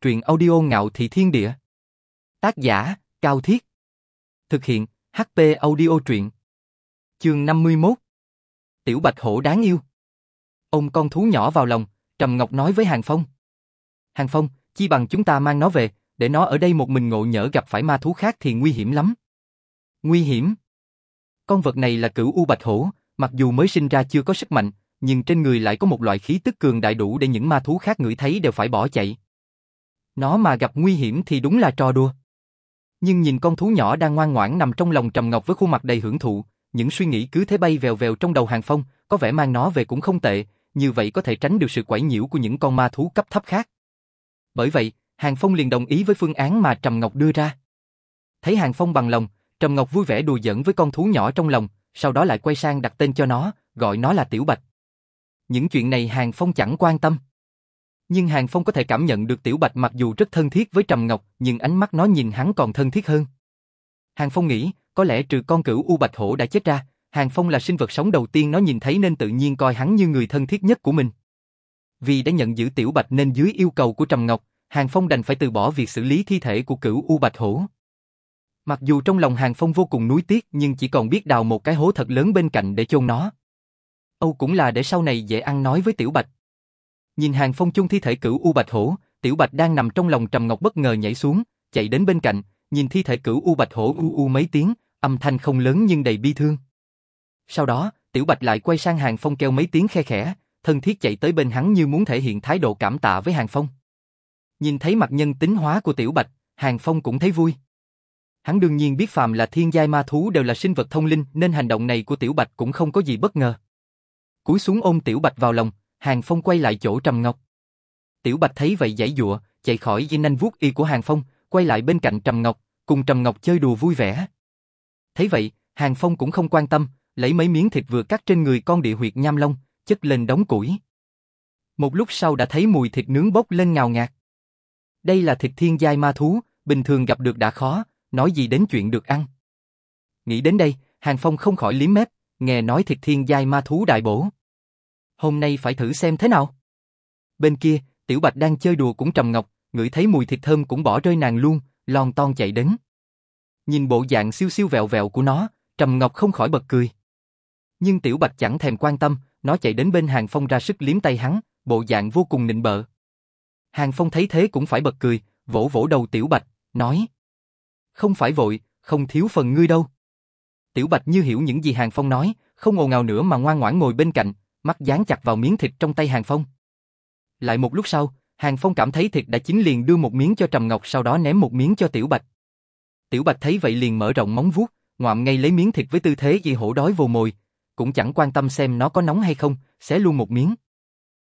truyện audio ngạo thị thiên địa. Tác giả, Cao Thiết. Thực hiện, HP audio truyện. Chương 51 Tiểu Bạch Hổ đáng yêu. ông con thú nhỏ vào lòng, Trầm Ngọc nói với Hàng Phong. Hàng Phong, chi bằng chúng ta mang nó về, để nó ở đây một mình ngộ nhỡ gặp phải ma thú khác thì nguy hiểm lắm. Nguy hiểm? Con vật này là cửu U Bạch Hổ, mặc dù mới sinh ra chưa có sức mạnh, nhưng trên người lại có một loại khí tức cường đại đủ để những ma thú khác ngửi thấy đều phải bỏ chạy. Nó mà gặp nguy hiểm thì đúng là trò đùa. Nhưng nhìn con thú nhỏ đang ngoan ngoãn nằm trong lòng Trầm Ngọc với khuôn mặt đầy hưởng thụ, những suy nghĩ cứ thế bay vèo vèo trong đầu Hàng Phong, có vẻ mang nó về cũng không tệ, như vậy có thể tránh được sự quấy nhiễu của những con ma thú cấp thấp khác. Bởi vậy, Hàng Phong liền đồng ý với phương án mà Trầm Ngọc đưa ra. Thấy Hàng Phong bằng lòng, Trầm Ngọc vui vẻ đùa giỡn với con thú nhỏ trong lòng, sau đó lại quay sang đặt tên cho nó, gọi nó là Tiểu Bạch. Những chuyện này Hàng Phong chẳng quan tâm. Nhưng Hàng Phong có thể cảm nhận được Tiểu Bạch mặc dù rất thân thiết với Trầm Ngọc, nhưng ánh mắt nó nhìn hắn còn thân thiết hơn. Hàng Phong nghĩ, có lẽ trừ con cửu U Bạch Hổ đã chết ra, Hàng Phong là sinh vật sống đầu tiên nó nhìn thấy nên tự nhiên coi hắn như người thân thiết nhất của mình. Vì đã nhận giữ Tiểu Bạch nên dưới yêu cầu của Trầm Ngọc, Hàng Phong đành phải từ bỏ việc xử lý thi thể của cửu U Bạch Hổ. Mặc dù trong lòng Hàng Phong vô cùng nuối tiếc nhưng chỉ còn biết đào một cái hố thật lớn bên cạnh để chôn nó. Âu cũng là để sau này dễ ăn nói với Tiểu Bạch. Nhìn Hàng Phong chung thi thể cửu U Bạch Hổ, Tiểu Bạch đang nằm trong lòng Trầm Ngọc bất ngờ nhảy xuống, chạy đến bên cạnh, nhìn thi thể cửu U Bạch Hổ u u mấy tiếng, âm thanh không lớn nhưng đầy bi thương. Sau đó, Tiểu Bạch lại quay sang Hàng Phong kêu mấy tiếng khe khẽ, thân thiết chạy tới bên hắn như muốn thể hiện thái độ cảm tạ với Hàng Phong. Nhìn thấy mặt nhân tính hóa của Tiểu Bạch, Hàng Phong cũng thấy vui. Hắn đương nhiên biết phàm là thiên giai ma thú đều là sinh vật thông linh nên hành động này của Tiểu Bạch cũng không có gì bất ngờ. Cúi xuống ôm Tiểu Bạch vào lòng, Hàng Phong quay lại chỗ Trầm Ngọc. Tiểu Bạch thấy vậy giãy dụa, chạy khỏi dinh nanh vuốt y của Hàng Phong, quay lại bên cạnh Trầm Ngọc, cùng Trầm Ngọc chơi đùa vui vẻ. Thấy vậy, Hàng Phong cũng không quan tâm, lấy mấy miếng thịt vừa cắt trên người con địa huyệt nham long, chất lên đống củi. Một lúc sau đã thấy mùi thịt nướng bốc lên ngào ngạt. Đây là thịt thiên giai ma thú, bình thường gặp được đã khó, nói gì đến chuyện được ăn. Nghĩ đến đây, Hàng Phong không khỏi liếm mép, nghe nói thịt thiên giai ma thú đại bổ. Hôm nay phải thử xem thế nào. Bên kia, Tiểu Bạch đang chơi đùa cũng trầm ngọc, ngửi thấy mùi thịt thơm cũng bỏ rơi nàng luôn, lon ton chạy đến. Nhìn bộ dạng siêu siêu vẹo vẹo của nó, Trầm Ngọc không khỏi bật cười. Nhưng Tiểu Bạch chẳng thèm quan tâm, nó chạy đến bên Hàng Phong ra sức liếm tay hắn, bộ dạng vô cùng nịnh bợ. Hàng Phong thấy thế cũng phải bật cười, vỗ vỗ đầu Tiểu Bạch, nói. Không phải vội, không thiếu phần ngươi đâu. Tiểu Bạch như hiểu những gì Hàng Phong nói, không ồn ào nữa mà ngoan ngoãn ngồi bên cạnh, mắt dán chặt vào miếng thịt trong tay Hàng Phong. Lại một lúc sau, Hàng Phong cảm thấy thịt đã chín liền đưa một miếng cho Trầm Ngọc sau đó ném một miếng cho Tiểu Bạch. Tiểu Bạch thấy vậy liền mở rộng móng vuốt, ngoạm ngay lấy miếng thịt với tư thế gì hổ đói vồ mồi, cũng chẳng quan tâm xem nó có nóng hay không, xé luôn một miếng.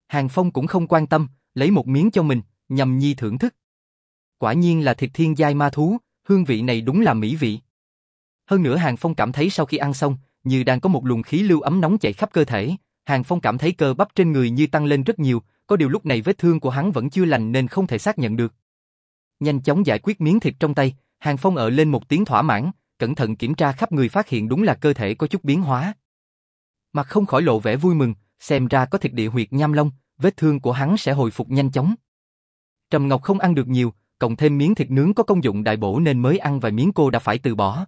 Hàng Phong cũng không quan tâm, lấy một miếng cho mình, nhằm nhi thưởng thức. Quả nhiên là thịt thiên giai ma thú, hương vị này đúng là mỹ vị. Hơn nữa Hàng Phong cảm thấy sau khi ăn xong, như đang có một luồng khí lưu ấm nóng chạy khắp cơ thể, Hàng Phong cảm thấy cơ bắp trên người như tăng lên rất nhiều, có điều lúc này vết thương của hắn vẫn chưa lành nên không thể xác nhận được. Nhanh chóng giải quyết miếng thịt trong tay, Hàng Phong ở lên một tiếng thỏa mãn, cẩn thận kiểm tra khắp người phát hiện đúng là cơ thể có chút biến hóa. Mặt không khỏi lộ vẻ vui mừng, xem ra có thịt địa huyệt nham long, vết thương của hắn sẽ hồi phục nhanh chóng. Trầm Ngọc không ăn được nhiều, cộng thêm miếng thịt nướng có công dụng đại bổ nên mới ăn vài miếng cô đã phải từ bỏ.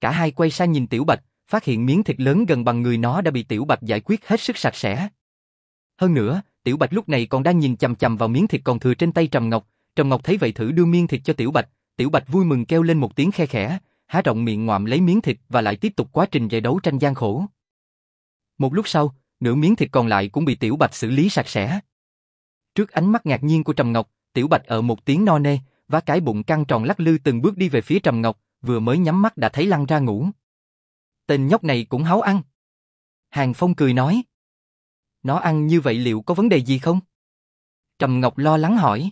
Cả hai quay sang nhìn Tiểu Bạch, phát hiện miếng thịt lớn gần bằng người nó đã bị Tiểu Bạch giải quyết hết sức sạch sẽ. Hơn nữa, Tiểu Bạch lúc này còn đang nhìn chằm chằm vào miếng thịt còn thừa trên tay Trầm Ngọc, Trầm Ngọc thấy vậy thử đưa miếng thịt cho Tiểu Bạch, Tiểu Bạch vui mừng kêu lên một tiếng khe khẽ, há rộng miệng ngoạm lấy miếng thịt và lại tiếp tục quá trình giải đấu tranh gian khổ. Một lúc sau, nửa miếng thịt còn lại cũng bị Tiểu Bạch xử lý sạch sẽ. Trước ánh mắt ngạc nhiên của Trầm Ngọc, Tiểu Bạch ở một tiếng no nê, và cái bụng căng tròn lắc lư từng bước đi về phía Trầm Ngọc, vừa mới nhắm mắt đã thấy lăn ra ngủ. Tên nhóc này cũng háo ăn. Hàng Phong cười nói. Nó ăn như vậy liệu có vấn đề gì không? Trầm Ngọc lo lắng hỏi.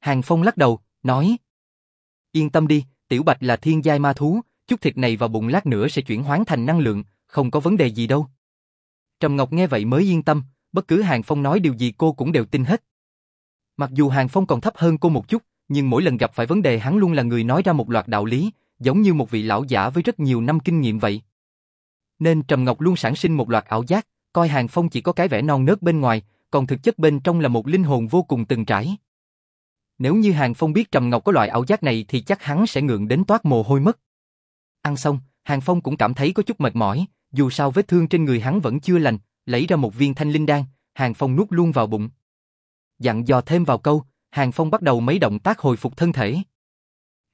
Hàng Phong lắc đầu, nói. Yên tâm đi, Tiểu Bạch là thiên giai ma thú, chút thịt này vào bụng lát nữa sẽ chuyển hóa thành năng lượng, không có vấn đề gì đâu. Trầm Ngọc nghe vậy mới yên tâm, bất cứ Hàng Phong nói điều gì cô cũng đều tin hết. Mặc dù Hàng Phong còn thấp hơn cô một chút, nhưng mỗi lần gặp phải vấn đề hắn luôn là người nói ra một loạt đạo lý, giống như một vị lão giả với rất nhiều năm kinh nghiệm vậy. Nên Trầm Ngọc luôn sản sinh một loạt ảo giác, coi Hàng Phong chỉ có cái vẻ non nớt bên ngoài, còn thực chất bên trong là một linh hồn vô cùng từng trải. Nếu như Hàng Phong biết Trầm Ngọc có loại ảo giác này thì chắc hắn sẽ ngượng đến toát mồ hôi mất. Ăn xong, Hàng Phong cũng cảm thấy có chút mệt mỏi, dù sao vết thương trên người hắn vẫn chưa lành, lấy ra một viên thanh linh đan, Hàng Phong nuốt luôn vào bụng. Dặn dò thêm vào câu, Hàng Phong bắt đầu mấy động tác hồi phục thân thể.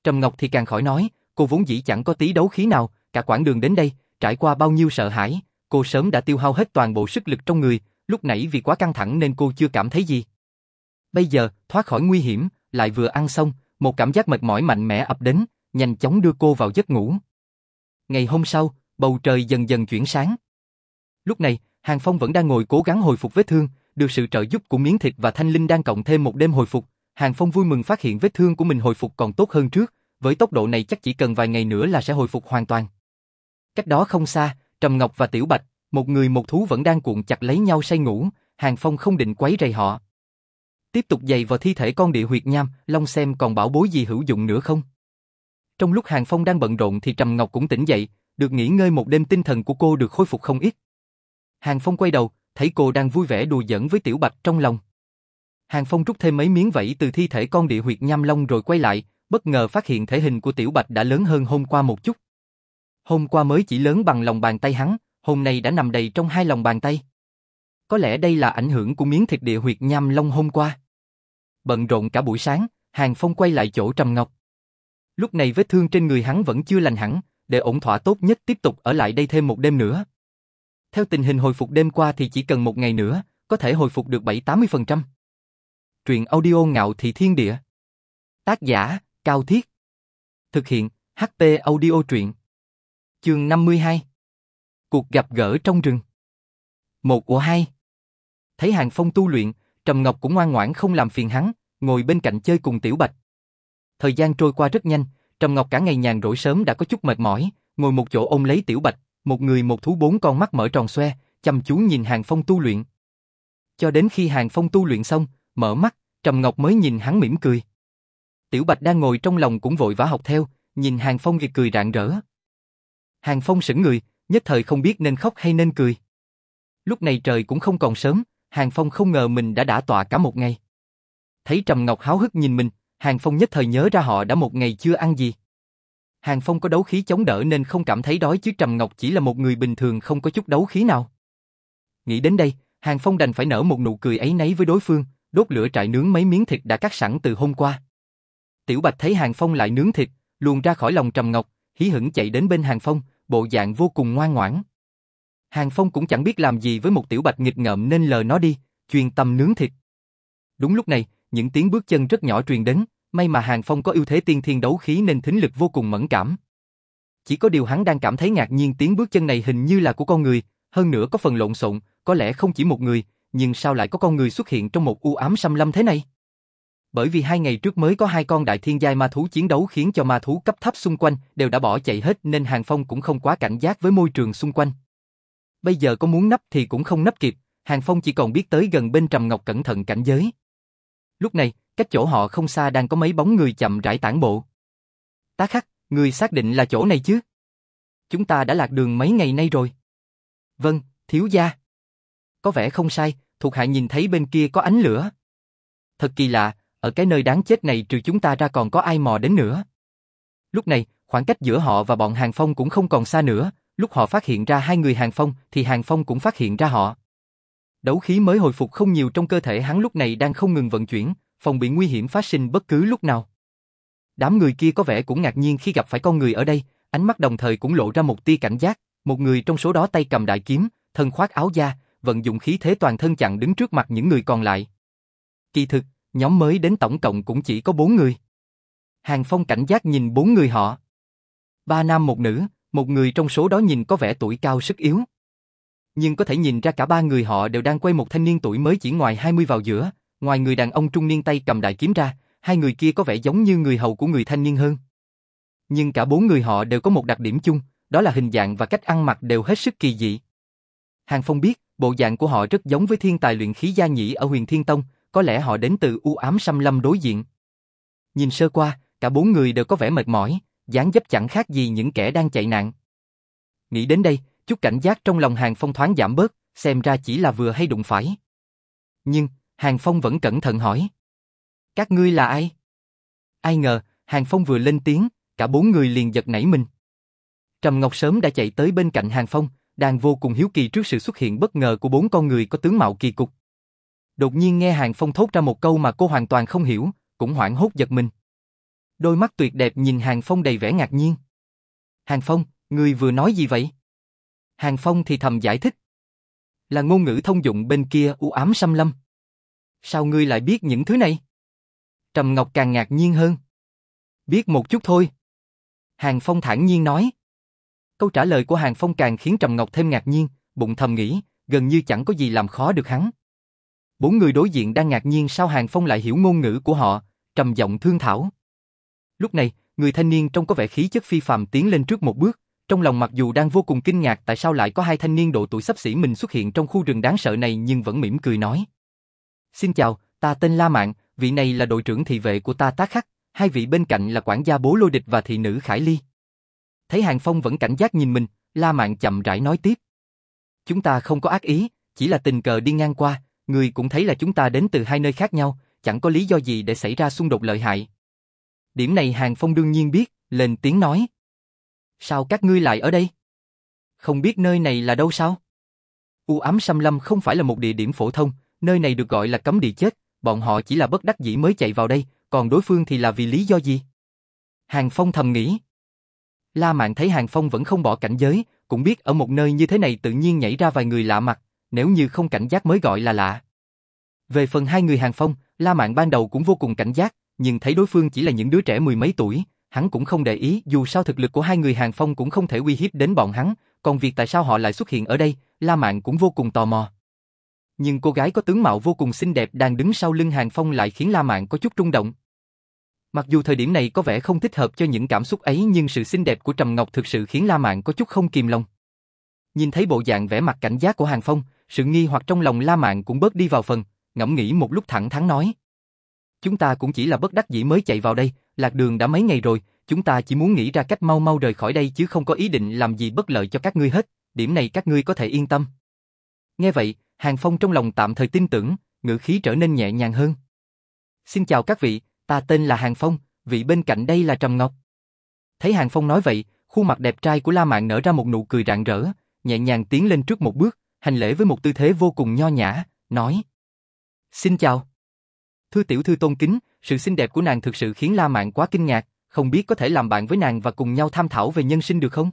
Trầm Ngọc thì càng khỏi nói, cô vốn dĩ chẳng có tí đấu khí nào, cả quãng đường đến đây, trải qua bao nhiêu sợ hãi, cô sớm đã tiêu hao hết toàn bộ sức lực trong người, lúc nãy vì quá căng thẳng nên cô chưa cảm thấy gì. Bây giờ, thoát khỏi nguy hiểm, lại vừa ăn xong, một cảm giác mệt mỏi mạnh mẽ ập đến, nhanh chóng đưa cô vào giấc ngủ. Ngày hôm sau, bầu trời dần dần chuyển sáng. Lúc này, Hàng Phong vẫn đang ngồi cố gắng hồi phục vết thương, được sự trợ giúp của miếng thịt và thanh linh đang cộng thêm một đêm hồi phục. Hàng Phong vui mừng phát hiện vết thương của mình hồi phục còn tốt hơn trước, với tốc độ này chắc chỉ cần vài ngày nữa là sẽ hồi phục hoàn toàn. Cách đó không xa, Trầm Ngọc và Tiểu Bạch, một người một thú vẫn đang cuộn chặt lấy nhau say ngủ, Hàng Phong không định quấy rầy họ. Tiếp tục giày vào thi thể con địa huyệt nham, Long xem còn bảo bối gì hữu dụng nữa không. Trong lúc Hàng Phong đang bận rộn thì Trầm Ngọc cũng tỉnh dậy, được nghỉ ngơi một đêm tinh thần của cô được khôi phục không ít. Hàng Phong quay đầu, thấy cô đang vui vẻ đùa giỡn với Tiểu Bạch trong lòng. Hàng Phong rút thêm mấy miếng vảy từ thi thể con địa huyệt nham long rồi quay lại, bất ngờ phát hiện thể hình của Tiểu Bạch đã lớn hơn hôm qua một chút. Hôm qua mới chỉ lớn bằng lòng bàn tay hắn, hôm nay đã nằm đầy trong hai lòng bàn tay. Có lẽ đây là ảnh hưởng của miếng thịt địa huyệt nham long hôm qua. Bận rộn cả buổi sáng, Hàng Phong quay lại chỗ Trầm Ngọc. Lúc này vết thương trên người hắn vẫn chưa lành hẳn, để ổn thỏa tốt nhất tiếp tục ở lại đây thêm một đêm nữa. Theo tình hình hồi phục đêm qua thì chỉ cần một ngày nữa, có thể hồi phục được 7-80%. Truyện audio ngạo thị thiên địa. Tác giả, Cao Thiết. Thực hiện, HP audio truyện. Chương 52. Cuộc gặp gỡ trong rừng. Một của hai. Thấy Hàng Phong tu luyện, Trầm Ngọc cũng ngoan ngoãn không làm phiền hắn, ngồi bên cạnh chơi cùng Tiểu Bạch. Thời gian trôi qua rất nhanh, Trầm Ngọc cả ngày nhàn rỗi sớm đã có chút mệt mỏi, ngồi một chỗ ôm lấy Tiểu Bạch, một người một thú bốn con mắt mở tròn xoe, chăm chú nhìn Hàng Phong tu luyện. Cho đến khi Hàng Phong tu luyện xong, mở mắt, Trầm Ngọc mới nhìn hắn mỉm cười. Tiểu Bạch đang ngồi trong lòng cũng vội vã học theo, nhìn Hàng Phong thì cười rạng rỡ. Hàng Phong sững người, nhất thời không biết nên khóc hay nên cười. Lúc này trời cũng không còn sớm, Hàng Phong không ngờ mình đã đã tọa cả một ngày. Thấy Trầm Ngọc háo hức nhìn mình, Hàng Phong nhất thời nhớ ra họ đã một ngày chưa ăn gì. Hàng Phong có đấu khí chống đỡ nên không cảm thấy đói chứ Trầm Ngọc chỉ là một người bình thường không có chút đấu khí nào. Nghĩ đến đây, Hàng Phong đành phải nở một nụ cười ấy nấy với đối phương, đốt lửa trại nướng mấy miếng thịt đã cắt sẵn từ hôm qua. Tiểu Bạch thấy Hàng Phong lại nướng thịt, luồn ra khỏi lòng Trầm Ngọc, hí hửng chạy đến bên Hàng Phong, bộ dạng vô cùng ngoan ngoãn. Hàng Phong cũng chẳng biết làm gì với một Tiểu Bạch nghịch ngợm nên lờ nó đi, chuyên tâm nướng thịt. Đúng lúc này, những tiếng bước chân rất nhỏ truyền đến, may mà Hàng Phong có ưu thế tiên thiên đấu khí nên thính lực vô cùng mẫn cảm. Chỉ có điều hắn đang cảm thấy ngạc nhiên tiếng bước chân này hình như là của con người, hơn nữa có phần lộn xộn, có lẽ không chỉ một người, nhưng sao lại có con người xuất hiện trong một u ám xâm lâm thế này? Bởi vì hai ngày trước mới có hai con đại thiên giai ma thú chiến đấu khiến cho ma thú cấp thấp xung quanh đều đã bỏ chạy hết nên Hàng Phong cũng không quá cảnh giác với môi trường xung quanh. Bây giờ có muốn nấp thì cũng không nấp kịp, Hàng Phong chỉ còn biết tới gần bên Trầm Ngọc cẩn thận cảnh giới. Lúc này, cách chỗ họ không xa đang có mấy bóng người chậm rãi tản bộ. Tá khắc, người xác định là chỗ này chứ? Chúng ta đã lạc đường mấy ngày nay rồi. Vâng, thiếu gia. Có vẻ không sai, thuộc hạ nhìn thấy bên kia có ánh lửa. Thật kỳ lạ, ở cái nơi đáng chết này trừ chúng ta ra còn có ai mò đến nữa. Lúc này, khoảng cách giữa họ và bọn Hàng Phong cũng không còn xa nữa, lúc họ phát hiện ra hai người Hàng Phong thì Hàng Phong cũng phát hiện ra họ. Đấu khí mới hồi phục không nhiều trong cơ thể hắn lúc này đang không ngừng vận chuyển, phòng bị nguy hiểm phát sinh bất cứ lúc nào. Đám người kia có vẻ cũng ngạc nhiên khi gặp phải con người ở đây, ánh mắt đồng thời cũng lộ ra một tia cảnh giác, một người trong số đó tay cầm đại kiếm, thân khoác áo da, vận dụng khí thế toàn thân chặn đứng trước mặt những người còn lại. Kỳ thực, nhóm mới đến tổng cộng cũng chỉ có bốn người. Hàng Phong cảnh giác nhìn bốn người họ. Ba nam một nữ, một người trong số đó nhìn có vẻ tuổi cao sức yếu. Nhưng có thể nhìn ra cả ba người họ đều đang quay một thanh niên tuổi mới chỉ ngoài 20 vào giữa, ngoài người đàn ông trung niên tay cầm đại kiếm ra, hai người kia có vẻ giống như người hầu của người thanh niên hơn. Nhưng cả bốn người họ đều có một đặc điểm chung, đó là hình dạng và cách ăn mặc đều hết sức kỳ dị. Hàng Phong biết, bộ dạng của họ rất giống với thiên tài luyện khí gia nhĩ ở huyền Thiên Tông, có lẽ họ đến từ u ám xâm lâm đối diện. Nhìn sơ qua, cả bốn người đều có vẻ mệt mỏi, dáng dấp chẳng khác gì những kẻ đang chạy nạn. Nghĩ đến đây, chút cảnh giác trong lòng Hàng Phong thoáng giảm bớt, xem ra chỉ là vừa hay đụng phải. Nhưng, Hàng Phong vẫn cẩn thận hỏi. Các ngươi là ai? Ai ngờ, Hàng Phong vừa lên tiếng, cả bốn người liền giật nảy mình. Trầm Ngọc sớm đã chạy tới bên cạnh Hàng Phong, đang vô cùng hiếu kỳ trước sự xuất hiện bất ngờ của bốn con người có tướng mạo kỳ cục. Đột nhiên nghe Hàng Phong thốt ra một câu mà cô hoàn toàn không hiểu, cũng hoảng hốt giật mình. Đôi mắt tuyệt đẹp nhìn Hàng Phong đầy vẻ ngạc nhiên. Hàng Phong, người vừa nói gì vậy? Hàng Phong thì thầm giải thích. Là ngôn ngữ thông dụng bên kia u ám xâm lâm. Sao ngươi lại biết những thứ này? Trầm Ngọc càng ngạc nhiên hơn. Biết một chút thôi. Hàng Phong thản nhiên nói. Câu trả lời của Hàng Phong càng khiến Trầm Ngọc thêm ngạc nhiên, bụng thầm nghĩ, gần như chẳng có gì làm khó được hắn. Bốn người đối diện đang ngạc nhiên sao Hàng Phong lại hiểu ngôn ngữ của họ, trầm giọng thương thảo. Lúc này, người thanh niên trông có vẻ khí chất phi phàm tiến lên trước một bước, trong lòng mặc dù đang vô cùng kinh ngạc tại sao lại có hai thanh niên độ tuổi sắp xỉ mình xuất hiện trong khu rừng đáng sợ này nhưng vẫn mỉm cười nói. Xin chào, ta tên La Mạn, vị này là đội trưởng thị vệ của ta Tá Khắc, hai vị bên cạnh là quản gia bố lôi địch và thị nữ Khải Ly. Thấy Hàng Phong vẫn cảnh giác nhìn mình, La Mạn chậm rãi nói tiếp. Chúng ta không có ác ý, chỉ là tình cờ đi ngang qua, người cũng thấy là chúng ta đến từ hai nơi khác nhau, chẳng có lý do gì để xảy ra xung đột lợi hại. Điểm này Hàng Phong đương nhiên biết, lên tiếng nói. Sao các ngươi lại ở đây? Không biết nơi này là đâu sao? U ám xâm lâm không phải là một địa điểm phổ thông, nơi này được gọi là cấm địa chết, bọn họ chỉ là bất đắc dĩ mới chạy vào đây, còn đối phương thì là vì lý do gì? Hàng Phong thầm nghĩ. La Mạn thấy Hàng Phong vẫn không bỏ cảnh giới, cũng biết ở một nơi như thế này tự nhiên nhảy ra vài người lạ mặt, nếu như không cảnh giác mới gọi là lạ. Về phần hai người Hàng Phong, La Mạn ban đầu cũng vô cùng cảnh giác, nhưng thấy đối phương chỉ là những đứa trẻ mười mấy tuổi, hắn cũng không để ý dù sao thực lực của hai người Hàng Phong cũng không thể uy hiếp đến bọn hắn, còn việc tại sao họ lại xuất hiện ở đây, La Mạn cũng vô cùng tò mò. Nhưng cô gái có tướng mạo vô cùng xinh đẹp đang đứng sau lưng Hàng Phong lại khiến La Mạn có chút rung động. Mặc dù thời điểm này có vẻ không thích hợp cho những cảm xúc ấy nhưng sự xinh đẹp của Trầm Ngọc thực sự khiến La Mạn có chút không kìm lòng. Nhìn thấy bộ dạng vẻ mặt cảnh giác của Hàng Phong, sự nghi hoặc trong lòng La Mạn cũng bớt đi vào phần, ngẫm nghĩ một lúc thẳng thắn nói. Chúng ta cũng chỉ là bất đắc dĩ mới chạy vào đây, lạc đường đã mấy ngày rồi, chúng ta chỉ muốn nghĩ ra cách mau mau rời khỏi đây chứ không có ý định làm gì bất lợi cho các ngươi hết, điểm này các ngươi có thể yên tâm. Nghe vậy, Hàng Phong trong lòng tạm thời tin tưởng, ngữ khí trở nên nhẹ nhàng hơn. Xin chào các vị, ta tên là Hàng Phong, vị bên cạnh đây là Trầm Ngọc. Thấy Hàng Phong nói vậy, khuôn mặt đẹp trai của La Mạn nở ra một nụ cười rạng rỡ, nhẹ nhàng tiến lên trước một bước, hành lễ với một tư thế vô cùng nho nhã, nói. Xin chào. Thư tiểu thư tôn kính, sự xinh đẹp của nàng thực sự khiến La Mạn quá kinh ngạc, không biết có thể làm bạn với nàng và cùng nhau tham thảo về nhân sinh được không?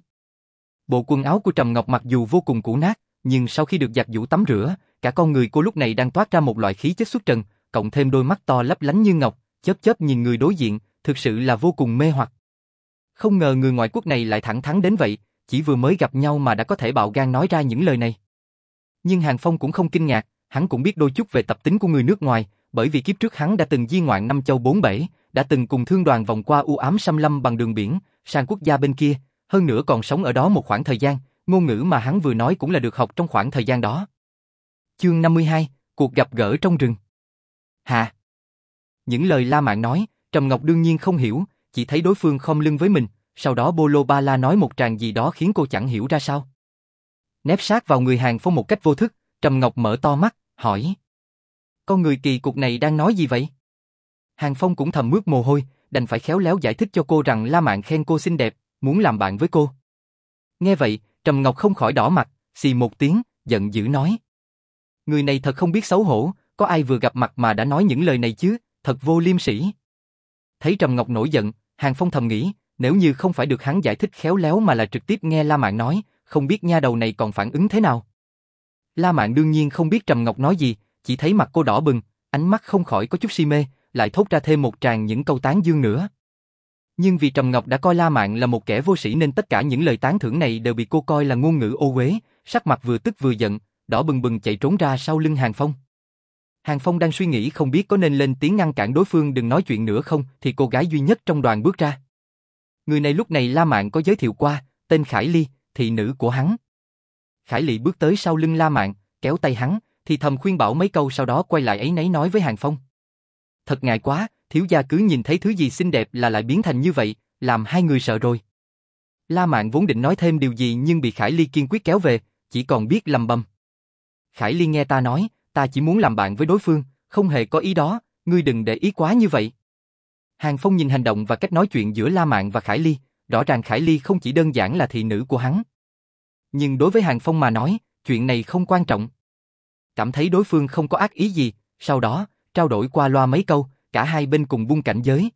Bộ quần áo của Trầm Ngọc mặc dù vô cùng cũ nát, nhưng sau khi được giặt giũ tắm rửa, cả con người cô lúc này đang toát ra một loại khí chất xuất trần, cộng thêm đôi mắt to lấp lánh như ngọc, chớp chớp nhìn người đối diện, thực sự là vô cùng mê hoặc. Không ngờ người ngoại quốc này lại thẳng thắn đến vậy, chỉ vừa mới gặp nhau mà đã có thể bạo gan nói ra những lời này. Nhưng Hàng Phong cũng không kinh ngạc, hắn cũng biết đôi chút về tập tính của người nước ngoài, bởi vì kiếp trước hắn đã từng di ngoạn năm châu bốn bể, đã từng cùng thương đoàn vòng qua u ám xâm lâm bằng đường biển, sang quốc gia bên kia, hơn nữa còn sống ở đó một khoảng thời gian, ngôn ngữ mà hắn vừa nói cũng là được học trong khoảng thời gian đó. Chương 52, cuộc gặp gỡ trong rừng. Hà. Những lời La Mạn nói, Trầm Ngọc đương nhiên không hiểu, chỉ thấy đối phương không lưng với mình, sau đó Bolo Ba La nói một tràng gì đó khiến cô chẳng hiểu ra sao. Nép sát vào người hàng phong một cách vô thức, Trầm Ngọc mở to mắt, hỏi. Con người kỳ cục này đang nói gì vậy? Hàng Phong cũng thầm mướt mồ hôi, đành phải khéo léo giải thích cho cô rằng La Mạn khen cô xinh đẹp, muốn làm bạn với cô. Nghe vậy, Trầm Ngọc không khỏi đỏ mặt, xì một tiếng, giận dữ nói. Người này thật không biết xấu hổ, có ai vừa gặp mặt mà đã nói những lời này chứ, thật vô liêm sỉ. Thấy Trầm Ngọc nổi giận, Hàng Phong thầm nghĩ, nếu như không phải được hắn giải thích khéo léo mà là trực tiếp nghe La Mạn nói, không biết nha đầu này còn phản ứng thế nào. La Mạn đương nhiên không biết Trầm Ngọc nói gì, chỉ thấy mặt cô đỏ bừng, ánh mắt không khỏi có chút si mê, lại thốt ra thêm một tràng những câu tán dương nữa. Nhưng vì Trầm Ngọc đã coi La Mạn là một kẻ vô sĩ nên tất cả những lời tán thưởng này đều bị cô coi là ngôn ngữ ô uế, sắc mặt vừa tức vừa giận, đỏ bừng bừng chạy trốn ra sau lưng Hàng Phong. Hàng Phong đang suy nghĩ không biết có nên lên tiếng ngăn cản đối phương đừng nói chuyện nữa không, thì cô gái duy nhất trong đoàn bước ra. Người này lúc này La Mạn có giới thiệu qua, tên Khải Ly, thị nữ của hắn. Khải Lị bước tới sau lưng La Mạn, kéo tay hắn, thì thầm khuyên bảo mấy câu sau đó quay lại ấy nấy nói với Hàng Phong. Thật ngại quá, thiếu gia cứ nhìn thấy thứ gì xinh đẹp là lại biến thành như vậy, làm hai người sợ rồi. La Mạn vốn định nói thêm điều gì nhưng bị Khải Ly kiên quyết kéo về, chỉ còn biết lầm bầm. Khải Ly nghe ta nói, ta chỉ muốn làm bạn với đối phương, không hề có ý đó, ngươi đừng để ý quá như vậy. Hàng Phong nhìn hành động và cách nói chuyện giữa La Mạn và Khải Ly, rõ ràng Khải Ly không chỉ đơn giản là thị nữ của hắn. Nhưng đối với Hàng Phong mà nói, chuyện này không quan trọng. Cảm thấy đối phương không có ác ý gì, sau đó, trao đổi qua loa mấy câu, cả hai bên cùng buông cảnh giới.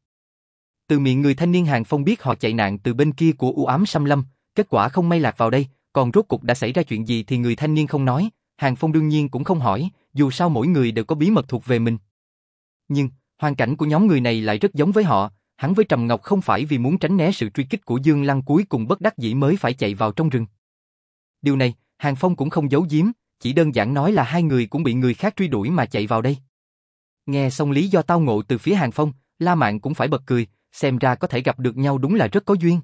Từ miệng người thanh niên Hàng Phong biết họ chạy nạn từ bên kia của u ám xăm lâm, kết quả không may lạc vào đây, còn rốt cục đã xảy ra chuyện gì thì người thanh niên không nói, Hàng Phong đương nhiên cũng không hỏi, dù sao mỗi người đều có bí mật thuộc về mình. Nhưng, hoàn cảnh của nhóm người này lại rất giống với họ, hắn với Trầm Ngọc không phải vì muốn tránh né sự truy kích của Dương Lăng cuối cùng bất đắc dĩ mới phải chạy vào trong rừng. Điều này, Hàng Phong cũng không giấu giếm, chỉ đơn giản nói là hai người cũng bị người khác truy đuổi mà chạy vào đây. Nghe xong lý do tao ngộ từ phía Hàng Phong, La Mạn cũng phải bật cười, xem ra có thể gặp được nhau đúng là rất có duyên.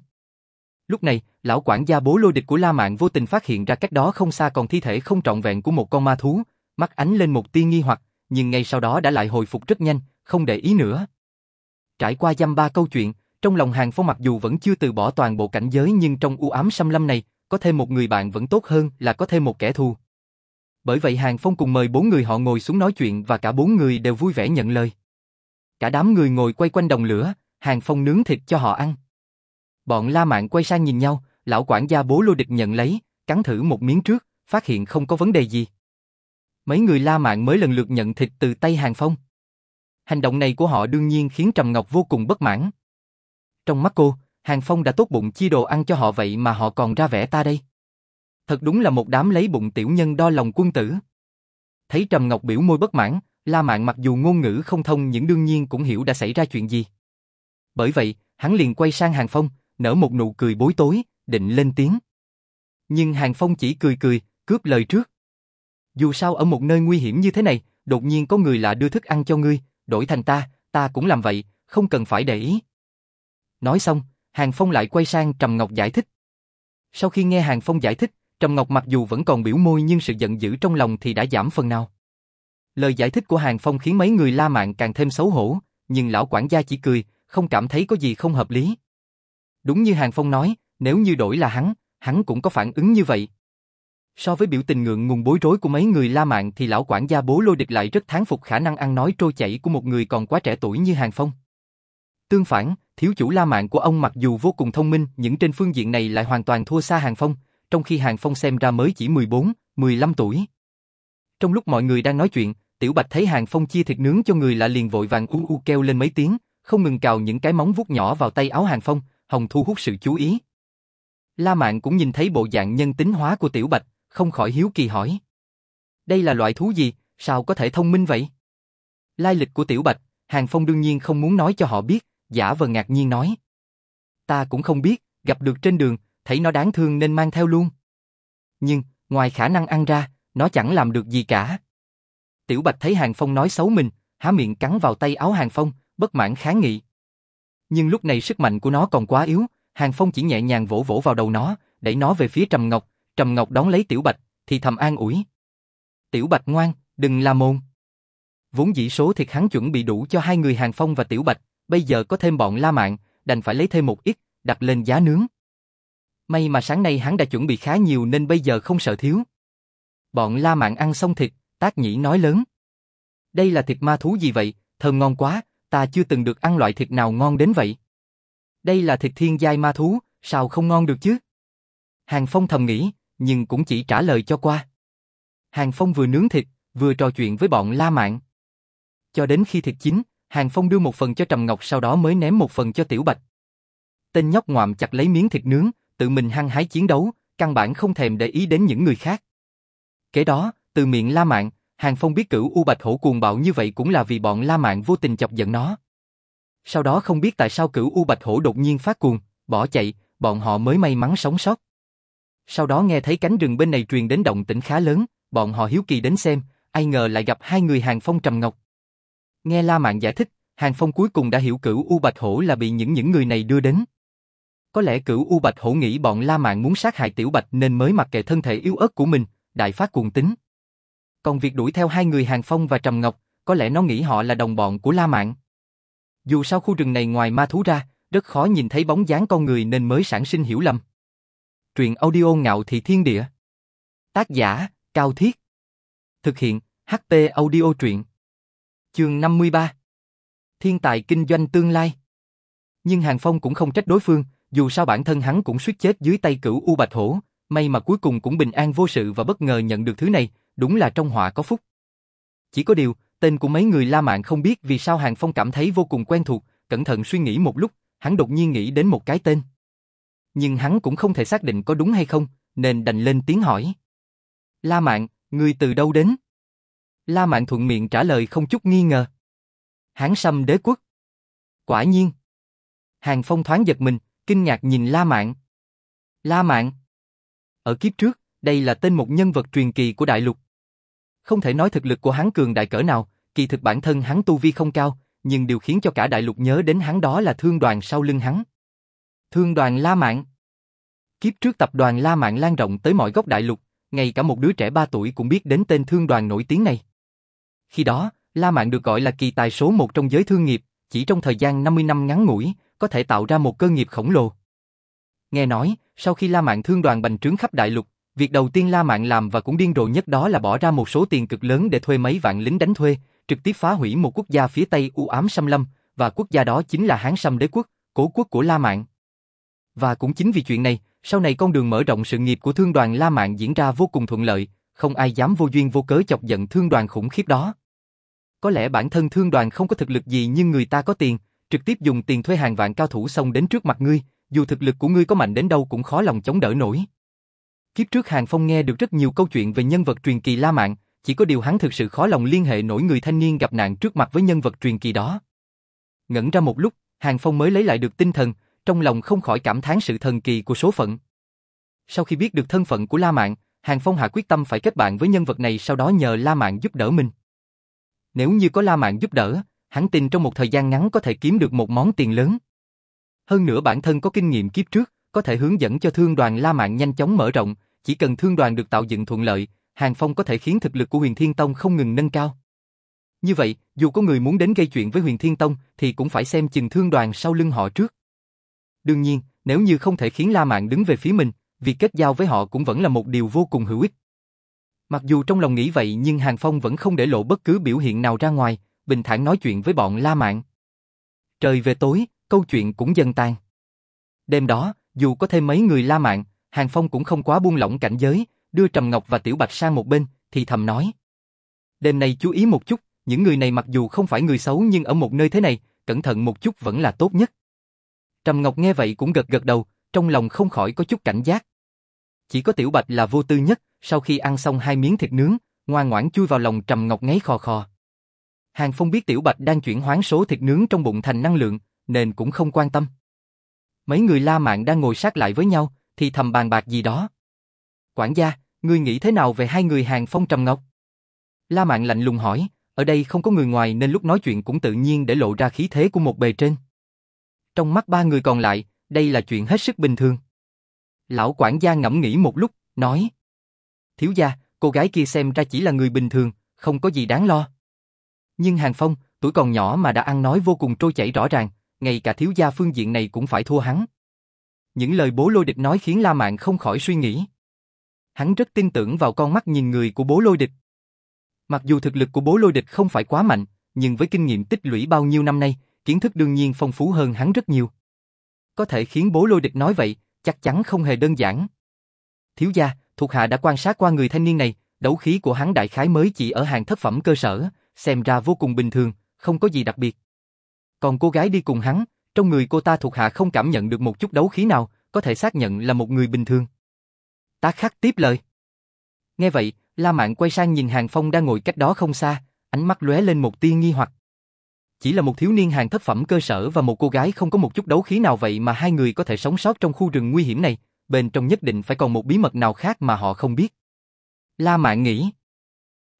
Lúc này, lão quản gia bố lôi địch của La Mạn vô tình phát hiện ra cách đó không xa còn thi thể không trọn vẹn của một con ma thú, mắt ánh lên một tia nghi hoặc, nhưng ngay sau đó đã lại hồi phục rất nhanh, không để ý nữa. Trải qua dăm ba câu chuyện, trong lòng Hàng Phong mặc dù vẫn chưa từ bỏ toàn bộ cảnh giới nhưng trong u ám xâm lâm này, có thêm một người bạn vẫn tốt hơn là có thêm một kẻ thù. Bởi vậy Hàng Phong cùng mời bốn người họ ngồi xuống nói chuyện và cả bốn người đều vui vẻ nhận lời. Cả đám người ngồi quay quanh đồng lửa, Hàng Phong nướng thịt cho họ ăn. Bọn La Mạn quay sang nhìn nhau, lão quản gia bố lô địch nhận lấy, cắn thử một miếng trước, phát hiện không có vấn đề gì. Mấy người La Mạn mới lần lượt nhận thịt từ tay Hàng Phong. Hành động này của họ đương nhiên khiến Trầm Ngọc vô cùng bất mãn. Trong mắt cô, Hàng Phong đã tốt bụng chia đồ ăn cho họ vậy mà họ còn ra vẻ ta đây. Thật đúng là một đám lấy bụng tiểu nhân đo lòng quân tử. Thấy Trầm Ngọc biểu môi bất mãn, La Mạn mặc dù ngôn ngữ không thông nhưng đương nhiên cũng hiểu đã xảy ra chuyện gì. Bởi vậy, hắn liền quay sang Hàng Phong, nở một nụ cười bối tối, định lên tiếng. Nhưng Hàng Phong chỉ cười cười, cướp lời trước. Dù sao ở một nơi nguy hiểm như thế này, đột nhiên có người lạ đưa thức ăn cho ngươi, đổi thành ta, ta cũng làm vậy, không cần phải để ý. Nói xong, Hàng Phong lại quay sang Trầm Ngọc giải thích. Sau khi nghe Hàng Phong giải thích, Trầm Ngọc mặc dù vẫn còn biểu môi nhưng sự giận dữ trong lòng thì đã giảm phần nào. Lời giải thích của Hàng Phong khiến mấy người La Mạn càng thêm xấu hổ, nhưng lão quản gia chỉ cười, không cảm thấy có gì không hợp lý. Đúng như Hàng Phong nói, nếu như đổi là hắn, hắn cũng có phản ứng như vậy. So với biểu tình ngượng ngùng bối rối của mấy người La Mạn thì lão quản gia bố lôi địch lại rất thán phục khả năng ăn nói trôi chảy của một người còn quá trẻ tuổi như Hàng Phong. Tương phản, thiếu chủ La Mạn của ông mặc dù vô cùng thông minh nhưng trên phương diện này lại hoàn toàn thua xa Hàng Phong, trong khi Hàng Phong xem ra mới chỉ 14, 15 tuổi. Trong lúc mọi người đang nói chuyện, Tiểu Bạch thấy Hàng Phong chia thịt nướng cho người lạ liền vội vàng u u kêu lên mấy tiếng, không ngừng cào những cái móng vuốt nhỏ vào tay áo Hàng Phong, hồng thu hút sự chú ý. La Mạn cũng nhìn thấy bộ dạng nhân tính hóa của Tiểu Bạch, không khỏi hiếu kỳ hỏi. Đây là loại thú gì, sao có thể thông minh vậy? Lai lịch của Tiểu Bạch, Hàng Phong đương nhiên không muốn nói cho họ biết, giả vờ ngạc nhiên nói. Ta cũng không biết, gặp được trên đường, thấy nó đáng thương nên mang theo luôn. Nhưng, ngoài khả năng ăn ra, nó chẳng làm được gì cả. Tiểu Bạch thấy Hàng Phong nói xấu mình, há miệng cắn vào tay áo Hàng Phong, bất mãn kháng nghị. Nhưng lúc này sức mạnh của nó còn quá yếu, Hàng Phong chỉ nhẹ nhàng vỗ vỗ vào đầu nó, đẩy nó về phía Trầm Ngọc, Trầm Ngọc đón lấy Tiểu Bạch, thì thầm an ủi. Tiểu Bạch ngoan, đừng la môn. Vốn dĩ số thịt hắn chuẩn bị đủ cho hai người Hàng Phong và Tiểu Bạch, bây giờ có thêm bọn La Mạng, đành phải lấy thêm một ít, đặt lên giá nướng. May mà sáng nay hắn đã chuẩn bị khá nhiều nên bây giờ không sợ thiếu. Bọn La Mạng ăn xong thịt, tác nhĩ nói lớn. Đây là thịt ma thú gì vậy, thơm ngon quá, ta chưa từng được ăn loại thịt nào ngon đến vậy. Đây là thịt thiên giai ma thú, sao không ngon được chứ? Hàng Phong thầm nghĩ, nhưng cũng chỉ trả lời cho qua. Hàng Phong vừa nướng thịt, vừa trò chuyện với bọn La Mạn. Cho đến khi thịt chín, Hàng Phong đưa một phần cho Trầm Ngọc sau đó mới ném một phần cho Tiểu Bạch. Tên nhóc ngoạm chặt lấy miếng thịt nướng, tự mình hăng hái chiến đấu, căn bản không thèm để ý đến những người khác. Kế đó, từ miệng La Mạn, Hàng Phong biết cửu U Bạch Hổ cuồng bạo như vậy cũng là vì bọn La Mạn vô tình chọc giận nó. Sau đó không biết tại sao cửu U Bạch Hổ đột nhiên phát cuồng, bỏ chạy, bọn họ mới may mắn sống sót. Sau đó nghe thấy cánh rừng bên này truyền đến động tĩnh khá lớn, bọn họ hiếu kỳ đến xem, ai ngờ lại gặp hai người Hàng Phong trầm ngọc. Nghe La Mạn giải thích, Hàng Phong cuối cùng đã hiểu cửu U Bạch Hổ là bị những những người này đưa đến. Có lẽ cửu U Bạch Hổ nghĩ bọn La Mạn muốn sát hại Tiểu Bạch nên mới mặc kệ thân thể yếu ớt của mình, đại phát cuồng tính. Còn việc đuổi theo hai người Hàng Phong và Trầm Ngọc, có lẽ nó nghĩ họ là đồng bọn của La Mạn. Dù sao khu rừng này ngoài ma thú ra, rất khó nhìn thấy bóng dáng con người nên mới sản sinh hiểu lầm. Truyện audio ngạo thị thiên địa. Tác giả, Cao Thiết. Thực hiện, ht audio truyện. Chương 53. Thiên tài kinh doanh tương lai. Nhưng Hàng Phong cũng không trách đối phương, dù sao bản thân hắn cũng suýt chết dưới tay cửu U Bạch Hổ, may mà cuối cùng cũng bình an vô sự và bất ngờ nhận được thứ này, đúng là trong họa có phúc. Chỉ có điều, tên của mấy người La Mạn không biết vì sao Hàng Phong cảm thấy vô cùng quen thuộc, cẩn thận suy nghĩ một lúc, hắn đột nhiên nghĩ đến một cái tên. Nhưng hắn cũng không thể xác định có đúng hay không, nên đành lên tiếng hỏi. La Mạn, ngươi từ đâu đến? La Mạn thuận miệng trả lời không chút nghi ngờ. Hán Sâm đế quốc. Quả nhiên. Hàng Phong thoáng giật mình, kinh ngạc nhìn La Mạn. La Mạn. Ở kiếp trước, đây là tên một nhân vật truyền kỳ của đại lục. Không thể nói thực lực của hắn cường đại cỡ nào, kỳ thực bản thân hắn tu vi không cao, nhưng điều khiến cho cả đại lục nhớ đến hắn đó là thương đoàn sau lưng hắn. Thương đoàn La Mạn. Kiếp trước tập đoàn La Mạn lan rộng tới mọi góc đại lục, ngay cả một đứa trẻ 3 tuổi cũng biết đến tên thương đoàn nổi tiếng này. Khi đó, La Mạn được gọi là kỳ tài số một trong giới thương nghiệp, chỉ trong thời gian 50 năm ngắn ngủi, có thể tạo ra một cơ nghiệp khổng lồ. Nghe nói, sau khi La Mạn thương đoàn bành trướng khắp đại lục, việc đầu tiên La Mạn làm và cũng điên rồ nhất đó là bỏ ra một số tiền cực lớn để thuê mấy vạn lính đánh thuê, trực tiếp phá hủy một quốc gia phía Tây u ám xâm lâm, và quốc gia đó chính là Hán Sâm đế quốc, cố quốc của La Mạn. Và cũng chính vì chuyện này, sau này con đường mở rộng sự nghiệp của thương đoàn La Mạn diễn ra vô cùng thuận lợi, không ai dám vô duyên vô cớ chọc giận thương đoàn khủng khiếp đó. Có lẽ bản thân thương đoàn không có thực lực gì nhưng người ta có tiền, trực tiếp dùng tiền thuê hàng vạn cao thủ xông đến trước mặt ngươi, dù thực lực của ngươi có mạnh đến đâu cũng khó lòng chống đỡ nổi. Kiếp trước Hàng Phong nghe được rất nhiều câu chuyện về nhân vật truyền kỳ La Mạn, chỉ có điều hắn thực sự khó lòng liên hệ nổi người thanh niên gặp nạn trước mặt với nhân vật truyền kỳ đó. Ngẩn ra một lúc, Hàng Phong mới lấy lại được tinh thần, trong lòng không khỏi cảm thán sự thần kỳ của số phận. Sau khi biết được thân phận của La Mạn, Hàng Phong hạ quyết tâm phải kết bạn với nhân vật này sau đó nhờ La Mạn giúp đỡ mình. Nếu như có La Mạn giúp đỡ, hắn tin trong một thời gian ngắn có thể kiếm được một món tiền lớn. Hơn nữa bản thân có kinh nghiệm kiếp trước, có thể hướng dẫn cho thương đoàn La Mạn nhanh chóng mở rộng, chỉ cần thương đoàn được tạo dựng thuận lợi, Hàng Phong có thể khiến thực lực của Huyền Thiên Tông không ngừng nâng cao. Như vậy, dù có người muốn đến gây chuyện với Huyền Thiên Tông thì cũng phải xem chừng thương đoàn sau lưng họ trước. Đương nhiên, nếu như không thể khiến La Mạn đứng về phía mình, việc kết giao với họ cũng vẫn là một điều vô cùng hữu ích. Mặc dù trong lòng nghĩ vậy nhưng Hàng Phong vẫn không để lộ bất cứ biểu hiện nào ra ngoài, bình thản nói chuyện với bọn La Mạn. Trời về tối, câu chuyện cũng dần tan. Đêm đó, dù có thêm mấy người La Mạn, Hàng Phong cũng không quá buông lỏng cảnh giới, đưa Trầm Ngọc và Tiểu Bạch sang một bên, thì thầm nói. Đêm nay chú ý một chút, những người này mặc dù không phải người xấu nhưng ở một nơi thế này, cẩn thận một chút vẫn là tốt nhất. Trầm Ngọc nghe vậy cũng gật gật đầu, trong lòng không khỏi có chút cảnh giác. Chỉ có Tiểu Bạch là vô tư nhất, sau khi ăn xong hai miếng thịt nướng, ngoan ngoãn chui vào lòng Trầm Ngọc ngáy khò khò. Hàng Phong biết Tiểu Bạch đang chuyển hoán số thịt nướng trong bụng thành năng lượng, nên cũng không quan tâm. Mấy người La Mạn đang ngồi sát lại với nhau, thì thầm bàn bạc gì đó. Quản gia, ngươi nghĩ thế nào về hai người Hàng Phong Trầm Ngọc? La Mạn lạnh lùng hỏi, ở đây không có người ngoài nên lúc nói chuyện cũng tự nhiên để lộ ra khí thế của một bề trên. Trong mắt ba người còn lại, đây là chuyện hết sức bình thường. Lão quản gia ngẫm nghĩ một lúc, nói. Thiếu gia, cô gái kia xem ra chỉ là người bình thường, không có gì đáng lo. Nhưng Hàng Phong, tuổi còn nhỏ mà đã ăn nói vô cùng trôi chảy rõ ràng, ngay cả thiếu gia phương diện này cũng phải thua hắn. Những lời bố lôi địch nói khiến La Mạn không khỏi suy nghĩ. Hắn rất tin tưởng vào con mắt nhìn người của bố lôi địch. Mặc dù thực lực của bố lôi địch không phải quá mạnh, nhưng với kinh nghiệm tích lũy bao nhiêu năm nay, kiến thức đương nhiên phong phú hơn hắn rất nhiều. Có thể khiến bố lôi địch nói vậy, chắc chắn không hề đơn giản. Thiếu gia, thuộc hạ đã quan sát qua người thanh niên này, đấu khí của hắn đại khái mới chỉ ở hàng thất phẩm cơ sở, xem ra vô cùng bình thường, không có gì đặc biệt. Còn cô gái đi cùng hắn, trong người cô ta thuộc hạ không cảm nhận được một chút đấu khí nào, có thể xác nhận là một người bình thường. Tá khắc tiếp lời. Nghe vậy, La Mạn quay sang nhìn Hàng Phong đang ngồi cách đó không xa, ánh mắt lóe lên một tia nghi hoặc. Chỉ là một thiếu niên hàng thất phẩm cơ sở và một cô gái không có một chút đấu khí nào vậy mà hai người có thể sống sót trong khu rừng nguy hiểm này, bên trong nhất định phải còn một bí mật nào khác mà họ không biết. La Mạn nghĩ.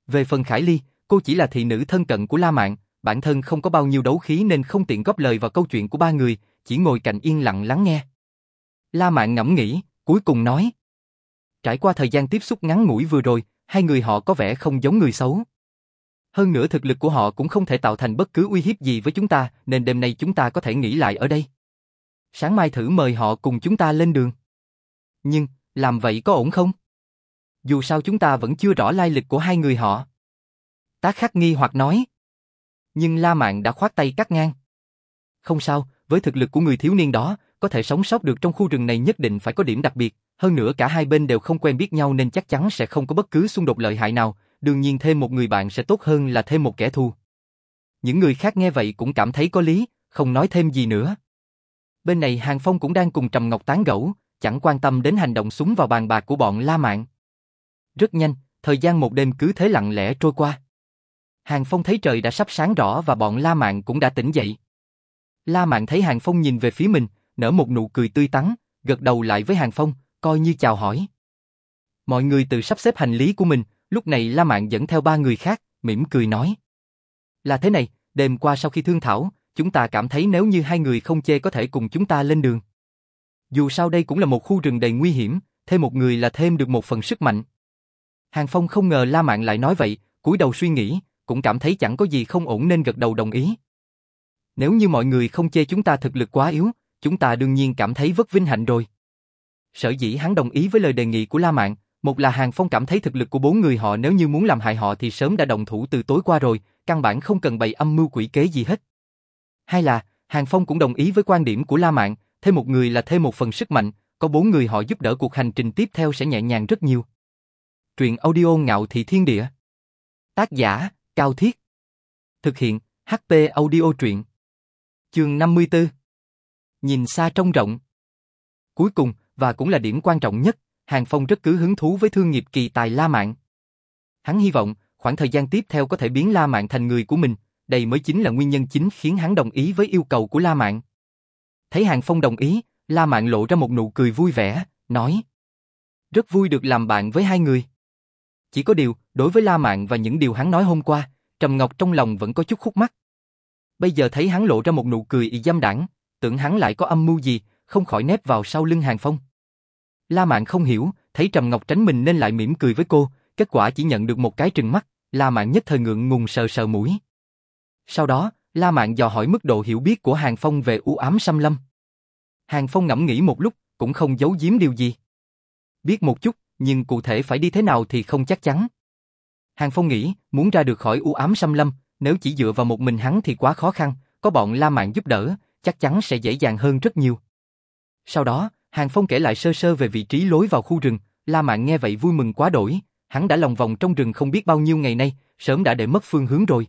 Về phần Khải Ly, cô chỉ là thị nữ thân cận của La Mạn, bản thân không có bao nhiêu đấu khí nên không tiện góp lời vào câu chuyện của ba người, chỉ ngồi cạnh yên lặng lắng nghe. La Mạn ngẫm nghĩ, cuối cùng nói. Trải qua thời gian tiếp xúc ngắn ngủi vừa rồi, hai người họ có vẻ không giống người xấu. Hơn nữa thực lực của họ cũng không thể tạo thành bất cứ uy hiếp gì với chúng ta, nên đêm nay chúng ta có thể nghỉ lại ở đây. Sáng mai thử mời họ cùng chúng ta lên đường. Nhưng, làm vậy có ổn không? Dù sao chúng ta vẫn chưa rõ lai lịch của hai người họ. Tác khắc nghi hoặc nói. nhưng La Mạn đã khoát tay cắt ngang. Không sao, với thực lực của người thiếu niên đó, có thể sống sót được trong khu rừng này nhất định phải có điểm đặc biệt, hơn nữa cả hai bên đều không quen biết nhau nên chắc chắn sẽ không có bất cứ xung đột lợi hại nào, đương nhiên thêm một người bạn sẽ tốt hơn là thêm một kẻ thù. Những người khác nghe vậy cũng cảm thấy có lý, không nói thêm gì nữa. Bên này Hàng Phong cũng đang cùng Trầm Ngọc tán gẫu, chẳng quan tâm đến hành động súng vào bàn bạc của bọn La Mạn. Rất nhanh, thời gian một đêm cứ thế lặng lẽ trôi qua. Hàng Phong thấy trời đã sắp sáng rõ và bọn La Mạn cũng đã tỉnh dậy. La Mạn thấy Hàng Phong nhìn về phía mình, nở một nụ cười tươi tắn, gật đầu lại với Hàng Phong, coi như chào hỏi. Mọi người tự sắp xếp hành lý của mình, lúc này La Mạn dẫn theo ba người khác, mỉm cười nói. Là thế này, đêm qua sau khi thương thảo, chúng ta cảm thấy nếu như hai người không chê có thể cùng chúng ta lên đường. Dù sao đây cũng là một khu rừng đầy nguy hiểm, thêm một người là thêm được một phần sức mạnh. Hàng Phong không ngờ La Mạn lại nói vậy, cúi đầu suy nghĩ, cũng cảm thấy chẳng có gì không ổn nên gật đầu đồng ý. Nếu như mọi người không chê chúng ta thực lực quá yếu, chúng ta đương nhiên cảm thấy vất vinh hạnh rồi. Sở dĩ hắn đồng ý với lời đề nghị của La Mạn, một là Hàng Phong cảm thấy thực lực của bốn người họ nếu như muốn làm hại họ thì sớm đã đồng thủ từ tối qua rồi, căn bản không cần bày âm mưu quỷ kế gì hết. Hai là, Hàng Phong cũng đồng ý với quan điểm của La Mạn, thêm một người là thêm một phần sức mạnh, có bốn người họ giúp đỡ cuộc hành trình tiếp theo sẽ nhẹ nhàng rất nhiều. Truyện audio ngạo thị thiên địa. Tác giả, Cao Thiết. Thực hiện, HP audio truyện. Chương 54. Nhìn xa trông rộng. Cuối cùng, và cũng là điểm quan trọng nhất, Hàng Phong rất cứ hứng thú với thương nghiệp kỳ tài La Mạn. Hắn hy vọng, khoảng thời gian tiếp theo có thể biến La Mạn thành người của mình, đây mới chính là nguyên nhân chính khiến hắn đồng ý với yêu cầu của La Mạn. Thấy Hàng Phong đồng ý, La Mạn lộ ra một nụ cười vui vẻ, nói Rất vui được làm bạn với hai người. Chỉ có điều, đối với La Mạn và những điều hắn nói hôm qua, Trầm Ngọc trong lòng vẫn có chút khúc mắc. Bây giờ thấy hắn lộ ra một nụ cười y dâm đảng, tưởng hắn lại có âm mưu gì, không khỏi nép vào sau lưng Hàng Phong. La Mạn không hiểu, thấy Trầm Ngọc tránh mình nên lại mỉm cười với cô, kết quả chỉ nhận được một cái trừng mắt, La Mạn nhất thời ngượng ngùng sờ sờ mũi. Sau đó, La Mạn dò hỏi mức độ hiểu biết của Hàng Phong về u ám xâm lâm. Hàng Phong ngẫm nghĩ một lúc, cũng không giấu giếm điều gì. Biết một chút, nhưng cụ thể phải đi thế nào thì không chắc chắn. Hàng Phong nghĩ, muốn ra được khỏi u ám xâm lâm, nếu chỉ dựa vào một mình hắn thì quá khó khăn, có bọn La Mạn giúp đỡ, chắc chắn sẽ dễ dàng hơn rất nhiều. Sau đó, Hàng Phong kể lại sơ sơ về vị trí lối vào khu rừng, La Mạn nghe vậy vui mừng quá đổi, hắn đã lòng vòng trong rừng không biết bao nhiêu ngày nay, sớm đã để mất phương hướng rồi.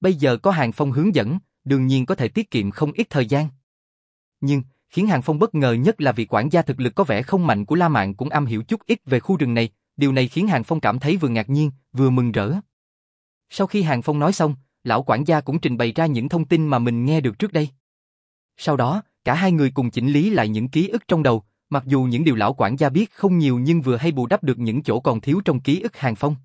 Bây giờ có Hàng Phong hướng dẫn, đương nhiên có thể tiết kiệm không ít thời gian. Nhưng, khiến Hàng Phong bất ngờ nhất là vị quản gia thực lực có vẻ không mạnh của La Mạn cũng am hiểu chút ít về khu rừng này, điều này khiến Hàng Phong cảm thấy vừa ngạc nhiên, vừa mừng rỡ. Sau khi Hàng Phong nói xong, lão quản gia cũng trình bày ra những thông tin mà mình nghe được trước đây. Sau đó, cả hai người cùng chỉnh lý lại những ký ức trong đầu, mặc dù những điều lão quản gia biết không nhiều nhưng vừa hay bù đắp được những chỗ còn thiếu trong ký ức Hàng Phong.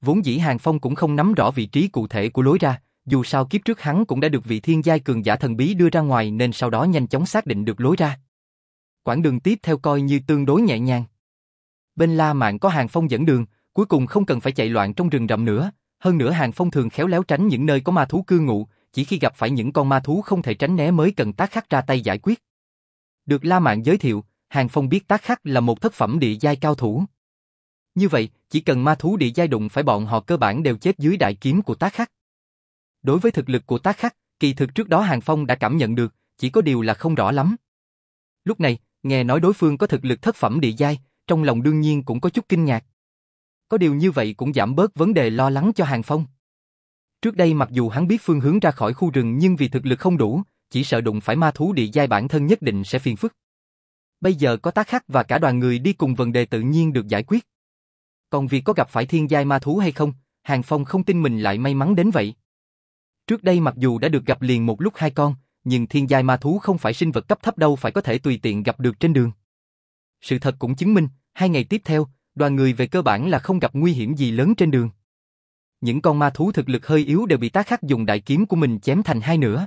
Vốn dĩ Hàng Phong cũng không nắm rõ vị trí cụ thể của lối ra, dù sao kiếp trước hắn cũng đã được vị thiên giai cường giả thần bí đưa ra ngoài nên sau đó nhanh chóng xác định được lối ra. Quãng đường tiếp theo coi như tương đối nhẹ nhàng. Bên La Mạn có Hàng Phong dẫn đường, cuối cùng không cần phải chạy loạn trong rừng rậm nữa, hơn nữa Hàng Phong thường khéo léo tránh những nơi có ma thú cư ngụ, chỉ khi gặp phải những con ma thú không thể tránh né mới cần tác khắc ra tay giải quyết. Được La Mạn giới thiệu, Hàng Phong biết tác khắc là một thất phẩm địa giai cao thủ. Như vậy, chỉ cần ma thú địa giai đụng phải bọn họ cơ bản đều chết dưới đại kiếm của tác khắc. Đối với thực lực của tác khắc, kỳ thực trước đó Hàng Phong đã cảm nhận được, chỉ có điều là không rõ lắm. Lúc này, nghe nói đối phương có thực lực thất phẩm địa giai, trong lòng đương nhiên cũng có chút kinh ngạc. Có điều như vậy cũng giảm bớt vấn đề lo lắng cho Hàng Phong. Trước đây mặc dù hắn biết phương hướng ra khỏi khu rừng nhưng vì thực lực không đủ, chỉ sợ đụng phải ma thú địa giai bản thân nhất định sẽ phiền phức. Bây giờ có tác khắc và cả đoàn người đi cùng vấn đề tự nhiên được giải quyết. Còn việc có gặp phải thiên giai ma thú hay không, Hàng Phong không tin mình lại may mắn đến vậy. Trước đây mặc dù đã được gặp liền một lúc hai con, nhưng thiên giai ma thú không phải sinh vật cấp thấp đâu phải có thể tùy tiện gặp được trên đường. Sự thật cũng chứng minh, hai ngày tiếp theo, đoàn người về cơ bản là không gặp nguy hiểm gì lớn trên đường. Những con ma thú thực lực hơi yếu đều bị tá khắc dùng đại kiếm của mình chém thành hai nửa.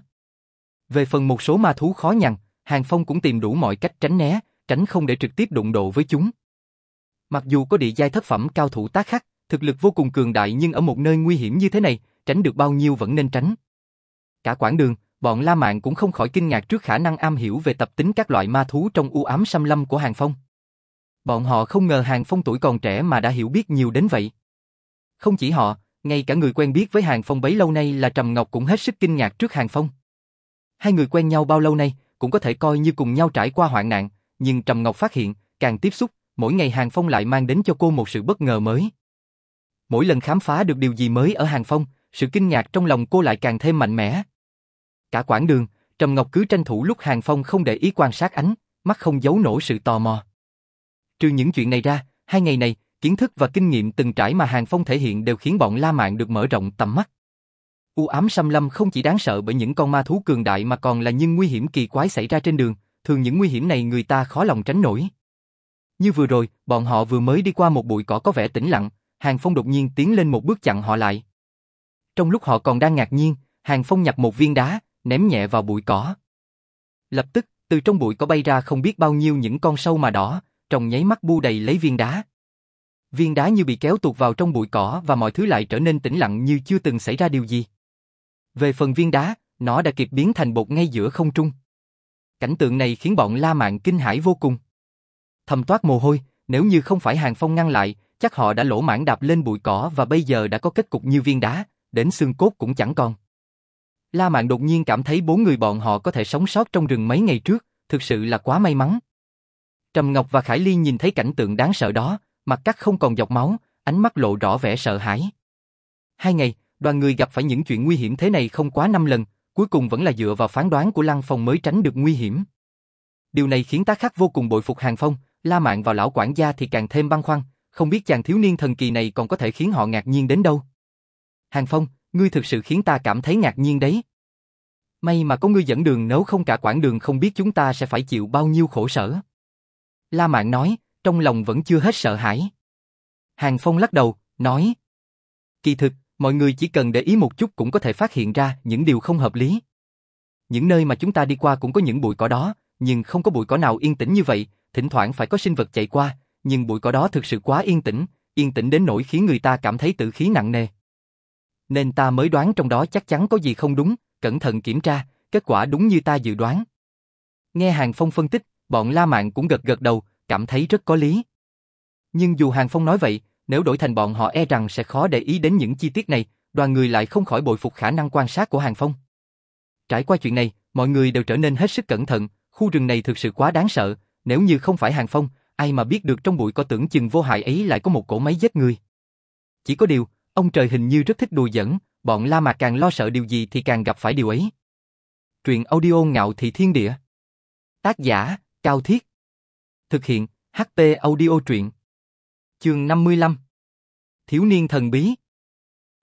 Về phần một số ma thú khó nhằn, Hàng Phong cũng tìm đủ mọi cách tránh né, tránh không để trực tiếp đụng độ với chúng. Mặc dù có địa giai thất phẩm cao thủ tá khắc, thực lực vô cùng cường đại nhưng ở một nơi nguy hiểm như thế này, tránh được bao nhiêu vẫn nên tránh. Cả quãng đường, bọn La Mạn cũng không khỏi kinh ngạc trước khả năng am hiểu về tập tính các loại ma thú trong u ám xâm lâm của Hàng Phong. Bọn họ không ngờ Hàng Phong tuổi còn trẻ mà đã hiểu biết nhiều đến vậy. Không chỉ họ, ngay cả người quen biết với Hàng Phong bấy lâu nay là Trầm Ngọc cũng hết sức kinh ngạc trước Hàng Phong. Hai người quen nhau bao lâu nay, cũng có thể coi như cùng nhau trải qua hoạn nạn, nhưng Trầm Ngọc phát hiện, càng tiếp xúc, mỗi ngày Hàng Phong lại mang đến cho cô một sự bất ngờ mới. Mỗi lần khám phá được điều gì mới ở Hàng Phong, sự kinh ngạc trong lòng cô lại càng thêm mạnh mẽ. Cả quãng đường, Trầm Ngọc cứ tranh thủ lúc Hàng Phong không để ý quan sát ánh, mắt không giấu nổi sự tò mò. Trừ những chuyện này ra, hai ngày này, kiến thức và kinh nghiệm từng trải mà Hàng Phong thể hiện đều khiến bọn La Mạn được mở rộng tầm mắt. U ám xâm lâm không chỉ đáng sợ bởi những con ma thú cường đại mà còn là những nguy hiểm kỳ quái xảy ra trên đường, thường những nguy hiểm này người ta khó lòng tránh nổi. Như vừa rồi, bọn họ vừa mới đi qua một bụi cỏ có vẻ tĩnh lặng, Hàng Phong đột nhiên tiến lên một bước chặn họ lại. Trong lúc họ còn đang ngạc nhiên, Hàng Phong nhặt một viên đá, ném nhẹ vào bụi cỏ. Lập tức, từ trong bụi cỏ bay ra không biết bao nhiêu những con sâu mà đỏ, trong nháy mắt bu đầy lấy viên đá. Viên đá như bị kéo tuột vào trong bụi cỏ và mọi thứ lại trở nên tĩnh lặng như chưa từng xảy ra điều gì. Về phần viên đá, nó đã kịp biến thành bột ngay giữa không trung. Cảnh tượng này khiến bọn La Mạn kinh hãi vô cùng. Thầm toát mồ hôi, nếu như không phải Hàng Phong ngăn lại, chắc họ đã lỗ mãn đạp lên bụi cỏ và bây giờ đã có kết cục như viên đá, đến xương cốt cũng chẳng còn. La Mạn đột nhiên cảm thấy bốn người bọn họ có thể sống sót trong rừng mấy ngày trước, thực sự là quá may mắn. Trầm Ngọc và Khải Ly nhìn thấy cảnh tượng đáng sợ đó, mặt cắt không còn dọc máu, ánh mắt lộ rõ vẻ sợ hãi. Hai ngày, đoàn người gặp phải những chuyện nguy hiểm thế này không quá năm lần, cuối cùng vẫn là dựa vào phán đoán của Lăng Phong mới tránh được nguy hiểm. Điều này khiến tá khắc vô cùng bội phục Hàng Phong, La Mạn vào lão quản gia thì càng thêm băn khoăn, không biết chàng thiếu niên thần kỳ này còn có thể khiến họ ngạc nhiên đến đâu. Hàng Phong, ngươi thực sự khiến ta cảm thấy ngạc nhiên đấy. May mà có ngươi dẫn đường nếu không cả quãng đường không biết chúng ta sẽ phải chịu bao nhiêu khổ sở. La Mạn nói, trong lòng vẫn chưa hết sợ hãi. Hàng Phong lắc đầu, nói. Kỳ thực, mọi người chỉ cần để ý một chút cũng có thể phát hiện ra những điều không hợp lý. Những nơi mà chúng ta đi qua cũng có những bụi cỏ đó, nhưng không có bụi cỏ nào yên tĩnh như vậy, thỉnh thoảng phải có sinh vật chạy qua, nhưng bụi cỏ đó thực sự quá yên tĩnh, yên tĩnh đến nỗi khiến người ta cảm thấy tự khí nặng nề. Nên ta mới đoán trong đó chắc chắn có gì không đúng, cẩn thận kiểm tra, kết quả đúng như ta dự đoán. Nghe Hàng Phong phân tích, bọn La Mạn cũng gật gật đầu, cảm thấy rất có lý. Nhưng dù Hàng Phong nói vậy, nếu đổi thành bọn họ e rằng sẽ khó để ý đến những chi tiết này, đoàn người lại không khỏi bội phục khả năng quan sát của Hàng Phong. Trải qua chuyện này, mọi người đều trở nên hết sức cẩn thận, khu rừng này thực sự quá đáng sợ, nếu như không phải Hàng Phong, ai mà biết được trong bụi có tưởng chừng vô hại ấy lại có một cỗ máy giết người. Chỉ có điều, ông trời hình như rất thích đùa giỡn, bọn La Mạc càng lo sợ điều gì thì càng gặp phải điều ấy. Truyện audio ngạo thị thiên địa. Tác giả, Cao Thiết. Thực hiện, HP audio truyện. Chương 55 Thiếu niên thần bí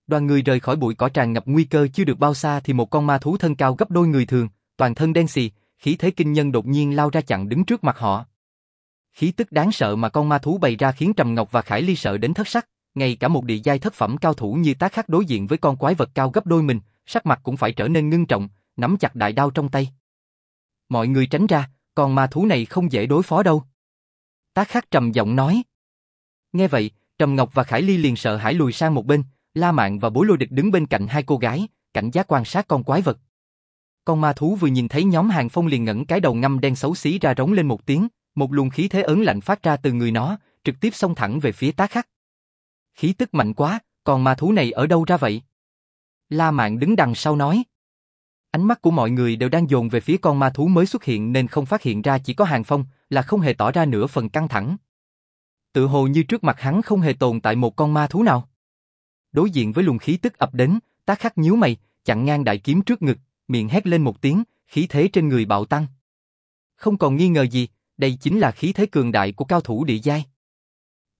Đoàn người rời khỏi bụi cỏ tràn ngập nguy cơ chưa được bao xa thì một con ma thú thân cao gấp đôi người thường, toàn thân đen xì, khí thế kinh nhân đột nhiên lao ra chặn đứng trước mặt họ. Khí tức đáng sợ mà con ma thú bày ra khiến Trầm Ngọc và Khải Ly sợ đến thất sắc, ngay cả một địa giai thất phẩm cao thủ như tá khắc đối diện với con quái vật cao gấp đôi mình, sắc mặt cũng phải trở nên ngưng trọng, nắm chặt đại đao trong tay. Mọi người tránh ra, con ma thú này không dễ đối phó đâu tá khắc trầm giọng nói. Nghe vậy, Trầm Ngọc và Khải Ly liền sợ hãi lùi sang một bên, La Mạn và Bối Lôi Địch đứng bên cạnh hai cô gái, cảnh giác quan sát con quái vật. Con ma thú vừa nhìn thấy nhóm hàng phong liền ngẩng cái đầu ngăm đen xấu xí ra rống lên một tiếng, một luồng khí thế ớn lạnh phát ra từ người nó, trực tiếp xông thẳng về phía tá khắc. Khí tức mạnh quá, còn ma thú này ở đâu ra vậy? La Mạn đứng đằng sau nói. Ánh mắt của mọi người đều đang dồn về phía con ma thú mới xuất hiện nên không phát hiện ra chỉ có hàng phong, là không hề tỏ ra nửa phần căng thẳng. Tự hồ như trước mặt hắn không hề tồn tại một con ma thú nào. Đối diện với luồng khí tức ập đến, tá khắc nhíu mày, chặn ngang đại kiếm trước ngực, miệng hét lên một tiếng, khí thế trên người bạo tăng. Không còn nghi ngờ gì, đây chính là khí thế cường đại của cao thủ địa giai.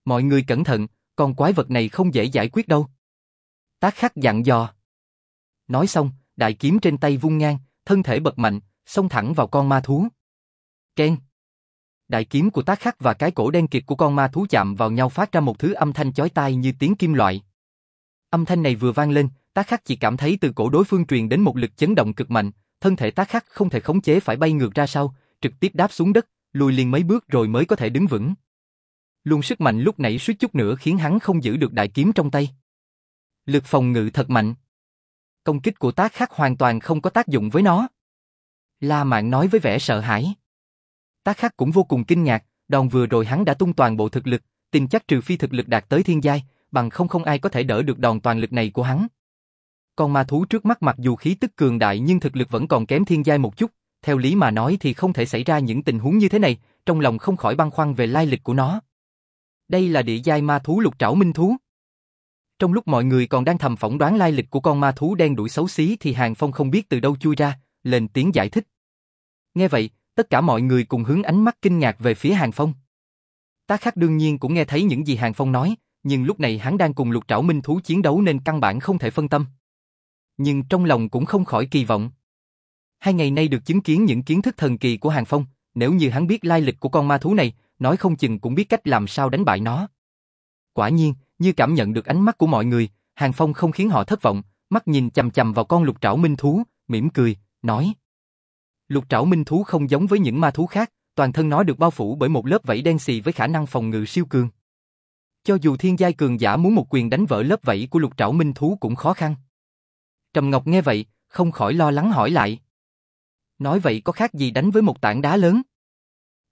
Mọi người cẩn thận, con quái vật này không dễ giải quyết đâu. Tác khắc dặn dò. Nói xong, đại kiếm trên tay vung ngang, thân thể bật mạnh, xông thẳng vào con ma thú. Ken. Đại kiếm của tác khắc và cái cổ đen kịt của con ma thú chạm vào nhau phát ra một thứ âm thanh chói tai như tiếng kim loại. Âm thanh này vừa vang lên, tác khắc chỉ cảm thấy từ cổ đối phương truyền đến một lực chấn động cực mạnh, thân thể tác khắc không thể khống chế phải bay ngược ra sau, trực tiếp đáp xuống đất, lùi liền mấy bước rồi mới có thể đứng vững. Luôn sức mạnh lúc nãy suýt chút nữa khiến hắn không giữ được đại kiếm trong tay. Lực phòng ngự thật mạnh. Công kích của tác khắc hoàn toàn không có tác dụng với nó. La Mạn nói với vẻ sợ hãi. Tác khắc cũng vô cùng kinh ngạc, đòn vừa rồi hắn đã tung toàn bộ thực lực, tin chắc trừ phi thực lực đạt tới thiên giai, bằng không không ai có thể đỡ được đòn toàn lực này của hắn. Con ma thú trước mắt mặc dù khí tức cường đại nhưng thực lực vẫn còn kém thiên giai một chút, theo lý mà nói thì không thể xảy ra những tình huống như thế này, trong lòng không khỏi băn khoăn về lai lịch của nó. Đây là địa giai ma thú lục trảo minh thú. Trong lúc mọi người còn đang thầm phỏng đoán lai lịch của con ma thú đen đuổi xấu xí thì Hàng Phong không biết từ đâu chui ra, lên tiếng giải thích. Nghe vậy, tất cả mọi người cùng hướng ánh mắt kinh ngạc về phía Hàng Phong. Tá khắc đương nhiên cũng nghe thấy những gì Hàng Phong nói, nhưng lúc này hắn đang cùng lục trảo minh thú chiến đấu nên căn bản không thể phân tâm. Nhưng trong lòng cũng không khỏi kỳ vọng. Hai ngày nay được chứng kiến những kiến thức thần kỳ của Hàng Phong, nếu như hắn biết lai lịch của con ma thú này, nói không chừng cũng biết cách làm sao đánh bại nó. Quả nhiên, như cảm nhận được ánh mắt của mọi người, Hàng Phong không khiến họ thất vọng, mắt nhìn chầm chầm vào con lục trảo minh thú, mỉm cười, nói. Lục trảo minh thú không giống với những ma thú khác, toàn thân nó được bao phủ bởi một lớp vảy đen xì với khả năng phòng ngự siêu cường. Cho dù thiên giai cường giả muốn một quyền đánh vỡ lớp vảy của lục trảo minh thú cũng khó khăn. Trầm Ngọc nghe vậy, không khỏi lo lắng hỏi lại. Nói vậy có khác gì đánh với một tảng đá lớn?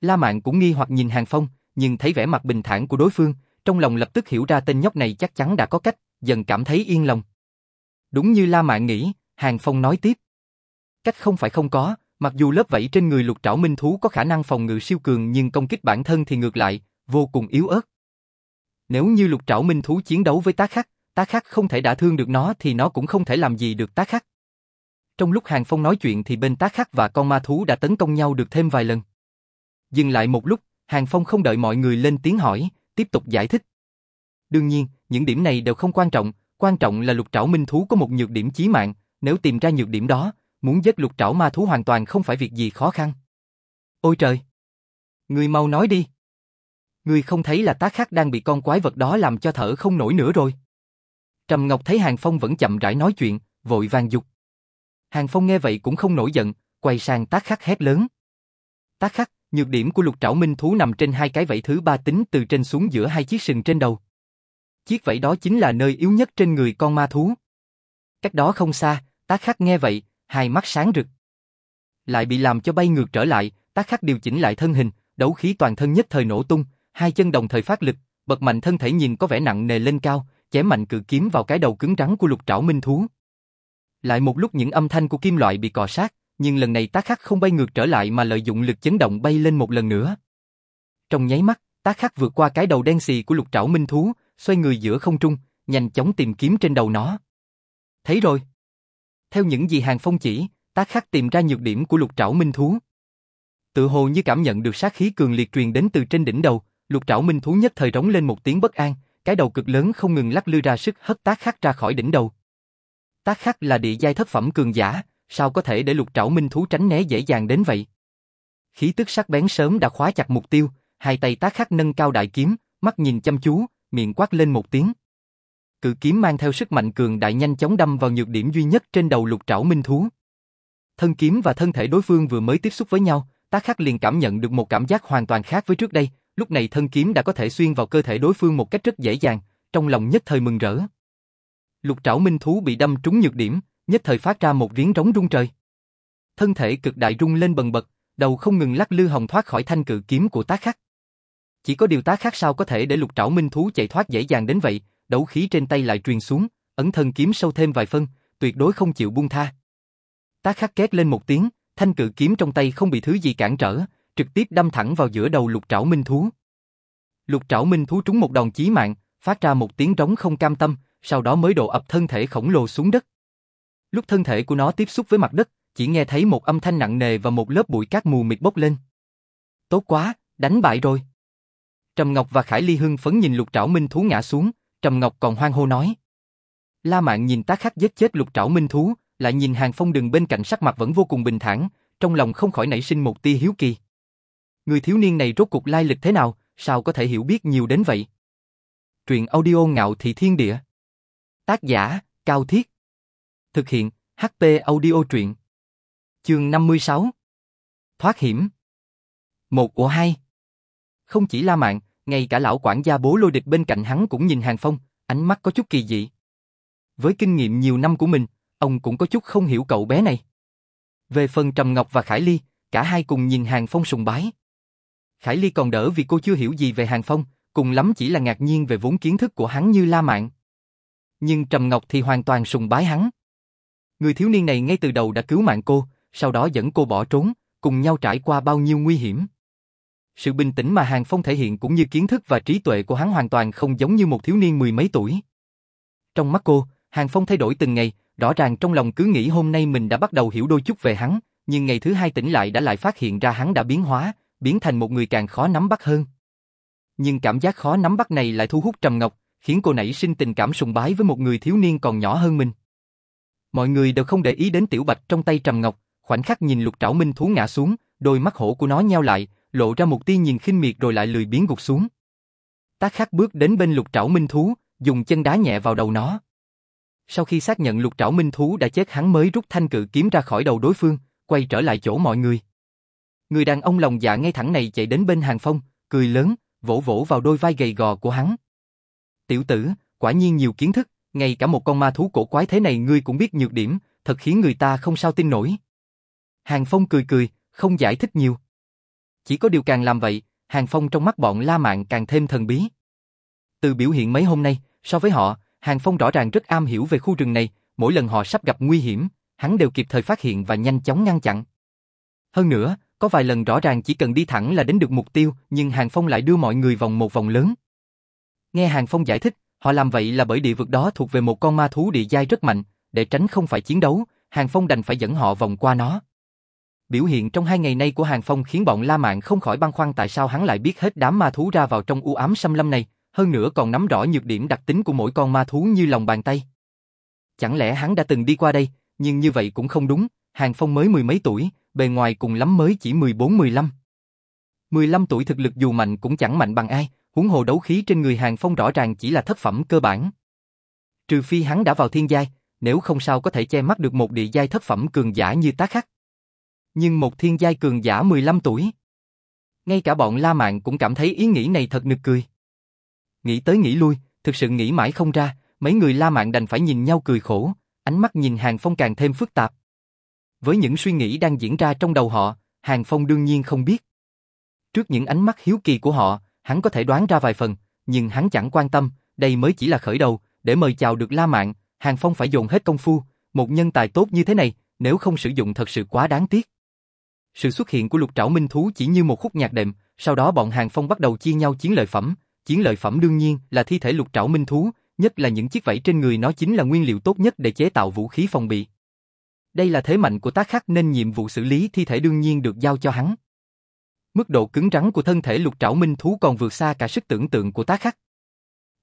La Mạn cũng nghi hoặc nhìn Hàng Phong, nhưng thấy vẻ mặt bình thản của đối phương, trong lòng lập tức hiểu ra tên nhóc này chắc chắn đã có cách, dần cảm thấy yên lòng. Đúng như La Mạn nghĩ, Hàng Phong nói tiếp. Cách không phải không có, mặc dù lớp vảy trên người lục trảo minh thú có khả năng phòng ngự siêu cường nhưng công kích bản thân thì ngược lại, vô cùng yếu ớt. Nếu như lục trảo minh thú chiến đấu với tá khắc, tá khắc không thể đả thương được nó thì nó cũng không thể làm gì được tá khắc. Trong lúc Hàng Phong nói chuyện thì bên tá khắc và con ma thú đã tấn công nhau được thêm vài lần. Dừng lại một lúc, Hàng Phong không đợi mọi người lên tiếng hỏi, tiếp tục giải thích. Đương nhiên, những điểm này đều không quan trọng, quan trọng là lục trảo minh thú có một nhược điểm chí mạng, nếu tìm ra nhược điểm đó, muốn giết lục trảo ma thú hoàn toàn không phải việc gì khó khăn. Ôi trời! Người mau nói đi! Người không thấy là tá khắc đang bị con quái vật đó làm cho thở không nổi nữa rồi. Trầm Ngọc thấy Hàng Phong vẫn chậm rãi nói chuyện, vội vàng dục. Hàng Phong nghe vậy cũng không nổi giận, quay sang tác khắc hét lớn. Tác khắc, nhược điểm của lục trảo minh thú nằm trên hai cái vảy thứ ba tính từ trên xuống giữa hai chiếc sừng trên đầu. Chiếc vảy đó chính là nơi yếu nhất trên người con ma thú. Cách đó không xa, tác khắc nghe vậy, hai mắt sáng rực. Lại bị làm cho bay ngược trở lại, tác khắc điều chỉnh lại thân hình, đấu khí toàn thân nhất thời nổ tung, hai chân đồng thời phát lực, bật mạnh thân thể nhìn có vẻ nặng nề lên cao, chém mạnh cự kiếm vào cái đầu cứng rắn của lục trảo minh thú. Lại một lúc những âm thanh của kim loại bị cọ sát, nhưng lần này tác khắc không bay ngược trở lại mà lợi dụng lực chấn động bay lên một lần nữa. Trong nháy mắt, tác khắc vượt qua cái đầu đen xì của lục trảo minh thú, xoay người giữa không trung, nhanh chóng tìm kiếm trên đầu nó. Thấy rồi. Theo những gì hàng phong chỉ, tá khắc tìm ra nhược điểm của lục trảo minh thú. Tự hồ như cảm nhận được sát khí cường liệt truyền đến từ trên đỉnh đầu, lục trảo minh thú nhất thời rống lên một tiếng bất an, cái đầu cực lớn không ngừng lắc lư ra sức hất tác khắc ra khỏi đỉnh đầu. Tác khắc là địa giai thất phẩm cường giả, sao có thể để lục trảo minh thú tránh né dễ dàng đến vậy? Khí tức sắc bén sớm đã khóa chặt mục tiêu, hai tay tác khắc nâng cao đại kiếm, mắt nhìn chăm chú, miệng quát lên một tiếng. Cự kiếm mang theo sức mạnh cường đại nhanh chóng đâm vào nhược điểm duy nhất trên đầu lục trảo minh thú. Thân kiếm và thân thể đối phương vừa mới tiếp xúc với nhau, tá khắc liền cảm nhận được một cảm giác hoàn toàn khác với trước đây, lúc này thân kiếm đã có thể xuyên vào cơ thể đối phương một cách rất dễ dàng, trong lòng nhất thời mừng rỡ. Lục trảo minh thú bị đâm trúng nhược điểm, nhất thời phát ra một tiếng rống rung trời. Thân thể cực đại rung lên bần bật, đầu không ngừng lắc lư hồng thoát khỏi thanh cự kiếm của tá khắc. Chỉ có điều tá khắc sao có thể để lục trảo minh thú chạy thoát dễ dàng đến vậy, đấu khí trên tay lại truyền xuống, ẩn thân kiếm sâu thêm vài phân, tuyệt đối không chịu buông tha. Tá khắc két lên một tiếng, thanh cự kiếm trong tay không bị thứ gì cản trở, trực tiếp đâm thẳng vào giữa đầu lục trảo minh thú. Lục trảo minh thú trúng một đòn chí mạng, phát ra một tiếng rống không cam tâm, sau đó mới đổ ập thân thể khổng lồ xuống đất. Lúc thân thể của nó tiếp xúc với mặt đất, chỉ nghe thấy một âm thanh nặng nề và một lớp bụi cát mù mịt bốc lên. Tốt quá, đánh bại rồi. Trầm Ngọc và Khải Ly hưng phấn nhìn lục trảo minh thú ngã xuống, Trầm Ngọc còn hoang hô nói. La Mạn nhìn tá khắc giết chết lục trảo minh thú, lại nhìn Hàng Phong đường bên cạnh sắc mặt vẫn vô cùng bình thản, trong lòng không khỏi nảy sinh một tia hiếu kỳ. Người thiếu niên này rốt cuộc lai lịch thế nào, sao có thể hiểu biết nhiều đến vậy? Truyện audio ngạo thị thiên địa. Tác giả, Cao Thiết. Thực hiện, HP audio truyện. Chương 56. Thoát hiểm. Một của hai. Không chỉ La Mạn, ngay cả lão quản gia bố lôi địch bên cạnh hắn cũng nhìn Hàng Phong, ánh mắt có chút kỳ dị. Với kinh nghiệm nhiều năm của mình, ông cũng có chút không hiểu cậu bé này. Về phần Trầm Ngọc và Khải Ly, cả hai cùng nhìn Hàng Phong sùng bái. Khải Ly còn đỡ vì cô chưa hiểu gì về Hàng Phong, cùng lắm chỉ là ngạc nhiên về vốn kiến thức của hắn như La Mạn. Nhưng Trầm Ngọc thì hoàn toàn sùng bái hắn. Người thiếu niên này ngay từ đầu đã cứu mạng cô, sau đó dẫn cô bỏ trốn, cùng nhau trải qua bao nhiêu nguy hiểm. Sự bình tĩnh mà Hàng Phong thể hiện cũng như kiến thức và trí tuệ của hắn hoàn toàn không giống như một thiếu niên mười mấy tuổi. Trong mắt cô, Hàng Phong thay đổi từng ngày, rõ ràng trong lòng cứ nghĩ hôm nay mình đã bắt đầu hiểu đôi chút về hắn, nhưng ngày thứ hai tỉnh lại đã lại phát hiện ra hắn đã biến hóa, biến thành một người càng khó nắm bắt hơn. Nhưng cảm giác khó nắm bắt này lại thu hút Trầm Ngọc, khiến cô nảy sinh tình cảm sùng bái với một người thiếu niên còn nhỏ hơn mình. Mọi người đều không để ý đến tiểu bạch trong tay Trầm Ngọc, khoảnh khắc nhìn lục trảo minh thú ngã xuống, đôi mắt hổ của nó nheo lại, lộ ra một tia nhìn khinh miệt rồi lại lười biến gục xuống. Tác khắc bước đến bên lục trảo minh thú, dùng chân đá nhẹ vào đầu nó. Sau khi xác nhận lục trảo minh thú đã chết hắn mới rút thanh cự kiếm ra khỏi đầu đối phương, quay trở lại chỗ mọi người. Người đàn ông lòng dạ ngay thẳng này chạy đến bên hàng phong, cười lớn, vỗ vỗ vào đôi vai gầy gò của hắn. Tiểu tử, quả nhiên nhiều kiến thức, ngay cả một con ma thú cổ quái thế này ngươi cũng biết nhược điểm, thật khiến người ta không sao tin nổi. Hàng Phong cười cười, không giải thích nhiều. Chỉ có điều càng làm vậy, Hàng Phong trong mắt bọn La Mạn càng thêm thần bí. Từ biểu hiện mấy hôm nay, so với họ, Hàng Phong rõ ràng rất am hiểu về khu rừng này, mỗi lần họ sắp gặp nguy hiểm, hắn đều kịp thời phát hiện và nhanh chóng ngăn chặn. Hơn nữa, có vài lần rõ ràng chỉ cần đi thẳng là đến được mục tiêu, nhưng Hàng Phong lại đưa mọi người vòng một vòng lớn. Nghe Hàng Phong giải thích, họ làm vậy là bởi địa vực đó thuộc về một con ma thú địa giai rất mạnh, để tránh không phải chiến đấu, Hàng Phong đành phải dẫn họ vòng qua nó. Biểu hiện trong hai ngày nay của Hàng Phong khiến bọn La Mạn không khỏi băn khoăn tại sao hắn lại biết hết đám ma thú ra vào trong u ám xâm lâm này, hơn nữa còn nắm rõ nhược điểm đặc tính của mỗi con ma thú như lòng bàn tay. Chẳng lẽ hắn đã từng đi qua đây, nhưng như vậy cũng không đúng, Hàng Phong mới mười mấy tuổi, bề ngoài cùng lắm mới chỉ 14-15. 15 tuổi thực lực dù mạnh cũng chẳng mạnh bằng ai, huống hồ đấu khí trên người Hàng Phong rõ ràng chỉ là thất phẩm cơ bản. Trừ phi hắn đã vào thiên giai, nếu không sao có thể che mắt được một địa giai thất phẩm cường giả như tá khắc. Nhưng một thiên giai cường giả 15 tuổi. Ngay cả bọn La Mạn cũng cảm thấy ý nghĩ này thật nực cười. Nghĩ tới nghĩ lui, thực sự nghĩ mãi không ra, mấy người La Mạn đành phải nhìn nhau cười khổ, ánh mắt nhìn Hàng Phong càng thêm phức tạp. Với những suy nghĩ đang diễn ra trong đầu họ, Hàng Phong đương nhiên không biết. Trước những ánh mắt hiếu kỳ của họ, hắn có thể đoán ra vài phần, nhưng hắn chẳng quan tâm, đây mới chỉ là khởi đầu, để mời chào được La Mạn, Hàng Phong phải dồn hết công phu, một nhân tài tốt như thế này, nếu không sử dụng thật sự quá đáng tiếc. Sự xuất hiện của lục trảo minh thú chỉ như một khúc nhạc đệm, sau đó bọn Hàng Phong bắt đầu chia nhau chiến lợi phẩm, chiến lợi phẩm đương nhiên là thi thể lục trảo minh thú, nhất là những chiếc vảy trên người nó chính là nguyên liệu tốt nhất để chế tạo vũ khí phòng bị. Đây là thế mạnh của tác khắc nên nhiệm vụ xử lý thi thể đương nhiên được giao cho hắn. Mức độ cứng rắn của thân thể lục trảo minh thú còn vượt xa cả sức tưởng tượng của tác khắc.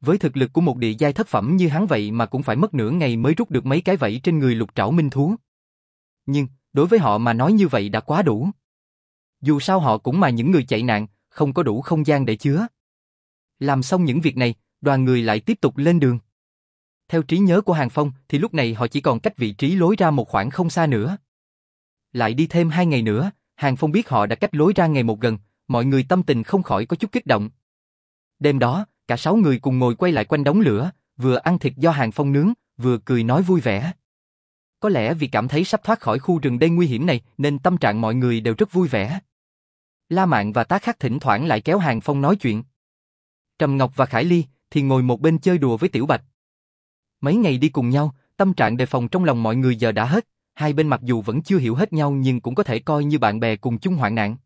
Với thực lực của một địa giai thất phẩm như hắn vậy mà cũng phải mất nửa ngày mới rút được mấy cái vảy trên người lục trảo minh thú. Nhưng, đối với họ mà nói như vậy đã quá đủ. Dù sao họ cũng mà những người chạy nạn, không có đủ không gian để chứa. Làm xong những việc này, đoàn người lại tiếp tục lên đường. Theo trí nhớ của Hàng Phong thì lúc này họ chỉ còn cách vị trí lối ra một khoảng không xa nữa. Lại đi thêm hai ngày nữa, Hàng Phong biết họ đã cách lối ra ngày một gần, mọi người tâm tình không khỏi có chút kích động. Đêm đó, cả sáu người cùng ngồi quay lại quanh đống lửa, vừa ăn thịt do Hàng Phong nướng, vừa cười nói vui vẻ. Có lẽ vì cảm thấy sắp thoát khỏi khu rừng đen nguy hiểm này nên tâm trạng mọi người đều rất vui vẻ. La Mạn và Tá Khắc thỉnh thoảng lại kéo Hàng Phong nói chuyện. Trầm Ngọc và Khải Ly thì ngồi một bên chơi đùa với Tiểu Bạch. Mấy ngày đi cùng nhau, tâm trạng đề phòng trong lòng mọi người giờ đã hết, hai bên mặc dù vẫn chưa hiểu hết nhau nhưng cũng có thể coi như bạn bè cùng chung hoạn nạn.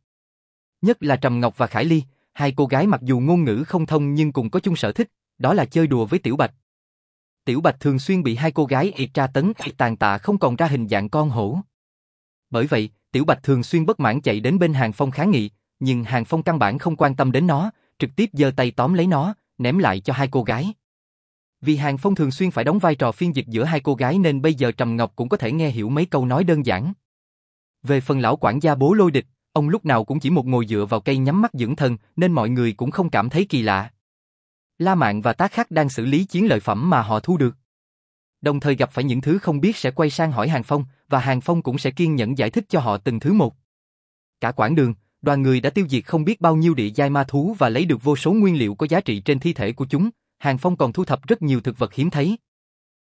Nhất là Trầm Ngọc và Khải Ly, hai cô gái mặc dù ngôn ngữ không thông nhưng cùng có chung sở thích, đó là chơi đùa với Tiểu Bạch. Tiểu Bạch thường xuyên bị hai cô gái y tra tấn y tàn tạ không còn ra hình dạng con hổ. Bởi vậy, Tiểu Bạch thường xuyên bất mãn chạy đến bên Hàng Phong kháng nghị, nhưng Hàng Phong căn bản không quan tâm đến nó, trực tiếp giơ tay tóm lấy nó, ném lại cho hai cô gái. Vì Hàng Phong thường xuyên phải đóng vai trò phiên dịch giữa hai cô gái nên bây giờ Trầm Ngọc cũng có thể nghe hiểu mấy câu nói đơn giản. Về phần lão quản gia bố lôi địch, ông lúc nào cũng chỉ một ngồi dựa vào cây nhắm mắt dưỡng thần, nên mọi người cũng không cảm thấy kỳ lạ. La Mạn và Tác Khắc đang xử lý chiến lợi phẩm mà họ thu được. Đồng thời gặp phải những thứ không biết sẽ quay sang hỏi Hàng Phong và Hàng Phong cũng sẽ kiên nhẫn giải thích cho họ từng thứ một. Cả quãng đường, đoàn người đã tiêu diệt không biết bao nhiêu địa giai ma thú và lấy được vô số nguyên liệu có giá trị trên thi thể của chúng, Hàng Phong còn thu thập rất nhiều thực vật hiếm thấy.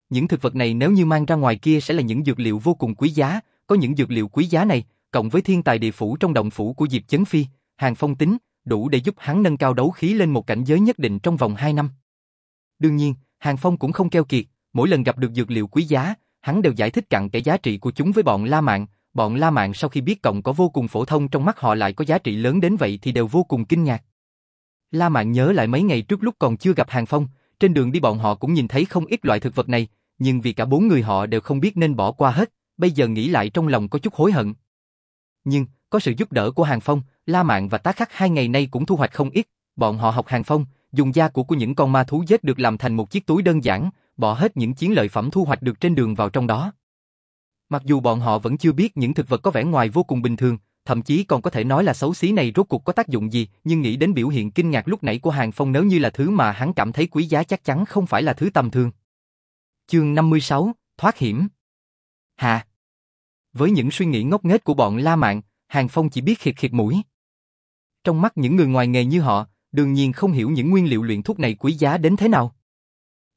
Những thực vật này nếu như mang ra ngoài kia sẽ là những dược liệu vô cùng quý giá, có những dược liệu quý giá này, cộng với thiên tài địa phủ trong động phủ của Diệp Chấn Phi, Hàng Phong tính, đủ để giúp hắn nâng cao đấu khí lên một cảnh giới nhất định trong vòng 2 năm. Đương nhiên, Hàng Phong cũng không keo kiệt, mỗi lần gặp được dược liệu quý giá, hắn đều giải thích cặn kẽ giá trị của chúng với bọn La Mạn, bọn La Mạn sau khi biết cộng có vô cùng phổ thông trong mắt họ lại có giá trị lớn đến vậy thì đều vô cùng kinh ngạc. La Mạn nhớ lại mấy ngày trước lúc còn chưa gặp Hàng Phong, trên đường đi bọn họ cũng nhìn thấy không ít loại thực vật này, nhưng vì cả bốn người họ đều không biết nên bỏ qua hết, bây giờ nghĩ lại trong lòng có chút hối hận. Nhưng, có sự giúp đỡ của Hàng Phong, La Mạn và Tá Khắc hai ngày nay cũng thu hoạch không ít, bọn họ học Hàng Phong, dùng da của của những con ma thú giết được làm thành một chiếc túi đơn giản, bỏ hết những chiến lợi phẩm thu hoạch được trên đường vào trong đó. Mặc dù bọn họ vẫn chưa biết những thực vật có vẻ ngoài vô cùng bình thường, thậm chí còn có thể nói là xấu xí này rốt cuộc có tác dụng gì, nhưng nghĩ đến biểu hiện kinh ngạc lúc nãy của Hàng Phong nếu như là thứ mà hắn cảm thấy quý giá chắc chắn không phải là thứ tầm thường. Chương 56, Thoát hiểm Hà Với những suy nghĩ ngốc nghếch của bọn La Mạn, Hàng Phong chỉ biết khịt khịt mũi. Trong mắt những người ngoài nghề như họ, đương nhiên không hiểu những nguyên liệu luyện thuốc này quý giá đến thế nào.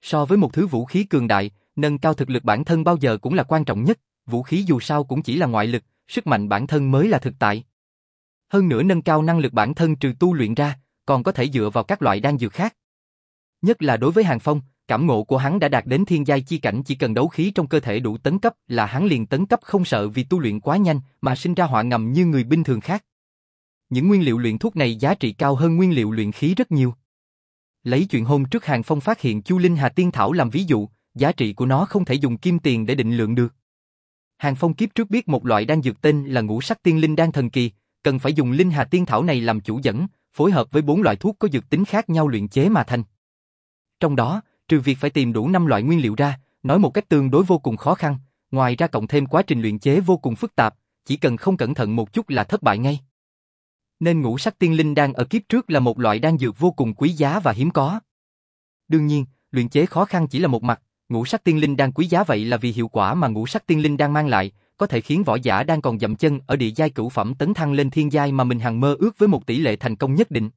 So với một thứ vũ khí cường đại, nâng cao thực lực bản thân bao giờ cũng là quan trọng nhất, vũ khí dù sao cũng chỉ là ngoại lực, sức mạnh bản thân mới là thực tại. Hơn nữa nâng cao năng lực bản thân trừ tu luyện ra, còn có thể dựa vào các loại đan dược khác. Nhất là đối với Hàng Phong, cảm ngộ của hắn đã đạt đến thiên giai chi cảnh chỉ cần đấu khí trong cơ thể đủ tấn cấp là hắn liền tấn cấp không sợ vì tu luyện quá nhanh mà sinh ra họa ngầm như người bình thường khác. Những nguyên liệu luyện thuốc này giá trị cao hơn nguyên liệu luyện khí rất nhiều. Lấy chuyện hôm trước Hàng Phong phát hiện Chu Linh Hà Tiên Thảo làm ví dụ, giá trị của nó không thể dùng kim tiền để định lượng được. Hàng Phong kiếp trước biết một loại đan dược tên là ngũ sắc tiên linh đan thần kỳ, cần phải dùng linh hà tiên thảo này làm chủ dẫn, phối hợp với bốn loại thuốc có dược tính khác nhau luyện chế mà thành. Trong đó, trừ việc phải tìm đủ năm loại nguyên liệu ra, nói một cách tương đối vô cùng khó khăn, ngoài ra cộng thêm quá trình luyện chế vô cùng phức tạp, chỉ cần không cẩn thận một chút là thất bại ngay. Nên ngũ sắc tiên linh đan ở kiếp trước là một loại đan dược vô cùng quý giá và hiếm có. Đương nhiên, luyện chế khó khăn chỉ là một mặt, ngũ sắc tiên linh đang quý giá vậy là vì hiệu quả mà ngũ sắc tiên linh đang mang lại, có thể khiến võ giả đang còn dậm chân ở địa giai cửu phẩm tấn thăng lên thiên giai mà mình hằng mơ ước với một tỷ lệ thành công nhất định.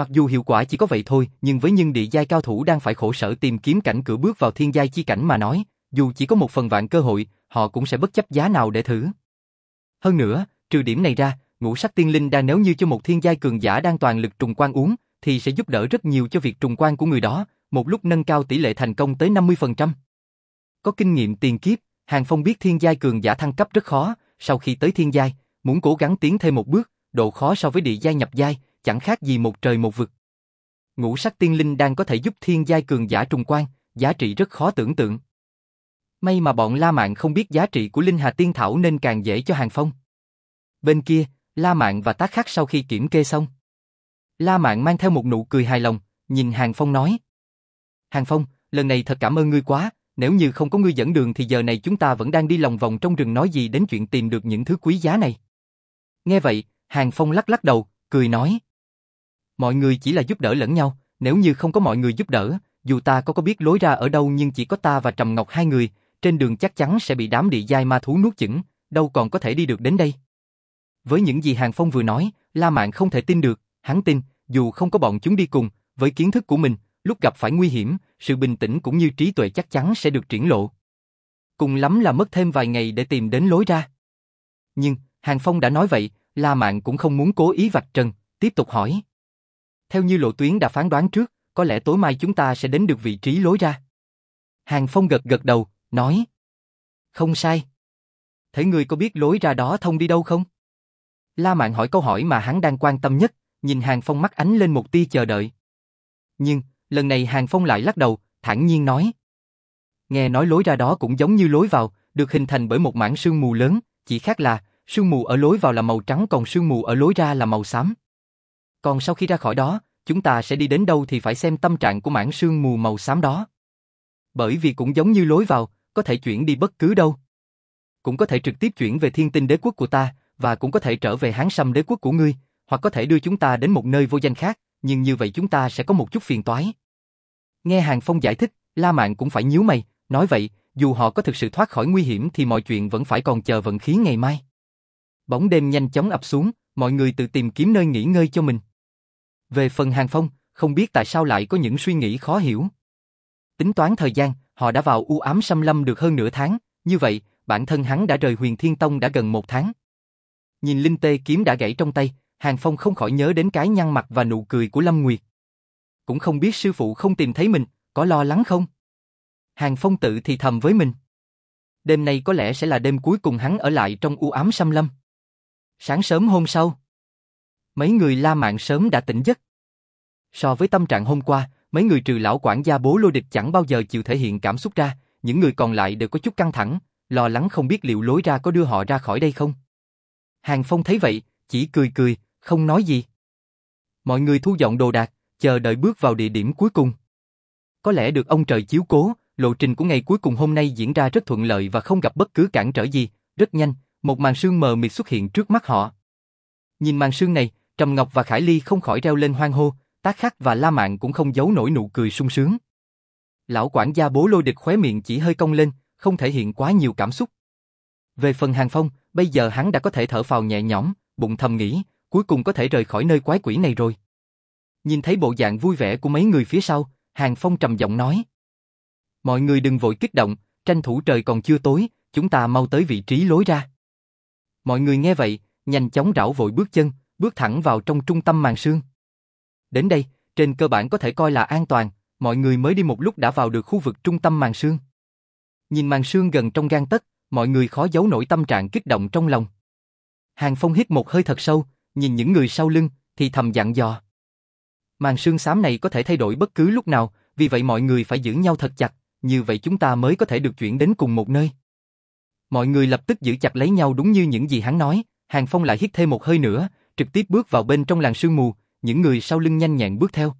Mặc dù hiệu quả chỉ có vậy thôi, nhưng với những địa giai cao thủ đang phải khổ sở tìm kiếm cảnh cửa bước vào thiên giai chi cảnh mà nói, dù chỉ có một phần vạn cơ hội, họ cũng sẽ bất chấp giá nào để thử. Hơn nữa, trừ điểm này ra, ngũ sắc tiên linh đa nếu như cho một thiên giai cường giả đang toàn lực trùng quan uống, thì sẽ giúp đỡ rất nhiều cho việc trùng quan của người đó, một lúc nâng cao tỷ lệ thành công tới 50%. Có kinh nghiệm tiền kiếp, Hàng Phong biết thiên giai cường giả thăng cấp rất khó, sau khi tới thiên giai, muốn cố gắng tiến thêm một bước, độ khó so với địa giai nhập giai, chẳng khác gì một trời một vực. Ngũ sắc tiên linh đang có thể giúp thiên giai cường giả trùng quan, giá trị rất khó tưởng tượng. May mà bọn La Mạn không biết giá trị của Linh Hà Tiên Thảo nên càng dễ cho Hàng Phong. Bên kia, La Mạn và Tác Khắc sau khi kiểm kê xong. La Mạn mang theo một nụ cười hài lòng, nhìn Hàng Phong nói. Hàng Phong, lần này thật cảm ơn ngươi quá, nếu như không có ngươi dẫn đường thì giờ này chúng ta vẫn đang đi lòng vòng trong rừng nói gì đến chuyện tìm được những thứ quý giá này. Nghe vậy, Hàng Phong lắc lắc đầu, cười nói. Mọi người chỉ là giúp đỡ lẫn nhau, nếu như không có mọi người giúp đỡ, dù ta có có biết lối ra ở đâu nhưng chỉ có ta và Trầm Ngọc hai người, trên đường chắc chắn sẽ bị đám địa giai ma thú nuốt chửng, đâu còn có thể đi được đến đây. Với những gì Hàng Phong vừa nói, La Mạn không thể tin được, hắn tin, dù không có bọn chúng đi cùng, với kiến thức của mình, lúc gặp phải nguy hiểm, sự bình tĩnh cũng như trí tuệ chắc chắn sẽ được triển lộ. Cùng lắm là mất thêm vài ngày để tìm đến lối ra. Nhưng, Hàng Phong đã nói vậy, La Mạn cũng không muốn cố ý vạch trần, tiếp tục hỏi. Theo như lộ tuyến đã phán đoán trước, có lẽ tối mai chúng ta sẽ đến được vị trí lối ra. Hàng Phong gật gật đầu, nói. Không sai. Thế người có biết lối ra đó thông đi đâu không? La Mạn hỏi câu hỏi mà hắn đang quan tâm nhất, nhìn Hàng Phong mắt ánh lên một tia chờ đợi. Nhưng, lần này Hàng Phong lại lắc đầu, thản nhiên nói. Nghe nói lối ra đó cũng giống như lối vào, được hình thành bởi một mảng sương mù lớn, chỉ khác là, sương mù ở lối vào là màu trắng còn sương mù ở lối ra là màu xám. Còn sau khi ra khỏi đó, chúng ta sẽ đi đến đâu thì phải xem tâm trạng của mảng sương mù màu xám đó. Bởi vì cũng giống như lối vào, có thể chuyển đi bất cứ đâu. Cũng có thể trực tiếp chuyển về thiên tinh đế quốc của ta, và cũng có thể trở về hán sâm đế quốc của ngươi, hoặc có thể đưa chúng ta đến một nơi vô danh khác, nhưng như vậy chúng ta sẽ có một chút phiền toái. Nghe Hàng Phong giải thích, La Mạn cũng phải nhíu mày, nói vậy, dù họ có thực sự thoát khỏi nguy hiểm thì mọi chuyện vẫn phải còn chờ vận khí ngày mai. Bóng đêm nhanh chóng ập xuống, mọi người tự tìm kiếm nơi nghỉ ngơi cho mình. Về phần Hàng Phong, không biết tại sao lại có những suy nghĩ khó hiểu. Tính toán thời gian, họ đã vào u ám xâm lâm được hơn nửa tháng, như vậy, bản thân hắn đã rời huyền Thiên Tông đã gần một tháng. Nhìn Linh Tê kiếm đã gãy trong tay, Hàng Phong không khỏi nhớ đến cái nhăn mặt và nụ cười của Lâm Nguyệt. Cũng không biết sư phụ không tìm thấy mình, có lo lắng không? Hàng Phong tự thì thầm với mình. Đêm nay có lẽ sẽ là đêm cuối cùng hắn ở lại trong u ám xâm lâm. Sáng sớm hôm sau, mấy người La Mạn sớm đã tỉnh giấc. So với tâm trạng hôm qua, mấy người trừ lão quản gia bố lôi địch chẳng bao giờ chịu thể hiện cảm xúc ra, những người còn lại đều có chút căng thẳng, lo lắng không biết liệu lối ra có đưa họ ra khỏi đây không. Hàng Phong thấy vậy, chỉ cười cười, không nói gì. Mọi người thu dọn đồ đạc, chờ đợi bước vào địa điểm cuối cùng. Có lẽ được ông trời chiếu cố, lộ trình của ngày cuối cùng hôm nay diễn ra rất thuận lợi và không gặp bất cứ cản trở gì, rất nhanh, một màn sương mờ mịt xuất hiện trước mắt họ. Nhìn màn sương này, Trầm Ngọc và Khải Ly không khỏi reo lên hoang hô, Tác Khắc và La Mạn cũng không giấu nổi nụ cười sung sướng. Lão quản gia bố lôi địch khóe miệng chỉ hơi cong lên, không thể hiện quá nhiều cảm xúc. Về phần Hàng Phong, bây giờ hắn đã có thể thở phào nhẹ nhõm, bụng thầm nghĩ, cuối cùng có thể rời khỏi nơi quái quỷ này rồi. Nhìn thấy bộ dạng vui vẻ của mấy người phía sau, Hàng Phong trầm giọng nói. Mọi người đừng vội kích động, tranh thủ trời còn chưa tối, chúng ta mau tới vị trí lối ra. Mọi người nghe vậy, nhanh chóng rảo vội bước chân, bước thẳng vào trong trung tâm màn sương. Đến đây, trên cơ bản có thể coi là an toàn, mọi người mới đi một lúc đã vào được khu vực trung tâm màn sương. Nhìn màn sương gần trong gan tấc, mọi người khó giấu nổi tâm trạng kích động trong lòng. Hàng Phong hít một hơi thật sâu, nhìn những người sau lưng, thì thầm dặn dò. Màn sương xám này có thể thay đổi bất cứ lúc nào, vì vậy mọi người phải giữ nhau thật chặt, như vậy chúng ta mới có thể được chuyển đến cùng một nơi. Mọi người lập tức giữ chặt lấy nhau đúng như những gì hắn nói, Hàng Phong lại hít thêm một hơi nữa, trực tiếp bước vào bên trong làng sương mù, những người sau lưng nhanh nhẹn bước theo.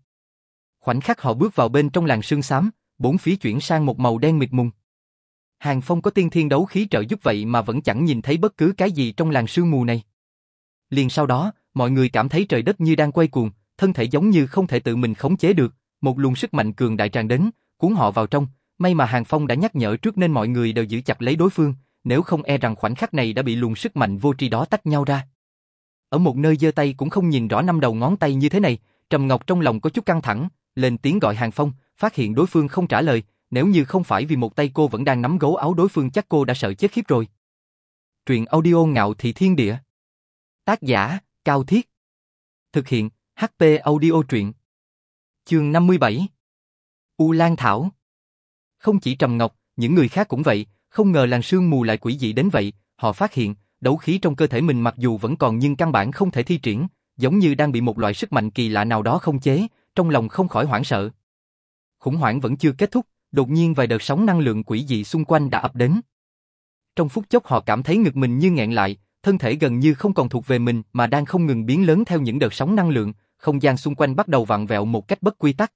Khoảnh khắc họ bước vào bên trong làng sương xám, bốn phía chuyển sang một màu đen mịt mùng. Hàng Phong có tiên thiên đấu khí trợ giúp vậy mà vẫn chẳng nhìn thấy bất cứ cái gì trong làng sương mù này. Liền sau đó, mọi người cảm thấy trời đất như đang quay cuồng, thân thể giống như không thể tự mình khống chế được, một luồng sức mạnh cường đại tràn đến, cuốn họ vào trong, may mà Hàng Phong đã nhắc nhở trước nên mọi người đều giữ chặt lấy đối phương, nếu không e rằng khoảnh khắc này đã bị luồng sức mạnh vô tri đó tách nhau ra. Ở một nơi giơ tay cũng không nhìn rõ năm đầu ngón tay như thế này, Trầm Ngọc trong lòng có chút căng thẳng, lên tiếng gọi Hàng Phong, phát hiện đối phương không trả lời, nếu như không phải vì một tay cô vẫn đang nắm gấu áo đối phương chắc cô đã sợ chết khiếp rồi. Truyện audio ngạo thị thiên địa. Tác giả, Cao Thiết. Thực hiện, HP audio truyện. Chương 57. U Lan Thảo. Không chỉ Trầm Ngọc, những người khác cũng vậy, không ngờ làn sương mù lại quỷ dị đến vậy, họ phát hiện, đấu khí trong cơ thể mình mặc dù vẫn còn nhưng căn bản không thể thi triển, giống như đang bị một loại sức mạnh kỳ lạ nào đó không chế, trong lòng không khỏi hoảng sợ. Khủng hoảng vẫn chưa kết thúc, đột nhiên vài đợt sóng năng lượng quỷ dị xung quanh đã ập đến. Trong phút chốc họ cảm thấy ngực mình như nghẹn lại, thân thể gần như không còn thuộc về mình mà đang không ngừng biến lớn theo những đợt sóng năng lượng, không gian xung quanh bắt đầu vặn vẹo một cách bất quy tắc.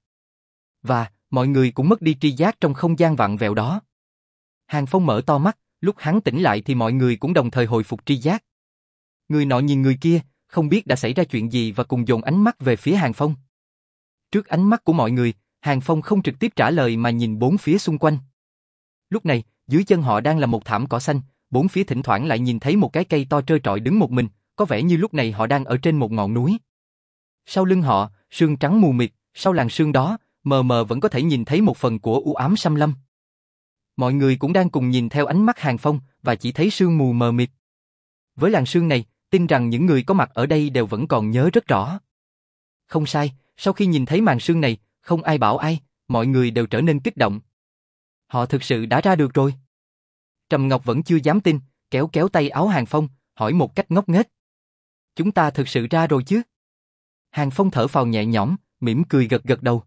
Và, mọi người cũng mất đi tri giác trong không gian vặn vẹo đó. Hàng Phong mở to mắt, lúc hắn tỉnh lại thì mọi người cũng đồng thời hồi phục tri giác. Người nọ nhìn người kia, không biết đã xảy ra chuyện gì và cùng dồn ánh mắt về phía Hàng Phong. Trước ánh mắt của mọi người, Hàng Phong không trực tiếp trả lời mà nhìn bốn phía xung quanh. Lúc này, dưới chân họ đang là một thảm cỏ xanh, bốn phía thỉnh thoảng lại nhìn thấy một cái cây to trơ trọi đứng một mình, có vẻ như lúc này họ đang ở trên một ngọn núi. Sau lưng họ, sương trắng mù mịt, sau làn sương đó, mờ mờ vẫn có thể nhìn thấy một phần của u ám xăm lâm. Mọi người cũng đang cùng nhìn theo ánh mắt Hàng Phong và chỉ thấy sương mù mờ mịt. Với làn sương này, tin rằng những người có mặt ở đây đều vẫn còn nhớ rất rõ. Không sai, sau khi nhìn thấy màn sương này, không ai bảo ai, mọi người đều trở nên kích động. Họ thực sự đã ra được rồi. Trầm Ngọc vẫn chưa dám tin, kéo kéo tay áo Hàng Phong, hỏi một cách ngốc nghếch. Chúng ta thực sự ra rồi chứ? Hàng Phong thở phào nhẹ nhõm, mỉm cười gật gật đầu.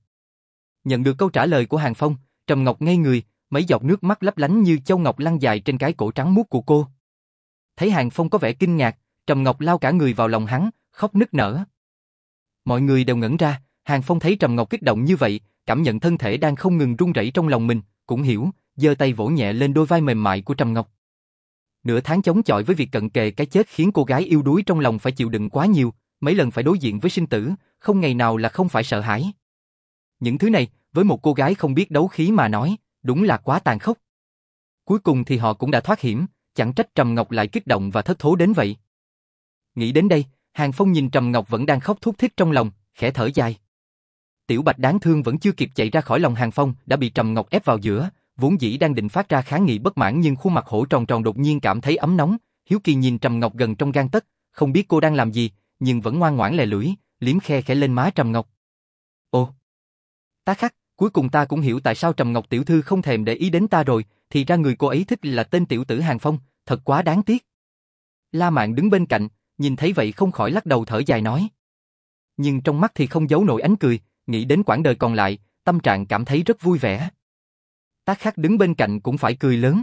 Nhận được câu trả lời của Hàng Phong, Trầm Ngọc ngây người, mấy giọt nước mắt lấp lánh như châu ngọc lăn dài trên cái cổ trắng muốt của cô. Thấy Hàng Phong có vẻ kinh ngạc, Trầm Ngọc lao cả người vào lòng hắn, khóc nức nở. Mọi người đều ngẩn ra, Hàng Phong thấy Trầm Ngọc kích động như vậy, cảm nhận thân thể đang không ngừng run rẩy trong lòng mình, cũng hiểu, giơ tay vỗ nhẹ lên đôi vai mềm mại của Trầm Ngọc. Nửa tháng chống chọi với việc cận kề cái chết khiến cô gái yêu đuối trong lòng phải chịu đựng quá nhiều, mấy lần phải đối diện với sinh tử, không ngày nào là không phải sợ hãi. Những thứ này, với một cô gái không biết đấu khí mà nói, đúng là quá tàn khốc. Cuối cùng thì họ cũng đã thoát hiểm, chẳng trách Trầm Ngọc lại kích động và thất thố đến vậy. Nghĩ đến đây, Hàng Phong nhìn Trầm Ngọc vẫn đang khóc thút thít trong lòng, khẽ thở dài. Tiểu Bạch đáng thương vẫn chưa kịp chạy ra khỏi lòng Hàng Phong, đã bị Trầm Ngọc ép vào giữa, vốn dĩ đang định phát ra kháng nghị bất mãn nhưng khuôn mặt hổ tròn tròn đột nhiên cảm thấy ấm nóng, Hiếu Kỳ nhìn Trầm Ngọc gần trong gan tấc, không biết cô đang làm gì, nhưng vẫn ngoan ngoãn lè lưỡi, liếm khe khẽ lên má Trầm Ngọc. Ồ! tá khắc, cuối cùng ta cũng hiểu tại sao Trầm Ngọc tiểu thư không thèm để ý đến ta rồi, thì ra người cô ấy thích là tên tiểu tử Hàng Phong, thật quá đáng tiếc. La Mạn đứng bên cạnh, nhìn thấy vậy không khỏi lắc đầu thở dài nói. Nhưng trong mắt thì không giấu nổi ánh cười, nghĩ đến quãng đời còn lại, tâm trạng cảm thấy rất vui vẻ. Tác khắc đứng bên cạnh cũng phải cười lớn.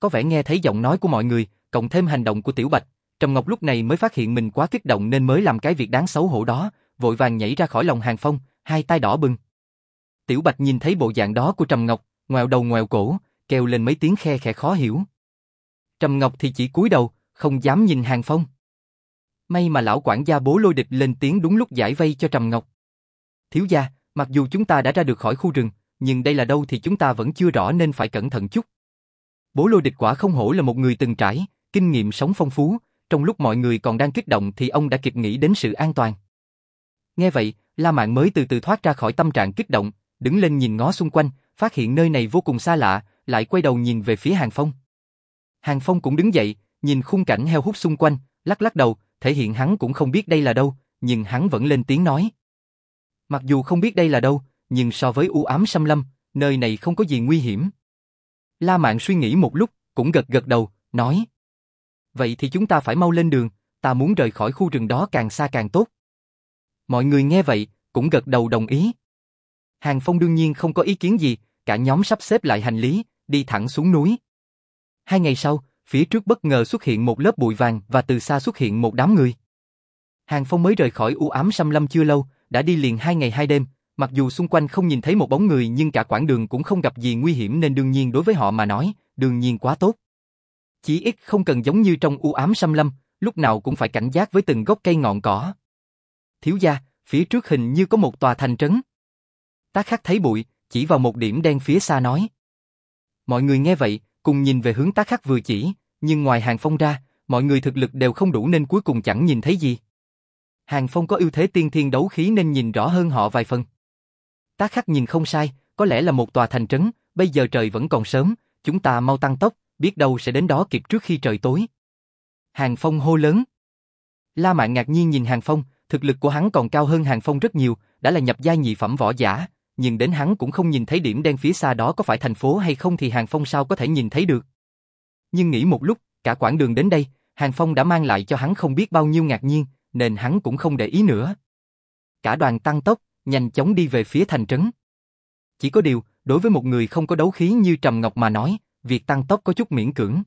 Có vẻ nghe thấy giọng nói của mọi người, cộng thêm hành động của Tiểu Bạch, Trầm Ngọc lúc này mới phát hiện mình quá kích động nên mới làm cái việc đáng xấu hổ đó, vội vàng nhảy ra khỏi lòng hàng phong, hai tay đỏ bừng. Tiểu Bạch nhìn thấy bộ dạng đó của Trầm Ngọc, ngoèo đầu ngoèo cổ, kêu lên mấy tiếng khe khẽ khó hiểu. Trầm Ngọc thì chỉ cúi đầu, không dám nhìn hàng phong. May mà lão quản gia bố lôi địch lên tiếng đúng lúc giải vây cho Trầm Ngọc. Thiếu gia, mặc dù chúng ta đã ra được khỏi khu rừng, nhưng đây là đâu thì chúng ta vẫn chưa rõ nên phải cẩn thận chút. Bố lôi địch quả không hổ là một người từng trải, kinh nghiệm sống phong phú, trong lúc mọi người còn đang kích động thì ông đã kịp nghĩ đến sự an toàn. Nghe vậy, La Mạn mới từ từ thoát ra khỏi tâm trạng kích động, đứng lên nhìn ngó xung quanh, phát hiện nơi này vô cùng xa lạ, lại quay đầu nhìn về phía Hàng Phong. Hàng Phong cũng đứng dậy, nhìn khung cảnh heo hút xung quanh, lắc lắc đầu, thể hiện hắn cũng không biết đây là đâu, nhưng hắn vẫn lên tiếng nói. Mặc dù không biết đây là đâu, nhưng so với u ám xâm lâm, nơi này không có gì nguy hiểm. La Mạn suy nghĩ một lúc, cũng gật gật đầu, nói. Vậy thì chúng ta phải mau lên đường, ta muốn rời khỏi khu rừng đó càng xa càng tốt. Mọi người nghe vậy, cũng gật đầu đồng ý. Hàng Phong đương nhiên không có ý kiến gì, cả nhóm sắp xếp lại hành lý, đi thẳng xuống núi. Hai ngày sau, phía trước bất ngờ xuất hiện một lớp bụi vàng và từ xa xuất hiện một đám người. Hàng Phong mới rời khỏi u ám xâm lâm chưa lâu, đã đi liền hai ngày hai đêm, mặc dù xung quanh không nhìn thấy một bóng người nhưng cả quãng đường cũng không gặp gì nguy hiểm nên đương nhiên đối với họ mà nói, đương nhiên quá tốt. Chỉ ít không cần giống như trong u ám xâm lâm, lúc nào cũng phải cảnh giác với từng gốc cây ngọn cỏ. Thiếu gia, phía trước hình như có một tòa thành trấn. Tác khắc thấy bụi, chỉ vào một điểm đen phía xa nói. Mọi người nghe vậy, cùng nhìn về hướng tác khắc vừa chỉ, nhưng ngoài hàng phong ra, mọi người thực lực đều không đủ nên cuối cùng chẳng nhìn thấy gì. Hàng phong có ưu thế tiên thiên đấu khí nên nhìn rõ hơn họ vài phần. Tác khắc nhìn không sai, có lẽ là một tòa thành trấn, bây giờ trời vẫn còn sớm, chúng ta mau tăng tốc, biết đâu sẽ đến đó kịp trước khi trời tối. Hàng Phong hô lớn. La Mạn ngạc nhiên nhìn Hàng Phong, thực lực của hắn còn cao hơn Hàng Phong rất nhiều, đã là nhập gia nhị phẩm võ giả, nhưng đến hắn cũng không nhìn thấy điểm đen phía xa đó có phải thành phố hay không thì Hàng Phong sao có thể nhìn thấy được. Nhưng nghĩ một lúc, cả quãng đường đến đây, Hàng Phong đã mang lại cho hắn không biết bao nhiêu ngạc nhiên, nên hắn cũng không để ý nữa. Cả đoàn tăng tốc, nhanh chóng đi về phía thành trấn. Chỉ có điều, đối với một người không có đấu khí như Trầm Ngọc mà nói, việc tăng tốc có chút miễn cưỡng.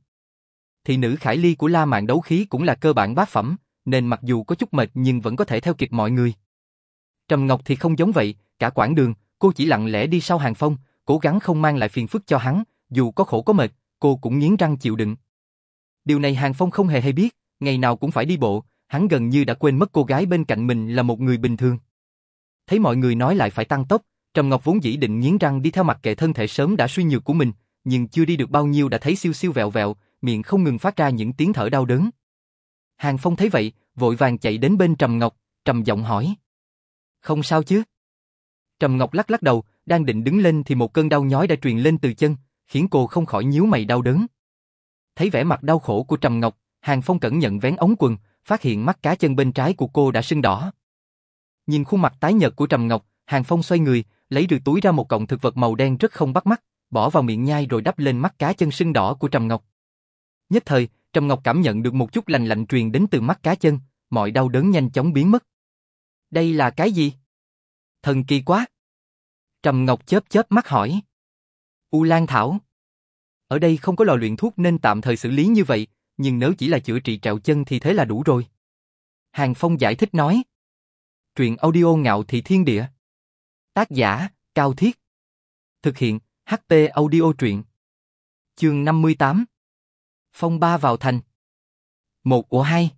Thì nữ Khải Ly của La Mạn đấu khí cũng là cơ bản bát phẩm, nên mặc dù có chút mệt nhưng vẫn có thể theo kịp mọi người. Trầm Ngọc thì không giống vậy, cả quãng đường, cô chỉ lặng lẽ đi sau hàng phong, cố gắng không mang lại phiền phức cho hắn, dù có khổ có mệt, cô cũng nghiến răng chịu đựng. Điều này hàng phong không hề hay biết, ngày nào cũng phải đi bộ, hắn gần như đã quên mất cô gái bên cạnh mình là một người bình thường. Thấy mọi người nói lại phải tăng tốc, Trầm Ngọc vốn dĩ định nghiến răng đi theo mặt kệ thân thể sớm đã suy nhược của mình, nhưng chưa đi được bao nhiêu đã thấy siêu siêu vẹo vẹo, miệng không ngừng phát ra những tiếng thở đau đớn. Hàng Phong thấy vậy, vội vàng chạy đến bên Trầm Ngọc, trầm giọng hỏi. Không sao chứ? Trầm Ngọc lắc lắc đầu, đang định đứng lên thì một cơn đau nhói đã truyền lên từ chân, khiến cô không khỏi nhíu mày đau đớn. Thấy vẻ mặt đau khổ của Trầm Ngọc, Hàng Phong cẩn nhận vén ống quần, phát hiện mắt cá chân bên trái của cô đã sưng đỏ. Nhìn khuôn mặt tái nhợt của Trầm Ngọc, Hàng Phong xoay người, lấy từ túi ra một cọng thực vật màu đen rất không bắt mắt, bỏ vào miệng nhai rồi đắp lên mắt cá chân sưng đỏ của Trầm Ngọc. Nhất thời, Trầm Ngọc cảm nhận được một chút lành lạnh truyền đến từ mắt cá chân, mọi đau đớn nhanh chóng biến mất. Đây là cái gì? Thần kỳ quá! Trầm Ngọc chớp chớp mắt hỏi. U Lan Thảo. Ở đây không có lò luyện thuốc nên tạm thời xử lý như vậy, nhưng nếu chỉ là chữa trị trẹo chân thì thế là đủ rồi. Hàng Phong giải thích nói. Truyện audio ngạo thị thiên địa. Tác giả, Cao Thiết. Thực hiện, HP audio truyện. Chương 58 Phong ba vào thành. Một của hai.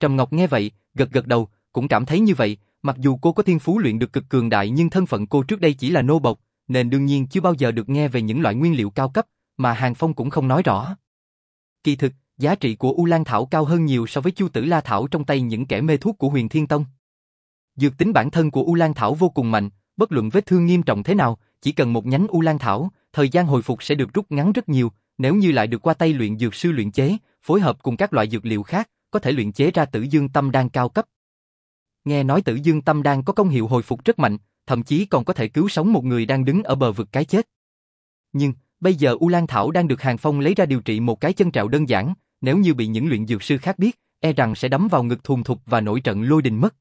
Trầm Ngọc nghe vậy, gật gật đầu, cũng cảm thấy như vậy, mặc dù cô có thiên phú luyện được cực cường đại nhưng thân phận cô trước đây chỉ là nô bộc, nên đương nhiên chưa bao giờ được nghe về những loại nguyên liệu cao cấp, mà Hàng Phong cũng không nói rõ. Kỳ thực, giá trị của U Lan Thảo cao hơn nhiều so với Chu Tử La Thảo trong tay những kẻ mê thuốc của Huyền Thiên Tông. Dược tính bản thân của U Lan Thảo vô cùng mạnh, bất luận vết thương nghiêm trọng thế nào, chỉ cần một nhánh U Lan Thảo, thời gian hồi phục sẽ được rút ngắn rất nhiều, nếu như lại được qua tay luyện dược sư luyện chế, phối hợp cùng các loại dược liệu khác, có thể luyện chế ra tử dương tâm đan cao cấp. Nghe nói tử dương tâm đang có công hiệu hồi phục rất mạnh, thậm chí còn có thể cứu sống một người đang đứng ở bờ vực cái chết. Nhưng, bây giờ U Lan Thảo đang được Hàng Phong lấy ra điều trị một cái chân trạo đơn giản, nếu như bị những luyện dược sư khác biết, e rằng sẽ đấm vào ngực thùng thục và nổi trận lôi đình mất.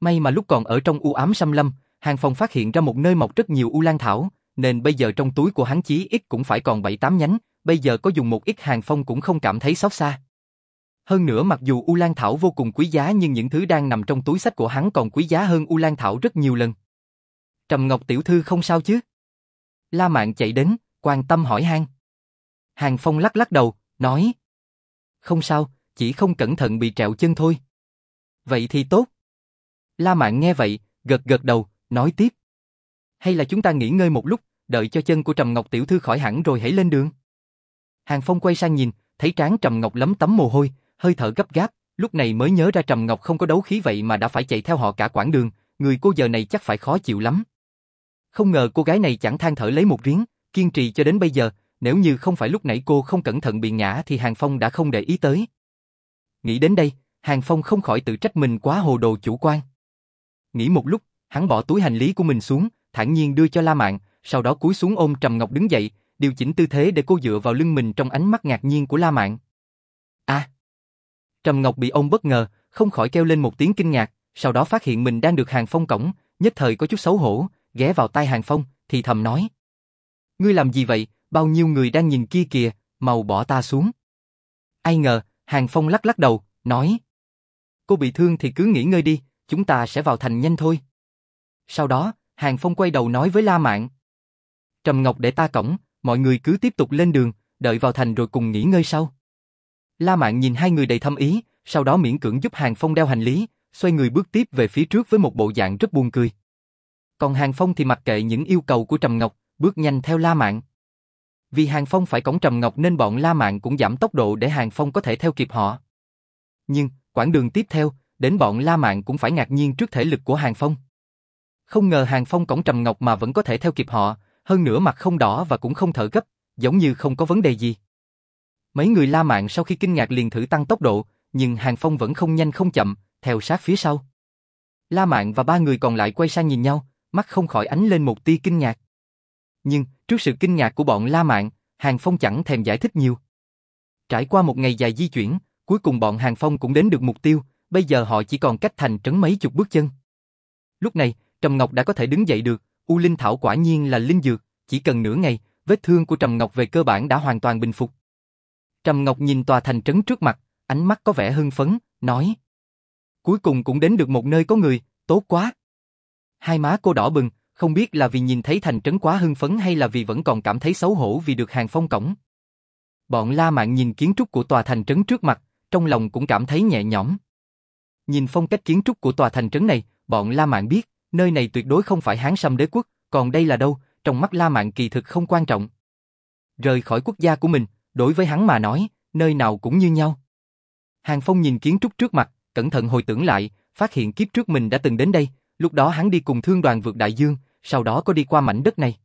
May mà lúc còn ở trong u ám xâm lâm, Hàng Phong phát hiện ra một nơi mọc rất nhiều U Lan Thảo, nên bây giờ trong túi của hắn chí ít cũng phải còn 7-8 nhánh, bây giờ có dùng một ít Hàng Phong cũng không cảm thấy xót xa. Hơn nữa mặc dù U Lan Thảo vô cùng quý giá nhưng những thứ đang nằm trong túi sách của hắn còn quý giá hơn U Lan Thảo rất nhiều lần. Trầm Ngọc tiểu thư không sao chứ? La Mạn chạy đến, quan tâm hỏi han. Hàng Phong lắc lắc đầu, nói. Không sao, chỉ không cẩn thận bị trẹo chân thôi. Vậy thì tốt. La Mạn nghe vậy, gật gật đầu, nói tiếp. Hay là chúng ta nghỉ ngơi một lúc, đợi cho chân của Trầm Ngọc tiểu thư khỏi hẳn rồi hãy lên đường. Hàng Phong quay sang nhìn, thấy trán Trầm Ngọc lấm tấm mồ hôi, hơi thở gấp gáp, lúc này mới nhớ ra Trầm Ngọc không có đấu khí vậy mà đã phải chạy theo họ cả quãng đường, người cô giờ này chắc phải khó chịu lắm. Không ngờ cô gái này chẳng than thở lấy một riếng, kiên trì cho đến bây giờ, nếu như không phải lúc nãy cô không cẩn thận bị ngã thì Hàng Phong đã không để ý tới. Nghĩ đến đây, Hàng Phong không khỏi tự trách mình quá hồ đồ chủ quan. Nghĩ một lúc, hắn bỏ túi hành lý của mình xuống, thản nhiên đưa cho La Mạn, sau đó cúi xuống ôm Trầm Ngọc đứng dậy, điều chỉnh tư thế để cô dựa vào lưng mình trong ánh mắt ngạc nhiên của La Mạn. Trầm Ngọc bị ông bất ngờ, không khỏi kêu lên một tiếng kinh ngạc, sau đó phát hiện mình đang được Hàng Phong cổng, nhất thời có chút xấu hổ, ghé vào tai Hàng Phong, thì thầm nói. Ngươi làm gì vậy, bao nhiêu người đang nhìn kia kìa, mau bỏ ta xuống. Ai ngờ, Hàng Phong lắc lắc đầu, nói. Cô bị thương thì cứ nghỉ ngơi đi, chúng ta sẽ vào thành nhanh thôi. Sau đó, Hàng Phong quay đầu nói với La Mạn. Trầm Ngọc để ta cổng, mọi người cứ tiếp tục lên đường, đợi vào thành rồi cùng nghỉ ngơi sau. La Mạn nhìn hai người đầy thâm ý, sau đó miễn cưỡng giúp Hàng Phong đeo hành lý, xoay người bước tiếp về phía trước với một bộ dạng rất buồn cười. Còn Hàng Phong thì mặc kệ những yêu cầu của Trầm Ngọc, bước nhanh theo La Mạn. Vì Hàng Phong phải cổng Trầm Ngọc nên bọn La Mạn cũng giảm tốc độ để Hàng Phong có thể theo kịp họ. Nhưng, quãng đường tiếp theo, đến bọn La Mạn cũng phải ngạc nhiên trước thể lực của Hàng Phong. Không ngờ Hàng Phong cổng Trầm Ngọc mà vẫn có thể theo kịp họ, hơn nữa mặt không đỏ và cũng không thở gấp, giống như không có vấn đề gì. Mấy người La Mạn sau khi kinh ngạc liền thử tăng tốc độ, nhưng Hàng Phong vẫn không nhanh không chậm, theo sát phía sau. La Mạn và ba người còn lại quay sang nhìn nhau, mắt không khỏi ánh lên một tia kinh ngạc. Nhưng, trước sự kinh ngạc của bọn La Mạn, Hàng Phong chẳng thèm giải thích nhiều. Trải qua một ngày dài di chuyển, cuối cùng bọn Hàng Phong cũng đến được mục tiêu, bây giờ họ chỉ còn cách thành trấn mấy chục bước chân. Lúc này, Trầm Ngọc đã có thể đứng dậy được, U Linh Thảo quả nhiên là linh dược, chỉ cần nửa ngày, vết thương của Trầm Ngọc về cơ bản đã hoàn toàn bình phục. Trầm Ngọc nhìn tòa thành trấn trước mặt, ánh mắt có vẻ hưng phấn, nói. Cuối cùng cũng đến được một nơi có người, tốt quá. Hai má cô đỏ bừng, không biết là vì nhìn thấy thành trấn quá hưng phấn hay là vì vẫn còn cảm thấy xấu hổ vì được hàng phong cổng. Bọn La Mạn nhìn kiến trúc của tòa thành trấn trước mặt, trong lòng cũng cảm thấy nhẹ nhõm. Nhìn phong cách kiến trúc của tòa thành trấn này, bọn La Mạn biết, nơi này tuyệt đối không phải Hán Sâm đế quốc, còn đây là đâu, trong mắt La Mạn kỳ thực không quan trọng. Rời khỏi quốc gia của mình, đối với hắn mà nói, nơi nào cũng như nhau. Hàng Phong nhìn kiến trúc trước mặt, cẩn thận hồi tưởng lại, phát hiện kiếp trước mình đã từng đến đây, lúc đó hắn đi cùng thương đoàn vượt đại dương, sau đó có đi qua mảnh đất này.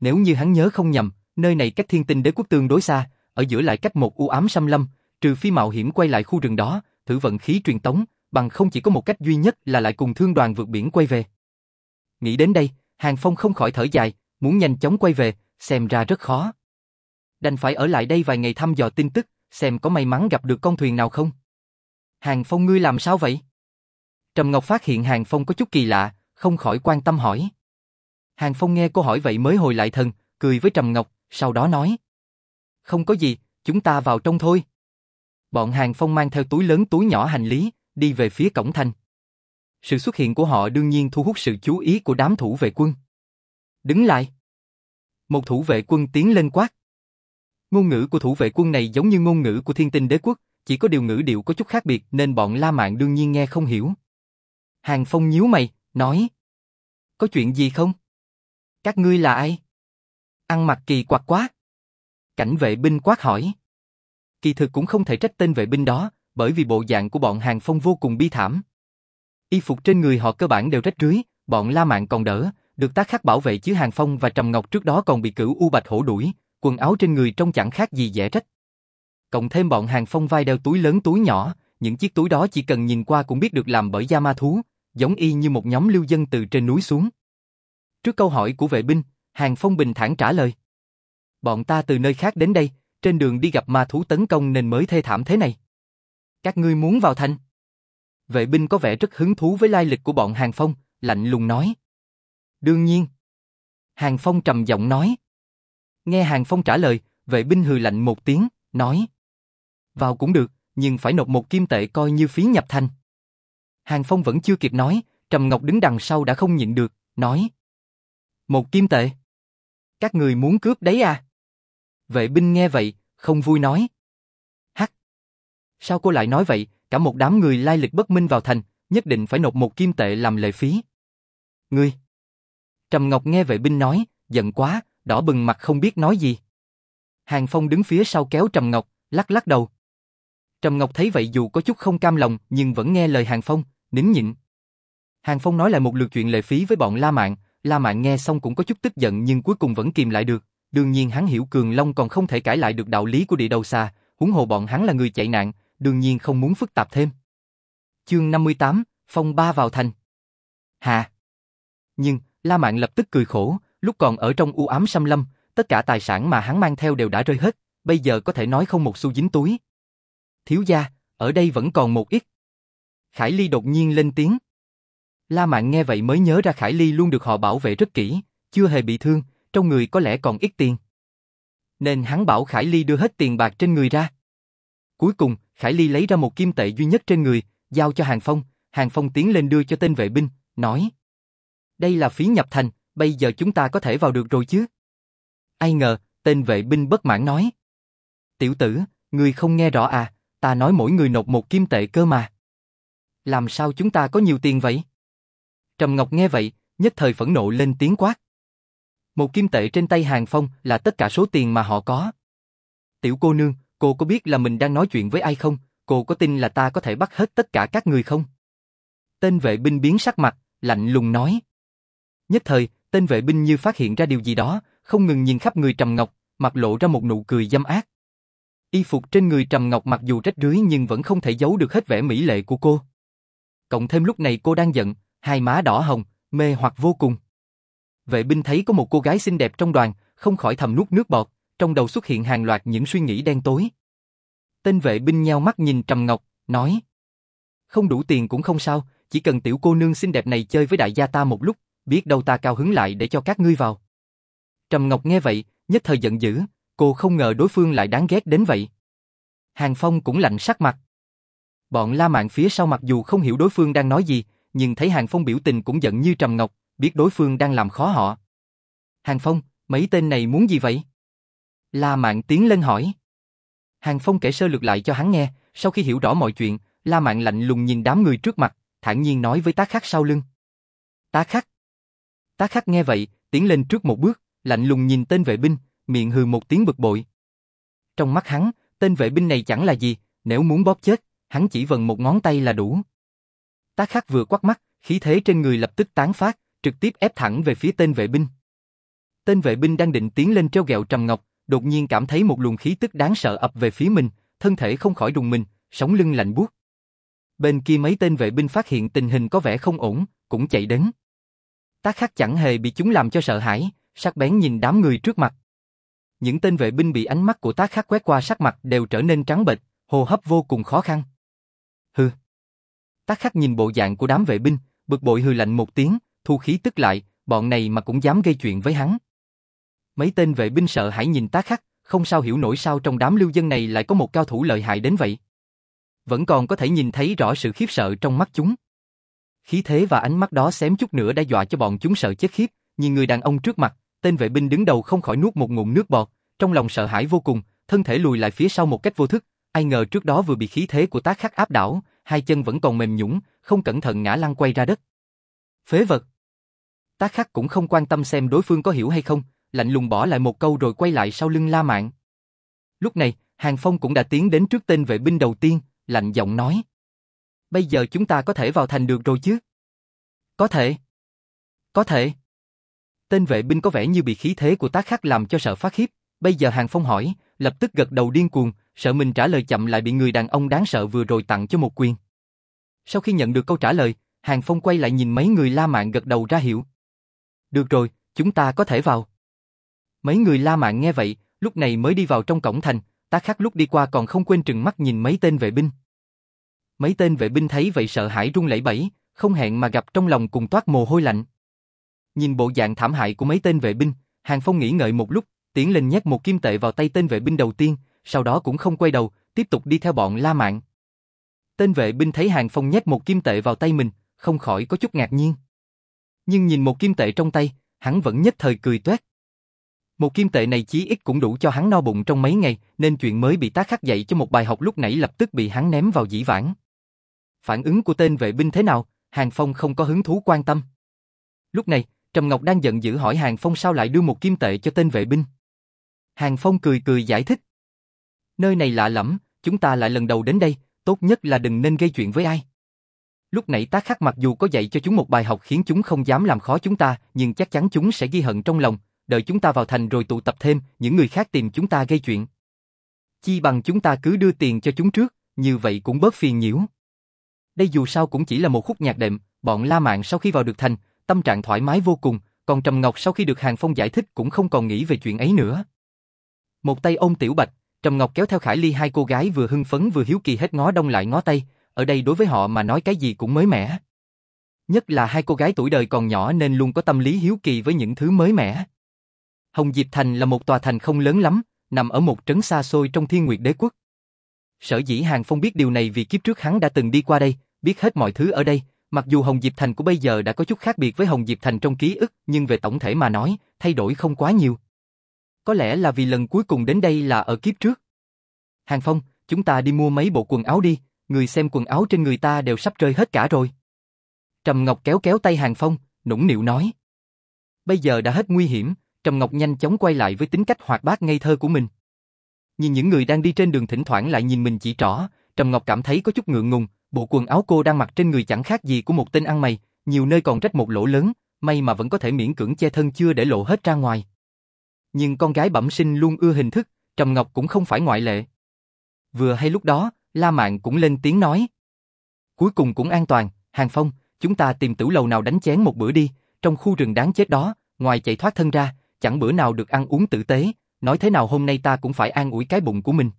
Nếu như hắn nhớ không nhầm, nơi này cách thiên tinh đế quốc tương đối xa, ở giữa lại cách một u ám xâm lâm, trừ phi mạo hiểm quay lại khu rừng đó, thử vận khí truyền tống, bằng không chỉ có một cách duy nhất là lại cùng thương đoàn vượt biển quay về. Nghĩ đến đây, Hàng Phong không khỏi thở dài, muốn nhanh chóng quay về, xem ra rất khó. Đành phải ở lại đây vài ngày thăm dò tin tức, xem có may mắn gặp được con thuyền nào không. Hàng Phong ngươi làm sao vậy? Trầm Ngọc phát hiện Hàng Phong có chút kỳ lạ, không khỏi quan tâm hỏi. Hàng Phong nghe cô hỏi vậy mới hồi lại thần, cười với Trầm Ngọc, sau đó nói. Không có gì, chúng ta vào trong thôi. Bọn Hàng Phong mang theo túi lớn túi nhỏ hành lý, đi về phía cổng thành. Sự xuất hiện của họ đương nhiên thu hút sự chú ý của đám thủ vệ quân. Đứng lại. Một thủ vệ quân tiến lên quát. Ngôn ngữ của thủ vệ quân này giống như ngôn ngữ của thiên tinh đế quốc, chỉ có điều ngữ điệu có chút khác biệt nên bọn La Mạn đương nhiên nghe không hiểu. Hàng Phong nhíu mày, nói. Có chuyện gì không? Các ngươi là ai? Ăn mặc kỳ quặc quá. Cảnh vệ binh quát hỏi. Kỳ thực cũng không thể trách tên vệ binh đó, bởi vì bộ dạng của bọn Hàng Phong vô cùng bi thảm. Y phục trên người họ cơ bản đều rách rưới, bọn La Mạn còn đỡ, được tác khắc bảo vệ chứ Hàng Phong và Trầm Ngọc trước đó còn bị cửu U Bạch Hổ đuổi, quần áo trên người trông chẳng khác gì dẻ rách. cộng thêm bọn hàng phong vai đeo túi lớn túi nhỏ, những chiếc túi đó chỉ cần nhìn qua cũng biết được làm bởi da ma thú, giống y như một nhóm lưu dân từ trên núi xuống. Trước câu hỏi của vệ binh, Hàng Phong bình thản trả lời. Bọn ta từ nơi khác đến đây, trên đường đi gặp ma thú tấn công nên mới thê thảm thế này. Các ngươi muốn vào thành? Vệ binh có vẻ rất hứng thú với lai lịch của bọn Hàng Phong, lạnh lùng nói. Đương nhiên. Hàng Phong trầm giọng nói. Nghe Hàng Phong trả lời, vệ binh hừ lạnh một tiếng, nói. Vào cũng được, nhưng phải nộp một kim tệ coi như phí nhập thành. Hàng Phong vẫn chưa kịp nói, Trầm Ngọc đứng đằng sau đã không nhịn được, nói. Một kim tệ. Các người muốn cướp đấy à? Vệ binh nghe vậy, không vui nói. Hắc. Sao cô lại nói vậy, cả một đám người lai lịch bất minh vào thành, nhất định phải nộp một kim tệ làm lệ phí. Ngươi. Trầm Ngọc nghe vệ binh nói, giận quá, đỏ bừng mặt không biết nói gì. Hàng Phong đứng phía sau kéo Trầm Ngọc, lắc lắc đầu. Trầm Ngọc thấy vậy dù có chút không cam lòng nhưng vẫn nghe lời Hàng Phong, nín nhịn. Hàng Phong nói lại một lượt chuyện lệ phí với bọn La Mạn, La Mạn nghe xong cũng có chút tức giận nhưng cuối cùng vẫn kìm lại được. Đương nhiên hắn hiểu Cường Long còn không thể cãi lại được đạo lý của địa đầu xa, huống hồ bọn hắn là người chạy nạn, đương nhiên không muốn phức tạp thêm. Chương 58, Phong ba vào thành. Hà. Nhưng, La Mạn lập tức cười khổ, lúc còn ở trong u ám xâm lâm, tất cả tài sản mà hắn mang theo đều đã rơi hết, bây giờ có thể nói không một xu dính túi. Thiếu gia, ở đây vẫn còn một ít. Khải Ly đột nhiên lên tiếng. La Mạn nghe vậy mới nhớ ra Khải Ly luôn được họ bảo vệ rất kỹ, chưa hề bị thương, trong người có lẽ còn ít tiền. Nên hắn bảo Khải Ly đưa hết tiền bạc trên người ra. Cuối cùng, Khải Ly lấy ra một kim tệ duy nhất trên người, giao cho Hàng Phong, Hàng Phong tiến lên đưa cho tên vệ binh, nói. Đây là phí nhập thành, bây giờ chúng ta có thể vào được rồi chứ? Ai ngờ, tên vệ binh bất mãn nói. Tiểu tử, người không nghe rõ à, ta nói mỗi người nộp một kim tệ cơ mà. Làm sao chúng ta có nhiều tiền vậy? Trầm Ngọc nghe vậy, nhất thời phẫn nộ lên tiếng quát. Một kim tệ trên tay Hàng Phong là tất cả số tiền mà họ có. Tiểu cô nương, cô có biết là mình đang nói chuyện với ai không? Cô có tin là ta có thể bắt hết tất cả các người không? Tên vệ binh biến sắc mặt, lạnh lùng nói. Nhất thời, tên vệ binh như phát hiện ra điều gì đó, không ngừng nhìn khắp người Trầm Ngọc, mặt lộ ra một nụ cười dâm ác. Y phục trên người Trầm Ngọc mặc dù rách rưới nhưng vẫn không thể giấu được hết vẻ mỹ lệ của cô. Cộng thêm lúc này cô đang giận, hai má đỏ hồng, mê hoặc vô cùng. Vệ binh thấy có một cô gái xinh đẹp trong đoàn, không khỏi thầm nuốt nước bọt, trong đầu xuất hiện hàng loạt những suy nghĩ đen tối. Tên vệ binh nheo mắt nhìn Trầm Ngọc, nói Không đủ tiền cũng không sao, chỉ cần tiểu cô nương xinh đẹp này chơi với đại gia ta một lúc, biết đâu ta cao hứng lại để cho các ngươi vào. Trầm Ngọc nghe vậy, nhất thời giận dữ, cô không ngờ đối phương lại đáng ghét đến vậy. Hàng Phong cũng lạnh sắc mặt. Bọn La Mạn phía sau mặc dù không hiểu đối phương đang nói gì, nhưng thấy Hàng Phong biểu tình cũng giận như Trầm Ngọc, biết đối phương đang làm khó họ. Hàng Phong, mấy tên này muốn gì vậy? La Mạn tiến lên hỏi. Hàng Phong kể sơ lược lại cho hắn nghe, sau khi hiểu rõ mọi chuyện, La Mạn lạnh lùng nhìn đám người trước mặt, thản nhiên nói với tá khắc sau lưng. Tá khắc. Tá khắc nghe vậy, tiến lên trước một bước, lạnh lùng nhìn tên vệ binh, miệng hừ một tiếng bực bội. Trong mắt hắn, tên vệ binh này chẳng là gì, nếu muốn bóp chết, hắn chỉ vần một ngón tay là đủ. Tá khắc vừa quát mắt, khí thế trên người lập tức tán phát, trực tiếp ép thẳng về phía tên vệ binh. Tên vệ binh đang định tiến lên treo gẹo Trầm Ngọc, đột nhiên cảm thấy một luồng khí tức đáng sợ ập về phía mình, thân thể không khỏi rùng mình, sống lưng lạnh buốt. Bên kia mấy tên vệ binh phát hiện tình hình có vẻ không ổn, cũng chạy đến. Tác khắc chẳng hề bị chúng làm cho sợ hãi, sắc bén nhìn đám người trước mặt. Những tên vệ binh bị ánh mắt của tác khắc quét qua sắc mặt đều trở nên trắng bệch, hô hấp vô cùng khó khăn. Hừ. Tác khắc nhìn bộ dạng của đám vệ binh, bực bội hừ lạnh một tiếng, thu khí tức lại, bọn này mà cũng dám gây chuyện với hắn. Mấy tên vệ binh sợ hãi nhìn tác khắc, không sao hiểu nổi sao trong đám lưu dân này lại có một cao thủ lợi hại đến vậy. Vẫn còn có thể nhìn thấy rõ sự khiếp sợ trong mắt chúng. Khí thế và ánh mắt đó xém chút nữa đã dọa cho bọn chúng sợ chết khiếp, nhìn người đàn ông trước mặt, tên vệ binh đứng đầu không khỏi nuốt một ngụm nước bọt, trong lòng sợ hãi vô cùng, thân thể lùi lại phía sau một cách vô thức, ai ngờ trước đó vừa bị khí thế của tác khắc áp đảo, hai chân vẫn còn mềm nhũn, không cẩn thận ngã lăn quay ra đất. Phế vật. Tác khắc cũng không quan tâm xem đối phương có hiểu hay không, lạnh lùng bỏ lại một câu rồi quay lại sau lưng La Mạn. Lúc này, Hàng Phong cũng đã tiến đến trước tên vệ binh đầu tiên, lạnh giọng nói. Bây giờ chúng ta có thể vào thành được rồi chứ? Có thể. Có thể. Tên vệ binh có vẻ như bị khí thế của tác khắc làm cho sợ phát khiếp. Bây giờ Hàng Phong hỏi, lập tức gật đầu điên cuồng, sợ mình trả lời chậm lại bị người đàn ông đáng sợ vừa rồi tặng cho một quyền. Sau khi nhận được câu trả lời, Hàng Phong quay lại nhìn mấy người La Mạn gật đầu ra hiệu. Được rồi, chúng ta có thể vào. Mấy người La Mạn nghe vậy, lúc này mới đi vào trong cổng thành, tá khắc lúc đi qua còn không quên trừng mắt nhìn mấy tên vệ binh. Mấy tên vệ binh thấy vậy sợ hãi run lẩy bẩy, không hẹn mà gặp trong lòng cùng toát mồ hôi lạnh. Nhìn bộ dạng thảm hại của mấy tên vệ binh, Hàng Phong nghĩ ngợi một lúc, tiến lên nhét một kim tệ vào tay tên vệ binh đầu tiên, sau đó cũng không quay đầu, tiếp tục đi theo bọn La Mạn. Tên vệ binh thấy Hàng Phong nhét một kim tệ vào tay mình, không khỏi có chút ngạc nhiên. Nhưng nhìn một kim tệ trong tay, hắn vẫn nhất thời cười toét. Một kim tệ này chí ít cũng đủ cho hắn no bụng trong mấy ngày, nên chuyện mới bị tá khắc dạy cho một bài học lúc nãy lập tức bị hắn ném vào dĩ vãng. Phản ứng của tên vệ binh thế nào, Hàng Phong không có hứng thú quan tâm. Lúc này, Trầm Ngọc đang giận dữ hỏi Hàng Phong sao lại đưa một kim tệ cho tên vệ binh. Hàng Phong cười cười giải thích. Nơi này lạ lẫm, chúng ta lại lần đầu đến đây, tốt nhất là đừng nên gây chuyện với ai. Lúc nãy tá khắc mặc dù có dạy cho chúng một bài học khiến chúng không dám làm khó chúng ta, nhưng chắc chắn chúng sẽ ghi hận trong lòng, đợi chúng ta vào thành rồi tụ tập thêm, những người khác tìm chúng ta gây chuyện. Chi bằng chúng ta cứ đưa tiền cho chúng trước, như vậy cũng bớt phiền nhiễu. Đây dù sao cũng chỉ là một khúc nhạc đệm, bọn La Mạn sau khi vào được thành, tâm trạng thoải mái vô cùng, còn Trầm Ngọc sau khi được Hàng Phong giải thích cũng không còn nghĩ về chuyện ấy nữa. Một tay ôm Tiểu Bạch, Trầm Ngọc kéo theo Khải Ly hai cô gái vừa hưng phấn vừa hiếu kỳ hết ngó đông lại ngó tây, ở đây đối với họ mà nói cái gì cũng mới mẻ. Nhất là hai cô gái tuổi đời còn nhỏ nên luôn có tâm lý hiếu kỳ với những thứ mới mẻ. Hồng Diệp Thành là một tòa thành không lớn lắm, nằm ở một trấn xa xôi trong thiên nguyệt đế quốc. Sở dĩ Hàng Phong biết điều này vì kiếp trước hắn đã từng đi qua đây, biết hết mọi thứ ở đây, mặc dù Hồng Diệp Thành của bây giờ đã có chút khác biệt với Hồng Diệp Thành trong ký ức, nhưng về tổng thể mà nói, thay đổi không quá nhiều. Có lẽ là vì lần cuối cùng đến đây là ở kiếp trước. Hàng Phong, chúng ta đi mua mấy bộ quần áo đi, người xem quần áo trên người ta đều sắp rơi hết cả rồi. Trầm Ngọc kéo kéo tay Hàng Phong, nũng nịu nói. Bây giờ đã hết nguy hiểm, Trầm Ngọc nhanh chóng quay lại với tính cách hoạt bát ngây thơ của mình. Nhìn những người đang đi trên đường thỉnh thoảng lại nhìn mình chỉ trỏ, Trầm Ngọc cảm thấy có chút ngượng ngùng, bộ quần áo cô đang mặc trên người chẳng khác gì của một tên ăn mày, nhiều nơi còn rách một lỗ lớn, may mà vẫn có thể miễn cưỡng che thân chưa để lộ hết ra ngoài. Nhưng con gái bẩm sinh luôn ưa hình thức, Trầm Ngọc cũng không phải ngoại lệ. Vừa hay lúc đó, La Mạn cũng lên tiếng nói. Cuối cùng cũng an toàn, Hàng Phong, chúng ta tìm tử lầu nào đánh chén một bữa đi, trong khu rừng đáng chết đó, ngoài chạy thoát thân ra, chẳng bữa nào được ăn uống tử tế, nói thế nào hôm nay ta cũng phải an ủi cái bụng của mình.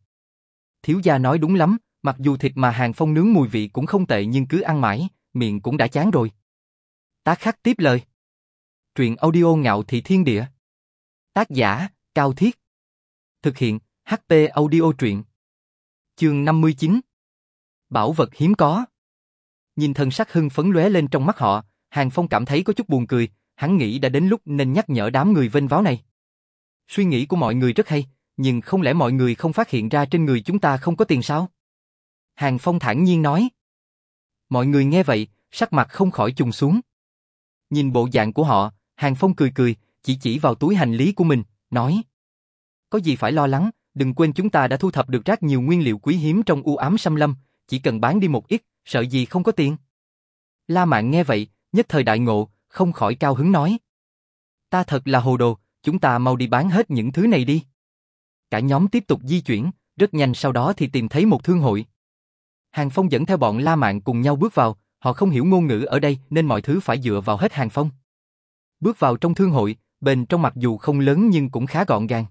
Thiếu gia nói đúng lắm, mặc dù thịt mà Hàng Phong nướng mùi vị cũng không tệ nhưng cứ ăn mãi, miệng cũng đã chán rồi. Tác khắc tiếp lời. Truyện audio ngạo thị thiên địa. Tác giả, Cao Thiết. Thực hiện, HP audio truyện. Chương 59 Bảo vật hiếm có Nhìn thần sắc hưng phấn lóe lên trong mắt họ, Hàng Phong cảm thấy có chút buồn cười, hắn nghĩ đã đến lúc nên nhắc nhở đám người vênh váo này. Suy nghĩ của mọi người rất hay, nhưng không lẽ mọi người không phát hiện ra trên người chúng ta không có tiền sao? Hàng Phong thản nhiên nói. Mọi người nghe vậy, sắc mặt không khỏi trùng xuống. Nhìn bộ dạng của họ, Hàng Phong cười cười, chỉ chỉ vào túi hành lý của mình, nói. Có gì phải lo lắng, đừng quên chúng ta đã thu thập được rất nhiều nguyên liệu quý hiếm trong u ám xâm lâm, chỉ cần bán đi một ít, sợ gì không có tiền. La Mạn nghe vậy, nhất thời đại ngộ, không khỏi cao hứng nói. Ta thật là hồ đồ, chúng ta mau đi bán hết những thứ này đi. Cả nhóm tiếp tục di chuyển, rất nhanh sau đó thì tìm thấy một thương hội. Hàng Phong dẫn theo bọn La Mạn cùng nhau bước vào, họ không hiểu ngôn ngữ ở đây nên mọi thứ phải dựa vào hết Hàng Phong. Bước vào trong thương hội, bên trong mặc dù không lớn nhưng cũng khá gọn gàng.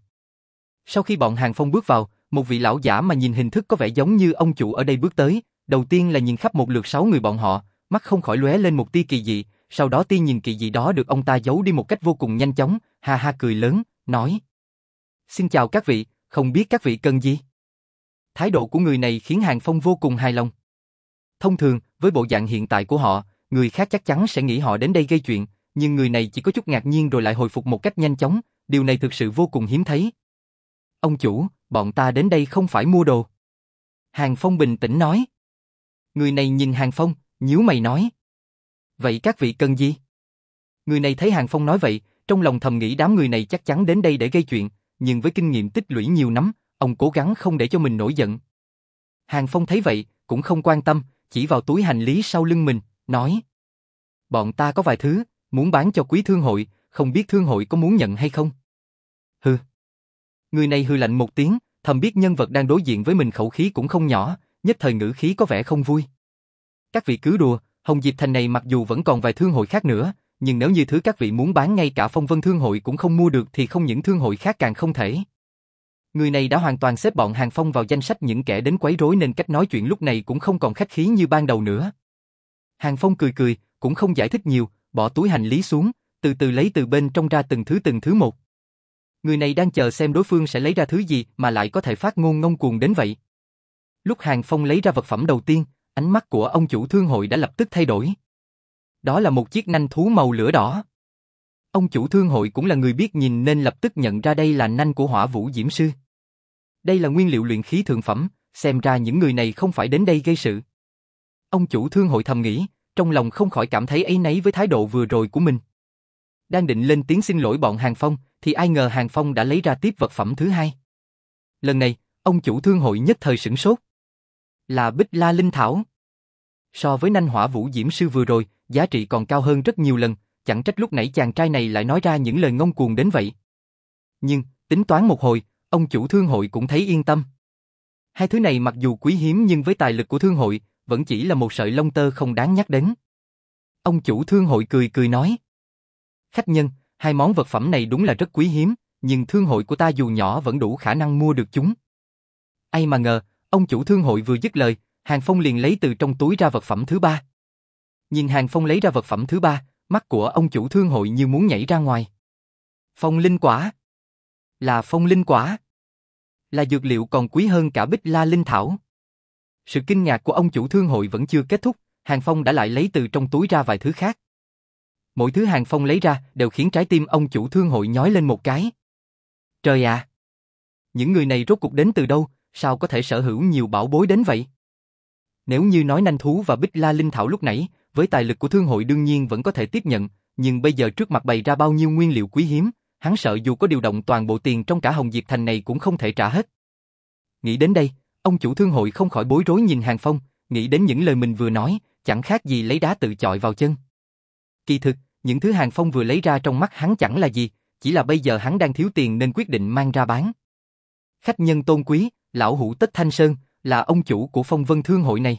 Sau khi bọn Hàng Phong bước vào, một vị lão giả mà nhìn hình thức có vẻ giống như ông chủ ở đây bước tới, đầu tiên là nhìn khắp một lượt sáu người bọn họ, mắt không khỏi lóe lên một tia kỳ dị, sau đó tia nhìn kỳ dị đó được ông ta giấu đi một cách vô cùng nhanh chóng, ha ha cười lớn, nói: "Xin chào các vị, không biết các vị cần gì?" Thái độ của người này khiến Hàng Phong vô cùng hài lòng. Thông thường, với bộ dạng hiện tại của họ, người khác chắc chắn sẽ nghĩ họ đến đây gây chuyện, nhưng người này chỉ có chút ngạc nhiên rồi lại hồi phục một cách nhanh chóng, điều này thực sự vô cùng hiếm thấy. Ông chủ, bọn ta đến đây không phải mua đồ. Hàng Phong bình tĩnh nói. Người này nhìn Hàng Phong, nhíu mày nói. Vậy các vị cần gì? Người này thấy Hàng Phong nói vậy, trong lòng thầm nghĩ đám người này chắc chắn đến đây để gây chuyện, nhưng với kinh nghiệm tích lũy nhiều lắm, ông cố gắng không để cho mình nổi giận. Hàng Phong thấy vậy, cũng không quan tâm, chỉ vào túi hành lý sau lưng mình, nói. Bọn ta có vài thứ, muốn bán cho quý thương hội, không biết thương hội có muốn nhận hay không? Hừ. Người này hừ lạnh một tiếng, thầm biết nhân vật đang đối diện với mình khẩu khí cũng không nhỏ, nhất thời ngữ khí có vẻ không vui. Các vị cứ đùa, Hồng Diệp Thành này mặc dù vẫn còn vài thương hội khác nữa, nhưng nếu như thứ các vị muốn bán ngay cả phong vân thương hội cũng không mua được thì không những thương hội khác càng không thể. Người này đã hoàn toàn xếp bọn Hàng Phong vào danh sách những kẻ đến quấy rối nên cách nói chuyện lúc này cũng không còn khách khí như ban đầu nữa. Hàng Phong cười cười, cũng không giải thích nhiều, bỏ túi hành lý xuống, từ từ lấy từ bên trong ra từng thứ từng thứ một. Người này đang chờ xem đối phương sẽ lấy ra thứ gì mà lại có thể phát ngôn ngông cuồng đến vậy. Lúc Hàng Phong lấy ra vật phẩm đầu tiên, ánh mắt của ông chủ thương hội đã lập tức thay đổi. Đó là một chiếc nanh thú màu lửa đỏ. Ông chủ thương hội cũng là người biết nhìn nên lập tức nhận ra đây là nanh của hỏa vũ diễm sư. Đây là nguyên liệu luyện khí thượng phẩm, xem ra những người này không phải đến đây gây sự. Ông chủ thương hội thầm nghĩ, trong lòng không khỏi cảm thấy ấy nấy với thái độ vừa rồi của mình. Đang định lên tiếng xin lỗi bọn Hàng Phong, thì ai ngờ Hàng Phong đã lấy ra tiếp vật phẩm thứ hai. Lần này, ông chủ thương hội nhất thời sửng sốt. Là Bích La Linh Thảo. So với nanh hỏa vũ diễm sư vừa rồi, giá trị còn cao hơn rất nhiều lần, chẳng trách lúc nãy chàng trai này lại nói ra những lời ngông cuồng đến vậy. Nhưng, tính toán một hồi, ông chủ thương hội cũng thấy yên tâm. Hai thứ này mặc dù quý hiếm nhưng với tài lực của thương hội, vẫn chỉ là một sợi lông tơ không đáng nhắc đến. Ông chủ thương hội cười cười nói. Khách nhân, hai món vật phẩm này đúng là rất quý hiếm, nhưng thương hội của ta dù nhỏ vẫn đủ khả năng mua được chúng. Ai mà ngờ, ông chủ thương hội vừa dứt lời, Hàng Phong liền lấy từ trong túi ra vật phẩm thứ ba. Nhìn Hàng Phong lấy ra vật phẩm thứ ba, mắt của ông chủ thương hội như muốn nhảy ra ngoài. Phong linh quả. Là phong linh quả. Là dược liệu còn quý hơn cả bích la linh thảo. Sự kinh ngạc của ông chủ thương hội vẫn chưa kết thúc, Hàng Phong đã lại lấy từ trong túi ra vài thứ khác. Mỗi thứ Hàng Phong lấy ra đều khiến trái tim ông chủ thương hội nhói lên một cái. Trời ạ! Những người này rốt cuộc đến từ đâu, sao có thể sở hữu nhiều bảo bối đến vậy? Nếu như nói nanh thú và bích la linh thảo lúc nãy, với tài lực của thương hội đương nhiên vẫn có thể tiếp nhận, nhưng bây giờ trước mặt bày ra bao nhiêu nguyên liệu quý hiếm, hắn sợ dù có điều động toàn bộ tiền trong cả Hồng Diệp Thành này cũng không thể trả hết. Nghĩ đến đây, ông chủ thương hội không khỏi bối rối nhìn Hàng Phong, nghĩ đến những lời mình vừa nói, chẳng khác gì lấy đá tự chọi vào chân. Kỳ thực, những thứ Hàng Phong vừa lấy ra trong mắt hắn chẳng là gì, chỉ là bây giờ hắn đang thiếu tiền nên quyết định mang ra bán. Khách nhân tôn quý, lão hủ Tất Thanh Sơn, là ông chủ của phong vân thương hội này.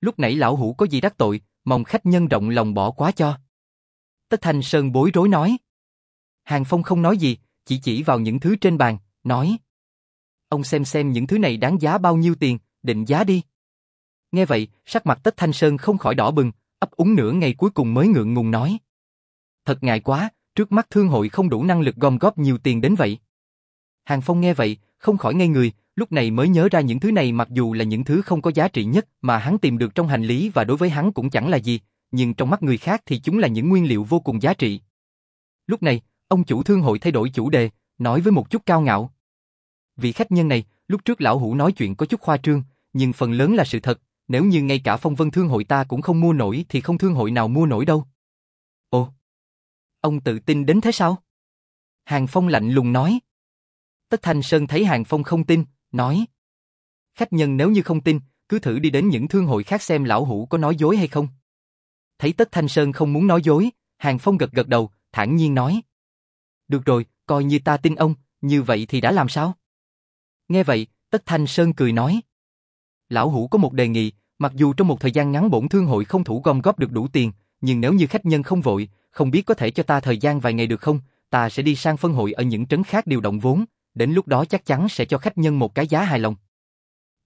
Lúc nãy lão hủ có gì đắc tội, mong khách nhân rộng lòng bỏ quá cho. Tất Thanh Sơn bối rối nói. Hàng Phong không nói gì, chỉ chỉ vào những thứ trên bàn, nói. Ông xem xem những thứ này đáng giá bao nhiêu tiền, định giá đi. Nghe vậy, sắc mặt Tất Thanh Sơn không khỏi đỏ bừng, ấp úng nửa ngày cuối cùng mới ngượng ngùng nói. Thật ngại quá, trước mắt thương hội không đủ năng lực gom góp nhiều tiền đến vậy. Hàng Phong nghe vậy, không khỏi ngây người, lúc này mới nhớ ra những thứ này mặc dù là những thứ không có giá trị nhất mà hắn tìm được trong hành lý và đối với hắn cũng chẳng là gì, nhưng trong mắt người khác thì chúng là những nguyên liệu vô cùng giá trị. Lúc này, ông chủ thương hội thay đổi chủ đề, nói với một chút cao ngạo. Vị khách nhân này, lúc trước lão hủ nói chuyện có chút khoa trương, nhưng phần lớn là sự thật, nếu như ngay cả phong vân thương hội ta cũng không mua nổi thì không thương hội nào mua nổi đâu. Ồ, ông tự tin đến thế sao? Hàng Phong lạnh lùng nói. Tất Thanh Sơn thấy Hàng Phong không tin, nói. Khách nhân nếu như không tin, cứ thử đi đến những thương hội khác xem lão hủ có nói dối hay không. Thấy Tất Thanh Sơn không muốn nói dối, Hàng Phong gật gật đầu, thản nhiên nói. Được rồi, coi như ta tin ông, như vậy thì đã làm sao? Nghe vậy, Tất Thanh Sơn cười nói. Lão hủ có một đề nghị, mặc dù trong một thời gian ngắn bổn thương hội không thủ gom góp được đủ tiền, nhưng nếu như khách nhân không vội, không biết có thể cho ta thời gian vài ngày được không, ta sẽ đi sang phân hội ở những trấn khác điều động vốn, đến lúc đó chắc chắn sẽ cho khách nhân một cái giá hài lòng.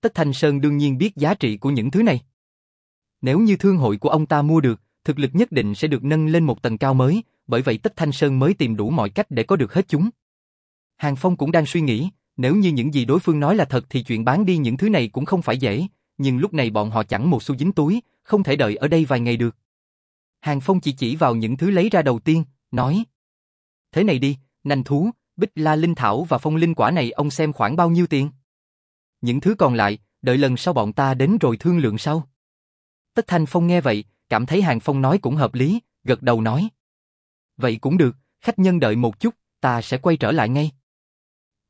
Tất Thanh Sơn đương nhiên biết giá trị của những thứ này. Nếu như thương hội của ông ta mua được, thực lực nhất định sẽ được nâng lên một tầng cao mới, bởi vậy Tất Thanh Sơn mới tìm đủ mọi cách để có được hết chúng. Hàng Phong cũng đang suy nghĩ, nếu như những gì đối phương nói là thật thì chuyện bán đi những thứ này cũng không phải dễ, nhưng lúc này bọn họ chẳng một xu dính túi, không thể đợi ở đây vài ngày được. Hàng Phong chỉ chỉ vào những thứ lấy ra đầu tiên, nói Thế này đi, nành thú, bích la linh thảo và phong linh quả này ông xem khoảng bao nhiêu tiền? Những thứ còn lại, đợi lần sau bọn ta đến rồi thương lượng sau. Tất Thanh Phong nghe vậy, cảm thấy Hàng Phong nói cũng hợp lý, gật đầu nói. Vậy cũng được, khách nhân đợi một chút, ta sẽ quay trở lại ngay.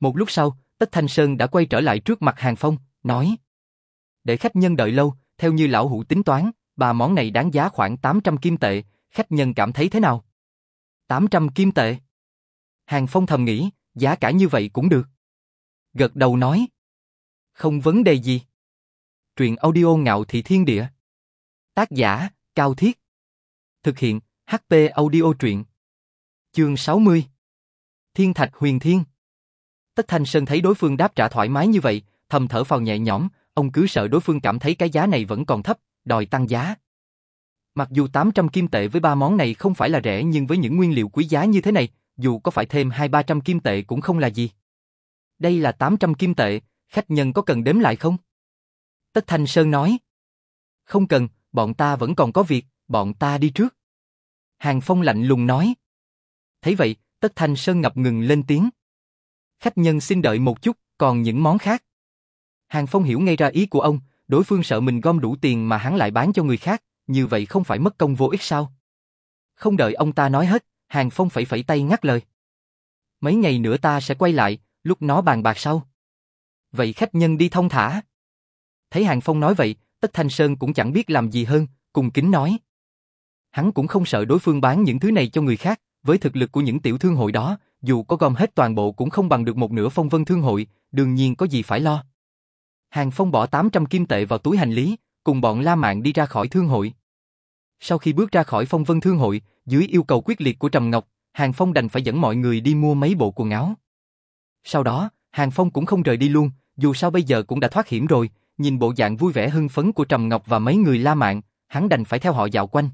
Một lúc sau, Tất Thanh Sơn đã quay trở lại trước mặt Hàng Phong, nói. Để khách nhân đợi lâu, theo như lão hủ tính toán, ba món này đáng giá khoảng 800 kim tệ, khách nhân cảm thấy thế nào? 800 kim tệ. Hàng Phong thầm nghĩ, giá cả như vậy cũng được. Gật đầu nói. Không vấn đề gì. Truyện audio ngạo thị thiên địa. Tác giả, Cao Thiết. Thực hiện, HP audio truyện. Chương 60. Thiên Thạch Huyền Thiên. Tất Thanh Sơn thấy đối phương đáp trả thoải mái như vậy, thầm thở phào nhẹ nhõm, ông cứ sợ đối phương cảm thấy cái giá này vẫn còn thấp, đòi tăng giá. Mặc dù 800 kim tệ với ba món này không phải là rẻ nhưng với những nguyên liệu quý giá như thế này, dù có phải thêm 2-300 kim tệ cũng không là gì. Đây là 800 kim tệ, khách nhân có cần đếm lại không? Tất Thanh Sơn nói. Không cần, bọn ta vẫn còn có việc, bọn ta đi trước. Hàng Phong lạnh lùng nói. Thấy vậy, Tất Thanh Sơn ngập ngừng lên tiếng. Khách nhân xin đợi một chút, còn những món khác. Hàng Phong hiểu ngay ra ý của ông, đối phương sợ mình gom đủ tiền mà hắn lại bán cho người khác, như vậy không phải mất công vô ích sao? Không đợi ông ta nói hết, Hàng Phong phẩy phẩy tay ngắt lời. Mấy ngày nữa ta sẽ quay lại, lúc nó bàn bạc sau. Vậy khách nhân đi thông thả. Thấy Hàng Phong nói vậy, Tất Thanh Sơn cũng chẳng biết làm gì hơn, cùng kính nói. Hắn cũng không sợ đối phương bán những thứ này cho người khác, với thực lực của những tiểu thương hội đó, dù có gom hết toàn bộ cũng không bằng được một nửa phong vân thương hội, đương nhiên có gì phải lo. Hàng Phong bỏ 800 kim tệ vào túi hành lý, cùng bọn La Mạn đi ra khỏi thương hội. Sau khi bước ra khỏi phong vân thương hội, dưới yêu cầu quyết liệt của Trầm Ngọc, Hàng Phong đành phải dẫn mọi người đi mua mấy bộ quần áo. Sau đó, Hàng Phong cũng không rời đi luôn, dù sao bây giờ cũng đã thoát hiểm rồi, nhìn bộ dạng vui vẻ hưng phấn của Trầm Ngọc và mấy người La Mạn, hắn đành phải theo họ dạo quanh.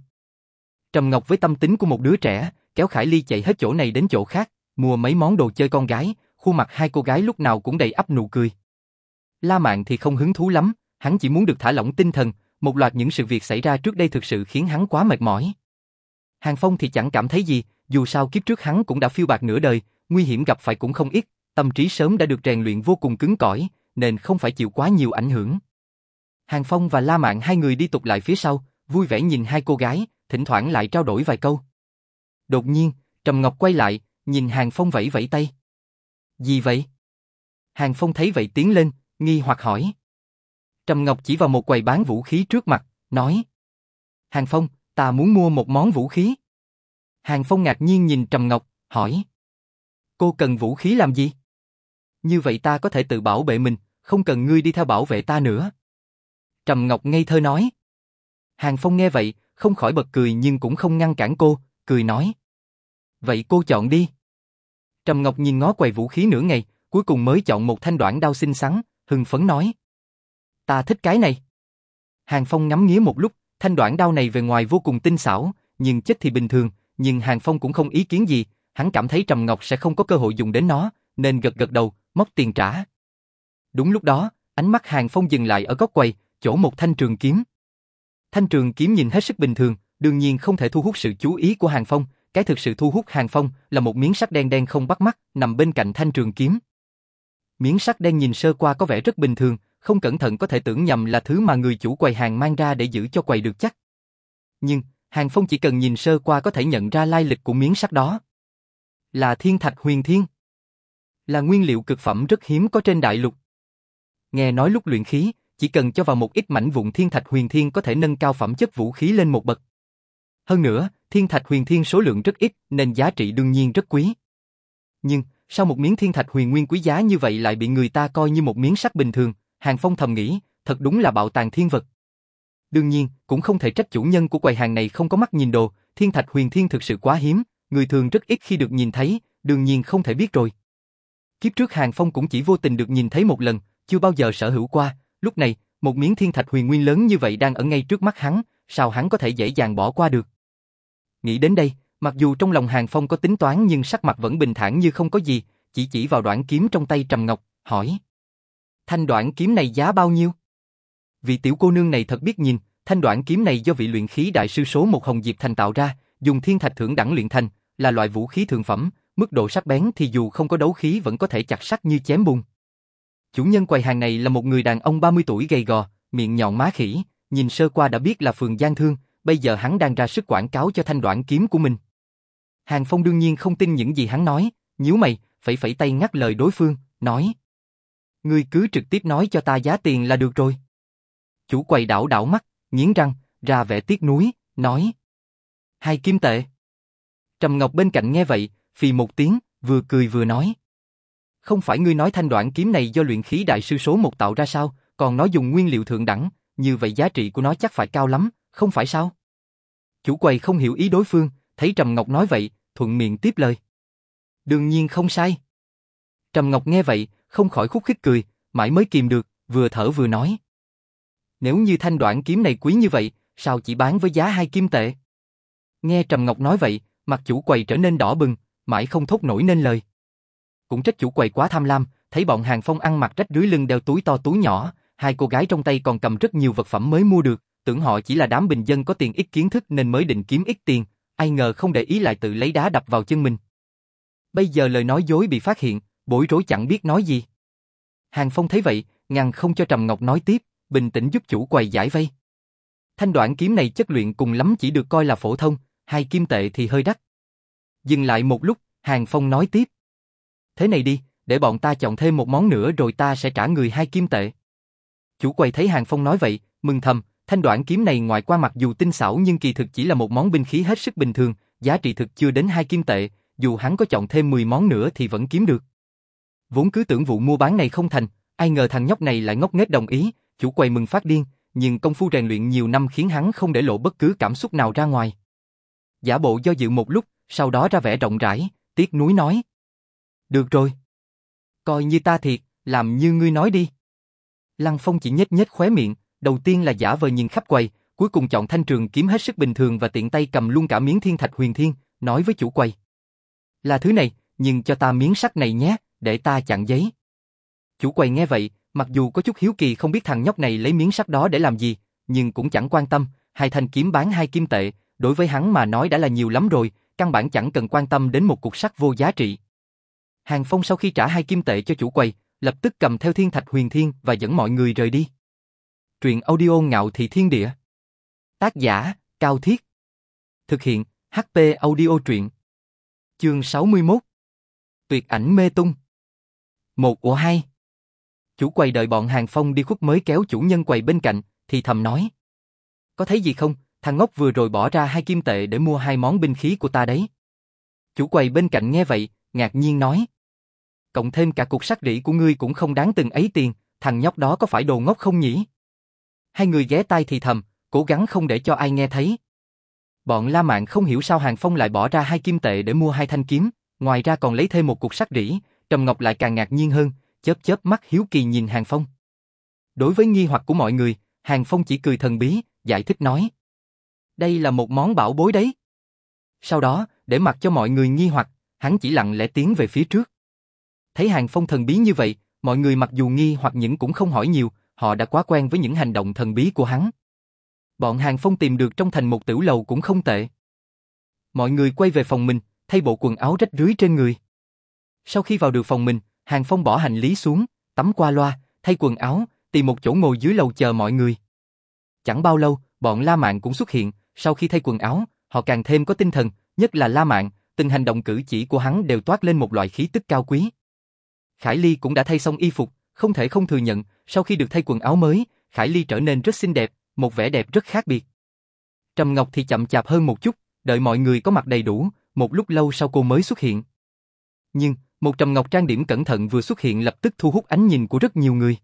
Trầm Ngọc với tâm tính của một đứa trẻ, kéo Khải Ly chạy hết chỗ này đến chỗ khác, mua mấy món đồ chơi con gái, khuôn mặt hai cô gái lúc nào cũng đầy ắp nụ cười. La Mạn thì không hứng thú lắm, hắn chỉ muốn được thả lỏng tinh thần, một loạt những sự việc xảy ra trước đây thực sự khiến hắn quá mệt mỏi. Hàng Phong thì chẳng cảm thấy gì, dù sao kiếp trước hắn cũng đã phiêu bạc nửa đời, nguy hiểm gặp phải cũng không ít, tâm trí sớm đã được rèn luyện vô cùng cứng cỏi, nên không phải chịu quá nhiều ảnh hưởng. Hàng Phong và La Mạn hai người đi tục lại phía sau, vui vẻ nhìn hai cô gái, thỉnh thoảng lại trao đổi vài câu. Đột nhiên, Trầm Ngọc quay lại, nhìn Hàng Phong vẫy vẫy tay. Gì vậy? Hàng Phong thấy vậy tiến lên, nghi hoặc hỏi. Trầm Ngọc chỉ vào một quầy bán vũ khí trước mặt, nói. Hàng Phong, ta muốn mua một món vũ khí. Hàng Phong ngạc nhiên nhìn Trầm Ngọc, hỏi. Cô cần vũ khí làm gì? Như vậy ta có thể tự bảo vệ mình, không cần ngươi đi theo bảo vệ ta nữa. Trầm Ngọc ngây thơ nói. Hàng Phong nghe vậy, không khỏi bật cười nhưng cũng không ngăn cản cô, cười nói. Vậy cô chọn đi. Trầm Ngọc nhìn ngó quầy vũ khí nửa ngày, cuối cùng mới chọn một thanh đoạn đao xinh xắn, hưng phấn nói. Ta thích cái này. Hàng Phong ngắm nghía một lúc, thanh đoạn đao này về ngoài vô cùng tinh xảo, nhưng chất thì bình thường, nhưng Hàng Phong cũng không ý kiến gì, hắn cảm thấy Trầm Ngọc sẽ không có cơ hội dùng đến nó, nên gật gật đầu, móc tiền trả. Đúng lúc đó, ánh mắt Hàng Phong dừng lại ở góc quầy, chỗ một thanh trường kiếm. Thanh trường kiếm nhìn hết sức bình thường, đương nhiên không thể thu hút sự chú ý của Hàng Phong, cái thực sự thu hút Hàng Phong là một miếng sắt đen đen không bắt mắt, nằm bên cạnh thanh trường kiếm. Miếng sắt đen nhìn sơ qua có vẻ rất bình thường, không cẩn thận có thể tưởng nhầm là thứ mà người chủ quầy hàng mang ra để giữ cho quầy được chắc. Nhưng, Hàng Phong chỉ cần nhìn sơ qua có thể nhận ra lai lịch của miếng sắt đó. Là thiên thạch huyền thiên. Là nguyên liệu cực phẩm rất hiếm có trên đại lục. Nghe nói lúc luyện khí, chỉ cần cho vào một ít mảnh vụn thiên thạch huyền thiên có thể nâng cao phẩm chất vũ khí lên một bậc. Hơn nữa, thiên thạch huyền thiên số lượng rất ít nên giá trị đương nhiên rất quý. Nhưng, sao một miếng thiên thạch huyền nguyên quý giá như vậy lại bị người ta coi như một miếng sắt bình thường, Hàng Phong thầm nghĩ, thật đúng là bạo tàng thiên vật. Đương nhiên, cũng không thể trách chủ nhân của quầy hàng này không có mắt nhìn đồ, thiên thạch huyền thiên thực sự quá hiếm, người thường rất ít khi được nhìn thấy, đương nhiên không thể biết rồi. Kiếp trước Hàng Phong cũng chỉ vô tình được nhìn thấy một lần, chưa bao giờ sở hữu qua, lúc này, một miếng thiên thạch huyền nguyên lớn như vậy đang ở ngay trước mắt hắn, sao hắn có thể dễ dàng bỏ qua được. Nghĩ đến đây, mặc dù trong lòng Hàng Phong có tính toán nhưng sắc mặt vẫn bình thản như không có gì, chỉ chỉ vào đoạn kiếm trong tay Trầm Ngọc, hỏi. Thanh đoạn kiếm này giá bao nhiêu? Vị tiểu cô nương này thật biết nhìn, thanh đoạn kiếm này do vị luyện khí đại sư số một Hồng Diệp Thành tạo ra, dùng thiên thạch thượng đẳng luyện thành, là loại vũ khí thượng phẩm, mức độ sắc bén thì dù không có đấu khí vẫn có thể chặt sắt như chém bùn. Chủ nhân quầy hàng này là một người đàn ông 30 tuổi gầy gò, miệng nhọn má khỉ, nhìn sơ qua đã biết là phường Giang Thương, bây giờ hắn đang ra sức quảng cáo cho thanh đoạn kiếm của mình. Hàng Phong đương nhiên không tin những gì hắn nói, nhíu mày, phẩy phẩy tay ngắt lời đối phương, nói. Ngươi cứ trực tiếp nói cho ta giá tiền là được rồi. Chủ quầy đảo đảo mắt, nghiến răng, ra vẻ tiếc nuối, nói. Hai kim tệ. Trầm Ngọc bên cạnh nghe vậy, phì một tiếng, vừa cười vừa nói. không phải ngươi nói thanh đoạn kiếm này do luyện khí đại sư số một tạo ra sao, còn nó dùng nguyên liệu thượng đẳng, như vậy giá trị của nó chắc phải cao lắm, không phải sao? Chủ quầy không hiểu ý đối phương, thấy Trầm Ngọc nói vậy, thuận miệng tiếp lời. Đương nhiên không sai. Trầm Ngọc nghe vậy, không khỏi khúc khích cười, mãi mới kìm được, vừa thở vừa nói. Nếu như thanh đoạn kiếm này quý như vậy, sao chỉ bán với giá hai kim tệ? Nghe Trầm Ngọc nói vậy, mặt chủ quầy trở nên đỏ bừng, mãi không thốt nổi nên lời. Cũng trách chủ quầy quá tham lam, thấy bọn hàng phong ăn mặc rách rưới lưng đeo túi to túi nhỏ, hai cô gái trong tay còn cầm rất nhiều vật phẩm mới mua được, tưởng họ chỉ là đám bình dân có tiền ít kiến thức nên mới định kiếm ít tiền, ai ngờ không để ý lại tự lấy đá đập vào chân mình. Bây giờ lời nói dối bị phát hiện, bối rối chẳng biết nói gì. Hàng Phong thấy vậy, ngăn không cho Trầm Ngọc nói tiếp, bình tĩnh giúp chủ quầy giải vây. Thanh đoạn kiếm này chất luyện cùng lắm chỉ được coi là phổ thông, hai kim tệ thì hơi đắt. Dừng lại một lúc, Hàng Phong nói tiếp. Thế này đi, để bọn ta chọn thêm một món nữa rồi ta sẽ trả người hai kim tệ. Chủ quầy thấy Hàng Phong nói vậy, mừng thầm, thanh đoạn kiếm này ngoài qua mặt dù tinh xảo nhưng kỳ thực chỉ là một món binh khí hết sức bình thường, giá trị thực chưa đến hai kim tệ, dù hắn có chọn thêm 10 món nữa thì vẫn kiếm được. Vốn cứ tưởng vụ mua bán này không thành, ai ngờ thằng nhóc này lại ngốc nghếch đồng ý, chủ quầy mừng phát điên, nhưng công phu rèn luyện nhiều năm khiến hắn không để lộ bất cứ cảm xúc nào ra ngoài. Giả bộ do dự một lúc, sau đó ra vẻ rộng rãi, tiếc nuối nói. Được rồi. Coi như ta thiệt, làm như ngươi nói đi. Lăng Phong chỉ nhếch nhếch khóe miệng, đầu tiên là giả vờ nhìn khắp quầy, cuối cùng chọn thanh trường kiếm hết sức bình thường và tiện tay cầm luôn cả miếng thiên thạch huyền thiên, nói với chủ quầy. Là thứ này, nhưng cho ta miếng sắt này nhé, để ta chặn giấy. Chủ quầy nghe vậy, mặc dù có chút hiếu kỳ không biết thằng nhóc này lấy miếng sắt đó để làm gì, nhưng cũng chẳng quan tâm, hai thanh kiếm bán hai kim tệ, đối với hắn mà nói đã là nhiều lắm rồi, căn bản chẳng cần quan tâm đến một cục sắt vô giá trị. Hàng Phong sau khi trả hai kim tệ cho chủ quầy, lập tức cầm theo thiên thạch huyền thiên và dẫn mọi người rời đi. Truyện audio ngạo thị thiên địa. Tác giả, Cao Thiết. Thực hiện, HP audio truyện. Chương 61. Tuyệt ảnh mê tung. Một của hai. Chủ quầy đợi bọn hàng phong đi khuất mới kéo chủ nhân quầy bên cạnh, thì thầm nói. Có thấy gì không, thằng ngốc vừa rồi bỏ ra hai kim tệ để mua hai món binh khí của ta đấy. Chủ quầy bên cạnh nghe vậy, ngạc nhiên nói. Cộng thêm cả cục sắt rỉ của ngươi cũng không đáng từng ấy tiền, thằng nhóc đó có phải đồ ngốc không nhỉ? Hai người ghé tai thì thầm, cố gắng không để cho ai nghe thấy. Bọn La Mạn không hiểu sao Hàng Phong lại bỏ ra hai kim tệ để mua hai thanh kiếm, ngoài ra còn lấy thêm một cục sắt rỉ, Trầm Ngọc lại càng ngạc nhiên hơn, chớp chớp mắt hiếu kỳ nhìn Hàng Phong. Đối với nghi hoặc của mọi người, Hàng Phong chỉ cười thần bí, giải thích nói. Đây là một món bảo bối đấy. Sau đó, để mặc cho mọi người nghi hoặc, hắn chỉ lặng lẽ tiến về phía trước. Thấy Hàng Phong thần bí như vậy, mọi người mặc dù nghi hoặc những cũng không hỏi nhiều, họ đã quá quen với những hành động thần bí của hắn. Bọn Hàng Phong tìm được trong thành một tiểu lầu cũng không tệ. Mọi người quay về phòng mình, thay bộ quần áo rách rưới trên người. Sau khi vào được phòng mình, Hàng Phong bỏ hành lý xuống, tắm qua loa, thay quần áo, tìm một chỗ ngồi dưới lầu chờ mọi người. Chẳng bao lâu, bọn La Mạn cũng xuất hiện, sau khi thay quần áo, họ càng thêm có tinh thần, nhất là La Mạn, từng hành động cử chỉ của hắn đều toát lên một loại khí tức cao quý. Khải Ly cũng đã thay xong y phục, không thể không thừa nhận, sau khi được thay quần áo mới, Khải Ly trở nên rất xinh đẹp, một vẻ đẹp rất khác biệt. Trầm Ngọc thì chậm chạp hơn một chút, đợi mọi người có mặt đầy đủ, một lúc lâu sau cô mới xuất hiện. Nhưng, một Trầm Ngọc trang điểm cẩn thận vừa xuất hiện lập tức thu hút ánh nhìn của rất nhiều người.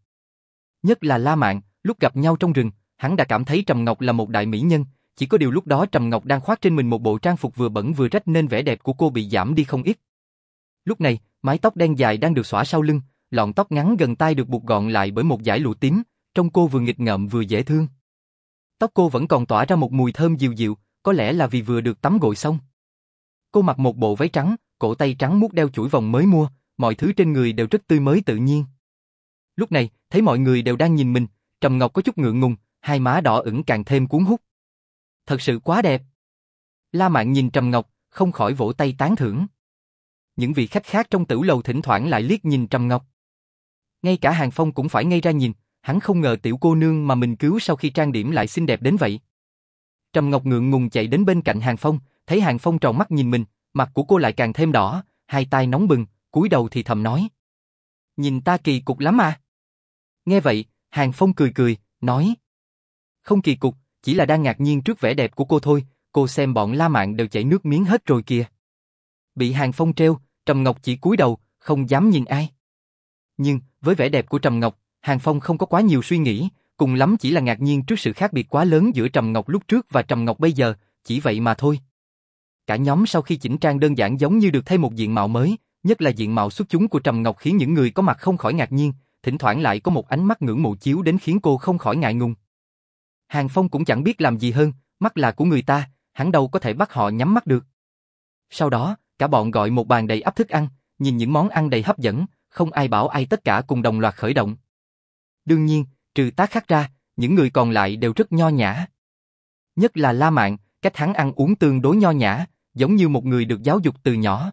Nhất là La Mạn, lúc gặp nhau trong rừng, hắn đã cảm thấy Trầm Ngọc là một đại mỹ nhân, chỉ có điều lúc đó Trầm Ngọc đang khoác trên mình một bộ trang phục vừa bẩn vừa rách nên vẻ đẹp của cô bị giảm đi không ít. Lúc này, mái tóc đen dài đang được xõa sau lưng, lọn tóc ngắn gần tai được buộc gọn lại bởi một dải lụa tím, trông cô vừa nghịch ngợm vừa dễ thương. Tóc cô vẫn còn tỏa ra một mùi thơm dịu dịu, có lẽ là vì vừa được tắm gội xong. Cô mặc một bộ váy trắng, cổ tay trắng muốt đeo chuỗi vòng mới mua, mọi thứ trên người đều rất tươi mới tự nhiên. Lúc này, thấy mọi người đều đang nhìn mình, Trầm Ngọc có chút ngượng ngùng, hai má đỏ ửng càng thêm cuốn hút. Thật sự quá đẹp. La Mạn nhìn Trầm Ngọc, không khỏi vỗ tay tán thưởng. Những vị khách khác trong tử lầu thỉnh thoảng lại liếc nhìn Trầm Ngọc. Ngay cả Hàng Phong cũng phải ngay ra nhìn, hắn không ngờ tiểu cô nương mà mình cứu sau khi trang điểm lại xinh đẹp đến vậy. Trầm Ngọc ngượng ngùng chạy đến bên cạnh Hàng Phong, thấy Hàng Phong tròn mắt nhìn mình, mặt của cô lại càng thêm đỏ, hai tay nóng bừng, cúi đầu thì thầm nói. Nhìn ta kỳ cục lắm à? Nghe vậy, Hàng Phong cười cười, nói. Không kỳ cục, chỉ là đang ngạc nhiên trước vẻ đẹp của cô thôi, cô xem bọn La Mạn đều chảy nước miếng hết rồi kìa. Bị Hàng Phong treo, Trầm Ngọc chỉ cúi đầu, không dám nhìn ai. Nhưng, với vẻ đẹp của Trầm Ngọc, Hàng Phong không có quá nhiều suy nghĩ, cùng lắm chỉ là ngạc nhiên trước sự khác biệt quá lớn giữa Trầm Ngọc lúc trước và Trầm Ngọc bây giờ, chỉ vậy mà thôi. Cả nhóm sau khi chỉnh trang đơn giản giống như được thay một diện mạo mới, nhất là diện mạo xuất chúng của Trầm Ngọc khiến những người có mặt không khỏi ngạc nhiên, thỉnh thoảng lại có một ánh mắt ngưỡng mộ chiếu đến khiến cô không khỏi ngại ngùng. Hàng Phong cũng chẳng biết làm gì hơn, mắt là của người ta, hắn đâu có thể bắt họ nhắm mắt được. Sau đó, cả bọn gọi một bàn đầy ắp thức ăn, nhìn những món ăn đầy hấp dẫn, không ai bảo ai tất cả cùng đồng loạt khởi động. Đương nhiên, trừ tác khác ra, những người còn lại đều rất nho nhã. Nhất là La Mạn, cách hắn ăn uống tương đối nho nhã, giống như một người được giáo dục từ nhỏ.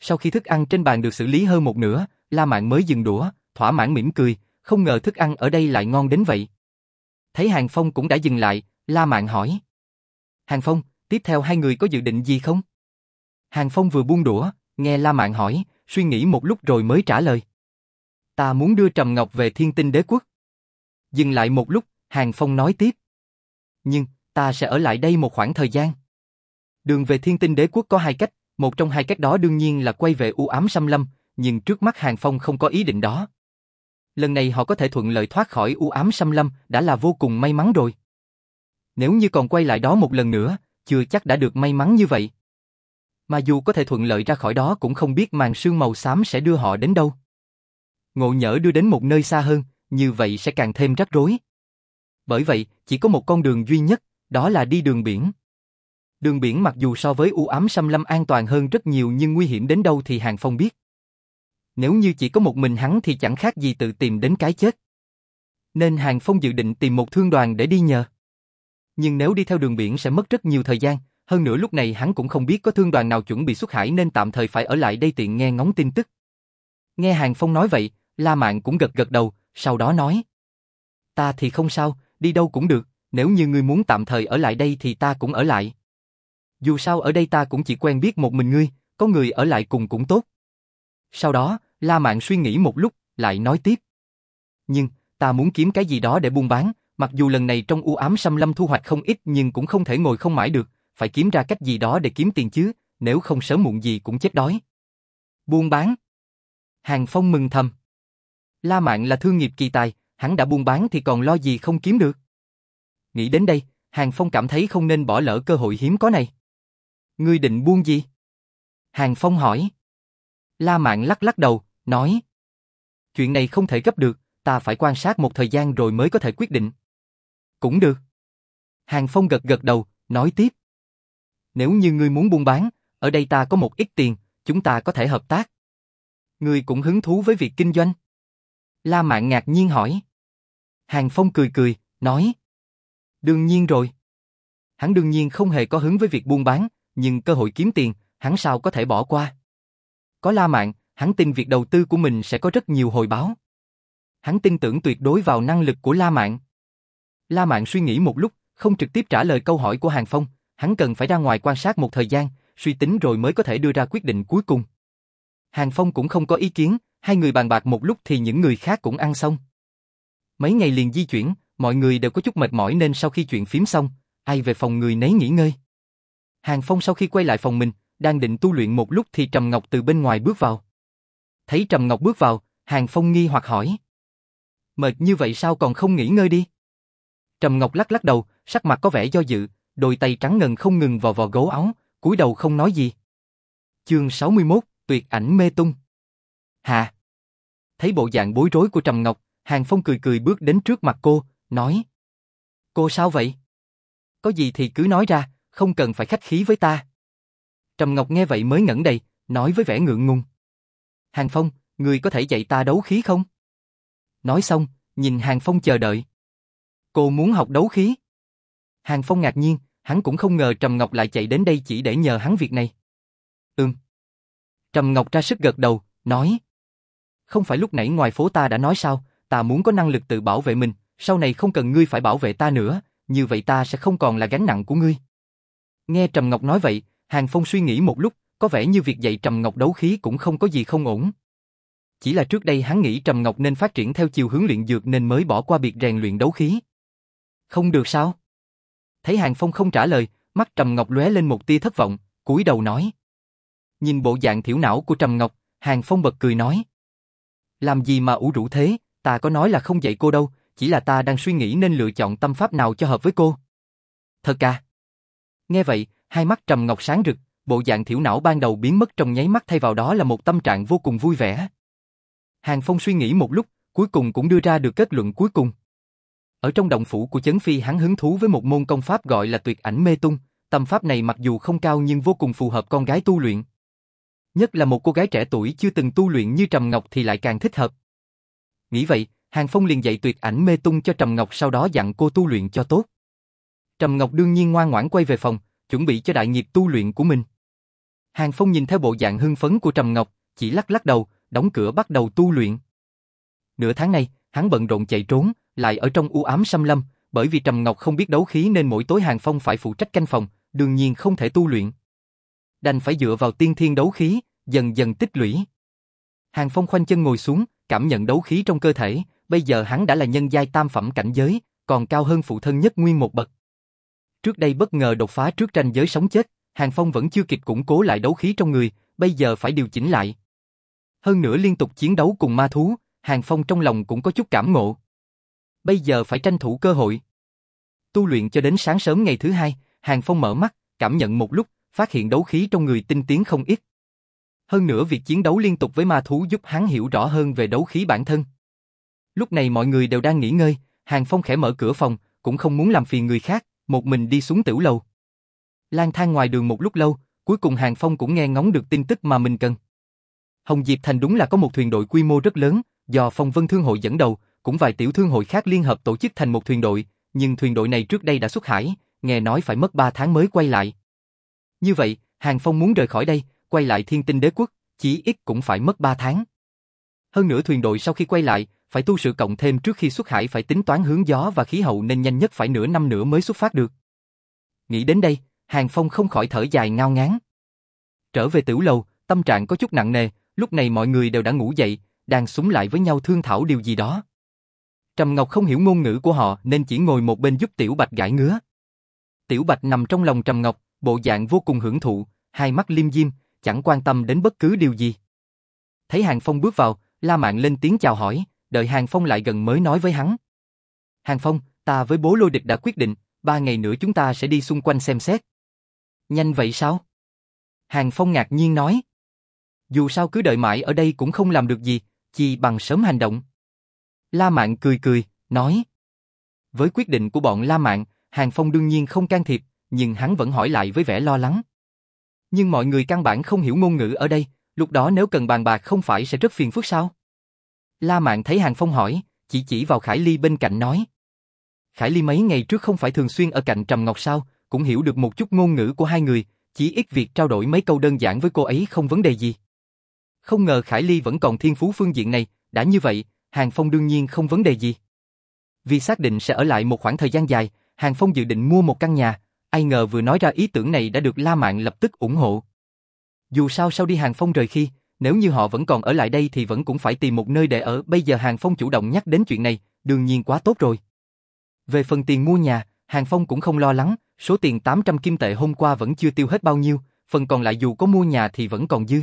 Sau khi thức ăn trên bàn được xử lý hơn một nửa, La Mạn mới dừng đũa, thỏa mãn mỉm cười, không ngờ thức ăn ở đây lại ngon đến vậy. Thấy Hàng Phong cũng đã dừng lại, La Mạn hỏi. Hàng Phong, tiếp theo hai người có dự định gì không? Hàng Phong vừa buông đũa, nghe La Mạn hỏi, suy nghĩ một lúc rồi mới trả lời. Ta muốn đưa Trầm Ngọc về thiên tinh đế quốc. Dừng lại một lúc, Hàng Phong nói tiếp. Nhưng, ta sẽ ở lại đây một khoảng thời gian. Đường về thiên tinh đế quốc có hai cách, một trong hai cách đó đương nhiên là quay về u ám xâm lâm, nhưng trước mắt Hàng Phong không có ý định đó. Lần này họ có thể thuận lợi thoát khỏi u ám xâm lâm đã là vô cùng may mắn rồi. Nếu như còn quay lại đó một lần nữa, chưa chắc đã được may mắn như vậy. Mà dù có thể thuận lợi ra khỏi đó cũng không biết màn sương màu xám sẽ đưa họ đến đâu. Ngộ nhỡ đưa đến một nơi xa hơn, như vậy sẽ càng thêm rắc rối. Bởi vậy, chỉ có một con đường duy nhất, đó là đi đường biển. Đường biển mặc dù so với u ám xâm lâm an toàn hơn rất nhiều nhưng nguy hiểm đến đâu thì Hàng Phong biết. Nếu như chỉ có một mình hắn thì chẳng khác gì tự tìm đến cái chết. Nên Hàng Phong dự định tìm một thương đoàn để đi nhờ. Nhưng nếu đi theo đường biển sẽ mất rất nhiều thời gian, hơn nữa lúc này hắn cũng không biết có thương đoàn nào chuẩn bị xuất hải nên tạm thời phải ở lại đây tiện nghe ngóng tin tức. Nghe Hàng Phong nói vậy, La Mạn cũng gật gật đầu, sau đó nói. Ta thì không sao, đi đâu cũng được, nếu như ngươi muốn tạm thời ở lại đây thì ta cũng ở lại. Dù sao ở đây ta cũng chỉ quen biết một mình ngươi, có người ở lại cùng cũng tốt. Sau đó, La Mạn suy nghĩ một lúc, lại nói tiếp. Nhưng, ta muốn kiếm cái gì đó để buôn bán, mặc dù lần này trong u ám xâm lâm thu hoạch không ít nhưng cũng không thể ngồi không mãi được, phải kiếm ra cách gì đó để kiếm tiền chứ, nếu không sớm muộn gì cũng chết đói. Buôn bán. Hàng Phong mừng thầm. La Mạn là thương nghiệp kỳ tài, hắn đã buôn bán thì còn lo gì không kiếm được. Nghĩ đến đây, Hàng Phong cảm thấy không nên bỏ lỡ cơ hội hiếm có này. Ngươi định buông gì? Hàng Phong hỏi. La Mạn lắc lắc đầu, nói. Chuyện này không thể gấp được, ta phải quan sát một thời gian rồi mới có thể quyết định. Cũng được. Hàng Phong gật gật đầu, nói tiếp. Nếu như ngươi muốn buôn bán, ở đây ta có một ít tiền, chúng ta có thể hợp tác. Ngươi cũng hứng thú với việc kinh doanh? La Mạn ngạc nhiên hỏi. Hàng Phong cười cười, nói. Đương nhiên rồi. Hắn đương nhiên không hề có hứng với việc buôn bán, nhưng cơ hội kiếm tiền, hắn sao có thể bỏ qua. Có La Mạn, hắn tin việc đầu tư của mình sẽ có rất nhiều hồi báo. Hắn tin tưởng tuyệt đối vào năng lực của La Mạn. La Mạn suy nghĩ một lúc, không trực tiếp trả lời câu hỏi của Hàng Phong, hắn cần phải ra ngoài quan sát một thời gian, suy tính rồi mới có thể đưa ra quyết định cuối cùng. Hàng Phong cũng không có ý kiến, hai người bàn bạc một lúc thì những người khác cũng ăn xong. Mấy ngày liền di chuyển, mọi người đều có chút mệt mỏi nên sau khi chuyện phím xong, ai về phòng người nấy nghỉ ngơi. Hàng Phong sau khi quay lại phòng mình, đang định tu luyện một lúc thì Trầm Ngọc từ bên ngoài bước vào. Thấy Trầm Ngọc bước vào, Hàng Phong nghi hoặc hỏi. Mệt như vậy sao còn không nghỉ ngơi đi? Trầm Ngọc lắc lắc đầu, sắc mặt có vẻ do dự, đôi tay trắng ngần không ngừng vò vò gấu áo, cúi đầu không nói gì. Chương 61, tuyệt ảnh mê tung. Hà. Thấy bộ dạng bối rối của Trầm Ngọc, Hàng Phong cười cười bước đến trước mặt cô, nói. Cô sao vậy? Có gì thì cứ nói ra, không cần phải khách khí với ta. Trầm Ngọc nghe vậy mới ngẩn đầy, nói với vẻ ngượng ngùng. Hàng Phong, người có thể dạy ta đấu khí không? Nói xong, nhìn Hàng Phong chờ đợi. Cô muốn học đấu khí? Hàng Phong ngạc nhiên, hắn cũng không ngờ Trầm Ngọc lại chạy đến đây chỉ để nhờ hắn việc này. Ừm. Trầm Ngọc ra sức gật đầu, nói. Không phải lúc nãy ngoài phố ta đã nói sao, ta muốn có năng lực tự bảo vệ mình, sau này không cần ngươi phải bảo vệ ta nữa, như vậy ta sẽ không còn là gánh nặng của ngươi. Nghe Trầm Ngọc nói vậy, Hàng Phong suy nghĩ một lúc, có vẻ như việc dạy Trầm Ngọc đấu khí cũng không có gì không ổn. Chỉ là trước đây hắn nghĩ Trầm Ngọc nên phát triển theo chiều hướng luyện dược nên mới bỏ qua việc rèn luyện đấu khí. Không được sao? Thấy Hàng Phong không trả lời, mắt Trầm Ngọc lóe lên một tia thất vọng, cúi đầu nói. Nhìn bộ dạng thiểu não của Trầm Ngọc, Hàng Phong bật cười nói. Làm gì mà ủ rũ thế, ta có nói là không dạy cô đâu, chỉ là ta đang suy nghĩ nên lựa chọn tâm pháp nào cho hợp với cô. Thật à? Nghe vậy, hai mắt Trầm Ngọc sáng rực, bộ dạng thiểu não ban đầu biến mất trong nháy mắt thay vào đó là một tâm trạng vô cùng vui vẻ. Hàng Phong suy nghĩ một lúc, cuối cùng cũng đưa ra được kết luận cuối cùng. Ở trong động phủ của Chấn Phi hắn hứng thú với một môn công pháp gọi là tuyệt ảnh mê tung, tâm pháp này mặc dù không cao nhưng vô cùng phù hợp con gái tu luyện. Nhất là một cô gái trẻ tuổi chưa từng tu luyện như Trầm Ngọc thì lại càng thích hợp. Nghĩ vậy, Hàng Phong liền dạy tuyệt ảnh mê tung cho Trầm Ngọc sau đó dặn cô tu luyện cho tốt. Trầm Ngọc đương nhiên ngoan ngoãn quay về phòng, chuẩn bị cho đại nghiệp tu luyện của mình. Hàng Phong nhìn theo bộ dạng hưng phấn của Trầm Ngọc, chỉ lắc lắc đầu, đóng cửa bắt đầu tu luyện. Nửa tháng này, hắn bận rộn chạy trốn, lại ở trong u ám xâm lâm, bởi vì Trầm Ngọc không biết đấu khí nên mỗi tối Hàng Phong phải phụ trách canh phòng, đương nhiên không thể tu luyện. Đành phải dựa vào tiên thiên đấu khí, dần dần tích lũy. Hàng Phong khoanh chân ngồi xuống, cảm nhận đấu khí trong cơ thể, bây giờ hắn đã là nhân giai tam phẩm cảnh giới, còn cao hơn phụ thân nhất nguyên một bậc. Trước đây bất ngờ đột phá trước tranh giới sống chết, Hàng Phong vẫn chưa kịp củng cố lại đấu khí trong người, bây giờ phải điều chỉnh lại. Hơn nữa liên tục chiến đấu cùng ma thú, Hàng Phong trong lòng cũng có chút cảm ngộ. Bây giờ phải tranh thủ cơ hội. Tu luyện cho đến sáng sớm ngày thứ hai, Hàng Phong mở mắt, cảm nhận một lúc, phát hiện đấu khí trong người tinh tiến không ít. Hơn nữa việc chiến đấu liên tục với ma thú giúp hắn hiểu rõ hơn về đấu khí bản thân. Lúc này mọi người đều đang nghỉ ngơi, Hàng Phong khẽ mở cửa phòng, cũng không muốn làm phiền người khác, một mình đi xuống tiểu lầu. Lang thang ngoài đường một lúc lâu, cuối cùng Hàng Phong cũng nghe ngóng được tin tức mà mình cần. Hồng Diệp Thành đúng là có một thuyền đội quy mô rất lớn, do Phong Vân Thương hội dẫn đầu, cũng vài tiểu thương hội khác liên hợp tổ chức thành một thuyền đội, nhưng thuyền đội này trước đây đã xuất hải, nghe nói phải mất 3 tháng mới quay lại. Như vậy, Hàng Phong muốn rời khỏi đây, quay lại thiên tinh đế quốc, chỉ ít cũng phải mất 3 tháng. Hơn nữa thuyền đội sau khi quay lại, phải tu sự cộng thêm trước khi xuất hải phải tính toán hướng gió và khí hậu nên nhanh nhất phải nửa năm nữa mới xuất phát được. Nghĩ đến đây, Hàng Phong không khỏi thở dài ngao ngán. Trở về tiểu lầu, tâm trạng có chút nặng nề, lúc này mọi người đều đã ngủ dậy, đang súng lại với nhau thương thảo điều gì đó. Trầm Ngọc không hiểu ngôn ngữ của họ nên chỉ ngồi một bên giúp Tiểu Bạch gãi ngứa. Tiểu Bạch nằm trong lòng Trầm Ngọc, bộ dạng vô cùng hưởng thụ, hai mắt liêm diêm, chẳng quan tâm đến bất cứ điều gì. Thấy Hàng Phong bước vào, La Mạn lên tiếng chào hỏi, đợi Hàng Phong lại gần mới nói với hắn. Hàng Phong, ta với bố lôi địch đã quyết định, ba ngày nữa chúng ta sẽ đi xung quanh xem xét. Nhanh vậy sao? Hàng Phong ngạc nhiên nói. Dù sao cứ đợi mãi ở đây cũng không làm được gì, chỉ bằng sớm hành động. La Mạn cười cười, nói. Với quyết định của bọn La Mạn, Hàng Phong đương nhiên không can thiệp, nhưng hắn vẫn hỏi lại với vẻ lo lắng. Nhưng mọi người căn bản không hiểu ngôn ngữ ở đây, lúc đó nếu cần bàn bạc không phải sẽ rất phiền phức sao? La Mạn thấy Hàng Phong hỏi, chỉ chỉ vào Khải Ly bên cạnh nói. Khải Ly mấy ngày trước không phải thường xuyên ở cạnh Trầm Ngọc sao, cũng hiểu được một chút ngôn ngữ của hai người, chỉ ít việc trao đổi mấy câu đơn giản với cô ấy không vấn đề gì. Không ngờ Khải Ly vẫn còn thiên phú phương diện này, đã như vậy, Hàng Phong đương nhiên không vấn đề gì. Vì xác định sẽ ở lại một khoảng thời gian dài, Hàng Phong dự định mua một căn nhà, ai ngờ vừa nói ra ý tưởng này đã được La Mạn lập tức ủng hộ. Dù sao sau đi Hàng Phong rời khi, nếu như họ vẫn còn ở lại đây thì vẫn cũng phải tìm một nơi để ở, bây giờ Hàng Phong chủ động nhắc đến chuyện này, đương nhiên quá tốt rồi. Về phần tiền mua nhà, Hàng Phong cũng không lo lắng, số tiền 800 kim tệ hôm qua vẫn chưa tiêu hết bao nhiêu, phần còn lại dù có mua nhà thì vẫn còn dư.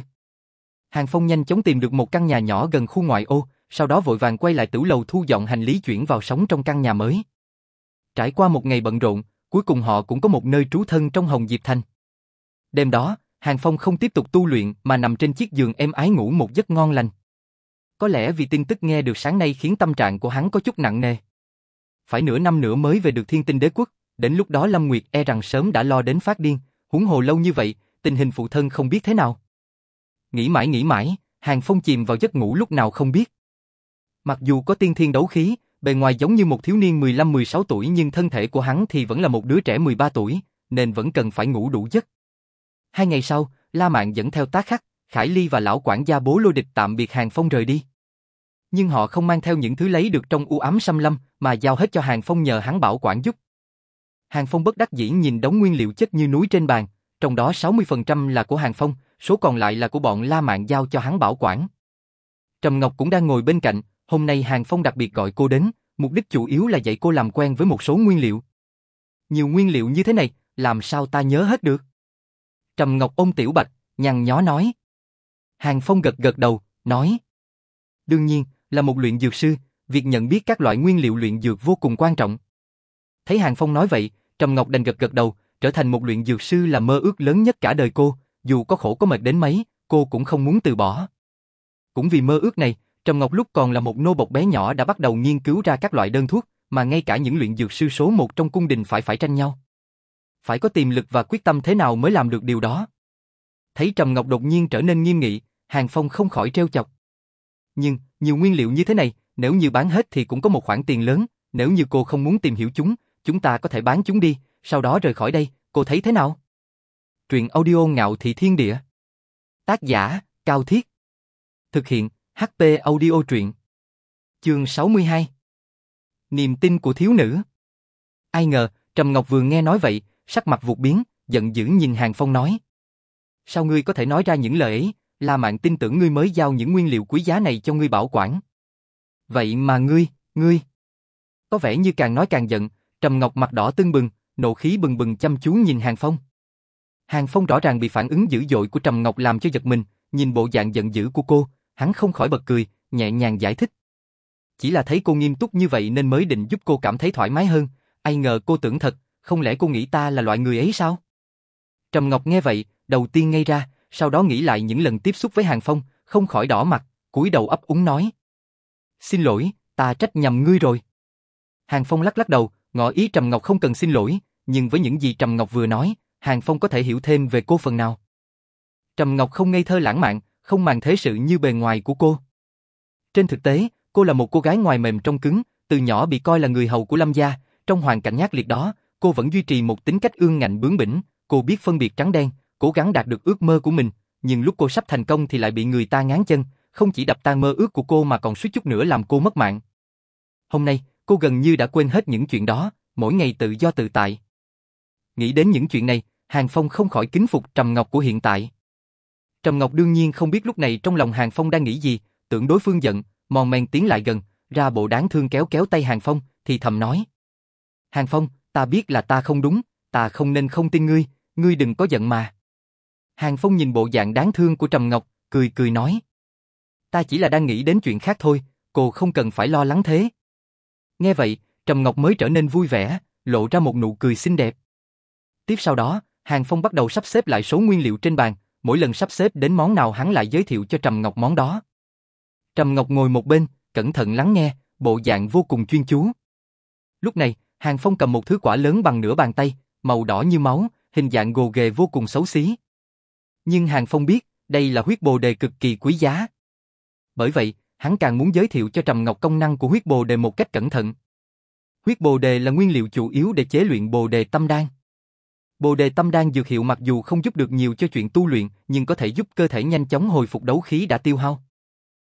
Hàng Phong nhanh chóng tìm được một căn nhà nhỏ gần khu ngoại ô, sau đó vội vàng quay lại tử lầu thu dọn hành lý chuyển vào sống trong căn nhà mới. Trải qua một ngày bận rộn, cuối cùng họ cũng có một nơi trú thân trong Hồng Diệp Thành. Đêm đó, Hàng Phong không tiếp tục tu luyện mà nằm trên chiếc giường êm ái ngủ một giấc ngon lành. Có lẽ vì tin tức nghe được sáng nay khiến tâm trạng của hắn có chút nặng nề. Phải nửa năm nữa mới về được thiên tinh đế quốc, đến lúc đó Lâm Nguyệt e rằng sớm đã lo đến phát điên, huống hồ lâu như vậy, tình hình phụ thân không biết thế nào. Nghĩ mãi nghĩ mãi, Hàng Phong chìm vào giấc ngủ lúc nào không biết. Mặc dù có tiên thiên đấu khí, bề ngoài giống như một thiếu niên 15-16 tuổi nhưng thân thể của hắn thì vẫn là một đứa trẻ 13 tuổi, nên vẫn cần phải ngủ đủ giấc. Hai ngày sau, La Mạn dẫn theo tá khắc, Khải Ly và lão quản gia bố lôi địch tạm biệt Hàng Phong rời đi. Nhưng họ không mang theo những thứ lấy được trong u ám xâm lâm, mà giao hết cho Hàng Phong nhờ hắn bảo quản giúp. Hàng Phong bất đắc dĩ nhìn đống nguyên liệu chất như núi trên bàn, trong đó 60% là của Hàng Phong, số còn lại là của bọn La Mạn giao cho hắn bảo quản. Trầm Ngọc cũng đang ngồi bên cạnh, hôm nay Hàng Phong đặc biệt gọi cô đến, mục đích chủ yếu là dạy cô làm quen với một số nguyên liệu. Nhiều nguyên liệu như thế này, làm sao ta nhớ hết được? Trầm Ngọc ôm Tiểu Bạch, nhăn nhó nói. Hàng Phong gật gật đầu, nói. Đương nhiên, là một luyện dược sư, việc nhận biết các loại nguyên liệu luyện dược vô cùng quan trọng. Thấy Hàng Phong nói vậy, Trầm Ngọc đành gật gật đầu, trở thành một luyện dược sư là mơ ước lớn nhất cả đời cô, dù có khổ có mệt đến mấy, cô cũng không muốn từ bỏ. Cũng vì mơ ước này, Trầm Ngọc lúc còn là một nô bộc bé nhỏ đã bắt đầu nghiên cứu ra các loại đơn thuốc, mà ngay cả những luyện dược sư số một trong cung đình phải phải tranh nhau. Phải có tiềm lực và quyết tâm thế nào mới làm được điều đó. Thấy Trầm Ngọc đột nhiên trở nên nghiêm nghị, Hàng Phong không khỏi treo chọc. Nhưng, nhiều nguyên liệu như thế này, nếu như bán hết thì cũng có một khoản tiền lớn, nếu như cô không muốn tìm hiểu chúng, chúng ta có thể bán chúng đi, sau đó rời khỏi đây, cô thấy thế nào? Truyện audio ngạo thị thiên địa. Tác giả, Cao Thiết. Thực hiện, HP audio truyện. Chương 62. Niềm tin của thiếu nữ. Ai ngờ, Trầm Ngọc vừa nghe nói vậy, sắc mặt vụt biến, giận dữ nhìn Hàng Phong nói. Sao ngươi có thể nói ra những lời ấy, La Mạn tin tưởng ngươi mới giao những nguyên liệu quý giá này cho ngươi bảo quản. Vậy mà ngươi, ngươi... Có vẻ như càng nói càng giận, Trầm Ngọc mặt đỏ tưng bừng, nộ khí bừng bừng chăm chú nhìn Hàng Phong. Hàng Phong rõ ràng bị phản ứng dữ dội của Trầm Ngọc làm cho giật mình, nhìn bộ dạng giận dữ của cô, hắn không khỏi bật cười, nhẹ nhàng giải thích. Chỉ là thấy cô nghiêm túc như vậy nên mới định giúp cô cảm thấy thoải mái hơn, ai ngờ cô tưởng thật, không lẽ cô nghĩ ta là loại người ấy sao? Trầm Ngọc nghe vậy, đầu tiên ngây ra, sau đó nghĩ lại những lần tiếp xúc với Hàng Phong, không khỏi đỏ mặt, cúi đầu ấp úng nói. Xin lỗi, ta trách nhầm ngươi rồi. Hàng Phong lắc lắc đầu, ngỏ ý Trầm Ngọc không cần xin lỗi, nhưng với những gì Trầm Ngọc vừa nói, Hàng Phong có thể hiểu thêm về cô phần nào. Trầm Ngọc không ngây thơ lãng mạn, không màng thế sự như bề ngoài của cô. Trên thực tế, cô là một cô gái ngoài mềm trong cứng, từ nhỏ bị coi là người hầu của Lâm gia, trong hoàn cảnh nhát liệt đó, cô vẫn duy trì một tính cách ương ngạnh bướng bỉnh, cô biết phân biệt trắng đen, cố gắng đạt được ước mơ của mình, nhưng lúc cô sắp thành công thì lại bị người ta ngán chân, không chỉ đập tan mơ ước của cô mà còn suýt chút nữa làm cô mất mạng. Hôm nay, cô gần như đã quên hết những chuyện đó, mỗi ngày tự do tự tại. Nghĩ đến những chuyện này, Hàng Phong không khỏi kính phục Trầm Ngọc của hiện tại. Trầm Ngọc đương nhiên không biết lúc này trong lòng Hàng Phong đang nghĩ gì, tưởng đối phương giận, mòn men tiến lại gần, ra bộ đáng thương kéo kéo tay Hàng Phong, thì thầm nói. Hàng Phong, ta biết là ta không đúng, ta không nên không tin ngươi, ngươi đừng có giận mà. Hàng Phong nhìn bộ dạng đáng thương của Trầm Ngọc, cười cười nói. Ta chỉ là đang nghĩ đến chuyện khác thôi, cô không cần phải lo lắng thế. Nghe vậy, Trầm Ngọc mới trở nên vui vẻ, lộ ra một nụ cười xinh đẹp. Tiếp sau đó, Hàng Phong bắt đầu sắp xếp lại số nguyên liệu trên bàn, mỗi lần sắp xếp đến món nào hắn lại giới thiệu cho Trầm Ngọc món đó. Trầm Ngọc ngồi một bên, cẩn thận lắng nghe, bộ dạng vô cùng chuyên chú. Lúc này, Hàng Phong cầm một thứ quả lớn bằng nửa bàn tay, màu đỏ như máu, hình dạng gồ ghề vô cùng xấu xí. Nhưng Hàng Phong biết, đây là huyết bồ đề cực kỳ quý giá. Bởi vậy, hắn càng muốn giới thiệu cho Trầm Ngọc công năng của huyết bồ đề một cách cẩn thận. Huyết bồ đề là nguyên liệu chủ yếu để chế luyện bồ đề tâm đan. Bồ đề tâm đan dược hiệu mặc dù không giúp được nhiều cho chuyện tu luyện, nhưng có thể giúp cơ thể nhanh chóng hồi phục đấu khí đã tiêu hao.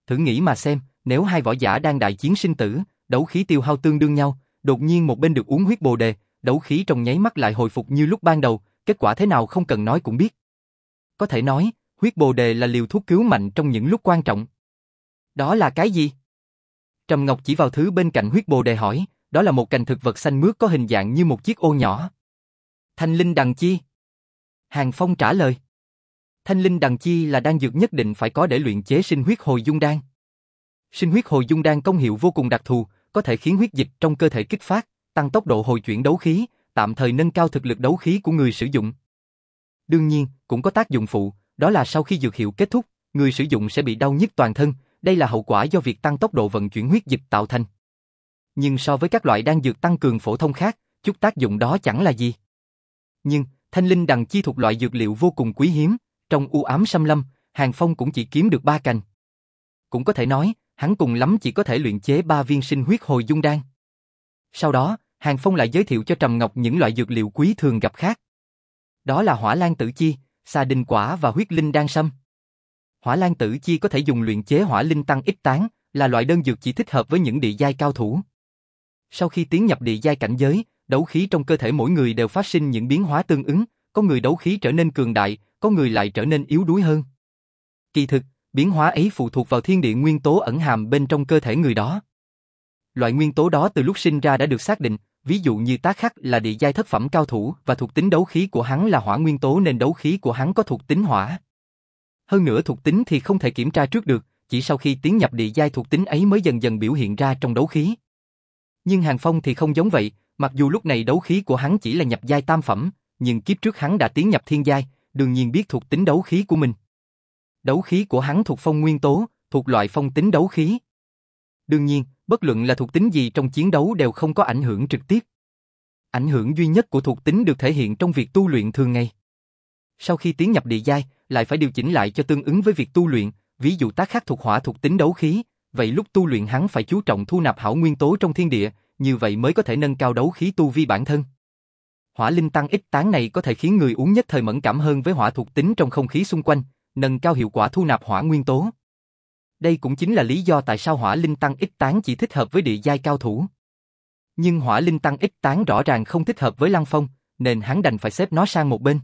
Thử nghĩ mà xem, nếu hai võ giả đang đại chiến sinh tử, đấu khí tiêu hao tương đương nhau, đột nhiên một bên được uống huyết bồ đề, đấu khí trong nháy mắt lại hồi phục như lúc ban đầu, kết quả thế nào không cần nói cũng biết. Có thể nói, huyết bồ đề là liều thuốc cứu mạnh trong những lúc quan trọng. Đó là cái gì? Trầm Ngọc chỉ vào thứ bên cạnh huyết bồ đề hỏi, đó là một cành thực vật xanh mướt có hình dạng như một chiếc ô nhỏ. Thanh linh đằng chi. Hàng Phong trả lời. Thanh linh đằng chi là đan dược nhất định phải có để luyện chế sinh huyết hồi dung đan. Sinh huyết hồi dung đan công hiệu vô cùng đặc thù, có thể khiến huyết dịch trong cơ thể kích phát, tăng tốc độ hồi chuyển đấu khí, tạm thời nâng cao thực lực đấu khí của người sử dụng. Đương nhiên, cũng có tác dụng phụ, đó là sau khi dược hiệu kết thúc, người sử dụng sẽ bị đau nhức toàn thân, đây là hậu quả do việc tăng tốc độ vận chuyển huyết dịch tạo thành. Nhưng so với các loại đan dược tăng cường phổ thông khác, chút tác dụng đó chẳng là gì. Nhưng, thanh linh đằng chi thuộc loại dược liệu vô cùng quý hiếm, trong u ám xâm lâm, Hàng Phong cũng chỉ kiếm được ba cành. Cũng có thể nói, hắn cùng lắm chỉ có thể luyện chế ba viên sinh huyết hồi dung đan. Sau đó, Hàng Phong lại giới thiệu cho Trầm Ngọc những loại dược liệu quý thường gặp khác. Đó là hỏa lan tử chi, xà đình quả và huyết linh đan sâm. Hỏa lan tử chi có thể dùng luyện chế hỏa linh tăng ít tán, là loại đơn dược chỉ thích hợp với những địa giai cao thủ. Sau khi tiến nhập địa giai cảnh giới, đấu khí trong cơ thể mỗi người đều phát sinh những biến hóa tương ứng, có người đấu khí trở nên cường đại, có người lại trở nên yếu đuối hơn. Kỳ thực, biến hóa ấy phụ thuộc vào thiên địa nguyên tố ẩn hàm bên trong cơ thể người đó. Loại nguyên tố đó từ lúc sinh ra đã được xác định, ví dụ như tá khắc là địa giai thất phẩm cao thủ và thuộc tính đấu khí của hắn là hỏa nguyên tố nên đấu khí của hắn có thuộc tính hỏa. Hơn nữa thuộc tính thì không thể kiểm tra trước được, chỉ sau khi tiến nhập địa giai thuộc tính ấy mới dần dần biểu hiện ra trong đấu khí. Nhưng Hàng Phong thì không giống vậy, mặc dù lúc này đấu khí của hắn chỉ là nhập giai tam phẩm, nhưng kiếp trước hắn đã tiến nhập thiên giai, đương nhiên biết thuộc tính đấu khí của mình. Đấu khí của hắn thuộc phong nguyên tố, thuộc loại phong tính đấu khí. Đương nhiên, bất luận là thuộc tính gì trong chiến đấu đều không có ảnh hưởng trực tiếp. Ảnh hưởng duy nhất của thuộc tính được thể hiện trong việc tu luyện thường ngày. Sau khi tiến nhập địa giai, lại phải điều chỉnh lại cho tương ứng với việc tu luyện, ví dụ tác khắc thuộc hỏa thuộc tính đấu khí, vậy lúc tu luyện hắn phải chú trọng thu nạp hảo nguyên tố trong thiên địa, như vậy mới có thể nâng cao đấu khí tu vi bản thân. Hỏa linh tăng ít tán này có thể khiến người uống nhất thời mẫn cảm hơn với hỏa thuộc tính trong không khí xung quanh, nâng cao hiệu quả thu nạp hỏa nguyên tố. Đây cũng chính là lý do tại sao hỏa linh tăng ít tán chỉ thích hợp với địa giai cao thủ. Nhưng hỏa linh tăng ít tán rõ ràng không thích hợp với Lăng Phong, nên hắn đành phải xếp nó sang một bên.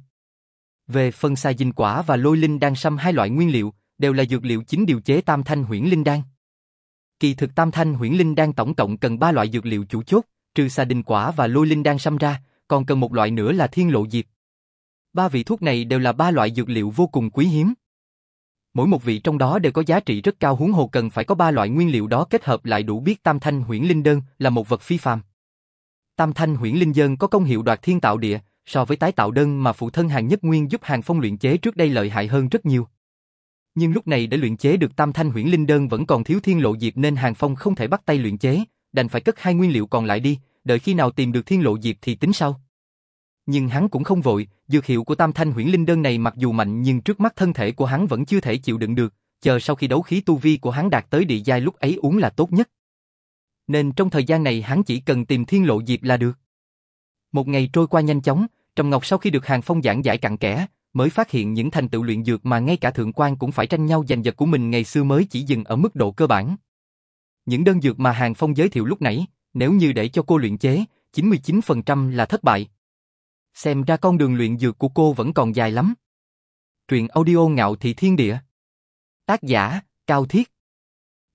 Về phân sai dinh quả và lôi linh đan sâm hai loại nguyên liệu, đều là dược liệu chính điều chế tam thanh huyễn linh đan. Kỳ thực tam thanh huyễn linh đan tổng cộng cần ba loại dược liệu chủ chốt, trừ sa đinh quả và lôi linh đan sâm ra, còn cần một loại nữa là thiên lộ diệp. Ba vị thuốc này đều là ba loại dược liệu vô cùng quý hiếm. Mỗi một vị trong đó đều có giá trị rất cao huống hồ cần phải có ba loại nguyên liệu đó kết hợp lại đủ biết tam thanh huyễn linh đơn là một vật phi phàm. Tam thanh huyễn linh đơn có công hiệu đoạt thiên tạo địa, so với tái tạo đơn mà phụ thân hàng nhất nguyên giúp hàng phong luyện chế trước đây lợi hại hơn rất nhiều. Nhưng lúc này để luyện chế được tam thanh huyễn linh đơn vẫn còn thiếu thiên lộ diệp nên hàng phong không thể bắt tay luyện chế, đành phải cất hai nguyên liệu còn lại đi, đợi khi nào tìm được thiên lộ diệp thì tính sau. Nhưng hắn cũng không vội, dược hiệu của tam thanh huyễn linh đơn này mặc dù mạnh nhưng trước mắt thân thể của hắn vẫn chưa thể chịu đựng được, chờ sau khi đấu khí tu vi của hắn đạt tới địa giai lúc ấy uống là tốt nhất. Nên trong thời gian này hắn chỉ cần tìm thiên lộ diệp là được. Một ngày trôi qua nhanh chóng, Trầm Ngọc sau khi được Hàng Phong giảng giải cặn kẽ, mới phát hiện những thành tựu luyện dược mà ngay cả thượng quan cũng phải tranh nhau giành giật của mình ngày xưa mới chỉ dừng ở mức độ cơ bản. Những đơn dược mà Hàng Phong giới thiệu lúc nãy, nếu như để cho cô luyện chế, 99% là thất bại. Xem ra con đường luyện dược của cô vẫn còn dài lắm. Truyện audio ngạo thị thiên địa. Tác giả, Cao Thiết.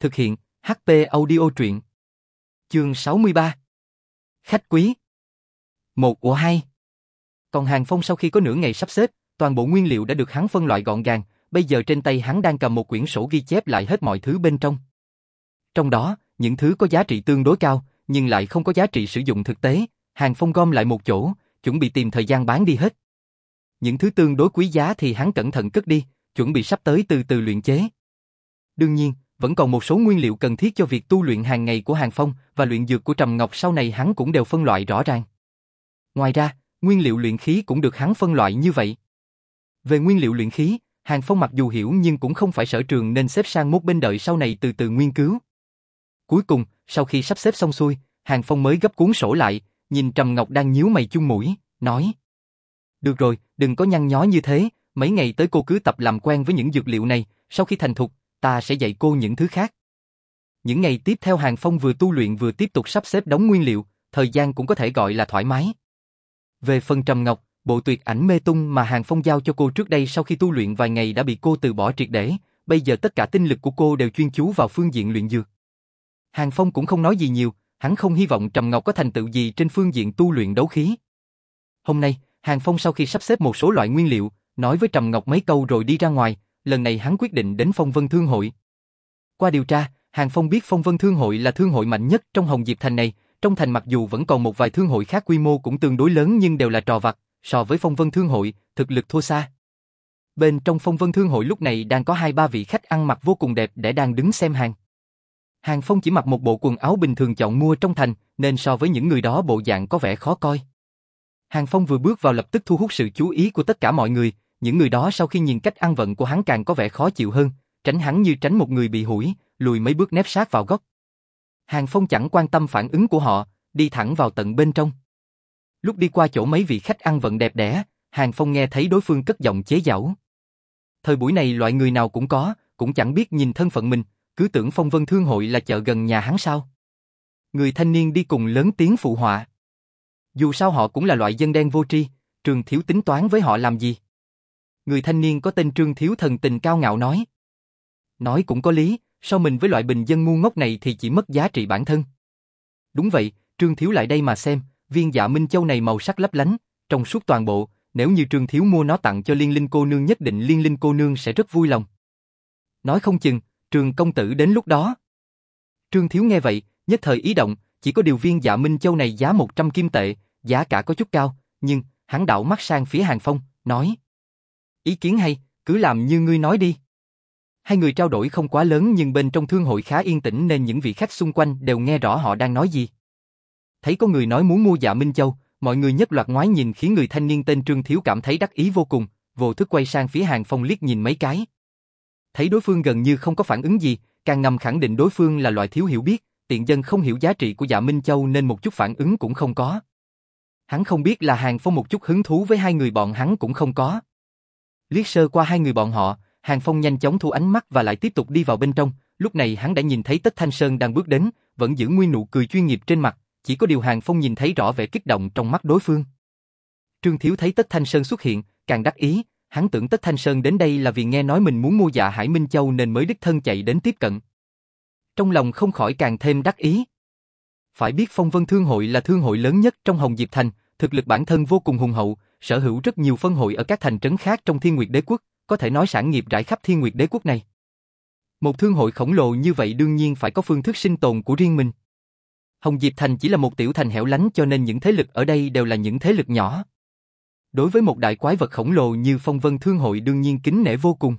Thực hiện, HP audio truyện. Chương 63. Khách quý. Một của hai. Còn Hàng Phong sau khi có nửa ngày sắp xếp, toàn bộ nguyên liệu đã được hắn phân loại gọn gàng, bây giờ trên tay hắn đang cầm một quyển sổ ghi chép lại hết mọi thứ bên trong. Trong đó, những thứ có giá trị tương đối cao, nhưng lại không có giá trị sử dụng thực tế, Hàng Phong gom lại một chỗ, chuẩn bị tìm thời gian bán đi hết. Những thứ tương đối quý giá thì hắn cẩn thận cất đi, chuẩn bị sắp tới từ từ luyện chế. Đương nhiên, vẫn còn một số nguyên liệu cần thiết cho việc tu luyện hàng ngày của Hàng Phong và luyện dược của Trầm Ngọc sau này hắn cũng đều phân loại rõ ràng. Ngoài ra, nguyên liệu luyện khí cũng được hắn phân loại như vậy. Về nguyên liệu luyện khí, Hàng Phong mặc dù hiểu nhưng cũng không phải sở trường nên xếp sang một bên đợi sau này từ từ nghiên cứu. Cuối cùng, sau khi sắp xếp xong xuôi, Hàng Phong mới gấp cuốn sổ lại, nhìn Trầm Ngọc đang nhíu mày chung mũi, nói. Được rồi, đừng có nhăn nhó như thế, mấy ngày tới cô cứ tập làm quen với những dược liệu này, sau khi thành thục, ta sẽ dạy cô những thứ khác. Những ngày tiếp theo Hàng Phong vừa tu luyện vừa tiếp tục sắp xếp đóng nguyên liệu, thời gian cũng có thể gọi là thoải mái. Về phần Trầm Ngọc, bộ tuyệt ảnh mê tung mà Hàng Phong giao cho cô trước đây sau khi tu luyện vài ngày đã bị cô từ bỏ triệt để, bây giờ tất cả tinh lực của cô đều chuyên chú vào phương diện luyện dược. Hàng Phong cũng không nói gì nhiều, hắn không hy vọng Trầm Ngọc có thành tựu gì trên phương diện tu luyện đấu khí. Hôm nay, Hàng Phong sau khi sắp xếp một số loại nguyên liệu, nói với Trầm Ngọc mấy câu rồi đi ra ngoài, lần này hắn quyết định đến Phong Vân Thương Hội. Qua điều tra, Hàng Phong biết Phong Vân Thương Hội là thương hội mạnh nhất trong Hồng Diệp Thành này, trong thành mặc dù vẫn còn một vài thương hội khác quy mô cũng tương đối lớn nhưng đều là trò vặt, so với Phong Vân Thương Hội, thực lực thua xa. Bên trong Phong Vân Thương Hội lúc này đang có hai ba vị khách ăn mặc vô cùng đẹp để đang đứng xem hàng. Hàng Phong chỉ mặc một bộ quần áo bình thường chọn mua trong thành, nên so với những người đó bộ dạng có vẻ khó coi. Hàng Phong vừa bước vào lập tức thu hút sự chú ý của tất cả mọi người, những người đó sau khi nhìn cách ăn vận của hắn càng có vẻ khó chịu hơn, tránh hắn như tránh một người bị hủi, lùi mấy bước nép sát vào góc. Hàng Phong chẳng quan tâm phản ứng của họ, đi thẳng vào tận bên trong. Lúc đi qua chỗ mấy vị khách ăn vận đẹp đẽ, Hàng Phong nghe thấy đối phương cất giọng chế giễu. Thời buổi này loại người nào cũng có, cũng chẳng biết nhìn thân phận mình, cứ tưởng phong vân thương hội là chợ gần nhà hắn sao. Người thanh niên đi cùng lớn tiếng phụ họa. Dù sao họ cũng là loại dân đen vô tri, Trương Thiếu tính toán với họ làm gì? Người thanh niên có tên Trương Thiếu thần tình cao ngạo nói. Nói cũng có lý, sao mình với loại bình dân ngu ngốc này thì chỉ mất giá trị bản thân. Đúng vậy, Trương Thiếu lại đây mà xem, viên dạ Minh Châu này màu sắc lấp lánh, trong suốt toàn bộ, nếu như Trương Thiếu mua nó tặng cho liên linh cô nương nhất định liên linh cô nương sẽ rất vui lòng. Nói không chừng, trường công tử đến lúc đó. Trương Thiếu nghe vậy, nhất thời ý động, chỉ có điều viên dạ Minh Châu này giá 100 kim tệ, giá cả có chút cao, nhưng, hắn đảo mắt sang phía Hàng Phong, nói. Ý kiến hay, cứ làm như ngươi nói đi. Hai người trao đổi không quá lớn nhưng bên trong thương hội khá yên tĩnh nên những vị khách xung quanh đều nghe rõ họ đang nói gì. Thấy có người nói muốn mua dạ Minh Châu, mọi người nhất loạt ngoái nhìn khiến người thanh niên tên Trương Thiếu cảm thấy đắc ý vô cùng, vô thức quay sang phía Hàng Phong liếc nhìn mấy cái. Thấy đối phương gần như không có phản ứng gì, càng ngầm khẳng định đối phương là loại thiếu hiểu biết, tiện dân không hiểu giá trị của dạ Minh Châu nên một chút phản ứng cũng không có. Hắn không biết là Hàng Phong một chút hứng thú với hai người bọn hắn cũng không có. Liếc sơ qua hai người bọn họ, Hàng Phong nhanh chóng thu ánh mắt và lại tiếp tục đi vào bên trong, lúc này hắn đã nhìn thấy Tất Thanh Sơn đang bước đến, vẫn giữ nguyên nụ cười chuyên nghiệp trên mặt, chỉ có điều Hàng Phong nhìn thấy rõ vẻ kích động trong mắt đối phương. Trương Thiếu thấy Tất Thanh Sơn xuất hiện, càng đắc ý, hắn tưởng Tất Thanh Sơn đến đây là vì nghe nói mình muốn mua dạ Hải Minh Châu nên mới đích thân chạy đến tiếp cận. Trong lòng không khỏi càng thêm đắc ý. Phải biết Phong Vân Thương hội là thương hội lớn nhất trong Hồng Diệp Thành, thực lực bản thân vô cùng hùng hậu, sở hữu rất nhiều phân hội ở các thành trấn khác trong Thiên Nguyệt Đế quốc, có thể nói sản nghiệp rải khắp Thiên Nguyệt Đế quốc này. Một thương hội khổng lồ như vậy đương nhiên phải có phương thức sinh tồn của riêng mình. Hồng Diệp Thành chỉ là một tiểu thành hẻo lánh cho nên những thế lực ở đây đều là những thế lực nhỏ. Đối với một đại quái vật khổng lồ như Phong Vân Thương hội đương nhiên kính nể vô cùng.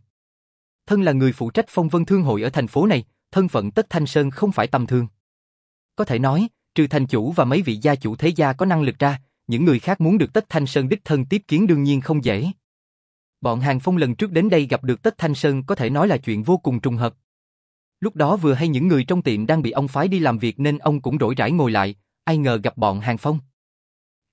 Thân là người phụ trách Phong Vân Thương hội ở thành phố này, thân phận Tất Thanh Sơn không phải tầm thường. Có thể nói, trừ thành chủ và mấy vị gia chủ thế gia có năng lực ra, những người khác muốn được Tất Thanh Sơn đích thân tiếp kiến đương nhiên không dễ. Bọn Hàng Phong lần trước đến đây gặp được Tất Thanh Sơn có thể nói là chuyện vô cùng trùng hợp. Lúc đó vừa hay những người trong tiệm đang bị ông phái đi làm việc nên ông cũng rỗi rãi ngồi lại, ai ngờ gặp bọn Hàng Phong.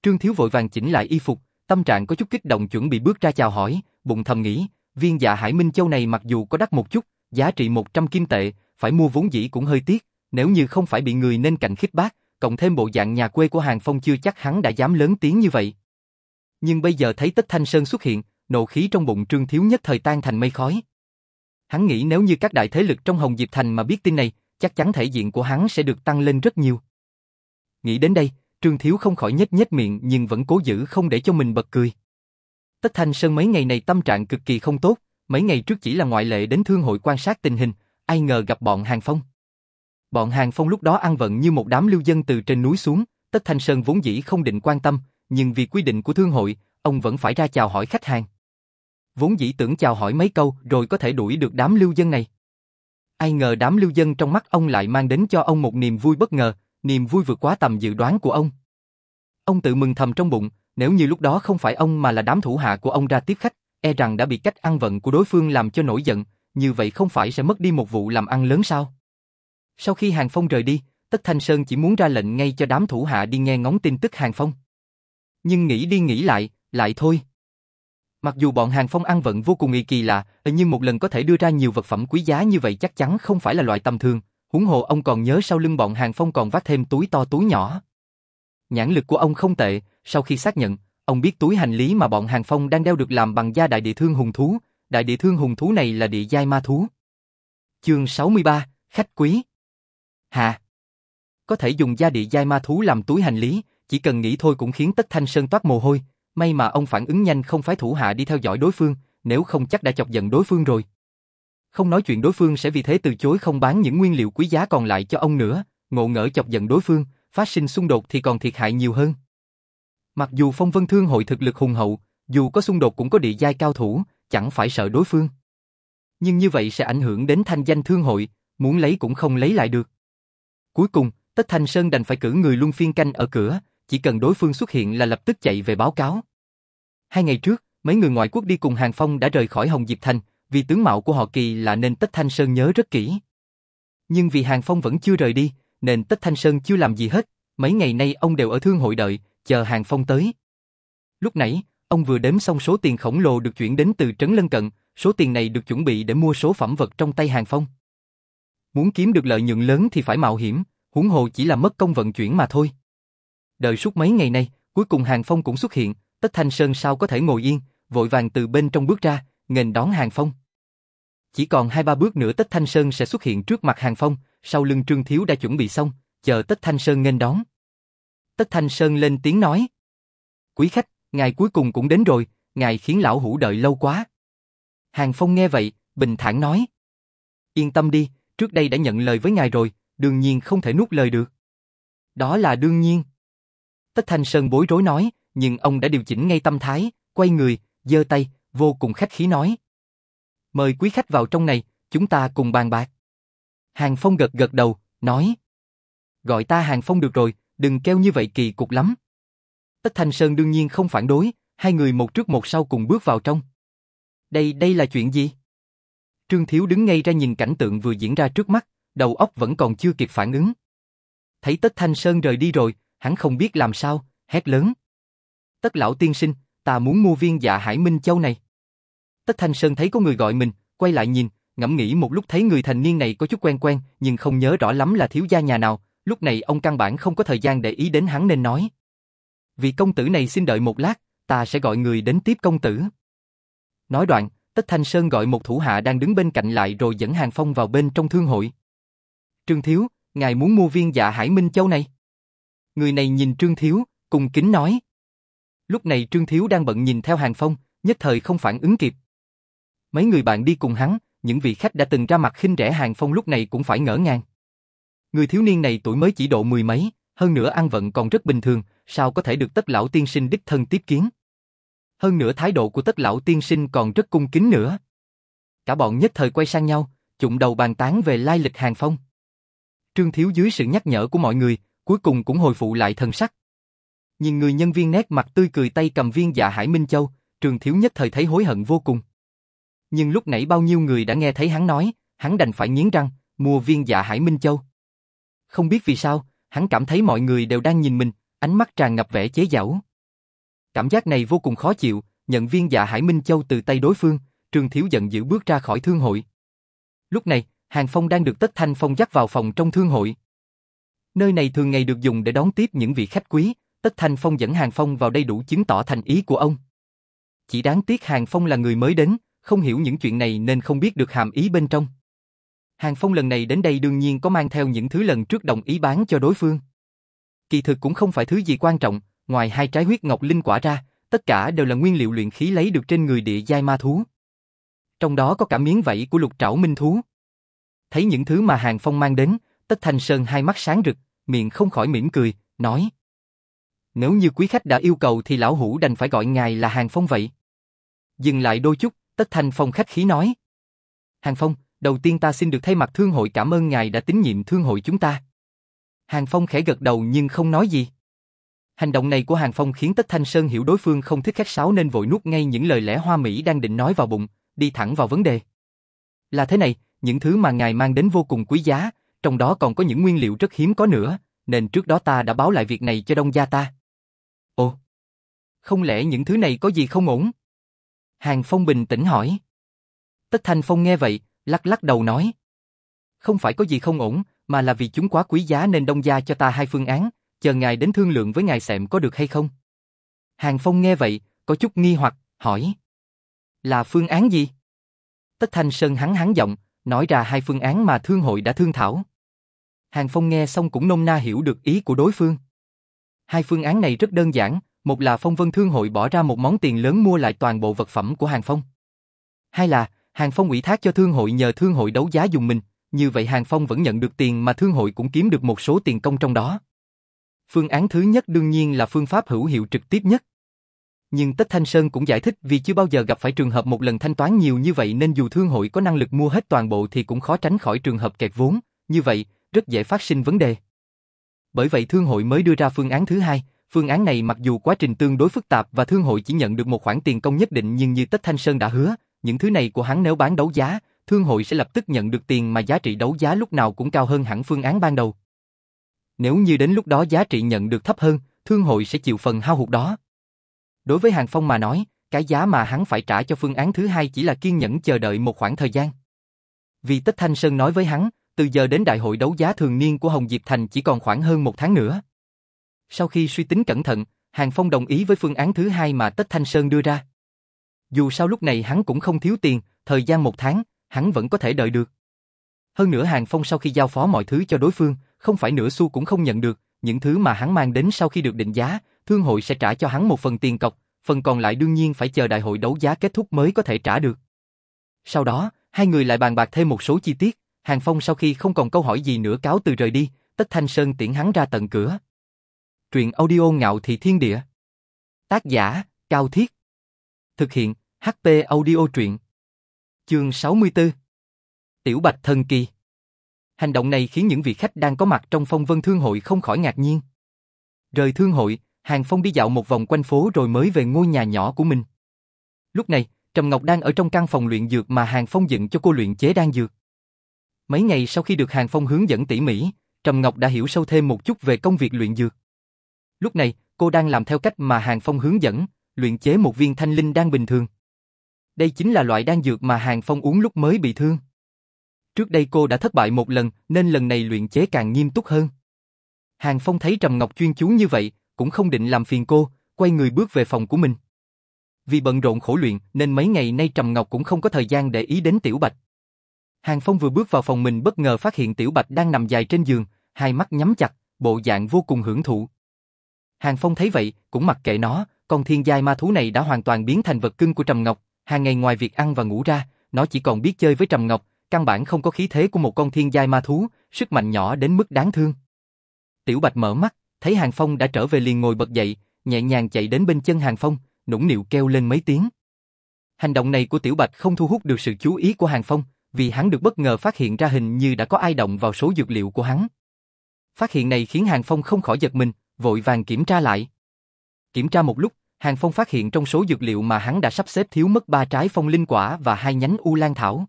Trương Thiếu vội vàng chỉnh lại y phục, tâm trạng có chút kích động chuẩn bị bước ra chào hỏi, bụng thầm nghĩ, viên dạ Hải Minh Châu này mặc dù có đắt một chút, giá trị 100 kim tệ, phải mua vốn dĩ cũng hơi tiếc, nếu như không phải bị người nên cạnh khích bác, cộng thêm bộ dạng nhà quê của Hàng Phong chưa chắc hắn đã dám lớn tiếng như vậy. Nhưng bây giờ thấy Tất Thanh Sơn xuất hiện, nộ khí trong bụng Trương Thiếu nhất thời tan thành mây khói. Hắn nghĩ nếu như các đại thế lực trong Hồng Diệp Thành mà biết tin này, chắc chắn thể diện của hắn sẽ được tăng lên rất nhiều. Nghĩ đến đây, Trương Thiếu không khỏi nhếch nhếch miệng nhưng vẫn cố giữ không để cho mình bật cười. Tất Thanh Sơn mấy ngày này tâm trạng cực kỳ không tốt, mấy ngày trước chỉ là ngoại lệ đến thương hội quan sát tình hình, ai ngờ gặp bọn Hàng Phong. Bọn Hàng Phong lúc đó ăn vận như một đám lưu dân từ trên núi xuống, Tất Thanh Sơn vốn dĩ không định quan tâm, nhưng vì quy định của thương hội, ông vẫn phải ra chào hỏi khách hàng. Vốn dĩ tưởng chào hỏi mấy câu rồi có thể đuổi được đám lưu dân này. Ai ngờ đám lưu dân trong mắt ông lại mang đến cho ông một niềm vui bất ngờ, niềm vui vượt quá tầm dự đoán của ông. Ông tự mừng thầm trong bụng, nếu như lúc đó không phải ông mà là đám thủ hạ của ông ra tiếp khách, e rằng đã bị cách ăn vận của đối phương làm cho nổi giận, như vậy không phải sẽ mất đi một vụ làm ăn lớn sao? Sau khi Hàng Phong rời đi, Tất Thanh Sơn chỉ muốn ra lệnh ngay cho đám thủ hạ đi nghe ngóng tin tức Hàng Phong. Nhưng nghĩ đi nghĩ lại, lại thôi. Mặc dù bọn Hàng Phong ăn vận vô cùng kỳ kỳ lạ, nhưng một lần có thể đưa ra nhiều vật phẩm quý giá như vậy chắc chắn không phải là loại tầm thường, huống hồ ông còn nhớ sau lưng bọn Hàng Phong còn vác thêm túi to túi nhỏ. Nhãn lực của ông không tệ, sau khi xác nhận, ông biết túi hành lý mà bọn Hàng Phong đang đeo được làm bằng da đại địa thương hùng thú, đại địa thương hùng thú này là địa giai ma thú. Chương 63, khách quý. Hà. Có thể dùng da địa giai ma thú làm túi hành lý, chỉ cần nghĩ thôi cũng khiến Tất Thanh Sơn toát mồ hôi, may mà ông phản ứng nhanh không phải thủ hạ đi theo dõi đối phương, nếu không chắc đã chọc giận đối phương rồi. Không nói chuyện đối phương sẽ vì thế từ chối không bán những nguyên liệu quý giá còn lại cho ông nữa, ngộ ngỡ chọc giận đối phương, phát sinh xung đột thì còn thiệt hại nhiều hơn. Mặc dù phong vân thương hội thực lực hùng hậu, dù có xung đột cũng có địa giai cao thủ, chẳng phải sợ đối phương. Nhưng như vậy sẽ ảnh hưởng đến thanh danh thương hội, muốn lấy cũng không lấy lại được. Cuối cùng, Tất Thanh Sơn đành phải cử người luân phiên canh ở cửa, chỉ cần đối phương xuất hiện là lập tức chạy về báo cáo. Hai ngày trước, mấy người ngoại quốc đi cùng Hàng Phong đã rời khỏi Hồng Diệp Thành, vì tướng mạo của họ kỳ lạ nên Tất Thanh Sơn nhớ rất kỹ. Nhưng vì Hàng Phong vẫn chưa rời đi, nên Tất Thanh Sơn chưa làm gì hết, mấy ngày nay ông đều ở thương hội đợi, chờ Hàng Phong tới. Lúc nãy, ông vừa đếm xong số tiền khổng lồ được chuyển đến từ trấn lân cận, số tiền này được chuẩn bị để mua số phẩm vật trong tay Hàng Phong. Muốn kiếm được lợi nhuận lớn thì phải mạo hiểm, huống hồ chỉ là mất công vận chuyển mà thôi. Đợi suốt mấy ngày nay, cuối cùng Hàng Phong cũng xuất hiện, Tất Thanh Sơn sao có thể ngồi yên, vội vàng từ bên trong bước ra, nghênh đón Hàng Phong. Chỉ còn hai ba bước nữa Tất Thanh Sơn sẽ xuất hiện trước mặt Hàng Phong, sau lưng Trương Thiếu đã chuẩn bị xong, chờ Tất Thanh Sơn nghênh đón. Tất Thanh Sơn lên tiếng nói. Quý khách, ngài cuối cùng cũng đến rồi, ngài khiến lão hủ đợi lâu quá. Hàng Phong nghe vậy, bình thản nói. Yên tâm đi, trước đây đã nhận lời với ngài rồi, đương nhiên không thể nuốt lời được. Đó là đương nhiên. Tất Thanh Sơn bối rối nói, nhưng ông đã điều chỉnh ngay tâm thái, quay người, giơ tay, vô cùng khách khí nói. Mời quý khách vào trong này, chúng ta cùng bàn bạc. Hàng Phong gật gật đầu, nói. Gọi ta Hàng Phong được rồi, đừng kêu như vậy kỳ cục lắm. Tất Thanh Sơn đương nhiên không phản đối, hai người một trước một sau cùng bước vào trong. Đây, đây là chuyện gì? Trương Thiếu đứng ngay ra nhìn cảnh tượng vừa diễn ra trước mắt, đầu óc vẫn còn chưa kịp phản ứng. Thấy Tất Thanh Sơn rời đi rồi, hắn không biết làm sao, hét lớn. Tất lão tiên sinh, ta muốn mua viên dạ hải minh châu này. Tất Thanh Sơn thấy có người gọi mình, quay lại nhìn, ngẫm nghĩ một lúc thấy người thành niên này có chút quen quen, nhưng không nhớ rõ lắm là thiếu gia nhà nào, lúc này ông căn bản không có thời gian để ý đến hắn nên nói. Vì công tử này xin đợi một lát, ta sẽ gọi người đến tiếp công tử. Nói đoạn, Tất Thanh Sơn gọi một thủ hạ đang đứng bên cạnh lại rồi dẫn Hàng Phong vào bên trong thương hội. Trương Thiếu, ngài muốn mua viên dạ hải minh châu này? Người này nhìn Trương Thiếu, cùng kính nói. Lúc này Trương Thiếu đang bận nhìn theo Hàng Phong, nhất thời không phản ứng kịp. Mấy người bạn đi cùng hắn, những vị khách đã từng ra mặt khinh rẻ Hàng Phong lúc này cũng phải ngỡ ngàng. Người thiếu niên này tuổi mới chỉ độ mười mấy, hơn nữa ăn vận còn rất bình thường, sao có thể được tất lão tiên sinh đích thân tiếp kiến. Hơn nữa thái độ của tất lão tiên sinh còn rất cung kính nữa. Cả bọn nhất thời quay sang nhau, chụng đầu bàn tán về lai lịch Hàng Phong. Trương Thiếu dưới sự nhắc nhở của mọi người, cuối cùng cũng hồi phụ lại thần sắc. Nhìn người nhân viên nét mặt tươi cười tay cầm viên dạ Hải Minh Châu, Trương Thiếu nhất thời thấy hối hận vô cùng. Nhưng lúc nãy bao nhiêu người đã nghe thấy hắn nói, hắn đành phải nghiến răng, mua viên dạ Hải Minh Châu. Không biết vì sao, hắn cảm thấy mọi người đều đang nhìn mình, ánh mắt tràn ngập vẻ chế giảo Cảm giác này vô cùng khó chịu, nhận viên dạ Hải Minh Châu từ tay đối phương, trường Thiếu giận dữ bước ra khỏi thương hội. Lúc này, Hàng Phong đang được Tất Thanh Phong dắt vào phòng trong thương hội. Nơi này thường ngày được dùng để đón tiếp những vị khách quý, Tất Thanh Phong dẫn Hàng Phong vào đây đủ chứng tỏ thành ý của ông. Chỉ đáng tiếc Hàng Phong là người mới đến, không hiểu những chuyện này nên không biết được hàm ý bên trong. Hàng Phong lần này đến đây đương nhiên có mang theo những thứ lần trước đồng ý bán cho đối phương. Kỳ thực cũng không phải thứ gì quan trọng, ngoài hai trái huyết ngọc linh quả ra, tất cả đều là nguyên liệu luyện khí lấy được trên người địa giai ma thú. Trong đó có cả miếng vảy của lục trảo minh thú. Thấy những thứ mà Hàng Phong mang đến, Tất Thanh Sơn hai mắt sáng rực, miệng không khỏi mỉm cười, nói. Nếu như quý khách đã yêu cầu thì lão hủ đành phải gọi ngài là Hàng Phong vậy. Dừng lại đôi chút, Tất Thanh Phong khách khí nói. Hàng Phong, đầu tiên ta xin được thay mặt thương hội cảm ơn ngài đã tín nhiệm thương hội chúng ta. Hàng Phong khẽ gật đầu nhưng không nói gì. Hành động này của Hàng Phong khiến Tất Thanh Sơn hiểu đối phương không thích khách sáo nên vội nuốt ngay những lời lẽ hoa mỹ đang định nói vào bụng, đi thẳng vào vấn đề. Là thế này, những thứ mà ngài mang đến vô cùng quý giá, trong đó còn có những nguyên liệu rất hiếm có nữa, nên trước đó ta đã báo lại việc này cho đông gia ta. Ồ, không lẽ những thứ này có gì không ổn? Hàng Phong bình tĩnh hỏi. Tất Thanh Phong nghe vậy, lắc lắc đầu nói. Không phải có gì không ổn, mà là vì chúng quá quý giá nên đông gia cho ta hai phương án, chờ ngài đến thương lượng với ngài xem có được hay không. Hàng Phong nghe vậy, có chút nghi hoặc, hỏi. Là phương án gì? Tất Thanh Sơn hắn hắn giọng, nói ra hai phương án mà thương hội đã thương thảo. Hàng Phong nghe xong cũng nôm na hiểu được ý của đối phương. Hai phương án này rất đơn giản, một là Phong Vân Thương hội bỏ ra một món tiền lớn mua lại toàn bộ vật phẩm của Hàng Phong. Hai là, Hàng Phong ủy thác cho thương hội nhờ thương hội đấu giá dùng mình, như vậy Hàng Phong vẫn nhận được tiền mà thương hội cũng kiếm được một số tiền công trong đó. Phương án thứ nhất đương nhiên là phương pháp hữu hiệu trực tiếp nhất. Nhưng Tất Thanh Sơn cũng giải thích vì chưa bao giờ gặp phải trường hợp một lần thanh toán nhiều như vậy nên dù thương hội có năng lực mua hết toàn bộ thì cũng khó tránh khỏi trường hợp kẹt vốn, như vậy, rất dễ phát sinh vấn đề. Bởi vậy thương hội mới đưa ra phương án thứ hai, phương án này mặc dù quá trình tương đối phức tạp và thương hội chỉ nhận được một khoản tiền công nhất định nhưng như Tất Thanh Sơn đã hứa, những thứ này của hắn nếu bán đấu giá, thương hội sẽ lập tức nhận được tiền mà giá trị đấu giá lúc nào cũng cao hơn hẳn phương án ban đầu. Nếu như đến lúc đó giá trị nhận được thấp hơn, thương hội sẽ chịu phần hao hụt đó. Đối với Hàng Phong mà nói, cái giá mà hắn phải trả cho phương án thứ hai chỉ là kiên nhẫn chờ đợi một khoảng thời gian. Vì Tất Thanh Sơn nói với hắn, từ giờ đến đại hội đấu giá thường niên của Hồng Diệp Thành chỉ còn khoảng hơn một tháng nữa. Sau khi suy tính cẩn thận, Hàng Phong đồng ý với phương án thứ hai mà Tất Thanh Sơn đưa ra. Dù sao lúc này hắn cũng không thiếu tiền, thời gian một tháng, hắn vẫn có thể đợi được. Hơn nữa Hàng Phong sau khi giao phó mọi thứ cho đối phương, không phải nửa xu cũng không nhận được, những thứ mà hắn mang đến sau khi được định giá, thương hội sẽ trả cho hắn một phần tiền cọc, phần còn lại đương nhiên phải chờ đại hội đấu giá kết thúc mới có thể trả được. Sau đó, hai người lại bàn bạc thêm một số chi tiết, Hàng Phong sau khi không còn câu hỏi gì nữa cáo từ rời đi, Tất Thanh Sơn tiễn hắn ra tận cửa. Truyện audio ngạo thị thiên địa. Tác giả, Cao Thiết. Thực hiện, HP audio truyện. Chương 64 Tiểu Bạch Thần Kỳ Hành động này khiến những vị khách đang có mặt trong phong vân thương hội không khỏi ngạc nhiên. Rời thương hội, Hàng Phong đi dạo một vòng quanh phố rồi mới về ngôi nhà nhỏ của mình. Lúc này, Trầm Ngọc đang ở trong căn phòng luyện dược mà Hàng Phong dựng cho cô luyện chế đan dược. Mấy ngày sau khi được Hàng Phong hướng dẫn tỉ mỉ, Trầm Ngọc đã hiểu sâu thêm một chút về công việc luyện dược. Lúc này, cô đang làm theo cách mà Hàng Phong hướng dẫn, luyện chế một viên thanh linh đan bình thường. Đây chính là loại đan dược mà Hàng Phong uống lúc mới bị thương. Trước đây cô đã thất bại một lần, nên lần này luyện chế càng nghiêm túc hơn. Hàng Phong thấy Trầm Ngọc chuyên chú như vậy, cũng không định làm phiền cô, quay người bước về phòng của mình. Vì bận rộn khổ luyện nên mấy ngày nay Trầm Ngọc cũng không có thời gian để ý đến Tiểu Bạch. Hàng Phong vừa bước vào phòng mình bất ngờ phát hiện Tiểu Bạch đang nằm dài trên giường, hai mắt nhắm chặt, bộ dạng vô cùng hưởng thụ. Hàng Phong thấy vậy, cũng mặc kệ nó, con thiên giai ma thú này đã hoàn toàn biến thành vật cưng của Trầm Ngọc, hàng ngày ngoài việc ăn và ngủ ra, nó chỉ còn biết chơi với Trầm Ngọc, căn bản không có khí thế của một con thiên giai ma thú, sức mạnh nhỏ đến mức đáng thương. Tiểu Bạch mở mắt, thấy Hàng Phong đã trở về liền ngồi bật dậy, nhẹ nhàng chạy đến bên chân Hàng Phong, nũng nịu kêu lên mấy tiếng. Hành động này của Tiểu Bạch không thu hút được sự chú ý của Hàng Phong, vì hắn được bất ngờ phát hiện ra hình như đã có ai động vào số dược liệu của hắn. Phát hiện này khiến Hàng Phong không khỏi giật mình, vội vàng kiểm tra lại. Kiểm tra một lúc, Hàng Phong phát hiện trong số dược liệu mà hắn đã sắp xếp thiếu mất ba trái phong linh quả và hai nhánh u lan thảo.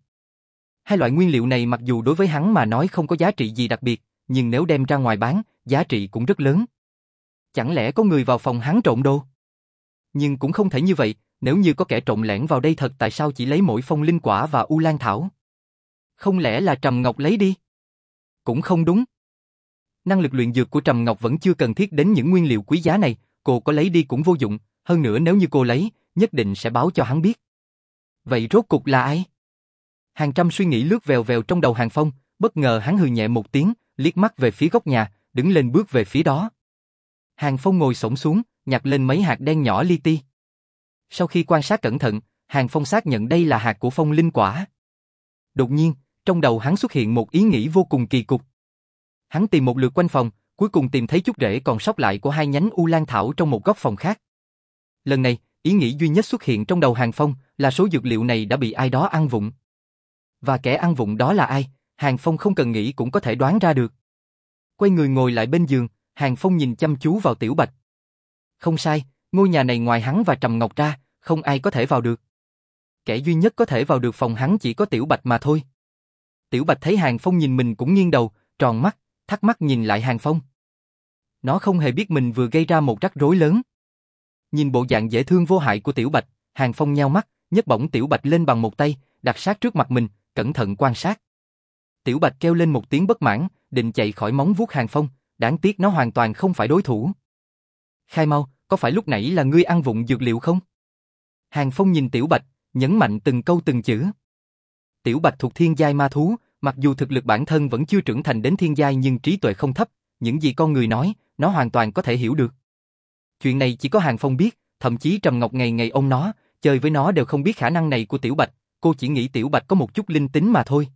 Hai loại nguyên liệu này mặc dù đối với hắn mà nói không có giá trị gì đặc biệt, nhưng nếu đem ra ngoài bán, giá trị cũng rất lớn. Chẳng lẽ có người vào phòng hắn trộn đồ? Nhưng cũng không thể như vậy, nếu như có kẻ trộn lẻn vào đây thật tại sao chỉ lấy mỗi phong linh quả và u lan thảo? Không lẽ là Trầm Ngọc lấy đi? Cũng không đúng. Năng lực luyện dược của Trầm Ngọc vẫn chưa cần thiết đến những nguyên liệu quý giá này, cô có lấy đi cũng vô dụng, hơn nữa nếu như cô lấy, nhất định sẽ báo cho hắn biết. Vậy rốt cục là ai? Hàng trăm suy nghĩ lướt vèo vèo trong đầu Hàng Phong, bất ngờ hắn hừ nhẹ một tiếng, liếc mắt về phía góc nhà, đứng lên bước về phía đó. Hàng Phong ngồi sổng xuống, nhặt lên mấy hạt đen nhỏ li ti. Sau khi quan sát cẩn thận, Hàng Phong xác nhận đây là hạt của phong linh quả. Đột nhiên, trong đầu hắn xuất hiện một ý nghĩ vô cùng kỳ cục. Hắn tìm một lượt quanh phòng, cuối cùng tìm thấy chút rễ còn sót lại của hai nhánh u lan thảo trong một góc phòng khác. Lần này, ý nghĩ duy nhất xuất hiện trong đầu Hàng Phong là số dược liệu này đã bị ai đó ăn vụng. Và kẻ ăn vụng đó là ai, Hàng Phong không cần nghĩ cũng có thể đoán ra được. Quay người ngồi lại bên giường, Hàng Phong nhìn chăm chú vào Tiểu Bạch. Không sai, ngôi nhà này ngoài hắn và Trầm Ngọc ra, không ai có thể vào được. Kẻ duy nhất có thể vào được phòng hắn chỉ có Tiểu Bạch mà thôi. Tiểu Bạch thấy Hàng Phong nhìn mình cũng nghiêng đầu, tròn mắt, thắc mắc nhìn lại Hàng Phong. Nó không hề biết mình vừa gây ra một rắc rối lớn. Nhìn bộ dạng dễ thương vô hại của Tiểu Bạch, Hàng Phong nheo mắt, nhấc bổng Tiểu Bạch lên bằng một tay, đặt sát trước mặt mình, cẩn thận quan sát. Tiểu Bạch kêu lên một tiếng bất mãn, định chạy khỏi móng vuốt Hàng Phong, đáng tiếc nó hoàn toàn không phải đối thủ. Khai mau, có phải lúc nãy là ngươi ăn vụng dược liệu không? Hàng Phong nhìn Tiểu Bạch, nhấn mạnh từng câu từng chữ. Tiểu Bạch thuộc thiên giai ma thú, mặc dù thực lực bản thân vẫn chưa trưởng thành đến thiên giai nhưng trí tuệ không thấp, những gì con người nói, nó hoàn toàn có thể hiểu được. Chuyện này chỉ có Hàng Phong biết, thậm chí Trầm Ngọc ngày ngày ôm nó, chơi với nó đều không biết khả năng này của Tiểu Bạch, cô chỉ nghĩ Tiểu Bạch có một chút linh tính mà thôi.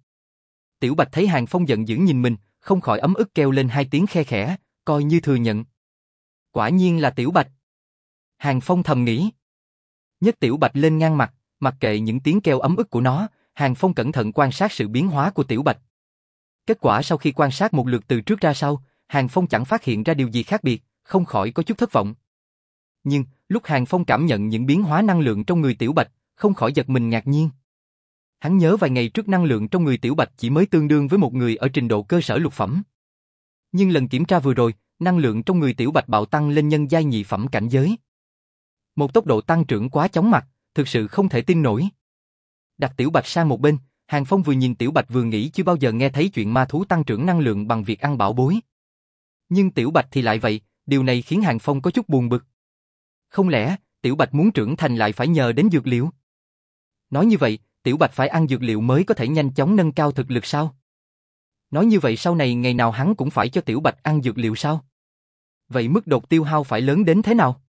Tiểu Bạch thấy Hàng Phong giận dữ nhìn mình, không khỏi ấm ức kêu lên hai tiếng khe khẽ, coi như thừa nhận. Quả nhiên là Tiểu Bạch. Hàng Phong thầm nghĩ. Nhất Tiểu Bạch lên ngang mặt, mặc kệ những tiếng kêu ấm ức của nó, Hàng Phong cẩn thận quan sát sự biến hóa của Tiểu Bạch. Kết quả sau khi quan sát một lượt từ trước ra sau, Hàng Phong chẳng phát hiện ra điều gì khác biệt, không khỏi có chút thất vọng. Nhưng, lúc Hàng Phong cảm nhận những biến hóa năng lượng trong người Tiểu Bạch, không khỏi giật mình ngạc nhiên. Hắn nhớ vài ngày trước năng lượng trong người Tiểu Bạch chỉ mới tương đương với một người ở trình độ cơ sở lục phẩm. Nhưng lần kiểm tra vừa rồi, năng lượng trong người Tiểu Bạch bạo tăng lên nhân giai nhị phẩm cảnh giới. Một tốc độ tăng trưởng quá chóng mặt, thực sự không thể tin nổi. Đặt Tiểu Bạch sang một bên, Hàng Phong vừa nhìn Tiểu Bạch vừa nghĩ chưa bao giờ nghe thấy chuyện ma thú tăng trưởng năng lượng bằng việc ăn bảo bối. Nhưng Tiểu Bạch thì lại vậy, điều này khiến Hàng Phong có chút buồn bực. Không lẽ, Tiểu Bạch muốn trưởng thành lại phải nhờ đến dược liệu? Nói như vậy, Tiểu Bạch phải ăn dược liệu mới có thể nhanh chóng nâng cao thực lực sao? Nói như vậy sau này ngày nào hắn cũng phải cho Tiểu Bạch ăn dược liệu sao? Vậy mức đột tiêu hao phải lớn đến thế nào?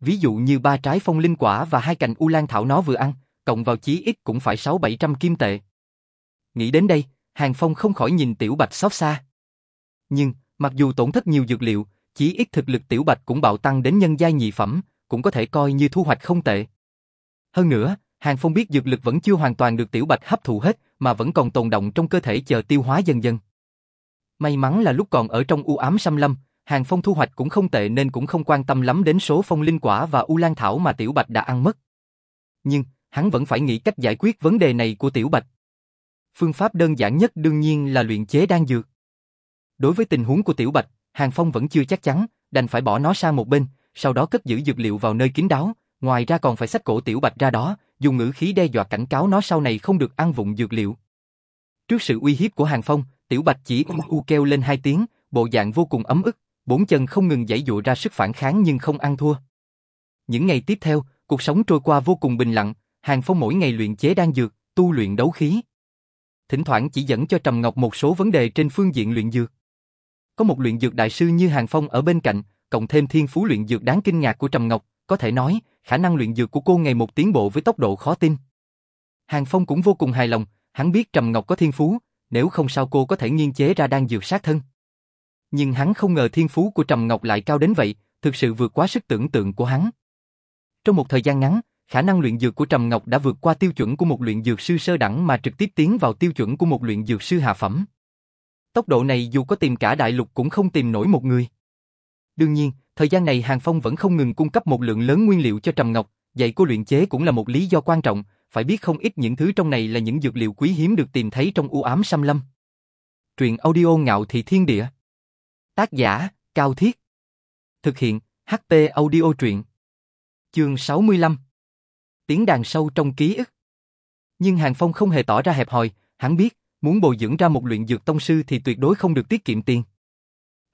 Ví dụ như ba trái phong linh quả và hai cành u lan thảo nó vừa ăn, cộng vào chí ít cũng phải 6-700 kim tệ. Nghĩ đến đây, Hàng Phong không khỏi nhìn Tiểu Bạch xót xa. Nhưng, mặc dù tổn thất nhiều dược liệu, chí ít thực lực Tiểu Bạch cũng bạo tăng đến nhân giai nhị phẩm, cũng có thể coi như thu hoạch không tệ. Hơn nữa, Hàng Phong biết dược lực vẫn chưa hoàn toàn được Tiểu Bạch hấp thụ hết, mà vẫn còn tồn động trong cơ thể chờ tiêu hóa dần dần. May mắn là lúc còn ở trong u ám xâm lâm, Hàng Phong thu hoạch cũng không tệ nên cũng không quan tâm lắm đến số phong linh quả và u lan thảo mà Tiểu Bạch đã ăn mất. Nhưng, hắn vẫn phải nghĩ cách giải quyết vấn đề này của Tiểu Bạch. Phương pháp đơn giản nhất đương nhiên là luyện chế đan dược. Đối với tình huống của Tiểu Bạch, Hàng Phong vẫn chưa chắc chắn, đành phải bỏ nó sang một bên, sau đó cất giữ dược liệu vào nơi kín đáo, ngoài ra còn phải xách cổ Tiểu Bạch ra đó, dùng ngữ khí đe dọa cảnh cáo nó sau này không được ăn vụng dược liệu. Trước sự uy hiếp của Hàng Phong, Tiểu Bạch chỉ u u kêu lên hai tiếng, bộ dạng vô cùng ấm ức, bốn chân không ngừng giãy dụa ra sức phản kháng nhưng không ăn thua. Những ngày tiếp theo, cuộc sống trôi qua vô cùng bình lặng, Hàng Phong mỗi ngày luyện chế đan dược, tu luyện đấu khí. Thỉnh thoảng chỉ dẫn cho Trầm Ngọc một số vấn đề trên phương diện luyện dược. Có một luyện dược đại sư như Hàng Phong ở bên cạnh, cộng thêm thiên phú luyện dược đáng kinh ngạc của Trầm Ngọc, có thể nói, khả năng luyện dược của cô ngày một tiến bộ với tốc độ khó tin. Hàng Phong cũng vô cùng hài lòng, hắn biết Trầm Ngọc có thiên phú, nếu không sao cô có thể nghiên chế ra đan dược sát thân. Nhưng hắn không ngờ thiên phú của Trầm Ngọc lại cao đến vậy, thực sự vượt quá sức tưởng tượng của hắn. Trong một thời gian ngắn, khả năng luyện dược của Trầm Ngọc đã vượt qua tiêu chuẩn của một luyện dược sư sơ đẳng mà trực tiếp tiến vào tiêu chuẩn của một luyện dược sư hạ phẩm. Tốc độ này dù có tìm cả đại lục cũng không tìm nổi một người. Đương nhiên, thời gian này Hàng Phong vẫn không ngừng cung cấp một lượng lớn nguyên liệu cho Trầm Ngọc, dạy cô luyện chế cũng là một lý do quan trọng, phải biết không ít những thứ trong này là những dược liệu quý hiếm được tìm thấy trong u ám xâm lâm. Truyện audio ngạo thị thiên địa. Tác giả, Cao Thiết. Thực hiện, HP audio truyện. Chương 65. Tiếng đàn sâu trong ký ức. Nhưng Hàng Phong không hề tỏ ra hẹp hòi, hắn biết, muốn bồi dưỡng ra một luyện dược tông sư thì tuyệt đối không được tiết kiệm tiền.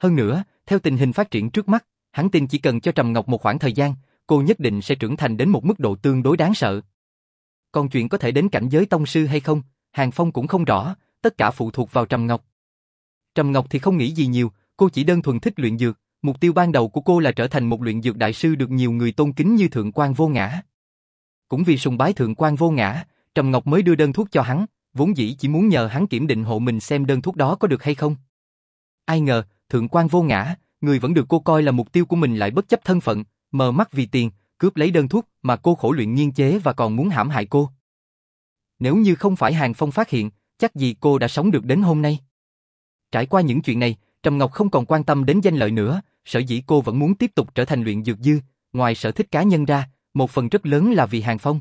Hơn nữa, theo tình hình phát triển trước mắt, hắn tin chỉ cần cho Trầm Ngọc một khoảng thời gian, cô nhất định sẽ trưởng thành đến một mức độ tương đối đáng sợ. Còn chuyện có thể đến cảnh giới tông sư hay không, Hàng Phong cũng không rõ, tất cả phụ thuộc vào Trầm Ngọc. Trầm Ngọc thì không nghĩ gì nhiều, cô chỉ đơn thuần thích luyện dược, mục tiêu ban đầu của cô là trở thành một luyện dược đại sư được nhiều người tôn kính như Thượng quan Vô Ngã. Cũng vì sùng bái Thượng quan Vô Ngã, Trầm Ngọc mới đưa đơn thuốc cho hắn, vốn dĩ chỉ muốn nhờ hắn kiểm định hộ mình xem đơn thuốc đó có được hay không. Ai ngờ, Thượng quan Vô Ngã, người vẫn được cô coi là mục tiêu của mình lại bất chấp thân phận, mờ mắt vì tiền, cướp lấy đơn thuốc mà cô khổ luyện nghiên chế và còn muốn hãm hại cô. Nếu như không phải Hàng Phong phát hiện, chắc gì cô đã sống được đến hôm nay. Trải qua những chuyện này, Trầm Ngọc không còn quan tâm đến danh lợi nữa, sở dĩ cô vẫn muốn tiếp tục trở thành luyện dược dư, ngoài sở thích cá nhân ra, một phần rất lớn là vì Hàng Phong.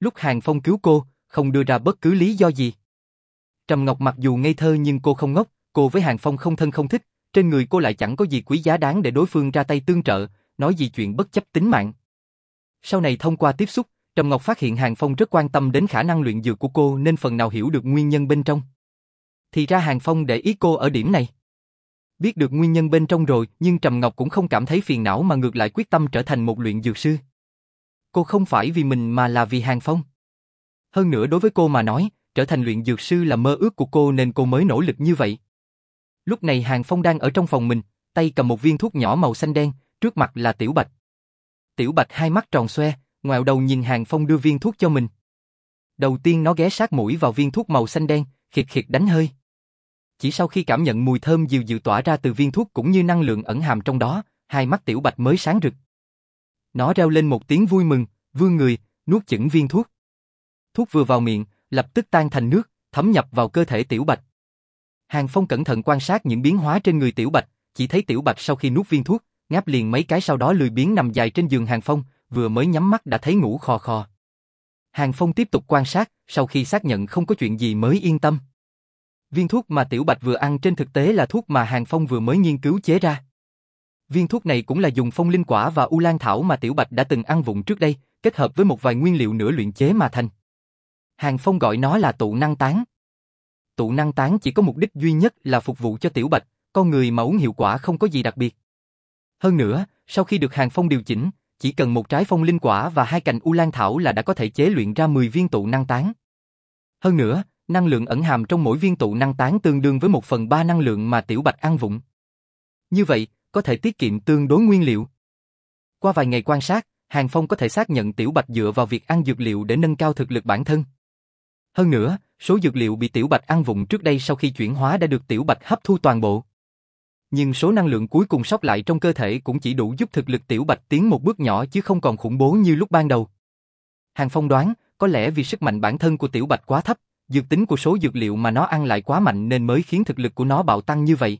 Lúc Hàng Phong cứu cô, không đưa ra bất cứ lý do gì. Trầm Ngọc mặc dù ngây thơ nhưng cô không ngốc, cô với Hàng Phong không thân không thích, trên người cô lại chẳng có gì quý giá đáng để đối phương ra tay tương trợ, nói gì chuyện bất chấp tính mạng. Sau này thông qua tiếp xúc, Trầm Ngọc phát hiện Hàng Phong rất quan tâm đến khả năng luyện dược của cô nên phần nào hiểu được nguyên nhân bên trong. Thì ra Hàng Phong để ý cô ở điểm này. Biết được nguyên nhân bên trong rồi nhưng Trầm Ngọc cũng không cảm thấy phiền não mà ngược lại quyết tâm trở thành một luyện dược sư. Cô không phải vì mình mà là vì Hàng Phong. Hơn nữa đối với cô mà nói, trở thành luyện dược sư là mơ ước của cô nên cô mới nỗ lực như vậy. Lúc này Hàng Phong đang ở trong phòng mình, tay cầm một viên thuốc nhỏ màu xanh đen, trước mặt là Tiểu Bạch. Tiểu Bạch hai mắt tròn xoe, ngoẹo đầu nhìn Hàng Phong đưa viên thuốc cho mình. Đầu tiên nó ghé sát mũi vào viên thuốc màu xanh đen, khịt khịt đánh hơi. Chỉ sau khi cảm nhận mùi thơm dịu dịu tỏa ra từ viên thuốc cũng như năng lượng ẩn hàm trong đó, hai mắt Tiểu Bạch mới sáng rực. Nó reo lên một tiếng vui mừng, vươn người, nuốt chửng viên thuốc. Thuốc vừa vào miệng, lập tức tan thành nước, thấm nhập vào cơ thể Tiểu Bạch. Hàng Phong cẩn thận quan sát những biến hóa trên người Tiểu Bạch, chỉ thấy Tiểu Bạch sau khi nuốt viên thuốc, ngáp liền mấy cái sau đó lười biếng nằm dài trên giường Hàng Phong, vừa mới nhắm mắt đã thấy ngủ khò khò. Hàng Phong tiếp tục quan sát, sau khi xác nhận không có chuyện gì mới yên tâm. Viên thuốc mà Tiểu Bạch vừa ăn trên thực tế là thuốc mà Hàng Phong vừa mới nghiên cứu chế ra. Viên thuốc này cũng là dùng phong linh quả và u lan thảo mà Tiểu Bạch đã từng ăn vụng trước đây, kết hợp với một vài nguyên liệu nữa luyện chế mà thành. Hàng Phong gọi nó là tụ năng tán. Tụ năng tán chỉ có mục đích duy nhất là phục vụ cho Tiểu Bạch, con người mà uống hiệu quả không có gì đặc biệt. Hơn nữa, sau khi được Hàng Phong điều chỉnh, chỉ cần một trái phong linh quả và hai cành u lan thảo là đã có thể chế luyện ra 10 viên tụ năng tán. Hơn nữa, năng lượng ẩn hàm trong mỗi viên tụ năng tán tương đương với một phần ba năng lượng mà Tiểu Bạch ăn vụng. Như vậy, có thể tiết kiệm tương đối nguyên liệu. Qua vài ngày quan sát, Hàng Phong có thể xác nhận Tiểu Bạch dựa vào việc ăn dược liệu để nâng cao thực lực bản thân. Hơn nữa, số dược liệu bị Tiểu Bạch ăn vụng trước đây sau khi chuyển hóa đã được Tiểu Bạch hấp thu toàn bộ. Nhưng số năng lượng cuối cùng sót lại trong cơ thể cũng chỉ đủ giúp thực lực Tiểu Bạch tiến một bước nhỏ chứ không còn khủng bố như lúc ban đầu. Hàng Phong đoán, có lẽ vì sức mạnh bản thân của Tiểu Bạch quá thấp, dược tính của số dược liệu mà nó ăn lại quá mạnh nên mới khiến thực lực của nó bạo tăng như vậy.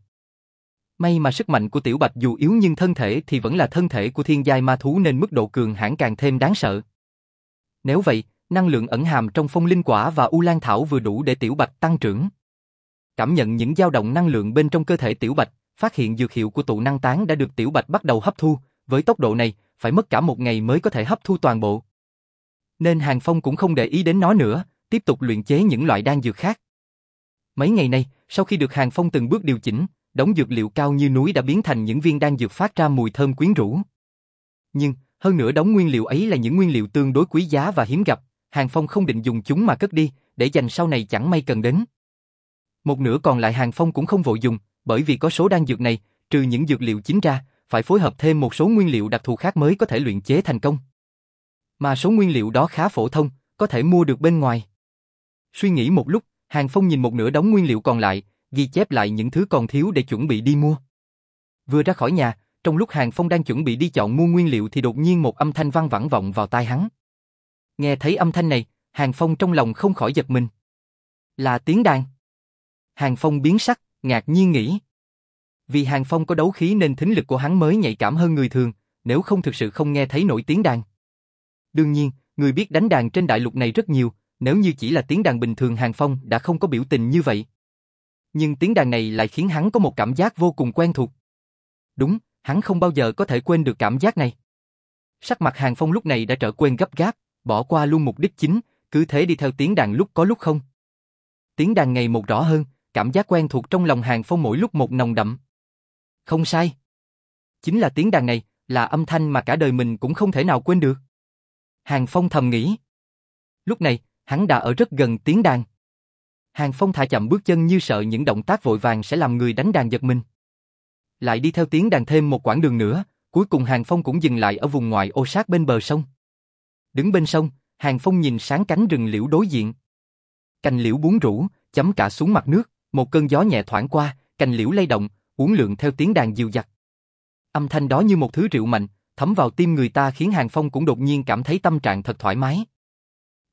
May mà sức mạnh của Tiểu Bạch dù yếu nhưng thân thể thì vẫn là thân thể của thiên giai ma thú nên mức độ cường hãn càng thêm đáng sợ. Nếu vậy, năng lượng ẩn hàm trong phong linh quả và u lan thảo vừa đủ để Tiểu Bạch tăng trưởng. Cảm nhận những dao động năng lượng bên trong cơ thể Tiểu Bạch, phát hiện dược hiệu của tụ năng tán đã được Tiểu Bạch bắt đầu hấp thu, với tốc độ này, phải mất cả một ngày mới có thể hấp thu toàn bộ. Nên Hàng Phong cũng không để ý đến nó nữa, tiếp tục luyện chế những loại đan dược khác. Mấy ngày nay, sau khi được Hàng Phong từng bước điều chỉnh, đống dược liệu cao như núi đã biến thành những viên đan dược phát ra mùi thơm quyến rũ. Nhưng, hơn nữa đống nguyên liệu ấy là những nguyên liệu tương đối quý giá và hiếm gặp, Hàng Phong không định dùng chúng mà cất đi, để dành sau này chẳng may cần đến. Một nửa còn lại Hàng Phong cũng không vội dùng, bởi vì có số đan dược này, trừ những dược liệu chính ra, phải phối hợp thêm một số nguyên liệu đặc thù khác mới có thể luyện chế thành công. Mà số nguyên liệu đó khá phổ thông, có thể mua được bên ngoài. Suy nghĩ một lúc, Hàng Phong nhìn một nửa đống nguyên liệu còn lại, ghi chép lại những thứ còn thiếu để chuẩn bị đi mua. Vừa ra khỏi nhà, trong lúc Hàng Phong đang chuẩn bị đi chọn mua nguyên liệu thì đột nhiên một âm thanh vang vẳng vọng vào tai hắn. Nghe thấy âm thanh này, Hàng Phong trong lòng không khỏi giật mình. Là tiếng đàn. Hàng Phong biến sắc, ngạc nhiên nghĩ. Vì Hàng Phong có đấu khí nên thính lực của hắn mới nhạy cảm hơn người thường, nếu không thực sự không nghe thấy nổi tiếng đàn. Đương nhiên, người biết đánh đàn trên đại lục này rất nhiều, nếu như chỉ là tiếng đàn bình thường Hàng Phong đã không có biểu tình như vậy. Nhưng tiếng đàn này lại khiến hắn có một cảm giác vô cùng quen thuộc. Đúng, hắn không bao giờ có thể quên được cảm giác này. Sắc mặt Hàng Phong lúc này đã trở quên gấp gáp, bỏ qua luôn mục đích chính, cứ thế đi theo tiếng đàn lúc có lúc không. Tiếng đàn ngày một rõ hơn, cảm giác quen thuộc trong lòng Hàng Phong mỗi lúc một nồng đậm. Không sai. Chính là tiếng đàn này, là âm thanh mà cả đời mình cũng không thể nào quên được. Hàng Phong thầm nghĩ. Lúc này, hắn đã ở rất gần tiếng đàn. Hàng Phong thả chậm bước chân như sợ những động tác vội vàng sẽ làm người đánh đàn giật mình. Lại đi theo tiếng đàn thêm một quãng đường nữa, cuối cùng Hàng Phong cũng dừng lại ở vùng ngoại ô sát bên bờ sông. Đứng bên sông, Hàng Phong nhìn sáng cánh rừng liễu đối diện. Cành liễu bốn rũ, chấm cả xuống mặt nước, một cơn gió nhẹ thoảng qua, cành liễu lay động, uốn lượn theo tiếng đàn dịu dặt. Âm thanh đó như một thứ rượu mạnh, thấm vào tim người ta khiến Hàng Phong cũng đột nhiên cảm thấy tâm trạng thật thoải mái.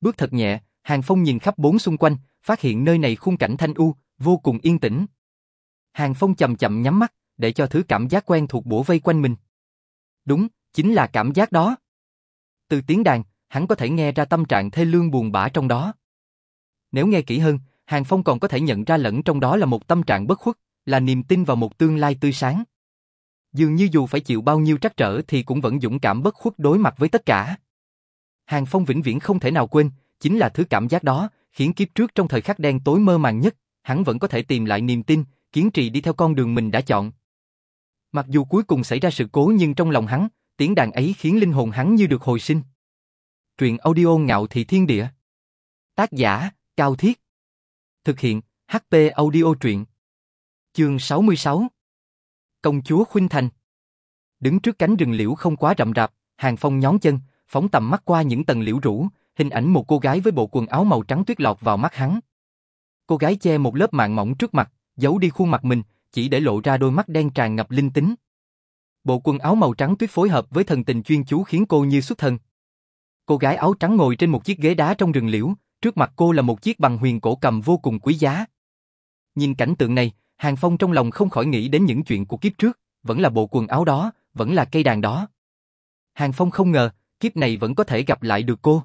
Bước thật nhẹ, Hàng Phong nhìn khắp bốn xung quanh, phát hiện nơi này khung cảnh thanh u, vô cùng yên tĩnh. Hàng Phong chậm chậm nhắm mắt, để cho thứ cảm giác quen thuộc bủa vây quanh mình. Đúng, chính là cảm giác đó. Từ tiếng đàn, hắn có thể nghe ra tâm trạng thê lương buồn bã trong đó. Nếu nghe kỹ hơn, Hàng Phong còn có thể nhận ra lẫn trong đó là một tâm trạng bất khuất, là niềm tin vào một tương lai tươi sáng. Dường như dù phải chịu bao nhiêu trắc trở thì cũng vẫn dũng cảm bất khuất đối mặt với tất cả. Hàng Phong vĩnh viễn không thể nào quên, chính là thứ cảm giác đó, khiến kiếp trước trong thời khắc đen tối mơ màng nhất, hắn vẫn có thể tìm lại niềm tin, kiến trì đi theo con đường mình đã chọn. Mặc dù cuối cùng xảy ra sự cố nhưng trong lòng hắn, tiếng đàn ấy khiến linh hồn hắn như được hồi sinh. Truyện audio ngạo thị thiên địa. Tác giả, Cao Thiết. Thực hiện, HP audio truyện. Chương 66 Công chúa Khuynh Thành Đứng trước cánh rừng liễu không quá rậm rạp, Hàng Phong nhón chân, phóng tầm mắt qua những tầng liễu rủ, hình ảnh một cô gái với bộ quần áo màu trắng tuyết lọt vào mắt hắn. Cô gái che một lớp màng mỏng trước mặt, giấu đi khuôn mặt mình, chỉ để lộ ra đôi mắt đen tràn ngập linh tính. Bộ quần áo màu trắng tuyết phối hợp với thần tình chuyên chú khiến cô như xuất thần. Cô gái áo trắng ngồi trên một chiếc ghế đá trong rừng liễu, trước mặt cô là một chiếc bằng huyền cổ cầm vô cùng quý giá. Nhìn cảnh tượng này, Hàng Phong trong lòng không khỏi nghĩ đến những chuyện của kiếp trước, vẫn là bộ quần áo đó, vẫn là cây đàn đó. Hàng Phong không ngờ, kiếp này vẫn có thể gặp lại được cô.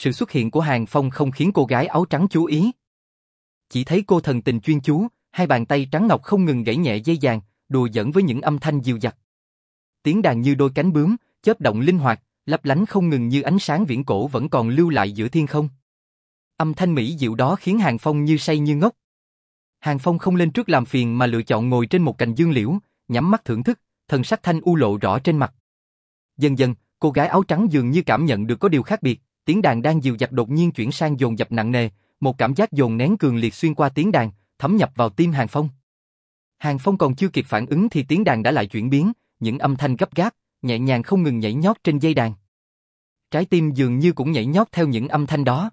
Sự xuất hiện của Hàng Phong không khiến cô gái áo trắng chú ý. Chỉ thấy cô thần tình chuyên chú, hai bàn tay trắng ngọc không ngừng gãy nhẹ dây vàng, đùa giỡn với những âm thanh dịu dặt. Tiếng đàn như đôi cánh bướm, chớp động linh hoạt, lấp lánh không ngừng như ánh sáng viễn cổ vẫn còn lưu lại giữa thiên không. Âm thanh mỹ diệu đó khiến Hàng Phong như say như ngốc. Hàng Phong không lên trước làm phiền mà lựa chọn ngồi trên một cành dương liễu, nhắm mắt thưởng thức, thần sắc thanh u lộ rõ trên mặt. Dần dần, cô gái áo trắng dường như cảm nhận được có điều khác biệt, tiếng đàn đang dịu dặt đột nhiên chuyển sang dồn dập nặng nề, một cảm giác dồn nén cường liệt xuyên qua tiếng đàn, thấm nhập vào tim Hàng Phong. Hàng Phong còn chưa kịp phản ứng thì tiếng đàn đã lại chuyển biến, những âm thanh gấp gáp, nhẹ nhàng không ngừng nhảy nhót trên dây đàn. Trái tim dường như cũng nhảy nhót theo những âm thanh đó.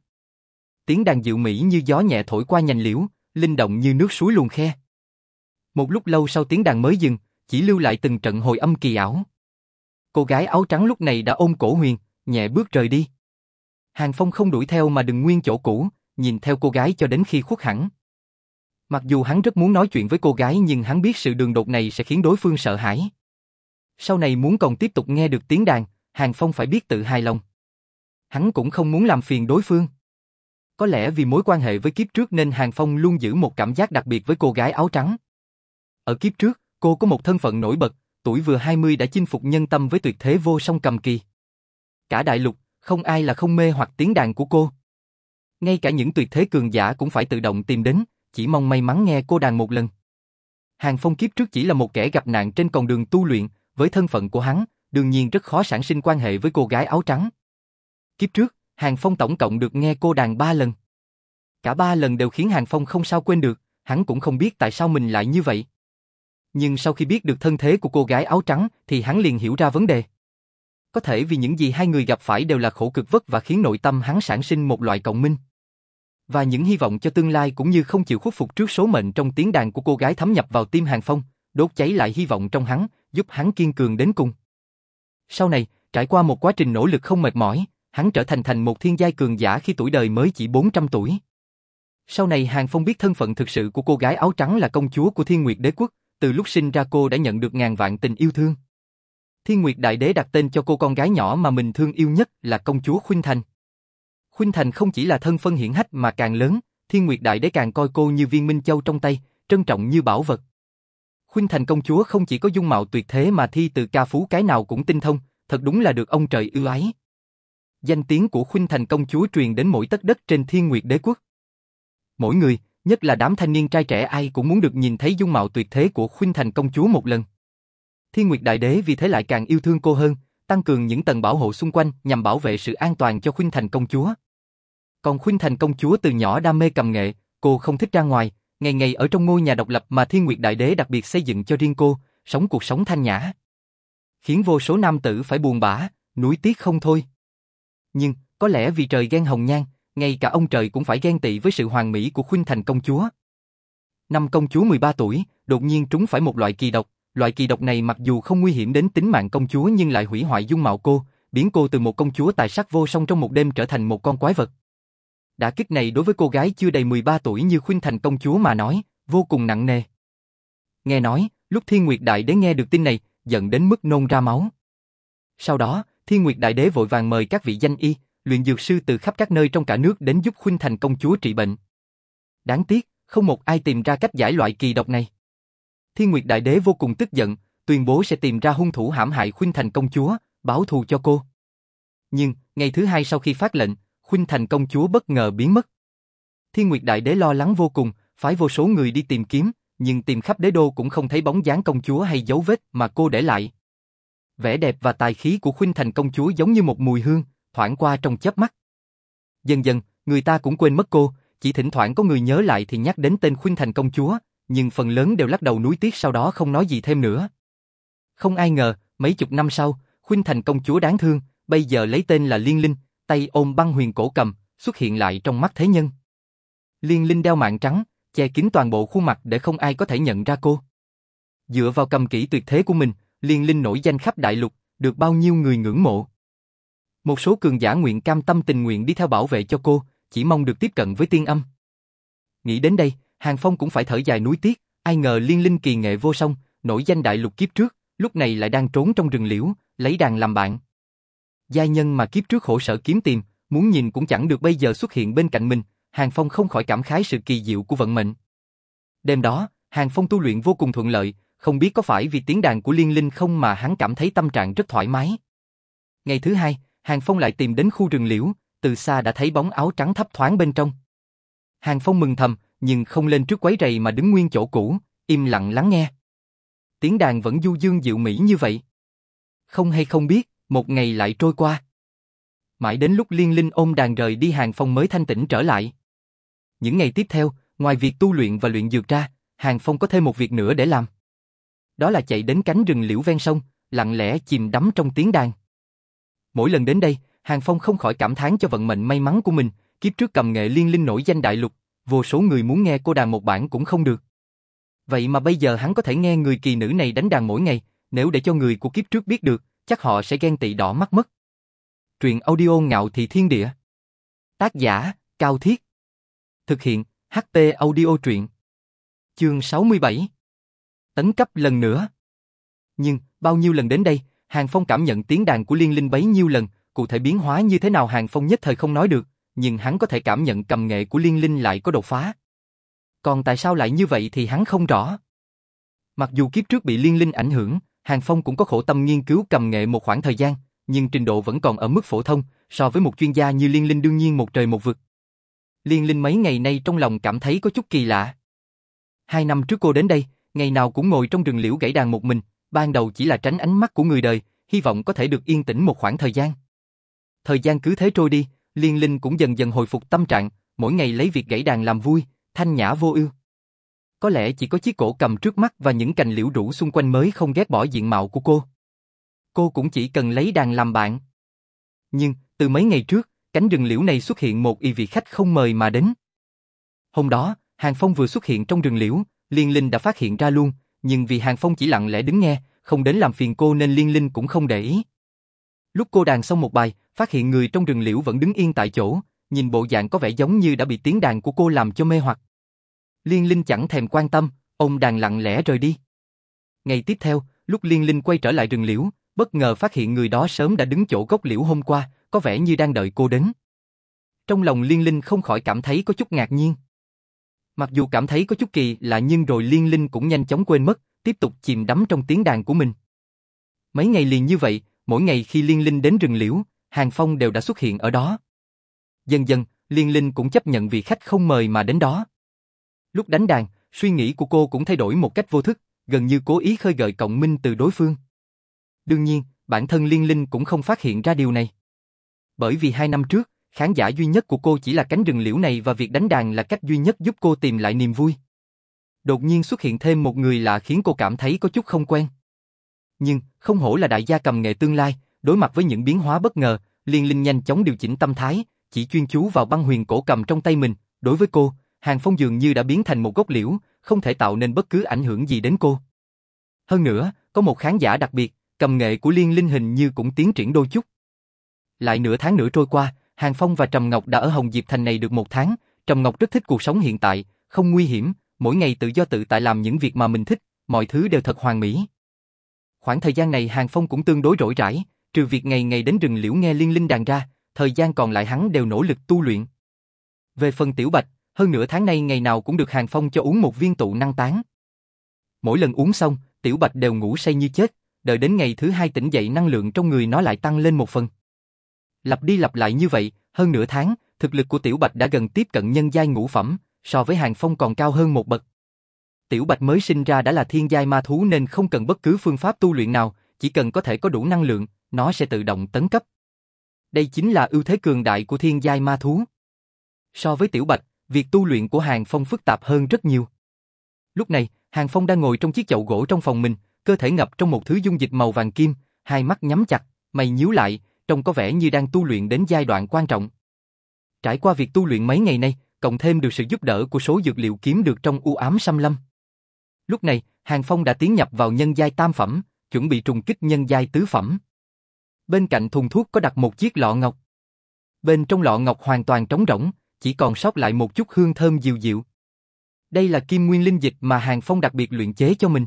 tiếng đàn dịu mỹ như gió nhẹ thổi qua nhành liễu, linh động như nước suối luồn khe. Một lúc lâu sau tiếng đàn mới dừng, chỉ lưu lại từng trận hồi âm kỳ ảo. Cô gái áo trắng lúc này đã ôm cổ Huyền, nhẹ bước rời đi. Hàng Phong không đuổi theo mà đừng nguyên chỗ cũ, nhìn theo cô gái cho đến khi khuất hẳn. Mặc dù hắn rất muốn nói chuyện với cô gái nhưng hắn biết sự đường đột này sẽ khiến đối phương sợ hãi. Sau này muốn còn tiếp tục nghe được tiếng đàn, Hàng Phong phải biết tự hài lòng. Hắn cũng không muốn làm phiền đối phương. Có lẽ vì mối quan hệ với kiếp trước nên Hàng Phong luôn giữ một cảm giác đặc biệt với cô gái áo trắng. Ở kiếp trước, cô có một thân phận nổi bật, tuổi vừa 20 đã chinh phục nhân tâm với tuyệt thế vô song cầm kỳ. Cả đại lục, không ai là không mê hoặc tiếng đàn của cô. Ngay cả những tuyệt thế cường giả cũng phải tự động tìm đến, chỉ mong may mắn nghe cô đàn một lần. Hàng Phong kiếp trước chỉ là một kẻ gặp nạn trên con đường tu luyện, với thân phận của hắn, đương nhiên rất khó sản sinh quan hệ với cô gái áo trắng. Kiếp trước, Hàng Phong tổng cộng được nghe cô đàn ba lần. Cả ba lần đều khiến Hàng Phong không sao quên được, hắn cũng không biết tại sao mình lại như vậy. Nhưng sau khi biết được thân thế của cô gái áo trắng thì hắn liền hiểu ra vấn đề. Có thể vì những gì hai người gặp phải đều là khổ cực vất và khiến nội tâm hắn sản sinh một loại cộng minh. Và những hy vọng cho tương lai cũng như không chịu khuất phục trước số mệnh trong tiếng đàn của cô gái thấm nhập vào tim Hàng Phong, đốt cháy lại hy vọng trong hắn, giúp hắn kiên cường đến cùng. Sau này, trải qua một quá trình nỗ lực không mệt mỏi, hắn trở thành thành một thiên giai cường giả khi tuổi đời mới chỉ 400 tuổi. Sau này Hàng Phong biết thân phận thực sự của cô gái áo trắng là công chúa của Thiên Nguyệt Đế Quốc, từ lúc sinh ra cô đã nhận được ngàn vạn tình yêu thương. Thiên Nguyệt Đại Đế đặt tên cho cô con gái nhỏ mà mình thương yêu nhất là công chúa Khuynh Thành. Khuynh Thành không chỉ là thân phân hiển hách mà càng lớn, Thiên Nguyệt Đại Đế càng coi cô như viên minh châu trong tay, trân trọng như bảo vật. Khuynh Thành công chúa không chỉ có dung mạo tuyệt thế mà thi từ ca phú cái nào cũng tinh thông, thật đúng là được ông trời ưu ái. Danh tiếng của Khuynh Thành công chúa truyền đến mỗi tất đất trên Thiên Nguyệt Đế quốc. Mỗi người, nhất là đám thanh niên trai trẻ ai cũng muốn được nhìn thấy dung mạo tuyệt thế của Khuynh Thành công chúa một lần. Thiên Nguyệt Đại Đế vì thế lại càng yêu thương cô hơn, tăng cường những tầng bảo hộ xung quanh nhằm bảo vệ sự an toàn cho Khuynh Thành công chúa. Còn Khuynh Thành công chúa từ nhỏ đam mê cầm nghệ, cô không thích ra ngoài, ngày ngày ở trong ngôi nhà độc lập mà Thiên Nguyệt Đại Đế đặc biệt xây dựng cho riêng cô, sống cuộc sống thanh nhã. Khiến vô số nam tử phải buồn bã, nuối tiếc không thôi. Nhưng, có lẽ vì trời ghen hồng nhan, ngay cả ông trời cũng phải ghen tị với sự hoàn mỹ của Khuynh Thành công chúa. Năm công chúa 13 tuổi, đột nhiên trúng phải một loại kỳ độc, loại kỳ độc này mặc dù không nguy hiểm đến tính mạng công chúa nhưng lại hủy hoại dung mạo cô, biến cô từ một công chúa tài sắc vô song trong một đêm trở thành một con quái vật. Đả kích này đối với cô gái chưa đầy 13 tuổi như Khuynh Thành công chúa mà nói, vô cùng nặng nề. Nghe nói, lúc Thiên Nguyệt Đại Đế nghe được tin này, giận đến mức nôn ra máu. Sau đó, Thiên Nguyệt Đại Đế vội vàng mời các vị danh y, luyện dược sư từ khắp các nơi trong cả nước đến giúp Khuynh Thành công chúa trị bệnh. Đáng tiếc, không một ai tìm ra cách giải loại kỳ độc này. Thiên Nguyệt Đại Đế vô cùng tức giận, tuyên bố sẽ tìm ra hung thủ hãm hại Khuynh Thành công chúa, báo thù cho cô. Nhưng, ngày thứ hai sau khi phát lệnh, Khuynh Thành công chúa bất ngờ biến mất. Thiên Nguyệt Đại Đế lo lắng vô cùng, phái vô số người đi tìm kiếm, nhưng tìm khắp đế đô cũng không thấy bóng dáng công chúa hay dấu vết mà cô để lại. Vẻ đẹp và tài khí của Khuynh Thành công chúa giống như một mùi hương, thoảng qua trong chớp mắt. Dần dần, người ta cũng quên mất cô, chỉ thỉnh thoảng có người nhớ lại thì nhắc đến tên Khuynh Thành công chúa, nhưng phần lớn đều lắc đầu nuối tiếc sau đó không nói gì thêm nữa. Không ai ngờ, mấy chục năm sau, Khuynh Thành công chúa đáng thương, bây giờ lấy tên là Liên Linh, tay ôm băng huyền cổ cầm, xuất hiện lại trong mắt thế nhân. Liên Linh đeo mạng trắng, che kín toàn bộ khuôn mặt để không ai có thể nhận ra cô. Dựa vào cầm kỹ tuyệt thế của mình, Liên Linh nổi danh khắp đại lục, được bao nhiêu người ngưỡng mộ. Một số cường giả nguyện cam tâm tình nguyện đi theo bảo vệ cho cô, chỉ mong được tiếp cận với tiên âm. Nghĩ đến đây, Hàng Phong cũng phải thở dài núi tiếc, ai ngờ Liên Linh kỳ nghệ vô song, nổi danh đại lục kiếp trước, lúc này lại đang trốn trong rừng liễu, lấy đàn làm bạn. Gia nhân mà kiếp trước khổ sở kiếm tìm, muốn nhìn cũng chẳng được bây giờ xuất hiện bên cạnh mình, Hàng Phong không khỏi cảm khái sự kỳ diệu của vận mệnh. Đêm đó, Hàng Phong tu luyện vô cùng thuận lợi, không biết có phải vì tiếng đàn của Liên Linh không mà hắn cảm thấy tâm trạng rất thoải mái. Ngày thứ hai, Hàng Phong lại tìm đến khu rừng liễu, từ xa đã thấy bóng áo trắng thấp thoáng bên trong. Hàng Phong mừng thầm, nhưng không lên trước quấy rầy mà đứng nguyên chỗ cũ, im lặng lắng nghe. Tiếng đàn vẫn du dương dịu mỹ như vậy. Không hay không biết, một ngày lại trôi qua. Mãi đến lúc Liên Linh ôm đàn rời đi Hàng Phong mới thanh tĩnh trở lại. Những ngày tiếp theo, ngoài việc tu luyện và luyện dược ra, Hàng Phong có thêm một việc nữa để làm. Đó là chạy đến cánh rừng liễu ven sông, lặng lẽ chìm đắm trong tiếng đàn. Mỗi lần đến đây, Hàng Phong không khỏi cảm thán cho vận mệnh may mắn của mình, kiếp trước cầm nghệ liên linh nổi danh đại lục, vô số người muốn nghe cô đàn một bản cũng không được. Vậy mà bây giờ hắn có thể nghe người kỳ nữ này đánh đàn mỗi ngày, nếu để cho người của kiếp trước biết được, chắc họ sẽ ghen tị đỏ mắt mất. Truyện audio ngạo thị thiên địa. Tác giả, Cao Thiết. Thực hiện, ht audio truyện. Chương 67. Tấn cấp lần nữa. Nhưng, bao nhiêu lần đến đây, Hàng Phong cảm nhận tiếng đàn của liên linh bấy nhiêu lần, cụ thể biến hóa như thế nào Hàng Phong nhất thời không nói được, nhưng hắn có thể cảm nhận cầm nghệ của liên linh lại có đột phá. Còn tại sao lại như vậy thì hắn không rõ. Mặc dù kiếp trước bị liên linh ảnh hưởng, Hàng Phong cũng có khổ tâm nghiên cứu cầm nghệ một khoảng thời gian, nhưng trình độ vẫn còn ở mức phổ thông, so với một chuyên gia như liên linh đương nhiên một trời một vực. Liên linh mấy ngày nay trong lòng cảm thấy có chút kỳ lạ. Hai năm trước cô đến đây, ngày nào cũng ngồi trong rừng liễu gãy đàn một mình, ban đầu chỉ là tránh ánh mắt của người đời, hy vọng có thể được yên tĩnh một khoảng thời gian. Thời gian cứ thế trôi đi, Liên Linh cũng dần dần hồi phục tâm trạng, mỗi ngày lấy việc gãy đàn làm vui, thanh nhã vô ưu. Có lẽ chỉ có chiếc cổ cầm trước mắt và những cành liễu rủ xung quanh mới không ghét bỏ diện mạo của cô. Cô cũng chỉ cần lấy đàn làm bạn. Nhưng, từ mấy ngày trước, cánh rừng liễu này xuất hiện một y vị khách không mời mà đến. Hôm đó, Hàng Phong vừa xuất hiện trong rừng liễu, Liên Linh đã phát hiện ra luôn, nhưng vì Hàng Phong chỉ lặng lẽ đứng nghe, không đến làm phiền cô nên Liên Linh cũng không để ý. Lúc cô đàn xong một bài, phát hiện người trong rừng liễu vẫn đứng yên tại chỗ, nhìn bộ dạng có vẻ giống như đã bị tiếng đàn của cô làm cho mê hoặc. Liên Linh chẳng thèm quan tâm, ông đàn lặng lẽ rời đi. Ngày tiếp theo, lúc Liên Linh quay trở lại rừng liễu, bất ngờ phát hiện người đó sớm đã đứng chỗ gốc liễu hôm qua, có vẻ như đang đợi cô đến. Trong lòng Liên Linh không khỏi cảm thấy có chút ngạc nhiên. Mặc dù cảm thấy có chút kỳ lạ nhưng rồi Liên Linh cũng nhanh chóng quên mất, tiếp tục chìm đắm trong tiếng đàn của mình. Mấy ngày liền như vậy, mỗi ngày khi Liên Linh đến rừng liễu, Hàng Phong đều đã xuất hiện ở đó. Dần dần, Liên Linh cũng chấp nhận vị khách không mời mà đến đó. Lúc đánh đàn, suy nghĩ của cô cũng thay đổi một cách vô thức, gần như cố ý khơi gợi cộng minh từ đối phương. Đương nhiên, bản thân Liên Linh cũng không phát hiện ra điều này. Bởi vì hai năm trước, khán giả duy nhất của cô chỉ là cánh rừng liễu này và việc đánh đàn là cách duy nhất giúp cô tìm lại niềm vui. Đột nhiên xuất hiện thêm một người lạ khiến cô cảm thấy có chút không quen. Nhưng, không hổ là đại gia cầm nghệ tương lai, đối mặt với những biến hóa bất ngờ, Liên Linh nhanh chóng điều chỉnh tâm thái, chỉ chuyên chú vào băng huyền cổ cầm trong tay mình. Đối với cô, Hàng Phong dường như đã biến thành một gốc liễu, không thể tạo nên bất cứ ảnh hưởng gì đến cô. Hơn nữa, có một khán giả đặc biệt, cầm nghệ của Liên Linh hình như cũng tiến triển đôi chút. Lại nửa tháng nữa trôi qua, Hàng Phong và Trầm Ngọc đã ở Hồng Diệp Thành này được một tháng. Trầm Ngọc rất thích cuộc sống hiện tại, không nguy hiểm, mỗi ngày tự do tự tại làm những việc mà mình thích, mọi thứ đều thật hoàn mỹ. Khoảng thời gian này Hàng Phong cũng tương đối rỗi rãi, trừ việc ngày ngày đến rừng liễu nghe liên linh đàn ra, thời gian còn lại hắn đều nỗ lực tu luyện. Về phần Tiểu Bạch, hơn nửa tháng nay ngày nào cũng được Hàng Phong cho uống một viên tụ năng tán. Mỗi lần uống xong, Tiểu Bạch đều ngủ say như chết, đợi đến ngày thứ hai tỉnh dậy năng lượng trong người nó lại tăng lên một phần. Lặp đi lặp lại như vậy, hơn nửa tháng, thực lực của Tiểu Bạch đã gần tiếp cận nhân giai ngũ phẩm, so với Hàng Phong còn cao hơn một bậc. Tiểu Bạch mới sinh ra đã là thiên giai ma thú nên không cần bất cứ phương pháp tu luyện nào, chỉ cần có thể có đủ năng lượng, nó sẽ tự động tấn cấp. Đây chính là ưu thế cường đại của thiên giai ma thú. So với Tiểu Bạch, việc tu luyện của Hàng Phong phức tạp hơn rất nhiều. Lúc này, Hàng Phong đang ngồi trong chiếc chậu gỗ trong phòng mình, cơ thể ngập trong một thứ dung dịch màu vàng kim, hai mắt nhắm chặt, mày nhíu lại, trông có vẻ như đang tu luyện đến giai đoạn quan trọng. Trải qua việc tu luyện mấy ngày nay, cộng thêm được sự giúp đỡ của số dược liệu kiếm được trong u ám xâm lâm. Lúc này, Hàng Phong đã tiến nhập vào nhân giai tam phẩm, chuẩn bị trùng kích nhân giai tứ phẩm. Bên cạnh thùng thuốc có đặt một chiếc lọ ngọc. Bên trong lọ ngọc hoàn toàn trống rỗng, chỉ còn sót lại một chút hương thơm dịu dịu. Đây là kim nguyên linh dịch mà Hàng Phong đặc biệt luyện chế cho mình.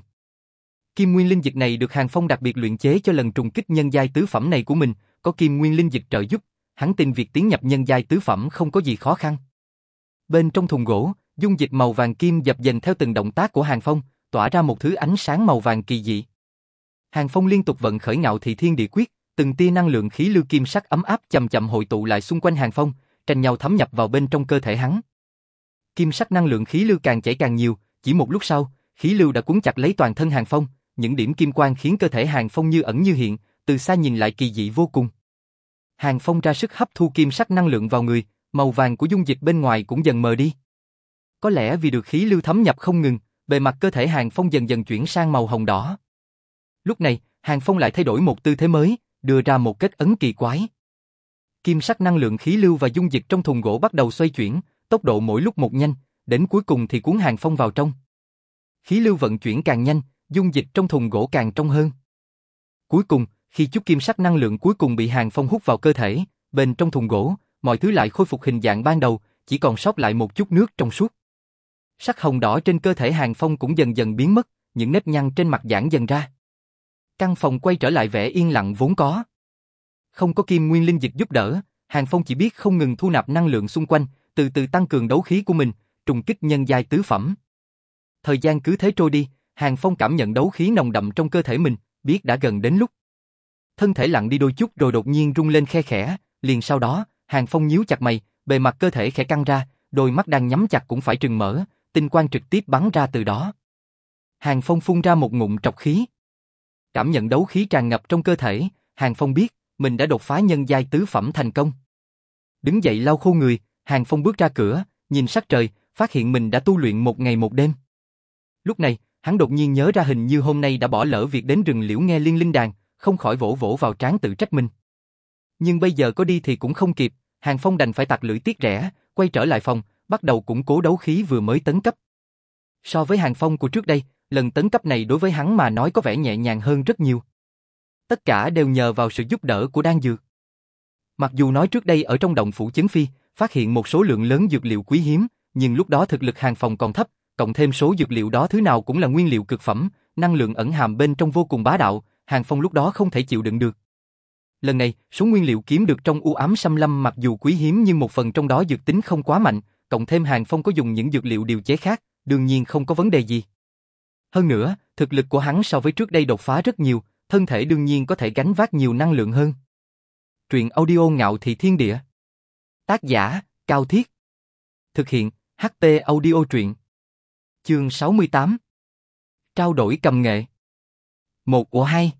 Kim nguyên linh dịch này được Hàng Phong đặc biệt luyện chế cho lần trùng kích nhân giai tứ phẩm này của mình, có kim nguyên linh dịch trợ giúp, hắn tin việc tiến nhập nhân giai tứ phẩm không có gì khó khăn. Bên trong thùng gỗ, dung dịch màu vàng kim dập dềnh theo từng động tác của Hàng Phong, tỏa ra một thứ ánh sáng màu vàng kỳ dị. Hàng Phong liên tục vận khởi ngạo thị thiên địa quyết, từng tia năng lượng khí lưu kim sắc ấm áp chậm chậm hội tụ lại xung quanh Hàng Phong, tranh nhau thấm nhập vào bên trong cơ thể hắn. Kim sắc năng lượng khí lưu càng chảy càng nhiều, chỉ một lúc sau, khí lưu đã cuốn chặt lấy toàn thân Hàng Phong, những điểm kim quang khiến cơ thể Hàng Phong như ẩn như hiện, từ xa nhìn lại kỳ dị vô cùng. Hàng Phong ra sức hấp thu kim sắc năng lượng vào người, màu vàng của dung dịch bên ngoài cũng dần mờ đi. Có lẽ vì được khí lưu thấm nhập không ngừng, bề mặt cơ thể Hàng Phong dần dần chuyển sang màu hồng đỏ. Lúc này, Hàng Phong lại thay đổi một tư thế mới, đưa ra một kết ấn kỳ quái. Kim sắc năng lượng khí lưu và dung dịch trong thùng gỗ bắt đầu xoay chuyển, tốc độ mỗi lúc một nhanh, đến cuối cùng thì cuốn hàng phong vào trong. Khí lưu vận chuyển càng nhanh, dung dịch trong thùng gỗ càng trong hơn. Cuối cùng, khi chút kim sắc năng lượng cuối cùng bị hàng phong hút vào cơ thể, bên trong thùng gỗ, mọi thứ lại khôi phục hình dạng ban đầu, chỉ còn sót lại một chút nước trong suốt. Sắc hồng đỏ trên cơ thể hàng phong cũng dần dần biến mất, những nếp nhăn trên mặt giãn dần ra. Căn phòng quay trở lại vẻ yên lặng vốn có. Không có kim nguyên linh dịch giúp đỡ, Hàng Phong chỉ biết không ngừng thu nạp năng lượng xung quanh, từ từ tăng cường đấu khí của mình, trùng kích nhân giai tứ phẩm. Thời gian cứ thế trôi đi, Hàng Phong cảm nhận đấu khí nồng đậm trong cơ thể mình, biết đã gần đến lúc. Thân thể lặng đi đôi chút rồi đột nhiên rung lên khe khẽ, liền sau đó, Hàng Phong nhíu chặt mày, bề mặt cơ thể khẽ căng ra, đôi mắt đang nhắm chặt cũng phải trừng mở, tinh quang trực tiếp bắn ra từ đó. Hàng Phong phun ra một ngụm trọc khí. Cảm nhận đấu khí tràn ngập trong cơ thể, Hàng Phong biết, mình đã đột phá nhân giai tứ phẩm thành công. Đứng dậy lau khô người, Hàng Phong bước ra cửa, nhìn sắc trời, phát hiện mình đã tu luyện một ngày một đêm. Lúc này, hắn đột nhiên nhớ ra hình như hôm nay đã bỏ lỡ việc đến rừng liễu nghe liên linh đàn, không khỏi vỗ vỗ vào trán tự trách mình. Nhưng bây giờ có đi thì cũng không kịp, Hàng Phong đành phải tạc lưỡi tiếc rẻ, quay trở lại phòng, bắt đầu củng cố đấu khí vừa mới tấn cấp. So với Hàng Phong của trước đây, lần tấn cấp này đối với hắn mà nói có vẻ nhẹ nhàng hơn rất nhiều. Tất cả đều nhờ vào sự giúp đỡ của đan dược. Mặc dù nói trước đây ở trong động phủ chấn phi, phát hiện một số lượng lớn dược liệu quý hiếm, nhưng lúc đó thực lực hàng phòng còn thấp, cộng thêm số dược liệu đó thứ nào cũng là nguyên liệu cực phẩm, năng lượng ẩn hàm bên trong vô cùng bá đạo, hàng phong lúc đó không thể chịu đựng được. Lần này, số nguyên liệu kiếm được trong u ám xâm lâm mặc dù quý hiếm nhưng một phần trong đó dược tính không quá mạnh, cộng thêm hàng phong có dùng những dược liệu điều chế khác, đương nhiên không có vấn đề gì. Hơn nữa, thực lực của hắn so với trước đây đột phá rất nhiều, thân thể đương nhiên có thể gánh vác nhiều năng lượng hơn. Truyện audio ngạo thị thiên địa. Tác giả, Cao Thiết. Thực hiện, HP audio truyện. Chương 68. Trao đổi cầm nghệ. Một của hai.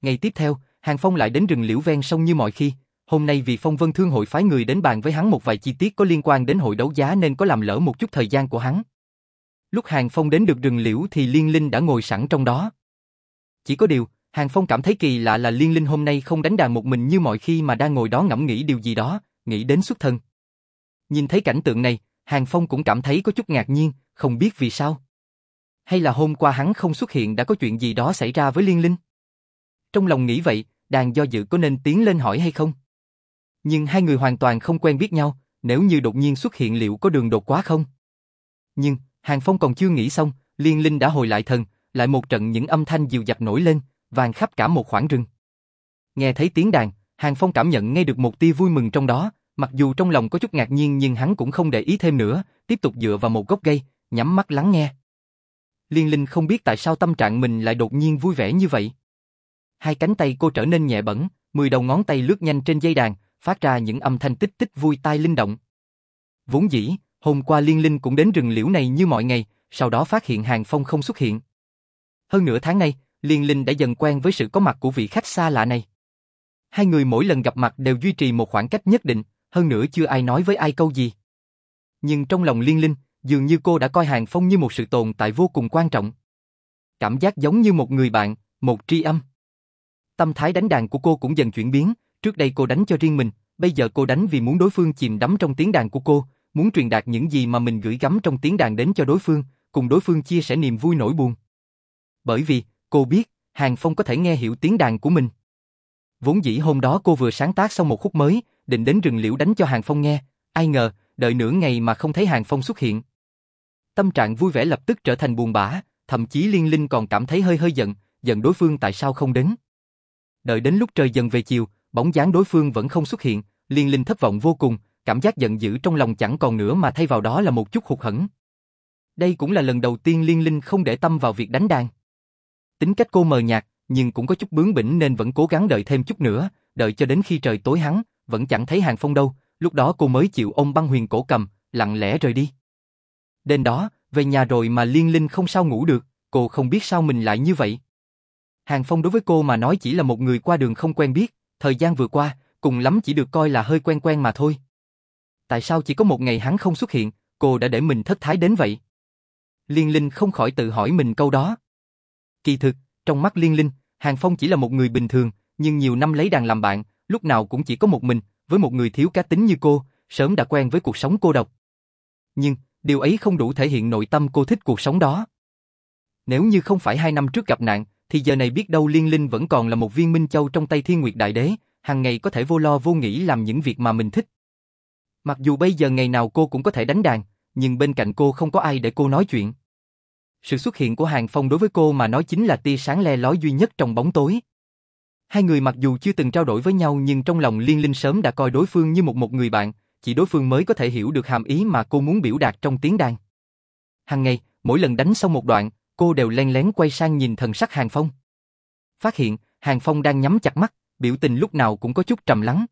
Ngày tiếp theo, Hàng Phong lại đến rừng liễu ven sông như mọi khi. Hôm nay vì Phong Vân Thương hội phái người đến bàn với hắn một vài chi tiết có liên quan đến hội đấu giá nên có làm lỡ một chút thời gian của hắn. Lúc Hàng Phong đến được rừng liễu thì Liên Linh đã ngồi sẵn trong đó. Chỉ có điều, Hàng Phong cảm thấy kỳ lạ là Liên Linh hôm nay không đánh đàn một mình như mọi khi mà đang ngồi đó ngẫm nghĩ điều gì đó, nghĩ đến xuất thân. Nhìn thấy cảnh tượng này, Hàng Phong cũng cảm thấy có chút ngạc nhiên, không biết vì sao. Hay là hôm qua hắn không xuất hiện đã có chuyện gì đó xảy ra với Liên Linh? Trong lòng nghĩ vậy, đàn do dự có nên tiến lên hỏi hay không? Nhưng hai người hoàn toàn không quen biết nhau, nếu như đột nhiên xuất hiện liệu có đường đột quá không? Nhưng, Hàng Phong còn chưa nghĩ xong, Liên Linh đã hồi lại thần, lại một trận những âm thanh dịu dặt nổi lên, vang khắp cả một khoảng rừng. Nghe thấy tiếng đàn, Hàng Phong cảm nhận ngay được một tia vui mừng trong đó, mặc dù trong lòng có chút ngạc nhiên nhưng hắn cũng không để ý thêm nữa, tiếp tục dựa vào một gốc cây, nhắm mắt lắng nghe. Liên Linh không biết tại sao tâm trạng mình lại đột nhiên vui vẻ như vậy. Hai cánh tay cô trở nên nhẹ bẩn, mười đầu ngón tay lướt nhanh trên dây đàn, phát ra những âm thanh tích tích vui tai linh động. Vốn dĩ, hôm qua Liên Linh cũng đến rừng liễu này như mọi ngày, sau đó phát hiện Hàng Phong không xuất hiện. Hơn nửa tháng nay, Liên Linh đã dần quen với sự có mặt của vị khách xa lạ này. Hai người mỗi lần gặp mặt đều duy trì một khoảng cách nhất định, hơn nữa chưa ai nói với ai câu gì. Nhưng trong lòng Liên Linh, dường như cô đã coi Hàng Phong như một sự tồn tại vô cùng quan trọng. Cảm giác giống như một người bạn, một tri âm. Tâm thái đánh đàn của cô cũng dần chuyển biến, trước đây cô đánh cho riêng mình, bây giờ cô đánh vì muốn đối phương chìm đắm trong tiếng đàn của cô, muốn truyền đạt những gì mà mình gửi gắm trong tiếng đàn đến cho đối phương, cùng đối phương chia sẻ niềm vui nỗi buồn. Bởi vì, Cô biết, Hàng Phong có thể nghe hiểu tiếng đàn của mình. Vốn dĩ hôm đó cô vừa sáng tác xong một khúc mới, định đến rừng liễu đánh cho Hàng Phong nghe, ai ngờ, đợi nửa ngày mà không thấy Hàng Phong xuất hiện. Tâm trạng vui vẻ lập tức trở thành buồn bã, thậm chí Liên Linh còn cảm thấy hơi hơi giận, giận đối phương tại sao không đến. Đợi đến lúc trời dần về chiều, bóng dáng đối phương vẫn không xuất hiện, Liên Linh thất vọng vô cùng, cảm giác giận dữ trong lòng chẳng còn nữa mà thay vào đó là một chút hụt hẫng. Đây cũng là lần đầu tiên Liên Linh không để tâm vào việc đánh đàn. Tính cách cô mờ nhạt, nhưng cũng có chút bướng bỉnh nên vẫn cố gắng đợi thêm chút nữa, đợi cho đến khi trời tối hắn, vẫn chẳng thấy Hàng Phong đâu, lúc đó cô mới chịu ôm băng huyền cổ cầm, lặng lẽ rời đi. Đêm đó, về nhà rồi mà liên linh không sao ngủ được, cô không biết sao mình lại như vậy. Hàng Phong đối với cô mà nói chỉ là một người qua đường không quen biết, thời gian vừa qua, cùng lắm chỉ được coi là hơi quen quen mà thôi. Tại sao chỉ có một ngày hắn không xuất hiện, cô đã để mình thất thái đến vậy? Liên Linh không khỏi tự hỏi mình câu đó. Kỳ thực, trong mắt Liên Linh, Hàng Phong chỉ là một người bình thường, nhưng nhiều năm lấy đàn làm bạn, lúc nào cũng chỉ có một mình, với một người thiếu cá tính như cô, sớm đã quen với cuộc sống cô độc. Nhưng, điều ấy không đủ thể hiện nội tâm cô thích cuộc sống đó. Nếu như không phải hai năm trước gặp nạn, thì giờ này biết đâu Liên Linh vẫn còn là một viên minh châu trong tay Thiên Nguyệt Đại Đế, hàng ngày có thể vô lo vô nghĩ làm những việc mà mình thích. Mặc dù bây giờ ngày nào cô cũng có thể đánh đàn, nhưng bên cạnh cô không có ai để cô nói chuyện. Sự xuất hiện của Hàng Phong đối với cô mà nói chính là tia sáng le lói duy nhất trong bóng tối. Hai người mặc dù chưa từng trao đổi với nhau nhưng trong lòng Liên Linh sớm đã coi đối phương như một một người bạn, chỉ đối phương mới có thể hiểu được hàm ý mà cô muốn biểu đạt trong tiếng đàn. Hàng ngày, mỗi lần đánh xong một đoạn, cô đều len lén quay sang nhìn thần sắc Hàng Phong. Phát hiện, Hàng Phong đang nhắm chặt mắt, biểu tình lúc nào cũng có chút trầm lắng.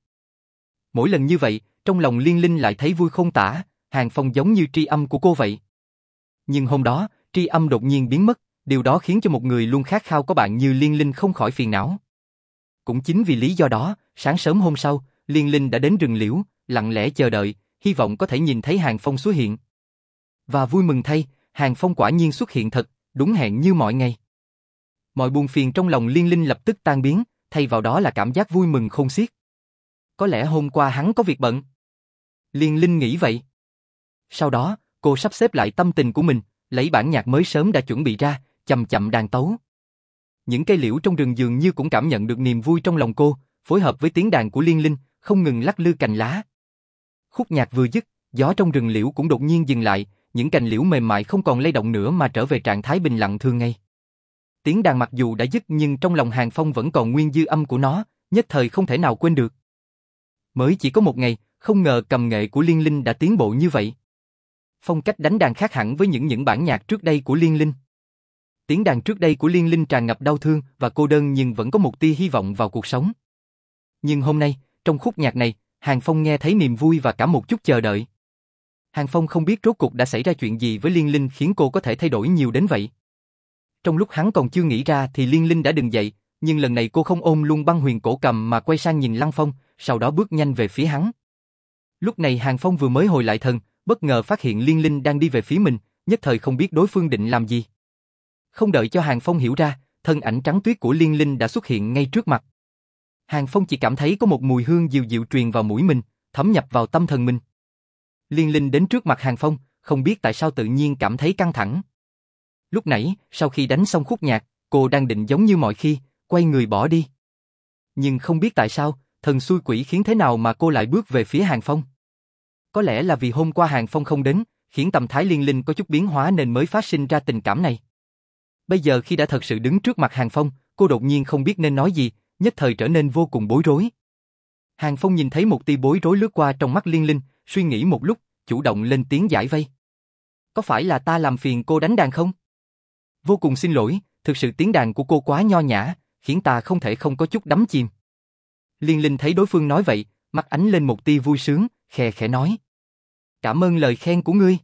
Mỗi lần như vậy, trong lòng Liên Linh lại thấy vui không tả, Hàng Phong giống như tri âm của cô vậy. Nhưng hôm đó, tri âm đột nhiên biến mất, điều đó khiến cho một người luôn khát khao có bạn như Liên Linh không khỏi phiền não. Cũng chính vì lý do đó, sáng sớm hôm sau, Liên Linh đã đến rừng liễu, lặng lẽ chờ đợi, hy vọng có thể nhìn thấy Hàng Phong xuất hiện. Và vui mừng thay, Hàng Phong quả nhiên xuất hiện thật, đúng hẹn như mọi ngày. Mọi buồn phiền trong lòng Liên Linh lập tức tan biến, thay vào đó là cảm giác vui mừng không xiết. Có lẽ hôm qua hắn có việc bận. Liên Linh nghĩ vậy. Sau đó, cô sắp xếp lại tâm tình của mình, lấy bản nhạc mới sớm đã chuẩn bị ra, chậm chậm đàn tấu. Những cây liễu trong rừng dường như cũng cảm nhận được niềm vui trong lòng cô, phối hợp với tiếng đàn của Liên Linh, không ngừng lắc lư cành lá. Khúc nhạc vừa dứt, gió trong rừng liễu cũng đột nhiên dừng lại, những cành liễu mềm mại không còn lay động nữa mà trở về trạng thái bình lặng thường ngày. Tiếng đàn mặc dù đã dứt nhưng trong lòng Hàng Phong vẫn còn nguyên dư âm của nó, nhất thời không thể nào quên được. Mới chỉ có một ngày, không ngờ cầm nghệ của Liên Linh đã tiến bộ như vậy. Phong cách đánh đàn khác hẳn với những những bản nhạc trước đây của Liên Linh. Tiếng đàn trước đây của Liên Linh tràn ngập đau thương và cô đơn nhưng vẫn có một tia hy vọng vào cuộc sống. Nhưng hôm nay, trong khúc nhạc này, Hàng Phong nghe thấy niềm vui và cả một chút chờ đợi. Hàng Phong không biết rốt cuộc đã xảy ra chuyện gì với Liên Linh khiến cô có thể thay đổi nhiều đến vậy. Trong lúc hắn còn chưa nghĩ ra thì Liên Linh đã đứng dậy, nhưng lần này cô không ôm luôn băng huyền cổ cầm mà quay sang nhìn Lăng Phong, sau đó bước nhanh về phía hắn. Lúc này Hàng Phong vừa mới hồi lại thần, bất ngờ phát hiện Liên Linh đang đi về phía mình, nhất thời không biết đối phương định làm gì. Không đợi cho Hàng Phong hiểu ra, thân ảnh trắng tuyết của Liên Linh đã xuất hiện ngay trước mặt. Hàng Phong chỉ cảm thấy có một mùi hương dịu dịu truyền vào mũi mình, thấm nhập vào tâm thần mình. Liên Linh đến trước mặt Hàng Phong, không biết tại sao tự nhiên cảm thấy căng thẳng. Lúc nãy, sau khi đánh xong khúc nhạc, cô đang định giống như mọi khi, quay người bỏ đi. Nhưng không biết tại sao, thần xui quỷ khiến thế nào mà cô lại bước về phía Hàng Phong. Có lẽ là vì hôm qua Hàng Phong không đến, khiến tâm thái liên linh có chút biến hóa nên mới phát sinh ra tình cảm này. Bây giờ khi đã thật sự đứng trước mặt Hàng Phong, cô đột nhiên không biết nên nói gì, nhất thời trở nên vô cùng bối rối. Hàng Phong nhìn thấy một tia bối rối lướt qua trong mắt liên linh, suy nghĩ một lúc, chủ động lên tiếng giải vây. Có phải là ta làm phiền cô đánh đàn không? Vô cùng xin lỗi, thực sự tiếng đàn của cô quá nho nhã, khiến ta không thể không có chút đắm chìm. Liên Linh thấy đối phương nói vậy, mắt ánh lên một tia vui sướng, khè khẽ nói. Cảm ơn lời khen của ngươi.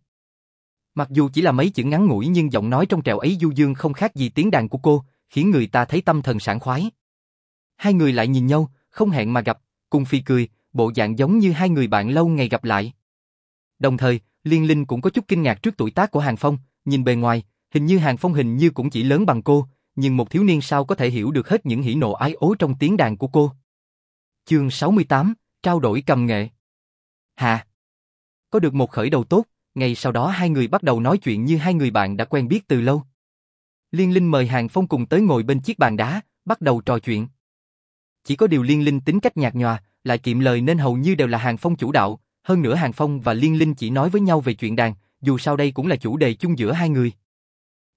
Mặc dù chỉ là mấy chữ ngắn ngủi nhưng giọng nói trong trèo ấy du dương không khác gì tiếng đàn của cô, khiến người ta thấy tâm thần sảng khoái. Hai người lại nhìn nhau, không hẹn mà gặp, cùng phi cười, bộ dạng giống như hai người bạn lâu ngày gặp lại. Đồng thời, Liên Linh cũng có chút kinh ngạc trước tuổi tác của Hàng Phong, nhìn bề ngoài, hình như Hàng Phong hình như cũng chỉ lớn bằng cô, nhưng một thiếu niên sao có thể hiểu được hết những hỉ nộ ái ố trong tiếng đàn của cô. Chương 68, trao đổi cầm nghệ. Hà. Có được một khởi đầu tốt, ngay sau đó hai người bắt đầu nói chuyện như hai người bạn đã quen biết từ lâu. Liên Linh mời Hàng Phong cùng tới ngồi bên chiếc bàn đá, bắt đầu trò chuyện. Chỉ có điều Liên Linh tính cách nhạt nhòa, lại kiệm lời nên hầu như đều là Hàng Phong chủ đạo, hơn nữa Hàng Phong và Liên Linh chỉ nói với nhau về chuyện đàn, dù sao đây cũng là chủ đề chung giữa hai người.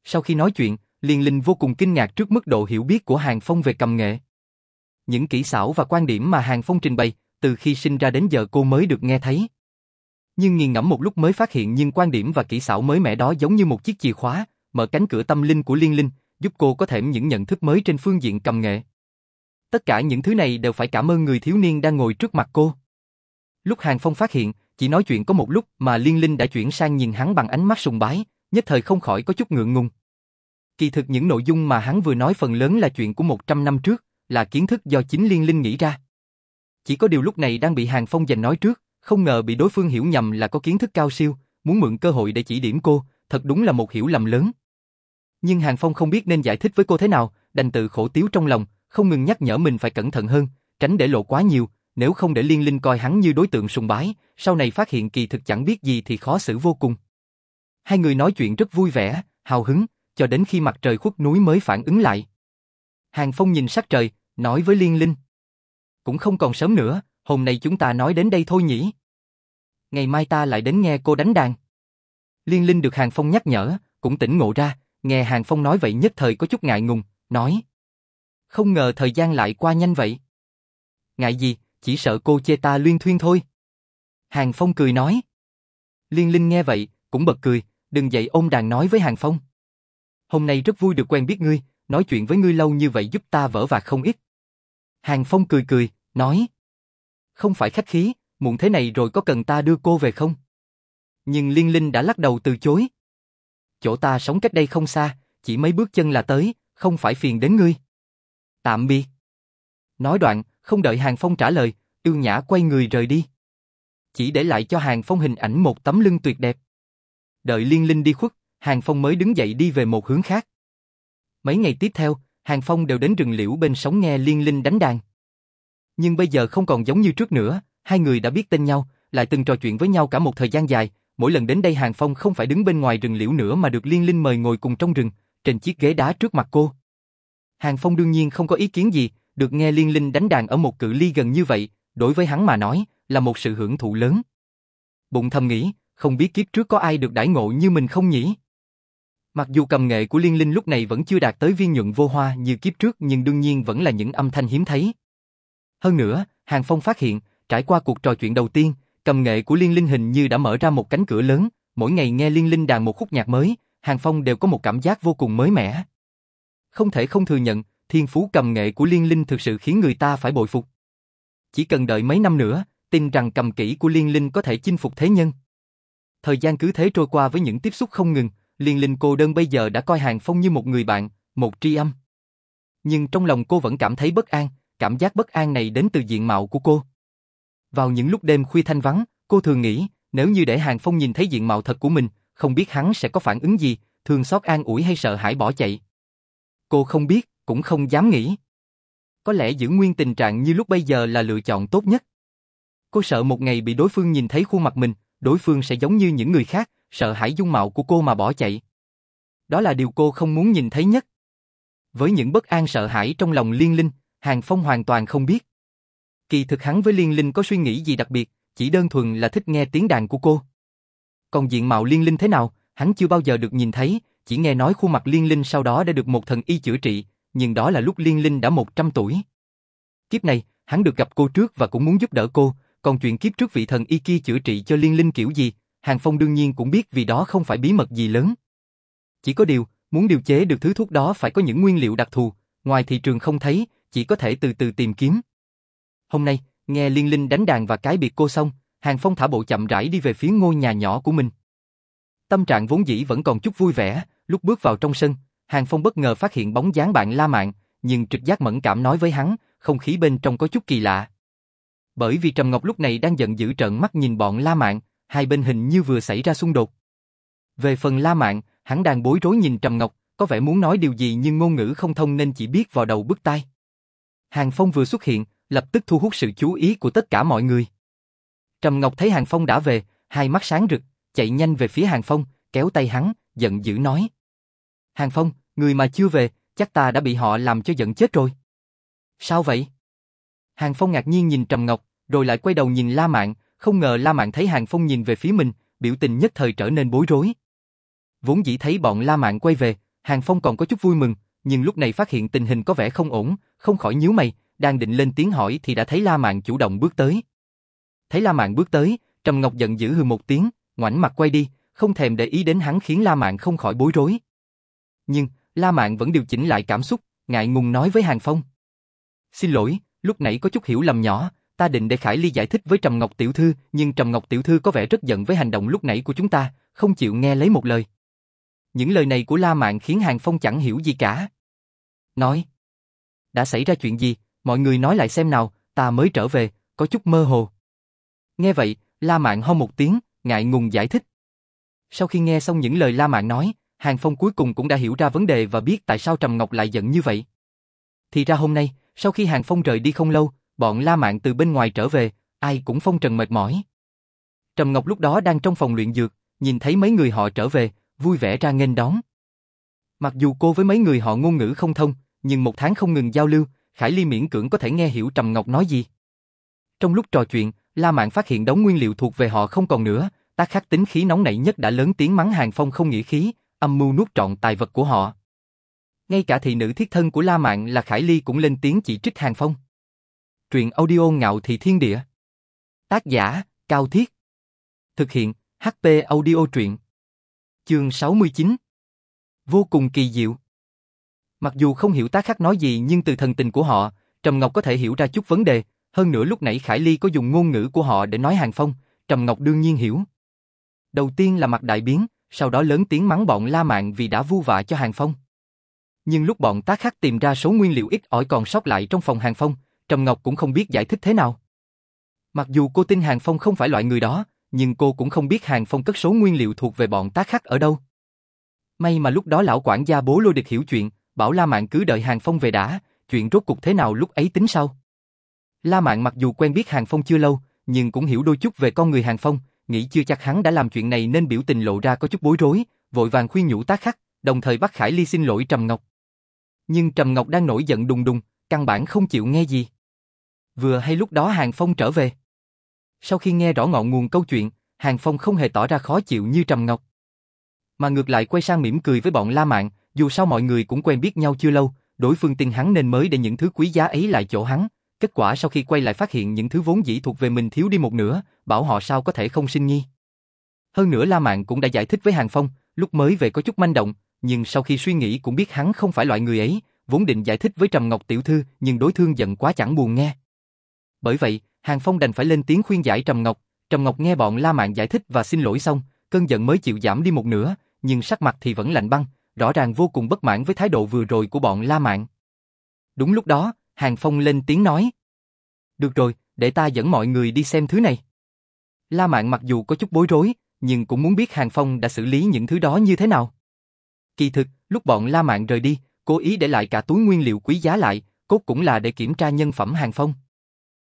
Sau khi nói chuyện, Liên Linh vô cùng kinh ngạc trước mức độ hiểu biết của Hàng Phong về cầm nghệ. Những kỹ xảo và quan điểm mà Hàng Phong trình bày, từ khi sinh ra đến giờ cô mới được nghe thấy. Nhưng nghiền ngẫm một lúc mới phát hiện nhưng quan điểm và kỹ xảo mới mẻ đó giống như một chiếc chìa khóa, mở cánh cửa tâm linh của Liên Linh, giúp cô có thêm những nhận thức mới trên phương diện cầm nghệ. Tất cả những thứ này đều phải cảm ơn người thiếu niên đang ngồi trước mặt cô. Lúc Hàng Phong phát hiện, chỉ nói chuyện có một lúc mà Liên Linh đã chuyển sang nhìn hắn bằng ánh mắt sùng bái, nhất thời không khỏi có chút ngượng ngùng. Kỳ thực những nội dung mà hắn vừa nói phần lớn là chuyện của 100 năm trước, là kiến thức do chính Liên Linh nghĩ ra. Chỉ có điều lúc này đang bị Hàng Phong giành nói trước, không ngờ bị đối phương hiểu nhầm là có kiến thức cao siêu, muốn mượn cơ hội để chỉ điểm cô, thật đúng là một hiểu lầm lớn. Nhưng Hàng Phong không biết nên giải thích với cô thế nào, đành tự khổ tiếu trong lòng, không ngừng nhắc nhở mình phải cẩn thận hơn, tránh để lộ quá nhiều, nếu không để Liên Linh coi hắn như đối tượng sùng bái, sau này phát hiện kỳ thực chẳng biết gì thì khó xử vô cùng. Hai người nói chuyện rất vui vẻ, hào hứng, cho đến khi mặt trời khuất núi mới phản ứng lại. Hàng Phong nhìn sắc trời, nói với Liên Linh. Cũng không còn sớm nữa, hôm nay chúng ta nói đến đây thôi nhỉ. Ngày mai ta lại đến nghe cô đánh đàn. Liên Linh được Hàng Phong nhắc nhở, cũng tỉnh ngộ ra, nghe Hàng Phong nói vậy nhất thời có chút ngại ngùng, nói. Không ngờ thời gian lại qua nhanh vậy. Ngại gì, chỉ sợ cô chê ta luyên thuyên thôi. Hàng Phong cười nói. Liên Linh nghe vậy, cũng bật cười, đừng dậy ôm đàn nói với Hàng Phong. Hôm nay rất vui được quen biết ngươi, nói chuyện với ngươi lâu như vậy giúp ta vỡ và không ít. Hàng Phong cười cười, nói. Không phải khách khí, muộn thế này rồi có cần ta đưa cô về không? Nhưng Liên Linh đã lắc đầu từ chối. Chỗ ta sống cách đây không xa, chỉ mấy bước chân là tới, không phải phiền đến ngươi. Tạm biệt. Nói đoạn, không đợi Hàng Phong trả lời, Ưu Nhã quay người rời đi. Chỉ để lại cho Hàng Phong hình ảnh một tấm lưng tuyệt đẹp. Đợi Liên Linh đi khuất, Hàng Phong mới đứng dậy đi về một hướng khác. Mấy ngày tiếp theo, Hàng Phong đều đến rừng liễu bên sóng nghe Liên Linh đánh đàn. Nhưng bây giờ không còn giống như trước nữa, hai người đã biết tên nhau, lại từng trò chuyện với nhau cả một thời gian dài, mỗi lần đến đây Hàng Phong không phải đứng bên ngoài rừng liễu nữa mà được Liên Linh mời ngồi cùng trong rừng, trên chiếc ghế đá trước mặt cô. Hàng Phong đương nhiên không có ý kiến gì, được nghe Liên Linh đánh đàn ở một cự ly gần như vậy, đối với hắn mà nói, là một sự hưởng thụ lớn. Bụng thầm nghĩ, không biết kiếp trước có ai được đãi ngộ như mình không nhỉ? Mặc dù cầm nghệ của Liên Linh lúc này vẫn chưa đạt tới viên nhuận vô hoa như kiếp trước nhưng đương nhiên vẫn là những âm thanh hiếm thấy. Hơn nữa, Hàng Phong phát hiện, trải qua cuộc trò chuyện đầu tiên, cầm nghệ của Liên Linh hình như đã mở ra một cánh cửa lớn, mỗi ngày nghe Liên Linh đàn một khúc nhạc mới, Hàng Phong đều có một cảm giác vô cùng mới mẻ. Không thể không thừa nhận, thiên phú cầm nghệ của Liên Linh thực sự khiến người ta phải bội phục. Chỉ cần đợi mấy năm nữa, tin rằng cầm kỹ của Liên Linh có thể chinh phục thế nhân. Thời gian cứ thế trôi qua với những tiếp xúc không ngừng, Liên Linh cô đơn bây giờ đã coi Hàng Phong như một người bạn, một tri âm. Nhưng trong lòng cô vẫn cảm thấy bất an, cảm giác bất an này đến từ diện mạo của cô. Vào những lúc đêm khuya thanh vắng, cô thường nghĩ, nếu như để Hàng Phong nhìn thấy diện mạo thật của mình, không biết hắn sẽ có phản ứng gì, thường xót an ủi hay sợ hãi bỏ chạy. Cô không biết, cũng không dám nghĩ. Có lẽ giữ nguyên tình trạng như lúc bây giờ là lựa chọn tốt nhất. Cô sợ một ngày bị đối phương nhìn thấy khuôn mặt mình, đối phương sẽ giống như những người khác, sợ hãi dung mạo của cô mà bỏ chạy. Đó là điều cô không muốn nhìn thấy nhất. Với những bất an sợ hãi trong lòng Liên Linh, Hàng Phong hoàn toàn không biết. Kỳ thực hắn với Liên Linh có suy nghĩ gì đặc biệt, chỉ đơn thuần là thích nghe tiếng đàn của cô. Còn diện mạo Liên Linh thế nào, hắn chưa bao giờ được nhìn thấy, chỉ nghe nói khuôn mặt Liên Linh sau đó đã được một thần y chữa trị, nhưng đó là lúc Liên Linh đã 100 tuổi. Kiếp này, hắn được gặp cô trước và cũng muốn giúp đỡ cô, còn chuyện kiếp trước vị thần y kia chữa trị cho Liên Linh kiểu gì, Hàng Phong đương nhiên cũng biết vì đó không phải bí mật gì lớn. Chỉ có điều, muốn điều chế được thứ thuốc đó phải có những nguyên liệu đặc thù, ngoài thị trường không thấy, chỉ có thể từ từ tìm kiếm. Hôm nay, nghe Liên Linh đánh đàn và cái biệt cô xong, Hàng Phong thả bộ chậm rãi đi về phía ngôi nhà nhỏ của mình. Tâm trạng vốn dĩ vẫn còn chút vui vẻ, lúc bước vào trong sân, Hàng Phong bất ngờ phát hiện bóng dáng bạn La Mạn, nhưng trực giác mẫn cảm nói với hắn, không khí bên trong có chút kỳ lạ. Bởi vì Trầm Ngọc lúc này đang giận dữ trợn mắt nhìn bọn La Mạn, hai bên hình như vừa xảy ra xung đột. Về phần La Mạn, hắn đang bối rối nhìn Trầm Ngọc, có vẻ muốn nói điều gì nhưng ngôn ngữ không thông nên chỉ biết vào đầu bứt tai. Hàng Phong vừa xuất hiện, lập tức thu hút sự chú ý của tất cả mọi người. Trầm Ngọc thấy Hàng Phong đã về, hai mắt sáng rực, chạy nhanh về phía Hàng Phong, kéo tay hắn, giận dữ nói. Hàng Phong, người mà chưa về, chắc ta đã bị họ làm cho giận chết rồi. Sao vậy? Hàng Phong ngạc nhiên nhìn Trầm Ngọc, rồi lại quay đầu nhìn La Mạn, không ngờ La Mạn thấy Hàng Phong nhìn về phía mình, biểu tình nhất thời trở nên bối rối. Vốn dĩ thấy bọn La Mạn quay về, Hàng Phong còn có chút vui mừng, nhưng lúc này phát hiện tình hình có vẻ không ổn, không khỏi nhíu mày, đang định lên tiếng hỏi thì đã thấy La Mạn chủ động bước tới. Thấy La Mạn bước tới, Trầm Ngọc giận dữ hừ một tiếng, ngoảnh mặt quay đi, không thèm để ý đến hắn khiến La Mạn không khỏi bối rối. Nhưng, La Mạn vẫn điều chỉnh lại cảm xúc, ngại ngùng nói với Hàng Phong. Xin lỗi, lúc nãy có chút hiểu lầm nhỏ, ta định để Khải Ly giải thích với Trầm Ngọc Tiểu Thư, nhưng Trầm Ngọc Tiểu Thư có vẻ rất giận với hành động lúc nãy của chúng ta, không chịu nghe lấy một lời. Những lời này của La Mạn khiến Hàng Phong chẳng hiểu gì cả. Nói, đã xảy ra chuyện gì, mọi người nói lại xem nào, ta mới trở về, có chút mơ hồ. Nghe vậy, La Mạn ho một tiếng, ngại ngùng giải thích. Sau khi nghe xong những lời La Mạn nói, Hàng Phong cuối cùng cũng đã hiểu ra vấn đề và biết tại sao Trầm Ngọc lại giận như vậy. Thì ra hôm nay, sau khi Hàng Phong rời đi không lâu, bọn La Mạn từ bên ngoài trở về, ai cũng phong trần mệt mỏi. Trầm Ngọc lúc đó đang trong phòng luyện dược, nhìn thấy mấy người họ trở về, vui vẻ ra nghênh đón. Mặc dù cô với mấy người họ ngôn ngữ không thông, nhưng một tháng không ngừng giao lưu, Khải Ly miễn cưỡng có thể nghe hiểu Trầm Ngọc nói gì. Trong lúc trò chuyện, La Mạn phát hiện đống nguyên liệu thuộc về họ không còn nữa, ta khắc tính khí nóng nảy nhất đã lớn tiếng mắng Hàng Phong không nghĩa khí, âm mưu nuốt trọn tài vật của họ. Ngay cả thị nữ thiết thân của La Mạn là Khải Ly cũng lên tiếng chỉ trích Hàng Phong. Truyện audio ngạo thị thiên địa. Tác giả, Cao Thiết. Thực hiện, HP audio truyện. Chương 69 Vô cùng kỳ diệu. Mặc dù không hiểu tác khắc nói gì nhưng từ thần tình của họ, Trầm Ngọc có thể hiểu ra chút vấn đề, hơn nữa lúc nãy Khải Ly có dùng ngôn ngữ của họ để nói Hàng Phong, Trầm Ngọc đương nhiên hiểu. Đầu tiên là mặt đại biến, sau đó lớn tiếng mắng bọn La Mạn vì đã vu vạ cho Hàng Phong. Nhưng lúc bọn tá khắc tìm ra số nguyên liệu ít ỏi còn sót lại trong phòng Hàng Phong, Trầm Ngọc cũng không biết giải thích thế nào. Mặc dù cô tin Hàng Phong không phải loại người đó, nhưng cô cũng không biết Hàng Phong cất số nguyên liệu thuộc về bọn tá khắc ở đâu. May mà lúc đó lão quản gia bố lôi địch hiểu chuyện, bảo La Mạn cứ đợi Hàng Phong về đã, chuyện rốt cục thế nào lúc ấy tính sau. La Mạn mặc dù quen biết Hàng Phong chưa lâu, nhưng cũng hiểu đôi chút về con người Hàng Phong, nghĩ chưa chắc hắn đã làm chuyện này nên biểu tình lộ ra có chút bối rối, vội vàng khuyên nhủ tá khắc, đồng thời bắt Khải Ly xin lỗi Trầm Ngọc. Nhưng Trầm Ngọc đang nổi giận đùng đùng, căn bản không chịu nghe gì. Vừa hay lúc đó Hàng Phong trở về. Sau khi nghe rõ ngọn nguồn câu chuyện, Hàng Phong không hề tỏ ra khó chịu như Trầm Ngọc. Mà ngược lại quay sang mỉm cười với bọn La Mạn, dù sao mọi người cũng quen biết nhau chưa lâu, đối phương tin hắn nên mới để những thứ quý giá ấy lại chỗ hắn. Kết quả sau khi quay lại phát hiện những thứ vốn dĩ thuộc về mình thiếu đi một nửa, bảo họ sao có thể không sinh nghi. Hơn nữa La Mạn cũng đã giải thích với Hàng Phong, lúc mới về có chút manh động, nhưng sau khi suy nghĩ cũng biết hắn không phải loại người ấy, vốn định giải thích với Trầm Ngọc tiểu thư, nhưng đối thương giận quá chẳng buồn nghe. Bởi vậy, Hàng Phong đành phải lên tiếng khuyên giải Trầm Ngọc, Trầm Ngọc nghe bọn La Mạn giải thích và xin lỗi xong, cơn giận mới chịu giảm đi một nửa, nhưng sắc mặt thì vẫn lạnh băng, rõ ràng vô cùng bất mãn với thái độ vừa rồi của bọn La Mạn. Đúng lúc đó, Hàng Phong lên tiếng nói. Được rồi, để ta dẫn mọi người đi xem thứ này. La Mạn mặc dù có chút bối rối, nhưng cũng muốn biết Hàng Phong đã xử lý những thứ đó như thế nào. Kỳ thực, lúc bọn La Mạn rời đi, cố ý để lại cả túi nguyên liệu quý giá lại, cốt cũng là để kiểm tra nhân phẩm Hàng Phong.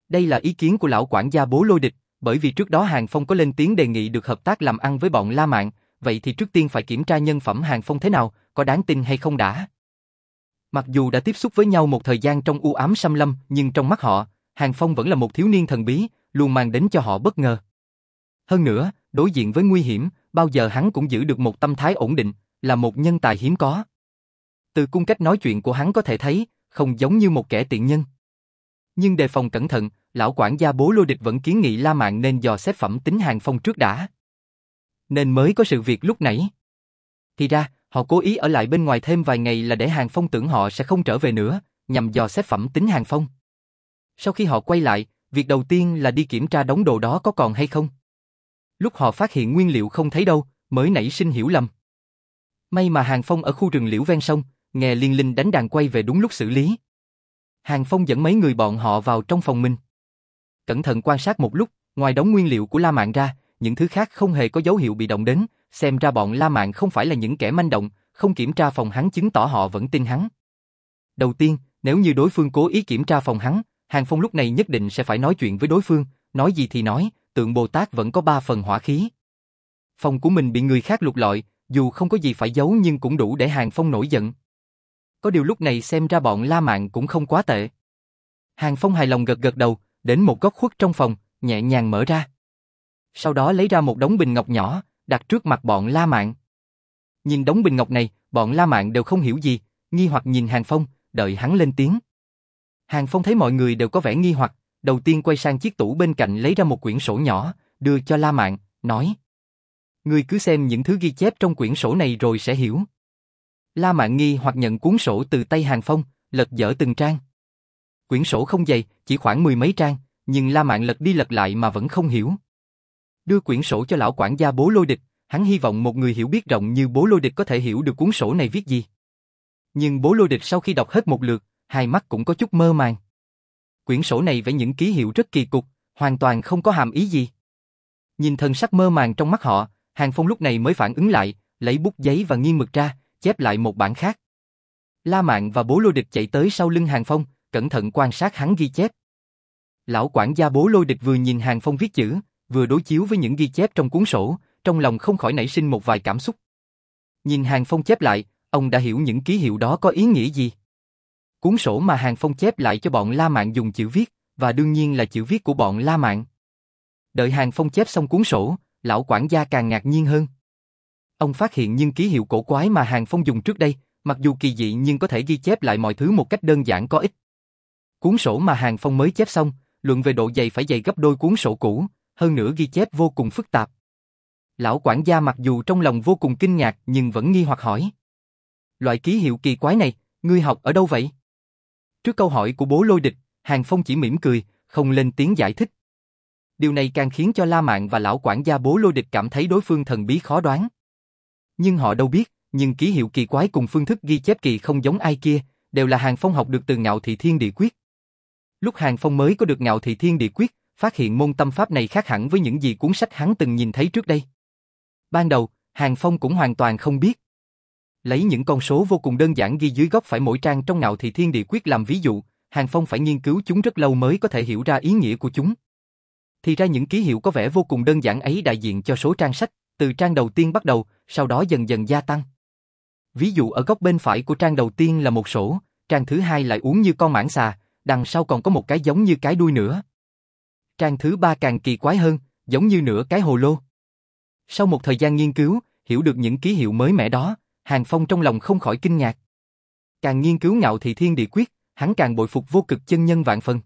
Đây là ý kiến của lão quản gia bố lôi địch, bởi vì trước đó Hàng Phong có lên tiếng đề nghị được hợp tác làm ăn với bọn La Mạn, vậy thì trước tiên phải kiểm tra nhân phẩm Hàng Phong thế nào, có đáng tin hay không đã. Mặc dù đã tiếp xúc với nhau một thời gian trong u ám xâm lâm, nhưng trong mắt họ, Hàng Phong vẫn là một thiếu niên thần bí, luôn mang đến cho họ bất ngờ. Hơn nữa, đối diện với nguy hiểm, bao giờ hắn cũng giữ được một tâm thái ổn định, là một nhân tài hiếm có. Từ cung cách nói chuyện của hắn có thể thấy, không giống như một kẻ tiện nhân. Nhưng đề phòng cẩn thận, lão quản gia bố lô địch vẫn kiến nghị La Mạn nên dò xét phẩm tính Hàng Phong trước đã. Nên mới có sự việc lúc nãy. Thì ra, họ cố ý ở lại bên ngoài thêm vài ngày là để Hàng Phong tưởng họ sẽ không trở về nữa, nhằm dò xét phẩm tính Hàng Phong. Sau khi họ quay lại, việc đầu tiên là đi kiểm tra đống đồ đó có còn hay không. Lúc họ phát hiện nguyên liệu không thấy đâu, mới nảy sinh hiểu lầm. May mà Hàng Phong ở khu rừng liễu ven sông, nghe Liên Linh đánh đàn quay về đúng lúc xử lý. Hàng Phong dẫn mấy người bọn họ vào trong phòng mình. Cẩn thận quan sát một lúc, ngoài đống nguyên liệu của La Mạn ra, những thứ khác không hề có dấu hiệu bị động đến, xem ra bọn La Mạn không phải là những kẻ manh động, không kiểm tra phòng hắn chứng tỏ họ vẫn tin hắn. Đầu tiên, nếu như đối phương cố ý kiểm tra phòng hắn, Hàng Phong lúc này nhất định sẽ phải nói chuyện với đối phương, nói gì thì nói, tượng Bồ Tát vẫn có ba phần hỏa khí. Phòng của mình bị người khác lục lọi, dù không có gì phải giấu nhưng cũng đủ để Hàng Phong nổi giận. Có điều lúc này xem ra bọn La Mạn cũng không quá tệ. Hàng Phong hài lòng gật gật đầu, đến một góc khuất trong phòng, nhẹ nhàng mở ra. Sau đó lấy ra một đống bình ngọc nhỏ, đặt trước mặt bọn La Mạn. Nhìn đống bình ngọc này, bọn La Mạn đều không hiểu gì, nghi hoặc nhìn Hàng Phong, đợi hắn lên tiếng. Hàng Phong thấy mọi người đều có vẻ nghi hoặc, đầu tiên quay sang chiếc tủ bên cạnh lấy ra một quyển sổ nhỏ, đưa cho La Mạn, nói. Ngươi cứ xem những thứ ghi chép trong quyển sổ này rồi sẽ hiểu. La Mạn nghi hoặc nhận cuốn sổ từ tay Hàng Phong, lật dở từng trang. Quyển sổ không dày, chỉ khoảng mười mấy trang, nhưng La Mạn lật đi lật lại mà vẫn không hiểu. Đưa quyển sổ cho lão quản gia bố lôi địch, hắn hy vọng một người hiểu biết rộng như bố lôi địch có thể hiểu được cuốn sổ này viết gì. Nhưng bố lôi địch sau khi đọc hết một lượt, hai mắt cũng có chút mơ màng. Quyển sổ này vẽ những ký hiệu rất kỳ cục, hoàn toàn không có hàm ý gì. Nhìn thần sắc mơ màng trong mắt họ, Hàng Phong lúc này mới phản ứng lại, lấy bút giấy và nghiêng mực ra, chép lại một bản khác. La Mạn và bố lôi địch chạy tới sau lưng Hàng Phong, cẩn thận quan sát hắn ghi chép. Lão quản gia bố lôi địch vừa nhìn Hàng Phong viết chữ, vừa đối chiếu với những ghi chép trong cuốn sổ, trong lòng không khỏi nảy sinh một vài cảm xúc. Nhìn Hàng Phong chép lại, ông đã hiểu những ký hiệu đó có ý nghĩa gì. Cuốn sổ mà Hàng Phong chép lại cho bọn La Mạn dùng chữ viết, và đương nhiên là chữ viết của bọn La Mạn. Đợi Hàng Phong chép xong cuốn sổ, lão quản gia càng ngạc nhiên hơn. Ông phát hiện những ký hiệu cổ quái mà Hàng Phong dùng trước đây, mặc dù kỳ dị nhưng có thể ghi chép lại mọi thứ một cách đơn giản có ích. Cuốn sổ mà Hàng Phong mới chép xong, luận về độ dày phải dày gấp đôi cuốn sổ cũ, hơn nữa ghi chép vô cùng phức tạp. Lão quản gia mặc dù trong lòng vô cùng kinh ngạc nhưng vẫn nghi hoặc hỏi. Loại ký hiệu kỳ quái này, ngươi học ở đâu vậy? Trước câu hỏi của bố lôi địch, Hàng Phong chỉ mỉm cười, không lên tiếng giải thích. Điều này càng khiến cho La Mạn và lão quản gia bố lôi địch cảm thấy đối phương thần bí khó đoán. Nhưng họ đâu biết, nhưng ký hiệu kỳ quái cùng phương thức ghi chép kỳ không giống ai kia, đều là Hàng Phong học được từ ngạo thị thiên địa quyết. Lúc Hàng Phong mới có được ngạo thị thiên địa quyết, phát hiện môn tâm pháp này khác hẳn với những gì cuốn sách hắn từng nhìn thấy trước đây. Ban đầu, Hàng Phong cũng hoàn toàn không biết. Lấy những con số vô cùng đơn giản ghi dưới góc phải mỗi trang trong ngạo thị thiên địa quyết làm ví dụ, Hàng Phong phải nghiên cứu chúng rất lâu mới có thể hiểu ra ý nghĩa của chúng. Thì ra những ký hiệu có vẻ vô cùng đơn giản ấy đại diện cho số trang sách, từ trang đầu tiên bắt đầu, sau đó dần dần gia tăng. Ví dụ ở góc bên phải của trang đầu tiên là một sổ, trang thứ hai lại uống như con mãng xà, đằng sau còn có một cái giống như cái đuôi nữa. Trang thứ ba càng kỳ quái hơn, giống như nửa cái hồ lô. Sau một thời gian nghiên cứu, hiểu được những ký hiệu mới mẻ đó, Hàng Phong trong lòng không khỏi kinh ngạc. Càng nghiên cứu ngạo thị thiên địa quyết, hắn càng bội phục vô cực chân nhân vạn phần.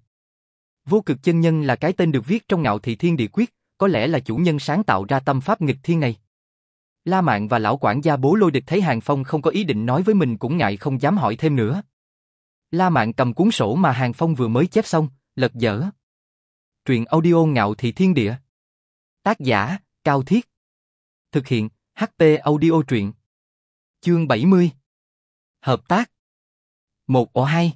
Vô cực chân nhân là cái tên được viết trong ngạo thị thiên địa quyết, có lẽ là chủ nhân sáng tạo ra tâm pháp nghịch thiên này. La Mạn và lão quản gia bố lôi địch thấy Hàng Phong không có ý định nói với mình cũng ngại không dám hỏi thêm nữa. La Mạn cầm cuốn sổ mà Hàng Phong vừa mới chép xong, lật dở. Truyện audio ngạo thị thiên địa. Tác giả, Cao Thiết. Thực hiện, ht audio truyện. Chương 70. Hợp tác. Một ổ hai.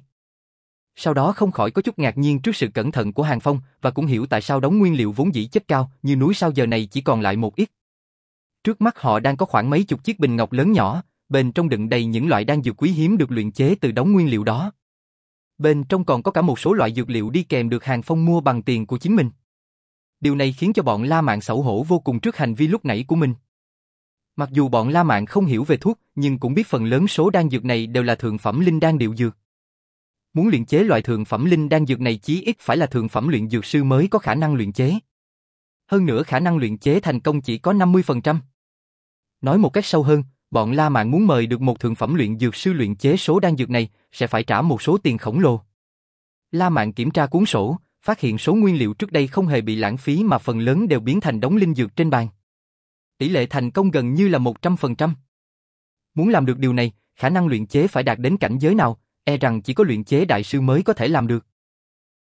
Sau đó không khỏi có chút ngạc nhiên trước sự cẩn thận của Hàng Phong và cũng hiểu tại sao đống nguyên liệu vốn dĩ chất cao như núi sau giờ này chỉ còn lại một ít. Trước mắt họ đang có khoảng mấy chục chiếc bình ngọc lớn nhỏ, bên trong đựng đầy những loại đan dược quý hiếm được luyện chế từ đống nguyên liệu đó. Bên trong còn có cả một số loại dược liệu đi kèm được Hàng Phong mua bằng tiền của chính mình. Điều này khiến cho bọn La Mạn xấu hổ vô cùng trước hành vi lúc nãy của mình. Mặc dù bọn La Mạn không hiểu về thuốc, nhưng cũng biết phần lớn số đan dược này đều là thượng phẩm linh đan điệu dược. Muốn luyện chế loại thượng phẩm linh đan dược này chí ít phải là thượng phẩm luyện dược sư mới có khả năng luyện chế. Hơn nữa khả năng luyện chế thành công chỉ có 50%. Nói một cách sâu hơn, bọn La Mạn muốn mời được một thượng phẩm luyện dược sư luyện chế số đan dược này sẽ phải trả một số tiền khổng lồ. La Mạn kiểm tra cuốn sổ, phát hiện số nguyên liệu trước đây không hề bị lãng phí mà phần lớn đều biến thành đống linh dược trên bàn. Tỷ lệ thành công gần như là 100%. Muốn làm được điều này, khả năng luyện chế phải đạt đến cảnh giới nào, e rằng chỉ có luyện chế đại sư mới có thể làm được.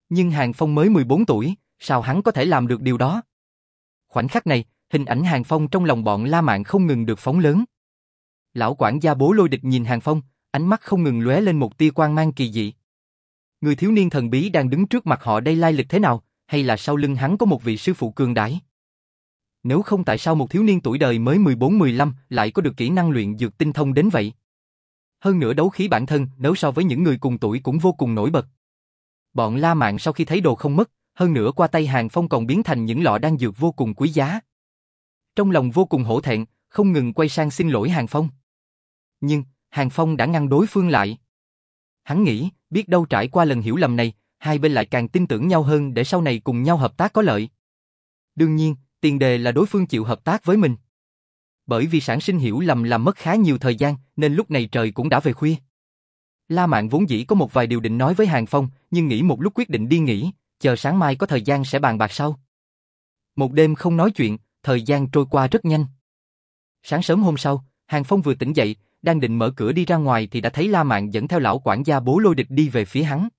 Nhưng Hàng Phong mới 14 tuổi, sao hắn có thể làm được điều đó? Khoảnh khắc này, hình ảnh Hàng Phong trong lòng bọn La Mạn không ngừng được phóng lớn. Lão quản gia bố lôi địch nhìn Hàng Phong, ánh mắt không ngừng lóe lên một tia quang mang kỳ dị. Người thiếu niên thần bí đang đứng trước mặt họ đây lai lịch thế nào, hay là sau lưng hắn có một vị sư phụ cường đại? Nếu không tại sao một thiếu niên tuổi đời mới 14-15 lại có được kỹ năng luyện dược tinh thông đến vậy? Hơn nữa đấu khí bản thân nếu so với những người cùng tuổi cũng vô cùng nổi bật. Bọn La Mạn sau khi thấy đồ không mất, hơn nữa qua tay Hàng Phong còn biến thành những lọ đan dược vô cùng quý giá. Trong lòng vô cùng hổ thẹn, không ngừng quay sang xin lỗi Hàng Phong. Nhưng, Hàng Phong đã ngăn đối phương lại. Hắn nghĩ, biết đâu trải qua lần hiểu lầm này, hai bên lại càng tin tưởng nhau hơn để sau này cùng nhau hợp tác có lợi. Đương nhiên, tiền đề là đối phương chịu hợp tác với mình. Bởi vì sản sinh hiểu lầm làm mất khá nhiều thời gian, nên lúc này trời cũng đã về khuya. La Mạn vốn dĩ có một vài điều định nói với Hàng Phong, nhưng nghĩ một lúc quyết định đi nghỉ, chờ sáng mai có thời gian sẽ bàn bạc sau. Một đêm không nói chuyện, thời gian trôi qua rất nhanh. Sáng sớm hôm sau, Hàng Phong vừa tỉnh dậy, đang định mở cửa đi ra ngoài thì đã thấy La Mạn dẫn theo lão quản gia bố lôi địch đi về phía hắn.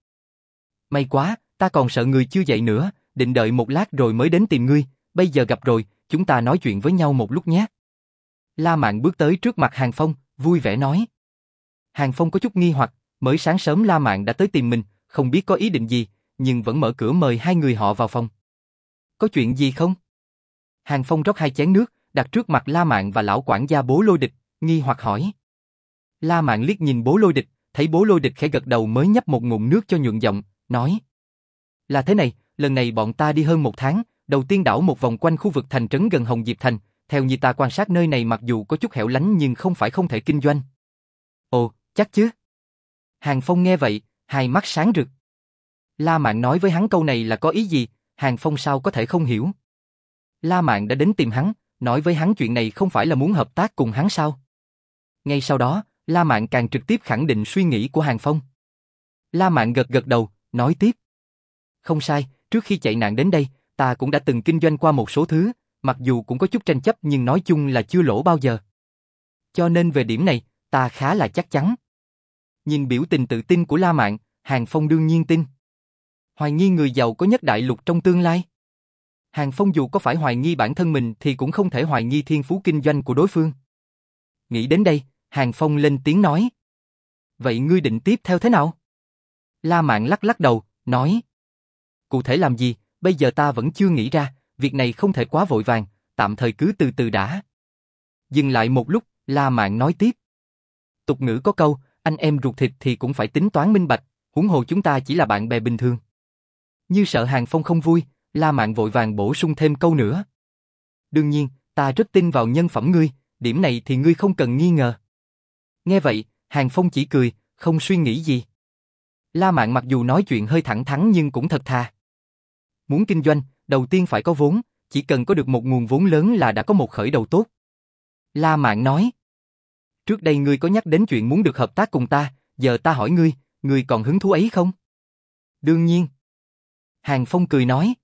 May quá, ta còn sợ người chưa dậy nữa, định đợi một lát rồi mới đến tìm ngươi, bây giờ gặp rồi, chúng ta nói chuyện với nhau một lúc nhé. La Mạn bước tới trước mặt Hàng Phong, vui vẻ nói. Hàng Phong có chút nghi hoặc, mới sáng sớm La Mạn đã tới tìm mình, không biết có ý định gì, nhưng vẫn mở cửa mời hai người họ vào phòng. Có chuyện gì không? Hàng Phong rót hai chén nước, đặt trước mặt La Mạn và lão quản gia bố lôi địch, nghi hoặc hỏi. La Mạn liếc nhìn bố lôi địch, thấy bố lôi địch khẽ gật đầu mới nhấp một ngụm nước cho nhuận giọng, nói. Là thế này, lần này bọn ta đi hơn một tháng, đầu tiên đảo một vòng quanh khu vực thành trấn gần Hồng Diệp Thành, theo như ta quan sát nơi này mặc dù có chút hẻo lánh nhưng không phải không thể kinh doanh. Ồ, chắc chứ. Hàng Phong nghe vậy, hai mắt sáng rực. La Mạn nói với hắn câu này là có ý gì, Hàng Phong sao có thể không hiểu. La Mạn đã đến tìm hắn, nói với hắn chuyện này không phải là muốn hợp tác cùng hắn sao. Ngay sau đó, La Mạn càng trực tiếp khẳng định suy nghĩ của Hàng Phong. La Mạn gật gật đầu, nói tiếp. Không sai, trước khi chạy nạn đến đây, ta cũng đã từng kinh doanh qua một số thứ, mặc dù cũng có chút tranh chấp nhưng nói chung là chưa lỗ bao giờ. Cho nên về điểm này, ta khá là chắc chắn. Nhìn biểu tình tự tin của La Mạn, Hàng Phong đương nhiên tin. Hoài nghi người giàu có nhất đại lục trong tương lai. Hàng Phong dù có phải hoài nghi bản thân mình thì cũng không thể hoài nghi thiên phú kinh doanh của đối phương. Nghĩ đến đây, Hàng Phong lên tiếng nói. Vậy ngươi định tiếp theo thế nào? La Mạn lắc lắc đầu, nói. Cụ thể làm gì, bây giờ ta vẫn chưa nghĩ ra, việc này không thể quá vội vàng, tạm thời cứ từ từ đã. Dừng lại một lúc, La Mạn nói tiếp. Tục ngữ có câu, anh em ruột thịt thì cũng phải tính toán minh bạch, huống hồ chúng ta chỉ là bạn bè bình thường. Như sợ Hàng Phong không vui, La Mạn vội vàng bổ sung thêm câu nữa. Đương nhiên, ta rất tin vào nhân phẩm ngươi, điểm này thì ngươi không cần nghi ngờ. Nghe vậy, Hàng Phong chỉ cười, không suy nghĩ gì. La Mạn mặc dù nói chuyện hơi thẳng thắn nhưng cũng thật thà. Muốn kinh doanh, đầu tiên phải có vốn, chỉ cần có được một nguồn vốn lớn là đã có một khởi đầu tốt. La Mạn nói. Trước đây ngươi có nhắc đến chuyện muốn được hợp tác cùng ta, giờ ta hỏi ngươi, ngươi còn hứng thú ấy không? Đương nhiên. Hàng Phong cười nói.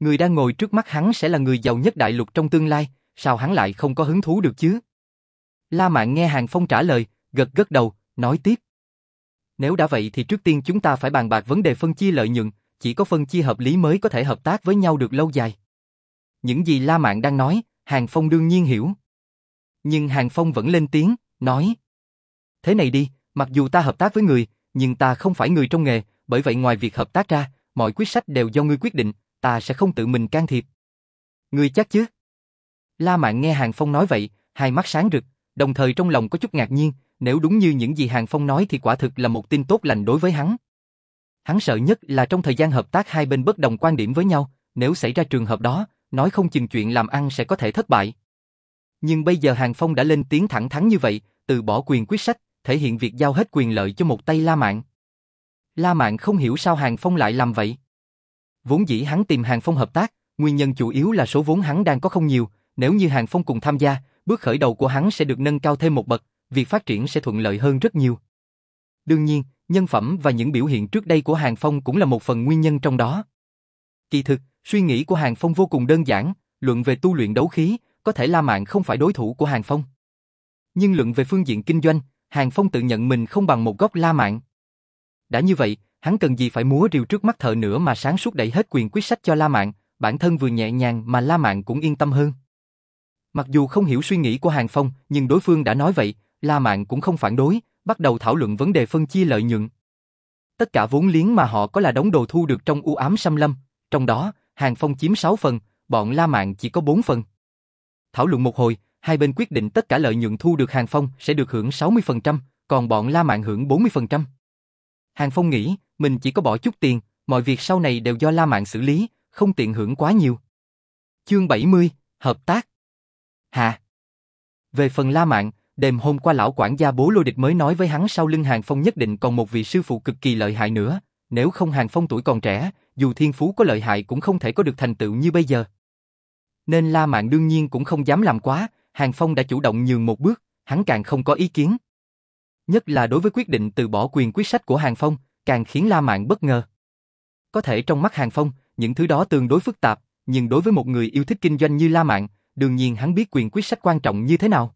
Người đang ngồi trước mắt hắn sẽ là người giàu nhất đại lục trong tương lai, sao hắn lại không có hứng thú được chứ? La Mạn nghe Hàng Phong trả lời, gật gật đầu, nói tiếp. Nếu đã vậy thì trước tiên chúng ta phải bàn bạc vấn đề phân chia lợi nhuận, chỉ có phân chia hợp lý mới có thể hợp tác với nhau được lâu dài. Những gì La Mạn đang nói, Hàng Phong đương nhiên hiểu. Nhưng Hàng Phong vẫn lên tiếng, nói. Thế này đi, mặc dù ta hợp tác với người, nhưng ta không phải người trong nghề, bởi vậy ngoài việc hợp tác ra, mọi quyết sách đều do ngươi quyết định, ta sẽ không tự mình can thiệp. Ngươi chắc chứ? La Mạn nghe Hàng Phong nói vậy, hai mắt sáng rực, đồng thời trong lòng có chút ngạc nhiên, nếu đúng như những gì Hàng Phong nói thì quả thực là một tin tốt lành đối với hắn. Hắn sợ nhất là trong thời gian hợp tác hai bên bất đồng quan điểm với nhau, nếu xảy ra trường hợp đó, nói không chừng chuyện làm ăn sẽ có thể thất bại. Nhưng bây giờ Hàng Phong đã lên tiếng thẳng thắn như vậy, từ bỏ quyền quyết sách, thể hiện việc giao hết quyền lợi cho một tay La Mạn. La Mạn không hiểu sao Hàng Phong lại làm vậy. Vốn dĩ hắn tìm Hàng Phong hợp tác, nguyên nhân chủ yếu là số vốn hắn đang có không nhiều, nếu như Hàng Phong cùng tham gia, bước khởi đầu của hắn sẽ được nâng cao thêm một bậc, việc phát triển sẽ thuận lợi hơn rất nhiều. Đương nhiên, nhân phẩm và những biểu hiện trước đây của Hàng Phong cũng là một phần nguyên nhân trong đó. Kỳ thực, suy nghĩ của Hàng Phong vô cùng đơn giản, luận về tu luyện đấu khí, có thể La Mạn không phải đối thủ của Hàng Phong. Nhưng luận về phương diện kinh doanh, Hàng Phong tự nhận mình không bằng một góc La Mạn. Đã như vậy, hắn cần gì phải múa rìu trước mắt thợ nữa mà sáng suốt đẩy hết quyền quyết sách cho La Mạn, bản thân vừa nhẹ nhàng mà La Mạn cũng yên tâm hơn. Mặc dù không hiểu suy nghĩ của Hàng Phong, nhưng đối phương đã nói vậy, La Mạn cũng không phản đối, bắt đầu thảo luận vấn đề phân chia lợi nhuận. Tất cả vốn liếng mà họ có là đống đồ thu được trong u ám xâm lâm, trong đó, Hàng Phong chiếm 6 phần, bọn La Mạn chỉ có 4 phần. Thảo luận một hồi, hai bên quyết định tất cả lợi nhuận thu được Hàng Phong sẽ được hưởng 60%, còn bọn La Mạn hưởng 40%. Hàng Phong nghĩ, mình chỉ có bỏ chút tiền, mọi việc sau này đều do La Mạn xử lý, không tiện hưởng quá nhiều. Chương 70, Hợp tác Hà Về phần La Mạn, đêm hôm qua lão quản gia bố lôi địch mới nói với hắn sau lưng Hàng Phong nhất định còn một vị sư phụ cực kỳ lợi hại nữa, nếu không Hàng Phong tuổi còn trẻ, dù thiên phú có lợi hại cũng không thể có được thành tựu như bây giờ. Nên La Mạn đương nhiên cũng không dám làm quá, Hàng Phong đã chủ động nhường một bước, hắn càng không có ý kiến. Nhất là đối với quyết định từ bỏ quyền quyết sách của Hàng Phong, càng khiến La Mạn bất ngờ. Có thể trong mắt Hàng Phong, những thứ đó tương đối phức tạp, nhưng đối với một người yêu thích kinh doanh như La Mạn, đương nhiên hắn biết quyền quyết sách quan trọng như thế nào.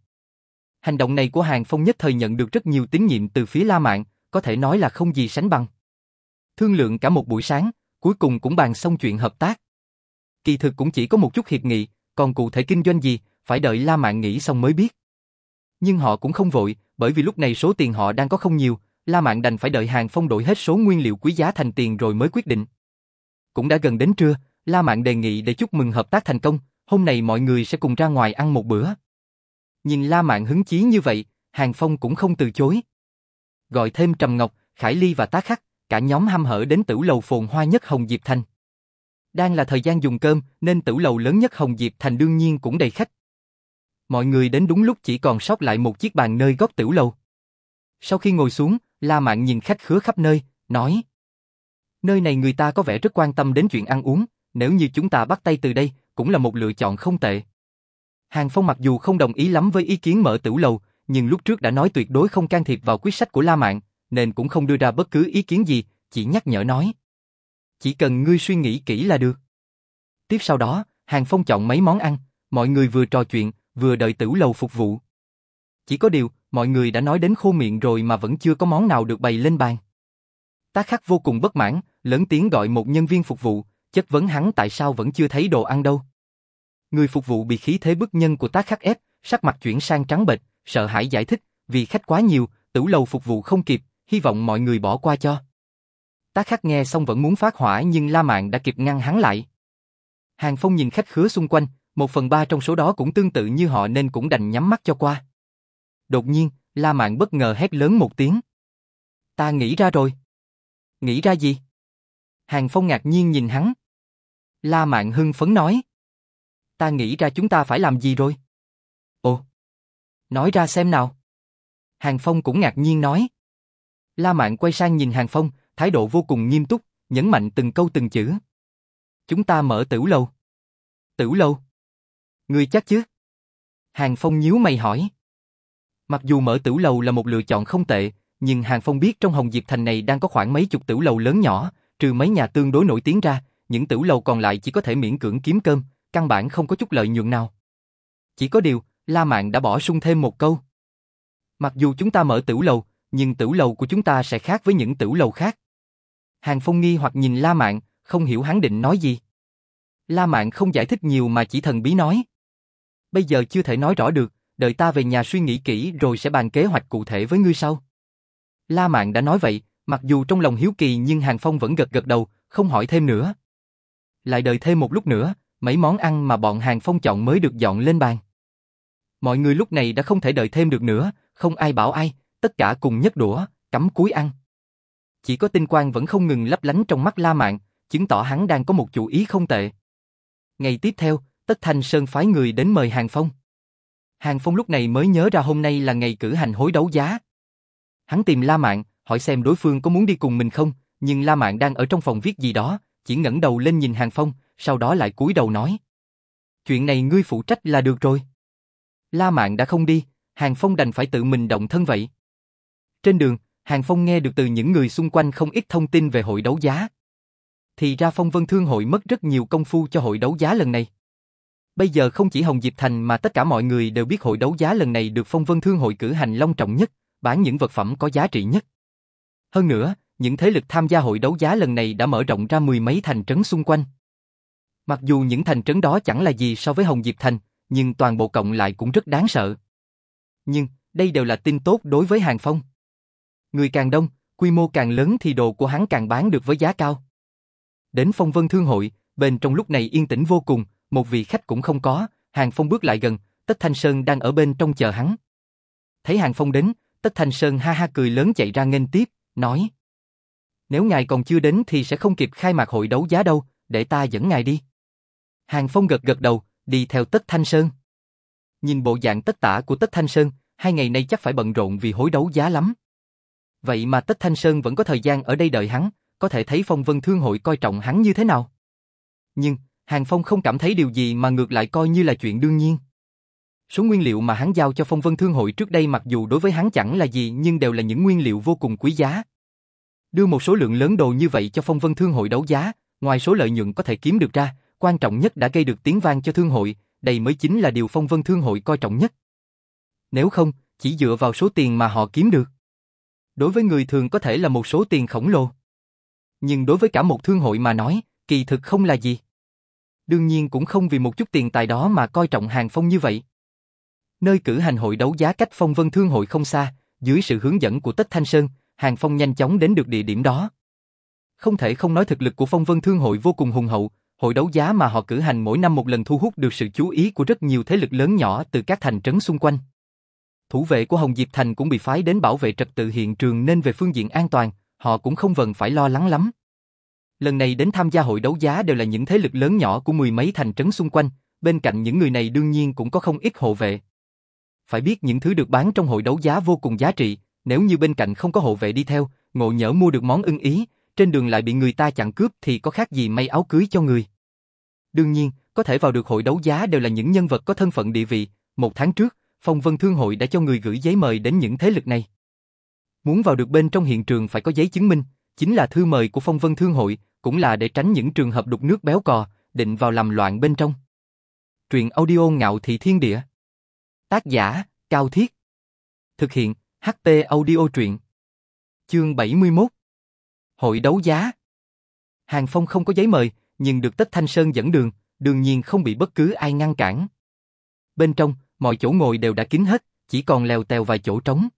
Hành động này của Hàng Phong nhất thời nhận được rất nhiều tín nhiệm từ phía La Mạn, có thể nói là không gì sánh bằng. Thương lượng cả một buổi sáng, cuối cùng cũng bàn xong chuyện hợp tác. Kỳ thực cũng chỉ có một chút hiệp nghị, còn cụ thể kinh doanh gì, phải đợi La Mạn nghĩ xong mới biết. Nhưng họ cũng không vội, bởi vì lúc này số tiền họ đang có không nhiều, La Mạn đành phải đợi Hàng Phong đổi hết số nguyên liệu quý giá thành tiền rồi mới quyết định. Cũng đã gần đến trưa, La Mạn đề nghị để chúc mừng hợp tác thành công, hôm nay mọi người sẽ cùng ra ngoài ăn một bữa. Nhìn La Mạn hứng chí như vậy, Hàng Phong cũng không từ chối. Gọi thêm Trầm Ngọc, Khải Ly và Tá Khắc, cả nhóm ham hở đến tử lầu phồn hoa nhất Hồng Diệp Thành. Đang là thời gian dùng cơm, nên tử lầu lớn nhất Hồng Diệp Thành đương nhiên cũng đầy khách. Mọi người đến đúng lúc chỉ còn sót lại một chiếc bàn nơi góc tiểu lầu. Sau khi ngồi xuống, La Mạn nhìn khách khứa khắp nơi, nói Nơi này người ta có vẻ rất quan tâm đến chuyện ăn uống, nếu như chúng ta bắt tay từ đây, cũng là một lựa chọn không tệ. Hàng Phong mặc dù không đồng ý lắm với ý kiến mở tiểu lầu, nhưng lúc trước đã nói tuyệt đối không can thiệp vào quyết sách của La Mạn, nên cũng không đưa ra bất cứ ý kiến gì, chỉ nhắc nhở nói. Chỉ cần ngươi suy nghĩ kỹ là được. Tiếp sau đó, Hàng Phong chọn mấy món ăn, mọi người vừa trò chuyện, vừa đợi tiểu lầu phục vụ. Chỉ có điều, mọi người đã nói đến khô miệng rồi mà vẫn chưa có món nào được bày lên bàn. tá khắc vô cùng bất mãn, lớn tiếng gọi một nhân viên phục vụ, chất vấn hắn tại sao vẫn chưa thấy đồ ăn đâu. Người phục vụ bị khí thế bức nhân của tác khắc ép, sắc mặt chuyển sang trắng bệch, sợ hãi giải thích, vì khách quá nhiều, tửu lầu phục vụ không kịp, hy vọng mọi người bỏ qua cho. Tác khắc nghe xong vẫn muốn phát hỏa nhưng La Mạn đã kịp ngăn hắn lại. Hàng Phong nhìn khách khứa xung quanh, một phần ba trong số đó cũng tương tự như họ nên cũng đành nhắm mắt cho qua. Đột nhiên, La Mạn bất ngờ hét lớn một tiếng. Ta nghĩ ra rồi. Nghĩ ra gì? Hàng Phong ngạc nhiên nhìn hắn. La Mạn hưng phấn nói. Ta nghĩ ra chúng ta phải làm gì rồi? Ồ! Nói ra xem nào. Hàng Phong cũng ngạc nhiên nói. La Mạn quay sang nhìn Hàng Phong, thái độ vô cùng nghiêm túc, nhấn mạnh từng câu từng chữ. Chúng ta mở tửu lâu. Tửu lâu? Ngươi chắc chứ? Hàng Phong nhíu mày hỏi. Mặc dù mở tửu lầu là một lựa chọn không tệ, nhưng Hàng Phong biết trong Hồng Diệp Thành này đang có khoảng mấy chục tửu lầu lớn nhỏ, trừ mấy nhà tương đối nổi tiếng ra, những tử lầu còn lại chỉ có thể miễn cưỡng kiếm cơm, căn bản không có chút lợi nhuận nào. Chỉ có điều, La Mạn đã bỏ sung thêm một câu. Mặc dù chúng ta mở tử lầu, nhưng tử lầu của chúng ta sẽ khác với những tử lầu khác. Hàng Phong nghi hoặc nhìn La Mạn, không hiểu hắn định nói gì. La Mạn không giải thích nhiều mà chỉ thần bí nói. Bây giờ chưa thể nói rõ được, đợi ta về nhà suy nghĩ kỹ rồi sẽ bàn kế hoạch cụ thể với ngươi sau. La Mạn đã nói vậy, mặc dù trong lòng hiếu kỳ nhưng Hàng Phong vẫn gật gật đầu, không hỏi thêm nữa. Lại đợi thêm một lúc nữa, mấy món ăn mà bọn Hàng Phong chọn mới được dọn lên bàn. Mọi người lúc này đã không thể đợi thêm được nữa, không ai bảo ai, tất cả cùng nhấc đũa, cắm cúi ăn. Chỉ có tinh quang vẫn không ngừng lấp lánh trong mắt La Mạn, chứng tỏ hắn đang có một chủ ý không tệ. Ngày tiếp theo, Tất Thanh Sơn phái người đến mời Hàng Phong. Hàng Phong lúc này mới nhớ ra hôm nay là ngày cử hành hối đấu giá. Hắn tìm La Mạn, hỏi xem đối phương có muốn đi cùng mình không, nhưng La Mạn đang ở trong phòng viết gì đó, chỉ ngẩng đầu lên nhìn Hàng Phong, sau đó lại cúi đầu nói. Chuyện này ngươi phụ trách là được rồi. La Mạn đã không đi, Hàng Phong đành phải tự mình động thân vậy. Trên đường, Hàng Phong nghe được từ những người xung quanh không ít thông tin về hội đấu giá. Thì ra Phong Vân Thương hội mất rất nhiều công phu cho hội đấu giá lần này. Bây giờ không chỉ Hồng Diệp Thành mà tất cả mọi người đều biết hội đấu giá lần này được Phong Vân Thương hội cử hành long trọng nhất, bán những vật phẩm có giá trị nhất. Hơn nữa, những thế lực tham gia hội đấu giá lần này đã mở rộng ra mười mấy thành trấn xung quanh. Mặc dù những thành trấn đó chẳng là gì so với Hồng Diệp Thành, nhưng toàn bộ cộng lại cũng rất đáng sợ. Nhưng, đây đều là tin tốt đối với Hàng Phong. Người càng đông, quy mô càng lớn thì đồ của hắn càng bán được với giá cao. Đến phong vân thương hội, bên trong lúc này yên tĩnh vô cùng, một vị khách cũng không có, Hàng Phong bước lại gần, Tất Thanh Sơn đang ở bên trong chờ hắn. Thấy Hàng Phong đến, Tất Thanh Sơn ha ha cười lớn chạy ra nghênh tiếp, nói Nếu ngài còn chưa đến thì sẽ không kịp khai mạc hội đấu giá đâu, để ta dẫn ngài đi. Hàng Phong gật gật đầu, đi theo Tất Thanh Sơn. Nhìn bộ dạng tất tả của Tất Thanh Sơn, hai ngày nay chắc phải bận rộn vì hối đấu giá lắm. Vậy mà Tất Thanh Sơn vẫn có thời gian ở đây đợi hắn, có thể thấy Phong Vân Thương hội coi trọng hắn như thế nào. Nhưng, Hàng Phong không cảm thấy điều gì mà ngược lại coi như là chuyện đương nhiên. Số nguyên liệu mà hắn giao cho Phong Vân Thương hội trước đây mặc dù đối với hắn chẳng là gì nhưng đều là những nguyên liệu vô cùng quý giá. Đưa một số lượng lớn đồ như vậy cho Phong Vân Thương hội đấu giá, ngoài số lợi nhuận có thể kiếm được ra, quan trọng nhất đã gây được tiếng vang cho thương hội, đây mới chính là điều Phong Vân Thương hội coi trọng nhất. Nếu không, chỉ dựa vào số tiền mà họ kiếm được. Đối với người thường có thể là một số tiền khổng lồ. Nhưng đối với cả một thương hội mà nói, kỳ thực không là gì. Đương nhiên cũng không vì một chút tiền tài đó mà coi trọng Hàng Phong như vậy. Nơi cử hành hội đấu giá cách Phong Vân Thương hội không xa, dưới sự hướng dẫn của Tất Thanh Sơn, Hàng Phong nhanh chóng đến được địa điểm đó. Không thể không nói thực lực của Phong Vân Thương hội vô cùng hùng hậu, hội đấu giá mà họ cử hành mỗi năm một lần thu hút được sự chú ý của rất nhiều thế lực lớn nhỏ từ các thành trấn xung quanh. Thủ vệ của Hồng Diệp Thành cũng bị phái đến bảo vệ trật tự hiện trường nên về phương diện an toàn, họ cũng không cần phải lo lắng lắm. Lần này đến tham gia hội đấu giá đều là những thế lực lớn nhỏ của mười mấy thành trấn xung quanh, bên cạnh những người này đương nhiên cũng có không ít hộ vệ. Phải biết những thứ được bán trong hội đấu giá vô cùng giá trị, nếu như bên cạnh không có hộ vệ đi theo, ngộ nhỡ mua được món ưng ý, trên đường lại bị người ta chặn cướp thì có khác gì may áo cưới cho người. Đương nhiên, có thể vào được hội đấu giá đều là những nhân vật có thân phận địa vị. Một tháng trước, Phong Vân Thương hội đã cho người gửi giấy mời đến những thế lực này. Muốn vào được bên trong hiện trường phải có giấy chứng minh, chính là thư mời của Phong Vân Thương hội, cũng là để tránh những trường hợp đục nước béo cò, định vào làm loạn bên trong. Truyện audio ngạo thị thiên địa. Tác giả, Cao Thiết. Thực hiện, HT audio truyện. Chương 71 Hội đấu giá Hàng Phong không có giấy mời, nhưng được Tất Thanh Sơn dẫn đường, đương nhiên không bị bất cứ ai ngăn cản. Bên trong, mọi chỗ ngồi đều đã kín hết, chỉ còn lèo tèo vài chỗ trống.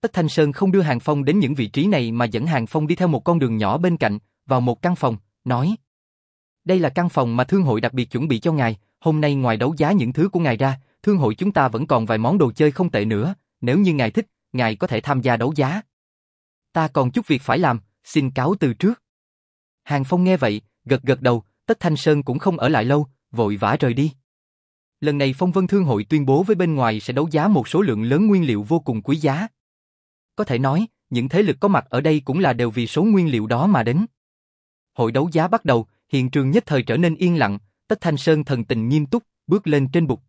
Tất Thanh Sơn không đưa Hàng Phong đến những vị trí này mà dẫn Hàng Phong đi theo một con đường nhỏ bên cạnh, vào một căn phòng, nói Đây là căn phòng mà thương hội đặc biệt chuẩn bị cho ngài, hôm nay ngoài đấu giá những thứ của ngài ra, thương hội chúng ta vẫn còn vài món đồ chơi không tệ nữa, nếu như ngài thích, ngài có thể tham gia đấu giá. Ta còn chút việc phải làm, xin cáo từ trước. Hàng Phong nghe vậy, gật gật đầu, Tất Thanh Sơn cũng không ở lại lâu, vội vã rời đi. Lần này Phong Vân Thương hội tuyên bố với bên ngoài sẽ đấu giá một số lượng lớn nguyên liệu vô cùng quý giá. Có thể nói, những thế lực có mặt ở đây cũng là đều vì số nguyên liệu đó mà đến. Hội đấu giá bắt đầu, hiện trường nhất thời trở nên yên lặng, Tất Thanh Sơn thần tình nghiêm túc, bước lên trên bục.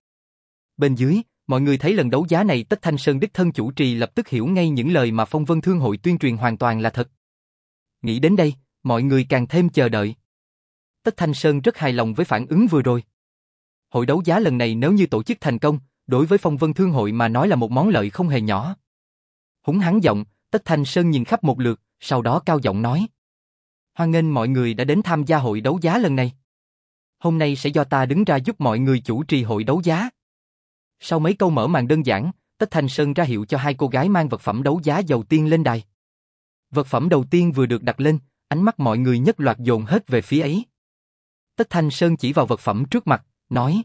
Bên dưới, mọi người thấy lần đấu giá này Tất Thanh Sơn đích thân chủ trì lập tức hiểu ngay những lời mà Phong Vân Thương hội tuyên truyền hoàn toàn là thật. Nghĩ đến đây, mọi người càng thêm chờ đợi. Tất Thanh Sơn rất hài lòng với phản ứng vừa rồi. Hội đấu giá lần này nếu như tổ chức thành công, đối với Phong Vân Thương hội mà nói là một món lợi không hề nhỏ. Húng hắn giọng, Tất Thanh Sơn nhìn khắp một lượt, sau đó cao giọng nói. Hoan nghênh mọi người đã đến tham gia hội đấu giá lần này. Hôm nay sẽ do ta đứng ra giúp mọi người chủ trì hội đấu giá. Sau mấy câu mở màn đơn giản, Tất Thanh Sơn ra hiệu cho hai cô gái mang vật phẩm đấu giá đầu tiên lên đài. Vật phẩm đầu tiên vừa được đặt lên, ánh mắt mọi người nhất loạt dồn hết về phía ấy. Tất Thanh Sơn chỉ vào vật phẩm trước mặt, nói.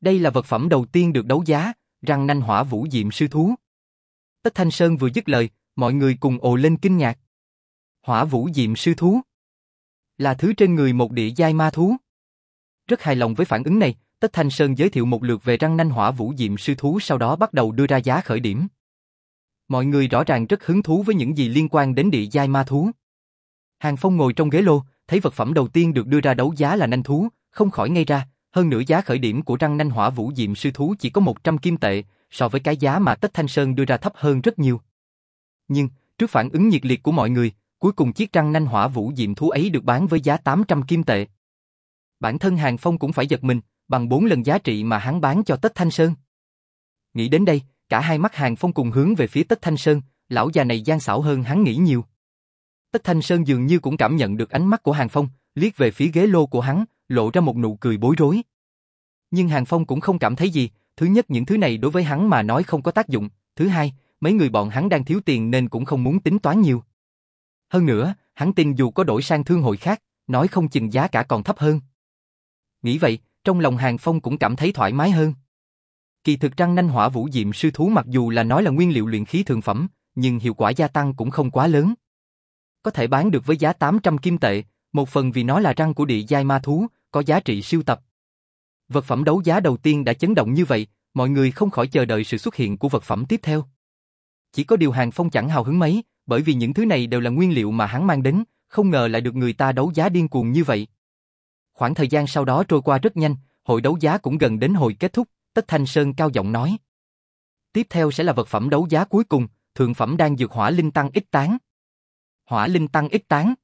Đây là vật phẩm đầu tiên được đấu giá, răng nanh hỏa vũ diệm sư thú. Tất Thanh Sơn vừa dứt lời, mọi người cùng ồ lên kinh ngạc. Hỏa vũ diệm sư thú. Là thứ trên người một địa giai ma thú. Rất hài lòng với phản ứng này, Tất Thanh Sơn giới thiệu một lượt về răng nanh hỏa vũ diệm sư thú sau đó bắt đầu đưa ra giá khởi điểm. Mọi người rõ ràng rất hứng thú với những gì liên quan đến địa giai ma thú. Hàng Phong ngồi trong ghế lô, thấy vật phẩm đầu tiên được đưa ra đấu giá là nanh thú, không khỏi ngây ra, hơn nữa giá khởi điểm của răng nanh hỏa vũ diệm sư thú chỉ có 100 kim tệ, so với cái giá mà Tất Thanh Sơn đưa ra thấp hơn rất nhiều. Nhưng, trước phản ứng nhiệt liệt của mọi người, cuối cùng chiếc răng nanh hỏa vũ diệm thú ấy được bán với giá 800 kim tệ. Bản thân Hàng Phong cũng phải giật mình, bằng 4 lần giá trị mà hắn bán cho Tất Thanh Sơn. Nghĩ đến đây, cả hai mắt Hàng Phong cùng hướng về phía Tất Thanh Sơn, lão già này gian xảo hơn hắn nghĩ nhiều. Tất Thanh Sơn dường như cũng cảm nhận được ánh mắt của Hàng Phong, liếc về phía ghế lô của hắn, lộ ra một nụ cười bối rối. Nhưng Hàng Phong cũng không cảm thấy gì, thứ nhất những thứ này đối với hắn mà nói không có tác dụng, thứ hai, mấy người bọn hắn đang thiếu tiền nên cũng không muốn tính toán nhiều. Hơn nữa, hắn tin dù có đổi sang thương hội khác, nói không chừng giá cả còn thấp hơn. Nghĩ vậy, trong lòng Hàng Phong cũng cảm thấy thoải mái hơn. Kỳ thực răng nanh hỏa vũ diệm sư thú mặc dù là nói là nguyên liệu luyện khí thường phẩm, nhưng hiệu quả gia tăng cũng không quá lớn. Có thể bán được với giá 800 kim tệ, một phần vì nó là răng của địa giai ma thú, có giá trị siêu tập. Vật phẩm đấu giá đầu tiên đã chấn động như vậy, mọi người không khỏi chờ đợi sự xuất hiện của vật phẩm tiếp theo. Chỉ có điều Hàng Phong chẳng hào hứng mấy, bởi vì những thứ này đều là nguyên liệu mà hắn mang đến, không ngờ lại được người ta đấu giá điên cuồng như vậy. Khoảng thời gian sau đó trôi qua rất nhanh, hội đấu giá cũng gần đến hồi kết thúc, Tất Thanh Sơn cao giọng nói. Tiếp theo sẽ là vật phẩm đấu giá cuối cùng, thượng phẩm đang dược hỏa linh tăng ít tán. Hỏa linh tăng ít tán.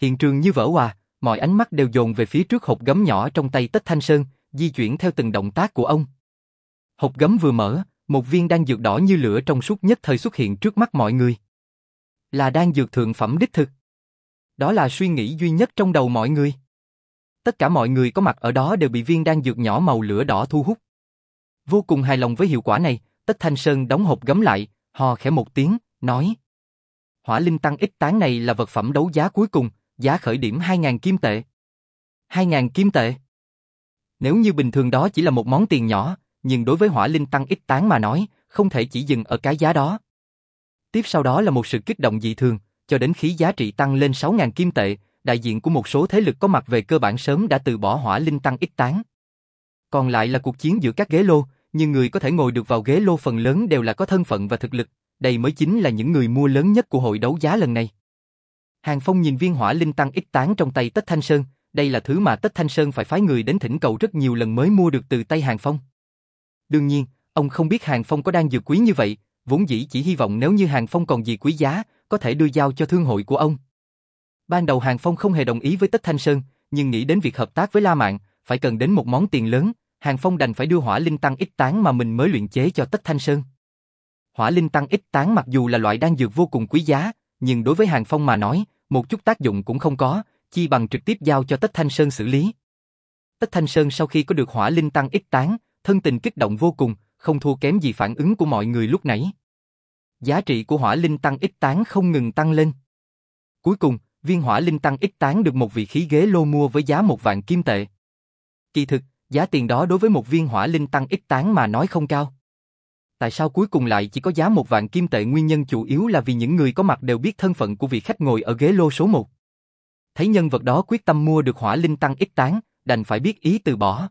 Hiện trường như vỡ hòa, mọi ánh mắt đều dồn về phía trước hộp gấm nhỏ trong tay Tất Thanh Sơn, di chuyển theo từng động tác của ông. Hộp gấm vừa mở, một viên đan dược đỏ như lửa trong suốt nhất thời xuất hiện trước mắt mọi người. Là đan dược thượng phẩm đích thực. Đó là suy nghĩ duy nhất trong đầu mọi người. Tất cả mọi người có mặt ở đó đều bị viên đan dược nhỏ màu lửa đỏ thu hút. Vô cùng hài lòng với hiệu quả này, Tất Thanh Sơn đóng hộp gấm lại, hò khẽ một tiếng, nói. Hỏa linh tăng ít tán này là vật phẩm đấu giá cuối cùng, giá khởi điểm 2.000 kim tệ. 2.000 kim tệ. Nếu như bình thường đó chỉ là một món tiền nhỏ, nhưng đối với hỏa linh tăng ít tán mà nói, không thể chỉ dừng ở cái giá đó. Tiếp sau đó là một sự kích động dị thường, cho đến khí giá trị tăng lên 6.000 kim tệ, đại diện của một số thế lực có mặt về cơ bản sớm đã từ bỏ hỏa linh tăng ít tán. Còn lại là cuộc chiến giữa các ghế lô, nhưng người có thể ngồi được vào ghế lô phần lớn đều là có thân phận và thực lực, đây mới chính là những người mua lớn nhất của hội đấu giá lần này. Hàng Phong nhìn viên hỏa linh tăng ít tán trong tay Tất Thanh Sơn, đây là thứ mà Tất Thanh Sơn phải phái người đến thỉnh cầu rất nhiều lần mới mua được từ tay Hàng Phong. Đương nhiên, ông không biết Hàng Phong có đang dược quý như vậy, vốn dĩ chỉ hy vọng nếu như Hàng Phong còn gì quý giá, có thể đưa giao cho thương hội của ông. Ban đầu Hàng Phong không hề đồng ý với Tất Thanh Sơn, nhưng nghĩ đến việc hợp tác với La Mạn, phải cần đến một món tiền lớn, Hàng Phong đành phải đưa hỏa linh tăng ít tán mà mình mới luyện chế cho Tất Thanh Sơn. Hỏa linh tăng ít tán mặc dù là loại đan dược vô cùng quý giá, nhưng đối với Hàng Phong mà nói, một chút tác dụng cũng không có, chi bằng trực tiếp giao cho Tất Thanh Sơn xử lý. Tất Thanh Sơn sau khi có được hỏa linh tăng ít tán, thân tình kích động vô cùng, không thua kém gì phản ứng của mọi người lúc nãy. Giá trị của hỏa linh tăng ít tán không ngừng tăng lên. Cuối cùng, viên hỏa linh tăng ít tán được một vị khí ghế lô mua với giá một vạn kim tệ. Kỳ thực, giá tiền đó đối với một viên hỏa linh tăng ít tán mà nói không cao. Tại sao cuối cùng lại chỉ có giá một vạn kim tệ nguyên nhân chủ yếu là vì những người có mặt đều biết thân phận của vị khách ngồi ở ghế lô số 1. Thấy nhân vật đó quyết tâm mua được hỏa linh tăng ít tán, đành phải biết ý từ bỏ.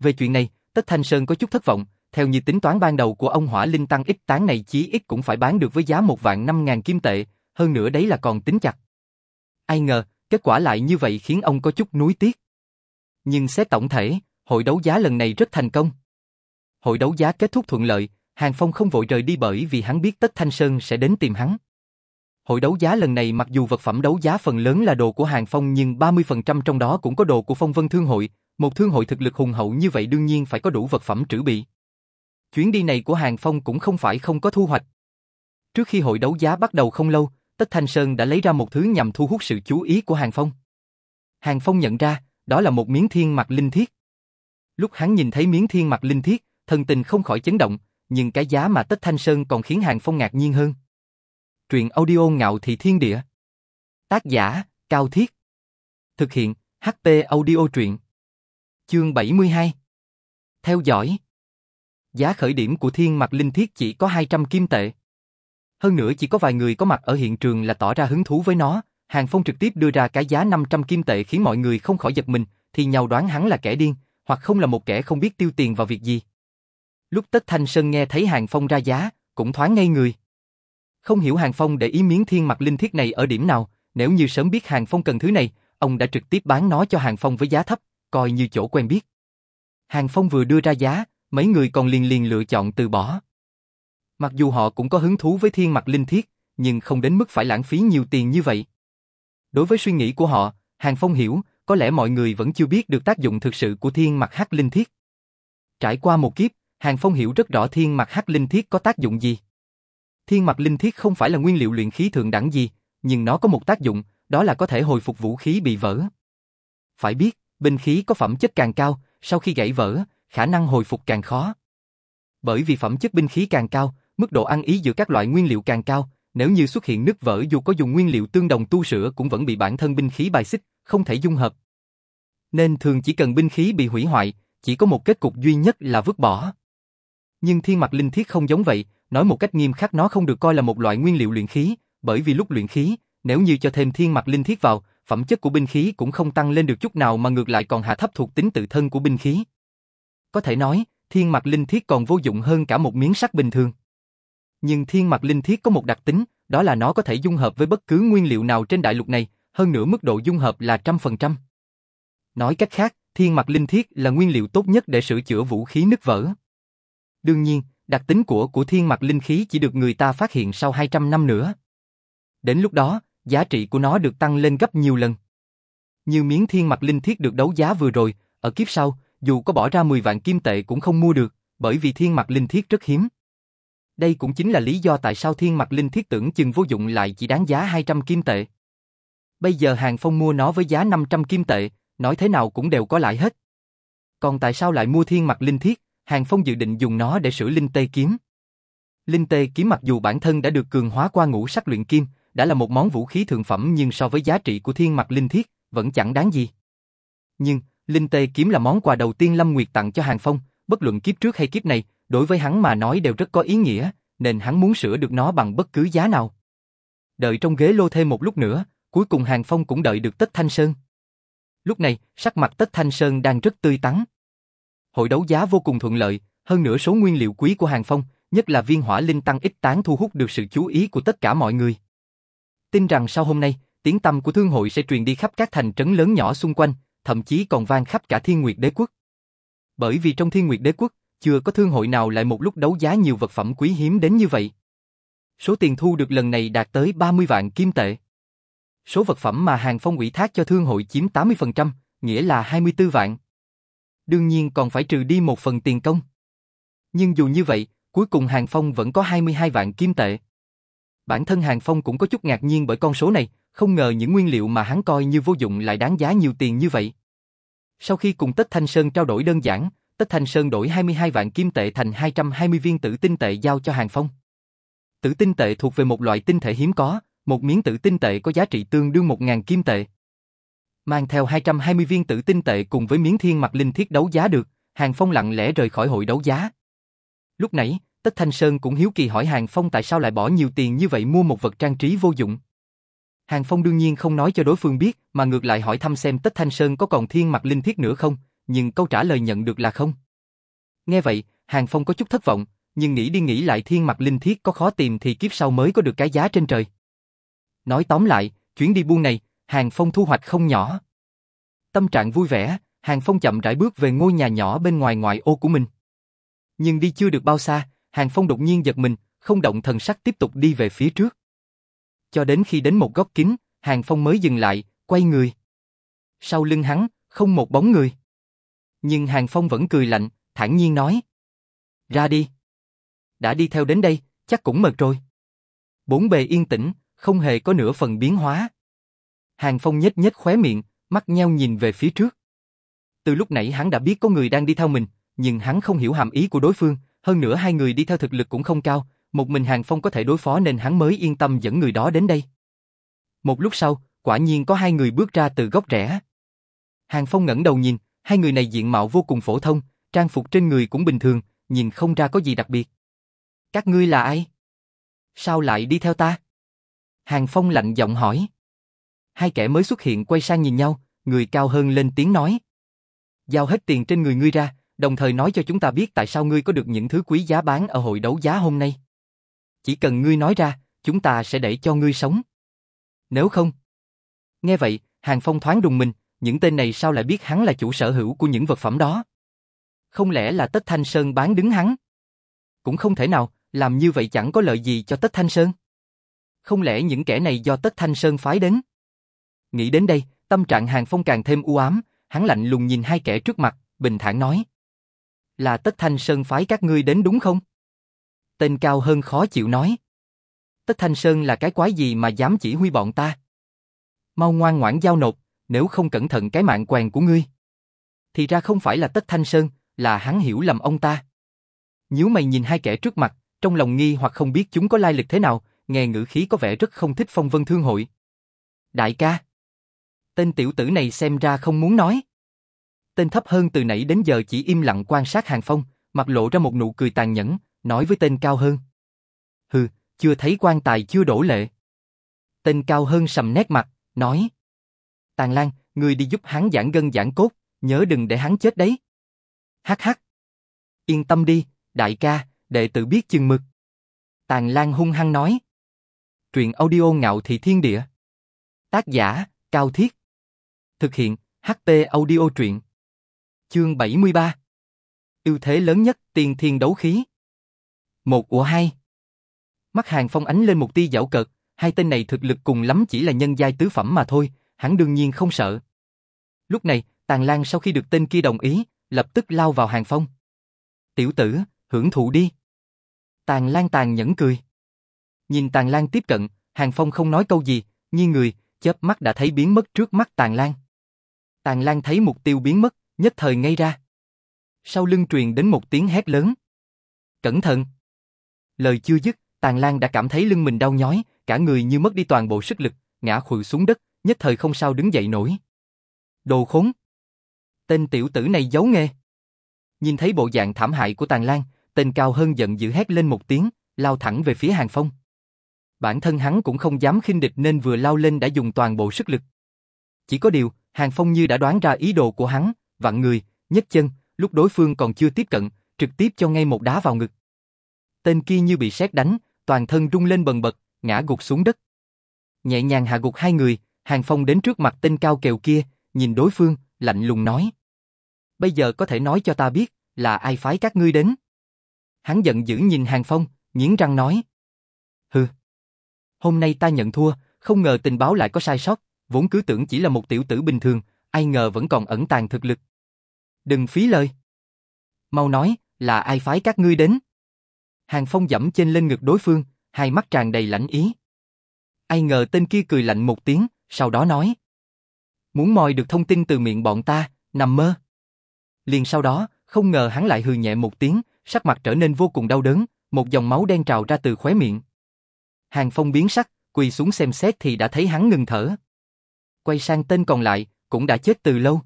Về chuyện này, Tất Thanh Sơn có chút thất vọng, theo như tính toán ban đầu của ông hỏa linh tăng ít tán này chí ít cũng phải bán được với giá một vạn năm ngàn kim tệ, hơn nữa đấy là còn tính chặt. Ai ngờ, kết quả lại như vậy khiến ông có chút nuối tiếc. Nhưng xét tổng thể, hội đấu giá lần này rất thành công. Hội đấu giá kết thúc thuận lợi, Hàng Phong không vội rời đi bởi vì hắn biết Tất Thanh Sơn sẽ đến tìm hắn. Hội đấu giá lần này mặc dù vật phẩm đấu giá phần lớn là đồ của Hàng Phong nhưng 30% trong đó cũng có đồ của Phong Vân Thương Hội, một thương hội thực lực hùng hậu như vậy đương nhiên phải có đủ vật phẩm trữ bị. Chuyến đi này của Hàng Phong cũng không phải không có thu hoạch. Trước khi hội đấu giá bắt đầu không lâu, Tất Thanh Sơn đã lấy ra một thứ nhằm thu hút sự chú ý của Hàng Phong. Hàng Phong nhận ra, đó là một miếng thiên mặt linh thiết. Lúc hắn nhìn thấy miếng thiên mặt linh thiết, thần tình không khỏi chấn động, nhưng cái giá mà Tất Thanh Sơn còn khiến Hàng Phong ngạc nhiên hơn. Truyện audio ngạo thị thiên địa. Tác giả, Cao Thiết. Thực hiện, HP audio truyện. Chương 72. Theo dõi. Giá khởi điểm của thiên mặt linh thiết chỉ có 200 kim tệ. Hơn nữa chỉ có vài người có mặt ở hiện trường là tỏ ra hứng thú với nó, Hàng Phong trực tiếp đưa ra cái giá 500 kim tệ khiến mọi người không khỏi giật mình, thì nhau đoán hắn là kẻ điên, hoặc không là một kẻ không biết tiêu tiền vào việc gì. Lúc Tất Thanh Sơn nghe thấy Hàng Phong ra giá, cũng thoáng ngây người. Không hiểu Hàng Phong để ý miếng thiên mặt linh thiết này ở điểm nào, nếu như sớm biết Hàng Phong cần thứ này, ông đã trực tiếp bán nó cho Hàng Phong với giá thấp, coi như chỗ quen biết. Hàng Phong vừa đưa ra giá, mấy người còn liền liền lựa chọn từ bỏ. Mặc dù họ cũng có hứng thú với thiên mặt linh thiết, nhưng không đến mức phải lãng phí nhiều tiền như vậy. Đối với suy nghĩ của họ, Hàng Phong hiểu, có lẽ mọi người vẫn chưa biết được tác dụng thực sự của thiên mặt hắc linh thiết. Trải qua một kiếp, Hàng Phong hiểu rất rõ thiên mặt hắc linh thiết có tác dụng gì. Thiên mặt linh thiết không phải là nguyên liệu luyện khí thượng đẳng gì, nhưng nó có một tác dụng, đó là có thể hồi phục vũ khí bị vỡ. Phải biết, binh khí có phẩm chất càng cao, sau khi gãy vỡ, khả năng hồi phục càng khó. Bởi vì phẩm chất binh khí càng cao, mức độ ăn ý giữa các loại nguyên liệu càng cao, nếu như xuất hiện nứt vỡ dù có dùng nguyên liệu tương đồng tu sửa cũng vẫn bị bản thân binh khí bài xích, không thể dung hợp. Nên thường chỉ cần binh khí bị hủy hoại, chỉ có một kết cục duy nhất là vứt bỏ. Nhưng thiên mặt linh thiết không giống vậy, nói một cách nghiêm khắc nó không được coi là một loại nguyên liệu luyện khí, bởi vì lúc luyện khí, nếu như cho thêm thiên mặt linh thiết vào, phẩm chất của binh khí cũng không tăng lên được chút nào mà ngược lại còn hạ thấp thuộc tính tự thân của binh khí. Có thể nói, thiên mặt linh thiết còn vô dụng hơn cả một miếng sắt bình thường. Nhưng thiên mặt linh thiết có một đặc tính, đó là nó có thể dung hợp với bất cứ nguyên liệu nào trên đại lục này, hơn nữa mức độ dung hợp là trăm phần trăm. Nói cách khác, thiên mặt linh thiết là nguyên liệu tốt nhất để sửa chữa vũ khí nứt vỡ. Đương nhiên, đặc tính của của thiên mặt linh khí chỉ được người ta phát hiện sau 200 năm nữa. Đến lúc đó, giá trị của nó được tăng lên gấp nhiều lần. Như miếng thiên mặt linh thiết được đấu giá vừa rồi, ở kiếp sau, dù có bỏ ra 10 vạn kim tệ cũng không mua được, bởi vì thiên mặt linh thiết rất hiếm. Đây cũng chính là lý do tại sao thiên mặt linh thiết tưởng chừng vô dụng lại chỉ đáng giá 200 kim tệ. Bây giờ Hàng Phong mua nó với giá 500 kim tệ, nói thế nào cũng đều có lại hết. Còn tại sao lại mua thiên mặt linh thiết, Hàng Phong dự định dùng nó để sửa linh tê kiếm. Linh tê kiếm mặc dù bản thân đã được cường hóa qua ngũ sắc luyện kim, đã là một món vũ khí thượng phẩm nhưng so với giá trị của thiên mặt linh thiết, vẫn chẳng đáng gì. Nhưng, linh tê kiếm là món quà đầu tiên Lâm Nguyệt tặng cho Hàng Phong, bất luận kiếp trước hay kiếp này, đối với hắn mà nói đều rất có ý nghĩa, nên hắn muốn sửa được nó bằng bất cứ giá nào. Đợi trong ghế lô thêm một lúc nữa, cuối cùng Hàng Phong cũng đợi được Tất Thanh Sơn. Lúc này, sắc mặt Tất Thanh Sơn đang rất tươi tắn. Hội đấu giá vô cùng thuận lợi, hơn nữa số nguyên liệu quý của Hàng Phong, nhất là viên hỏa linh tăng ít tán thu hút được sự chú ý của tất cả mọi người. Tin rằng sau hôm nay, tiếng tăm của thương hội sẽ truyền đi khắp các thành trấn lớn nhỏ xung quanh, thậm chí còn vang khắp cả Thiên Nguyệt Đế quốc. Bởi vì trong Thiên Nguyệt Đế quốc, chưa có thương hội nào lại một lúc đấu giá nhiều vật phẩm quý hiếm đến như vậy. Số tiền thu được lần này đạt tới 30 vạn kim tệ. Số vật phẩm mà Hàng Phong ủy thác cho thương hội chiếm 80%, nghĩa là 24 vạn. Đương nhiên còn phải trừ đi một phần tiền công. Nhưng dù như vậy, cuối cùng Hàng Phong vẫn có 22 vạn kim tệ. Bản thân Hàng Phong cũng có chút ngạc nhiên bởi con số này, không ngờ những nguyên liệu mà hắn coi như vô dụng lại đáng giá nhiều tiền như vậy. Sau khi cùng Tất Thanh Sơn trao đổi đơn giản, Tất Thanh Sơn đổi 22 vạn kim tệ thành 220 viên tử tinh tệ giao cho Hàng Phong. Tử tinh tệ thuộc về một loại tinh thể hiếm có, một miếng tử tinh tệ có giá trị tương đương 1.000 kim tệ. Mang theo 220 viên tử tinh tệ cùng với miếng thiên mặt linh thiết đấu giá được, Hàng Phong lặng lẽ rời khỏi hội đấu giá. Lúc nãy, Tất Thanh Sơn cũng hiếu kỳ hỏi Hàng Phong tại sao lại bỏ nhiều tiền như vậy mua một vật trang trí vô dụng. Hàng Phong đương nhiên không nói cho đối phương biết, mà ngược lại hỏi thăm xem Tất Thanh Sơn có còn thiên mặt linh thiết nữa không, nhưng câu trả lời nhận được là không. Nghe vậy, Hàng Phong có chút thất vọng, nhưng nghĩ đi nghĩ lại thiên mặt linh thiết có khó tìm thì kiếp sau mới có được cái giá trên trời. Nói tóm lại, chuyến đi buôn này, Hàng Phong thu hoạch không nhỏ. Tâm trạng vui vẻ, Hàng Phong chậm rãi bước về ngôi nhà nhỏ bên ngoài ngoại ô của mình. Nhưng đi chưa được bao xa, Hàng Phong đột nhiên giật mình, không động thần sắc tiếp tục đi về phía trước. Cho đến khi đến một góc kín, Hàng Phong mới dừng lại, quay người. Sau lưng hắn, không một bóng người. Nhưng Hàng Phong vẫn cười lạnh, thản nhiên nói. Ra đi. Đã đi theo đến đây, chắc cũng mệt rồi. Bốn bề yên tĩnh, không hề có nửa phần biến hóa. Hàng Phong nhếch nhếch khóe miệng, mắt nheo nhìn về phía trước. Từ lúc nãy hắn đã biết có người đang đi theo mình, nhưng hắn không hiểu hàm ý của đối phương, hơn nữa hai người đi theo thực lực cũng không cao, một mình Hàng Phong có thể đối phó nên hắn mới yên tâm dẫn người đó đến đây. Một lúc sau, quả nhiên có hai người bước ra từ góc rẽ. Hàng Phong ngẩng đầu nhìn, hai người này diện mạo vô cùng phổ thông, trang phục trên người cũng bình thường, nhìn không ra có gì đặc biệt. Các ngươi là ai? Sao lại đi theo ta? Hàng Phong lạnh giọng hỏi. Hai kẻ mới xuất hiện quay sang nhìn nhau, người cao hơn lên tiếng nói. Giao hết tiền trên người ngươi ra, đồng thời nói cho chúng ta biết tại sao ngươi có được những thứ quý giá bán ở hội đấu giá hôm nay. Chỉ cần ngươi nói ra, chúng ta sẽ để cho ngươi sống. Nếu không... Nghe vậy, Hàng Phong thoáng đùng mình, những tên này sao lại biết hắn là chủ sở hữu của những vật phẩm đó? Không lẽ là Tất Thanh Sơn bán đứng hắn? Cũng không thể nào, làm như vậy chẳng có lợi gì cho Tất Thanh Sơn. Không lẽ những kẻ này do Tất Thanh Sơn phái đến? Nghĩ đến đây, tâm trạng Hàng Phong càng thêm u ám, hắn lạnh lùng nhìn hai kẻ trước mặt, bình thản nói. Là Tất Thanh Sơn phái các ngươi đến đúng không? Tên cao hơn khó chịu nói. Tất Thanh Sơn là cái quái gì mà dám chỉ huy bọn ta? Mau ngoan ngoãn giao nộp, nếu không cẩn thận cái mạng quèn của ngươi. Thì ra không phải là Tất Thanh Sơn, là hắn hiểu lầm ông ta. Nhíu mày nhìn hai kẻ trước mặt, trong lòng nghi hoặc không biết chúng có lai lịch thế nào, nghe ngữ khí có vẻ rất không thích phong vân thương hội. Đại ca. Tên tiểu tử này xem ra không muốn nói. Tên thấp hơn từ nãy đến giờ chỉ im lặng quan sát hàng phong, mặt lộ ra một nụ cười tàn nhẫn, nói với tên cao hơn. Hừ, chưa thấy quan tài chưa đổ lệ. Tên cao hơn sầm nét mặt, nói. Tàn Lan, người đi giúp hắn giãn gân giãn cốt, nhớ đừng để hắn chết đấy. Hắc hắc. Yên tâm đi, đại ca, đệ tử biết chừng mực. Tàn Lan hung hăng nói. Truyện audio ngạo thị thiên địa. Tác giả, Cao Thiết. Thực hiện, HP audio truyện. Chương 73. Ưu thế lớn nhất, tiền thiên đấu khí. Một của hai. Mắt hàng phong ánh lên một tia dạo cợt, hai tên này thực lực cùng lắm chỉ là nhân giai tứ phẩm mà thôi, hắn đương nhiên không sợ. Lúc này, Tàn Lan sau khi được tên kia đồng ý, lập tức lao vào hàng phong. Tiểu tử, hưởng thụ đi. Tàn Lan tàn nhẫn cười. Nhìn Tàn Lan tiếp cận, Hàng Phong không nói câu gì, như người, chớp mắt đã thấy biến mất trước mắt Tàn Lan. Tàn Lan thấy mục tiêu biến mất, nhất thời ngay ra. Sau lưng truyền đến một tiếng hét lớn. Cẩn thận! Lời chưa dứt, Tàn Lan đã cảm thấy lưng mình đau nhói, cả người như mất đi toàn bộ sức lực, ngã khuỵu xuống đất, nhất thời không sao đứng dậy nổi. Đồ khốn! Tên tiểu tử này giấu nghề. Nhìn thấy bộ dạng thảm hại của Tàn Lan, tên cao hơn giận dữ hét lên một tiếng, lao thẳng về phía Hàng Phong. bản thân hắn cũng không dám khinh địch nên vừa lao lên đã dùng toàn bộ sức lực. Chỉ có điều, Hàng Phong như đã đoán ra ý đồ của hắn, vặn người, nhấc chân, lúc đối phương còn chưa tiếp cận, trực tiếp cho ngay một đá vào ngực. Tên kia như bị sét đánh, toàn thân rung lên bần bật, ngã gục xuống đất. Nhẹ nhàng hạ gục hai người, Hàng Phong đến trước mặt tên cao kèo kia, nhìn đối phương, lạnh lùng nói. Bây giờ có thể nói cho ta biết, là ai phái các ngươi đến? Hắn giận dữ nhìn Hàng Phong, nghiến răng nói. Hừ. Hôm nay ta nhận thua, không ngờ tình báo lại có sai sót, vốn cứ tưởng chỉ là một tiểu tử bình thường, ai ngờ vẫn còn ẩn tàng thực lực. Đừng phí lời. Mau nói, là ai phái các ngươi đến? Hàng Phong dẫm trên lên ngực đối phương, hai mắt tràn đầy lãnh ý. Ai ngờ tên kia cười lạnh một tiếng, sau đó nói. Muốn moi được thông tin từ miệng bọn ta, nằm mơ. Liền sau đó, không ngờ hắn lại hừ nhẹ một tiếng, sắc mặt trở nên vô cùng đau đớn, một dòng máu đen trào ra từ khóe miệng. Hàng Phong biến sắc, quỳ xuống xem xét thì đã thấy hắn ngừng thở. Quay sang tên còn lại, cũng đã chết từ lâu.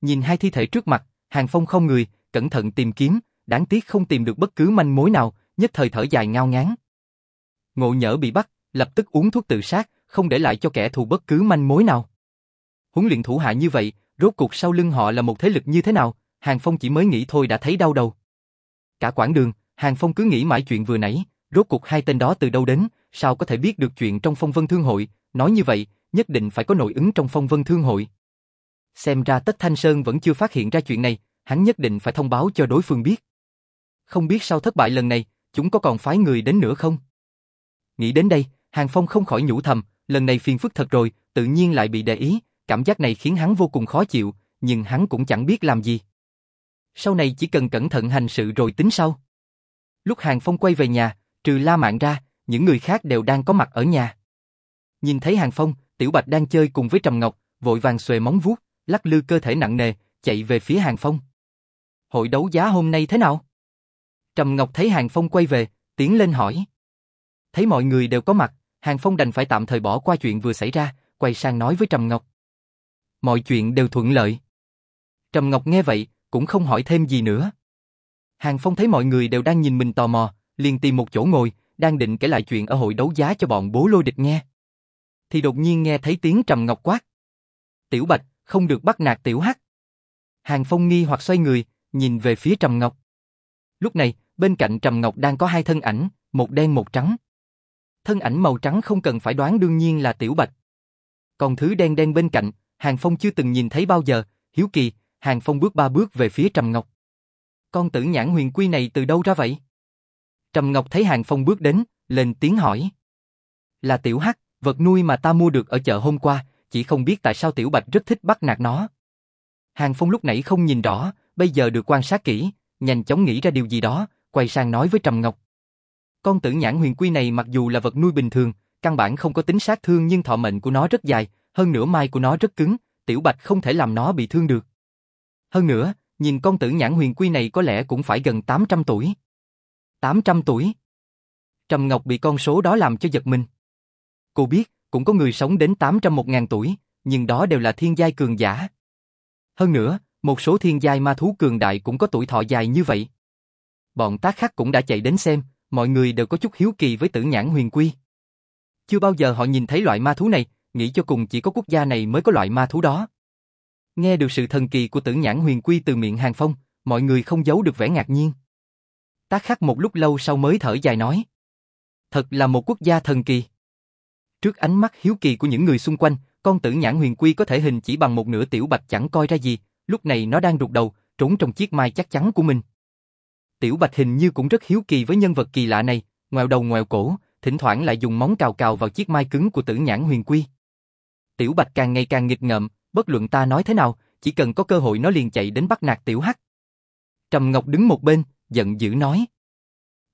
Nhìn hai thi thể trước mặt, Hàng Phong không người, cẩn thận tìm kiếm, đáng tiếc không tìm được bất cứ manh mối nào, nhất thời thở dài ngao ngán. Ngộ nhỡ bị bắt, lập tức uống thuốc tự sát, không để lại cho kẻ thù bất cứ manh mối nào. Huấn luyện thủ hạ như vậy, rốt cuộc sau lưng họ là một thế lực như thế nào, Hàng Phong chỉ mới nghĩ thôi đã thấy đau đầu. Cả quãng đường, Hàng Phong cứ nghĩ mãi chuyện vừa nãy, rốt cuộc hai tên đó từ đâu đến, sao có thể biết được chuyện trong phong vân thương hội, nói như vậy, nhất định phải có nội ứng trong phong vân thương hội. Xem ra Tất Thanh Sơn vẫn chưa phát hiện ra chuyện này, hắn nhất định phải thông báo cho đối phương biết. Không biết sau thất bại lần này, chúng có còn phái người đến nữa không? Nghĩ đến đây, Hàng Phong không khỏi nhủ thầm, lần này phiền phức thật rồi, tự nhiên lại bị để ý, cảm giác này khiến hắn vô cùng khó chịu, nhưng hắn cũng chẳng biết làm gì. Sau này chỉ cần cẩn thận hành sự rồi tính sau. Lúc Hàng Phong quay về nhà, trừ La Mạn ra, những người khác đều đang có mặt ở nhà. Nhìn thấy Hàng Phong, Tiểu Bạch đang chơi cùng với Trầm Ngọc, vội vàng xuề móng vuốt, lắc lư cơ thể nặng nề, chạy về phía Hàng Phong. Hội đấu giá hôm nay thế nào? Trầm Ngọc thấy Hàng Phong quay về, tiến lên hỏi. Thấy mọi người đều có mặt, Hàng Phong đành phải tạm thời bỏ qua chuyện vừa xảy ra, quay sang nói với Trầm Ngọc. Mọi chuyện đều thuận lợi. Trầm Ngọc nghe vậy, cũng không hỏi thêm gì nữa. Hàng Phong thấy mọi người đều đang nhìn mình tò mò, liền tìm một chỗ ngồi, đang định kể lại chuyện ở hội đấu giá cho bọn bố lôi địch nghe. Thì đột nhiên nghe thấy tiếng Trầm Ngọc quát. Tiểu Bạch, không được bắt nạt Tiểu Hắc. Hàng Phong nghi hoặc xoay người, nhìn về phía Trầm Ngọc. Lúc này, bên cạnh Trầm Ngọc đang có hai thân ảnh, một đen một trắng. Thân ảnh màu trắng không cần phải đoán đương nhiên là Tiểu Bạch. Còn thứ đen đen bên cạnh, Hàng Phong chưa từng nhìn thấy bao giờ, hiếu kỳ, Hàng Phong bước ba bước về phía Trầm Ngọc. Con tử nhãn huyền quy này từ đâu ra vậy? Trầm Ngọc thấy Hàng Phong bước đến, lên tiếng hỏi. Là Tiểu Hắc, vật nuôi mà ta mua được ở chợ hôm qua, chỉ không biết tại sao Tiểu Bạch rất thích bắt nạt nó. Hàng Phong lúc nãy không nhìn rõ, bây giờ được quan sát kỹ, nhanh chóng nghĩ ra điều gì đó, quay sang nói với Trầm Ngọc. Con tử nhãn huyền quy này mặc dù là vật nuôi bình thường, căn bản không có tính sát thương nhưng thọ mệnh của nó rất dài, hơn nữa mai của nó rất cứng, Tiểu Bạch không thể làm nó bị thương được. Hơn nữa, nhìn con tử nhãn huyền quy này có lẽ cũng phải gần 800 tuổi. 800 tuổi. Trầm Ngọc bị con số đó làm cho giật mình. Cô biết, cũng có người sống đến 800 một ngàn tuổi, nhưng đó đều là thiên giai cường giả. Hơn nữa, một số thiên giai ma thú cường đại cũng có tuổi thọ dài như vậy. Bọn tác khắc cũng đã chạy đến xem, mọi người đều có chút hiếu kỳ với tử nhãn huyền quy. Chưa bao giờ họ nhìn thấy loại ma thú này, nghĩ cho cùng chỉ có quốc gia này mới có loại ma thú đó. Nghe được sự thần kỳ của tử nhãn huyền quy từ miệng hàng phong, mọi người không giấu được vẻ ngạc nhiên. Tác khắc một lúc lâu sau mới thở dài nói. Thật là một quốc gia thần kỳ. Trước ánh mắt hiếu kỳ của những người xung quanh, con tử nhãn huyền quy có thể hình chỉ bằng một nửa tiểu bạch chẳng coi ra gì, lúc này nó đang rụt đầu, trốn trong chiếc mai chắc chắn của mình. Tiểu bạch hình như cũng rất hiếu kỳ với nhân vật kỳ lạ này, ngoèo đầu ngoèo cổ, thỉnh thoảng lại dùng móng cào cào vào chiếc mai cứng của tử nhãn huyền quy. Tiểu bạch càng ngày càng nghịch ngợm, bất luận ta nói thế nào, chỉ cần có cơ hội nó liền chạy đến bắt nạt tiểu hắc. Trầm Ngọc đứng một bên, giận dữ nói.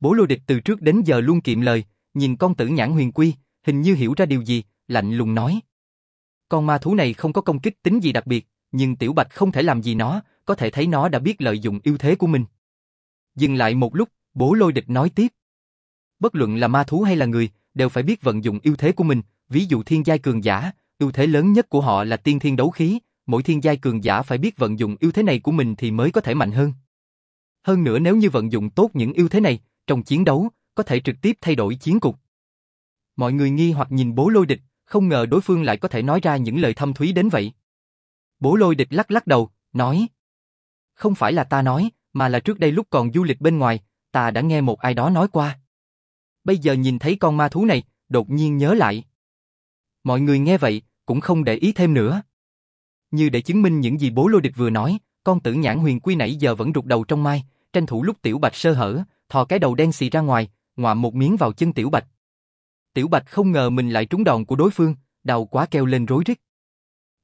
Bố lôi địch từ trước đến giờ luôn kiệm lời, nhìn con tử nhãn huyền quy, hình như hiểu ra điều gì, lạnh lùng nói. Con ma thú này không có công kích tính gì đặc biệt, nhưng Tiểu Bạch không thể làm gì nó, có thể thấy nó đã biết lợi dụng ưu thế của mình. Dừng lại một lúc, bố lôi địch nói tiếp. Bất luận là ma thú hay là người, đều phải biết vận dụng ưu thế của mình, ví dụ thiên giai cường giả, ưu thế lớn nhất của họ là tiên thiên đấu khí, mỗi thiên giai cường giả phải biết vận dụng ưu thế này của mình thì mới có thể mạnh hơn. Hơn nữa nếu như vận dụng tốt những ưu thế này, trong chiến đấu, có thể trực tiếp thay đổi chiến cục. Mọi người nghi hoặc nhìn bố lôi địch, không ngờ đối phương lại có thể nói ra những lời thâm thúy đến vậy. Bố lôi địch lắc lắc đầu, nói. Không phải là ta nói, mà là trước đây lúc còn du lịch bên ngoài, ta đã nghe một ai đó nói qua. Bây giờ nhìn thấy con ma thú này, đột nhiên nhớ lại. Mọi người nghe vậy, cũng không để ý thêm nữa. Như để chứng minh những gì bố lôi địch vừa nói, con tử nhãn huyền quy nãy giờ vẫn rụt đầu trong mai, tranh thủ lúc tiểu bạch sơ hở, thò cái đầu đen xì ra ngoài, ngoạm một miếng vào chân tiểu bạch. Tiểu bạch không ngờ mình lại trúng đòn của đối phương, đầu quá keo lên rối rít.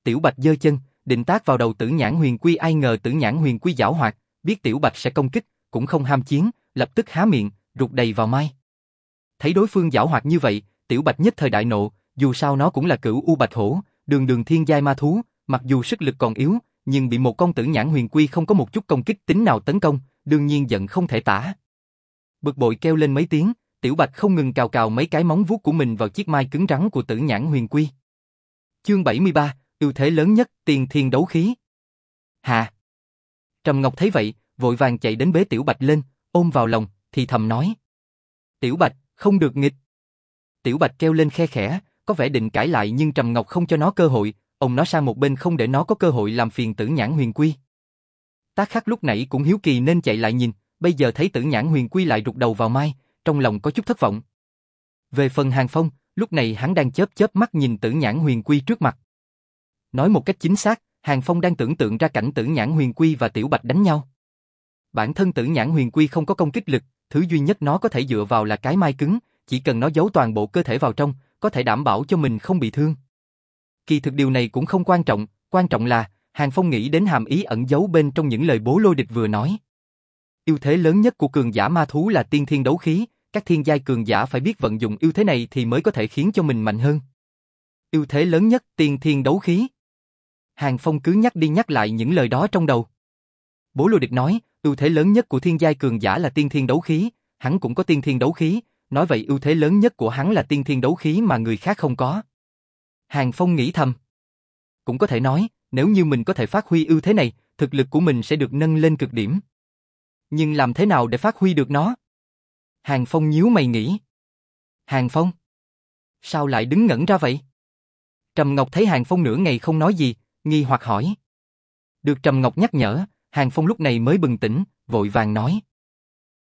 Tiểu bạch giơ chân, định tác vào đầu tử nhãn huyền quy ai ngờ tử nhãn huyền quy giảo hoạt, biết tiểu bạch sẽ công kích, cũng không ham chiến, lập tức há miệng, rụt đầy vào mai. Thấy đối phương giảo hoạt như vậy, tiểu bạch nhất thời đại nộ, dù sao nó cũng là cửu u bạch hổ, đường đường thiên giai ma thú, mặc dù sức lực còn yếu, nhưng bị một con tử nhãn huyền quy không có một chút công kích tính nào tấn công, đương nhiên giận không thể tả. Bực bội kêu lên mấy tiếng, tiểu bạch không ngừng cào cào mấy cái móng vuốt của mình vào chiếc mai cứng rắn của tử nhãn huyền quy. Chương 73, ưu thế lớn nhất, tiền thiên đấu khí. Hà. Trầm Ngọc thấy vậy, vội vàng chạy đến bế tiểu bạch lên, ôm vào lòng, thì thầm nói. Tiểu bạch, không được nghịch. Tiểu bạch kêu lên khe khẽ, có vẻ định cãi lại nhưng Trầm Ngọc không cho nó cơ hội, ông nó sang một bên không để nó có cơ hội làm phiền tử nhãn huyền quy. Tác khắc lúc nãy cũng hiếu kỳ nên chạy lại nhìn, bây giờ thấy tử nhãn huyền quy lại rụt đầu vào mai, trong lòng có chút thất vọng. Về phần hàng phong, lúc này hắn đang chớp chớp mắt nhìn tử nhãn huyền quy trước mặt. Nói một cách chính xác, hàng phong đang tưởng tượng ra cảnh tử nhãn huyền quy và tiểu bạch đánh nhau. Bản thân tử nhãn huyền quy không có công kích lực, thứ duy nhất nó có thể dựa vào là cái mai cứng, chỉ cần nó giấu toàn bộ cơ thể vào trong, có thể đảm bảo cho mình không bị thương. Kỳ thực điều này cũng không quan trọng, quan trọng là, Hàng Phong nghĩ đến hàm ý ẩn giấu bên trong những lời bố lôi địch vừa nói. Ưu thế lớn nhất của cường giả ma thú là tiên thiên đấu khí, các thiên giai cường giả phải biết vận dụng ưu thế này thì mới có thể khiến cho mình mạnh hơn. Ưu thế lớn nhất tiên thiên đấu khí. Hàng Phong cứ nhắc đi nhắc lại những lời đó trong đầu. Bố lôi địch nói, ưu thế lớn nhất của thiên giai cường giả là tiên thiên đấu khí, hắn cũng có tiên thiên đấu khí, nói vậy ưu thế lớn nhất của hắn là tiên thiên đấu khí mà người khác không có. Hàng Phong nghĩ thầm. Cũng có thể nói, nếu như mình có thể phát huy ưu thế này, thực lực của mình sẽ được nâng lên cực điểm. Nhưng làm thế nào để phát huy được nó? Hàng Phong nhíu mày nghĩ. Hàng Phong? Sao lại đứng ngẩn ra vậy? Trầm Ngọc thấy Hàng Phong nửa ngày không nói gì, nghi hoặc hỏi. Được Trầm Ngọc nhắc nhở, Hàng Phong lúc này mới bừng tỉnh, vội vàng nói.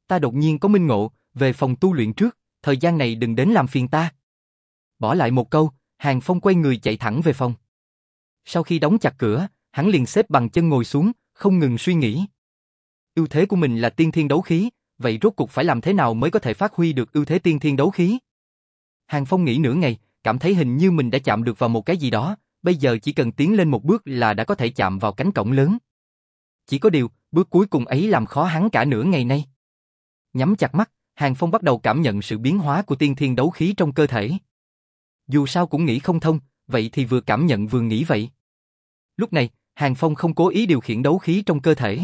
Ta đột nhiên có minh ngộ, về phòng tu luyện trước, thời gian này đừng đến làm phiền ta. Bỏ lại một câu, Hàng Phong quay người chạy thẳng về phòng. Sau khi đóng chặt cửa, hắn liền xếp bằng chân ngồi xuống, không ngừng suy nghĩ. Ưu thế của mình là tiên thiên đấu khí, vậy rốt cuộc phải làm thế nào mới có thể phát huy được ưu thế tiên thiên đấu khí? Hàng Phong nghĩ nửa ngày, cảm thấy hình như mình đã chạm được vào một cái gì đó, bây giờ chỉ cần tiến lên một bước là đã có thể chạm vào cánh cổng lớn. Chỉ có điều, bước cuối cùng ấy làm khó hắn cả nửa ngày nay. Nhắm chặt mắt, Hàng Phong bắt đầu cảm nhận sự biến hóa của tiên thiên đấu khí trong cơ thể. Dù sao cũng nghĩ không thông, vậy thì vừa cảm nhận vừa nghĩ vậy. Lúc này, Hàng Phong không cố ý điều khiển đấu khí trong cơ thể.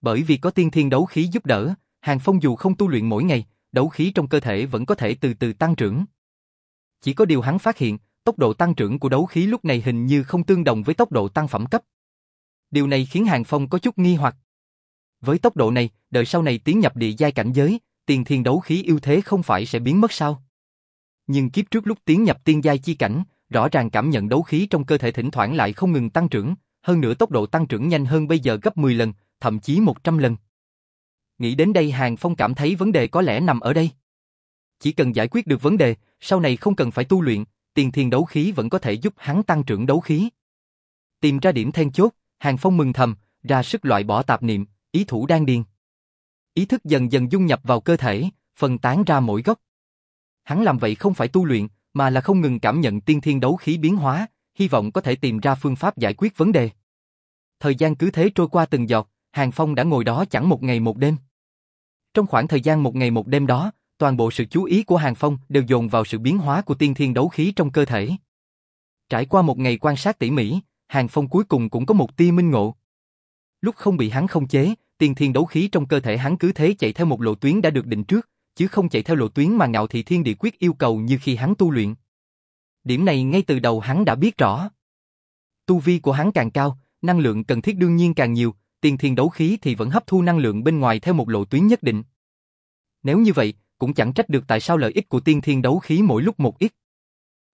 Bởi vì có tiên thiên đấu khí giúp đỡ, Hàng Phong dù không tu luyện mỗi ngày, đấu khí trong cơ thể vẫn có thể từ từ tăng trưởng. Chỉ có điều hắn phát hiện, tốc độ tăng trưởng của đấu khí lúc này hình như không tương đồng với tốc độ tăng phẩm cấp. Điều này khiến Hàng Phong có chút nghi hoặc. Với tốc độ này, đợi sau này tiến nhập địa giai cảnh giới, tiền thiên đấu khí ưu thế không phải sẽ biến mất sao? Nhưng kiếp trước lúc tiến nhập tiên giai chi cảnh, rõ ràng cảm nhận đấu khí trong cơ thể thỉnh thoảng lại không ngừng tăng trưởng, hơn nữa tốc độ tăng trưởng nhanh hơn bây giờ gấp 10 lần, thậm chí 100 lần. Nghĩ đến đây Hàng Phong cảm thấy vấn đề có lẽ nằm ở đây. Chỉ cần giải quyết được vấn đề, sau này không cần phải tu luyện, Tiên thiên đấu khí vẫn có thể giúp hắn tăng trưởng đấu khí. Tìm ra điểm then chốt, Hàng Phong mừng thầm, ra sức loại bỏ tạp niệm, ý thủ đang điên. Ý thức dần dần dung nhập vào cơ thể, phân tán ra mỗi góc. Hắn làm vậy không phải tu luyện, mà là không ngừng cảm nhận tiên thiên đấu khí biến hóa, hy vọng có thể tìm ra phương pháp giải quyết vấn đề. Thời gian cứ thế trôi qua từng giọt, Hàng Phong đã ngồi đó chẳng một ngày một đêm. Trong khoảng thời gian một ngày một đêm đó, toàn bộ sự chú ý của Hàng Phong đều dồn vào sự biến hóa của tiên thiên đấu khí trong cơ thể. Trải qua một ngày quan sát tỉ mỉ, Hàng Phong cuối cùng cũng có một tia minh ngộ. Lúc không bị hắn không chế, tiên thiên đấu khí trong cơ thể hắn cứ thế chạy theo một lộ tuyến đã được định trước, chứ không chạy theo lộ tuyến mà ngạo thị thiên địa quyết yêu cầu như khi hắn tu luyện. Điểm này ngay từ đầu hắn đã biết rõ. Tu vi của hắn càng cao, năng lượng cần thiết đương nhiên càng nhiều, tiên thiên đấu khí thì vẫn hấp thu năng lượng bên ngoài theo một lộ tuyến nhất định. Nếu như vậy, cũng chẳng trách được tại sao lợi ích của tiên thiên đấu khí mỗi lúc một ít.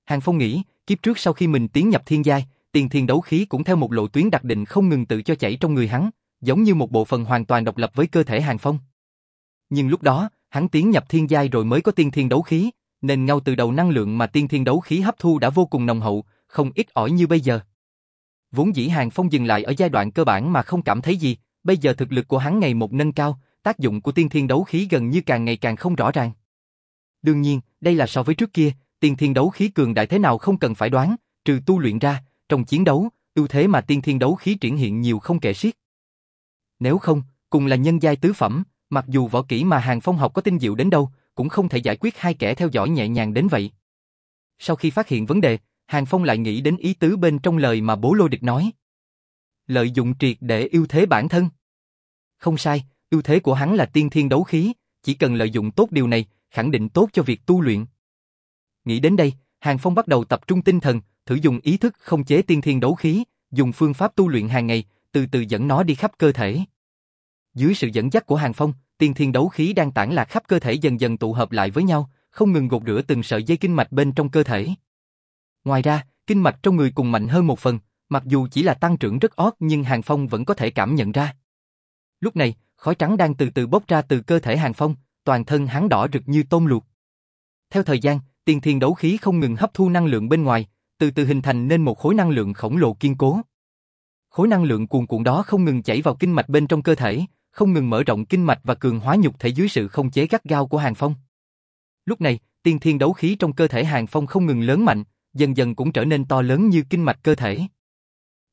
Hàng Phong nghĩ, kiếp trước sau khi mình tiến nhập thiên giai, tiên thiên đấu khí cũng theo một lộ tuyến đặc định không ngừng tự cho chảy trong người hắn, giống như một bộ phận hoàn toàn độc lập với cơ thể Hàng Phong. Nhưng lúc đó, hắn tiến nhập thiên giai rồi mới có tiên thiên đấu khí, nên ngay từ đầu năng lượng mà tiên thiên đấu khí hấp thu đã vô cùng nồng hậu, không ít ỏi như bây giờ. Vốn dĩ Hàng Phong dừng lại ở giai đoạn cơ bản mà không cảm thấy gì, bây giờ thực lực của hắn ngày một nâng cao, tác dụng của tiên thiên đấu khí gần như càng ngày càng không rõ ràng. Đương nhiên, đây là so với trước kia, tiên thiên đấu khí cường đại thế nào không cần phải đoán, trừ tu luyện ra, trong chiến đấu, ưu thế mà tiên thiên đấu khí triển hiện nhiều không kể xiết. Nếu không, cùng là nhân giai tứ phẩm, mặc dù võ kỹ mà Hàng Phong học có tinh diệu đến đâu, cũng không thể giải quyết hai kẻ theo dõi nhẹ nhàng đến vậy. Sau khi phát hiện vấn đề, Hàng Phong lại nghĩ đến ý tứ bên trong lời mà bố lô địch nói. Lợi dụng triệt để ưu thế bản thân. Không sai, ưu thế của hắn là tiên thiên đấu khí, chỉ cần lợi dụng tốt điều này, khẳng định tốt cho việc tu luyện. Nghĩ đến đây, Hàng Phong bắt đầu tập trung tinh thần, thử dùng ý thức không chế tiên thiên đấu khí, dùng phương pháp tu luyện hàng ngày, từ từ dẫn nó đi khắp cơ thể. Dưới sự dẫn dắt của Hàng Phong, tiên thiên đấu khí đang tản lạc khắp cơ thể dần dần tụ hợp lại với nhau, không ngừng gột rửa từng sợi dây kinh mạch bên trong cơ thể. Ngoài ra, kinh mạch trong người cùng mạnh hơn một phần, mặc dù chỉ là tăng trưởng rất ót nhưng Hàng Phong vẫn có thể cảm nhận ra. Lúc này, khói trắng đang từ từ bốc ra từ cơ thể Hàng Phong, toàn thân hắn đỏ rực như tôm luộc. Theo thời gian, tiên thiên đấu khí không ngừng hấp thu năng lượng bên ngoài, từ từ hình thành nên một khối năng lượng khổng lồ kiên cố. Khối năng lượng cuồn cuộn đó không ngừng chảy vào kinh mạch bên trong cơ thể, không ngừng mở rộng kinh mạch và cường hóa nhục thể dưới sự không chế gắt gao của Hàng Phong. Lúc này, tiên thiên đấu khí trong cơ thể Hàng Phong không ngừng lớn mạnh, dần dần cũng trở nên to lớn như kinh mạch cơ thể.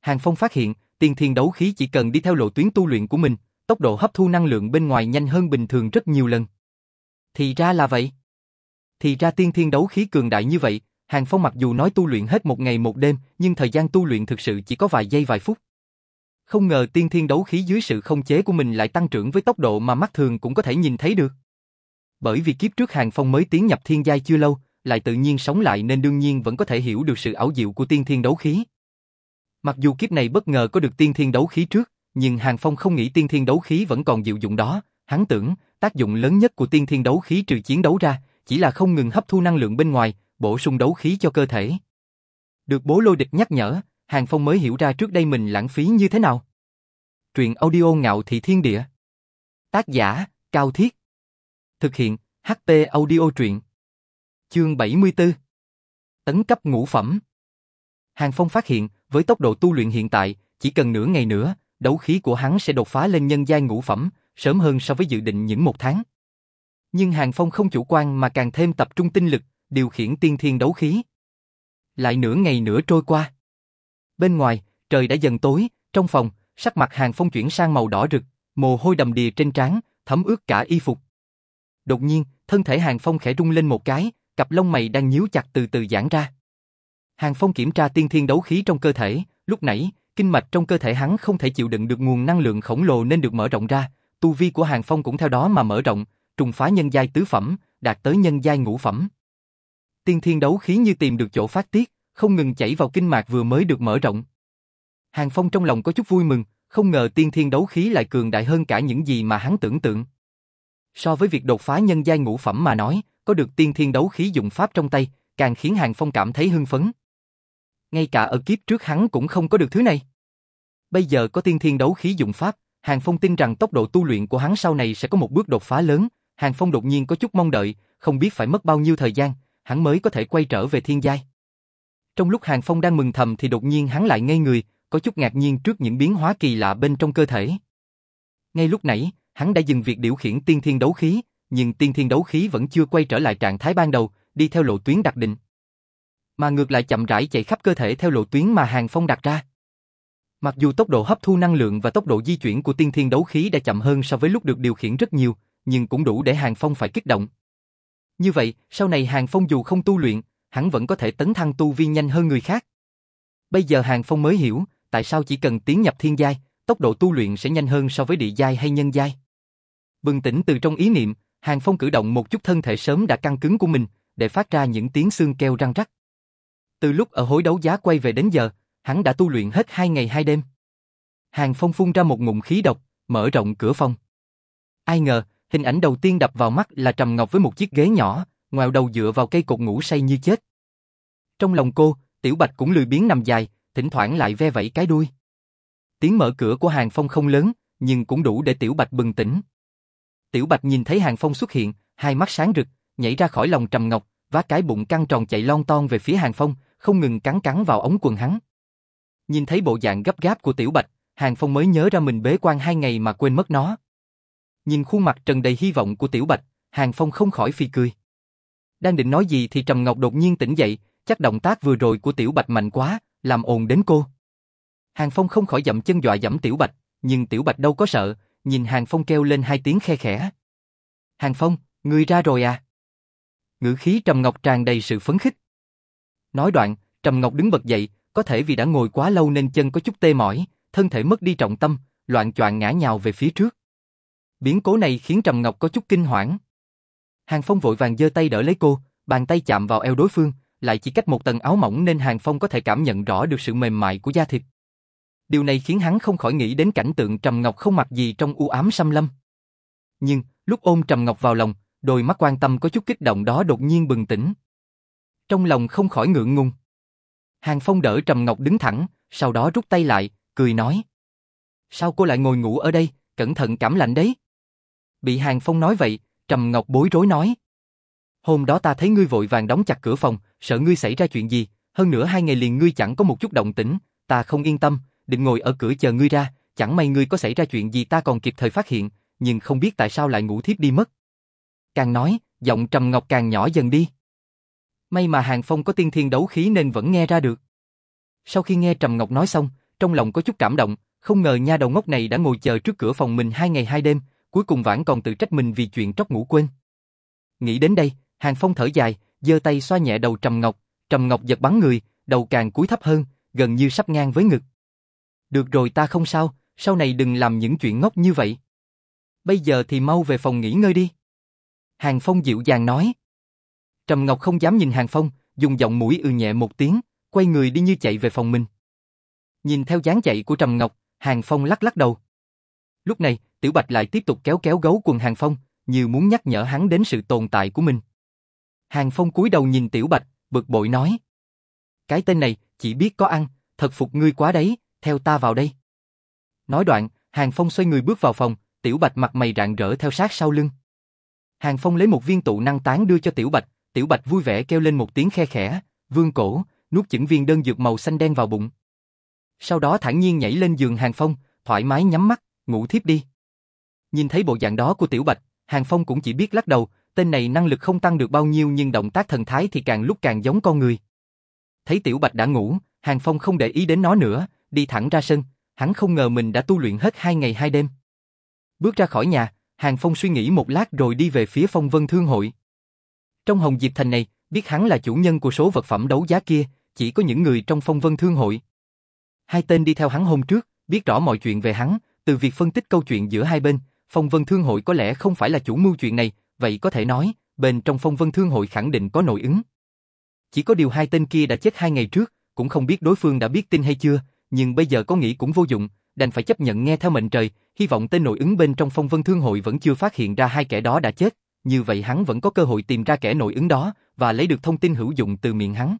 Hàng Phong phát hiện, tiên thiên đấu khí chỉ cần đi theo lộ tuyến tu luyện của mình, tốc độ hấp thu năng lượng bên ngoài nhanh hơn bình thường rất nhiều lần. Thì ra là vậy. Thì ra tiên thiên đấu khí cường đại như vậy, Hàng Phong mặc dù nói tu luyện hết một ngày một đêm, nhưng thời gian tu luyện thực sự chỉ có vài giây vài phút. Không ngờ tiên thiên đấu khí dưới sự không chế của mình lại tăng trưởng với tốc độ mà mắt thường cũng có thể nhìn thấy được. Bởi vì kiếp trước Hàng Phong mới tiến nhập thiên giai chưa lâu, lại tự nhiên sống lại nên đương nhiên vẫn có thể hiểu được sự ảo diệu của tiên thiên đấu khí. Mặc dù kiếp này bất ngờ có được tiên thiên đấu khí trước, nhưng Hàng Phong không nghĩ tiên thiên đấu khí vẫn còn diệu dụng đó, hắn tưởng tác dụng lớn nhất của tiên thiên đấu khí trừ chiến đấu ra, chỉ là không ngừng hấp thu năng lượng bên ngoài, bổ sung đấu khí cho cơ thể. Được bố lôi địch nhắc nhở, Hàng Phong mới hiểu ra trước đây mình lãng phí như thế nào. Truyện audio ngạo thị thiên địa. Tác giả, Cao Thiết. Thực hiện, HP audio truyện. Chương 74. Tấn cấp ngũ phẩm. Hàng Phong phát hiện, với tốc độ tu luyện hiện tại, chỉ cần nửa ngày nữa, đấu khí của hắn sẽ đột phá lên nhân giai ngũ phẩm, sớm hơn so với dự định những một tháng. Nhưng Hàng Phong không chủ quan mà càng thêm tập trung tinh lực, điều khiển tiên thiên đấu khí. Lại nửa ngày nữa trôi qua. Bên ngoài, trời đã dần tối, trong phòng, sắc mặt Hàng Phong chuyển sang màu đỏ rực, mồ hôi đầm đìa trên trán, thấm ướt cả y phục. Đột nhiên, thân thể Hàng Phong khẽ rung lên một cái, cặp lông mày đang nhíu chặt từ từ giãn ra. Hàng Phong kiểm tra tiên thiên đấu khí trong cơ thể, lúc nãy, kinh mạch trong cơ thể hắn không thể chịu đựng được nguồn năng lượng khổng lồ nên được mở rộng ra, tu vi của Hàng Phong cũng theo đó mà mở rộng, trùng phá nhân giai tứ phẩm, đạt tới nhân giai ngũ phẩm. Tiên thiên đấu khí như tìm được chỗ phát tiết, không ngừng chảy vào kinh mạch vừa mới được mở rộng. Hàng Phong trong lòng có chút vui mừng, không ngờ tiên thiên đấu khí lại cường đại hơn cả những gì mà hắn tưởng tượng. So với việc đột phá nhân giai ngũ phẩm mà nói, có được tiên thiên đấu khí dụng pháp trong tay, càng khiến Hàng Phong cảm thấy hưng phấn. Ngay cả ở kiếp trước hắn cũng không có được thứ này. Bây giờ có tiên thiên đấu khí dụng pháp, Hàng Phong tin rằng tốc độ tu luyện của hắn sau này sẽ có một bước đột phá lớn. Hàng Phong đột nhiên có chút mong đợi, không biết phải mất bao nhiêu thời gian, hắn mới có thể quay trở về thiên giai. Trong lúc Hàng Phong đang mừng thầm thì đột nhiên hắn lại ngây người, có chút ngạc nhiên trước những biến hóa kỳ lạ bên trong cơ thể. Ngay lúc nãy, hắn đã dừng việc điều khiển tiên thiên đấu khí, nhưng tiên thiên đấu khí vẫn chưa quay trở lại trạng thái ban đầu, đi theo lộ tuyến đặc định. Mà ngược lại chậm rãi chạy khắp cơ thể theo lộ tuyến mà Hàng Phong đặt ra. Mặc dù tốc độ hấp thu năng lượng và tốc độ di chuyển của tiên thiên đấu khí đã chậm hơn so với lúc được điều khiển rất nhiều, nhưng cũng đủ để Hàng Phong phải kích động. Như vậy, sau này Hàng Phong dù không tu luyện, hắn vẫn có thể tấn thăng tu vi nhanh hơn người khác. Bây giờ Hàng Phong mới hiểu, tại sao chỉ cần tiến nhập thiên giai, tốc độ tu luyện sẽ nhanh hơn so với địa giai hay nhân giai. Bừng tỉnh từ trong ý niệm, Hàng Phong cử động một chút thân thể sớm đã căng cứng của mình, để phát ra những tiếng xương keo răng rắc. Từ lúc ở hối đấu giá quay về đến giờ, hắn đã tu luyện hết hai ngày hai đêm. Hàng Phong phun ra một ngụm khí độc, mở rộng cửa phòng. Ai ngờ, Hình ảnh đầu tiên đập vào mắt là Trầm Ngọc với một chiếc ghế nhỏ, ngoèo đầu dựa vào cây cột ngủ say như chết. Trong lòng cô, Tiểu Bạch cũng lười biếng nằm dài, thỉnh thoảng lại ve vẫy cái đuôi. Tiếng mở cửa của Hàng Phong không lớn, nhưng cũng đủ để Tiểu Bạch bừng tỉnh. Tiểu Bạch nhìn thấy Hàng Phong xuất hiện, hai mắt sáng rực, nhảy ra khỏi lòng Trầm Ngọc, vác cái bụng căng tròn chạy lon ton về phía Hàng Phong, không ngừng cắn cắn vào ống quần hắn. Nhìn thấy bộ dạng gấp gáp của Tiểu Bạch, Hàng Phong mới nhớ ra mình bế quan hai ngày mà quên mất nó. Nhìn khuôn mặt trần đầy hy vọng của Tiểu Bạch, Hàng Phong không khỏi phi cười. Đang định nói gì thì Trầm Ngọc đột nhiên tỉnh dậy, chắc động tác vừa rồi của Tiểu Bạch mạnh quá, làm ồn đến cô. Hàng Phong không khỏi dậm chân dọa dẫm Tiểu Bạch, nhưng Tiểu Bạch đâu có sợ, nhìn Hàng Phong kêu lên hai tiếng khe khẽ. Hàng Phong, ngươi ra rồi à? Ngữ khí Trầm Ngọc tràn đầy sự phấn khích. Nói đoạn, Trầm Ngọc đứng bật dậy, có thể vì đã ngồi quá lâu nên chân có chút tê mỏi, thân thể mất đi trọng tâm, loạn choạng ngã nhào về phía trước. Biến cố này khiến Trầm Ngọc có chút kinh hoảng. Hàng Phong vội vàng giơ tay đỡ lấy cô, bàn tay chạm vào eo đối phương, lại chỉ cách một tầng áo mỏng nên Hàng Phong có thể cảm nhận rõ được sự mềm mại của da thịt. Điều này khiến hắn không khỏi nghĩ đến cảnh tượng Trầm Ngọc không mặc gì trong u ám xăm lâm. Nhưng, lúc ôm Trầm Ngọc vào lòng, đôi mắt quan tâm có chút kích động đó đột nhiên bừng tỉnh. Trong lòng không khỏi ngượng ngùng. Hàng Phong đỡ Trầm Ngọc đứng thẳng, sau đó rút tay lại, cười nói. Sao cô lại ngồi ngủ ở đây, cẩn thận cảm lạnh đấy. Bị Hàng Phong nói vậy, Trầm Ngọc bối rối nói. Hôm đó ta thấy ngươi vội vàng đóng chặt cửa phòng, sợ ngươi xảy ra chuyện gì, hơn nữa hai ngày liền ngươi chẳng có một chút động tĩnh, ta không yên tâm, định ngồi ở cửa chờ ngươi ra, chẳng may ngươi có xảy ra chuyện gì ta còn kịp thời phát hiện, nhưng không biết tại sao lại ngủ thiếp đi mất. Càng nói, giọng Trầm Ngọc càng nhỏ dần đi. May mà Hàng Phong có tiên thiên đấu khí nên vẫn nghe ra được. Sau khi nghe Trầm Ngọc nói xong, trong lòng có chút cảm động, không ngờ nha đầu ngốc này đã ngồi chờ trước cửa phòng mình hai ngày hai đêm, cuối cùng vãn còn tự trách mình vì chuyện tróc ngủ quên. Nghĩ đến đây, Hàng Phong thở dài, giơ tay xoa nhẹ đầu Trầm Ngọc, Trầm Ngọc giật bắn người, đầu càng cúi thấp hơn, gần như sắp ngang với ngực. Được rồi ta không sao, sau này đừng làm những chuyện ngốc như vậy. Bây giờ thì mau về phòng nghỉ ngơi đi. Hàng Phong dịu dàng nói. Trầm Ngọc không dám nhìn Hàng Phong, dùng giọng mũi ư nhẹ một tiếng, quay người đi như chạy về phòng mình. Nhìn theo dáng chạy của Trầm Ngọc, Hàng Phong lắc lắc đầu. Lúc này, Tiểu Bạch lại tiếp tục kéo kéo gấu quần Hàng Phong, như muốn nhắc nhở hắn đến sự tồn tại của mình. Hàng Phong cúi đầu nhìn Tiểu Bạch, bực bội nói. Cái tên này, chỉ biết có ăn, thật phục ngươi quá đấy, theo ta vào đây. Nói đoạn, Hàng Phong xoay người bước vào phòng, Tiểu Bạch mặt mày rạng rỡ theo sát sau lưng. Hàng Phong lấy một viên tụ năng tán đưa cho Tiểu Bạch, Tiểu Bạch vui vẻ kêu lên một tiếng khe khẽ, vương cổ, nuốt chửng viên đơn dược màu xanh đen vào bụng. Sau đó thản nhiên nhảy lên giường Hàng Phong, thoải mái nhắm mắt, ngủ thiếp đi. Nhìn thấy bộ dạng đó của Tiểu Bạch, Hàng Phong cũng chỉ biết lắc đầu, tên này năng lực không tăng được bao nhiêu nhưng động tác thần thái thì càng lúc càng giống con người. Thấy Tiểu Bạch đã ngủ, Hàng Phong không để ý đến nó nữa, đi thẳng ra sân, hắn không ngờ mình đã tu luyện hết hai ngày hai đêm. Bước ra khỏi nhà, Hàng Phong suy nghĩ một lát rồi đi về phía phong vân thương hội. Trong Hồng Diệp Thành này, biết hắn là chủ nhân của số vật phẩm đấu giá kia, chỉ có những người trong phong vân thương hội. Hai tên đi theo hắn hôm trước, biết rõ mọi chuyện về hắn, từ việc phân tích câu chuyện giữa hai bên, phong vân thương hội có lẽ không phải là chủ mưu chuyện này, vậy có thể nói, bên trong phong vân thương hội khẳng định có nội ứng. Chỉ có điều hai tên kia đã chết hai ngày trước, cũng không biết đối phương đã biết tin hay chưa, nhưng bây giờ có nghĩ cũng vô dụng, đành phải chấp nhận nghe theo mệnh trời, hy vọng tên nội ứng bên trong phong vân thương hội vẫn chưa phát hiện ra hai kẻ đó đã chết, như vậy hắn vẫn có cơ hội tìm ra kẻ nội ứng đó và lấy được thông tin hữu dụng từ miệng hắn.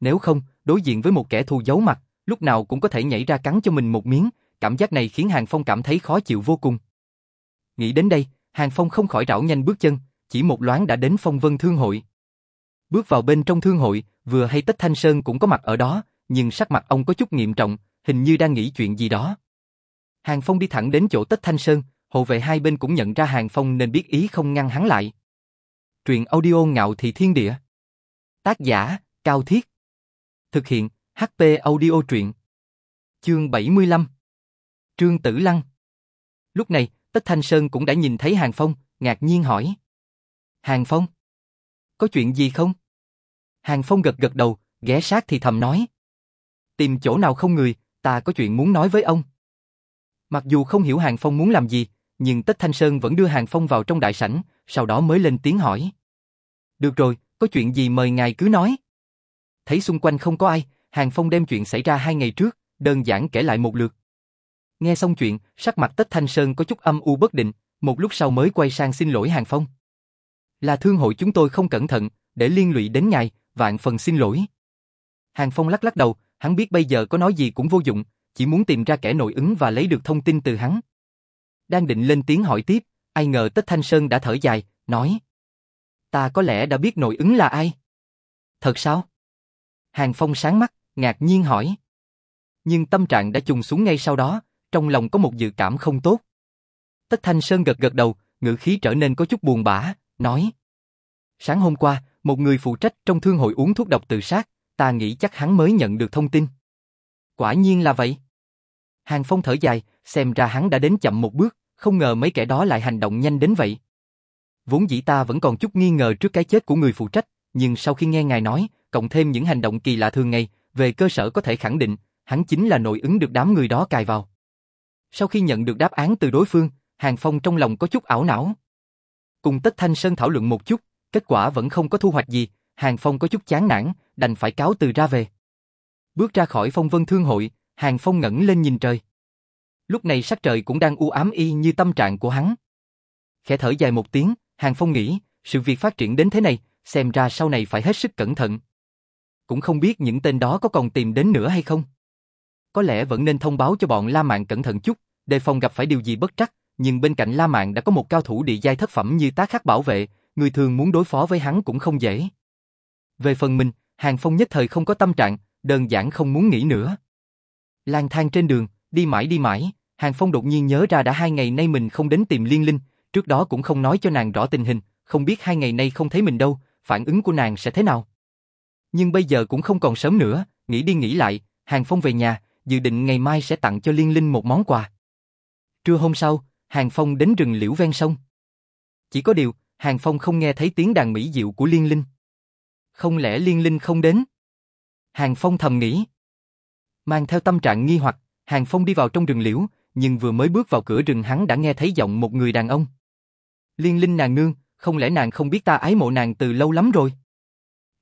Nếu không, đối diện với một kẻ thù giấu mặt, lúc nào cũng có thể nhảy ra cắn cho mình một miếng, cảm giác này khiến Hàng Phong cảm thấy khó chịu vô cùng. Nghĩ đến đây, Hàng Phong không khỏi rảo nhanh bước chân, chỉ một loáng đã đến phong vân thương hội. Bước vào bên trong thương hội, vừa hay Tích Thanh Sơn cũng có mặt ở đó, nhưng sắc mặt ông có chút nghiêm trọng, hình như đang nghĩ chuyện gì đó. Hàng Phong đi thẳng đến chỗ Tích Thanh Sơn, hộ vệ hai bên cũng nhận ra Hàng Phong nên biết ý không ngăn hắn lại. Truyện audio ngạo thị thiên địa. Tác giả, Cao Thiết. Thực hiện, HP audio truyện. Chương 75. Trương Tử Lăng. Lúc này, Tất Thanh Sơn cũng đã nhìn thấy Hàng Phong, ngạc nhiên hỏi. Hàng Phong? Có chuyện gì không? Hàng Phong gật gật đầu, ghé sát thì thầm nói. Tìm chỗ nào không người, ta có chuyện muốn nói với ông. Mặc dù không hiểu Hàng Phong muốn làm gì, nhưng Tất Thanh Sơn vẫn đưa Hàng Phong vào trong đại sảnh, sau đó mới lên tiếng hỏi. Được rồi, có chuyện gì mời ngài cứ nói. Thấy xung quanh không có ai, Hàng Phong đem chuyện xảy ra hai ngày trước, đơn giản kể lại một lượt. Nghe xong chuyện, sắc mặt Tất Thanh Sơn có chút âm u bất định, Một lúc sau mới quay sang xin lỗi Hàng Phong. Là thương hội chúng tôi không cẩn thận, để liên lụy đến ngài, vạn phần xin lỗi. Hàng Phong lắc lắc đầu, hắn biết bây giờ có nói gì cũng vô dụng, chỉ muốn tìm ra kẻ nội ứng và lấy được thông tin từ hắn. Đang định lên tiếng hỏi tiếp, ai ngờ Tất Thanh Sơn đã thở dài, nói. Ta có lẽ đã biết nội ứng là ai. Thật sao? Hàng Phong sáng mắt, ngạc nhiên hỏi. Nhưng tâm trạng đã trùng xuống ngay sau đó, trong lòng có một dự cảm không tốt. Tất Thanh Sơn gật gật đầu, ngữ khí trở nên có chút buồn bã, nói. Sáng hôm qua, một người phụ trách trong thương hội uống thuốc độc tự sát, ta nghĩ chắc hắn mới nhận được thông tin. Quả nhiên là vậy. Hàng Phong thở dài, xem ra hắn đã đến chậm một bước, không ngờ mấy kẻ đó lại hành động nhanh đến vậy. Vốn dĩ ta vẫn còn chút nghi ngờ trước cái chết của người phụ trách, nhưng sau khi nghe ngài nói, cộng thêm những hành động kỳ lạ thường ngày, về cơ sở có thể khẳng định, hắn chính là nội ứng được đám người đó cài vào. Sau khi nhận được đáp án từ đối phương, Hàng Phong trong lòng có chút ảo não. Cùng Tất Thanh Sơn thảo luận một chút, kết quả vẫn không có thu hoạch gì, Hàng Phong có chút chán nản, đành phải cáo từ ra về. Bước ra khỏi phong vân thương hội, Hàng Phong ngẩng lên nhìn trời. Lúc này sắc trời cũng đang u ám y như tâm trạng của hắn. Khẽ thở dài một tiếng, Hàng Phong nghĩ, sự việc phát triển đến thế này, xem ra sau này phải hết sức cẩn thận. Cũng không biết những tên đó có còn tìm đến nữa hay không. Có lẽ vẫn nên thông báo cho bọn La Mạn cẩn thận chút, đề phòng gặp phải điều gì bất trắc, nhưng bên cạnh La Mạn đã có một cao thủ địa giai thất phẩm như tá khắc bảo vệ, người thường muốn đối phó với hắn cũng không dễ. Về phần mình, Hàng Phong nhất thời không có tâm trạng, đơn giản không muốn nghĩ nữa. Lang thang trên đường, đi mãi đi mãi, Hàng Phong đột nhiên nhớ ra đã hai ngày nay mình không đến tìm Liên Linh, trước đó cũng không nói cho nàng rõ tình hình, không biết hai ngày nay không thấy mình đâu, phản ứng của nàng sẽ thế nào. Nhưng bây giờ cũng không còn sớm nữa, nghĩ đi nghĩ lại, Hàng Phong về nhà, dự định ngày mai sẽ tặng cho Liên Linh một món quà. Trưa hôm sau, Hàng Phong đến rừng liễu ven sông. Chỉ có điều, Hàng Phong không nghe thấy tiếng đàn mỹ diệu của Liên Linh. Không lẽ Liên Linh không đến? Hàng Phong thầm nghĩ. Mang theo tâm trạng nghi hoặc, Hàng Phong đi vào trong rừng liễu, nhưng vừa mới bước vào cửa rừng hắn đã nghe thấy giọng một người đàn ông. Liên Linh nàng nương, không lẽ nàng không biết ta ái mộ nàng từ lâu lắm rồi?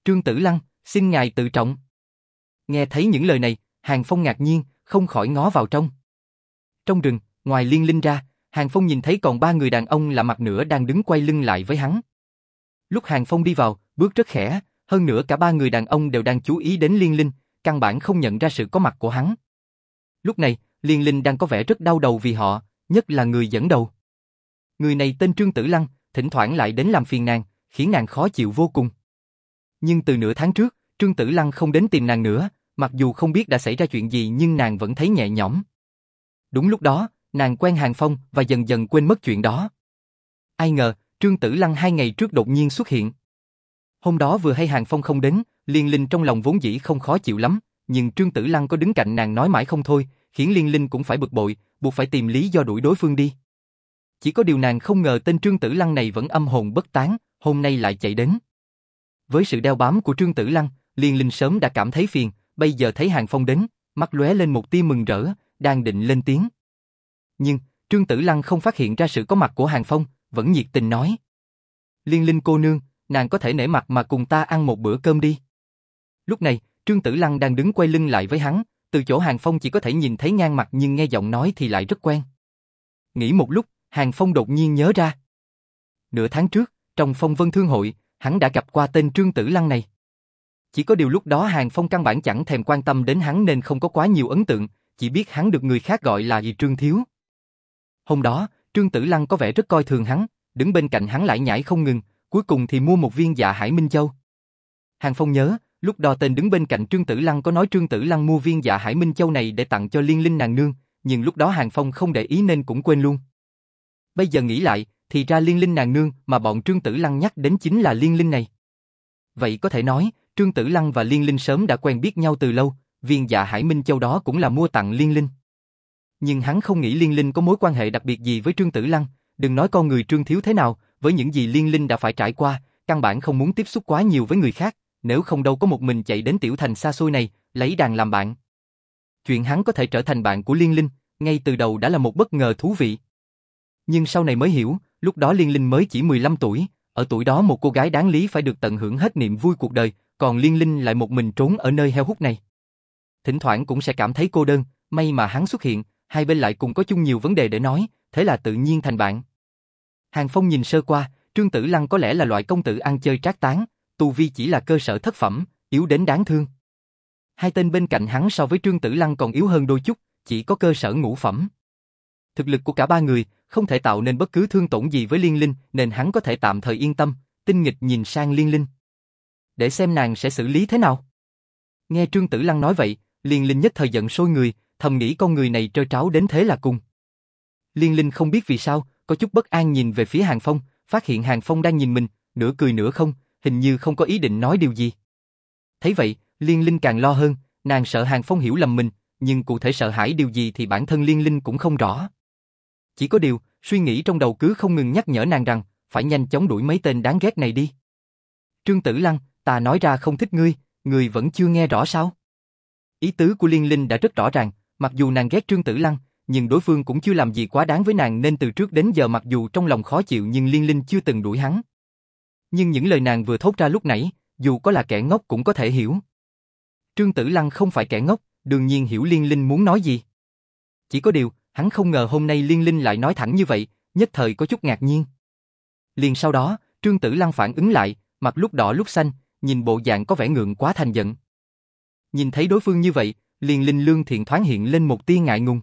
Trương Tử Lăng, xin ngài tự trọng. Nghe thấy những lời này, Hàng Phong ngạc nhiên, không khỏi ngó vào trong. Trong rừng, ngoài Liên Linh ra, Hàng Phong nhìn thấy còn ba người đàn ông lạ mặt nữa đang đứng quay lưng lại với hắn. Lúc Hàng Phong đi vào, bước rất khẽ, hơn nữa cả ba người đàn ông đều đang chú ý đến Liên Linh, căn bản không nhận ra sự có mặt của hắn. Lúc này, Liên Linh đang có vẻ rất đau đầu vì họ, nhất là người dẫn đầu. Người này tên Trương Tử Lăng, thỉnh thoảng lại đến làm phiền nàng, khiến nàng khó chịu vô cùng. Nhưng từ nửa tháng trước, Trương Tử Lăng không đến tìm nàng nữa, mặc dù không biết đã xảy ra chuyện gì nhưng nàng vẫn thấy nhẹ nhõm. Đúng lúc đó, nàng quen Hàng Phong và dần dần quên mất chuyện đó. Ai ngờ, Trương Tử Lăng hai ngày trước đột nhiên xuất hiện. Hôm đó vừa hay Hàng Phong không đến, Liên Linh trong lòng vốn dĩ không khó chịu lắm, nhưng Trương Tử Lăng có đứng cạnh nàng nói mãi không thôi, khiến Liên Linh cũng phải bực bội, buộc phải tìm lý do đuổi đối phương đi. Chỉ có điều nàng không ngờ tên Trương Tử Lăng này vẫn âm hồn bất tán, hôm nay lại chạy đến. Với sự đeo bám của Trương Tử Lăng, Liên Linh sớm đã cảm thấy phiền, bây giờ thấy Hàng Phong đến, mắt lóe lên một tia mừng rỡ, đang định lên tiếng. Nhưng, Trương Tử Lăng không phát hiện ra sự có mặt của Hàng Phong, vẫn nhiệt tình nói. Liên Linh cô nương, nàng có thể nể mặt mà cùng ta ăn một bữa cơm đi. Lúc này, Trương Tử Lăng đang đứng quay lưng lại với hắn, từ chỗ Hàng Phong chỉ có thể nhìn thấy ngang mặt nhưng nghe giọng nói thì lại rất quen. Nghĩ một lúc, Hàng Phong đột nhiên nhớ ra. Nửa tháng trước, trong phong vân thương hội, hắn đã gặp qua tên Trương Tử Lăng này. Chỉ có điều lúc đó Hàng Phong căn bản chẳng thèm quan tâm đến hắn nên không có quá nhiều ấn tượng, chỉ biết hắn được người khác gọi là gì Trương Thiếu. Hôm đó, Trương Tử Lăng có vẻ rất coi thường hắn, đứng bên cạnh hắn lại nhảy không ngừng, cuối cùng thì mua một viên dạ Hải Minh Châu. Hàng Phong nhớ, lúc đó tên đứng bên cạnh Trương Tử Lăng có nói Trương Tử Lăng mua viên dạ Hải Minh Châu này để tặng cho Liên Linh nàng nương, nhưng lúc đó Hàng Phong không để ý nên cũng quên luôn. Bây giờ nghĩ lại, thì ra Liên Linh nàng nương mà bọn Trương Tử Lăng nhắc đến chính là Liên Linh này. Vậy có thể nói, Trương Tử Lăng và Liên Linh sớm đã quen biết nhau từ lâu, viên dạ Hải Minh Châu đó cũng là mua tặng Liên Linh. Nhưng hắn không nghĩ Liên Linh có mối quan hệ đặc biệt gì với Trương Tử Lăng, đừng nói con người Trương Thiếu thế nào, với những gì Liên Linh đã phải trải qua, căn bản không muốn tiếp xúc quá nhiều với người khác, nếu không đâu có một mình chạy đến tiểu thành xa xôi này, lấy đàn làm bạn. Chuyện hắn có thể trở thành bạn của Liên Linh, ngay từ đầu đã là một bất ngờ thú vị. Nhưng sau này mới hiểu, lúc đó Liên Linh mới chỉ 15 tuổi, ở tuổi đó một cô gái đáng lý phải được tận hưởng hết niềm vui cuộc đời, còn Liên Linh lại một mình trốn ở nơi heo hút này. Thỉnh thoảng cũng sẽ cảm thấy cô đơn, may mà hắn xuất hiện, hai bên lại cùng có chung nhiều vấn đề để nói, thế là tự nhiên thành bạn. Hàng Phong nhìn sơ qua, Trương Tử Lăng có lẽ là loại công tử ăn chơi trác tán, tu vi chỉ là cơ sở thất phẩm, yếu đến đáng thương. Hai tên bên cạnh hắn so với Trương Tử Lăng còn yếu hơn đôi chút, chỉ có cơ sở ngũ phẩm. Thực lực của cả ba người không thể tạo nên bất cứ thương tổn gì với Liên Linh nên hắn có thể tạm thời yên tâm, tinh nghịch nhìn sang Liên Linh. Để xem nàng sẽ xử lý thế nào. Nghe Trương Tử Lăng nói vậy, Liên Linh nhất thời giận sôi người, thầm nghĩ con người này trơ tráo đến thế là cùng. Liên Linh không biết vì sao, có chút bất an nhìn về phía Hàng Phong, phát hiện Hàng Phong đang nhìn mình, nửa cười nửa không, hình như không có ý định nói điều gì. Thấy vậy, Liên Linh càng lo hơn, nàng sợ Hàng Phong hiểu lầm mình, nhưng cụ thể sợ hãi điều gì thì bản thân Liên Linh cũng không rõ. Chỉ có điều, suy nghĩ trong đầu cứ không ngừng nhắc nhở nàng rằng, phải nhanh chóng đuổi mấy tên đáng ghét này đi. Trương Tử Lăng, ta nói ra không thích ngươi, ngươi vẫn chưa nghe rõ sao? Ý tứ của Liên Linh đã rất rõ ràng, mặc dù nàng ghét Trương Tử Lăng, nhưng đối phương cũng chưa làm gì quá đáng với nàng nên từ trước đến giờ mặc dù trong lòng khó chịu nhưng Liên Linh chưa từng đuổi hắn. Nhưng những lời nàng vừa thốt ra lúc nãy, dù có là kẻ ngốc cũng có thể hiểu. Trương Tử Lăng không phải kẻ ngốc, đương nhiên hiểu Liên Linh muốn nói gì. Chỉ có điều, hắn không ngờ hôm nay Liên Linh lại nói thẳng như vậy, nhất thời có chút ngạc nhiên. Liền sau đó, Trương Tử Lăng phản ứng lại, mặt lúc đỏ lúc xanh, nhìn bộ dạng có vẻ ngượng quá thành giận. Nhìn thấy đối phương như vậy, liền Linh Lương thiện thoáng hiện lên một tia ngại ngùng.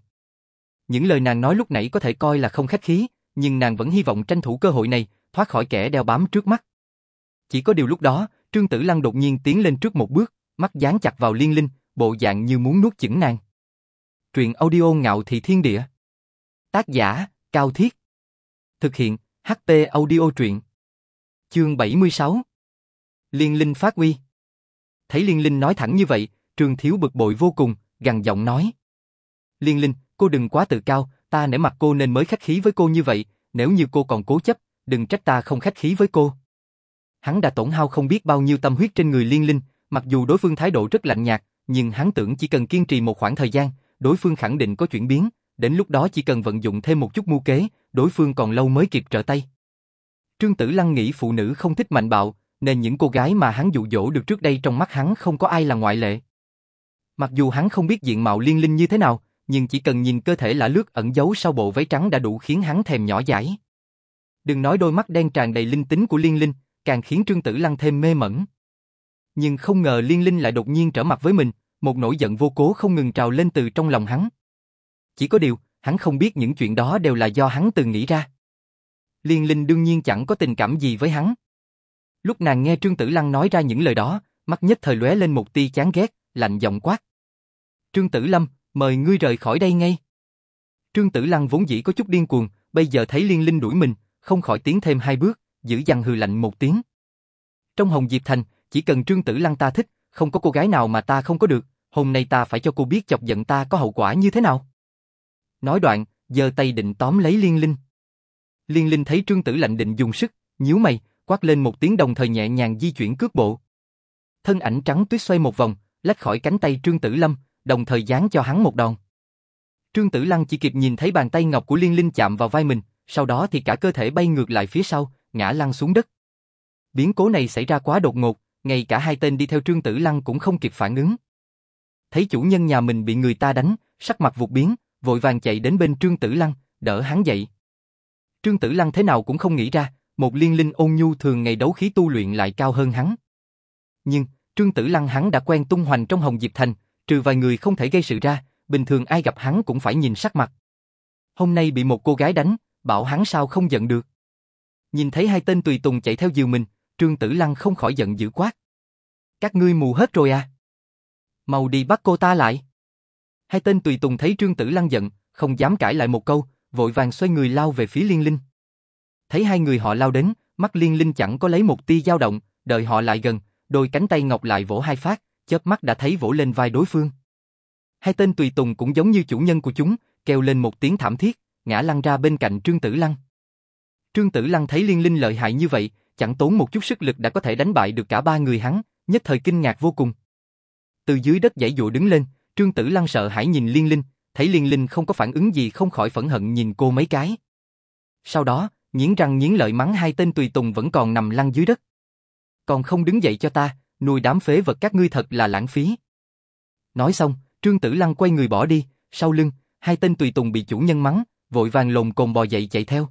Những lời nàng nói lúc nãy có thể coi là không khách khí, nhưng nàng vẫn hy vọng tranh thủ cơ hội này, thoát khỏi kẻ đeo bám trước mắt. Chỉ có điều lúc đó, Trương Tử Lăng đột nhiên tiến lên trước một bước, mắt dán chặt vào Liên Linh, bộ dạng như muốn nuốt chửng nàng. Truyện audio ngạo thị thiên địa. Tác giả, Cao Thiết. Thực hiện, HP audio truyện. Chương 76. Liên Linh phát uy. Thấy Liên Linh nói thẳng như vậy, Trương Thiếu bực bội vô cùng, gằn giọng nói. Liên Linh, cô đừng quá tự cao, ta nể mặt cô nên mới khách khí với cô như vậy, nếu như cô còn cố chấp, đừng trách ta không khách khí với cô. Hắn đã tổn hao không biết bao nhiêu tâm huyết trên người Liên Linh, mặc dù đối phương thái độ rất lạnh nhạt, nhưng hắn tưởng chỉ cần kiên trì một khoảng thời gian, đối phương khẳng định có chuyển biến, đến lúc đó chỉ cần vận dụng thêm một chút mưu kế, đối phương còn lâu mới kịp trở tay. Trương Tử Lăng nghĩ phụ nữ không thích mạnh bạo, nên những cô gái mà hắn dụ dỗ được trước đây trong mắt hắn không có ai là ngoại lệ. Mặc dù hắn không biết diện mạo liên linh như thế nào, nhưng chỉ cần nhìn cơ thể lạ lướt ẩn giấu sau bộ váy trắng đã đủ khiến hắn thèm nhỏ dãi. Đừng nói đôi mắt đen tràn đầy linh tính của liên linh, càng khiến Trương Tử Lăng thêm mê mẩn. Nhưng không ngờ liên linh lại đột nhiên trở mặt với mình, một nỗi giận vô cố không ngừng trào lên từ trong lòng hắn. Chỉ có điều, hắn không biết những chuyện đó đều là do hắn từng nghĩ ra. Liên linh đương nhiên chẳng có tình cảm gì với hắn. Lúc nàng nghe Trương Tử Lăng nói ra những lời đó, mắt nhất thời lóe lên một tia chán ghét, lạnh giọng quát. Trương Tử Lâm, mời ngươi rời khỏi đây ngay. Trương Tử Lăng vốn dĩ có chút điên cuồng, bây giờ thấy Liên Linh đuổi mình, không khỏi tiến thêm hai bước, giữ dằn hừ lạnh một tiếng. Trong Hồng Diệp Thành, chỉ cần Trương Tử Lăng ta thích, không có cô gái nào mà ta không có được, hôm nay ta phải cho cô biết chọc giận ta có hậu quả như thế nào. Nói đoạn, giơ tay định tóm lấy Liên Linh. Liên Linh thấy Trương Tử lạnh định dùng sức, nhíu mày, quát lên một tiếng đồng thời nhẹ nhàng di chuyển cước bộ. Thân ảnh trắng tuyết xoay một vòng, lách khỏi cánh tay Trương Tử Lâm, đồng thời giáng cho hắn một đòn. Trương Tử Lăng chỉ kịp nhìn thấy bàn tay ngọc của Liên Linh chạm vào vai mình, sau đó thì cả cơ thể bay ngược lại phía sau, ngã lăn xuống đất. Biến cố này xảy ra quá đột ngột, ngay cả hai tên đi theo Trương Tử Lăng cũng không kịp phản ứng. Thấy chủ nhân nhà mình bị người ta đánh, sắc mặt vụt biến, vội vàng chạy đến bên Trương Tử Lăng, đỡ hắn dậy. Trương Tử Lăng thế nào cũng không nghĩ ra, một liên linh ôn nhu thường ngày đấu khí tu luyện lại cao hơn hắn. Nhưng, Trương Tử Lăng hắn đã quen tung hoành trong Hồng Diệp Thành, trừ vài người không thể gây sự ra, bình thường ai gặp hắn cũng phải nhìn sắc mặt. Hôm nay bị một cô gái đánh, bảo hắn sao không giận được. Nhìn thấy hai tên tùy tùng chạy theo dìu mình, Trương Tử Lăng không khỏi giận dữ quát. Các ngươi mù hết rồi à? Mau đi bắt cô ta lại. Hai tên tùy tùng thấy Trương Tử Lăng giận, không dám cãi lại một câu, vội vàng xoay người lao về phía Liên Linh. Thấy hai người họ lao đến, mắt Liên Linh chẳng có lấy một tia dao động, đợi họ lại gần, đôi cánh tay ngọc lại vỗ hai phát, chớp mắt đã thấy vỗ lên vai đối phương. Hai tên tùy tùng cũng giống như chủ nhân của chúng, kêu lên một tiếng thảm thiết, ngã lăn ra bên cạnh Trương Tử Lăng. Trương Tử Lăng thấy Liên Linh lợi hại như vậy, chẳng tốn một chút sức lực đã có thể đánh bại được cả ba người hắn, nhất thời kinh ngạc vô cùng. Từ dưới đất dãy dụa đứng lên, Trương Tử Lăng sợ hãi nhìn Liên Linh, thấy Liên Linh không có phản ứng gì không khỏi phẫn hận nhìn cô mấy cái. Sau đó, nghiến răng nghiến lợi mắng hai tên tùy tùng vẫn còn nằm lăn dưới đất. Còn không đứng dậy cho ta, nuôi đám phế vật các ngươi thật là lãng phí. Nói xong, Trương Tử Lăng quay người bỏ đi, sau lưng, hai tên tùy tùng bị chủ nhân mắng, vội vàng lồm cồn bò dậy chạy theo.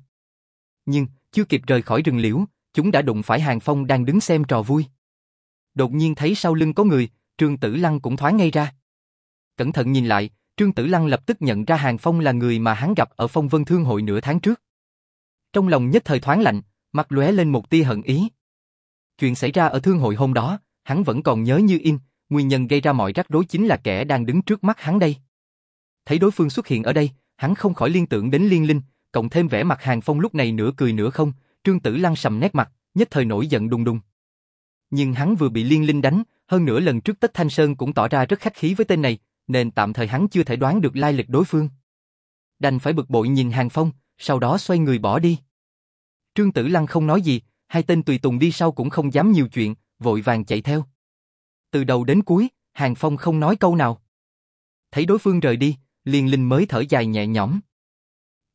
Nhưng, chưa kịp rời khỏi rừng liễu, chúng đã đụng phải Hàng Phong đang đứng xem trò vui. Đột nhiên thấy sau lưng có người, Trương Tử Lăng cũng thoáng ngay ra. Cẩn thận nhìn lại, Trương Tử Lăng lập tức nhận ra Hàng Phong là người mà hắn gặp ở phong vân thương hội nửa tháng trước. Trong lòng nhất thời thoáng lạnh, mặt lóe lên một tia hận ý. Chuyện xảy ra ở thương hội hôm đó, hắn vẫn còn nhớ như in, nguyên nhân gây ra mọi rắc rối chính là kẻ đang đứng trước mắt hắn đây. Thấy đối phương xuất hiện ở đây, hắn không khỏi liên tưởng đến liên linh, cộng thêm vẻ mặt Hàng Phong lúc này nửa cười nửa không, Trương Tử Lăng sầm nét mặt, nhất thời nổi giận đùng đùng. Nhưng hắn vừa bị liên linh đánh, hơn nữa lần trước Tất Thanh Sơn cũng tỏ ra rất khách khí với tên này, nên tạm thời hắn chưa thể đoán được lai lịch đối phương. Đành phải bực bội nhìn Hàng Phong, sau đó xoay người bỏ đi. Trương Tử Lăng không nói gì, hai tên tùy tùng đi sau cũng không dám nhiều chuyện, vội vàng chạy theo. Từ đầu đến cuối, Hàng Phong không nói câu nào. Thấy đối phương rời đi, Liên Linh mới thở dài nhẹ nhõm.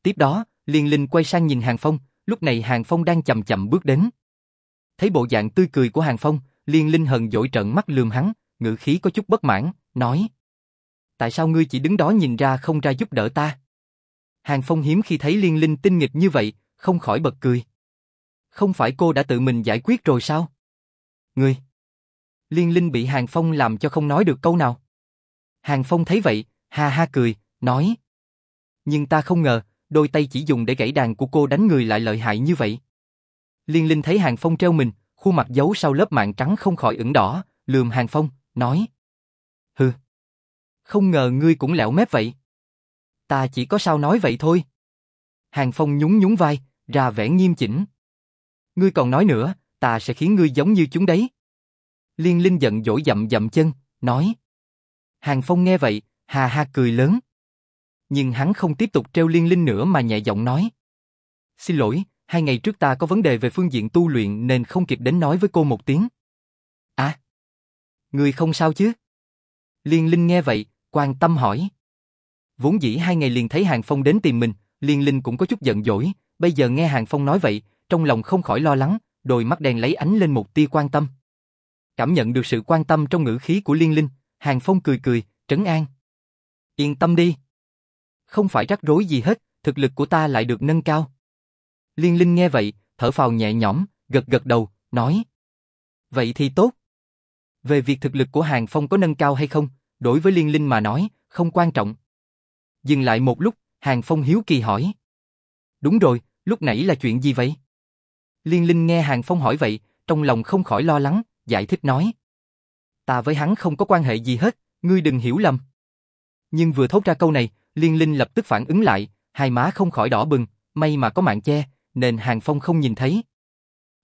Tiếp đó, Liên Linh quay sang nhìn Hàng Phong, lúc này Hàng Phong đang chậm chậm bước đến. Thấy bộ dạng tươi cười của Hàng Phong, Liên Linh hờn dỗi trợn mắt lườm hắn, ngữ khí có chút bất mãn, nói. Tại sao ngươi chỉ đứng đó nhìn ra không ra giúp đỡ ta? Hàng Phong hiếm khi thấy Liên Linh tinh nghịch như vậy, không khỏi bật cười. Không phải cô đã tự mình giải quyết rồi sao? Ngươi! Liên Linh bị Hàng Phong làm cho không nói được câu nào. Hàng Phong thấy vậy, ha ha cười, nói. Nhưng ta không ngờ, đôi tay chỉ dùng để gãy đàn của cô đánh người lại lợi hại như vậy. Liên Linh thấy Hàng Phong treo mình, khuôn mặt giấu sau lớp mạng trắng không khỏi ửng đỏ, lườm Hàng Phong, nói. Hừ. Không ngờ ngươi cũng lẹo mép vậy. Ta chỉ có sao nói vậy thôi. Hàng Phong nhún nhún vai, ra vẻ nghiêm chỉnh. Ngươi còn nói nữa, ta sẽ khiến ngươi giống như chúng đấy. Liên Linh giận dỗi dậm dậm chân, nói. Hàng Phong nghe vậy, hà hà cười lớn. Nhưng hắn không tiếp tục treo Liên Linh nữa mà nhẹ giọng nói. Xin lỗi, hai ngày trước ta có vấn đề về phương diện tu luyện nên không kịp đến nói với cô một tiếng. À, người không sao chứ? Liên Linh nghe vậy, quan tâm hỏi. Vốn dĩ hai ngày liền thấy Hàng Phong đến tìm mình, Liên Linh cũng có chút giận dỗi, bây giờ nghe Hàng Phong nói vậy, trong lòng không khỏi lo lắng, đôi mắt đèn lấy ánh lên một tia quan tâm. Cảm nhận được sự quan tâm trong ngữ khí của Liên Linh, Hàng Phong cười cười, trấn an. Yên tâm đi. Không phải rắc rối gì hết, thực lực của ta lại được nâng cao. Liên Linh nghe vậy, thở phào nhẹ nhõm, gật gật đầu, nói. Vậy thì tốt. Về việc thực lực của Hàng Phong có nâng cao hay không, đối với Liên Linh mà nói, không quan trọng. Dừng lại một lúc, Hàng Phong hiếu kỳ hỏi. Đúng rồi, lúc nãy là chuyện gì vậy? Liên Linh nghe Hàng Phong hỏi vậy, trong lòng không khỏi lo lắng, giải thích nói. Ta với hắn không có quan hệ gì hết, ngươi đừng hiểu lầm. Nhưng vừa thốt ra câu này, Liên Linh lập tức phản ứng lại, hai má không khỏi đỏ bừng, may mà có mạng che, nên Hàng Phong không nhìn thấy.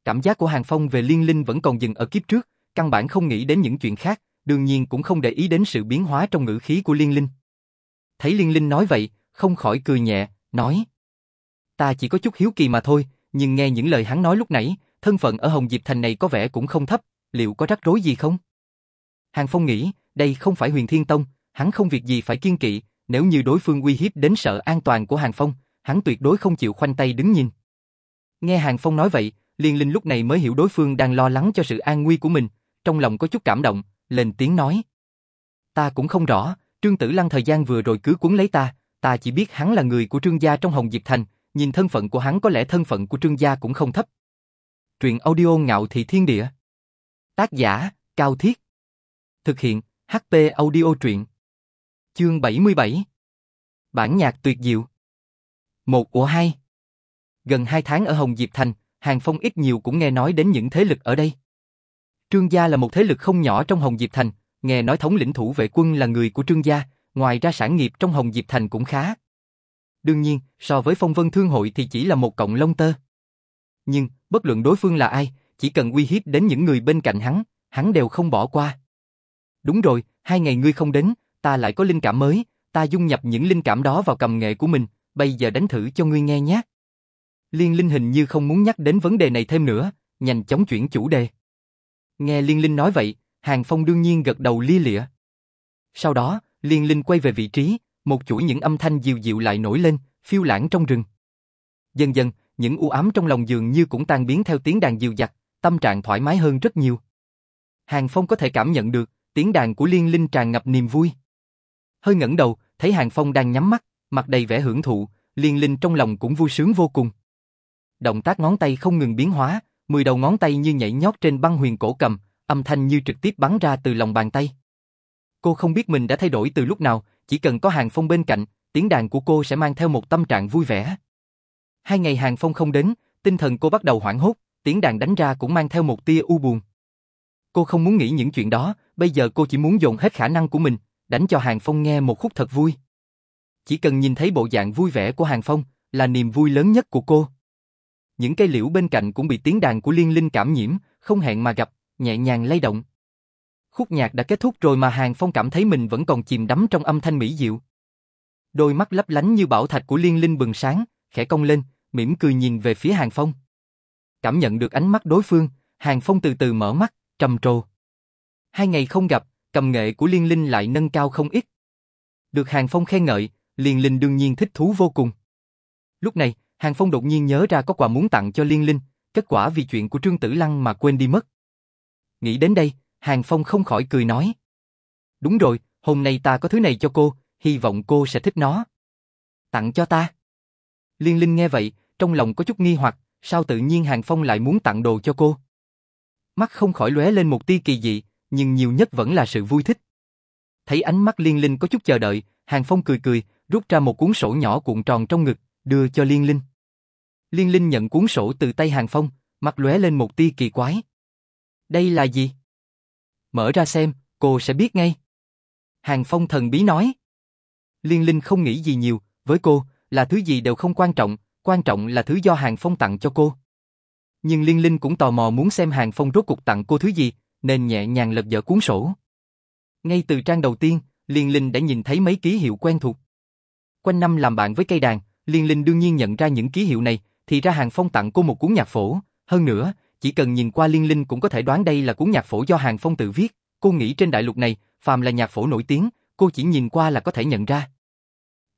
Cảm giác của Hàng Phong về Liên Linh vẫn còn dừng ở kiếp trước, căn bản không nghĩ đến những chuyện khác, đương nhiên cũng không để ý đến sự biến hóa trong ngữ khí của Liên Linh. Thấy Liên Linh nói vậy, không khỏi cười nhẹ, nói. Ta chỉ có chút hiếu kỳ mà thôi, nhưng nghe những lời hắn nói lúc nãy, thân phận ở Hồng Diệp Thành này có vẻ cũng không thấp, liệu có rắc rối gì không? Hàng Phong nghĩ, đây không phải huyền thiên tông, hắn không việc gì phải kiên kỵ, nếu như đối phương uy hiếp đến sợ an toàn của Hàng Phong, hắn tuyệt đối không chịu khoanh tay đứng nhìn. Nghe Hàng Phong nói vậy, Liên Linh lúc này mới hiểu đối phương đang lo lắng cho sự an nguy của mình, trong lòng có chút cảm động, lên tiếng nói. Ta cũng không rõ, Trương Tử Lăng thời gian vừa rồi cứ cuốn lấy ta, ta chỉ biết hắn là người của Trương gia trong Hồng Diệp Thành, nhìn thân phận của hắn có lẽ thân phận của Trương gia cũng không thấp. Truyện audio ngạo thị thiên địa. Tác giả, Cao Thiết. Thực hiện, HP audio truyện. Chương 77. Bản nhạc tuyệt diệu. Một của hai. Gần hai tháng ở Hồng Diệp Thành, Hàng Phong ít nhiều cũng nghe nói đến những thế lực ở đây. Trương gia là một thế lực không nhỏ trong Hồng Diệp Thành, nghe nói thống lĩnh thủ vệ quân là người của Trương gia, ngoài ra sản nghiệp trong Hồng Diệp Thành cũng khá. Đương nhiên, so với phong vân thương hội thì chỉ là một cộng lông tơ. Nhưng, bất luận đối phương là ai, chỉ cần uy hiếp đến những người bên cạnh hắn, hắn đều không bỏ qua. Đúng rồi, hai ngày ngươi không đến, ta lại có linh cảm mới, ta dung nhập những linh cảm đó vào cầm nghệ của mình, bây giờ đánh thử cho ngươi nghe nhé. Liên Linh hình như không muốn nhắc đến vấn đề này thêm nữa, nhanh chóng chuyển chủ đề. Nghe Liên Linh nói vậy, Hàng Phong đương nhiên gật đầu lia lịa. Sau đó, Liên Linh quay về vị trí, một chuỗi những âm thanh dịu dịu lại nổi lên, phiêu lãng trong rừng. Dần dần, những u ám trong lòng giường như cũng tan biến theo tiếng đàn dịu dặt, tâm trạng thoải mái hơn rất nhiều. Hàng Phong có thể cảm nhận được, tiếng đàn của Liên Linh tràn ngập niềm vui. Hơi ngẩng đầu, thấy Hàng Phong đang nhắm mắt, mặt đầy vẻ hưởng thụ, Liên Linh trong lòng cũng vui sướng vô cùng. động tác ngón tay không ngừng biến hóa, mười đầu ngón tay như nhảy nhót trên băng huyền cổ cầm, âm thanh như trực tiếp bắn ra từ lòng bàn tay. Cô không biết mình đã thay đổi từ lúc nào, chỉ cần có Hàng Phong bên cạnh, tiếng đàn của cô sẽ mang theo một tâm trạng vui vẻ. Hai ngày Hàng Phong không đến, tinh thần cô bắt đầu hoảng hốt, tiếng đàn đánh ra cũng mang theo một tia u buồn. Cô không muốn nghĩ những chuyện đó, bây giờ cô chỉ muốn dồn hết khả năng của mình, đánh cho Hàng Phong nghe một khúc thật vui. Chỉ cần nhìn thấy bộ dạng vui vẻ của Hàng Phong, là niềm vui lớn nhất của cô. Những cây liễu bên cạnh cũng bị tiếng đàn của Liên Linh cảm nhiễm, không hẹn mà gặp, nhẹ nhàng lay động. Khúc nhạc đã kết thúc rồi mà Hàng Phong cảm thấy mình vẫn còn chìm đắm trong âm thanh mỹ diệu. Đôi mắt lấp lánh như bảo thạch của Liên Linh bừng sáng, khẽ cong lên, mỉm cười nhìn về phía Hàng Phong. Cảm nhận được ánh mắt đối phương, Hàng Phong từ từ mở mắt, trầm trồ. Hai ngày không gặp, cầm nghệ của Liên Linh lại nâng cao không ít. Được Hàng Phong khen ngợi, Liên Linh đương nhiên thích thú vô cùng. Lúc này, Hàng Phong đột nhiên nhớ ra có quà muốn tặng cho Liên Linh, kết quả vì chuyện của Trương Tử Lăng mà quên đi mất. Nghĩ đến đây, Hàng Phong không khỏi cười nói. Đúng rồi, hôm nay ta có thứ này cho cô, hy vọng cô sẽ thích nó. Tặng cho ta. Liên Linh nghe vậy, trong lòng có chút nghi hoặc, sao tự nhiên Hàng Phong lại muốn tặng đồ cho cô? Mắt không khỏi lóe lên một tia kỳ dị, nhưng nhiều nhất vẫn là sự vui thích. Thấy ánh mắt Liên Linh có chút chờ đợi, Hàng Phong cười cười, rút ra một cuốn sổ nhỏ cuộn tròn trong ngực, đưa cho Liên Linh. Liên Linh nhận cuốn sổ từ tay Hàng Phong, mặt lóe lên một tia kỳ quái. Đây là gì? Mở ra xem, cô sẽ biết ngay. Hàng Phong thần bí nói. Liên Linh không nghĩ gì nhiều, với cô, là thứ gì đều không quan trọng, quan trọng là thứ do Hàng Phong tặng cho cô. Nhưng Liên Linh cũng tò mò muốn xem Hàng Phong rốt cuộc tặng cô thứ gì, nên nhẹ nhàng lật dở cuốn sổ. Ngay từ trang đầu tiên, Liên Linh đã nhìn thấy mấy ký hiệu quen thuộc. Quanh năm làm bạn với cây đàn, Liên Linh đương nhiên nhận ra những ký hiệu này, thì ra Hàng Phong tặng cô một cuốn nhạc phổ, hơn nữa, chỉ cần nhìn qua Liên Linh cũng có thể đoán đây là cuốn nhạc phổ do Hàng Phong tự viết, cô nghĩ trên đại lục này, phàm là nhạc phổ nổi tiếng, cô chỉ nhìn qua là có thể nhận ra.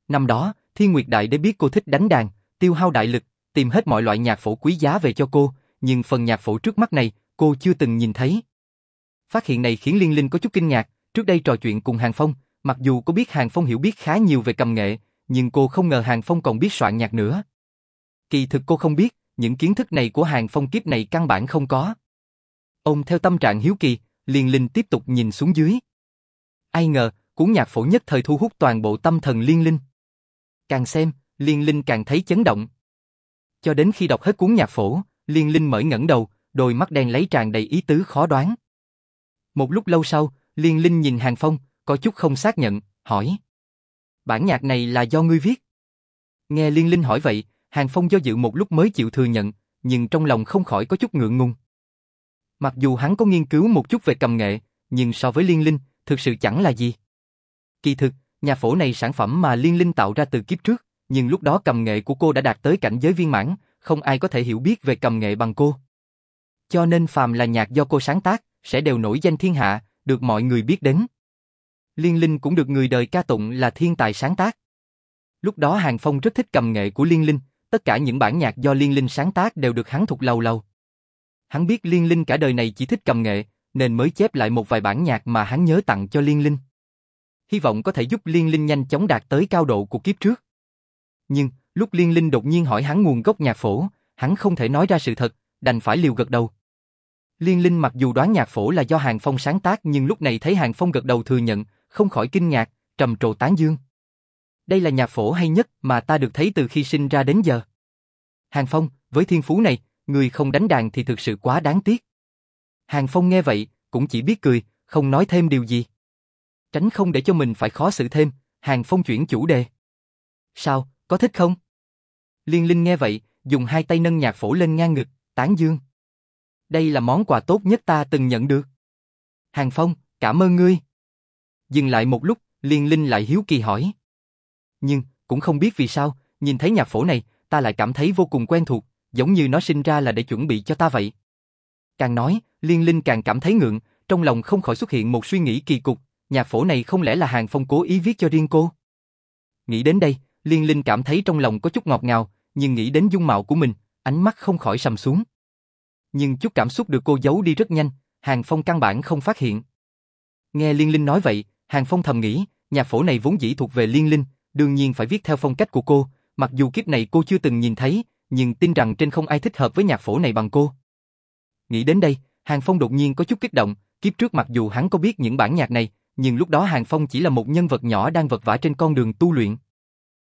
Năm đó, Thiên Nguyệt Đại Đế biết cô thích đánh đàn, tiêu hao đại lực, tìm hết mọi loại nhạc phổ quý giá về cho cô, nhưng phần nhạc phổ trước mắt này, cô chưa từng nhìn thấy. Phát hiện này khiến Liên Linh có chút kinh ngạc, trước đây trò chuyện cùng Hàng Phong, mặc dù có biết Hàng Phong hiểu biết khá nhiều về cầm nghệ, nhưng cô không ngờ Hàng Phong còn biết soạn nhạc nữa. Kỳ thực cô không biết, những kiến thức này của Hàng Phong kiếp này căn bản không có. Ông theo tâm trạng hiếu kỳ, Liên Linh tiếp tục nhìn xuống dưới. Ai ngờ, cuốn nhạc phổ nhất thời thu hút toàn bộ tâm thần Liên Linh. Càng xem, Liên Linh càng thấy chấn động. Cho đến khi đọc hết cuốn nhạc phổ, Liên Linh mở ngẩng đầu, đôi mắt đen lấy tràn đầy ý tứ khó đoán. Một lúc lâu sau, Liên Linh nhìn Hàng Phong, có chút không xác nhận, hỏi. Bản nhạc này là do ngươi viết? Nghe Liên Linh hỏi vậy, Hàng Phong do dự một lúc mới chịu thừa nhận, nhưng trong lòng không khỏi có chút ngượng ngùng. Mặc dù hắn có nghiên cứu một chút về cầm nghệ, nhưng so với Liên Linh, thực sự chẳng là gì. Kỳ thực, nhà phổ này sản phẩm mà Liên Linh tạo ra từ kiếp trước, nhưng lúc đó cầm nghệ của cô đã đạt tới cảnh giới viên mãn, không ai có thể hiểu biết về cầm nghệ bằng cô. Cho nên phàm là nhạc do cô sáng tác, sẽ đều nổi danh thiên hạ, được mọi người biết đến. Liên Linh cũng được người đời ca tụng là thiên tài sáng tác. Lúc đó Hàng Phong rất thích cầm nghệ của Liên Linh, tất cả những bản nhạc do Liên Linh sáng tác đều được hắn thuộc lâu lâu. Hắn biết Liên Linh cả đời này chỉ thích cầm nghệ, nên mới chép lại một vài bản nhạc mà hắn nhớ tặng cho Liên Linh. Hy vọng có thể giúp Liên Linh nhanh chóng đạt tới cao độ của kiếp trước. Nhưng, lúc Liên Linh đột nhiên hỏi hắn nguồn gốc nhạc phổ, hắn không thể nói ra sự thật, đành phải liều gật đầu. Liên Linh mặc dù đoán nhạc phổ là do Hàng Phong sáng tác nhưng lúc này thấy Hàng Phong gật đầu thừa nhận, không khỏi kinh ngạc, trầm trồ tán dương. Đây là nhạc phổ hay nhất mà ta được thấy từ khi sinh ra đến giờ. Hàng Phong, với thiên phú này, người không đánh đàn thì thực sự quá đáng tiếc. Hàng Phong nghe vậy, cũng chỉ biết cười, không nói thêm điều gì. Tránh không để cho mình phải khó xử thêm, Hàng Phong chuyển chủ đề. Sao, có thích không? Liên Linh nghe vậy, dùng hai tay nâng nhạc phổ lên ngang ngực, tán dương. Đây là món quà tốt nhất ta từng nhận được. Hàng Phong, cảm ơn ngươi. Dừng lại một lúc, Liên Linh lại hiếu kỳ hỏi. Nhưng, cũng không biết vì sao, nhìn thấy nhạc phổ này, ta lại cảm thấy vô cùng quen thuộc, giống như nó sinh ra là để chuẩn bị cho ta vậy. Càng nói, Liên Linh càng cảm thấy ngượng, trong lòng không khỏi xuất hiện một suy nghĩ kỳ cục, nhạc phổ này không lẽ là Hàng Phong cố ý viết cho riêng cô? Nghĩ đến đây, Liên Linh cảm thấy trong lòng có chút ngọt ngào, nhưng nghĩ đến dung mạo của mình, ánh mắt không khỏi sầm xuống. Nhưng chút cảm xúc được cô giấu đi rất nhanh, Hàng Phong căn bản không phát hiện. Nghe Liên Linh nói vậy, Hàng Phong thầm nghĩ, nhạc phổ này vốn dĩ thuộc về Liên Linh, đương nhiên phải viết theo phong cách của cô, mặc dù kiếp này cô chưa từng nhìn thấy, nhưng tin rằng trên không ai thích hợp với nhạc phổ này bằng cô. Nghĩ đến đây, Hàng Phong đột nhiên có chút kích động, kiếp trước mặc dù hắn có biết những bản nhạc này, nhưng lúc đó Hàng Phong chỉ là một nhân vật nhỏ đang vật vã trên con đường tu luyện.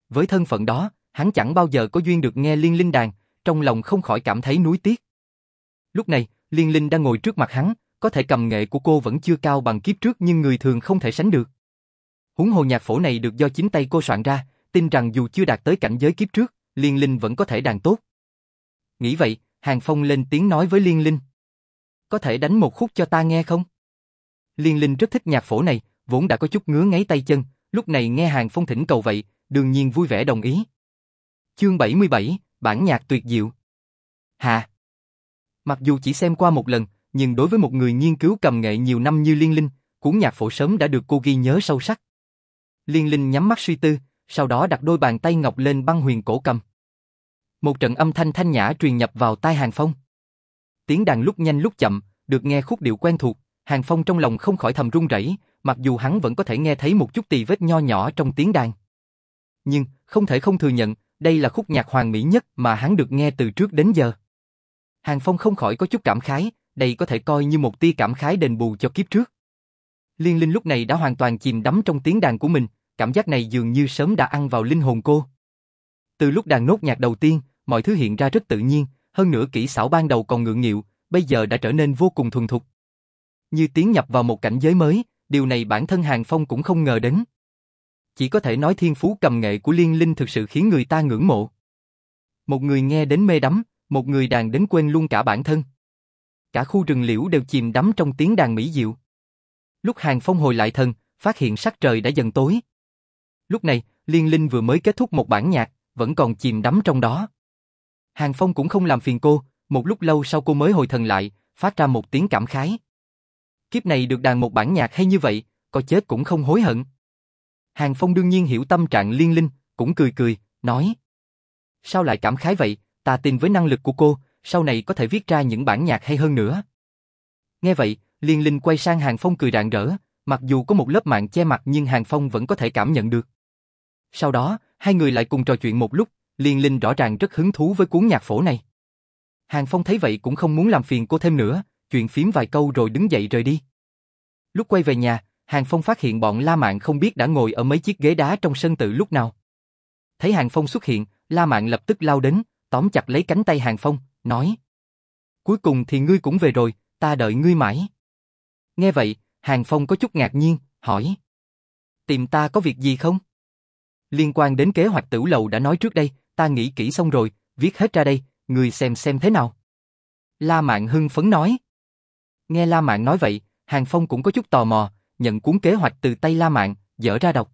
Với thân phận đó, hắn chẳng bao giờ có duyên được nghe liên linh đàn, trong lòng không khỏi cảm thấy nuối tiếc. Lúc này, liên linh đang ngồi trước mặt hắn, có thể cầm nghệ của cô vẫn chưa cao bằng kiếp trước nhưng người thường không thể sánh được. húng hồ nhạc phổ này được do chính tay cô soạn ra, tin rằng dù chưa đạt tới cảnh giới kiếp trước, Liên Linh vẫn có thể đàn tốt. Nghĩ vậy, Hàng Phong lên tiếng nói với Liên Linh. Có thể đánh một khúc cho ta nghe không? Liên Linh rất thích nhạc phổ này, vốn đã có chút ngứa ngáy tay chân, lúc này nghe Hàng Phong thỉnh cầu vậy, đương nhiên vui vẻ đồng ý. Chương 77, bản nhạc tuyệt diệu. Hà. Mặc dù chỉ xem qua một lần, nhưng đối với một người nghiên cứu cầm nghệ nhiều năm như Liên Linh, cuốn nhạc phổ sớm đã được cô ghi nhớ sâu sắc. Liên Linh nhắm mắt suy tư, sau đó đặt đôi bàn tay ngọc lên băng huyền cổ cầm. Một trận âm thanh thanh nhã truyền nhập vào tai Hàng Phong. Tiếng đàn lúc nhanh lúc chậm, được nghe khúc điệu quen thuộc, Hàng Phong trong lòng không khỏi thầm run rẩy, mặc dù hắn vẫn có thể nghe thấy một chút tì vết nho nhỏ trong tiếng đàn. Nhưng, không thể không thừa nhận, đây là khúc nhạc hoàn mỹ nhất mà hắn được nghe từ trước đến giờ. Hàng Phong không khỏi có chút cảm khái, đây có thể coi như một tia cảm khái đền bù cho kiếp trước. Liên Linh lúc này đã hoàn toàn chìm đắm trong tiếng đàn của mình, cảm giác này dường như sớm đã ăn vào linh hồn cô. Từ lúc đàn nốt nhạc đầu tiên, mọi thứ hiện ra rất tự nhiên, hơn nữa kỹ xảo ban đầu còn ngượng nghịu, bây giờ đã trở nên vô cùng thuần thục. Như tiến nhập vào một cảnh giới mới, điều này bản thân Hàng Phong cũng không ngờ đến. Chỉ có thể nói thiên phú cầm nghệ của Liên Linh thực sự khiến người ta ngưỡng mộ. Một người nghe đến mê đắm, một người đàn đến quên luôn cả bản thân. Cả khu rừng liễu đều chìm đắm trong tiếng đàn mỹ diệu. Lúc Hàng Phong hồi lại thần, phát hiện sắc trời đã dần tối. Lúc này, Liên Linh vừa mới kết thúc một bản nhạc, vẫn còn chìm đắm trong đó. Hàng Phong cũng không làm phiền cô, một lúc lâu sau cô mới hồi thần lại, phát ra một tiếng cảm khái. Kiếp này được đàn một bản nhạc hay như vậy, có chết cũng không hối hận. Hàng Phong đương nhiên hiểu tâm trạng Liên Linh, cũng cười cười, nói. Sao lại cảm khái vậy, ta tin với năng lực của cô, sau này có thể viết ra những bản nhạc hay hơn nữa. Nghe vậy, Liên Linh quay sang Hàng Phong cười rạng rỡ, mặc dù có một lớp mạng che mặt nhưng Hàng Phong vẫn có thể cảm nhận được. Sau đó, hai người lại cùng trò chuyện một lúc, Liên Linh rõ ràng rất hứng thú với cuốn nhạc phổ này. Hàng Phong thấy vậy cũng không muốn làm phiền cô thêm nữa, chuyện phím vài câu rồi đứng dậy rời đi. Lúc quay về nhà, Hàng Phong phát hiện bọn La Mạn không biết đã ngồi ở mấy chiếc ghế đá trong sân tự lúc nào. Thấy Hàng Phong xuất hiện, La Mạn lập tức lao đến, tóm chặt lấy cánh tay Hàng Phong, nói. Cuối cùng thì ngươi cũng về rồi, ta đợi ngươi mãi. Nghe vậy, Hàng Phong có chút ngạc nhiên, hỏi. Tìm ta có việc gì không? Liên quan đến kế hoạch tử lầu đã nói trước đây, ta nghĩ kỹ xong rồi, viết hết ra đây, người xem xem thế nào. La Mạn hưng phấn nói. Nghe La Mạn nói vậy, Hàng Phong cũng có chút tò mò, nhận cuốn kế hoạch từ tay La Mạn, dở ra đọc.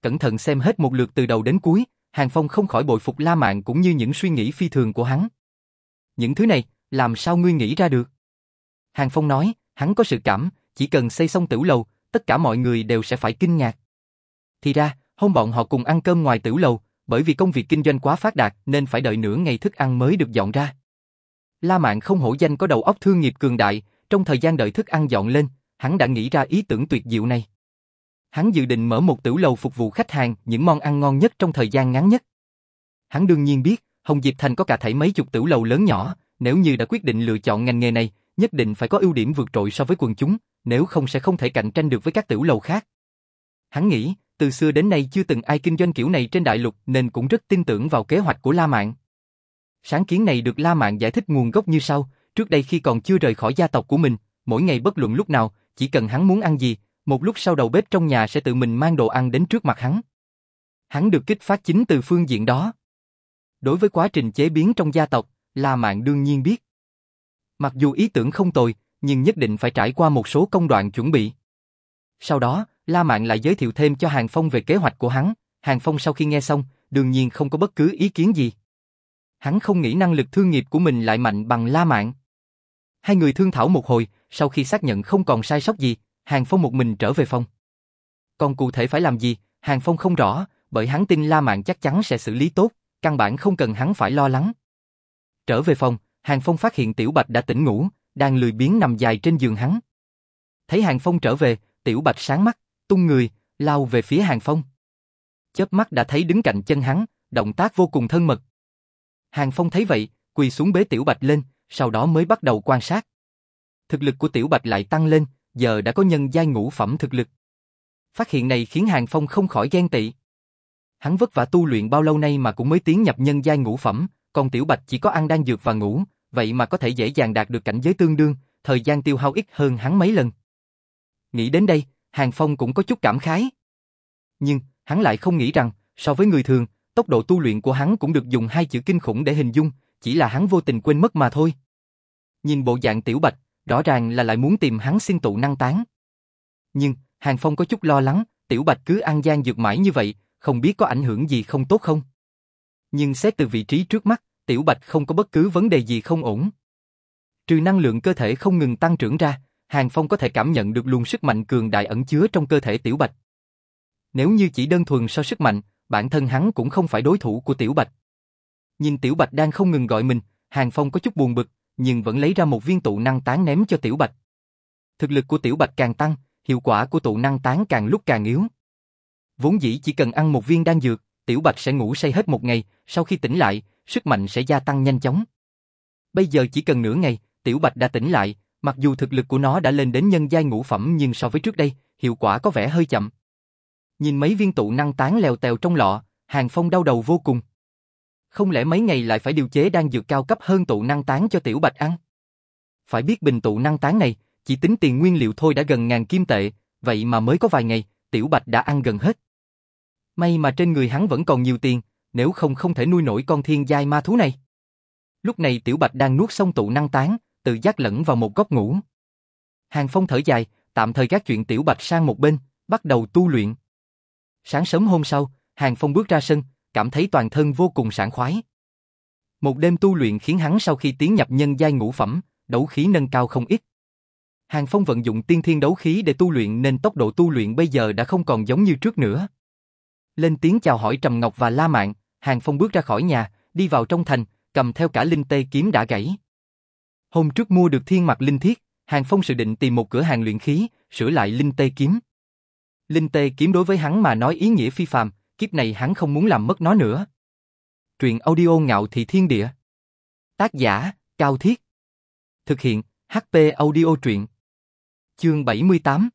Cẩn thận xem hết một lượt từ đầu đến cuối, Hàng Phong không khỏi bội phục La Mạn cũng như những suy nghĩ phi thường của hắn. Những thứ này, làm sao ngươi nghĩ ra được? Hàng Phong nói, hắn có sự cảm, chỉ cần xây xong tử lầu, tất cả mọi người đều sẽ phải kinh ngạc. Thì ra, hôm bọn họ cùng ăn cơm ngoài tử lầu, bởi vì công việc kinh doanh quá phát đạt nên phải đợi nửa ngày thức ăn mới được dọn ra. La Mạn không hổ danh có đầu óc thương nghiệp cường đại, trong thời gian đợi thức ăn dọn lên, hắn đã nghĩ ra ý tưởng tuyệt diệu này. Hắn dự định mở một tiểu lầu phục vụ khách hàng những món ăn ngon nhất trong thời gian ngắn nhất. Hắn đương nhiên biết, Hồng Diệp Thành có cả thảy mấy chục tiểu lầu lớn nhỏ, nếu như đã quyết định lựa chọn ngành nghề này, nhất định phải có ưu điểm vượt trội so với quần chúng, nếu không sẽ không thể cạnh tranh được với các tiểu lầu khác. Hắn nghĩ, từ xưa đến nay chưa từng ai kinh doanh kiểu này trên đại lục nên cũng rất tin tưởng vào kế hoạch của La Mạn. Sáng kiến này được La Mạn giải thích nguồn gốc như sau, trước đây khi còn chưa rời khỏi gia tộc của mình, mỗi ngày bất luận lúc nào, chỉ cần hắn muốn ăn gì, một lúc sau đầu bếp trong nhà sẽ tự mình mang đồ ăn đến trước mặt hắn. Hắn được kích phát chính từ phương diện đó. Đối với quá trình chế biến trong gia tộc, La Mạn đương nhiên biết. Mặc dù ý tưởng không tồi, nhưng nhất định phải trải qua một số công đoạn chuẩn bị. Sau đó, La Mạn lại giới thiệu thêm cho Hàng Phong về kế hoạch của hắn. Hàng Phong sau khi nghe xong, đương nhiên không có bất cứ ý kiến gì. Hắn không nghĩ năng lực thương nghiệp của mình lại mạnh bằng La Mạn. Hai người thương thảo một hồi, sau khi xác nhận không còn sai sót gì, Hàng Phong một mình trở về phòng. Còn cụ thể phải làm gì, Hàng Phong không rõ, bởi hắn tin La Mạn chắc chắn sẽ xử lý tốt, căn bản không cần hắn phải lo lắng. Trở về phòng, Hàng Phong phát hiện Tiểu Bạch đã tỉnh ngủ, đang lười biếng nằm dài trên giường hắn. Thấy Hàng Phong trở về, Tiểu Bạch sáng mắt, tung người, lao về phía Hàng Phong. Chớp mắt đã thấy đứng cạnh chân hắn, động tác vô cùng thân mật. Hàng Phong thấy vậy, quỳ xuống bế Tiểu Bạch lên, sau đó mới bắt đầu quan sát. Thực lực của Tiểu Bạch lại tăng lên, giờ đã có nhân giai ngũ phẩm thực lực. Phát hiện này khiến Hàng Phong không khỏi ghen tị. Hắn vất vả tu luyện bao lâu nay mà cũng mới tiến nhập nhân giai ngũ phẩm, còn Tiểu Bạch chỉ có ăn đang dược và ngủ, vậy mà có thể dễ dàng đạt được cảnh giới tương đương, thời gian tiêu hao ít hơn hắn mấy lần. Nghĩ đến đây, Hàng Phong cũng có chút cảm khái. Nhưng, hắn lại không nghĩ rằng, so với người thường, tốc độ tu luyện của hắn cũng được dùng hai chữ kinh khủng để hình dung, chỉ là hắn vô tình quên mất mà thôi. Nhìn bộ dạng Tiểu Bạch, rõ ràng là lại muốn tìm hắn xin tụ năng tán. Nhưng, Hàng Phong có chút lo lắng, Tiểu Bạch cứ ăn gian dược mãi như vậy, không biết có ảnh hưởng gì không tốt không? Nhưng xét từ vị trí trước mắt, Tiểu Bạch không có bất cứ vấn đề gì không ổn. Trừ năng lượng cơ thể không ngừng tăng trưởng ra, Hàng Phong có thể cảm nhận được luồng sức mạnh cường đại ẩn chứa trong cơ thể Tiểu Bạch. Nếu như chỉ đơn thuần so sức mạnh, bản thân hắn cũng không phải đối thủ của Tiểu Bạch. Nhìn Tiểu Bạch đang không ngừng gọi mình, Hàng Phong có chút buồn bực, nhưng vẫn lấy ra một viên tụ năng tán ném cho Tiểu Bạch. Thực lực của Tiểu Bạch càng tăng, hiệu quả của tụ năng tán càng lúc càng yếu. Vốn dĩ chỉ cần ăn một viên đan dược, Tiểu Bạch sẽ ngủ say hết một ngày, sau khi tỉnh lại, sức mạnh sẽ gia tăng nhanh chóng. Bây giờ chỉ cần nửa ngày, Tiểu Bạch đã tỉnh lại, mặc dù thực lực của nó đã lên đến nhân giai ngũ phẩm nhưng so với trước đây, hiệu quả có vẻ hơi chậm. Nhìn mấy viên tụ năng tán lèo tèo trong lọ, Hàng Phong đau đầu vô cùng. Không lẽ mấy ngày lại phải điều chế đan dược cao cấp hơn tụ năng tán cho Tiểu Bạch ăn? Phải biết bình tụ năng tán này, chỉ tính tiền nguyên liệu thôi đã gần ngàn kim tệ, vậy mà mới có vài ngày, Tiểu Bạch đã ăn gần hết. May mà trên người hắn vẫn còn nhiều tiền, nếu không không thể nuôi nổi con thiên giai ma thú này. Lúc này Tiểu Bạch đang nuốt xong tụ năng tán, tự giác lẫn vào một góc ngủ. Hàng Phong thở dài, tạm thời gác chuyện Tiểu Bạch sang một bên, bắt đầu tu luyện. Sáng sớm hôm sau, Hàng Phong bước ra sân, cảm thấy toàn thân vô cùng sảng khoái. Một đêm tu luyện khiến hắn sau khi tiến nhập nhân giai ngũ phẩm, đấu khí nâng cao không ít. Hàng Phong vận dụng tiên thiên đấu khí để tu luyện nên tốc độ tu luyện bây giờ đã không còn giống như trước nữa. Lên tiếng chào hỏi Trầm Ngọc và La Mạn, Hàng Phong bước ra khỏi nhà, đi vào trong thành, cầm theo cả linh tê kiếm đã gãy. Hôm trước mua được thiên mặt linh thiết, Hàng Phong sự định tìm một cửa hàng luyện khí, sửa lại linh tê kiếm. Linh tê kiếm đối với hắn mà nói ý nghĩa phi phàm, kiếp này hắn không muốn làm mất nó nữa. Truyện audio ngạo thị thiên địa. Tác giả, Cao Thiết. Thực hiện, HP audio truyện. Chương 78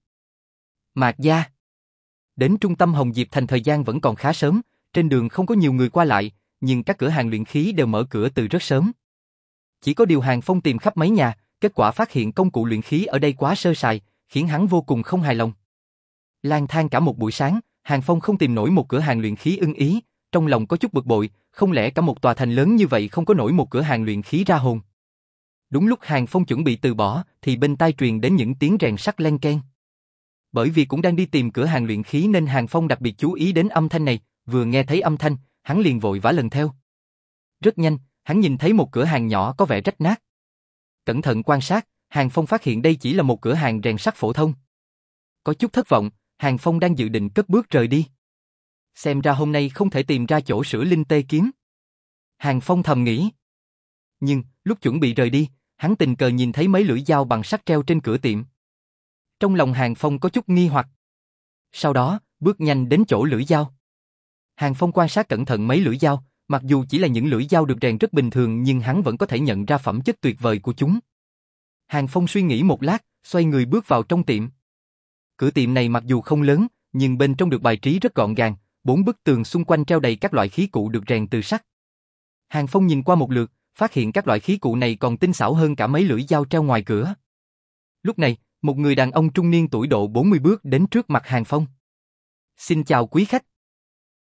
Mạc Gia Đến trung tâm Hồng Diệp thành thời gian vẫn còn khá sớm, trên đường không có nhiều người qua lại, nhưng các cửa hàng luyện khí đều mở cửa từ rất sớm. Chỉ có điều hàng phong tìm khắp mấy nhà, kết quả phát hiện công cụ luyện khí ở đây quá sơ sài, khiến hắn vô cùng không hài lòng. Lang thang cả một buổi sáng, Hàng Phong không tìm nổi một cửa hàng luyện khí ưng ý, trong lòng có chút bực bội, không lẽ cả một tòa thành lớn như vậy không có nổi một cửa hàng luyện khí ra hồn. Đúng lúc Hàng Phong chuẩn bị từ bỏ, thì bên tai truyền đến những tiếng rèn sắt len ken. Bởi vì cũng đang đi tìm cửa hàng luyện khí nên Hàng Phong đặc biệt chú ý đến âm thanh này, vừa nghe thấy âm thanh, hắn liền vội vã lần theo. Rất nhanh, hắn nhìn thấy một cửa hàng nhỏ có vẻ rách nát. Cẩn thận quan sát, Hàng Phong phát hiện đây chỉ là một cửa hàng rèn sắt phổ thông. Có chút thất vọng, Hàng Phong đang dự định cất bước rời đi. Xem ra hôm nay không thể tìm ra chỗ sửa linh tê kiếm. Hàng Phong thầm nghĩ. Nhưng, lúc chuẩn bị rời đi, hắn tình cờ nhìn thấy mấy lưỡi dao bằng sắt treo trên cửa tiệm. Trong lòng Hàng Phong có chút nghi hoặc. Sau đó, bước nhanh đến chỗ lưỡi dao. Hàng Phong quan sát cẩn thận mấy lưỡi dao, mặc dù chỉ là những lưỡi dao được rèn rất bình thường nhưng hắn vẫn có thể nhận ra phẩm chất tuyệt vời của chúng. Hàng Phong suy nghĩ một lát, xoay người bước vào trong tiệm. Cửa tiệm này mặc dù không lớn, nhưng bên trong được bài trí rất gọn gàng, bốn bức tường xung quanh treo đầy các loại khí cụ được rèn từ sắt. Hàng Phong nhìn qua một lượt, phát hiện các loại khí cụ này còn tinh xảo hơn cả mấy lưỡi dao treo ngoài cửa. Lúc này, một người đàn ông trung niên tuổi độ 40 bước đến trước mặt Hàng Phong. Xin chào quý khách.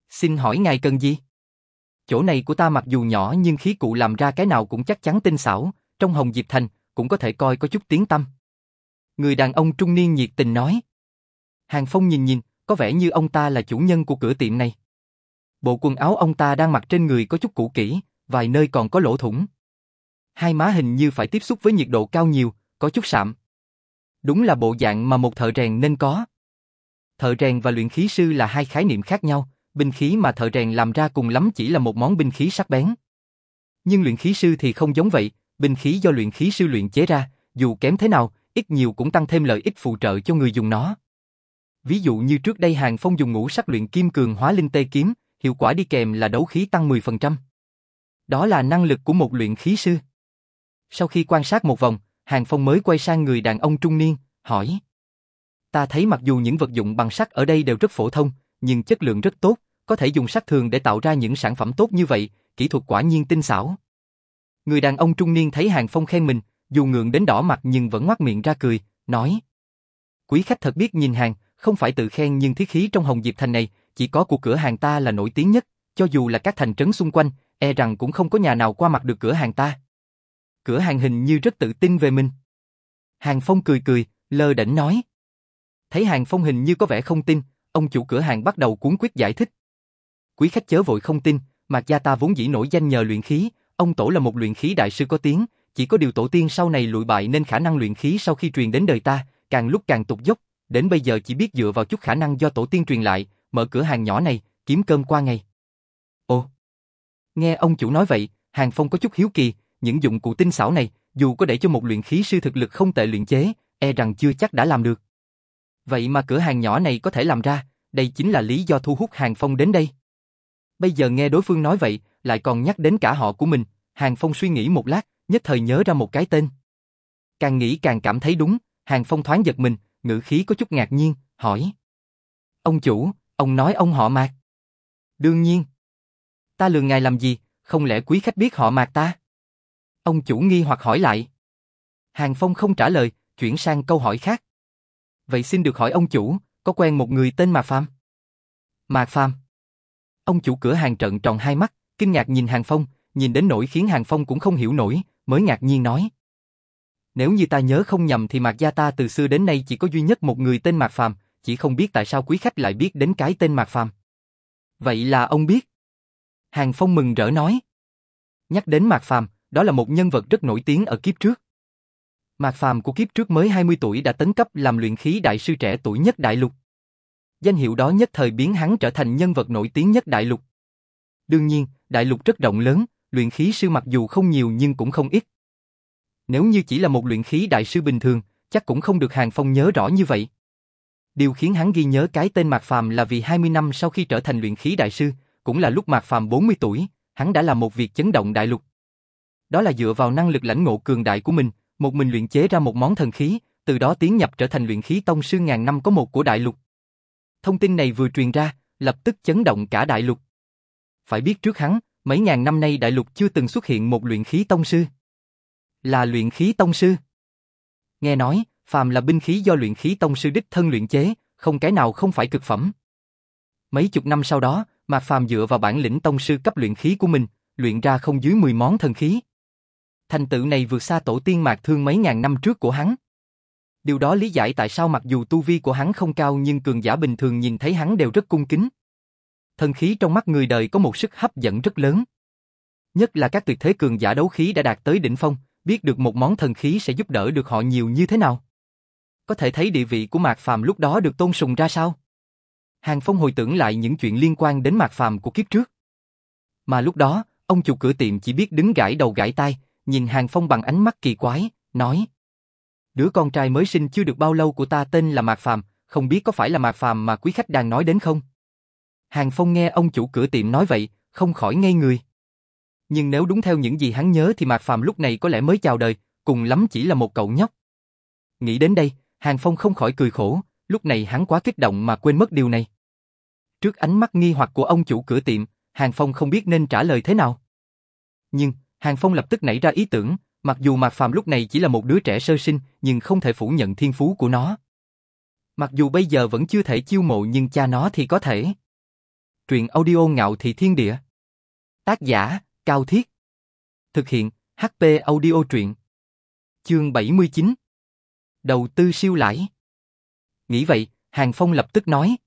Xin hỏi ngài cần gì? Chỗ này của ta mặc dù nhỏ nhưng khí cụ làm ra cái nào cũng chắc chắn tinh xảo, trong Hồng Diệp Thành cũng có thể coi có chút tiếng tâm. Người đàn ông trung niên nhiệt tình nói. Hàng Phong nhìn nhìn, có vẻ như ông ta là chủ nhân của cửa tiệm này. Bộ quần áo ông ta đang mặc trên người có chút cũ kỹ, vài nơi còn có lỗ thủng. Hai má hình như phải tiếp xúc với nhiệt độ cao nhiều, có chút sạm. Đúng là bộ dạng mà một thợ rèn nên có. Thợ rèn và luyện khí sư là hai khái niệm khác nhau, binh khí mà thợ rèn làm ra cùng lắm chỉ là một món binh khí sắc bén. Nhưng luyện khí sư thì không giống vậy, binh khí do luyện khí sư luyện chế ra, dù kém thế nào, ít nhiều cũng tăng thêm lợi ích phụ trợ cho người dùng nó. Ví dụ như trước đây Hàng Phong dùng ngũ sắc luyện kim cường hóa linh tê kiếm, hiệu quả đi kèm là đấu khí tăng 10%. Đó là năng lực của một luyện khí sư. Sau khi quan sát một vòng, Hàng Phong mới quay sang người đàn ông trung niên, hỏi. Ta thấy mặc dù những vật dụng bằng sắt ở đây đều rất phổ thông, nhưng chất lượng rất tốt, có thể dùng sắt thường để tạo ra những sản phẩm tốt như vậy, kỹ thuật quả nhiên tinh xảo. Người đàn ông trung niên thấy Hàng Phong khen mình, dù ngượng đến đỏ mặt nhưng vẫn ngoác miệng ra cười, nói. Quý khách thật biết nhìn hàng, không phải tự khen nhưng thiết khí trong Hồng Diệp Thành này, chỉ có của cửa hàng ta là nổi tiếng nhất, cho dù là các thành trấn xung quanh, e rằng cũng không có nhà nào qua mặt được cửa hàng ta. Cửa hàng hình như rất tự tin về mình. Hàng Phong cười cười, lơ đỉnh nói. Thấy Hàng Phong hình như có vẻ không tin, ông chủ cửa hàng bắt đầu cuốn quyết giải thích. Quý khách chớ vội không tin, Mạc gia ta vốn dĩ nổi danh nhờ luyện khí, ông tổ là một luyện khí đại sư có tiếng, chỉ có điều tổ tiên sau này lụi bại nên khả năng luyện khí sau khi truyền đến đời ta, càng lúc càng tụt dốc, đến bây giờ chỉ biết dựa vào chút khả năng do tổ tiên truyền lại, mở cửa hàng nhỏ này, kiếm cơm qua ngày. Ồ! Nghe ông chủ nói vậy, Hàng Phong có chút hiếu kỳ, những dụng cụ tinh xảo này, dù có để cho một luyện khí sư thực lực không tệ luyện chế, e rằng chưa chắc đã làm được. Vậy mà cửa hàng nhỏ này có thể làm ra, đây chính là lý do thu hút Hàng Phong đến đây. Bây giờ nghe đối phương nói vậy, lại còn nhắc đến cả họ của mình, Hàng Phong suy nghĩ một lát, nhất thời nhớ ra một cái tên. Càng nghĩ càng cảm thấy đúng, Hàng Phong thoáng giật mình, ngữ khí có chút ngạc nhiên, hỏi. Ông chủ, ông nói ông họ Mạc. Đương nhiên. Ta lường ngài làm gì, không lẽ quý khách biết họ Mạc ta? Ông chủ nghi hoặc hỏi lại. Hàng Phong không trả lời, chuyển sang câu hỏi khác. Vậy xin được hỏi ông chủ, có quen một người tên Mạc Phàm? Mạc Phàm. Ông chủ cửa hàng trận tròn hai mắt, kinh ngạc nhìn Hàng Phong, nhìn đến nỗi khiến Hàng Phong cũng không hiểu nổi, mới ngạc nhiên nói. Nếu như ta nhớ không nhầm thì Mạc Gia ta từ xưa đến nay chỉ có duy nhất một người tên Mạc Phàm, chỉ không biết tại sao quý khách lại biết đến cái tên Mạc Phàm. Vậy là ông biết. Hàng Phong mừng rỡ nói. Nhắc đến Mạc Phàm, đó là một nhân vật rất nổi tiếng ở kiếp trước. Mạc Phàm của kiếp trước mới 20 tuổi đã tấn cấp làm luyện khí đại sư trẻ tuổi nhất đại lục. Danh hiệu đó nhất thời biến hắn trở thành nhân vật nổi tiếng nhất đại lục. Đương nhiên, đại lục rất rộng lớn, luyện khí sư mặc dù không nhiều nhưng cũng không ít. Nếu như chỉ là một luyện khí đại sư bình thường, chắc cũng không được Hàng Phong nhớ rõ như vậy. Điều khiến hắn ghi nhớ cái tên Mạc Phàm là vì 20 năm sau khi trở thành luyện khí đại sư, cũng là lúc Mạc Phàm 40 tuổi, hắn đã làm một việc chấn động đại lục. Đó là dựa vào năng lực lãnh ngộ cường đại của mình, một mình luyện chế ra một món thần khí, từ đó tiến nhập trở thành luyện khí tông sư ngàn năm có một của đại lục. Thông tin này vừa truyền ra, lập tức chấn động cả đại lục. Phải biết trước hắn, mấy ngàn năm nay đại lục chưa từng xuất hiện một luyện khí tông sư. Là luyện khí tông sư. Nghe nói, phàm là binh khí do luyện khí tông sư đích thân luyện chế, không cái nào không phải cực phẩm. Mấy chục năm sau đó, Mạc Phàm dựa vào bản lĩnh tông sư cấp luyện khí của mình, luyện ra không dưới 10 món thần khí. Thành tựu này vượt xa tổ tiên Mạc Thương mấy ngàn năm trước của hắn. Điều đó lý giải tại sao mặc dù tu vi của hắn không cao nhưng cường giả bình thường nhìn thấy hắn đều rất cung kính. Thần khí trong mắt người đời có một sức hấp dẫn rất lớn. Nhất là các tuyệt thế cường giả đấu khí đã đạt tới đỉnh phong, biết được một món thần khí sẽ giúp đỡ được họ nhiều như thế nào. Có thể thấy địa vị của Mạc Phàm lúc đó được tôn sùng ra sao? Hàng Phong hồi tưởng lại những chuyện liên quan đến Mạc Phàm của kiếp trước. Mà lúc đó, ông chủ cửa tiệm chỉ biết đứng gãi đầu gãi tai, nhìn Hàng Phong bằng ánh mắt kỳ quái, nói: Đứa con trai mới sinh chưa được bao lâu của ta tên là Mạc Phàm, không biết có phải là Mạc Phàm mà quý khách đang nói đến không? Hàng Phong nghe ông chủ cửa tiệm nói vậy, không khỏi ngây người. Nhưng nếu đúng theo những gì hắn nhớ thì Mạc Phàm lúc này có lẽ mới chào đời, cùng lắm chỉ là một cậu nhóc. Nghĩ đến đây, Hàng Phong không khỏi cười khổ, lúc này hắn quá kích động mà quên mất điều này. Trước ánh mắt nghi hoặc của ông chủ cửa tiệm, Hàng Phong không biết nên trả lời thế nào. Nhưng, Hàng Phong lập tức nảy ra ý tưởng, mặc dù Mạc Phàm lúc này chỉ là một đứa trẻ sơ sinh, nhưng không thể phủ nhận thiên phú của nó. Mặc dù bây giờ vẫn chưa thể chiêu mộ nhưng cha nó thì có thể. Truyện audio ngạo thị thiên địa. Tác giả, Cao Thiết. Thực hiện, HP audio truyện. Chương 79. Đầu tư siêu lãi. Nghĩ vậy, Hàng Phong lập tức nói.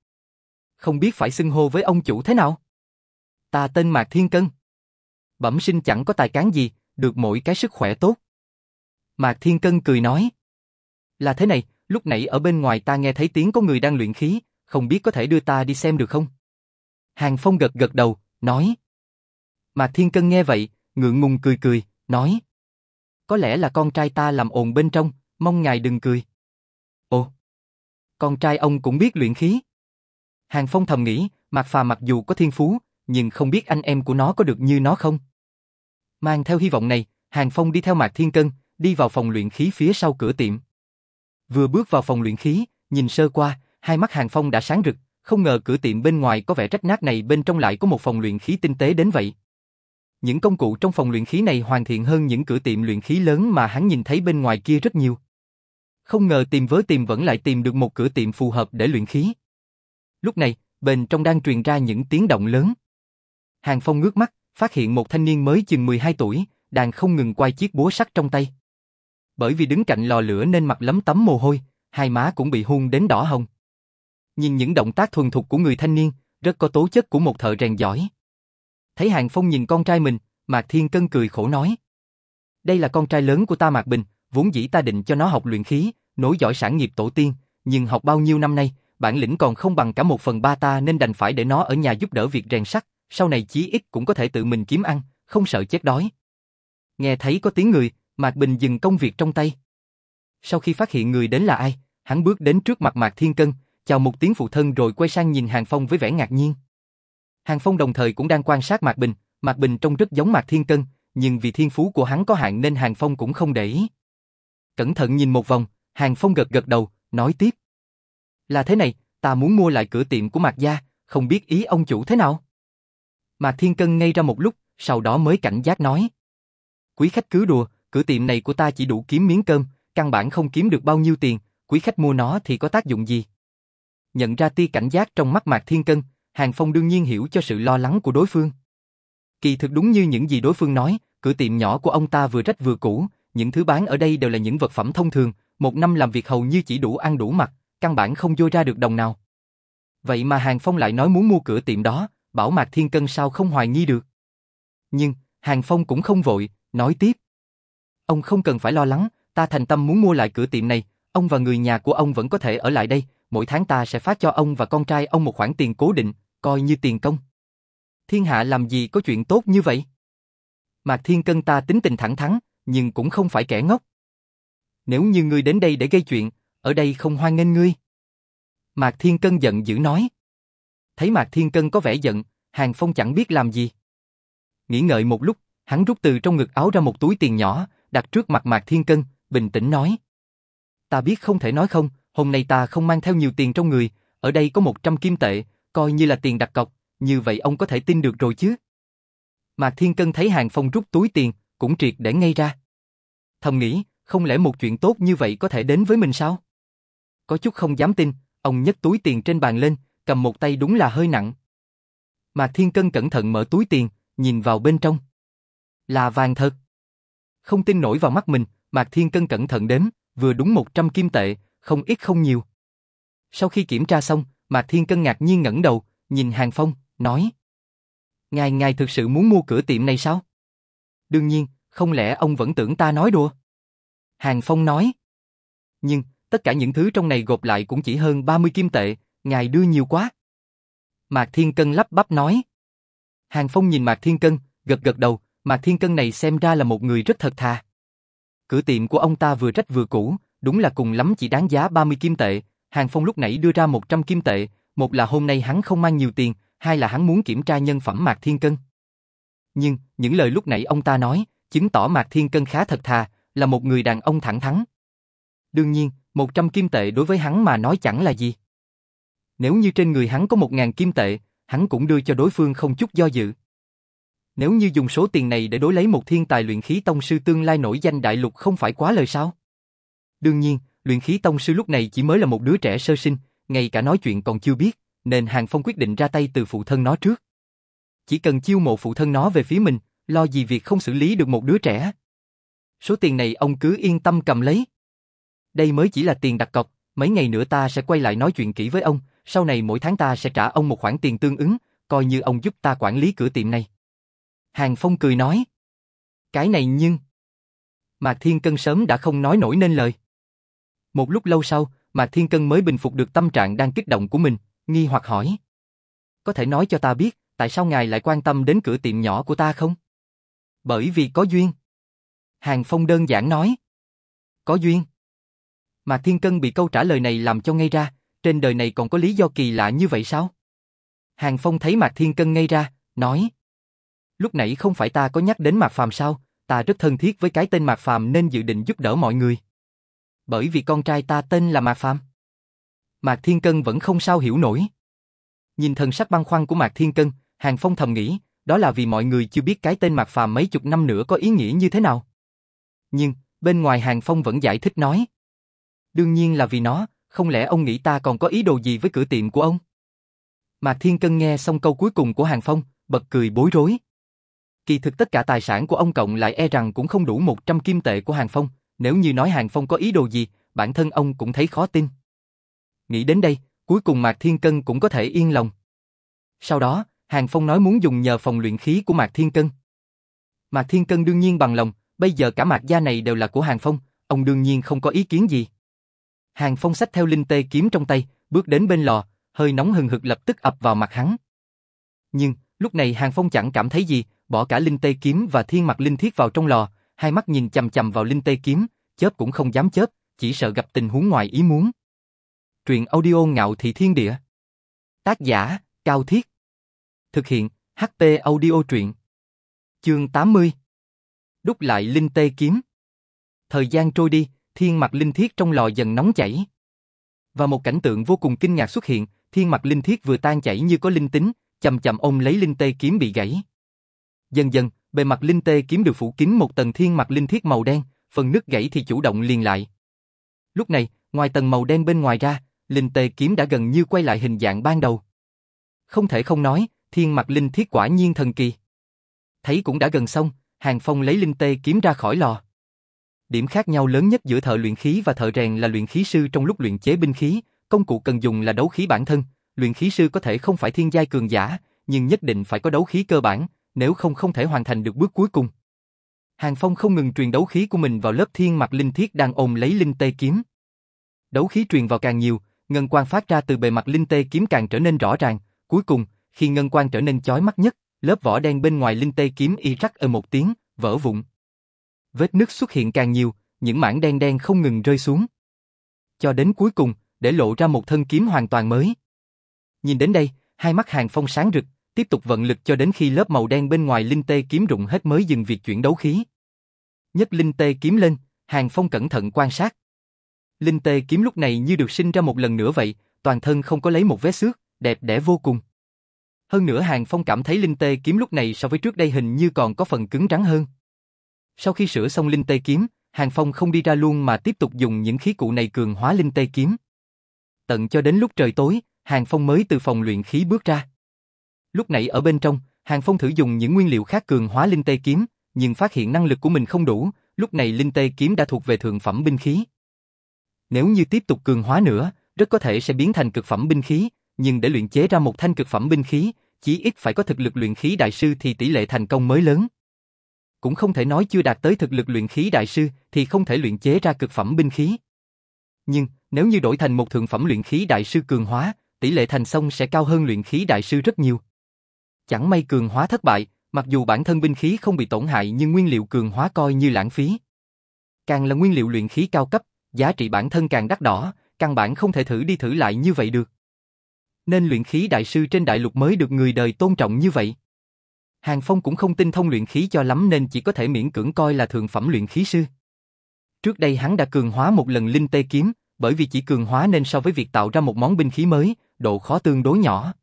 Không biết phải xưng hô với ông chủ thế nào? Ta tên Mạc Thiên Cân. Bẩm sinh chẳng có tài cán gì, được mỗi cái sức khỏe tốt. Mạc Thiên Cân cười nói. Là thế này, lúc nãy ở bên ngoài ta nghe thấy tiếng có người đang luyện khí, không biết có thể đưa ta đi xem được không? Hàng Phong gật gật đầu, nói. Mạc Thiên Cân nghe vậy, ngượng ngùng cười cười, nói. Có lẽ là con trai ta làm ồn bên trong, mong ngài đừng cười. Ồ, con trai ông cũng biết luyện khí. Hàng Phong thầm nghĩ, Mạc Phà mặc dù có thiên phú, nhưng không biết anh em của nó có được như nó không. Mang theo hy vọng này, Hàng Phong đi theo Mạc Thiên Cân, đi vào phòng luyện khí phía sau cửa tiệm. Vừa bước vào phòng luyện khí, nhìn sơ qua, hai mắt Hàng Phong đã sáng rực, không ngờ cửa tiệm bên ngoài có vẻ rách nát này bên trong lại có một phòng luyện khí tinh tế đến vậy. Những công cụ trong phòng luyện khí này hoàn thiện hơn những cửa tiệm luyện khí lớn mà hắn nhìn thấy bên ngoài kia rất nhiều. Không ngờ tìm với tìm vẫn lại tìm được một cửa tiệm phù hợp để luyện khí. Lúc này, bên trong đang truyền ra những tiếng động lớn. Hàng Phong ngước mắt, phát hiện một thanh niên mới chừng 12 tuổi, đang không ngừng quay chiếc búa sắt trong tay. Bởi vì đứng cạnh lò lửa nên mặt lấm tấm mồ hôi, hai má cũng bị hun đến đỏ hồng. Nhìn những động tác thuần thục của người thanh niên, rất có tố chất của một thợ rèn giỏi. Thấy Hàng Phong nhìn con trai mình, Mạc Thiên Cân cười khổ nói. Đây là con trai lớn của ta Mạc Bình, vốn dĩ ta định cho nó học luyện khí, nối dõi sản nghiệp tổ tiên, nhưng học bao nhiêu năm nay, bản lĩnh còn không bằng cả một phần ba ta nên đành phải để nó ở nhà giúp đỡ việc rèn sắt, sau này chí ít cũng có thể tự mình kiếm ăn, không sợ chết đói. Nghe thấy có tiếng người, Mạc Bình dừng công việc trong tay. Sau khi phát hiện người đến là ai, hắn bước đến trước mặt Mạc Thiên Cân, chào một tiếng phụ thân rồi quay sang nhìn Hàng Phong với vẻ ngạc nhiên. Hàng Phong đồng thời cũng đang quan sát Mạc Bình, Mạc Bình trông rất giống Mạc Thiên Cân, nhưng vì thiên phú của hắn có hạn nên Hàng Phong cũng không để ý. Cẩn thận nhìn một vòng, Hàng Phong gật gật đầu, nói tiếp. Là thế này, ta muốn mua lại cửa tiệm của Mạc Gia, không biết ý ông chủ thế nào? Mạc Thiên Cân ngây ra một lúc, sau đó mới cảnh giác nói. Quý khách cứ đùa, cửa tiệm này của ta chỉ đủ kiếm miếng cơm, căn bản không kiếm được bao nhiêu tiền, quý khách mua nó thì có tác dụng gì? Nhận ra tia cảnh giác trong mắt Mạc Thiên Cân, Hàng Phong đương nhiên hiểu cho sự lo lắng của đối phương. Kỳ thực đúng như những gì đối phương nói, cửa tiệm nhỏ của ông ta vừa rách vừa cũ, những thứ bán ở đây đều là những vật phẩm thông thường, một năm làm việc hầu như chỉ đủ ăn đủ mặc, căn bản không dôi ra được đồng nào. Vậy mà Hàng Phong lại nói muốn mua cửa tiệm đó, bảo Mạc Thiên Cân sao không hoài nghi được. Nhưng, Hàng Phong cũng không vội, nói tiếp. Ông không cần phải lo lắng, ta thành tâm muốn mua lại cửa tiệm này, ông và người nhà của ông vẫn có thể ở lại đây, mỗi tháng ta sẽ phát cho ông và con trai ông một khoản tiền cố định, coi như tiền công. Thiên hạ làm gì có chuyện tốt như vậy? Mạc Thiên Cân ta tính tình thẳng thắn, nhưng cũng không phải kẻ ngốc. Nếu như ngươi đến đây để gây chuyện, ở đây không hoan nghênh ngươi. Mạc Thiên Cân giận dữ nói. Thấy Mạc Thiên Cân có vẻ giận, Hàng Phong chẳng biết làm gì. Nghĩ ngợi một lúc, hắn rút từ trong ngực áo ra một túi tiền nhỏ, đặt trước mặt Mạc Thiên Cân, bình tĩnh nói. Ta biết không thể nói không, hôm nay ta không mang theo nhiều tiền trong người, ở đây có 100 kim tệ, coi như là tiền đặt cọc, như vậy ông có thể tin được rồi chứ. Mạc Thiên Cân thấy Hàng Phong rút túi tiền, cũng triệt để ngay ra. Thầm nghĩ, không lẽ một chuyện tốt như vậy có thể đến với mình sao? Có chút không dám tin, ông nhấc túi tiền trên bàn lên, cầm một tay đúng là hơi nặng. Mạc Thiên Cân cẩn thận mở túi tiền, nhìn vào bên trong. Là vàng thật. Không tin nổi vào mắt mình, Mạc Thiên Cân cẩn thận đếm, vừa đúng 100 kim tệ, không ít không nhiều. Sau khi kiểm tra xong, Mạc Thiên Cân ngạc nhiên ngẩng đầu, nhìn Hàng Phong, nói. Ngài ngài thực sự muốn mua cửa tiệm này sao? Đương nhiên, không lẽ ông vẫn tưởng ta nói đùa? Hàng Phong nói. Nhưng, tất cả những thứ trong này gộp lại cũng chỉ hơn 30 kim tệ, ngài đưa nhiều quá. Mạc Thiên Cân lắp bắp nói. Hàng Phong nhìn Mạc Thiên Cân, gật gật đầu, Mạc Thiên Cân này xem ra là một người rất thật thà. Cửa tiệm của ông ta vừa rách vừa cũ, đúng là cùng lắm chỉ đáng giá 30 kim tệ. Hàng Phong lúc nãy đưa ra 100 kim tệ, một là hôm nay hắn không mang nhiều tiền, hai là hắn muốn kiểm tra nhân phẩm Mạc Thiên Cân. Nhưng, những lời lúc nãy ông ta nói, chứng tỏ Mạc Thiên Cân khá thật thà, là một người đàn ông thẳng thắn. Đương nhiên, 100 kim tệ đối với hắn mà nói chẳng là gì. Nếu như trên người hắn có 1.000 kim tệ, hắn cũng đưa cho đối phương không chút do dự. Nếu như dùng số tiền này để đối lấy một thiên tài luyện khí tông sư tương lai nổi danh đại lục không phải quá lời sao? Đương nhiên, luyện khí tông sư lúc này chỉ mới là một đứa trẻ sơ sinh, ngay cả nói chuyện còn chưa biết, nên Hàng Phong quyết định ra tay từ phụ thân nó trước. Chỉ cần chiêu mộ phụ thân nó về phía mình, lo gì việc không xử lý được một đứa trẻ. Số tiền này ông cứ yên tâm cầm lấy. Đây mới chỉ là tiền đặt cọc, mấy ngày nữa ta sẽ quay lại nói chuyện kỹ với ông, sau này mỗi tháng ta sẽ trả ông một khoản tiền tương ứng, coi như ông giúp ta quản lý cửa tiệm này. Hàng Phong cười nói. Cái này nhưng... Mạc Thiên Cân sớm đã không nói nổi nên lời. Một lúc lâu sau, Mạc Thiên Cân mới bình phục được tâm trạng đang kích động của mình, nghi hoặc hỏi. Có thể nói cho ta biết, tại sao ngài lại quan tâm đến cửa tiệm nhỏ của ta không? Bởi vì có duyên. Hàng Phong đơn giản nói. Có duyên. Mạc Thiên Cân bị câu trả lời này làm cho ngây ra, trên đời này còn có lý do kỳ lạ như vậy sao? Hàng Phong thấy Mạc Thiên Cân ngây ra, nói. Lúc nãy không phải ta có nhắc đến Mạc Phàm sao, ta rất thân thiết với cái tên Mạc Phàm nên dự định giúp đỡ mọi người. Bởi vì con trai ta tên là Mạc Phàm. Mạc Thiên Cân vẫn không sao hiểu nổi. Nhìn thần sắc băng khoăn của Mạc Thiên Cân, Hàng Phong thầm nghĩ, đó là vì mọi người chưa biết cái tên Mạc Phàm mấy chục năm nữa có ý nghĩa như thế nào. Nhưng, bên ngoài Hàng Phong vẫn giải thích nói. Đương nhiên là vì nó, không lẽ ông nghĩ ta còn có ý đồ gì với cửa tiệm của ông? Mạc Thiên Cân nghe xong câu cuối cùng của Hàng Phong, bật cười bối rối. Kỳ thực tất cả tài sản của ông cộng lại e rằng cũng không đủ 100 kim tệ của Hàng Phong, nếu như nói Hàng Phong có ý đồ gì, bản thân ông cũng thấy khó tin. Nghĩ đến đây, cuối cùng Mạc Thiên Cân cũng có thể yên lòng. Sau đó, Hàng Phong nói muốn dùng nhờ phòng luyện khí của Mạc Thiên Cân. Mạc Thiên Cân đương nhiên bằng lòng, bây giờ cả Mạc gia này đều là của Hàng Phong, ông đương nhiên không có ý kiến gì. Hàng Phong xách theo linh tê kiếm trong tay, bước đến bên lò, hơi nóng hừng hực lập tức ập vào mặt hắn. Nhưng, lúc này Hàng Phong chẳng cảm thấy gì, bỏ cả linh tê kiếm và thiên mặt linh thiết vào trong lò, hai mắt nhìn chầm chầm vào linh tê kiếm, chớp cũng không dám chớp, chỉ sợ gặp tình huống ngoài ý muốn. Truyện audio ngạo thị thiên địa. Tác giả, Cao Thiết. Thực hiện, ht audio truyện. Chương 80. Đúc lại linh tê kiếm. Thời gian trôi đi, thiên mặt linh thiết trong lò dần nóng chảy. Và một cảnh tượng vô cùng kinh ngạc xuất hiện, thiên mặt linh thiết vừa tan chảy như có linh tính, chậm chậm ôm lấy linh tê kiếm bị gãy. Dần dần, bề mặt linh tê kiếm được phủ kín một tầng thiên mặt linh thiết màu đen, phần nứt gãy thì chủ động liền lại. Lúc này, ngoài tầng màu đen bên ngoài ra, linh tê kiếm đã gần như quay lại hình dạng ban đầu. Không thể không nói, thiên mặt linh thiết quả nhiên thần kỳ. Thấy cũng đã gần xong, Hàng Phong lấy linh tê kiếm ra khỏi lò. Điểm khác nhau lớn nhất giữa thợ luyện khí và thợ rèn là luyện khí sư trong lúc luyện chế binh khí, công cụ cần dùng là đấu khí bản thân. Luyện khí sư có thể không phải thiên giai cường giả, nhưng nhất định phải có đấu khí cơ bản, nếu không không thể hoàn thành được bước cuối cùng. Hàng Phong không ngừng truyền đấu khí của mình vào lớp thiên mặt linh thiết đang ôm lấy linh tê kiếm. Đấu khí truyền vào càng nhiều, ngân quang phát ra từ bề mặt linh tê kiếm càng trở nên rõ ràng, cuối cùng, khi ngân quang trở nên chói mắt nhất, lớp vỏ đen bên ngoài linh tê kiếm y rắc ở một tiếng, vỡ vụn. Vết nứt xuất hiện càng nhiều, những mảng đen đen không ngừng rơi xuống. Cho đến cuối cùng, để lộ ra một thân kiếm hoàn toàn mới. Nhìn đến đây, hai mắt Hàng Phong sáng rực, tiếp tục vận lực cho đến khi lớp màu đen bên ngoài linh tê kiếm rụng hết mới dừng việc chuyển đấu khí. Nhất linh tê kiếm lên, Hàng Phong cẩn thận quan sát. Linh tê kiếm lúc này như được sinh ra một lần nữa vậy, toàn thân không có lấy một vết xước, đẹp đẽ vô cùng. Hơn nữa Hàng Phong cảm thấy linh tê kiếm lúc này so với trước đây hình như còn có phần cứng rắn hơn. Sau khi sửa xong linh tê kiếm, Hàng Phong không đi ra luôn mà tiếp tục dùng những khí cụ này cường hóa linh tê kiếm. Tận cho đến lúc trời tối, Hàng Phong mới từ phòng luyện khí bước ra. Lúc nãy ở bên trong, Hàng Phong thử dùng những nguyên liệu khác cường hóa linh tê kiếm, nhưng phát hiện năng lực của mình không đủ, lúc này linh tê kiếm đã thuộc về thượng phẩm binh khí. Nếu như tiếp tục cường hóa nữa, rất có thể sẽ biến thành cực phẩm binh khí, nhưng để luyện chế ra một thanh cực phẩm binh khí, chỉ ít phải có thực lực luyện khí đại sư thì tỷ lệ thành công mới lớn. Cũng không thể nói chưa đạt tới thực lực luyện khí đại sư thì không thể luyện chế ra cực phẩm binh khí. Nhưng, nếu như đổi thành một thượng phẩm luyện khí đại sư cường hóa, tỷ lệ thành công sẽ cao hơn luyện khí đại sư rất nhiều. Chẳng may cường hóa thất bại, mặc dù bản thân binh khí không bị tổn hại nhưng nguyên liệu cường hóa coi như lãng phí. Càng là nguyên liệu luyện khí cao cấp, giá trị bản thân càng đắt đỏ, căn bản không thể thử đi thử lại như vậy được. Nên luyện khí đại sư trên đại lục mới được người đời tôn trọng như vậy. Hàng Phong cũng không tin thông luyện khí cho lắm nên chỉ có thể miễn cưỡng coi là thượng phẩm luyện khí sư. Trước đây hắn đã cường hóa một lần linh tê kiếm, bởi vì chỉ cường hóa nên so với việc tạo ra một món binh khí mới, độ khó tương đối nhỏ.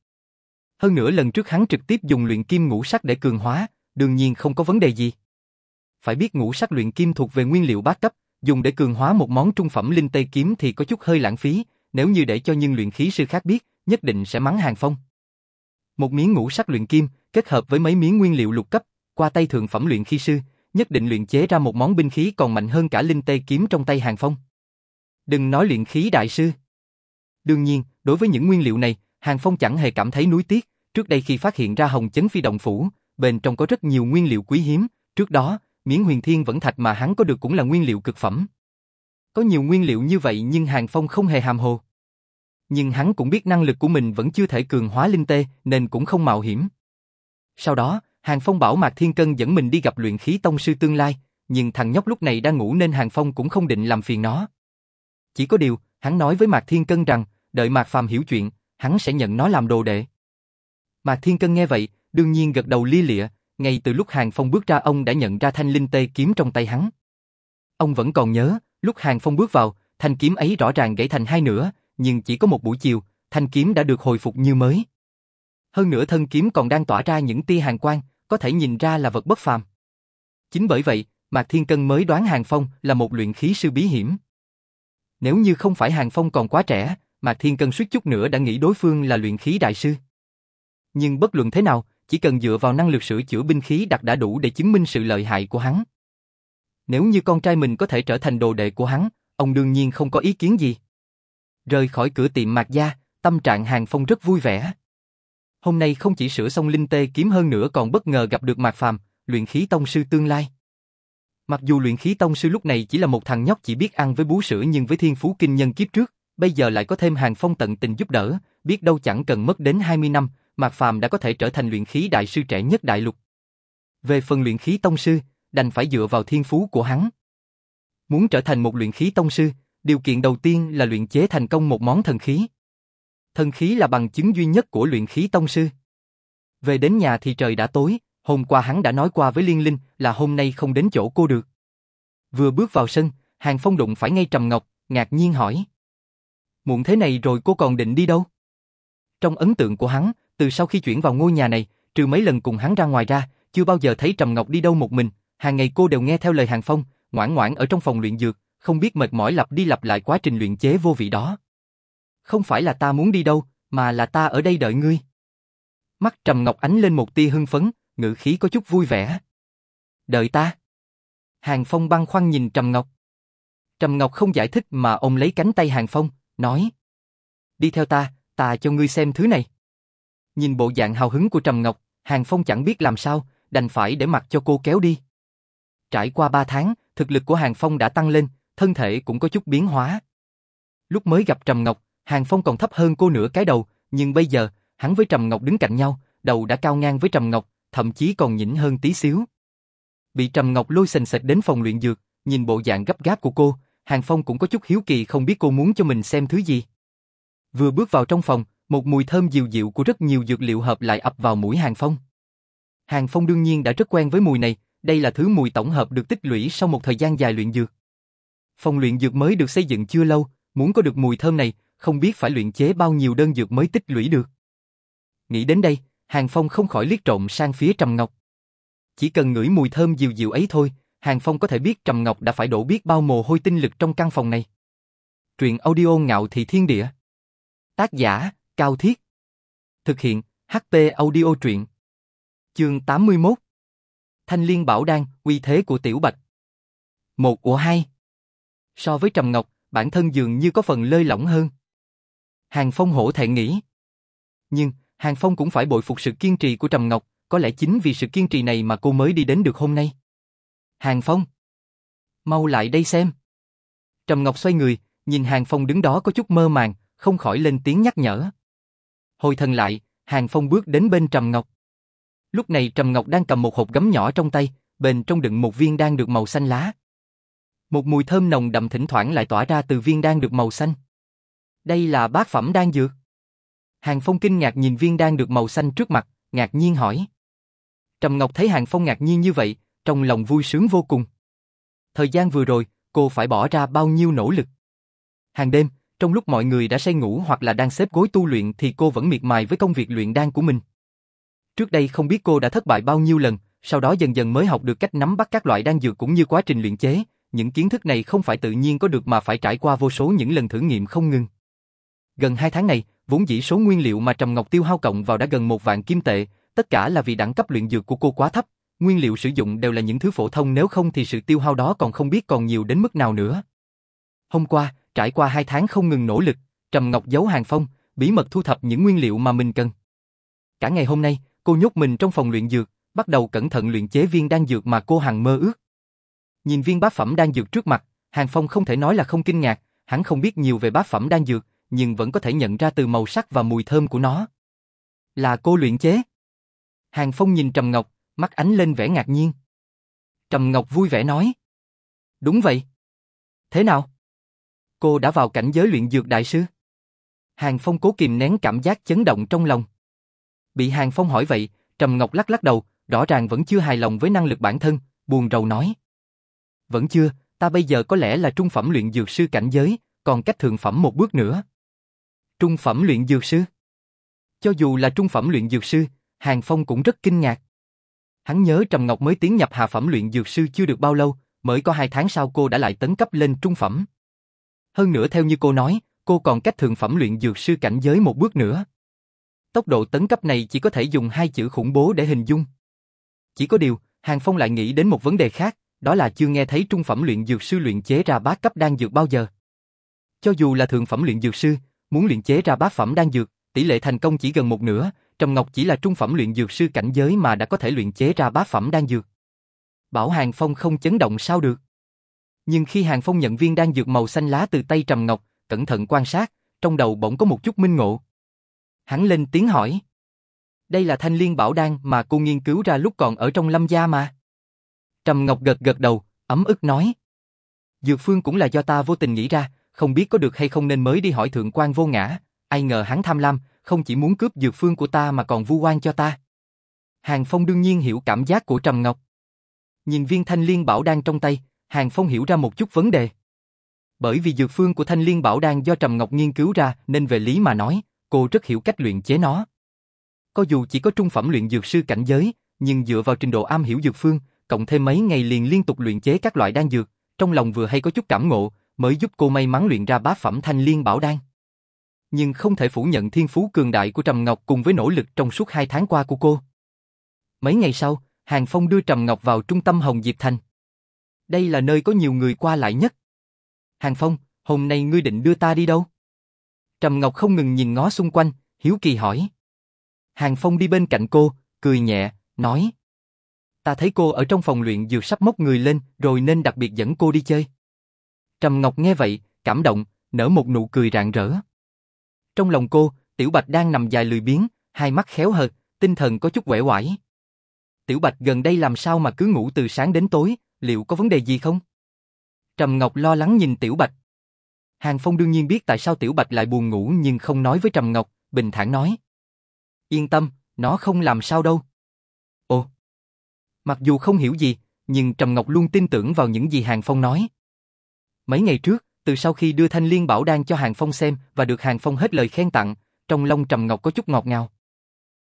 Hơn nữa lần trước hắn trực tiếp dùng luyện kim ngũ sắc để cường hóa, đương nhiên không có vấn đề gì. Phải biết ngũ sắc luyện kim thuộc về nguyên liệu bát cấp, dùng để cường hóa một món trung phẩm linh tây kiếm thì có chút hơi lãng phí, nếu như để cho nhân luyện khí sư khác biết, nhất định sẽ mắng hàng phong. Một miếng ngũ sắc luyện kim, kết hợp với mấy miếng nguyên liệu lục cấp, qua tay thượng phẩm luyện khí sư, nhất định luyện chế ra một món binh khí còn mạnh hơn cả linh tây kiếm trong tay hàng phong. Đừng nói luyện khí đại sư. Đương nhiên, đối với những nguyên liệu này, Hàng Phong chẳng hề cảm thấy nuối tiếc, trước đây khi phát hiện ra hồng chấn phi động phủ, bên trong có rất nhiều nguyên liệu quý hiếm, trước đó, miếng huyền thiên vẫn thạch mà hắn có được cũng là nguyên liệu cực phẩm. Có nhiều nguyên liệu như vậy nhưng Hàng Phong không hề hàm hồ. Nhưng hắn cũng biết năng lực của mình vẫn chưa thể cường hóa linh tê nên cũng không mạo hiểm. Sau đó, Hàng Phong bảo Mạc Thiên Cân dẫn mình đi gặp luyện khí tông sư tương lai, nhưng thằng nhóc lúc này đang ngủ nên Hàng Phong cũng không định làm phiền nó. Chỉ có điều, hắn nói với Mạc Thiên Cân rằng, đợi Mạc Phàm hiểu chuyện, hắn sẽ nhận nó làm đồ đệ. Mạc Thiên Cân nghe vậy, đương nhiên gật đầu lia lịa, ngay từ lúc Hàng Phong bước ra ông đã nhận ra thanh linh tê kiếm trong tay hắn. Ông vẫn còn nhớ, lúc Hàng Phong bước vào, thanh kiếm ấy rõ ràng gãy thành hai nửa, nhưng chỉ có một buổi chiều, thanh kiếm đã được hồi phục như mới. Hơn nữa thân kiếm còn đang tỏa ra những tia hàng quang, có thể nhìn ra là vật bất phàm. Chính bởi vậy, Mạc Thiên Cân mới đoán Hàng Phong là một luyện khí sư bí hiểm. Nếu như không phải Hàng Phong còn quá trẻ, Mạc Thiên Cân suýt chút nữa đã nghĩ đối phương là luyện khí đại sư. Nhưng bất luận thế nào, chỉ cần dựa vào năng lực sửa chữa binh khí đặc đã đủ để chứng minh sự lợi hại của hắn. Nếu như con trai mình có thể trở thành đồ đệ của hắn, ông đương nhiên không có ý kiến gì. Rời khỏi cửa tiệm Mạc Gia, tâm trạng Hàng Phong rất vui vẻ. Hôm nay không chỉ sửa xong linh tê kiếm hơn nữa còn bất ngờ gặp được Mạc Phàm, luyện khí tông sư tương lai. Mặc dù luyện khí tông sư lúc này chỉ là một thằng nhóc chỉ biết ăn với bú sữa nhưng với thiên phú kinh nhân kiếp trước, bây giờ lại có thêm Hàng Phong tận tình giúp đỡ, biết đâu chẳng cần mất đến 20 năm, Mạc Phàm đã có thể trở thành luyện khí đại sư trẻ nhất đại lục. Về phần luyện khí tông sư, đành phải dựa vào thiên phú của hắn. Muốn trở thành một luyện khí tông sư, điều kiện đầu tiên là luyện chế thành công một món thần khí. Thần khí là bằng chứng duy nhất của luyện khí tông sư. Về đến nhà thì trời đã tối, hôm qua hắn đã nói qua với Liên Linh là hôm nay không đến chỗ cô được. Vừa bước vào sân, Hàng Phong đụng phải ngay Trầm Ngọc, ngạc nhiên hỏi. Muộn thế này rồi cô còn định đi đâu? Trong ấn tượng của hắn, từ sau khi chuyển vào ngôi nhà này, trừ mấy lần cùng hắn ra ngoài ra, chưa bao giờ thấy Trầm Ngọc đi đâu một mình, hàng ngày cô đều nghe theo lời Hàng Phong, ngoãn ngoãn ở trong phòng luyện dược, không biết mệt mỏi lặp đi lặp lại quá trình luyện chế vô vị đó. Không phải là ta muốn đi đâu, mà là ta ở đây đợi ngươi. Mắt Trầm Ngọc ánh lên một tia hưng phấn, ngữ khí có chút vui vẻ. Đợi ta. Hàng Phong băng khoăn nhìn Trầm Ngọc. Trầm Ngọc không giải thích mà ôm lấy cánh tay Hàng Phong, nói. Đi theo ta, ta cho ngươi xem thứ này. Nhìn bộ dạng hào hứng của Trầm Ngọc, Hàng Phong chẳng biết làm sao, đành phải để mặc cho cô kéo đi. Trải qua ba tháng, thực lực của Hàng Phong đã tăng lên, thân thể cũng có chút biến hóa. Lúc mới gặp Trầm Ngọc, Hàng Phong còn thấp hơn cô nửa cái đầu, nhưng bây giờ, hắn với Trầm Ngọc đứng cạnh nhau, đầu đã cao ngang với Trầm Ngọc, thậm chí còn nhỉnh hơn tí xíu. Bị Trầm Ngọc lôi sình sệt đến phòng luyện dược, nhìn bộ dạng gấp gáp của cô, Hàng Phong cũng có chút hiếu kỳ không biết cô muốn cho mình xem thứ gì. Vừa bước vào trong phòng, một mùi thơm dịu dịu của rất nhiều dược liệu hợp lại ập vào mũi Hàng Phong. Hàng Phong đương nhiên đã rất quen với mùi này, đây là thứ mùi tổng hợp được tích lũy sau một thời gian dài luyện dược. Phòng luyện dược mới được xây dựng chưa lâu, muốn có được mùi thơm này, không biết phải luyện chế bao nhiêu đơn dược mới tích lũy được. Nghĩ đến đây, Hàng Phong không khỏi liếc trộm sang phía Trầm Ngọc. Chỉ cần ngửi mùi thơm dịu dịu ấy thôi, Hàng Phong có thể biết Trầm Ngọc đã phải đổ biết bao mồ hôi tinh lực trong căn phòng này. Truyện audio ngạo thị thiên địa. Tác giả, Cao Thiết. Thực hiện, HP audio truyện. Chương 81. Thanh Liên Bảo Đan, uy thế của Tiểu Bạch. Một của hai. So với Trầm Ngọc, bản thân dường như có phần lơi lỏng hơn. Hàng Phong hổ thẹn nghĩ. Nhưng, Hàng Phong cũng phải bội phục sự kiên trì của Trầm Ngọc, có lẽ chính vì sự kiên trì này mà cô mới đi đến được hôm nay. Hàng Phong. Mau lại đây xem. Trầm Ngọc xoay người, nhìn Hàng Phong đứng đó có chút mơ màng, không khỏi lên tiếng nhắc nhở. Hồi thần lại, Hàng Phong bước đến bên Trầm Ngọc. Lúc này Trầm Ngọc đang cầm một hộp gấm nhỏ trong tay, bên trong đựng một viên đan được màu xanh lá. Một mùi thơm nồng đậm thỉnh thoảng lại tỏa ra từ viên đan được màu xanh. Đây là bát phẩm đan dược. Hàng Phong kinh ngạc nhìn viên đan được màu xanh trước mặt, ngạc nhiên hỏi. Trầm Ngọc thấy Hàng Phong ngạc nhiên như vậy, trong lòng vui sướng vô cùng. Thời gian vừa rồi, cô phải bỏ ra bao nhiêu nỗ lực. Hàng đêm, trong lúc mọi người đã say ngủ hoặc là đang xếp gối tu luyện thì cô vẫn miệt mài với công việc luyện đan của mình. Trước đây không biết cô đã thất bại bao nhiêu lần, sau đó dần dần mới học được cách nắm bắt các loại đan dược cũng như quá trình luyện chế, những kiến thức này không phải tự nhiên có được mà phải trải qua vô số những lần thử nghiệm không ngừng. Gần hai tháng này, vốn dĩ số nguyên liệu mà Trầm Ngọc tiêu hao cộng vào đã gần một vạn kim tệ, tất cả là vì đẳng cấp luyện dược của cô quá thấp, nguyên liệu sử dụng đều là những thứ phổ thông nếu không thì sự tiêu hao đó còn không biết còn nhiều đến mức nào nữa. Hôm qua, trải qua hai tháng không ngừng nỗ lực, Trầm Ngọc giấu hàng phong, bí mật thu thập những nguyên liệu mà mình cần. Cả ngày hôm nay, cô nhốt mình trong phòng luyện dược, bắt đầu cẩn thận luyện chế viên đan dược mà cô hằng mơ ước. Nhìn viên bá phẩm đan dược trước mặt, Hàng Phong không thể nói là không kinh ngạc, hắn không biết nhiều về bá phẩm đan dược, nhưng vẫn có thể nhận ra từ màu sắc và mùi thơm của nó. Là cô luyện chế. Hàng Phong nhìn Trầm Ngọc, mắt ánh lên vẻ ngạc nhiên. Trầm Ngọc vui vẻ nói. Đúng vậy. Thế nào? Cô đã vào cảnh giới luyện dược đại sư. Hàng Phong cố kìm nén cảm giác chấn động trong lòng. Bị Hàng Phong hỏi vậy, Trầm Ngọc lắc lắc đầu, rõ ràng vẫn chưa hài lòng với năng lực bản thân, buồn rầu nói. Vẫn chưa, ta bây giờ có lẽ là trung phẩm luyện dược sư cảnh giới, còn cách thượng phẩm một bước nữa. Trung phẩm luyện dược sư? Cho dù là trung phẩm luyện dược sư, Hàng Phong cũng rất kinh ngạc. Hắn nhớ Trầm Ngọc mới tiến nhập hạ phẩm luyện dược sư chưa được bao lâu, mới có hai tháng sau cô đã lại tấn cấp lên trung phẩm. Hơn nữa theo như cô nói, cô còn cách thượng phẩm luyện dược sư cảnh giới một bước nữa. Tốc độ tấn cấp này chỉ có thể dùng hai chữ khủng bố để hình dung. Chỉ có điều, Hàng Phong lại nghĩ đến một vấn đề khác, đó là chưa nghe thấy trung phẩm luyện dược sư luyện chế ra bát cấp đan dược bao giờ. Cho dù là thượng phẩm luyện dược sư, muốn luyện chế ra bát phẩm đan dược, tỷ lệ thành công chỉ gần một nửa, Trầm Ngọc chỉ là trung phẩm luyện dược sư cảnh giới mà đã có thể luyện chế ra bá phẩm đan dược. Bảo Hàng Phong không chấn động sao được. Nhưng khi Hàng Phong nhận viên đan dược màu xanh lá từ tay Trầm Ngọc, cẩn thận quan sát, trong đầu bỗng có một chút minh ngộ. Hắn lên tiếng hỏi. Đây là thanh liên bảo đan mà cô nghiên cứu ra lúc còn ở trong lâm gia mà. Trầm Ngọc gật gật đầu, ấm ức nói. Dược phương cũng là do ta vô tình nghĩ ra, không biết có được hay không nên mới đi hỏi thượng quan vô ngã, ai ngờ hắn tham lam, không chỉ muốn cướp dược phương của ta mà còn vu oan cho ta. Hàng Phong đương nhiên hiểu cảm giác của Trầm Ngọc. Nhìn viên thanh liên bảo đan trong tay, Hàng Phong hiểu ra một chút vấn đề. Bởi vì dược phương của thanh liên bảo đan do Trầm Ngọc nghiên cứu ra nên về lý mà nói, cô rất hiểu cách luyện chế nó. Có dù chỉ có trung phẩm luyện dược sư cảnh giới, nhưng dựa vào trình độ am hiểu dược phương, cộng thêm mấy ngày liền liên tục luyện chế các loại đan dược, trong lòng vừa hay có chút cảm ngộ, mới giúp cô may mắn luyện ra bá phẩm thanh liên bảo đan. Nhưng không thể phủ nhận thiên phú cường đại của Trầm Ngọc cùng với nỗ lực trong suốt hai tháng qua của cô. Mấy ngày sau, Hàng Phong đưa Trầm Ngọc vào trung tâm Hồng Diệp Thành. Đây là nơi có nhiều người qua lại nhất. Hàng Phong, hôm nay ngươi định đưa ta đi đâu? Trầm Ngọc không ngừng nhìn ngó xung quanh, hiếu kỳ hỏi. Hàng Phong đi bên cạnh cô, cười nhẹ, nói. Ta thấy cô ở trong phòng luyện dược sắp móc người lên, rồi nên đặc biệt dẫn cô đi chơi. Trầm Ngọc nghe vậy, cảm động, nở một nụ cười rạng rỡ. Trong lòng cô, Tiểu Bạch đang nằm dài lười biếng, hai mắt khéo hờ tinh thần có chút quể quải. Tiểu Bạch gần đây làm sao mà cứ ngủ từ sáng đến tối, liệu có vấn đề gì không? Trầm Ngọc lo lắng nhìn Tiểu Bạch. Hàng Phong đương nhiên biết tại sao Tiểu Bạch lại buồn ngủ nhưng không nói với Trầm Ngọc, bình thản nói. Yên tâm, nó không làm sao đâu. Ồ! Mặc dù không hiểu gì, nhưng Trầm Ngọc luôn tin tưởng vào những gì Hàng Phong nói. Mấy ngày trước, từ sau khi đưa thanh liên bảo đan cho Hàng Phong xem và được Hàng Phong hết lời khen tặng, trong lòng Trầm Ngọc có chút ngọt ngào.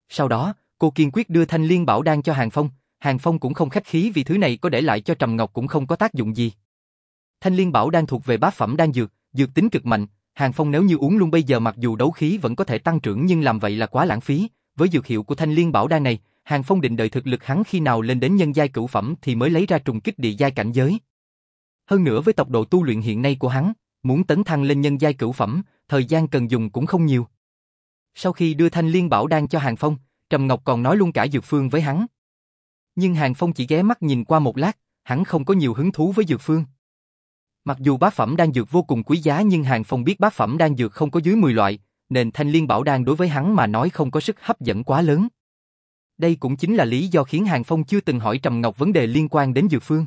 Sau đó, cô kiên quyết đưa thanh liên bảo đan cho Hàng Phong, Hàng Phong cũng không khách khí vì thứ này có để lại cho Trầm Ngọc cũng không có tác dụng gì. Thanh liên bảo đan thuộc về bát phẩm đan dược, dược tính cực mạnh, Hàng Phong nếu như uống luôn bây giờ mặc dù đấu khí vẫn có thể tăng trưởng nhưng làm vậy là quá lãng phí, với dược hiệu của thanh liên bảo đan này, Hàng Phong định đợi thực lực hắn khi nào lên đến nhân giai cửu phẩm thì mới lấy ra trùng kích địa giai cảnh giới. Hơn nữa với tốc độ tu luyện hiện nay của hắn, muốn tấn thăng lên nhân giai cửu phẩm, thời gian cần dùng cũng không nhiều. Sau khi đưa thanh liên bảo đan cho Hàng Phong, Trầm Ngọc còn nói luôn cả dược phương với hắn. Nhưng Hàng Phong chỉ ghé mắt nhìn qua một lát, hắn không có nhiều hứng thú với dược phương. Mặc dù bát phẩm đan dược vô cùng quý giá nhưng Hàng Phong biết bát phẩm đan dược không có dưới 10 loại, nên thanh liên bảo đan đối với hắn mà nói không có sức hấp dẫn quá lớn. Đây cũng chính là lý do khiến Hàng Phong chưa từng hỏi Trầm Ngọc vấn đề liên quan đến dược phương.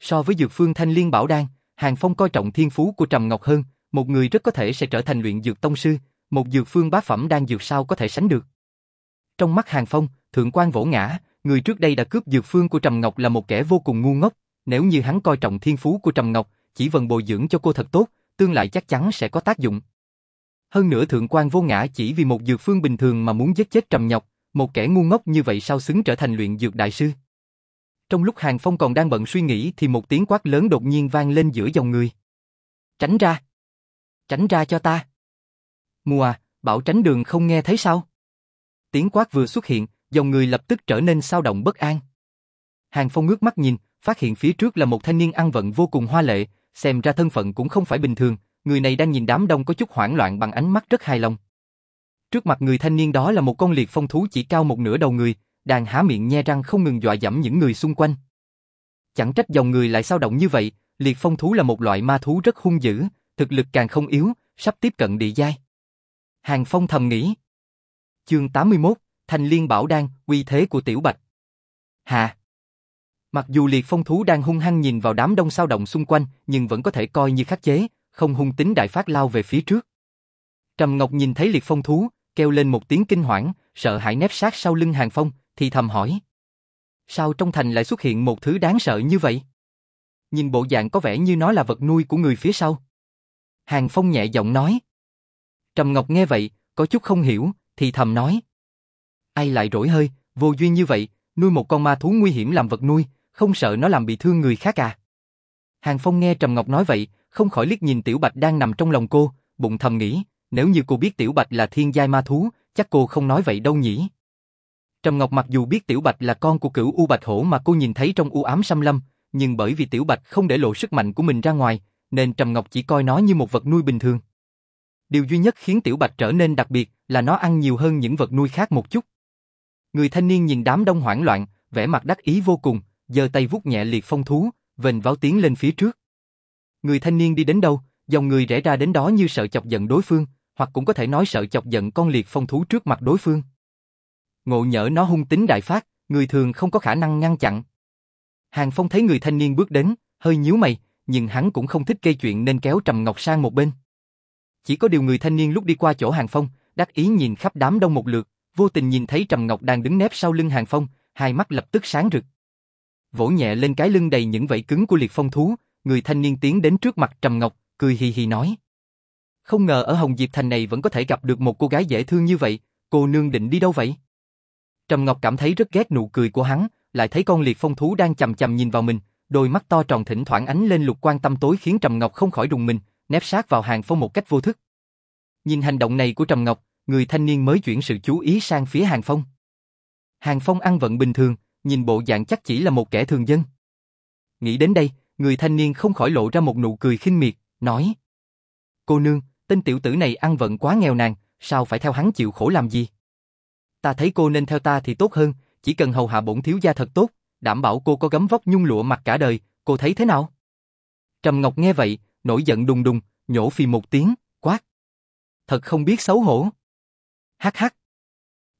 So với dược phương thanh liên bảo đan, Hàng Phong coi trọng thiên phú của Trầm Ngọc hơn, một người rất có thể sẽ trở thành luyện dược tông sư, một dược phương bá phẩm đan dược sao có thể sánh được. Trong mắt Hàng Phong, thượng quan vỗ ngã, người trước đây đã cướp dược phương của Trầm Ngọc là một kẻ vô cùng ngu ngốc, nếu như hắn coi trọng thiên phú của Trầm Ngọc, chỉ vần bồi dưỡng cho cô thật tốt, tương lai chắc chắn sẽ có tác dụng. Hơn nữa thượng quan vô ngã chỉ vì một dược phương bình thường mà muốn giết chết Trầm Ngọc, một kẻ ngu ngốc như vậy sao xứng trở thành luyện dược đại sư. Trong lúc Hàng Phong còn đang bận suy nghĩ thì một tiếng quát lớn đột nhiên vang lên giữa dòng người. Tránh ra! Tránh ra cho ta! Mùa, à, bảo tránh đường không nghe thấy sao? Tiếng quát vừa xuất hiện, dòng người lập tức trở nên sao động bất an. Hàng Phong ngước mắt nhìn, phát hiện phía trước là một thanh niên ăn vận vô cùng hoa lệ, xem ra thân phận cũng không phải bình thường, người này đang nhìn đám đông có chút hoảng loạn bằng ánh mắt rất hài lòng. Trước mặt người thanh niên đó là một con liệt phong thú chỉ cao một nửa đầu người, đang há miệng nhe răng không ngừng dọa dẫm những người xung quanh. Chẳng trách dòng người lại sao động như vậy, liệt phong thú là một loại ma thú rất hung dữ, thực lực càng không yếu, sắp tiếp cận địa giai. Hàng Phong thầm nghĩ. Chương 81, Thành Liên Bảo Đan, uy thế của Tiểu Bạch. Hà. Mặc dù liệt phong thú đang hung hăng nhìn vào đám đông sao động xung quanh, nhưng vẫn có thể coi như khắc chế, không hung tính đại phát lao về phía trước. Trầm Ngọc nhìn thấy liệt phong thú, kêu lên một tiếng kinh hoảng, sợ hãi nép sát sau lưng Hàng Phong, thì thầm hỏi. Sao trong thành lại xuất hiện một thứ đáng sợ như vậy? Nhìn bộ dạng có vẻ như nó là vật nuôi của người phía sau. Hàng Phong nhẹ giọng nói. Trầm Ngọc nghe vậy, có chút không hiểu, thì thầm nói. Ai lại rỗi hơi, vô duyên như vậy, nuôi một con ma thú nguy hiểm làm vật nuôi, không sợ nó làm bị thương người khác à? Hàng Phong nghe Trầm Ngọc nói vậy, không khỏi liếc nhìn Tiểu Bạch đang nằm trong lòng cô, bụng thầm nghĩ, nếu như cô biết Tiểu Bạch là thiên giai ma thú, chắc cô không nói vậy đâu nhỉ. Trầm Ngọc mặc dù biết Tiểu Bạch là con của cửu U Bạch Hổ mà cô nhìn thấy trong u ám xâm lâm, nhưng bởi vì Tiểu Bạch không để lộ sức mạnh của mình ra ngoài, nên Trầm Ngọc chỉ coi nó như một vật nuôi bình thường. Điều duy nhất khiến Tiểu Bạch trở nên đặc biệt là nó ăn nhiều hơn những vật nuôi khác một chút. Người thanh niên nhìn đám đông hoảng loạn, vẻ mặt đắc ý vô cùng, giơ tay vuốt nhẹ liệt phong thú, vền váo tiến lên phía trước. Người thanh niên đi đến đâu, dòng người rẽ ra đến đó như sợ chọc giận đối phương, hoặc cũng có thể nói sợ chọc giận con liệt phong thú trước mặt đối phương. Ngộ nhỡ nó hung tính đại phát, người thường không có khả năng ngăn chặn. Hàng Phong thấy người thanh niên bước đến, hơi nhíu mày, nhưng hắn cũng không thích gây chuyện nên kéo Trầm Ngọc sang một bên. Chỉ có điều người thanh niên lúc đi qua chỗ Hàng Phong, đắc ý nhìn khắp đám đông một lượt, vô tình nhìn thấy Trầm Ngọc đang đứng nép sau lưng Hàng Phong, hai mắt lập tức sáng rực. Vỗ nhẹ lên cái lưng đầy những vảy cứng của liệt phong thú, người thanh niên tiến đến trước mặt Trầm Ngọc, cười hì hì nói. Không ngờ ở Hồng Diệp Thành này vẫn có thể gặp được một cô gái dễ thương như vậy, cô nương định đi đâu vậy? Trầm Ngọc cảm thấy rất ghét nụ cười của hắn, lại thấy con liệt phong thú đang chầm chầm nhìn vào mình, đôi mắt to tròn thỉnh thoảng ánh lên lục quan tâm tối khiến Trầm Ngọc không khỏi rùng mình, nép sát vào hàng phong một cách vô thức. Nhìn hành động này của Trầm Ngọc, người thanh niên mới chuyển sự chú ý sang phía hàng phong. Hàng phong ăn vận bình thường, nhìn bộ dạng chắc chỉ là một kẻ thường dân. Nghĩ đến đây, người thanh niên không khỏi lộ ra một nụ cười khinh miệt, nói Cô nương, tên tiểu tử này ăn vận quá nghèo nàn, sao phải theo hắn chịu khổ làm gì? Ta thấy cô nên theo ta thì tốt hơn, chỉ cần hầu hạ bổn thiếu gia thật tốt, đảm bảo cô có gấm vóc nhung lụa mặc cả đời, cô thấy thế nào? Trầm Ngọc nghe vậy, nổi giận đùng đùng, nhổ phì một tiếng, quát. Thật không biết xấu hổ. Hắc hắc.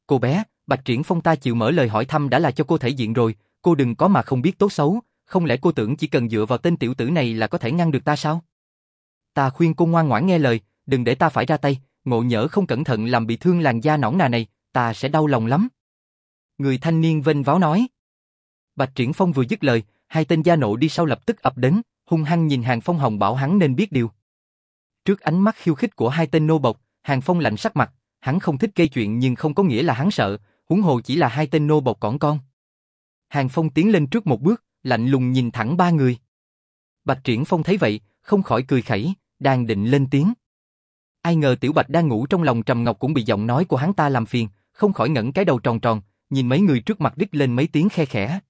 Cô bé, Bạch Triển Phong ta chịu mở lời hỏi thăm đã là cho cô thể diện rồi, cô đừng có mà không biết tốt xấu, không lẽ cô tưởng chỉ cần dựa vào tên tiểu tử này là có thể ngăn được ta sao? Ta khuyên cô ngoan ngoãn nghe lời, đừng để ta phải ra tay, ngộ nhỡ không cẩn thận làm bị thương làn da nõn nà này, ta sẽ đau lòng lắm. Người thanh niên vênh váo nói. Bạch Triển Phong vừa dứt lời, hai tên gia nộ đi sau lập tức ập đến, hung hăng nhìn Hàng Phong Hồng bảo hắn nên biết điều. Trước ánh mắt khiêu khích của hai tên nô bộc, Hàng Phong lạnh sắc mặt, hắn không thích gây chuyện nhưng không có nghĩa là hắn sợ, huống hồ chỉ là hai tên nô bộc cỏn con. Hàng Phong tiến lên trước một bước, lạnh lùng nhìn thẳng ba người. Bạch Triển Phong thấy vậy, không khỏi cười khẩy, đang định lên tiếng. Ai ngờ Tiểu Bạch đang ngủ trong lòng Trầm Ngọc cũng bị giọng nói của hắn ta làm phiền, không khỏi ngẩng cái đầu tròn tròn, nhìn mấy người trước mặt rít lên mấy tiếng khe khẽ.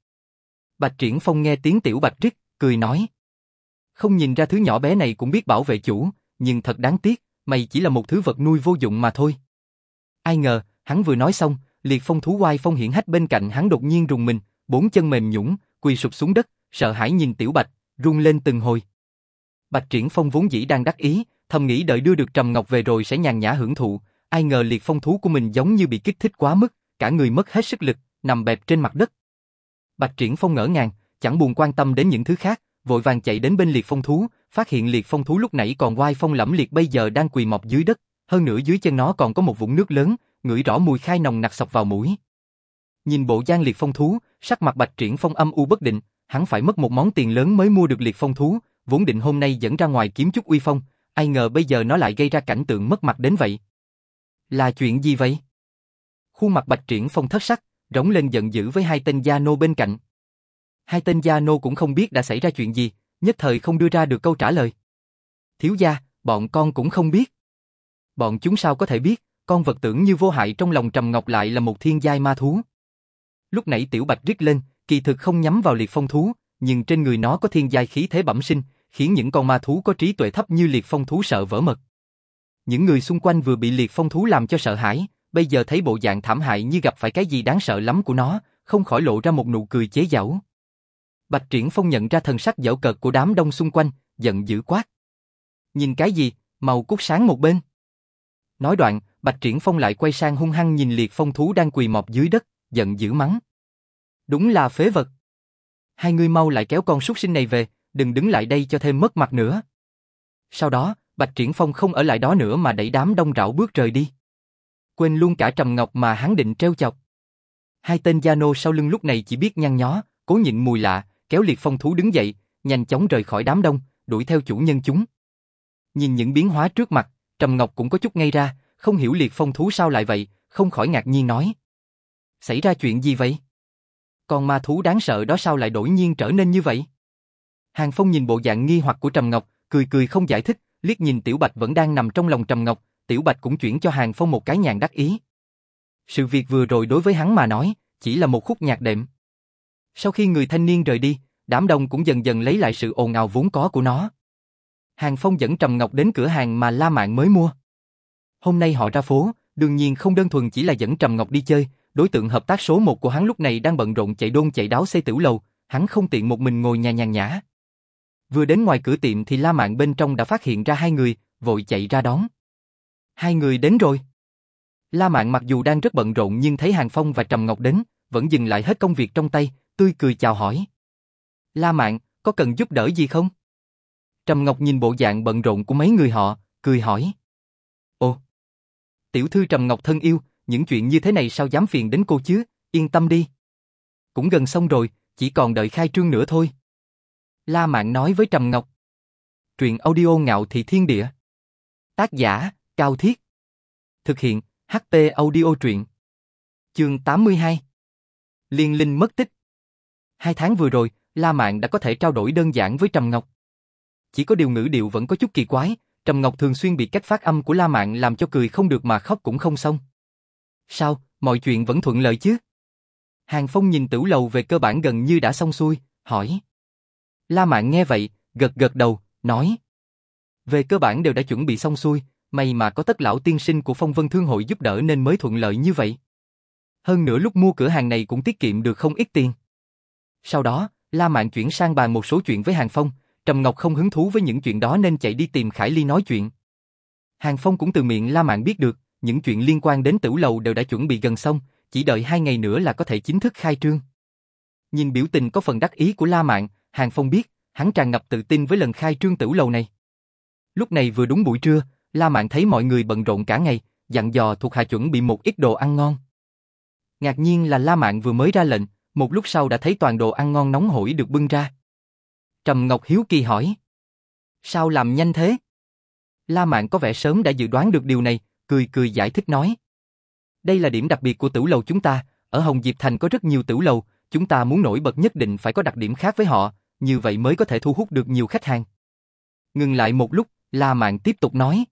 Bạch Triển Phong nghe tiếng Tiểu Bạch rít, cười nói. Không nhìn ra thứ nhỏ bé này cũng biết bảo vệ chủ, nhưng thật đáng tiếc, mày chỉ là một thứ vật nuôi vô dụng mà thôi. Ai ngờ, hắn vừa nói xong, liệt phong thú quai phong hiển hách bên cạnh hắn đột nhiên rùng mình, bốn chân mềm nhũn, quỳ sụp xuống đất, sợ hãi nhìn Tiểu Bạch, run lên từng hồi. Bạch Triển Phong vốn dĩ đang đắc ý, thầm nghĩ đợi đưa được Trầm Ngọc về rồi sẽ nhàn nhã hưởng thụ, ai ngờ liệt phong thú của mình giống như bị kích thích quá mức, cả người mất hết sức lực, nằm bẹp trên mặt đất. Bạch Triển Phong ngỡ ngàng, chẳng buồn quan tâm đến những thứ khác, vội vàng chạy đến bên liệt phong thú, phát hiện liệt phong thú lúc nãy còn oai phong lẫm liệt bây giờ đang quỳ mọp dưới đất, hơn nữa dưới chân nó còn có một vũng nước lớn, ngửi rõ mùi khai nồng nặc sọc vào mũi. Nhìn bộ dáng liệt phong thú, sắc mặt Bạch Triển Phong âm u bất định, hắn phải mất một món tiền lớn mới mua được liệt phong thú, vốn định hôm nay dẫn ra ngoài kiếm chút uy phong, ai ngờ bây giờ nó lại gây ra cảnh tượng mất mặt đến vậy. Là chuyện gì vậy? Khuôn mặt Bạch Triển Phong thất sắc, rống lên giận dữ với hai tên gia nô bên cạnh. Hai tên gia nô cũng không biết đã xảy ra chuyện gì, nhất thời không đưa ra được câu trả lời. Thiếu gia, bọn con cũng không biết. Bọn chúng sao có thể biết, con vật tưởng như vô hại trong lòng Trầm Ngọc lại là một thiên giai ma thú. Lúc nãy Tiểu Bạch rít lên, kỳ thực không nhắm vào liệt phong thú, nhưng trên người nó có thiên giai khí thế bẩm sinh, khiến những con ma thú có trí tuệ thấp như liệt phong thú sợ vỡ mật. Những người xung quanh vừa bị liệt phong thú làm cho sợ hãi, bây giờ thấy bộ dạng thảm hại như gặp phải cái gì đáng sợ lắm của nó, không khỏi lộ ra một nụ cười chế giễu. Bạch Triển Phong nhận ra thần sắc dở cợt của đám đông xung quanh, giận dữ quát. Nhìn cái gì, màu cút sáng một bên. Nói đoạn, Bạch Triển Phong lại quay sang hung hăng nhìn liệt phong thú đang quỳ mọp dưới đất, giận dữ mắng. Đúng là phế vật. Hai người mau lại kéo con súc sinh này về, đừng đứng lại đây cho thêm mất mặt nữa. Sau đó, Bạch Triển Phong không ở lại đó nữa mà đẩy đám đông rảo bước rời đi. Quên luôn cả Trầm Ngọc mà hắn định treo chọc. Hai tên gia nô sau lưng lúc này chỉ biết nhăn nhó, cố nhịn mùi lạ, kéo liệt phong thú đứng dậy, nhanh chóng rời khỏi đám đông, đuổi theo chủ nhân chúng. Nhìn những biến hóa trước mặt, Trầm Ngọc cũng có chút ngây ra, không hiểu liệt phong thú sao lại vậy, không khỏi ngạc nhiên nói. Xảy ra chuyện gì vậy? Còn ma thú đáng sợ đó sao lại đổi nhiên trở nên như vậy? Hàng Phong nhìn bộ dạng nghi hoặc của Trầm Ngọc, cười cười không giải thích, liếc nhìn Tiểu Bạch vẫn đang nằm trong lòng Trầm Ngọc, Tiểu Bạch cũng chuyển cho Hàng Phong một cái nhàn đắc ý. Sự việc vừa rồi đối với hắn mà nói, chỉ là một khúc nhạc đệm. Sau khi người thanh niên rời đi, đám đông cũng dần dần lấy lại sự ồn ào vốn có của nó. Hàng Phong dẫn Trầm Ngọc đến cửa hàng mà La Mạn mới mua. Hôm nay họ ra phố, đương nhiên không đơn thuần chỉ là dẫn Trầm Ngọc đi chơi, đối tượng hợp tác số một của hắn lúc này đang bận rộn chạy đôn chạy đáo xây tiểu lầu, hắn không tiện một mình ngồi nhà nhàn nhã. Vừa đến ngoài cửa tiệm thì La Mạn bên trong đã phát hiện ra hai người, vội chạy ra đón. Hai người đến rồi. La Mạn mặc dù đang rất bận rộn nhưng thấy Hàng Phong và Trầm Ngọc đến, vẫn dừng lại hết công việc trong tay, tươi cười chào hỏi. La Mạn, có cần giúp đỡ gì không? Trầm Ngọc nhìn bộ dạng bận rộn của mấy người họ, cười hỏi. Ồ! Tiểu thư Trầm Ngọc thân yêu, những chuyện như thế này sao dám phiền đến cô chứ, yên tâm đi. Cũng gần xong rồi, chỉ còn đợi khai trương nữa thôi. La Mạn nói với Trầm Ngọc. Truyện audio ngạo thị thiên địa. Tác giả, Cao Thiết. Thực hiện, HT audio truyện. Chương 82. Liên linh mất tích. Hai tháng vừa rồi, La Mạn đã có thể trao đổi đơn giản với Trầm Ngọc. Chỉ có điều ngữ điệu vẫn có chút kỳ quái, Trầm Ngọc thường xuyên bị cách phát âm của La Mạn làm cho cười không được mà khóc cũng không xong. Sao, mọi chuyện vẫn thuận lợi chứ? Hàng Phong nhìn tử lầu về cơ bản gần như đã xong xuôi, hỏi. La Mạn nghe vậy, gật gật đầu, nói. Về cơ bản đều đã chuẩn bị xong xuôi, may mà có tất lão tiên sinh của phong vân thương hội giúp đỡ nên mới thuận lợi như vậy. Hơn nữa lúc mua cửa hàng này cũng tiết kiệm được không ít tiền. Sau đó, La Mạn chuyển sang bàn một số chuyện với Hàng Phong, Trầm Ngọc không hứng thú với những chuyện đó nên chạy đi tìm Khải Ly nói chuyện. Hàng Phong cũng từ miệng La Mạn biết được, những chuyện liên quan đến tử lầu đều đã chuẩn bị gần xong, chỉ đợi hai ngày nữa là có thể chính thức khai trương. Nhìn biểu tình có phần đắc ý của La Mạn, Hàng Phong biết, hắn tràn ngập tự tin với lần khai trương tử lầu này. Lúc này vừa đúng buổi trưa, La Mạn thấy mọi người bận rộn cả ngày, dặn dò thuộc hạ chuẩn bị một ít đồ ăn ngon. Ngạc nhiên là La Mạn vừa mới ra lệnh, một lúc sau đã thấy toàn đồ ăn ngon nóng hổi được bưng ra. Trầm Ngọc Hiếu kỳ hỏi. Sao làm nhanh thế? La Mạn có vẻ sớm đã dự đoán được điều này, cười cười giải thích nói. Đây là điểm đặc biệt của tử lầu chúng ta, ở Hồng Diệp Thành có rất nhiều tử lầu, chúng ta muốn nổi bật nhất định phải có đặc điểm khác với họ, như vậy mới có thể thu hút được nhiều khách hàng. Ngừng lại một lúc, La Mạn tiếp tục nói.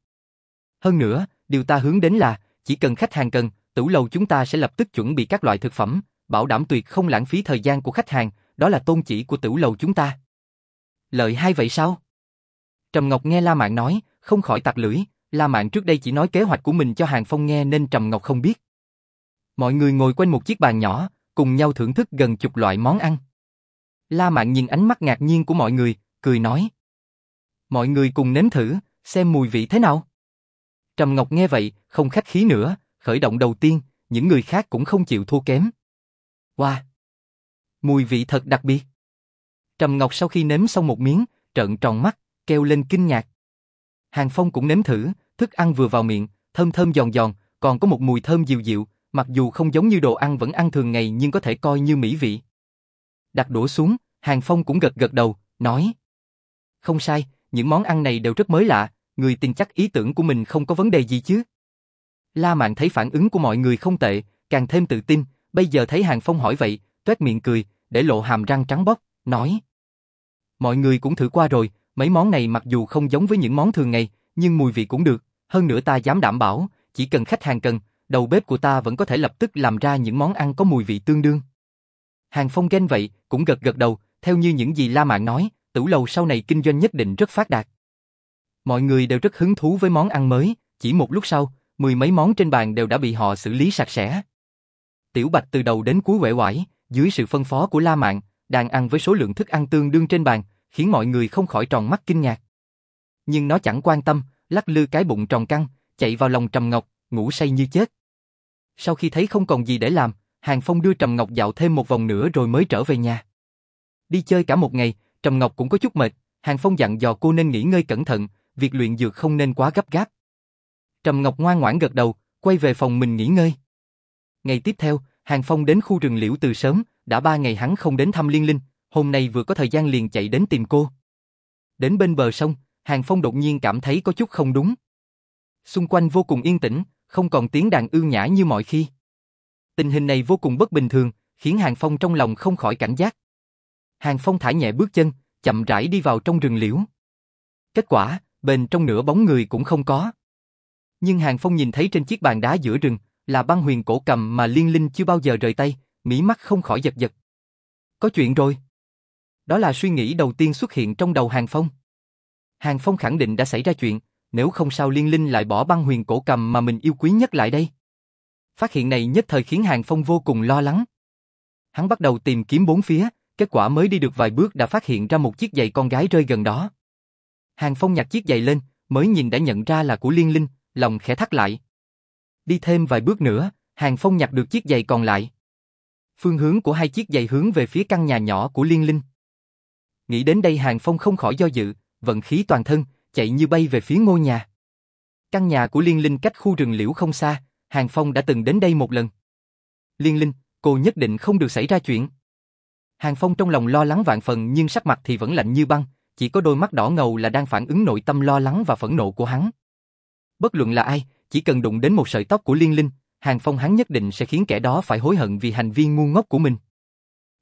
Hơn nữa, điều ta hướng đến là, chỉ cần khách hàng cần, tủ lầu chúng ta sẽ lập tức chuẩn bị các loại thực phẩm, bảo đảm tuyệt không lãng phí thời gian của khách hàng, đó là tôn chỉ của tủ lầu chúng ta. Lợi hai vậy sao? Trầm Ngọc nghe La Mạn nói, không khỏi tặc lưỡi, La Mạn trước đây chỉ nói kế hoạch của mình cho Hàng Phong nghe nên Trầm Ngọc không biết. Mọi người ngồi quanh một chiếc bàn nhỏ, cùng nhau thưởng thức gần chục loại món ăn. La Mạn nhìn ánh mắt ngạc nhiên của mọi người, cười nói. Mọi người cùng nếm thử, xem mùi vị thế nào. Trầm Ngọc nghe vậy, không khách khí nữa, khởi động đầu tiên, những người khác cũng không chịu thua kém. Wow! Mùi vị thật đặc biệt. Trầm Ngọc sau khi nếm xong một miếng, trợn tròn mắt, kêu lên kinh ngạc. Hàng Phong cũng nếm thử, thức ăn vừa vào miệng, thơm thơm giòn giòn, còn có một mùi thơm dịu dịu, mặc dù không giống như đồ ăn vẫn ăn thường ngày nhưng có thể coi như mỹ vị. Đặt đũa xuống, Hàng Phong cũng gật gật đầu, nói. Không sai, những món ăn này đều rất mới lạ, người tin chắc ý tưởng của mình không có vấn đề gì chứ. La Mạn thấy phản ứng của mọi người không tệ, càng thêm tự tin, bây giờ thấy Hàng Phong hỏi vậy, tuét miệng cười, để lộ hàm răng trắng bóc, nói. Mọi người cũng thử qua rồi, mấy món này mặc dù không giống với những món thường ngày, nhưng mùi vị cũng được, hơn nữa ta dám đảm bảo, chỉ cần khách hàng cần, đầu bếp của ta vẫn có thể lập tức làm ra những món ăn có mùi vị tương đương. Hàng Phong ghen vậy, cũng gật gật đầu, theo như những gì La Mạn nói, tửu lầu sau này kinh doanh nhất định rất phát đạt. Mọi người đều rất hứng thú với món ăn mới, chỉ một lúc sau, mười mấy món trên bàn đều đã bị họ xử lý sạch sẽ. Tiểu Bạch từ đầu đến cuối quể quải, dưới sự phân phó của La Mạn, đang ăn với số lượng thức ăn tương đương trên bàn, khiến mọi người không khỏi tròn mắt kinh ngạc. Nhưng nó chẳng quan tâm, lắc lư cái bụng tròn căng, chạy vào lòng Trầm Ngọc, ngủ say như chết. Sau khi thấy không còn gì để làm, Hàng Phong đưa Trầm Ngọc dạo thêm một vòng nữa rồi mới trở về nhà. Đi chơi cả một ngày, Trầm Ngọc cũng có chút mệt, Hàng Phong dặn dò cô nên nghỉ ngơi cẩn thận, việc luyện dược không nên quá gấp gáp. Trầm Ngọc ngoan ngoãn gật đầu, quay về phòng mình nghỉ ngơi. Ngày tiếp theo, Hàng Phong đến khu rừng liễu từ sớm, đã ba ngày hắn không đến thăm Liên Linh, hôm nay vừa có thời gian liền chạy đến tìm cô. Đến bên bờ sông, Hàng Phong đột nhiên cảm thấy có chút không đúng. Xung quanh vô cùng yên tĩnh, không còn tiếng đàn ưu nhã như mọi khi. Tình hình này vô cùng bất bình thường, khiến Hàng Phong trong lòng không khỏi cảnh giác. Hàng Phong thả nhẹ bước chân, chậm rãi đi vào trong rừng liễu. Kết quả, bên trong nửa bóng người cũng không có. Nhưng Hàng Phong nhìn thấy trên chiếc bàn đá giữa rừng, là băng huyền cổ cầm mà liên linh chưa bao giờ rời tay, mí mắt không khỏi giật giật. Có chuyện rồi. Đó là suy nghĩ đầu tiên xuất hiện trong đầu Hàng Phong. Hàng Phong khẳng định đã xảy ra chuyện, nếu không sao liên linh lại bỏ băng huyền cổ cầm mà mình yêu quý nhất lại đây. Phát hiện này nhất thời khiến Hàng Phong vô cùng lo lắng. Hắn bắt đầu tìm kiếm bốn phía, kết quả mới đi được vài bước đã phát hiện ra một chiếc giày con gái rơi gần đó. Hàng Phong nhặt chiếc giày lên, mới nhìn đã nhận ra là của Liên Linh, lòng khẽ thắt lại. Đi thêm vài bước nữa, Hàng Phong nhặt được chiếc giày còn lại. Phương hướng của hai chiếc giày hướng về phía căn nhà nhỏ của Liên Linh. Nghĩ đến đây Hàng Phong không khỏi do dự, vận khí toàn thân, chạy như bay về phía ngôi nhà. Căn nhà của Liên Linh cách khu rừng liễu không xa, Hàng Phong đã từng đến đây một lần. Liên Linh, cô nhất định không được xảy ra chuyện. Hàng Phong trong lòng lo lắng vạn phần nhưng sắc mặt thì vẫn lạnh như băng, chỉ có đôi mắt đỏ ngầu là đang phản ứng nội tâm lo lắng và phẫn nộ của hắn. Bất luận là ai, chỉ cần đụng đến một sợi tóc của Liên Linh, Hàng Phong hắn nhất định sẽ khiến kẻ đó phải hối hận vì hành vi ngu ngốc của mình.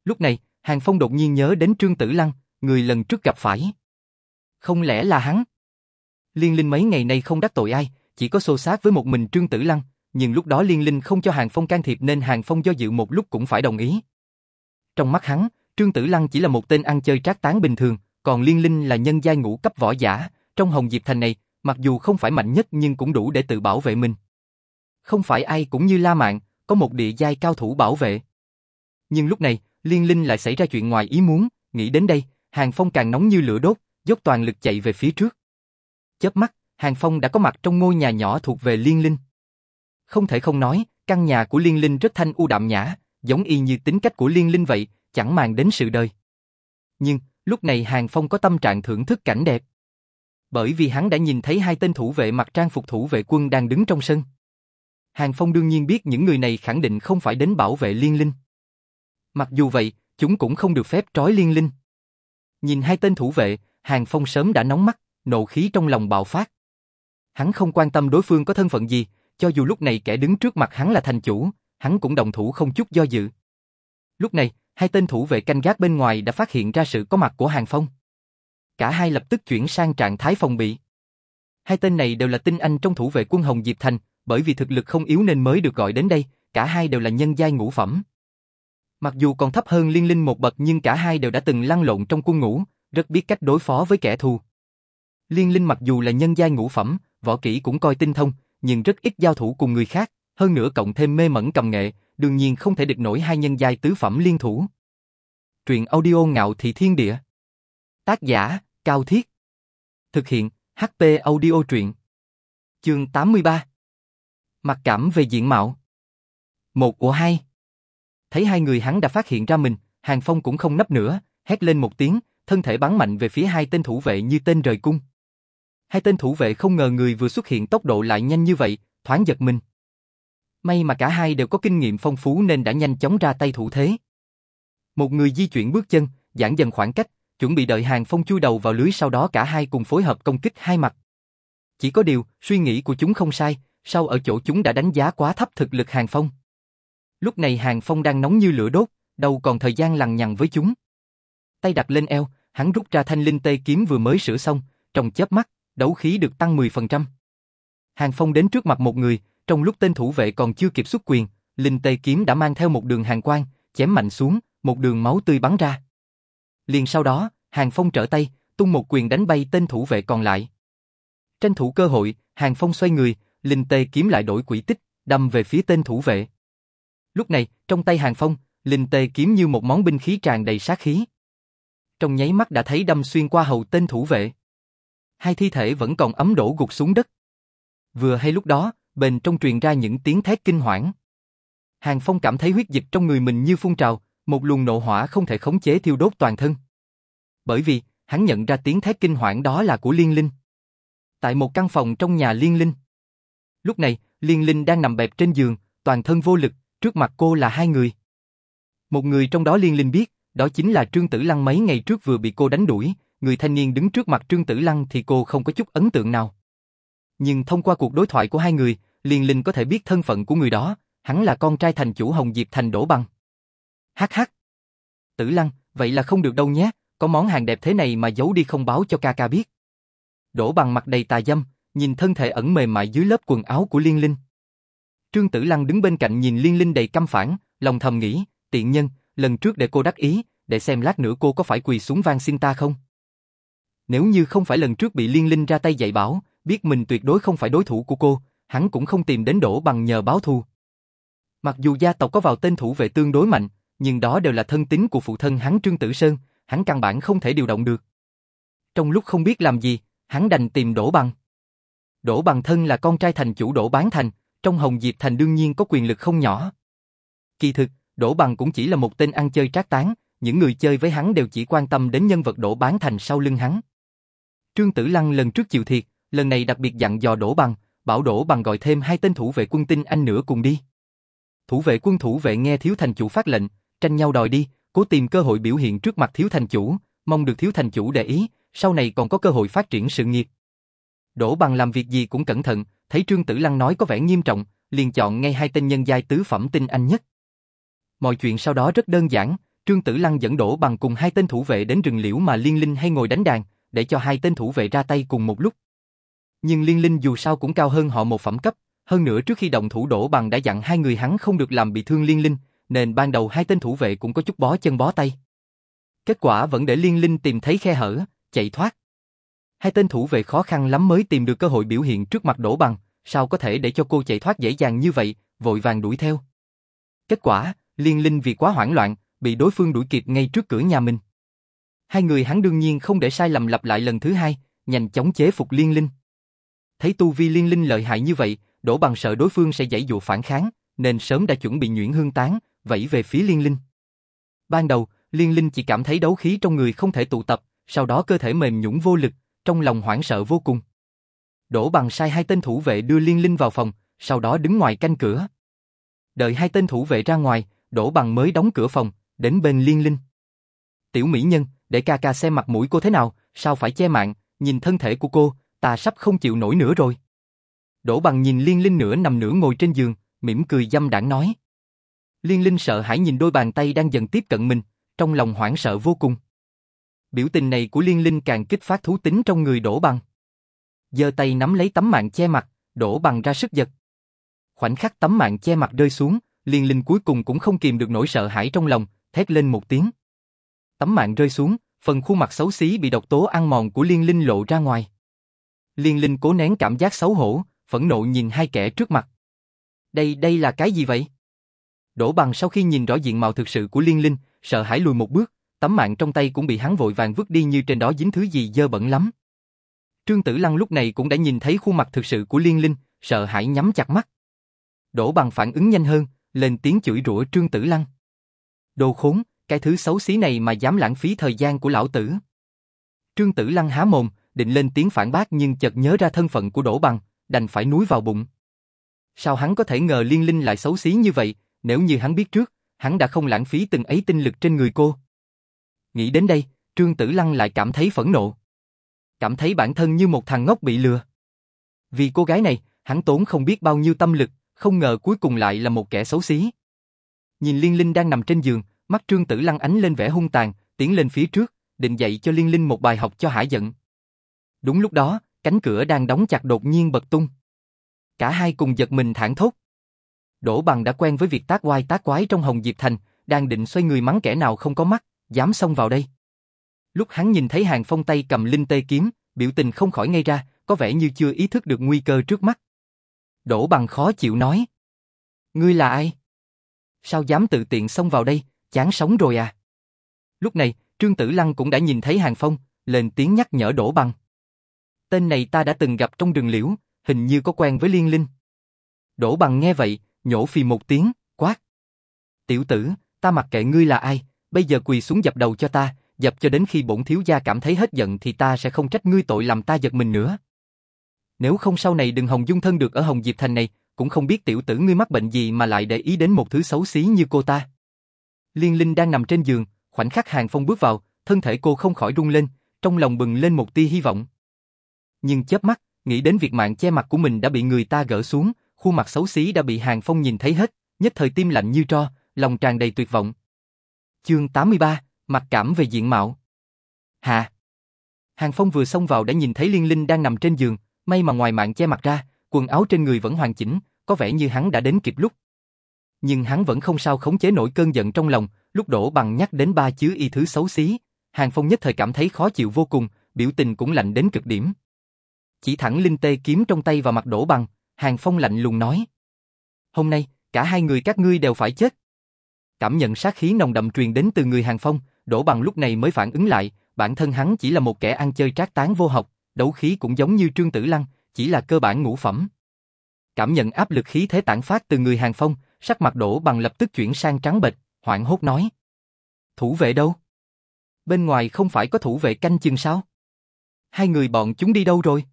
Lúc này, Hàng Phong đột nhiên nhớ đến Trương Tử Lăng, người lần trước gặp phải. Không lẽ là hắn? Liên Linh mấy ngày nay không đắc tội ai, chỉ có xô xát với một mình Trương Tử Lăng, nhưng lúc đó Liên Linh không cho Hàng Phong can thiệp nên Hàng Phong do dự một lúc cũng phải đồng ý. Trong mắt hắn, Trương Tử Lăng chỉ là một tên ăn chơi trác tán bình thường, còn Liên Linh là nhân giai ngũ cấp võ giả, trong Hồng Diệp Thành này, mặc dù không phải mạnh nhất nhưng cũng đủ để tự bảo vệ mình. Không phải ai cũng như La Mạn, có một địa giai cao thủ bảo vệ. Nhưng lúc này, Liên Linh lại xảy ra chuyện ngoài ý muốn, nghĩ đến đây, Hàng Phong càng nóng như lửa đốt, dốc toàn lực chạy về phía trước. Chớp mắt, Hàng Phong đã có mặt trong ngôi nhà nhỏ thuộc về Liên Linh. Không thể không nói, căn nhà của Liên Linh rất thanh u đạm nhã, giống y như tính cách của Liên Linh vậy, chẳng màng đến sự đời. Nhưng, lúc này Hàng Phong có tâm trạng thưởng thức cảnh đẹp. Bởi vì hắn đã nhìn thấy hai tên thủ vệ mặc trang phục thủ vệ quân đang đứng trong sân. Hàng Phong đương nhiên biết những người này khẳng định không phải đến bảo vệ Liên Linh. Mặc dù vậy, chúng cũng không được phép trói Liên Linh. Nhìn hai tên thủ vệ, Hàng Phong sớm đã nóng mắt, nộ khí trong lòng bạo phát. Hắn không quan tâm đối phương có thân phận gì, cho dù lúc này kẻ đứng trước mặt hắn là thành chủ, hắn cũng đồng thủ không chút do dự. Lúc này, hai tên thủ vệ canh gác bên ngoài đã phát hiện ra sự có mặt của Hàng Phong. Cả hai lập tức chuyển sang trạng thái phòng bị. Hai tên này đều là tinh anh trong thủ vệ quân Hồng Diệp Thành, bởi vì thực lực không yếu nên mới được gọi đến đây, cả hai đều là nhân giai ngũ phẩm. Mặc dù còn thấp hơn liên linh một bậc nhưng cả hai đều đã từng lăn lộn trong quân ngũ, rất biết cách đối phó với kẻ thù. Liên linh mặc dù là nhân giai ngũ phẩm, võ kỹ cũng coi tinh thông, nhưng rất ít giao thủ cùng người khác, hơn nữa cộng thêm mê mẩn cầm nghệ, đương nhiên không thể địch nổi hai nhân giai tứ phẩm liên thủ. Truyện audio ngạo thị thiên địa. Tác giả, Cao Thiết. Thực hiện, HP audio truyện. Chương 83. Mặc cảm về diện mạo. Một của hai. Thấy hai người hắn đã phát hiện ra mình, Hàng Phong cũng không nấp nữa, hét lên một tiếng, thân thể bắn mạnh về phía hai tên thủ vệ như tên rời cung. Hai tên thủ vệ không ngờ người vừa xuất hiện tốc độ lại nhanh như vậy, thoáng giật mình. May mà cả hai đều có kinh nghiệm phong phú nên đã nhanh chóng ra tay thủ thế. Một người di chuyển bước chân, giãn dần khoảng cách, chuẩn bị đợi hàng phong chui đầu vào lưới sau đó cả hai cùng phối hợp công kích hai mặt. Chỉ có điều, suy nghĩ của chúng không sai, sau ở chỗ chúng đã đánh giá quá thấp thực lực hàng phong. Lúc này hàng phong đang nóng như lửa đốt, đâu còn thời gian lằng nhằng với chúng. Tay đặt lên eo, hắn rút ra thanh linh tê kiếm vừa mới sửa xong, trong chớp mắt, đấu khí được tăng 10%. Hàng phong đến trước mặt một người, trong lúc tên thủ vệ còn chưa kịp xuất quyền, linh tê kiếm đã mang theo một đường hàng quang, chém mạnh xuống, một đường máu tươi bắn ra. Liền sau đó, Hàng Phong trở tay, tung một quyền đánh bay tên thủ vệ còn lại. Tranh thủ cơ hội, Hàng Phong xoay người, linh tê kiếm lại đổi quỹ tích, đâm về phía tên thủ vệ. Lúc này, trong tay Hàng Phong, linh tê kiếm như một món binh khí tràn đầy sát khí. Trong nháy mắt đã thấy đâm xuyên qua hầu tên thủ vệ. Hai thi thể vẫn còn ấm đổ gục xuống đất. Vừa hay lúc đó, bên trong truyền ra những tiếng thét kinh hoảng. Hàng Phong cảm thấy huyết dịch trong người mình như phun trào, một luồng nộ hỏa không thể khống chế thiêu đốt toàn thân. Bởi vì, hắn nhận ra tiếng thét kinh hoảng đó là của Liên Linh. Tại một căn phòng trong nhà Liên Linh. Lúc này, Liên Linh đang nằm bẹp trên giường, toàn thân vô lực, trước mặt cô là hai người. Một người trong đó Liên Linh biết, đó chính là Trương Tử Lăng mấy ngày trước vừa bị cô đánh đuổi, người thanh niên đứng trước mặt Trương Tử Lăng thì cô không có chút ấn tượng nào. Nhưng thông qua cuộc đối thoại của hai người, Liên Linh có thể biết thân phận của người đó, hắn là con trai thành chủ Hồng Diệp Thành Đỗ Bằng. Hắc hắc. Tử Lăng, vậy là không được đâu nhé, có món hàng đẹp thế này mà giấu đi không báo cho ca ca biết. Đỗ Bằng mặt đầy tà dâm, nhìn thân thể ẩn mềm mại dưới lớp quần áo của Liên Linh. Trương Tử Lăng đứng bên cạnh nhìn Liên Linh đầy căm phản, lòng thầm nghĩ, tiện nhân, lần trước để cô đắc ý, để xem lát nữa cô có phải quỳ xuống van xin ta không. Nếu như không phải lần trước bị Liên Linh ra tay dạy bảo, biết mình tuyệt đối không phải đối thủ của cô, hắn cũng không tìm đến đổ Bằng nhờ báo thù. Mặc dù gia tộc có vào tên thủ vệ tương đối mạnh, nhưng đó đều là thân tín của phụ thân hắn Trương Tử Sơn, hắn căn bản không thể điều động được. Trong lúc không biết làm gì, hắn đành tìm Đỗ Bằng. Đỗ Bằng thân là con trai thành chủ Đỗ Bán Thành, trong Hồng Diệp Thành đương nhiên có quyền lực không nhỏ. Kỳ thực, Đỗ Bằng cũng chỉ là một tên ăn chơi trác tán, những người chơi với hắn đều chỉ quan tâm đến nhân vật Đỗ Bán Thành sau lưng hắn. Trương Tử Lăng lần trước chịu thiệt, lần này đặc biệt dặn dò đổ Bằng, bảo đổ Bằng gọi thêm hai tên thủ vệ quân tinh anh nữa cùng đi. Thủ vệ quân thủ vệ nghe thiếu thành chủ phát lệnh, tranh nhau đòi đi, cố tìm cơ hội biểu hiện trước mặt thiếu thành chủ, mong được thiếu thành chủ để ý, sau này còn có cơ hội phát triển sự nghiệp. Đỗ Bằng làm việc gì cũng cẩn thận, thấy Trương Tử Lăng nói có vẻ nghiêm trọng, liền chọn ngay hai tên nhân giai tứ phẩm tinh anh nhất. Mọi chuyện sau đó rất đơn giản, Trương Tử Lăng dẫn Đỗ Bằng cùng hai tên thủ vệ đến rừng liễu mà Liên Linh hay ngồi đánh đàn, để cho hai tên thủ vệ ra tay cùng một lúc. Nhưng Liên Linh dù sao cũng cao hơn họ một phẩm cấp, hơn nữa trước khi động thủ đổ Bằng đã dặn hai người hắn không được làm bị thương Liên Linh, nên ban đầu hai tên thủ vệ cũng có chút bó chân bó tay. Kết quả vẫn để Liên Linh tìm thấy khe hở, chạy thoát. Hai tên thủ vệ khó khăn lắm mới tìm được cơ hội biểu hiện trước mặt đổ Bằng, sao có thể để cho cô chạy thoát dễ dàng như vậy, vội vàng đuổi theo. Kết quả, Liên Linh vì quá hoảng loạn, bị đối phương đuổi kịp ngay trước cửa nhà mình. Hai người hắn đương nhiên không để sai lầm lặp lại lần thứ hai, nhanh chóng chế phục Liên Linh. Thấy tu vi Liên Linh lợi hại như vậy, đổ Bằng sợ đối phương sẽ dãy dụ phản kháng, nên sớm đã chuẩn bị nhuyễn hương tán, vẫy về phía Liên Linh. Ban đầu, Liên Linh chỉ cảm thấy đấu khí trong người không thể tụ tập, sau đó cơ thể mềm nhũn vô lực, trong lòng hoảng sợ vô cùng. đổ Bằng sai hai tên thủ vệ đưa Liên Linh vào phòng, sau đó đứng ngoài canh cửa. Đợi hai tên thủ vệ ra ngoài, đổ Bằng mới đóng cửa phòng, đến bên Liên Linh. Tiểu mỹ nhân, để ca ca xem mặt mũi cô thế nào, sao phải che mạng, nhìn thân thể của cô, ta sắp không chịu nổi nữa rồi. Đỗ Bằng nhìn Liên Linh nửa nằm nửa ngồi trên giường, mỉm cười dâm đảng nói. Liên Linh sợ hãi nhìn đôi bàn tay đang dần tiếp cận mình, trong lòng hoảng sợ vô cùng. Biểu tình này của Liên Linh càng kích phát thú tính trong người Đỗ Bằng. giơ tay nắm lấy tấm mạng che mặt, Đỗ Bằng ra sức giật. Khoảnh khắc tấm mạng che mặt rơi xuống, Liên Linh cuối cùng cũng không kìm được nỗi sợ hãi trong lòng, thét lên một tiếng. Tấm mạng rơi xuống, phần khuôn mặt xấu xí bị độc tố ăn mòn của Liên Linh lộ ra ngoài. Liên Linh cố nén cảm giác xấu hổ, phẫn nộ nhìn hai kẻ trước mặt. Đây, đây là cái gì vậy? Đỗ Bằng sau khi nhìn rõ diện mạo thực sự của Liên Linh, sợ hãi lùi một bước, tấm mạng trong tay cũng bị hắn vội vàng vứt đi như trên đó dính thứ gì dơ bẩn lắm. Trương Tử Lăng lúc này cũng đã nhìn thấy khuôn mặt thực sự của Liên Linh, sợ hãi nhắm chặt mắt. Đỗ Bằng phản ứng nhanh hơn, lên tiếng chửi rủa Trương Tử Lăng. Đồ khốn, cái thứ xấu xí này mà dám lãng phí thời gian của lão tử. Trương Tử Lăng há mồm, định lên tiếng phản bác nhưng chợt nhớ ra thân phận của Đỗ Bằng, đành phải núi vào bụng. Sao hắn có thể ngờ Liên Linh lại xấu xí như vậy, nếu như hắn biết trước, hắn đã không lãng phí từng ấy tinh lực trên người cô. Nghĩ đến đây, Trương Tử Lăng lại cảm thấy phẫn nộ. Cảm thấy bản thân như một thằng ngốc bị lừa. Vì cô gái này, hắn tốn không biết bao nhiêu tâm lực, không ngờ cuối cùng lại là một kẻ xấu xí. Nhìn Liên Linh đang nằm trên giường, mắt Trương Tử Lăng ánh lên vẻ hung tàn, tiến lên phía trước, định dạy cho Liên Linh một bài học cho hả giận. Đúng lúc đó, cánh cửa đang đóng chặt đột nhiên bật tung. Cả hai cùng giật mình thảng thốt. Đỗ Bằng đã quen với việc tác oai tác quái trong Hồng Diệp Thành, đang định xoay người mắng kẻ nào không có mắt, dám xông vào đây. Lúc hắn nhìn thấy hàng phong tay cầm linh tê kiếm, biểu tình không khỏi ngay ra, có vẻ như chưa ý thức được nguy cơ trước mắt. Đỗ Bằng khó chịu nói. Ngươi là ai? Sao dám tự tiện xông vào đây, chán sống rồi à? Lúc này, Trương Tử Lăng cũng đã nhìn thấy Hàng Phong, lên tiếng nhắc nhở Đỗ Bằng. Tên này ta đã từng gặp trong rừng liễu, hình như có quen với Liên Linh. Đỗ Bằng nghe vậy, nhổ phì một tiếng, quát. Tiểu tử, ta mặc kệ ngươi là ai, bây giờ quỳ xuống dập đầu cho ta, dập cho đến khi bổn thiếu gia cảm thấy hết giận thì ta sẽ không trách ngươi tội làm ta giật mình nữa. Nếu không sau này đừng hồng dung thân được ở Hồng Diệp Thành này, cũng không biết tiểu tử ngươi mắc bệnh gì mà lại để ý đến một thứ xấu xí như cô ta. Liên Linh đang nằm trên giường, khoảnh khắc Hàng Phong bước vào, thân thể cô không khỏi rung lên, trong lòng bừng lên một tia hy vọng. Nhưng chớp mắt, nghĩ đến việc mạng che mặt của mình đã bị người ta gỡ xuống, khuôn mặt xấu xí đã bị Hàng Phong nhìn thấy hết, nhất thời tim lạnh như tro, lòng tràn đầy tuyệt vọng. Chương 83, mặc cảm về diện mạo. Hà. Hàng Phong vừa xông vào đã nhìn thấy Liên Linh đang nằm trên giường, may mà ngoài mạng che mặt ra, quần áo trên người vẫn hoàn chỉnh, có vẻ như hắn đã đến kịp lúc. Nhưng hắn vẫn không sao khống chế nổi cơn giận trong lòng, lúc đổ bằng nhắc đến ba chữ y thứ xấu xí, Hàng Phong nhất thời cảm thấy khó chịu vô cùng, biểu tình cũng lạnh đến cực điểm. Chỉ thẳng linh tê kiếm trong tay vào mặt đổ bằng, Hàng Phong lạnh lùng nói. Hôm nay, cả hai người các ngươi đều phải chết. Cảm nhận sát khí nồng đậm truyền đến từ người Hàng Phong, đổ bằng lúc này mới phản ứng lại, bản thân hắn chỉ là một kẻ ăn chơi trác tán vô học, đấu khí cũng giống như Trương Tử Lăng, chỉ là cơ bản ngũ phẩm. Cảm nhận áp lực khí thế tản phát từ người Hàng Phong, sắc mặt đổ bằng lập tức chuyển sang trắng bệch, hoảng hốt nói. Thủ vệ đâu? Bên ngoài không phải có thủ vệ canh chừng sao? Hai người bọn chúng đi đâu rồi?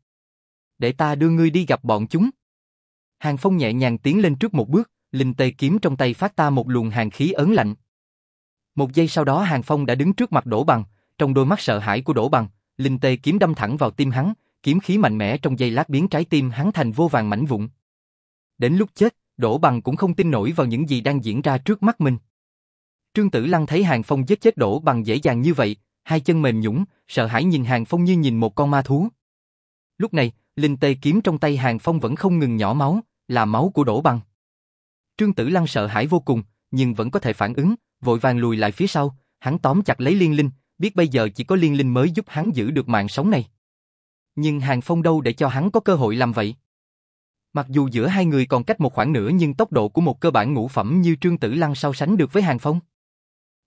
Để ta đưa ngươi đi gặp bọn chúng. Hàng Phong nhẹ nhàng tiến lên trước một bước, linh tê kiếm trong tay phát ta một luồng hàng khí ớn lạnh. Một giây sau đó Hàng Phong đã đứng trước mặt Đỗ Bằng, trong đôi mắt sợ hãi của Đỗ Bằng, linh tê kiếm đâm thẳng vào tim hắn, kiếm khí mạnh mẽ trong giây lát biến trái tim hắn thành vô vàng mảnh vụn. Đến lúc chết, Đỗ Bằng cũng không tin nổi vào những gì đang diễn ra trước mắt mình. Trương Tử Lăng thấy Hàng Phong giết chết Đỗ Bằng dễ dàng như vậy, hai chân mềm nhũn, sợ hãi nhìn Hàng Phong như nhìn một con ma thú. Lúc này, linh tê kiếm trong tay Hàng Phong vẫn không ngừng nhỏ máu, là máu của Đỗ Bằng. Trương Tử Lăng sợ hãi vô cùng, nhưng vẫn có thể phản ứng, vội vàng lùi lại phía sau, hắn tóm chặt lấy Liên Linh, biết bây giờ chỉ có Liên Linh mới giúp hắn giữ được mạng sống này. Nhưng Hàng Phong đâu để cho hắn có cơ hội làm vậy? Mặc dù giữa hai người còn cách một khoảng nữa nhưng tốc độ của một cơ bản ngũ phẩm như Trương Tử Lăng so sánh được với Hàng Phong.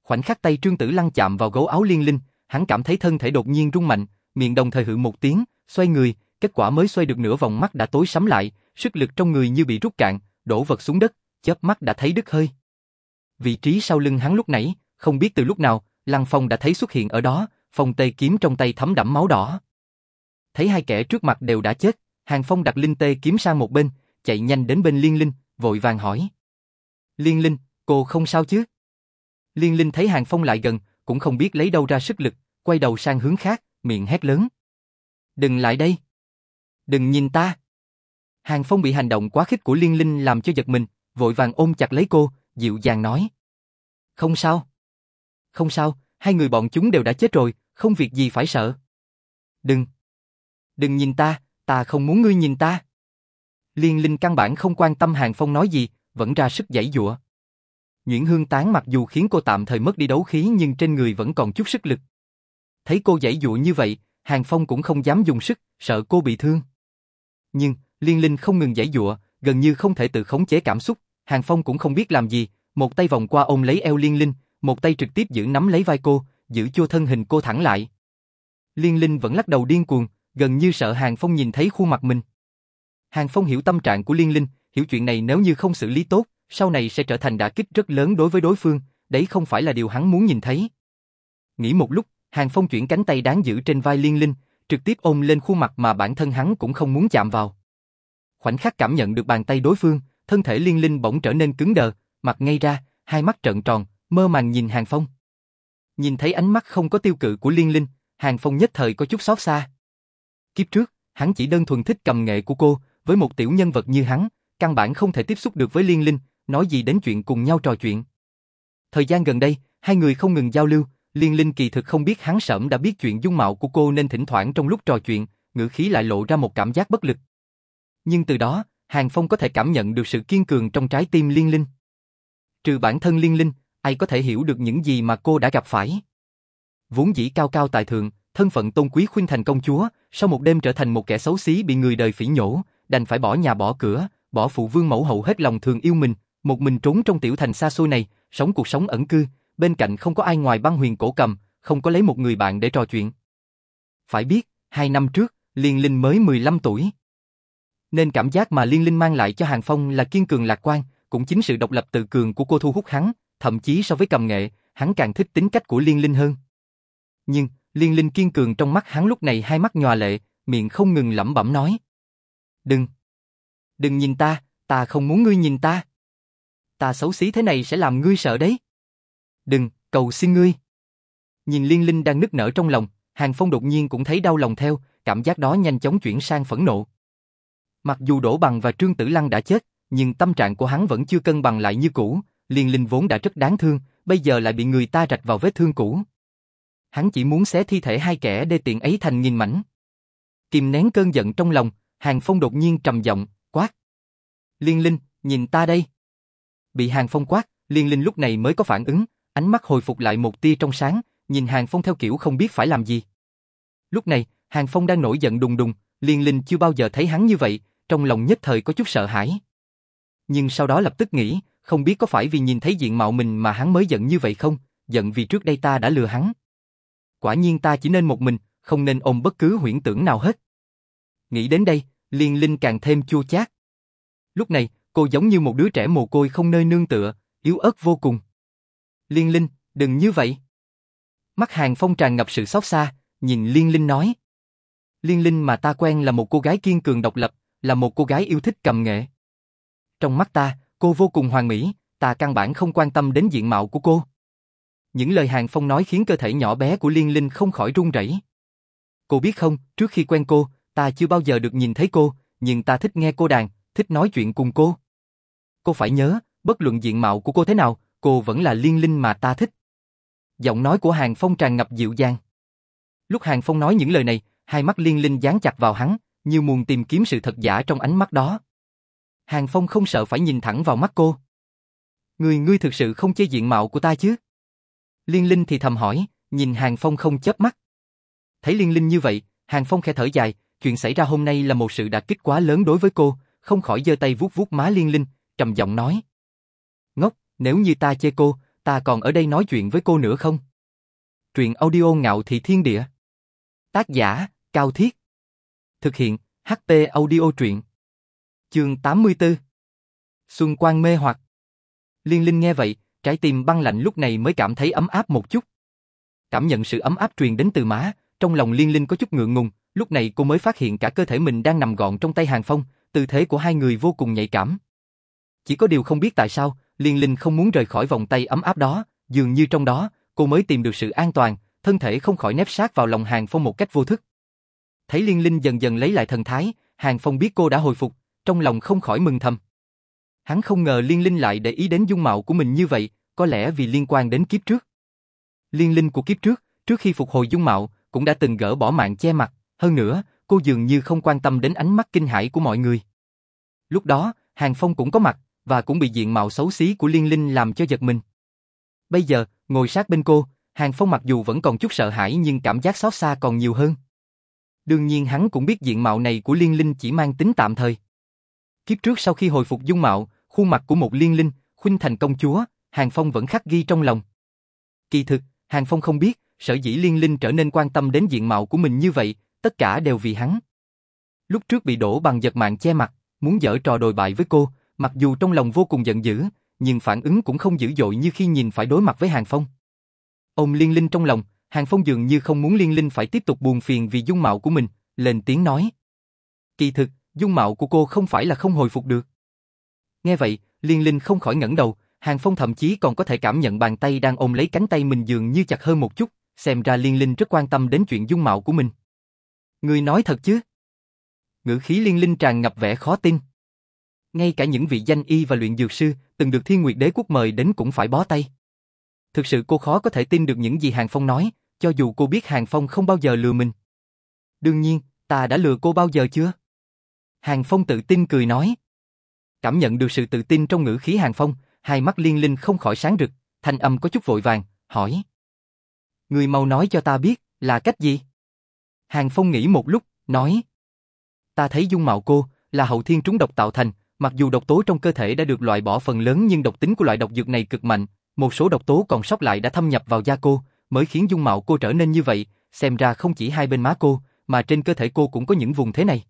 Khoảnh khắc tay Trương Tử Lăng chạm vào gấu áo Liên Linh, hắn cảm thấy thân thể đột nhiên rung mạnh, miệng đồng thời hự một tiếng, xoay người, kết quả mới xoay được nửa vòng mắt đã tối sắm lại, sức lực trong người như bị rút cạn, đổ vật xuống đất, chớp mắt đã thấy đứt hơi. Vị trí sau lưng hắn lúc nãy, không biết từ lúc nào, Lăng Phong đã thấy xuất hiện ở đó, phong tê kiếm trong tay thấm đẫm máu đỏ. Thấy hai kẻ trước mặt đều đã chết, Hàng Phong đặt linh tê kiếm sang một bên, chạy nhanh đến bên Liên Linh, vội vàng hỏi. Liên Linh, cô không sao chứ? Liên Linh thấy Hàng Phong lại gần, cũng không biết lấy đâu ra sức lực, quay đầu sang hướng khác, miệng hét lớn. Đừng lại đây! Đừng nhìn ta! Hàng Phong bị hành động quá khích của Liên Linh làm cho giật mình, vội vàng ôm chặt lấy cô, dịu dàng nói. Không sao. Không sao, hai người bọn chúng đều đã chết rồi, không việc gì phải sợ. Đừng. Đừng nhìn ta, ta không muốn ngươi nhìn ta. Liên Linh căn bản không quan tâm Hàng Phong nói gì, vẫn ra sức giãy dụa. Nguyễn Hương Tán mặc dù khiến cô tạm thời mất đi đấu khí nhưng trên người vẫn còn chút sức lực. Thấy cô giãy dụa như vậy, Hàng Phong cũng không dám dùng sức, sợ cô bị thương. Nhưng, Liên Linh không ngừng giãy dụa, gần như không thể tự khống chế cảm xúc, Hàng Phong cũng không biết làm gì, một tay vòng qua ôm lấy eo Liên Linh, một tay trực tiếp giữ nắm lấy vai cô, giữ cho thân hình cô thẳng lại. Liên Linh vẫn lắc đầu điên cuồng, gần như sợ Hàng Phong nhìn thấy khuôn mặt mình. Hàng Phong hiểu tâm trạng của Liên Linh, hiểu chuyện này nếu như không xử lý tốt, sau này sẽ trở thành đả kích rất lớn đối với đối phương, đấy không phải là điều hắn muốn nhìn thấy. Nghĩ một lúc, Hàng Phong chuyển cánh tay đáng giữ trên vai Liên Linh, trực tiếp ôm lên khuôn mặt mà bản thân hắn cũng không muốn chạm vào. Khoảnh khắc cảm nhận được bàn tay đối phương, thân thể Liên Linh bỗng trở nên cứng đờ, mặt ngay ra, hai mắt trợn tròn, mơ màng nhìn Hàng Phong. Nhìn thấy ánh mắt không có tiêu cự của Liên Linh, Hàng Phong nhất thời có chút xót xa. Kiếp trước, hắn chỉ đơn thuần thích cầm nghệ của cô, với một tiểu nhân vật như hắn, căn bản không thể tiếp xúc được với Liên Linh, nói gì đến chuyện cùng nhau trò chuyện. Thời gian gần đây, hai người không ngừng giao lưu, Liên Linh kỳ thực không biết hắn sớm đã biết chuyện dung mạo của cô nên thỉnh thoảng trong lúc trò chuyện, ngữ khí lại lộ ra một cảm giác bất lực. Nhưng từ đó, Hàng Phong có thể cảm nhận được sự kiên cường trong trái tim Liên Linh. Trừ bản thân Liên Linh, ai có thể hiểu được những gì mà cô đã gặp phải. Vốn dĩ cao cao tài thượng, thân phận tôn quý khuyên thành công chúa, sau một đêm trở thành một kẻ xấu xí bị người đời phỉ nhổ, đành phải bỏ nhà bỏ cửa, bỏ phụ vương mẫu hậu hết lòng thường yêu mình, một mình trốn trong tiểu thành xa xôi này, sống cuộc sống ẩn cư, bên cạnh không có ai ngoài băng huyền cổ cầm, không có lấy một người bạn để trò chuyện. Phải biết, hai năm trước, Liên Linh mới 15 tuổi. Nên cảm giác mà Liên Linh mang lại cho Hàng Phong là kiên cường lạc quan, cũng chính sự độc lập tự cường của cô thu hút hắn, thậm chí so với cầm nghệ, hắn càng thích tính cách của Liên Linh hơn. Nhưng, Liên Linh kiên cường trong mắt hắn lúc này hai mắt nhòa lệ, miệng không ngừng lẩm bẩm nói. Đừng! Đừng nhìn ta, ta không muốn ngươi nhìn ta. Ta xấu xí thế này sẽ làm ngươi sợ đấy. Đừng, cầu xin ngươi. Nhìn Liên Linh đang nức nở trong lòng, Hàng Phong đột nhiên cũng thấy đau lòng theo, cảm giác đó nhanh chóng chuyển sang phẫn nộ. Mặc dù Đỗ Bằng và Trương Tử Lăng đã chết, nhưng tâm trạng của hắn vẫn chưa cân bằng lại như cũ, Liên Linh vốn đã rất đáng thương, bây giờ lại bị người ta rạch vào vết thương cũ. Hắn chỉ muốn xé thi thể hai kẻ đê tiện ấy thành nghìn mảnh. Kìm nén cơn giận trong lòng, Hàng Phong đột nhiên trầm giọng, quát. Liên Linh, nhìn ta đây. Bị Hàng Phong quát, Liên Linh lúc này mới có phản ứng, ánh mắt hồi phục lại một tia trong sáng, nhìn Hàng Phong theo kiểu không biết phải làm gì. Lúc này, Hàng Phong đang nổi giận đùng đùng, Liên Linh chưa bao giờ thấy hắn như vậy, trong lòng nhất thời có chút sợ hãi. Nhưng sau đó lập tức nghĩ, không biết có phải vì nhìn thấy diện mạo mình mà hắn mới giận như vậy không, giận vì trước đây ta đã lừa hắn. Quả nhiên ta chỉ nên một mình, không nên ôm bất cứ huyễn tưởng nào hết. Nghĩ đến đây, Liên Linh càng thêm chua chát. Lúc này, cô giống như một đứa trẻ mồ côi không nơi nương tựa, yếu ớt vô cùng. Liên Linh, đừng như vậy. Mắt Hàng Phong tràn ngập sự xót xa, nhìn Liên Linh nói. Liên Linh mà ta quen là một cô gái kiên cường độc lập, là một cô gái yêu thích cầm nghệ. Trong mắt ta, cô vô cùng hoàn mỹ, ta căn bản không quan tâm đến diện mạo của cô. Những lời Hàng Phong nói khiến cơ thể nhỏ bé của Liên Linh không khỏi run rẩy. Cô biết không, trước khi quen cô, ta chưa bao giờ được nhìn thấy cô, nhưng ta thích nghe cô đàn, thích nói chuyện cùng cô. Cô phải nhớ, bất luận diện mạo của cô thế nào, cô vẫn là Liên Linh mà ta thích. Giọng nói của Hàng Phong tràn ngập dịu dàng. Lúc Hàng Phong nói những lời này, hai mắt Liên Linh dán chặt vào hắn, như muốn tìm kiếm sự thật giả trong ánh mắt đó. Hàng Phong không sợ phải nhìn thẳng vào mắt cô. Người ngươi thực sự không chê diện mạo của ta chứ? Liên Linh thì thầm hỏi, nhìn Hàng Phong không chớp mắt. Thấy Liên Linh như vậy, Hàng Phong khẽ thở dài, chuyện xảy ra hôm nay là một sự đả kích quá lớn đối với cô, không khỏi giơ tay vuốt vuốt má Liên Linh, trầm giọng nói. Ngốc, nếu như ta chê cô, ta còn ở đây nói chuyện với cô nữa không? Truyện audio ngạo thị thiên địa. Tác giả, Cao Thiết. Thực hiện, HP audio truyện. Chương 84 Xuân Quang mê hoặc Liên Linh nghe vậy, trái tim băng lạnh lúc này mới cảm thấy ấm áp một chút. Cảm nhận sự ấm áp truyền đến từ má, trong lòng Liên Linh có chút ngượng ngùng, lúc này cô mới phát hiện cả cơ thể mình đang nằm gọn trong tay Hàng Phong, tư thế của hai người vô cùng nhạy cảm. Chỉ có điều không biết tại sao, Liên Linh không muốn rời khỏi vòng tay ấm áp đó, dường như trong đó, cô mới tìm được sự an toàn, thân thể không khỏi nép sát vào lòng Hàng Phong một cách vô thức. Thấy Liên Linh dần dần lấy lại thần thái, Hàng Phong biết cô đã hồi phục, trong lòng không khỏi mừng thầm. Hắn không ngờ Liên Linh lại để ý đến dung mạo của mình như vậy, có lẽ vì liên quan đến kiếp trước. Liên Linh của kiếp trước, trước khi phục hồi dung mạo, cũng đã từng gỡ bỏ mạng che mặt, hơn nữa, cô dường như không quan tâm đến ánh mắt kinh hãi của mọi người. Lúc đó, Hàng Phong cũng có mặt, và cũng bị diện mạo xấu xí của Liên Linh làm cho giật mình. Bây giờ, ngồi sát bên cô, Hàng Phong mặc dù vẫn còn chút sợ hãi nhưng cảm giác xót xa còn nhiều hơn. Đương nhiên hắn cũng biết diện mạo này của Liên Linh chỉ mang tính tạm thời. Kiếp trước sau khi hồi phục dung mạo, khuôn mặt của một Liên Linh, khuynh thành công chúa, Hàng Phong vẫn khắc ghi trong lòng. Kỳ thực, Hàng Phong không biết, sở dĩ Liên Linh trở nên quan tâm đến diện mạo của mình như vậy, tất cả đều vì hắn. Lúc trước bị đổ bằng giật mạng che mặt, muốn dở trò đồi bại với cô, mặc dù trong lòng vô cùng giận dữ, nhưng phản ứng cũng không dữ dội như khi nhìn phải đối mặt với Hàng Phong. Ôm Liên Linh trong lòng, Hàng Phong dường như không muốn Liên Linh phải tiếp tục buồn phiền vì dung mạo của mình, lên tiếng nói. Kỳ thực, dung mạo của cô không phải là không hồi phục được. Nghe vậy, Liên Linh không khỏi ngẩng đầu, Hàng Phong thậm chí còn có thể cảm nhận bàn tay đang ôm lấy cánh tay mình dường như chặt hơn một chút, xem ra Liên Linh rất quan tâm đến chuyện dung mạo của mình. Người nói thật chứ? Ngữ khí Liên Linh tràn ngập vẻ khó tin. Ngay cả những vị danh y và luyện dược sư từng được Thiên Nguyệt Đế quốc mời đến cũng phải bó tay. Thực sự cô khó có thể tin được những gì Hàng Phong nói, cho dù cô biết Hàng Phong không bao giờ lừa mình. Đương nhiên, ta đã lừa cô bao giờ chưa? Hàng Phong tự tin cười nói. Cảm nhận được sự tự tin trong ngữ khí Hàng Phong, hai mắt liên linh không khỏi sáng rực, thanh âm có chút vội vàng, hỏi. Người mau nói cho ta biết, là cách gì? Hàng Phong nghĩ một lúc, nói. Ta thấy dung mạo cô, là hậu thiên trúng độc tạo thành, mặc dù độc tố trong cơ thể đã được loại bỏ phần lớn nhưng độc tính của loại độc dược này cực mạnh, một số độc tố còn sót lại đã thâm nhập vào da cô, mới khiến dung mạo cô trở nên như vậy, xem ra không chỉ hai bên má cô, mà trên cơ thể cô cũng có những vùng thế này.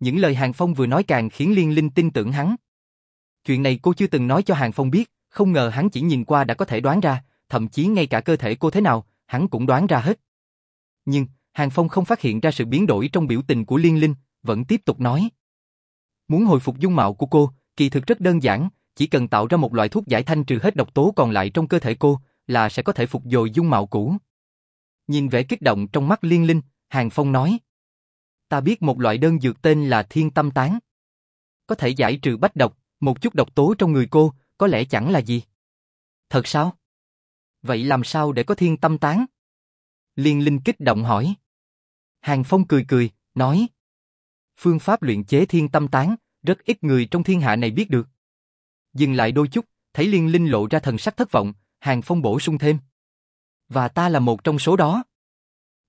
Những lời Hàng Phong vừa nói càng khiến Liên Linh tin tưởng hắn. Chuyện này cô chưa từng nói cho Hàng Phong biết, không ngờ hắn chỉ nhìn qua đã có thể đoán ra, thậm chí ngay cả cơ thể cô thế nào, hắn cũng đoán ra hết. Nhưng, Hàng Phong không phát hiện ra sự biến đổi trong biểu tình của Liên Linh, vẫn tiếp tục nói. Muốn hồi phục dung mạo của cô, kỳ thực rất đơn giản, chỉ cần tạo ra một loại thuốc giải thanh trừ hết độc tố còn lại trong cơ thể cô, là sẽ có thể phục dồi dung mạo cũ. Nhìn vẻ kích động trong mắt liên linh, Hàng Phong nói. Ta biết một loại đơn dược tên là thiên tâm tán. Có thể giải trừ bách độc, một chút độc tố trong người cô, có lẽ chẳng là gì. Thật sao? Vậy làm sao để có thiên tâm tán? Liên Linh kích động hỏi. Hàng Phong cười cười, nói. Phương pháp luyện chế thiên tâm tán, rất ít người trong thiên hạ này biết được. Dừng lại đôi chút, thấy Liên Linh lộ ra thần sắc thất vọng, Hàng Phong bổ sung thêm. Và ta là một trong số đó.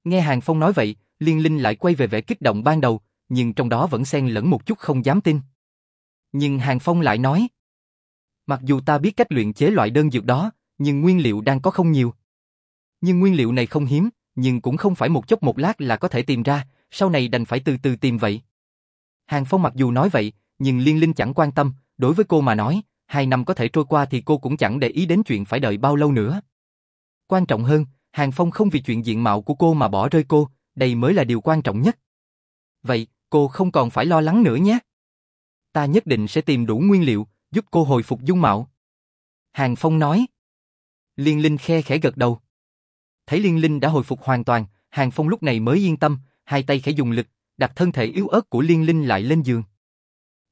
Nghe Hàng Phong nói vậy, Liên Linh lại quay về vẻ kích động ban đầu, nhưng trong đó vẫn xen lẫn một chút không dám tin. Nhưng Hàng Phong lại nói. Mặc dù ta biết cách luyện chế loại đơn dược đó, nhưng nguyên liệu đang có không nhiều. Nhưng nguyên liệu này không hiếm, nhưng cũng không phải một chốc một lát là có thể tìm ra, sau này đành phải từ từ tìm vậy. Hàng Phong mặc dù nói vậy, nhưng Liên Linh chẳng quan tâm, đối với cô mà nói, hai năm có thể trôi qua thì cô cũng chẳng để ý đến chuyện phải đợi bao lâu nữa. Quan trọng hơn, Hàng Phong không vì chuyện diện mạo của cô mà bỏ rơi cô, đây mới là điều quan trọng nhất. Vậy, cô không còn phải lo lắng nữa nhé. Ta nhất định sẽ tìm đủ nguyên liệu, giúp cô hồi phục dung mạo. Hàng Phong nói. Liên Linh khe khẽ gật đầu. Thấy Liên Linh đã hồi phục hoàn toàn, Hàng Phong lúc này mới yên tâm, hai tay khẽ dùng lực, đặt thân thể yếu ớt của Liên Linh lại lên giường.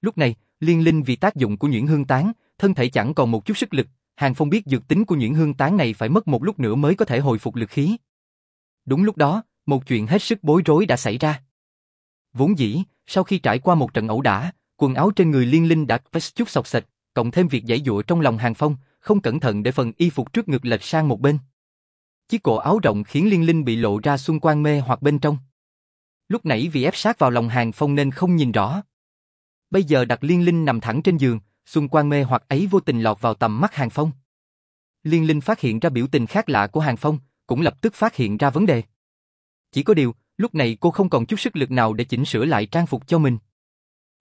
Lúc này, Liên Linh vì tác dụng của nhuyễn hương tán, thân thể chẳng còn một chút sức lực, Hàng Phong biết dược tính của nhuyễn hương tán này phải mất một lúc nữa mới có thể hồi phục lực khí. Đúng lúc đó, một chuyện hết sức bối rối đã xảy ra. Vốn dĩ, sau khi trải qua một trận ẩu đả, quần áo trên người Liên Linh đã vết chút sọc sệt, cộng thêm việc giải dụa trong lòng Hàng Phong, không cẩn thận để phần y phục trước ngực lệch sang một bên. Chiếc cổ áo rộng khiến Liên Linh bị lộ ra xung quanh mê hoặc bên trong. Lúc nãy vì ép sát vào lòng Hàng Phong nên không nhìn rõ. Bây giờ đặt Liên Linh nằm thẳng trên giường, xung quanh mê hoặc ấy vô tình lọt vào tầm mắt Hàng Phong. Liên Linh phát hiện ra biểu tình khác lạ của Hàng Phong, cũng lập tức phát hiện ra vấn đề. Chỉ có điều, lúc này cô không còn chút sức lực nào để chỉnh sửa lại trang phục cho mình.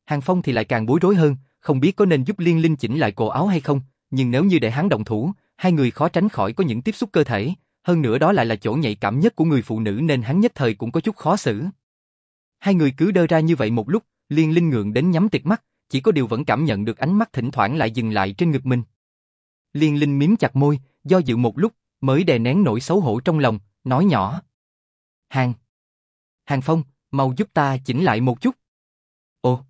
Hàng Phong thì lại càng bối rối hơn, không biết có nên giúp Liên Linh chỉnh lại cổ áo hay không, nhưng nếu như để hắn động thủ, hai người khó tránh khỏi có những tiếp xúc cơ thể, hơn nữa đó lại là chỗ nhạy cảm nhất của người phụ nữ nên hắn nhất thời cũng có chút khó xử. Hai người cứ đơ ra như vậy một lúc, Liên Linh ngượng đến nhắm tiệt mắt, chỉ có điều vẫn cảm nhận được ánh mắt thỉnh thoảng lại dừng lại trên ngực mình. Liên Linh miếm chặt môi, do dự một lúc, mới đè nén nỗi xấu hổ trong lòng, nói nhỏ. Hàng! Hàng Phong, mau giúp ta chỉnh lại một chút. Ồ!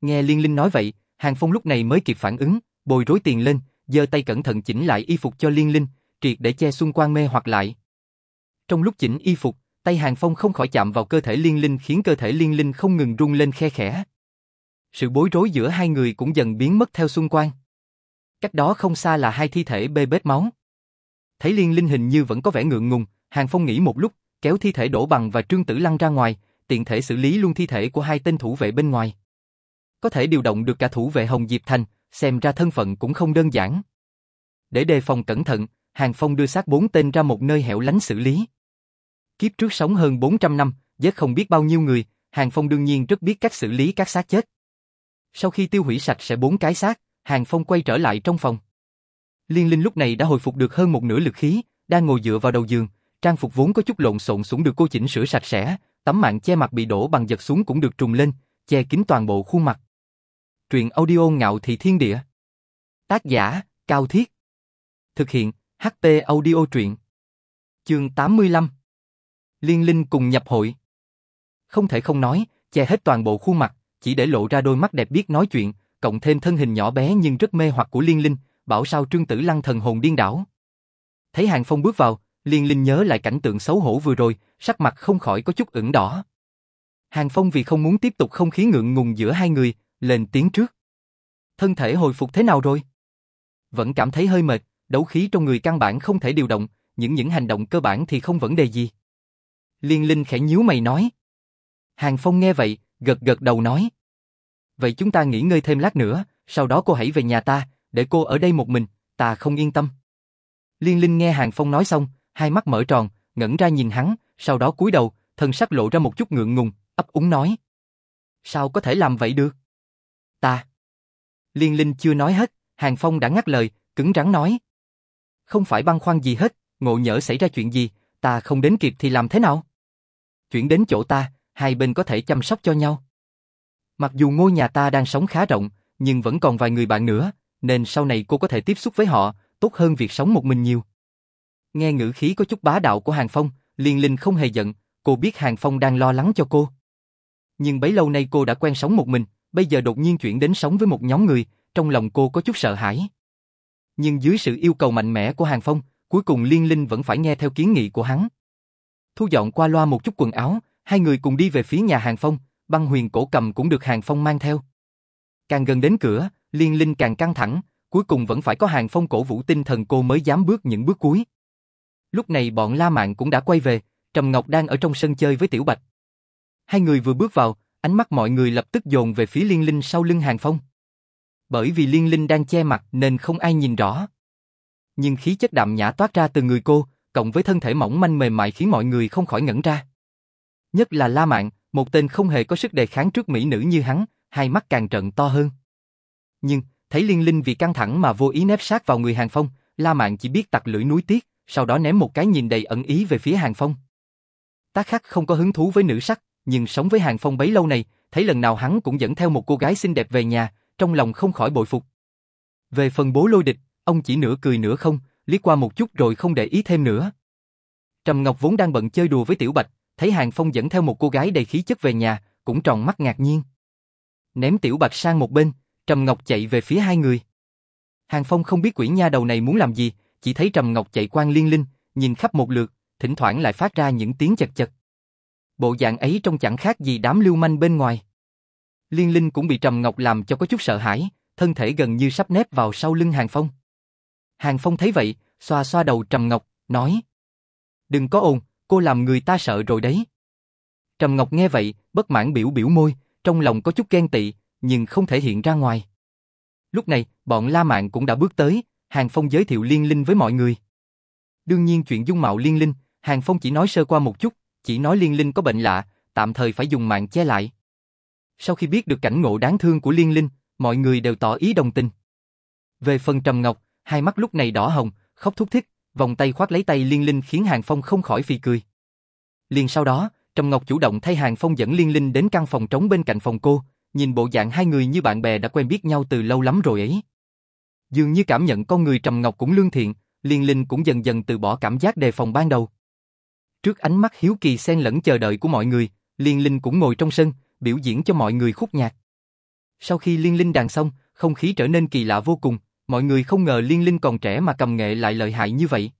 Nghe Liên Linh nói vậy, Hàng Phong lúc này mới kịp phản ứng, bồi rối tiền lên, giơ tay cẩn thận chỉnh lại y phục cho Liên Linh, triệt để che xung quanh mê hoặc lại. Trong lúc chỉnh y phục, tay Hàng Phong không khỏi chạm vào cơ thể Liên Linh khiến cơ thể Liên Linh không ngừng rung lên khe khẽ. Sự bối rối giữa hai người cũng dần biến mất theo xung quanh. Cách đó không xa là hai thi thể bê bết máu. Thấy Liên Linh hình như vẫn có vẻ ngượng ngùng, Hàng Phong nghĩ một lúc, kéo thi thể đổ bằng và Trương Tử Lăng ra ngoài, tiện thể xử lý luôn thi thể của hai tên thủ vệ bên ngoài. Có thể điều động được cả thủ vệ Hồng Diệp Thành, xem ra thân phận cũng không đơn giản. Để đề phòng cẩn thận, Hàng Phong đưa xác bốn tên ra một nơi hẻo lánh xử lý. Kiếp trước sống hơn 400 năm, giết không biết bao nhiêu người, Hàng Phong đương nhiên rất biết cách xử lý các xác chết. Sau khi tiêu hủy sạch sẽ bốn cái xác, Hàng Phong quay trở lại trong phòng. Liên Linh lúc này đã hồi phục được hơn một nửa lực khí, đang ngồi dựa vào đầu giường, trang phục vốn có chút lộn xộn xuống được cô chỉnh sửa sạch sẽ, tấm mạng che mặt bị đổ bằng giật xuống cũng được trùng lên, che kín toàn bộ khuôn mặt. Truyện audio ngạo thị thiên địa. Tác giả, Cao Thiết. Thực hiện, HT audio truyện. Chương 85. Liên Linh cùng nhập hội. Không thể không nói, che hết toàn bộ khuôn mặt, chỉ để lộ ra đôi mắt đẹp biết nói chuyện, cộng thêm thân hình nhỏ bé nhưng rất mê hoặc của Liên Linh, bảo sao Trương Tử Lăng thần hồn điên đảo. Thấy Hàng Phong bước vào, Liên Linh nhớ lại cảnh tượng xấu hổ vừa rồi, sắc mặt không khỏi có chút ửng đỏ. Hàng Phong vì không muốn tiếp tục không khí ngượng ngùng giữa hai người, lên tiếng trước. Thân thể hồi phục thế nào rồi? Vẫn cảm thấy hơi mệt, đấu khí trong người căn bản không thể điều động, những những hành động cơ bản thì không vấn đề gì. Liên Linh khẽ nhíu mày nói. Hàng Phong nghe vậy, gật gật đầu nói. Vậy chúng ta nghỉ ngơi thêm lát nữa, sau đó cô hãy về nhà ta, để cô ở đây một mình, ta không yên tâm. Liên Linh nghe Hàng Phong nói xong, hai mắt mở tròn, ngẩng ra nhìn hắn, sau đó cúi đầu, thân sắc lộ ra một chút ngượng ngùng, ấp úng nói. Sao có thể làm vậy được? Ta. Liên Linh chưa nói hết, Hàng Phong đã ngắt lời, cứng rắn nói. Không phải băn khoăn gì hết, ngộ nhỡ xảy ra chuyện gì, ta không đến kịp thì làm thế nào? Chuyển đến chỗ ta, hai bên có thể chăm sóc cho nhau. Mặc dù ngôi nhà ta đang sống khá rộng, nhưng vẫn còn vài người bạn nữa, nên sau này cô có thể tiếp xúc với họ, tốt hơn việc sống một mình nhiều. Nghe ngữ khí có chút bá đạo của Hàng Phong, Liên Linh không hề giận, cô biết Hàng Phong đang lo lắng cho cô. Nhưng bấy lâu nay cô đã quen sống một mình, bây giờ đột nhiên chuyển đến sống với một nhóm người, trong lòng cô có chút sợ hãi. Nhưng dưới sự yêu cầu mạnh mẽ của Hàng Phong, cuối cùng Liên Linh vẫn phải nghe theo kiến nghị của hắn. Thu dọn qua loa một chút quần áo, hai người cùng đi về phía nhà Hàng Phong, băng huyền cổ cầm cũng được Hàng Phong mang theo. Càng gần đến cửa, Liên Linh càng căng thẳng, cuối cùng vẫn phải có Hàng Phong cổ vũ tinh thần cô mới dám bước những bước cuối. Lúc này bọn La Mạn cũng đã quay về, Trầm Ngọc đang ở trong sân chơi với Tiểu Bạch. Hai người vừa bước vào, ánh mắt mọi người lập tức dồn về phía Liên Linh sau lưng Hàng Phong. Bởi vì Liên Linh đang che mặt nên không ai nhìn rõ. Nhưng khí chất đạm nhã toát ra từ người cô, cộng với thân thể mỏng manh mềm mại khiến mọi người không khỏi ngẩn ra. Nhất là La Mạn, một tên không hề có sức đề kháng trước mỹ nữ như hắn, hai mắt càng trận to hơn. Nhưng, thấy Liên Linh vì căng thẳng mà vô ý nép sát vào người Hàng Phong, La Mạn chỉ biết tặc lưỡi núi tiếc, sau đó ném một cái nhìn đầy ẩn ý về phía Hàng Phong. Tác khắc không có hứng thú với nữ sắc, nhưng sống với Hàng Phong bấy lâu này, thấy lần nào hắn cũng dẫn theo một cô gái xinh đẹp về nhà, trong lòng không khỏi bội phục. Về phần bố lôi địch, ông chỉ nửa cười nửa không, liếc qua một chút rồi không để ý thêm nữa. Trầm Ngọc vốn đang bận chơi đùa với Tiểu Bạch, thấy Hàng Phong dẫn theo một cô gái đầy khí chất về nhà, cũng tròn mắt ngạc nhiên. Ném Tiểu Bạch sang một bên, Trầm Ngọc chạy về phía hai người. Hàng Phong không biết quỷ nha đầu này muốn làm gì, chỉ thấy Trầm Ngọc chạy quan liên linh, nhìn khắp một lượt, thỉnh thoảng lại phát ra những tiếng chật chật. Bộ dạng ấy trông chẳng khác gì đám lưu manh bên ngoài. Liên Linh cũng bị Trầm Ngọc làm cho có chút sợ hãi, thân thể gần như sắp nép vào sau lưng Hàng Phong. Hàng Phong thấy vậy, xoa xoa đầu Trầm Ngọc, nói. Đừng có ồn, cô làm người ta sợ rồi đấy. Trầm Ngọc nghe vậy, bất mãn biểu biểu môi, trong lòng có chút ghen tị, nhưng không thể hiện ra ngoài. Lúc này, bọn La Mạn cũng đã bước tới, Hàng Phong giới thiệu Liên Linh với mọi người. Đương nhiên chuyện dung mạo Liên Linh, Hàng Phong chỉ nói sơ qua một chút, chỉ nói Liên Linh có bệnh lạ, tạm thời phải dùng mạng che lại. Sau khi biết được cảnh ngộ đáng thương của Liên Linh, mọi người đều tỏ ý đồng tình. Về phần Trầm Ngọc, hai mắt lúc này đỏ hồng, khóc thúc thích, vòng tay khoác lấy tay Liên Linh khiến Hàng Phong không khỏi phì cười. Liền sau đó, Trầm Ngọc chủ động thay Hàng Phong dẫn Liên Linh đến căn phòng trống bên cạnh phòng cô, nhìn bộ dạng hai người như bạn bè đã quen biết nhau từ lâu lắm rồi ấy. Dường như cảm nhận con người Trầm Ngọc cũng lương thiện, Liên Linh cũng dần dần từ bỏ cảm giác đề phòng ban đầu. Trước ánh mắt hiếu kỳ xen lẫn chờ đợi của mọi người, Liên Linh cũng ngồi trong sân, biểu diễn cho mọi người khúc nhạc. Sau khi Liên Linh đàn xong, không khí trở nên kỳ lạ vô cùng, mọi người không ngờ Liên Linh còn trẻ mà cầm nghệ lại lợi hại như vậy.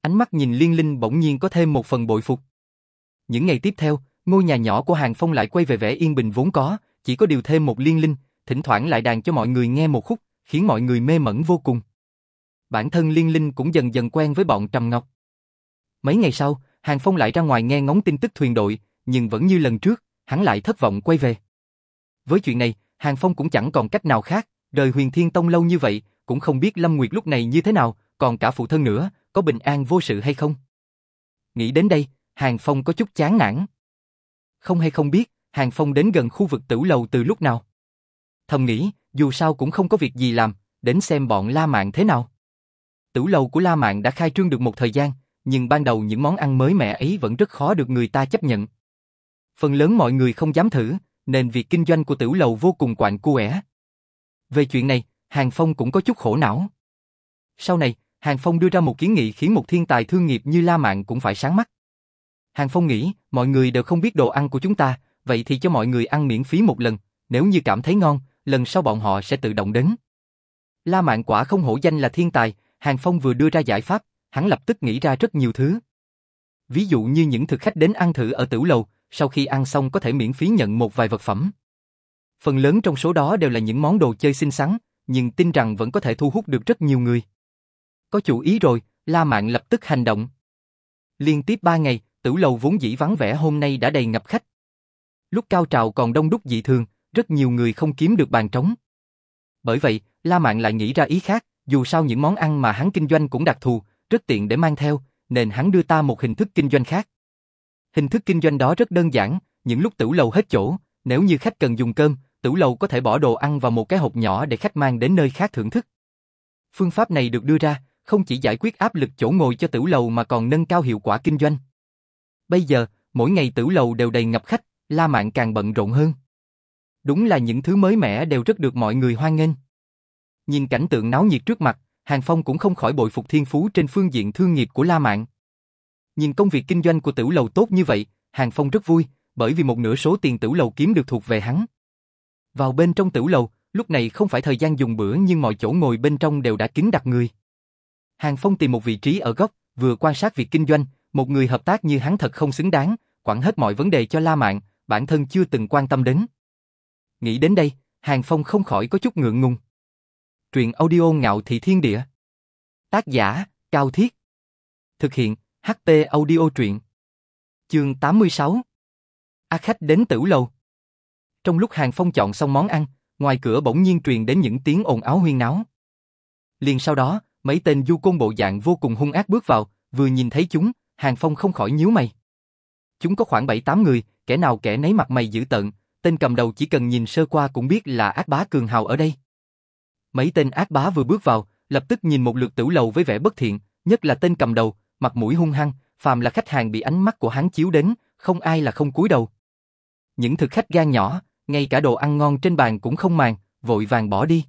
Ánh mắt nhìn Liên Linh bỗng nhiên có thêm một phần bội phục. Những ngày tiếp theo, ngôi nhà nhỏ của Hàng Phong lại quay về vẻ yên bình vốn có, chỉ có điều thêm một Liên Linh, thỉnh thoảng lại đàn cho mọi người nghe một khúc, khiến mọi người mê mẩn vô cùng. Bản thân Liên Linh cũng dần dần quen với bọn Trầm Ngọc. Mấy ngày sau, Hàng Phong lại ra ngoài nghe ngóng tin tức thuyền đội, nhưng vẫn như lần trước, hắn lại thất vọng quay về. Với chuyện này, Hàng Phong cũng chẳng còn cách nào khác, Đời huyền thiên tông lâu như vậy, cũng không biết Lâm Nguyệt lúc này như thế nào, còn cả phụ thân nữa, có bình an vô sự hay không. Nghĩ đến đây, Hàng Phong có chút chán nản. Không hay không biết, Hàng Phong đến gần khu vực tử lầu từ lúc nào. Thầm nghĩ, dù sao cũng không có việc gì làm, đến xem bọn La Mạn thế nào. Tử lầu của La Mạn đã khai trương được một thời gian, nhưng ban đầu những món ăn mới mẻ ấy vẫn rất khó được người ta chấp nhận. Phần lớn mọi người không dám thử, nên việc kinh doanh của tiểu lầu vô cùng quạnh cuẻ. Về chuyện này, Hàng Phong cũng có chút khổ não. Sau này, Hàng Phong đưa ra một kiến nghị khiến một thiên tài thương nghiệp như La Mạn cũng phải sáng mắt. Hàng Phong nghĩ, mọi người đều không biết đồ ăn của chúng ta, vậy thì cho mọi người ăn miễn phí một lần, nếu như cảm thấy ngon, lần sau bọn họ sẽ tự động đến. La Mạn quả không hổ danh là thiên tài, Hàng Phong vừa đưa ra giải pháp, hắn lập tức nghĩ ra rất nhiều thứ. Ví dụ như những thực khách đến ăn thử ở tửu lầu, sau khi ăn xong có thể miễn phí nhận một vài vật phẩm. Phần lớn trong số đó đều là những món đồ chơi xinh xắn, nhưng tin rằng vẫn có thể thu hút được rất nhiều người. Có chủ ý rồi, La Mạn lập tức hành động. Liên tiếp ba ngày, tử lầu vốn dĩ vắng vẻ hôm nay đã đầy ngập khách. Lúc cao trào còn đông đúc dị thường, rất nhiều người không kiếm được bàn trống. Bởi vậy, La Mạn lại nghĩ ra ý khác, dù sao những món ăn mà hắn kinh doanh cũng đặc thù, rất tiện để mang theo, nên hắn đưa ta một hình thức kinh doanh khác. Hình thức kinh doanh đó rất đơn giản, những lúc tửu lầu hết chỗ, nếu như khách cần dùng cơm, tửu lầu có thể bỏ đồ ăn vào một cái hộp nhỏ để khách mang đến nơi khác thưởng thức. Phương pháp này được đưa ra, không chỉ giải quyết áp lực chỗ ngồi cho tửu lầu mà còn nâng cao hiệu quả kinh doanh. Bây giờ, mỗi ngày tửu lầu đều đầy ngập khách, La Mạn càng bận rộn hơn. Đúng là những thứ mới mẻ đều rất được mọi người hoan nghênh. Nhìn cảnh tượng náo nhiệt trước mặt, Hàng Phong cũng không khỏi bội phục thiên phú trên phương diện thương nghiệp của La Mạn. Nhìn công việc kinh doanh của tiểu lầu tốt như vậy, Hàng Phong rất vui, bởi vì một nửa số tiền tiểu lầu kiếm được thuộc về hắn. Vào bên trong tiểu lầu, lúc này không phải thời gian dùng bữa nhưng mọi chỗ ngồi bên trong đều đã kín đặt người. Hàng Phong tìm một vị trí ở góc, vừa quan sát việc kinh doanh, một người hợp tác như hắn thật không xứng đáng, quản hết mọi vấn đề cho La Mạn, bản thân chưa từng quan tâm đến. Nghĩ đến đây, Hàng Phong không khỏi có chút ngượng ngùng. Truyện audio ngạo thị thiên địa. Tác giả, Cao Thiết. Thực hiện, HP audio truyện. Chương 86 A khách đến tử lầu. Trong lúc Hàng Phong chọn xong món ăn, ngoài cửa bỗng nhiên truyền đến những tiếng ồn áo huyên náo. Liền sau đó, mấy tên du côn bộ dạng vô cùng hung ác bước vào, vừa nhìn thấy chúng, Hàng Phong không khỏi nhíu mày. Chúng có khoảng 7-8 người, kẻ nào kẻ nấy mặt mày dữ tợn, tên cầm đầu chỉ cần nhìn sơ qua cũng biết là ác bá cường hào ở đây. Mấy tên ác bá vừa bước vào, lập tức nhìn một lượt tử lầu với vẻ bất thiện, nhất là tên cầm đầu, mặt mũi hung hăng, phàm là khách hàng bị ánh mắt của hắn chiếu đến, không ai là không cúi đầu. Những thực khách gan nhỏ, ngay cả đồ ăn ngon trên bàn cũng không màng, vội vàng bỏ đi.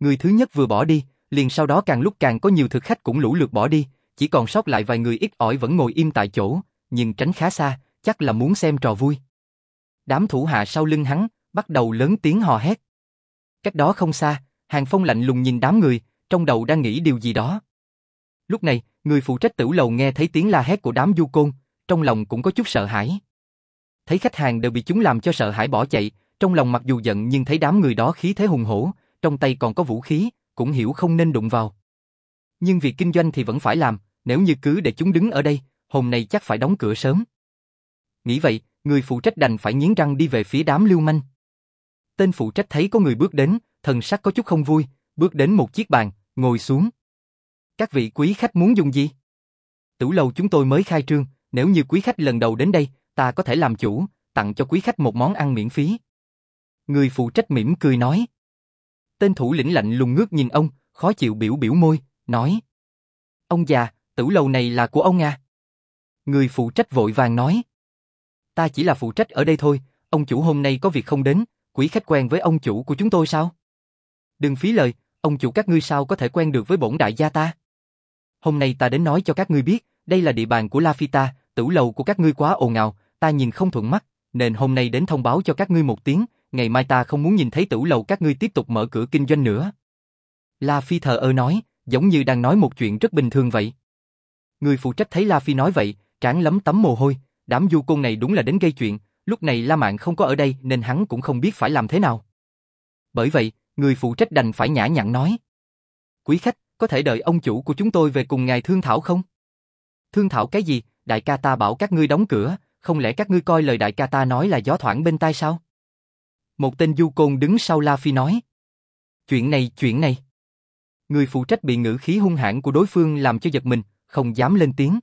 Người thứ nhất vừa bỏ đi, liền sau đó càng lúc càng có nhiều thực khách cũng lũ lượt bỏ đi, chỉ còn sót lại vài người ít ỏi vẫn ngồi im tại chỗ, nhưng tránh khá xa, chắc là muốn xem trò vui. Đám thủ hạ sau lưng hắn, bắt đầu lớn tiếng hò hét. Cách đó không xa, Hàng Phong lạnh lùng nhìn đám người, trong đầu đang nghĩ điều gì đó. Lúc này, người phụ trách tử lầu nghe thấy tiếng la hét của đám du côn, trong lòng cũng có chút sợ hãi. Thấy khách hàng đều bị chúng làm cho sợ hãi bỏ chạy, trong lòng mặc dù giận nhưng thấy đám người đó khí thế hùng hổ, trong tay còn có vũ khí, cũng hiểu không nên đụng vào. Nhưng việc kinh doanh thì vẫn phải làm, nếu như cứ để chúng đứng ở đây, hôm nay chắc phải đóng cửa sớm. Nghĩ vậy, người phụ trách đành phải nghiến răng đi về phía đám lưu manh. Tên phụ trách thấy có người bước đến, thần sắc có chút không vui, bước đến một chiếc bàn, ngồi xuống. Các vị quý khách muốn dùng gì? Tử lầu chúng tôi mới khai trương, nếu như quý khách lần đầu đến đây, ta có thể làm chủ, tặng cho quý khách một món ăn miễn phí. Người phụ trách mỉm cười nói. Tên thủ lĩnh lạnh lùng ngước nhìn ông, khó chịu biểu biểu môi, nói. Ông già, tử lầu này là của ông à? Người phụ trách vội vàng nói. Ta chỉ là phụ trách ở đây thôi, ông chủ hôm nay có việc không đến, quý khách quen với ông chủ của chúng tôi sao? Đừng phí lời, ông chủ các ngươi sao có thể quen được với bổn đại gia ta? Hôm nay ta đến nói cho các ngươi biết, đây là địa bàn của La Fita, tử lầu của các ngươi quá ồn ào, ta nhìn không thuận mắt, nên hôm nay đến thông báo cho các ngươi một tiếng, ngày mai ta không muốn nhìn thấy tử lầu các ngươi tiếp tục mở cửa kinh doanh nữa. La Phi thờ ơ nói, giống như đang nói một chuyện rất bình thường vậy. Người phụ trách thấy La Phi nói vậy, trán lấm tấm mồ hôi, đám du côn này đúng là đến gây chuyện, lúc này La Mạn không có ở đây nên hắn cũng không biết phải làm thế nào. Bởi vậy, người phụ trách đành phải nhã nhặn nói. Quý khách, có thể đợi ông chủ của chúng tôi về cùng ngài thương thảo không? Thương thảo cái gì, đại ca ta bảo các ngươi đóng cửa, không lẽ các ngươi coi lời đại ca ta nói là gió thoảng bên tai sao? Một tên du côn đứng sau La Phi nói. Chuyện này, chuyện này. Người phụ trách bị ngữ khí hung hãn của đối phương làm cho giật mình, không dám lên tiếng.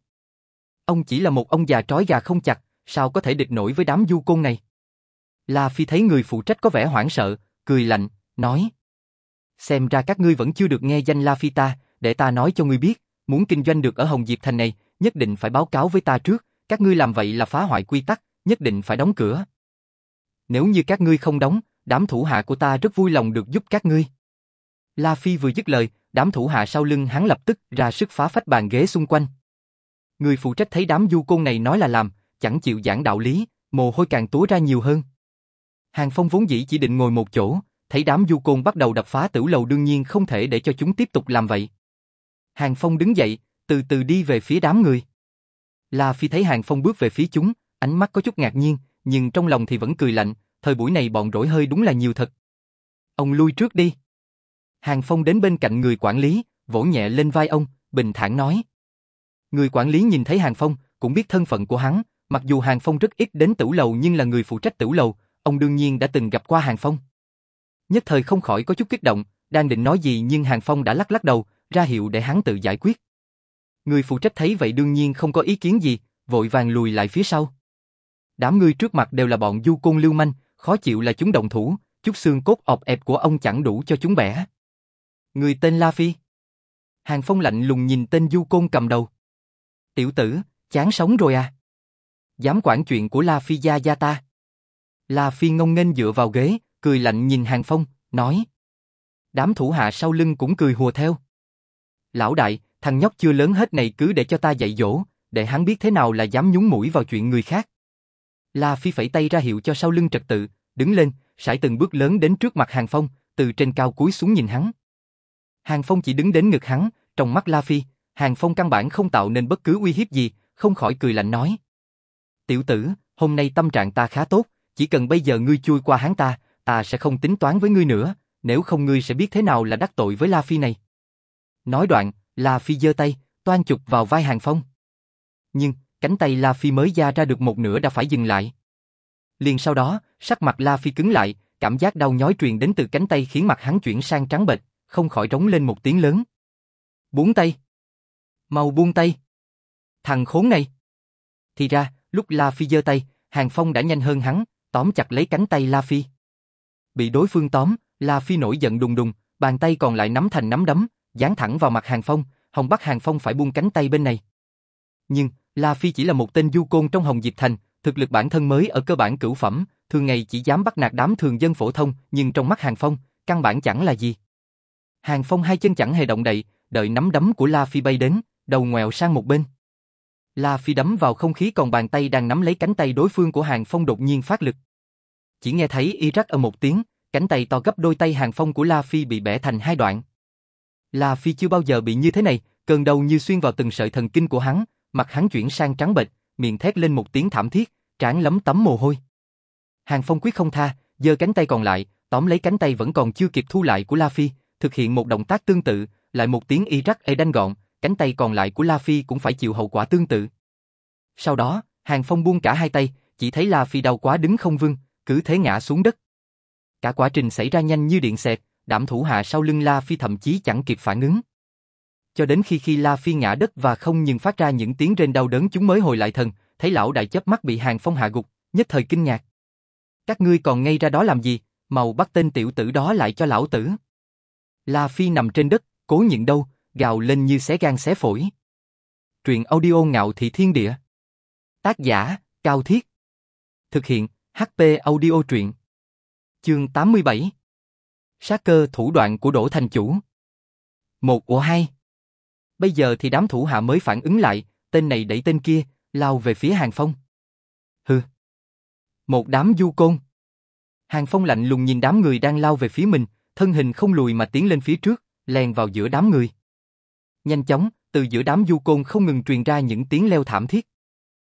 Ông chỉ là một ông già trói gà không chặt, sao có thể địch nổi với đám du côn này? La Phi thấy người phụ trách có vẻ hoảng sợ, cười lạnh, nói. Xem ra các ngươi vẫn chưa được nghe danh La Phi ta, để ta nói cho ngươi biết, muốn kinh doanh được ở Hồng Diệp Thành này, nhất định phải báo cáo với ta trước, các ngươi làm vậy là phá hoại quy tắc, nhất định phải đóng cửa. Nếu như các ngươi không đóng, đám thủ hạ của ta rất vui lòng được giúp các ngươi. La Phi vừa dứt lời, đám thủ hạ sau lưng hắn lập tức ra sức phá phách bàn ghế xung quanh. Người phụ trách thấy đám du côn này nói là làm, chẳng chịu giảng đạo lý, mồ hôi càng túa ra nhiều hơn. Hàng Phong vốn dĩ chỉ định ngồi một chỗ, thấy đám du côn bắt đầu đập phá tử lầu đương nhiên không thể để cho chúng tiếp tục làm vậy. Hàng Phong đứng dậy, từ từ đi về phía đám người. La Phi thấy Hàng Phong bước về phía chúng, ánh mắt có chút ngạc nhiên, nhưng trong lòng thì vẫn cười lạnh, thời buổi này bọn rỗi hơi đúng là nhiều thật. Ông lui trước đi. Hàng Phong đến bên cạnh người quản lý, vỗ nhẹ lên vai ông, bình thản nói. Người quản lý nhìn thấy Hàng Phong, cũng biết thân phận của hắn, mặc dù Hàng Phong rất ít đến tử lầu nhưng là người phụ trách tử lầu, ông đương nhiên đã từng gặp qua Hàng Phong. Nhất thời không khỏi có chút kích động, đang định nói gì nhưng Hàng Phong đã lắc lắc đầu, ra hiệu để hắn tự giải quyết. Người phụ trách thấy vậy đương nhiên không có ý kiến gì, vội vàng lùi lại phía sau. Đám người trước mặt đều là bọn du côn lưu manh, khó chịu là chúng động thủ, chút xương cốt ọp ẹp của ông chẳng đủ cho chúng bẻ. Người tên La Phi. Hàng Phong lạnh lùng nhìn tên du côn cầm đầu. Tiểu tử, chán sống rồi à? Dám quản chuyện của La Phi gia gia ta. La Phi ngông nghênh dựa vào ghế, cười lạnh nhìn Hàng Phong, nói. Đám thủ hạ sau lưng cũng cười hùa theo. Lão đại, thằng nhóc chưa lớn hết này cứ để cho ta dạy dỗ, để hắn biết thế nào là dám nhúng mũi vào chuyện người khác. La Phi phẩy tay ra hiệu cho sau lưng trật tự, đứng lên, sải từng bước lớn đến trước mặt Hàng Phong, từ trên cao cúi xuống nhìn hắn. Hàng Phong chỉ đứng đến ngực hắn, trong mắt La Phi, Hàng Phong căn bản không tạo nên bất cứ uy hiếp gì, không khỏi cười lạnh nói. Tiểu tử, hôm nay tâm trạng ta khá tốt, chỉ cần bây giờ ngươi chui qua hắn ta, ta sẽ không tính toán với ngươi nữa, nếu không ngươi sẽ biết thế nào là đắc tội với La Phi này. Nói đoạn, La Phi giơ tay, toan chụp vào vai Hàng Phong. Nhưng, cánh tay La Phi mới ra ra được một nửa đã phải dừng lại. Liền sau đó, sắc mặt La Phi cứng lại, cảm giác đau nhói truyền đến từ cánh tay khiến mặt hắn chuyển sang trắng bệch, không khỏi rống lên một tiếng lớn. Bốn tay. Mau buông tay. Thằng khốn này. Thì ra, lúc La Phi giơ tay, Hàng Phong đã nhanh hơn hắn, tóm chặt lấy cánh tay La Phi. Bị đối phương tóm, La Phi nổi giận đùng đùng, bàn tay còn lại nắm thành nắm đấm, dán thẳng vào mặt Hàng Phong, Hồng bắt Hàng Phong phải buông cánh tay bên này. Nhưng, La Phi chỉ là một tên du côn trong Hồng Diệp Thành, thực lực bản thân mới ở cơ bản cửu phẩm, thường ngày chỉ dám bắt nạt đám thường dân phổ thông, nhưng trong mắt Hàng Phong, căn bản chẳng là gì. Hàng Phong hai chân chẳng hề động đậy, đợi nắm đấm của La Phi bay đến, đầu ngoẹo sang một bên. La Phi đấm vào không khí còn bàn tay đang nắm lấy cánh tay đối phương của Hàng Phong đột nhiên phát lực. Chỉ nghe thấy y rắc ở một tiếng, cánh tay to gấp đôi tay Hàng Phong của La Phi bị bẻ thành hai đoạn. La Phi chưa bao giờ bị như thế này, cơn đau như xuyên vào từng sợi thần kinh của hắn, mặt hắn chuyển sang trắng bệch, miệng thét lên một tiếng thảm thiết, trán lấm tấm mồ hôi. Hàng Phong quyết không tha, giơ cánh tay còn lại, tóm lấy cánh tay vẫn còn chưa kịp thu lại của La Phi, thực hiện một động tác tương tự, lại một tiếng y rắc ê đanh gọn, cánh tay còn lại của La Phi cũng phải chịu hậu quả tương tự. Sau đó, Hàng Phong buông cả hai tay, chỉ thấy La Phi đau quá đứng không vững, cứ thế ngã xuống đất. Cả quá trình xảy ra nhanh như điện xẹt, đảm thủ hạ sau lưng La Phi thậm chí chẳng kịp phản ứng. Cho đến khi khi La Phi ngã đất và không nhưng phát ra những tiếng rên đau đớn chúng mới hồi lại thần, thấy lão đại chớp mắt bị Hàng Phong hạ gục, nhất thời kinh ngạc. Các ngươi còn ngay ra đó làm gì, màu bắt tên tiểu tử đó lại cho lão tử. La Phi nằm trên đất, cố nhịn đâu, gào lên như xé gan xé phổi. Truyện audio ngạo thị thiên địa. Tác giả, Cao Thiết. Thực hiện, HP audio truyện. Chương 87 Sát cơ thủ đoạn của Đỗ Thành Chủ Một của hai Bây giờ thì đám thủ hạ mới phản ứng lại, tên này đẩy tên kia, lao về phía Hàng Phong. Hừ. Một đám du côn. Hàng Phong lạnh lùng nhìn đám người đang lao về phía mình, thân hình không lùi mà tiến lên phía trước, lèn vào giữa đám người. Nhanh chóng, từ giữa đám du côn không ngừng truyền ra những tiếng leo thảm thiết.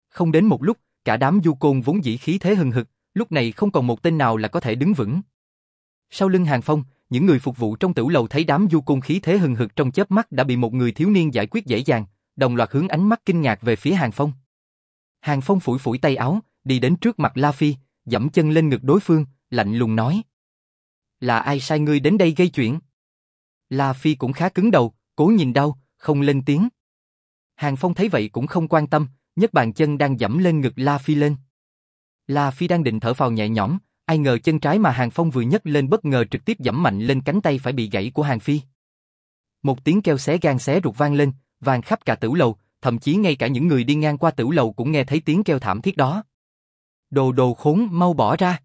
Không đến một lúc, cả đám du côn vốn dĩ khí thế hừng hực, lúc này không còn một tên nào là có thể đứng vững. Sau lưng Hàng Phong, những người phục vụ trong tửu lầu thấy đám du côn khí thế hừng hực trong chớp mắt đã bị một người thiếu niên giải quyết dễ dàng, đồng loạt hướng ánh mắt kinh ngạc về phía Hàng Phong. Hàng Phong phủi phủi tay áo, đi đến trước mặt La Phi, dẫm chân lên ngực đối phương, lạnh lùng nói. Là ai sai ngươi đến đây gây chuyện? La Phi cũng khá cứng đầu, cố nhìn đau, không lên tiếng. Hàng Phong thấy vậy cũng không quan tâm, nhấc bàn chân đang dẫm lên ngực La Phi lên. La Phi đang định thở phào nhẹ nhõm, ai ngờ chân trái mà Hàng Phong vừa nhấc lên bất ngờ trực tiếp dẫm mạnh lên cánh tay phải bị gãy của Hàng Phi. Một tiếng kêu xé gan xé ruột vang lên, vang khắp cả tử lầu, thậm chí ngay cả những người đi ngang qua tử lầu cũng nghe thấy tiếng kêu thảm thiết đó. Đồ đồ khốn mau bỏ ra.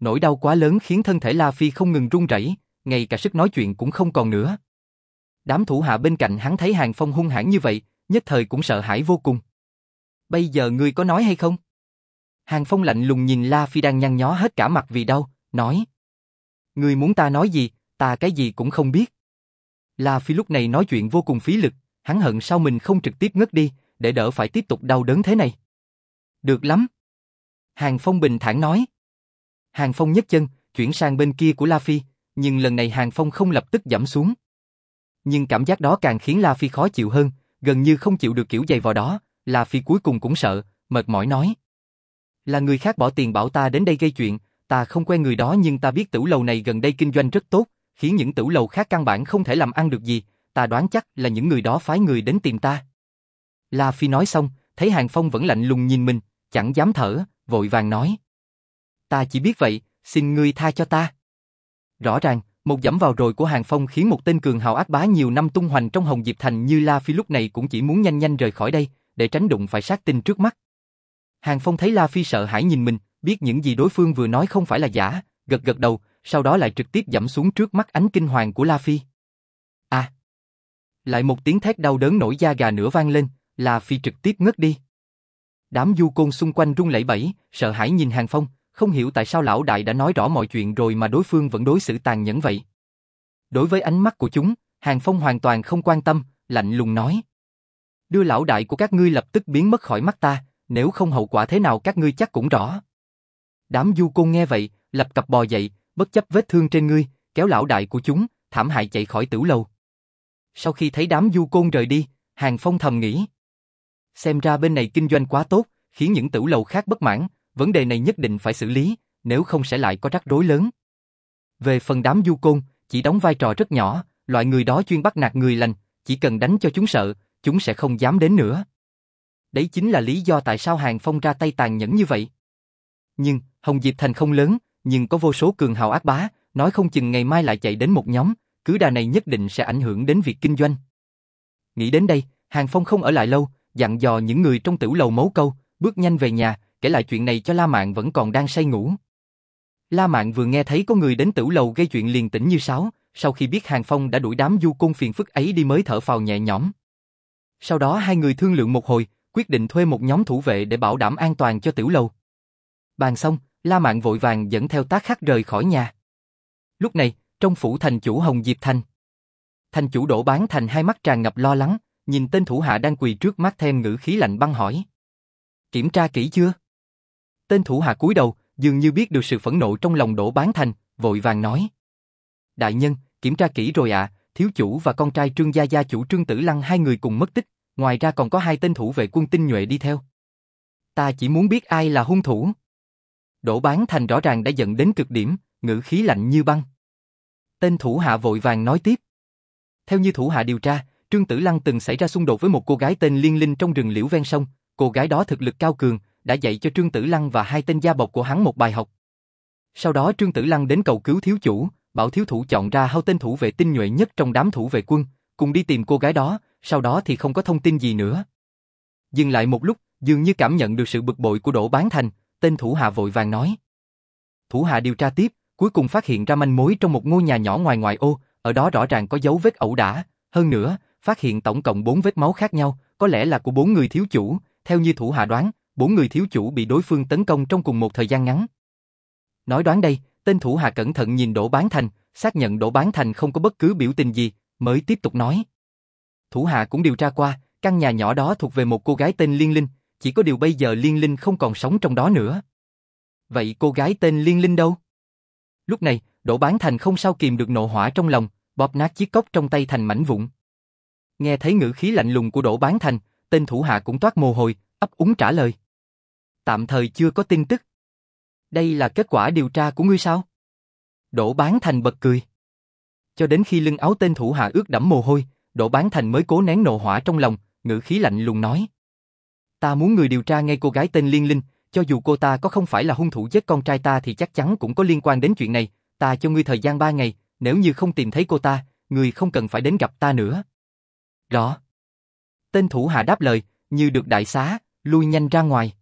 Nỗi đau quá lớn khiến thân thể La Phi không ngừng run rẩy, ngay cả sức nói chuyện cũng không còn nữa. Đám thủ hạ bên cạnh hắn thấy Hàng Phong hung hãn như vậy, nhất thời cũng sợ hãi vô cùng. Bây giờ ngươi có nói hay không? Hàng Phong lạnh lùng nhìn La Phi đang nhăn nhó hết cả mặt vì đau, nói. Ngươi muốn ta nói gì, ta cái gì cũng không biết. La Phi lúc này nói chuyện vô cùng phí lực, hắn hận sao mình không trực tiếp ngất đi, để đỡ phải tiếp tục đau đớn thế này. Được lắm. Hàng Phong bình thản nói. Hàng Phong nhấc chân, chuyển sang bên kia của La Phi, nhưng lần này Hàng Phong không lập tức giảm xuống. Nhưng cảm giác đó càng khiến La Phi khó chịu hơn, gần như không chịu được kiểu giày vào đó, La Phi cuối cùng cũng sợ, mệt mỏi nói. Là người khác bỏ tiền bảo ta đến đây gây chuyện, ta không quen người đó nhưng ta biết tửu lầu này gần đây kinh doanh rất tốt, khiến những tửu lầu khác căn bản không thể làm ăn được gì, ta đoán chắc là những người đó phái người đến tìm ta. La Phi nói xong, thấy Hàng Phong vẫn lạnh lùng nhìn mình, chẳng dám thở, vội vàng nói. Ta chỉ biết vậy, xin ngươi tha cho ta. Rõ ràng, một dẫm vào rồi của Hàng Phong khiến một tên cường hào ác bá nhiều năm tung hoành trong Hồng Diệp Thành như La Phi lúc này cũng chỉ muốn nhanh nhanh rời khỏi đây, để tránh đụng phải sát tinh trước mắt. Hàng Phong thấy La Phi sợ hãi nhìn mình, biết những gì đối phương vừa nói không phải là giả, gật gật đầu, sau đó lại trực tiếp dẫm xuống trước mắt ánh kinh hoàng của La Phi. À! Lại một tiếng thét đau đớn nổi da gà nửa vang lên, La Phi trực tiếp ngất đi. Đám du côn xung quanh rung lẩy bẩy, sợ hãi nhìn Hàng Phong, không hiểu tại sao lão đại đã nói rõ mọi chuyện rồi mà đối phương vẫn đối xử tàn nhẫn vậy. Đối với ánh mắt của chúng, Hàng Phong hoàn toàn không quan tâm, lạnh lùng nói. Đưa lão đại của các ngươi lập tức biến mất khỏi mắt ta, nếu không hậu quả thế nào các ngươi chắc cũng rõ. Đám du côn nghe vậy, lập cập bò dậy, bất chấp vết thương trên ngươi, kéo lão đại của chúng, thảm hại chạy khỏi tử lâu. Sau khi thấy đám du côn rời đi, Hàng Phong thầm nghĩ. Xem ra bên này kinh doanh quá tốt, khiến những tử lầu khác bất mãn, vấn đề này nhất định phải xử lý, nếu không sẽ lại có rắc rối lớn. Về phần đám du côn, chỉ đóng vai trò rất nhỏ, loại người đó chuyên bắt nạt người lành, chỉ cần đánh cho chúng sợ, chúng sẽ không dám đến nữa. Đấy chính là lý do tại sao Hàng Phong ra tay tàn nhẫn như vậy. Nhưng, Hồng Diệp Thành không lớn, nhưng có vô số cường hào ác bá, nói không chừng ngày mai lại chạy đến một nhóm, cứ đà này nhất định sẽ ảnh hưởng đến việc kinh doanh. Nghĩ đến đây, Hàng Phong không ở lại lâu, dặn dò những người trong tiểu lầu mấu câu, bước nhanh về nhà, kể lại chuyện này cho La Mạn vẫn còn đang say ngủ. La Mạn vừa nghe thấy có người đến Tử lầu gây chuyện liền tỉnh như sáo, sau khi biết Hàng Phong đã đuổi đám du côn phiền phức ấy đi mới thở phào nhẹ nhõm. Sau đó hai người thương lượng một hồi, quyết định thuê một nhóm thủ vệ để bảo đảm an toàn cho tiểu lầu. Bàn xong, La Mạn vội vàng dẫn theo tác khắc rời khỏi nhà. Lúc này, trong phủ thành chủ Hồng Diệp Thành. Thành chủ đổ bán thành hai mắt tràn ngập lo lắng, nhìn tên thủ hạ đang quỳ trước mắt thêm ngữ khí lạnh băng hỏi. Kiểm tra kỹ chưa? Tên thủ hạ cúi đầu, dường như biết được sự phẫn nộ trong lòng đổ bán thành, vội vàng nói. Đại nhân, kiểm tra kỹ rồi ạ, thiếu chủ và con trai trương gia gia chủ trương tử lăng hai người cùng mất tích, ngoài ra còn có hai tên thủ vệ quân tinh nhuệ đi theo. Ta chỉ muốn biết ai là hung thủ. Đỗ Bán Thành rõ ràng đã giận đến cực điểm, ngữ khí lạnh như băng. Tên thủ hạ vội vàng nói tiếp. Theo như thủ hạ điều tra, Trương Tử Lăng từng xảy ra xung đột với một cô gái tên Liên Linh trong rừng liễu ven sông, cô gái đó thực lực cao cường, đã dạy cho Trương Tử Lăng và hai tên gia bộc của hắn một bài học. Sau đó Trương Tử Lăng đến cầu cứu thiếu chủ, bảo thiếu thủ chọn ra hao tên thủ vệ tinh nhuệ nhất trong đám thủ vệ quân, cùng đi tìm cô gái đó, sau đó thì không có thông tin gì nữa. Dừng lại một lúc, dường như cảm nhận được sự bực bội của Đỗ Bán Thành, tên thủ hạ vội vàng nói. Thủ hạ điều tra tiếp, cuối cùng phát hiện ra manh mối trong một ngôi nhà nhỏ ngoài ngoài ô, ở đó rõ ràng có dấu vết ẩu đả, hơn nữa, phát hiện tổng cộng 4 vết máu khác nhau, có lẽ là của bốn người thiếu chủ, theo như thủ hạ đoán, bốn người thiếu chủ bị đối phương tấn công trong cùng một thời gian ngắn. Nói đoán đây, tên thủ hạ cẩn thận nhìn Đỗ Bán Thành, xác nhận Đỗ Bán Thành không có bất cứ biểu tình gì, mới tiếp tục nói. Thủ hạ cũng điều tra qua, căn nhà nhỏ đó thuộc về một cô gái tên Liên Linh, chỉ có điều bây giờ Liên Linh không còn sống trong đó nữa. Vậy cô gái tên Liên Linh đâu? Lúc này, Đỗ Bán Thành không sao kìm được nộ hỏa trong lòng, bóp nát chiếc cốc trong tay thành mảnh vụn. Nghe thấy ngữ khí lạnh lùng của Đỗ Bán Thành, tên thủ hạ cũng toát mồ hôi, ấp úng trả lời. Tạm thời chưa có tin tức. Đây là kết quả điều tra của ngươi sao? Đỗ Bán Thành bật cười. Cho đến khi lưng áo tên thủ hạ ướt đẫm mồ hôi, Đỗ Bán Thành mới cố nén nộ hỏa trong lòng, ngữ khí lạnh lùng nói. Ta muốn người điều tra ngay cô gái tên Liên Linh, cho dù cô ta có không phải là hung thủ giết con trai ta thì chắc chắn cũng có liên quan đến chuyện này, ta cho ngươi thời gian ba ngày, nếu như không tìm thấy cô ta, ngươi không cần phải đến gặp ta nữa. Rõ. Tên thủ hạ đáp lời, như được đại xá, lui nhanh ra ngoài.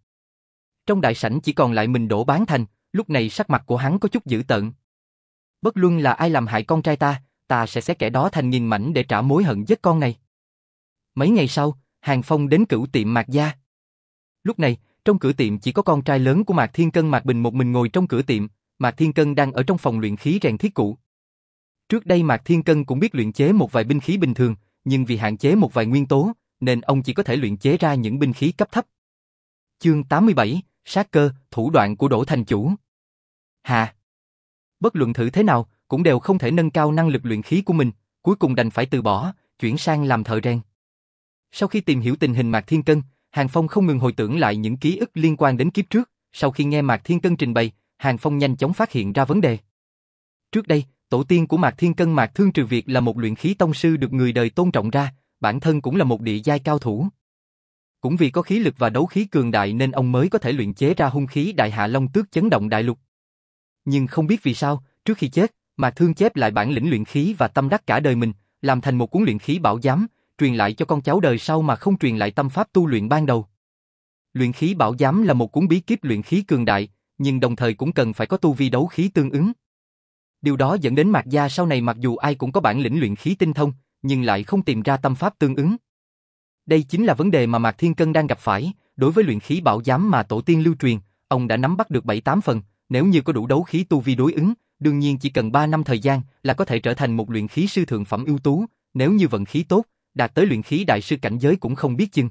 Trong đại sảnh chỉ còn lại mình đổ bán thành, lúc này sắc mặt của hắn có chút dữ tợn. Bất luận là ai làm hại con trai ta, ta sẽ xé kẻ đó thành nghìn mảnh để trả mối hận giết con này. Mấy ngày sau, Hàng Phong đến cửu tiệm Mạc Gia. Lúc này, trong cửa tiệm chỉ có con trai lớn của Mạc Thiên Cân Mạc Bình một mình ngồi trong cửa tiệm, Mạc Thiên Cân đang ở trong phòng luyện khí rèn thiết cụ. Trước đây Mạc Thiên Cân cũng biết luyện chế một vài binh khí bình thường, nhưng vì hạn chế một vài nguyên tố, nên ông chỉ có thể luyện chế ra những binh khí cấp thấp. Chương 87, sát cơ, thủ đoạn của Đỗ Thành Chủ. Hà. Bất luận thử thế nào, cũng đều không thể nâng cao năng lực luyện khí của mình, cuối cùng đành phải từ bỏ, chuyển sang làm thợ rèn. Sau khi tìm hiểu tình hình Mạc Thiên Cân, Hàng Phong không ngừng hồi tưởng lại những ký ức liên quan đến kiếp trước, sau khi nghe Mạc Thiên Cân trình bày, Hàng Phong nhanh chóng phát hiện ra vấn đề. Trước đây, tổ tiên của Mạc Thiên Cân Mạc Thương Trừ Việt là một luyện khí tông sư được người đời tôn trọng ra, bản thân cũng là một địa giai cao thủ. Cũng vì có khí lực và đấu khí cường đại nên ông mới có thể luyện chế ra hung khí Đại Hạ Long Tước chấn động đại lục. Nhưng không biết vì sao, trước khi chết, Mạc Thương chép lại bản lĩnh luyện khí và tâm đắc cả đời mình, làm thành một cuốn luyện khí bảo giám, truyền lại cho con cháu đời sau mà không truyền lại tâm pháp tu luyện ban đầu. Luyện khí bảo giám là một cuốn bí kíp luyện khí cường đại, nhưng đồng thời cũng cần phải có tu vi đấu khí tương ứng. Điều đó dẫn đến Mạc Gia sau này mặc dù ai cũng có bản lĩnh luyện khí tinh thông, nhưng lại không tìm ra tâm pháp tương ứng. Đây chính là vấn đề mà Mạc Thiên Cân đang gặp phải, đối với luyện khí bảo giám mà tổ tiên lưu truyền, ông đã nắm bắt được 7-8 phần, nếu như có đủ đấu khí tu vi đối ứng, đương nhiên chỉ cần 3 năm thời gian là có thể trở thành một luyện khí sư thượng phẩm ưu tú, nếu như vận khí tốt, đạt tới luyện khí đại sư cảnh giới cũng không biết chừng.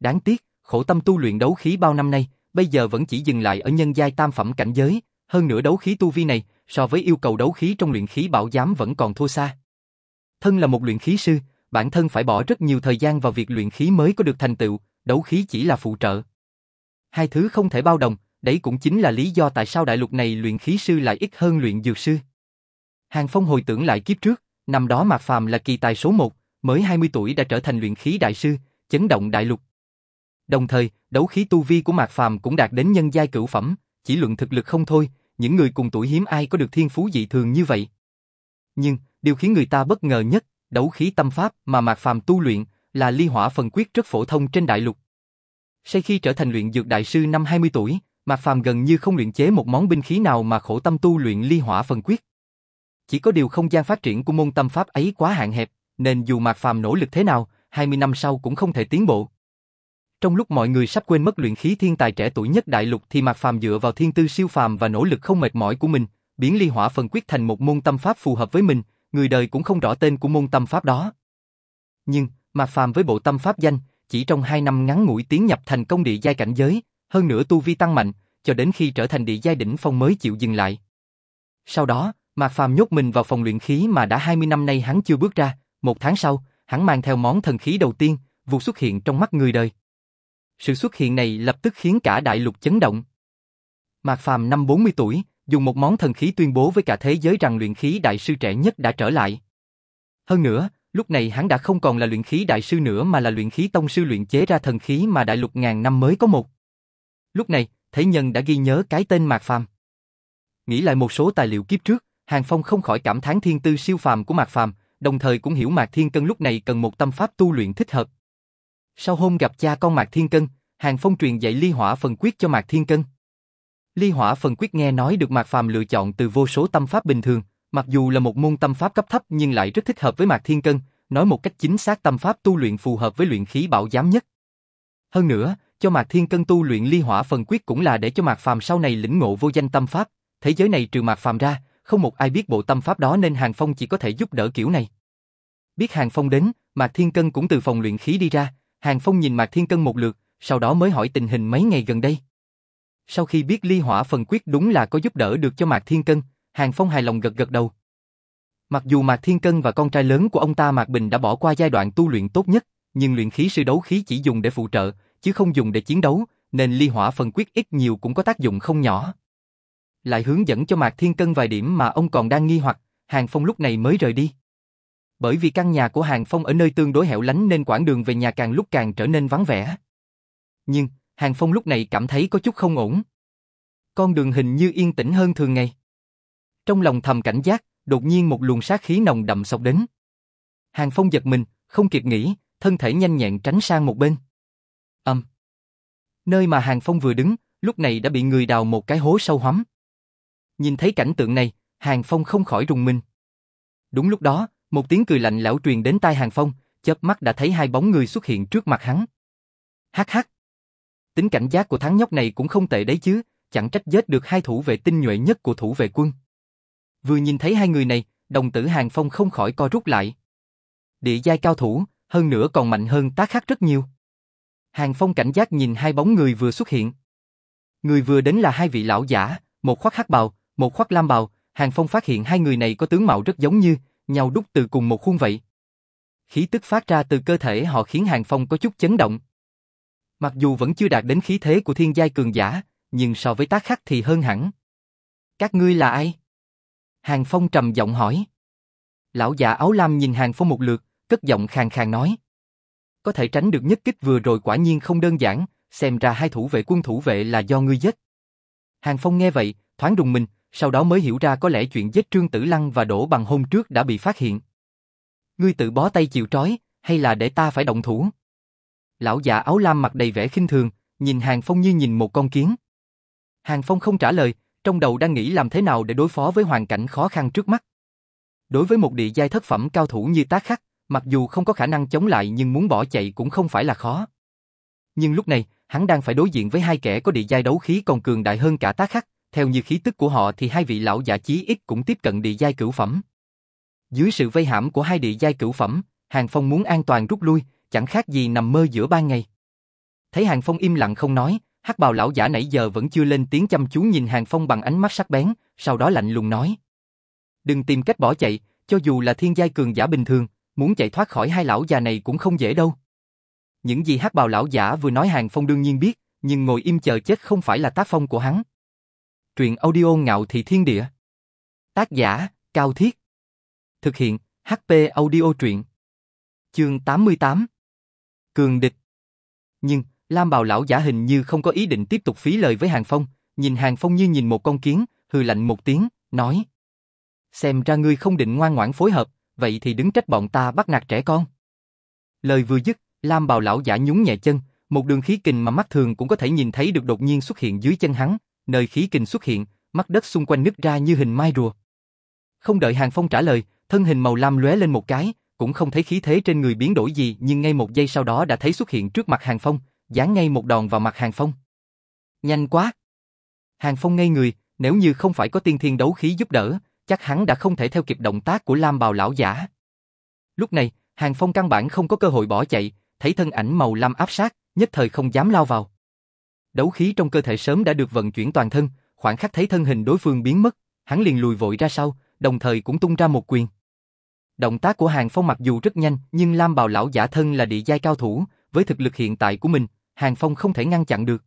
Đáng tiếc, khổ tâm tu luyện đấu khí bao năm nay, bây giờ vẫn chỉ dừng lại ở nhân giai tam phẩm cảnh giới, hơn nữa đấu khí tu vi này, so với yêu cầu đấu khí trong luyện khí bảo giám vẫn còn thua xa. Thân là một luyện khí sư, bản thân phải bỏ rất nhiều thời gian vào việc luyện khí mới có được thành tựu, đấu khí chỉ là phụ trợ. Hai thứ không thể bao đồng, đấy cũng chính là lý do tại sao đại lục này luyện khí sư lại ít hơn luyện dược sư. Hàng Phong hồi tưởng lại kiếp trước, năm đó Mạc Phàm là kỳ tài số một, mới 20 tuổi đã trở thành luyện khí đại sư, chấn động đại lục. Đồng thời, đấu khí tu vi của Mạc Phàm cũng đạt đến nhân giai cửu phẩm, chỉ luận thực lực không thôi, những người cùng tuổi hiếm ai có được thiên phú dị thường như vậy. Nhưng, điều khiến người ta bất ngờ nhất, đấu khí tâm pháp mà Mạc Phàm tu luyện là ly hỏa phần quyết rất phổ thông trên đại lục. Sau khi trở thành luyện dược đại sư năm 20 tuổi, Mạc Phàm gần như không luyện chế một món binh khí nào mà khổ tâm tu luyện ly hỏa phần quyết. Chỉ có điều không gian phát triển của môn tâm pháp ấy quá hạn hẹp, nên dù Mạc Phàm nỗ lực thế nào, 20 năm sau cũng không thể tiến bộ. Trong lúc mọi người sắp quên mất luyện khí thiên tài trẻ tuổi nhất đại lục thì Mạc Phàm dựa vào thiên tư siêu phàm và nỗ lực không mệt mỏi của mình, biến ly hỏa phần quyết thành một môn tâm pháp phù hợp với mình, người đời cũng không rõ tên của môn tâm pháp đó. Nhưng, mà Phàm với bộ tâm pháp danh, chỉ trong hai năm ngắn ngủi tiến nhập thành công địa giai cảnh giới, hơn nữa tu vi tăng mạnh, cho đến khi trở thành địa giai đỉnh phong mới chịu dừng lại. Sau đó, Mạc Phàm nhốt mình vào phòng luyện khí mà đã 20 năm nay hắn chưa bước ra, một tháng sau, hắn mang theo món thần khí đầu tiên, vụ xuất hiện trong mắt người đời. Sự xuất hiện này lập tức khiến cả đại lục chấn động. Mạc Phàm năm 40 tuổi, dùng một món thần khí tuyên bố với cả thế giới rằng luyện khí đại sư trẻ nhất đã trở lại. Hơn nữa, lúc này hắn đã không còn là luyện khí đại sư nữa mà là luyện khí tông sư luyện chế ra thần khí mà đại lục ngàn năm mới có một. Lúc này, thế nhân đã ghi nhớ cái tên Mạc Phàm. Nghĩ lại một số tài liệu kiếp trước, Hàng Phong không khỏi cảm thán thiên tư siêu phàm của Mạc Phàm, đồng thời cũng hiểu Mạc Thiên Cân lúc này cần một tâm pháp tu luyện thích hợp. Sau hôm gặp cha con Mạc Thiên Cân, Hàng Phong truyền dạy ly hỏa phần quyết cho Mạc Thiên Cân. Ly hỏa phần quyết nghe nói được Mạc Phàm lựa chọn từ vô số tâm pháp bình thường, mặc dù là một môn tâm pháp cấp thấp nhưng lại rất thích hợp với Mạc Thiên Cân, nói một cách chính xác tâm pháp tu luyện phù hợp với luyện khí bảo giám nhất. Hơn nữa, cho Mạc Thiên Cân tu luyện ly hỏa phần quyết cũng là để cho Mạc Phàm sau này lĩnh ngộ vô danh tâm pháp, thế giới này trừ Mạc Phàm ra, không một ai biết bộ tâm pháp đó nên Hàng Phong chỉ có thể giúp đỡ kiểu này. Biết Hàng Phong đến, Mạc Thiên Cân cũng từ phòng luyện khí đi ra, Hàng Phong nhìn Mạc Thiên Cân một lượt, sau đó mới hỏi tình hình mấy ngày gần đây. Sau khi biết ly hỏa phần quyết đúng là có giúp đỡ được cho Mạc Thiên Cân, Hàng Phong hài lòng gật gật đầu. Mặc dù Mạc Thiên Cân và con trai lớn của ông ta Mạc Bình đã bỏ qua giai đoạn tu luyện tốt nhất, nhưng luyện khí sư đấu khí chỉ dùng để phụ trợ, chứ không dùng để chiến đấu, nên ly hỏa phần quyết ít nhiều cũng có tác dụng không nhỏ. Lại hướng dẫn cho Mạc Thiên Cân vài điểm mà ông còn đang nghi hoặc, Hàng Phong lúc này mới rời đi. Bởi vì căn nhà của Hàng Phong ở nơi tương đối hẻo lánh nên quãng đường về nhà càng lúc càng trở nên vắng vẻ. Nhưng, Hàng Phong lúc này cảm thấy có chút không ổn. Con đường hình như yên tĩnh hơn thường ngày. Trong lòng thầm cảnh giác, đột nhiên một luồng sát khí nồng đậm sộc đến. Hàng Phong giật mình, không kịp nghĩ, thân thể nhanh nhẹn tránh sang một bên. Âm. Nơi mà Hàng Phong vừa đứng, lúc này đã bị người đào một cái hố sâu hoắm. Nhìn thấy cảnh tượng này, Hàng Phong không khỏi rùng mình. Đúng lúc đó, một tiếng cười lạnh lão truyền đến tai Hàng Phong, chớp mắt đã thấy hai bóng người xuất hiện trước mặt hắn. Hắc hắc. Tính cảnh giác của thằng nhóc này cũng không tệ đấy chứ, chẳng trách giết được hai thủ vệ tinh nhuệ nhất của thủ vệ quân. Vừa nhìn thấy hai người này, đồng tử Hàng Phong không khỏi co rút lại. Địa giai cao thủ, hơn nữa còn mạnh hơn tá khắc rất nhiều. Hàng Phong cảnh giác nhìn hai bóng người vừa xuất hiện. Người vừa đến là hai vị lão giả, một khoác hắc bào, một khoác lam bào, Hàng Phong phát hiện hai người này có tướng mạo rất giống như, nhau đúc từ cùng một khuôn vậy. Khí tức phát ra từ cơ thể họ khiến Hàng Phong có chút chấn động. Mặc dù vẫn chưa đạt đến khí thế của thiên giai cường giả, nhưng so với tác khắc thì hơn hẳn. Các ngươi là ai? Hàng Phong trầm giọng hỏi. Lão già áo lam nhìn Hàng Phong một lượt, cất giọng khàn khàn nói. Có thể tránh được nhất kích vừa rồi quả nhiên không đơn giản, xem ra hai thủ vệ quân thủ vệ là do ngươi giết. Hàng Phong nghe vậy, thoáng đùng mình, sau đó mới hiểu ra có lẽ chuyện giết Trương Tử Lăng và Đỗ Bằng hôm trước đã bị phát hiện. Ngươi tự bó tay chịu trói, hay là để ta phải động thủ? Lão già áo lam mặt đầy vẻ khinh thường, nhìn Hàng Phong như nhìn một con kiến. Hàng Phong không trả lời, trong đầu đang nghĩ làm thế nào để đối phó với hoàn cảnh khó khăn trước mắt. Đối với một địa giai thất phẩm cao thủ như tác khắc, mặc dù không có khả năng chống lại nhưng muốn bỏ chạy cũng không phải là khó. Nhưng lúc này, hắn đang phải đối diện với hai kẻ có địa giai đấu khí còn cường đại hơn cả tác khắc, theo như khí tức của họ thì hai vị lão giả chí ít cũng tiếp cận địa giai cửu phẩm. Dưới sự vây hãm của hai địa giai cửu phẩm, Hàng Phong muốn an toàn rút lui, chẳng khác gì nằm mơ giữa ban ngày. Thấy Hàng Phong im lặng không nói, hắc bào lão giả nãy giờ vẫn chưa lên tiếng chăm chú nhìn Hàng Phong bằng ánh mắt sắc bén, sau đó lạnh lùng nói. Đừng tìm cách bỏ chạy, cho dù là thiên giai cường giả bình thường, muốn chạy thoát khỏi hai lão già này cũng không dễ đâu. Những gì hắc bào lão giả vừa nói Hàng Phong đương nhiên biết, nhưng ngồi im chờ chết không phải là tác phong của hắn. Truyện audio ngạo thị thiên địa. Tác giả, Cao Thiết. Thực hiện, HP audio truyện. Chương 88. Cường địch. Nhưng, Lam bào lão giả hình như không có ý định tiếp tục phí lời với Hàng Phong, nhìn Hàng Phong như nhìn một con kiến, hừ lạnh một tiếng, nói. Xem ra ngươi không định ngoan ngoãn phối hợp, vậy thì đứng trách bọn ta bắt nạt trẻ con. Lời vừa dứt, Lam bào lão giả nhún nhẹ chân, một đường khí kình mà mắt thường cũng có thể nhìn thấy được đột nhiên xuất hiện dưới chân hắn, nơi khí kình xuất hiện, mắt đất xung quanh nứt ra như hình mai rùa. Không đợi Hàng Phong trả lời, thân hình màu lam lóe lên một cái, cũng không thấy khí thế trên người biến đổi gì nhưng ngay một giây sau đó đã thấy xuất hiện trước mặt Hàng Phong, giáng ngay một đòn vào mặt Hàng Phong. Nhanh quá! Hàng Phong ngây người, nếu như không phải có tiên thiên đấu khí giúp đỡ, chắc hắn đã không thể theo kịp động tác của Lam bào lão giả. Lúc này, Hàng Phong căn bản không có cơ hội bỏ chạy, thấy thân ảnh màu lam áp sát, nhất thời không dám lao vào. Đấu khí trong cơ thể sớm đã được vận chuyển toàn thân, khoảng khắc thấy thân hình đối phương biến mất, hắn liền lùi vội ra sau, đồng thời cũng tung ra một quyền. Động tác của Hàng Phong mặc dù rất nhanh, nhưng Lam Bào lão giả thân là địa giai cao thủ, với thực lực hiện tại của mình, Hàng Phong không thể ngăn chặn được.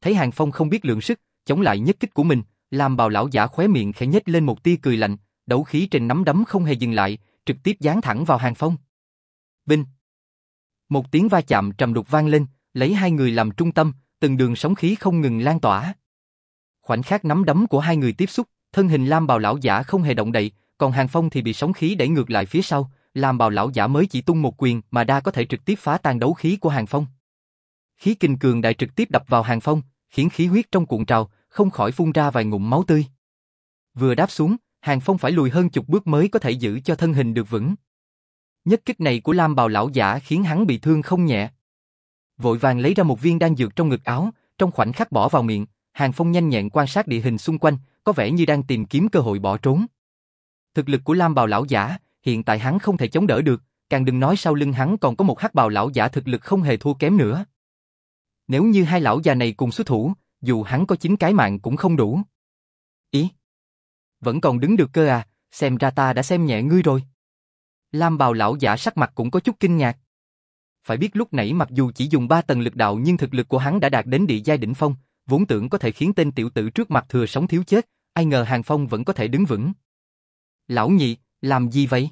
Thấy Hàng Phong không biết lượng sức, chống lại nhất kích của mình, Lam Bào lão giả khóe miệng khẽ nhếch lên một tia cười lạnh, đấu khí trên nắm đấm không hề dừng lại, trực tiếp giáng thẳng vào Hàng Phong. Binh. Một tiếng va chạm trầm đục vang lên, lấy hai người làm trung tâm, từng đường sóng khí không ngừng lan tỏa. Khoảnh khắc nắm đấm của hai người tiếp xúc, thân hình Lam Bào lão giả không hề động đậy, còn Hàng Phong thì bị sóng khí đẩy ngược lại phía sau, Lam Bào lão giả mới chỉ tung một quyền mà đa có thể trực tiếp phá tan đấu khí của Hàng Phong. Khí kinh cường đại trực tiếp đập vào Hàng Phong, khiến khí huyết trong cuộn trào, không khỏi phun ra vài ngụm máu tươi. Vừa đáp xuống, Hàng Phong phải lùi hơn chục bước mới có thể giữ cho thân hình được vững. Nhất kích này của Lam Bào lão giả khiến hắn bị thương không nhẹ. Vội vàng lấy ra một viên đan dược trong ngực áo, trong khoảnh khắc bỏ vào miệng, Hàng Phong nhanh nhẹn quan sát địa hình xung quanh, có vẻ như đang tìm kiếm cơ hội bỏ trốn. Thực lực của Lam Bào lão giả, hiện tại hắn không thể chống đỡ được, càng đừng nói sau lưng hắn còn có một hắc bào lão giả thực lực không hề thua kém nữa. Nếu như hai lão già này cùng xuất thủ, dù hắn có chín cái mạng cũng không đủ. Ý? Vẫn còn đứng được cơ à, xem ra ta đã xem nhẹ ngươi rồi. Lam bào lão giả sắc mặt cũng có chút kinh ngạc. Phải biết lúc nãy mặc dù chỉ dùng ba tầng lực đạo nhưng thực lực của hắn đã đạt đến địa giai đỉnh phong, vốn tưởng có thể khiến tên tiểu tử trước mặt thừa sống thiếu chết, ai ngờ Hàng Phong vẫn có thể đứng vững. Lão nhị, làm gì vậy?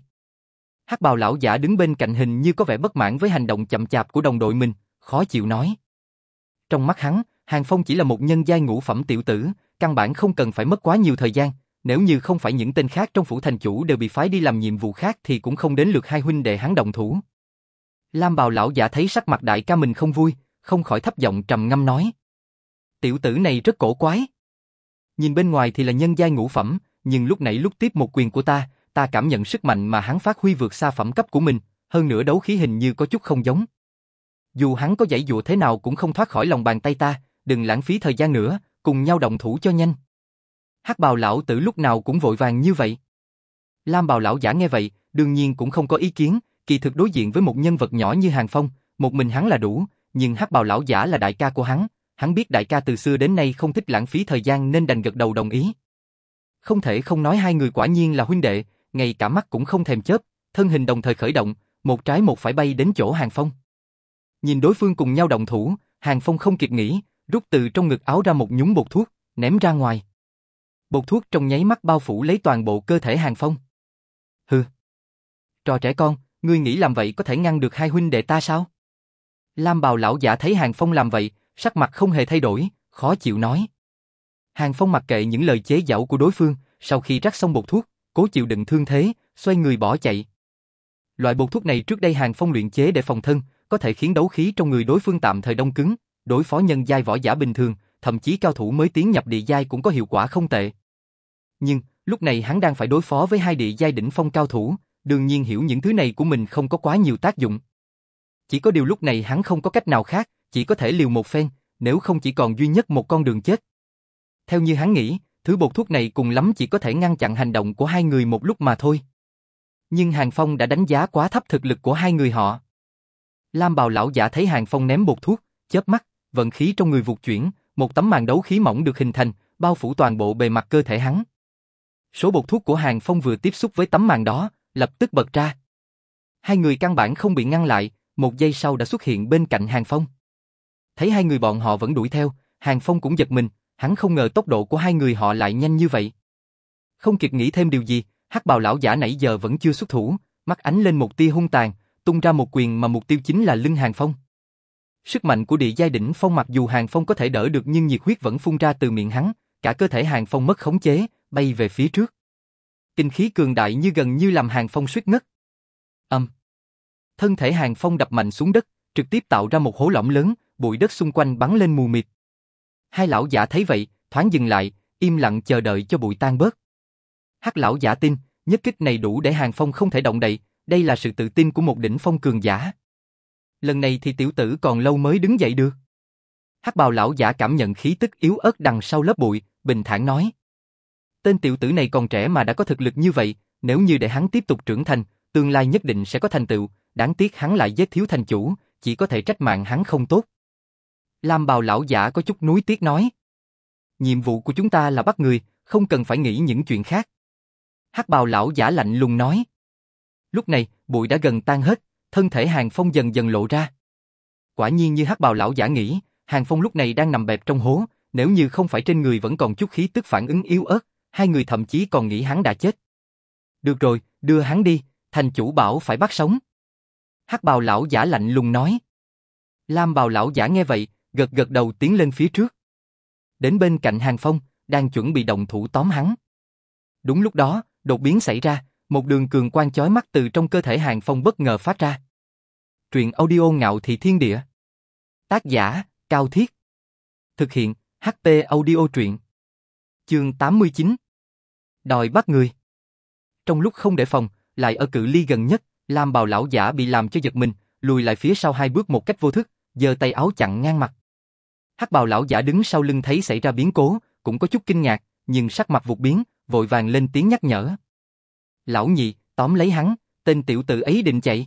Hắc bào lão giả đứng bên cạnh hình như có vẻ bất mãn với hành động chậm chạp của đồng đội mình, khó chịu nói. Trong mắt hắn, Hàng Phong chỉ là một nhân giai ngũ phẩm tiểu tử, căn bản không cần phải mất quá nhiều thời gian, nếu như không phải những tên khác trong phủ thành chủ đều bị phái đi làm nhiệm vụ khác thì cũng không đến lượt hai huynh đệ hắn động thủ. Lam bào lão giả thấy sắc mặt đại ca mình không vui, không khỏi thấp giọng trầm ngâm nói. Tiểu tử này rất cổ quái. Nhìn bên ngoài thì là nhân giai ngũ phẩm, nhưng lúc nãy lúc tiếp một quyền của ta, ta cảm nhận sức mạnh mà hắn phát huy vượt xa phẩm cấp của mình, hơn nữa đấu khí hình như có chút không giống. Dù hắn có giải dụa thế nào cũng không thoát khỏi lòng bàn tay ta, đừng lãng phí thời gian nữa, cùng nhau động thủ cho nhanh. Hắc bào lão tử lúc nào cũng vội vàng như vậy. Lam bào lão giả nghe vậy, đương nhiên cũng không có ý kiến, kỳ thực đối diện với một nhân vật nhỏ như Hàng Phong, một mình hắn là đủ, nhưng hắc bào lão giả là đại ca của hắn, hắn biết đại ca từ xưa đến nay không thích lãng phí thời gian nên đành gật đầu đồng ý. Không thể không nói hai người quả nhiên là huynh đệ, ngay cả mắt cũng không thèm chớp, thân hình đồng thời khởi động, một trái một phải bay đến chỗ Hàng Phong. Nhìn đối phương cùng nhau động thủ, Hàng Phong không kịp nghĩ, rút từ trong ngực áo ra một nhúng bột thuốc, ném ra ngoài. Bột thuốc trong nháy mắt bao phủ lấy toàn bộ cơ thể Hàng Phong. Hừ. Trò trẻ con, ngươi nghĩ làm vậy có thể ngăn được hai huynh đệ ta sao? Lam bào lão giả thấy Hàng Phong làm vậy, sắc mặt không hề thay đổi, khó chịu nói. Hàng Phong mặc kệ những lời chế giễu của đối phương, sau khi rắc xong bột thuốc, cố chịu đựng thương thế, xoay người bỏ chạy. Loại bột thuốc này trước đây Hàng Phong luyện chế để phòng thân, có thể khiến đấu khí trong người đối phương tạm thời đông cứng, đối phó nhân giai võ giả bình thường, thậm chí cao thủ mới tiến nhập địa giai cũng có hiệu quả không tệ. Nhưng, lúc này hắn đang phải đối phó với hai địa giai đỉnh phong cao thủ, đương nhiên hiểu những thứ này của mình không có quá nhiều tác dụng. Chỉ có điều lúc này hắn không có cách nào khác, chỉ có thể liều một phen, nếu không chỉ còn duy nhất một con đường chết. Theo như hắn nghĩ, thứ bột thuốc này cùng lắm chỉ có thể ngăn chặn hành động của hai người một lúc mà thôi. Nhưng Hàng Phong đã đánh giá quá thấp thực lực của hai người họ. Lam bào lão giả thấy Hàng Phong ném bột thuốc, chớp mắt, vận khí trong người vụt chuyển, một tấm màn đấu khí mỏng được hình thành, bao phủ toàn bộ bề mặt cơ thể hắn. Số bột thuốc của Hàng Phong vừa tiếp xúc với tấm màn đó, lập tức bật ra. Hai người căn bản không bị ngăn lại, một giây sau đã xuất hiện bên cạnh Hàng Phong. Thấy hai người bọn họ vẫn đuổi theo, Hàng Phong cũng giật mình, hắn không ngờ tốc độ của hai người họ lại nhanh như vậy. Không kịp nghĩ thêm điều gì, hắc bào lão giả nãy giờ vẫn chưa xuất thủ, mắt ánh lên một tia hung tàn, tung ra một quyền mà mục tiêu chính là lưng Hàng Phong. Sức mạnh của địa giai đỉnh phong mặc dù Hàng Phong có thể đỡ được nhưng nhiệt huyết vẫn phun ra từ miệng hắn, cả cơ thể Hàng Phong mất khống chế, bay về phía trước. Kinh khí cường đại như gần như làm Hàng Phong suýt ngất. Âm. Thân thể Hàng Phong đập mạnh xuống đất, trực tiếp tạo ra một hố lõm lớn, bụi đất xung quanh bắn lên mù mịt. Hai lão giả thấy vậy, thoáng dừng lại, im lặng chờ đợi cho bụi tan bớt. Hắc lão giả tin, nhất kích này đủ để Hàng Phong không thể động đậy, đây là sự tự tin của một đỉnh phong cường giả. Lần này thì tiểu tử còn lâu mới đứng dậy được. Hắc bào lão giả cảm nhận khí tức yếu ớt đằng sau lớp bụi, bình thản nói. Tên tiểu tử này còn trẻ mà đã có thực lực như vậy, nếu như để hắn tiếp tục trưởng thành, tương lai nhất định sẽ có thành tựu, đáng tiếc hắn lại giết thiếu thành chủ, chỉ có thể trách mạng hắn không tốt. Lam bào lão giả có chút nuối tiếc nói. Nhiệm vụ của chúng ta là bắt người, không cần phải nghĩ những chuyện khác. Hắc bào lão giả lạnh lùng nói. Lúc này, bụi đã gần tan hết, thân thể Hàng Phong dần dần lộ ra. Quả nhiên như hắc bào lão giả nghĩ, Hàng Phong lúc này đang nằm bẹp trong hố, nếu như không phải trên người vẫn còn chút khí tức phản ứng yếu ớt, hai người thậm chí còn nghĩ hắn đã chết. Được rồi, đưa hắn đi, thành chủ bảo phải bắt sống. Hắc bào lão giả lạnh lùng nói. Lam bào lão giả nghe vậy, gật gật đầu tiến lên phía trước. Đến bên cạnh Hàng Phong, đang chuẩn bị động thủ tóm hắn. Đúng lúc đó, đột biến xảy ra, một đường cường quang chói mắt từ trong cơ thể Hàng Phong bất ngờ phát ra. Truyện audio ngạo thị thiên địa. Tác giả, Cao Thiết. Thực hiện, HP audio truyện. Chương 89. Đòi bắt người. Trong lúc không để phòng, lại ở cự ly gần nhất, Lam bào lão giả bị làm cho giật mình, lùi lại phía sau hai bước một cách vô thức, giơ tay áo chặn ngang mặt. Hắc bào lão giả đứng sau lưng thấy xảy ra biến cố, cũng có chút kinh ngạc, nhưng sắc mặt vụt biến, vội vàng lên tiếng nhắc nhở. Lão nhị, tóm lấy hắn, tên tiểu tử ấy định chạy.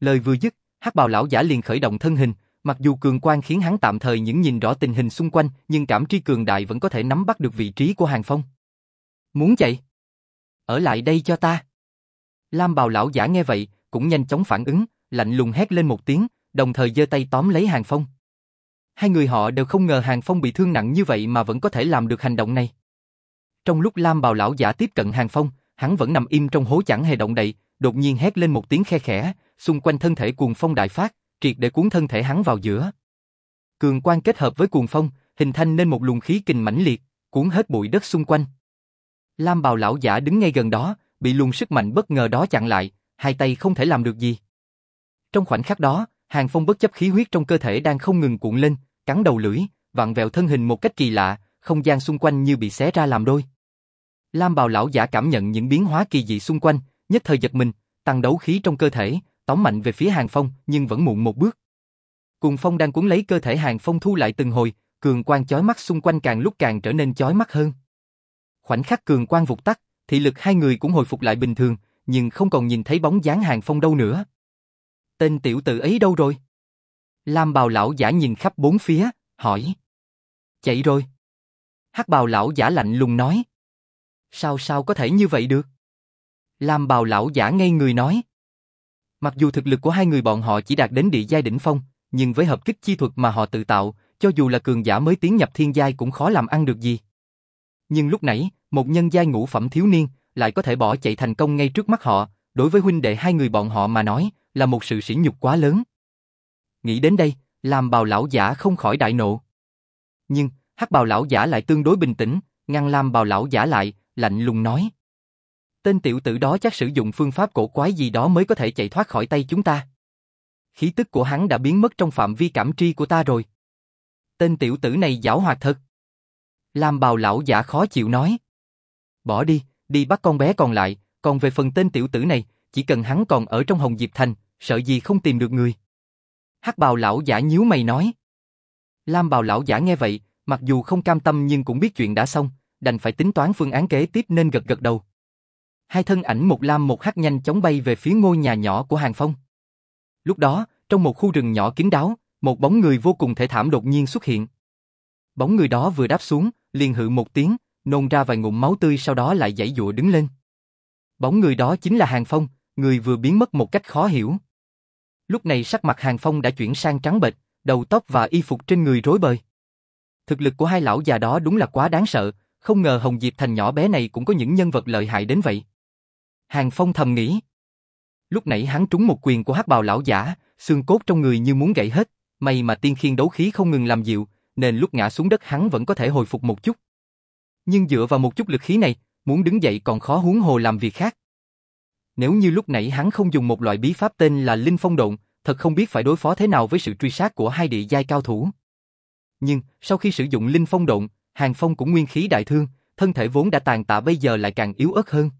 Lời vừa dứt, hắc bào lão giả liền khởi động thân hình, mặc dù cường quang khiến hắn tạm thời những nhìn rõ tình hình xung quanh, nhưng cảm tri cường đại vẫn có thể nắm bắt được vị trí của Hàng Phong. Muốn chạy? Ở lại đây cho ta. Lam bào lão giả nghe vậy, cũng nhanh chóng phản ứng, lạnh lùng hét lên một tiếng, đồng thời giơ tay tóm lấy Hàng Phong. Hai người họ đều không ngờ Hàng Phong bị thương nặng như vậy mà vẫn có thể làm được hành động này. Trong lúc Lam bào lão giả tiếp cận Hàng Phong, hắn vẫn nằm im trong hố chẳng hề động đậy, đột nhiên hét lên một tiếng khe khẽ, xung quanh thân thể cuồng phong đại phát, triệt để cuốn thân thể hắn vào giữa. Cường quan kết hợp với cuồng phong, hình thành nên một luồng khí kình mãnh liệt, cuốn hết bụi đất xung quanh. Lam bào lão giả đứng ngay gần đó, bị luồng sức mạnh bất ngờ đó chặn lại, hai tay không thể làm được gì. Trong khoảnh khắc đó, Hàng Phong bất chấp khí huyết trong cơ thể đang không ngừng cuộn lên, cắn đầu lưỡi, vặn vẹo thân hình một cách kỳ lạ, không gian xung quanh như bị xé ra làm đôi. Lam bào lão giả cảm nhận những biến hóa kỳ dị xung quanh, nhất thời giật mình, tăng đấu khí trong cơ thể, tóm mạnh về phía Hàng Phong, nhưng vẫn muộn một bước. Cùng phong đang cuốn lấy cơ thể Hàng Phong thu lại từng hồi, cường quang chói mắt xung quanh càng lúc càng trở nên chói mắt hơn. Khoảnh khắc cường quang vụt tắt, thị lực hai người cũng hồi phục lại bình thường, nhưng không còn nhìn thấy bóng dáng Hàng Phong đâu nữa. Tên tiểu tử ấy đâu rồi? Lam bào lão giả nhìn khắp bốn phía, hỏi. Chạy rồi. Hắc bào lão giả lạnh lùng nói. Sao sao có thể như vậy được? Lam bào lão giả ngây người nói. Mặc dù thực lực của hai người bọn họ chỉ đạt đến địa giai đỉnh phong, nhưng với hợp kích chi thuật mà họ tự tạo, cho dù là cường giả mới tiến nhập thiên giai cũng khó làm ăn được gì. Nhưng lúc nãy, một nhân giai ngũ phẩm thiếu niên lại có thể bỏ chạy thành công ngay trước mắt họ, đối với huynh đệ hai người bọn họ mà nói, là một sự sỉ nhục quá lớn. Nghĩ đến đây, làm bào lão giả không khỏi đại nộ. Nhưng, hắc bào lão giả lại tương đối bình tĩnh, ngăn Lam bào lão giả lại, lạnh lùng nói. Tên tiểu tử đó chắc sử dụng phương pháp cổ quái gì đó mới có thể chạy thoát khỏi tay chúng ta. Khí tức của hắn đã biến mất trong phạm vi cảm tri của ta rồi. Tên tiểu tử này giảo hoạt thật. Lam bào lão giả khó chịu nói. Bỏ đi, đi bắt con bé còn lại, còn về phần tên tiểu tử này, chỉ cần hắn còn ở trong Hồng Diệp Thành, sợ gì không tìm được người. Hắc bào lão giả nhíu mày nói. Lam bào lão giả nghe vậy, mặc dù không cam tâm nhưng cũng biết chuyện đã xong, đành phải tính toán phương án kế tiếp nên gật gật đầu. Hai thân ảnh một lam một hắc nhanh chóng bay về phía ngôi nhà nhỏ của Hàng Phong. Lúc đó, trong một khu rừng nhỏ kín đáo, một bóng người vô cùng thể thảm đột nhiên xuất hiện. Bóng người đó vừa đáp xuống, liền hự một tiếng, nôn ra vài ngụm máu tươi sau đó lại giãy dụa đứng lên. Bóng người đó chính là Hàng Phong, người vừa biến mất một cách khó hiểu. Lúc này sắc mặt Hàng Phong đã chuyển sang trắng bệch, đầu tóc và y phục trên người rối bời. Thực lực của hai lão già đó đúng là quá đáng sợ, không ngờ Hồng Diệp Thành nhỏ bé này cũng có những nhân vật lợi hại đến vậy. Hàng Phong thầm nghĩ. Lúc nãy hắn trúng một quyền của hắc bào lão giả, xương cốt trong người như muốn gãy hết, may mà tiên khiên đấu khí không ngừng làm dịu, nên lúc ngã xuống đất hắn vẫn có thể hồi phục một chút. Nhưng dựa vào một chút lực khí này, muốn đứng dậy còn khó huống hồ làm việc khác. Nếu như lúc nãy hắn không dùng một loại bí pháp tên là Linh Phong Độn, thật không biết phải đối phó thế nào với sự truy sát của hai địa giai cao thủ. Nhưng, sau khi sử dụng Linh Phong Độn, Hàng Phong cũng nguyên khí đại thương, thân thể vốn đã tàn tạ bây giờ lại càng yếu ớt hơn.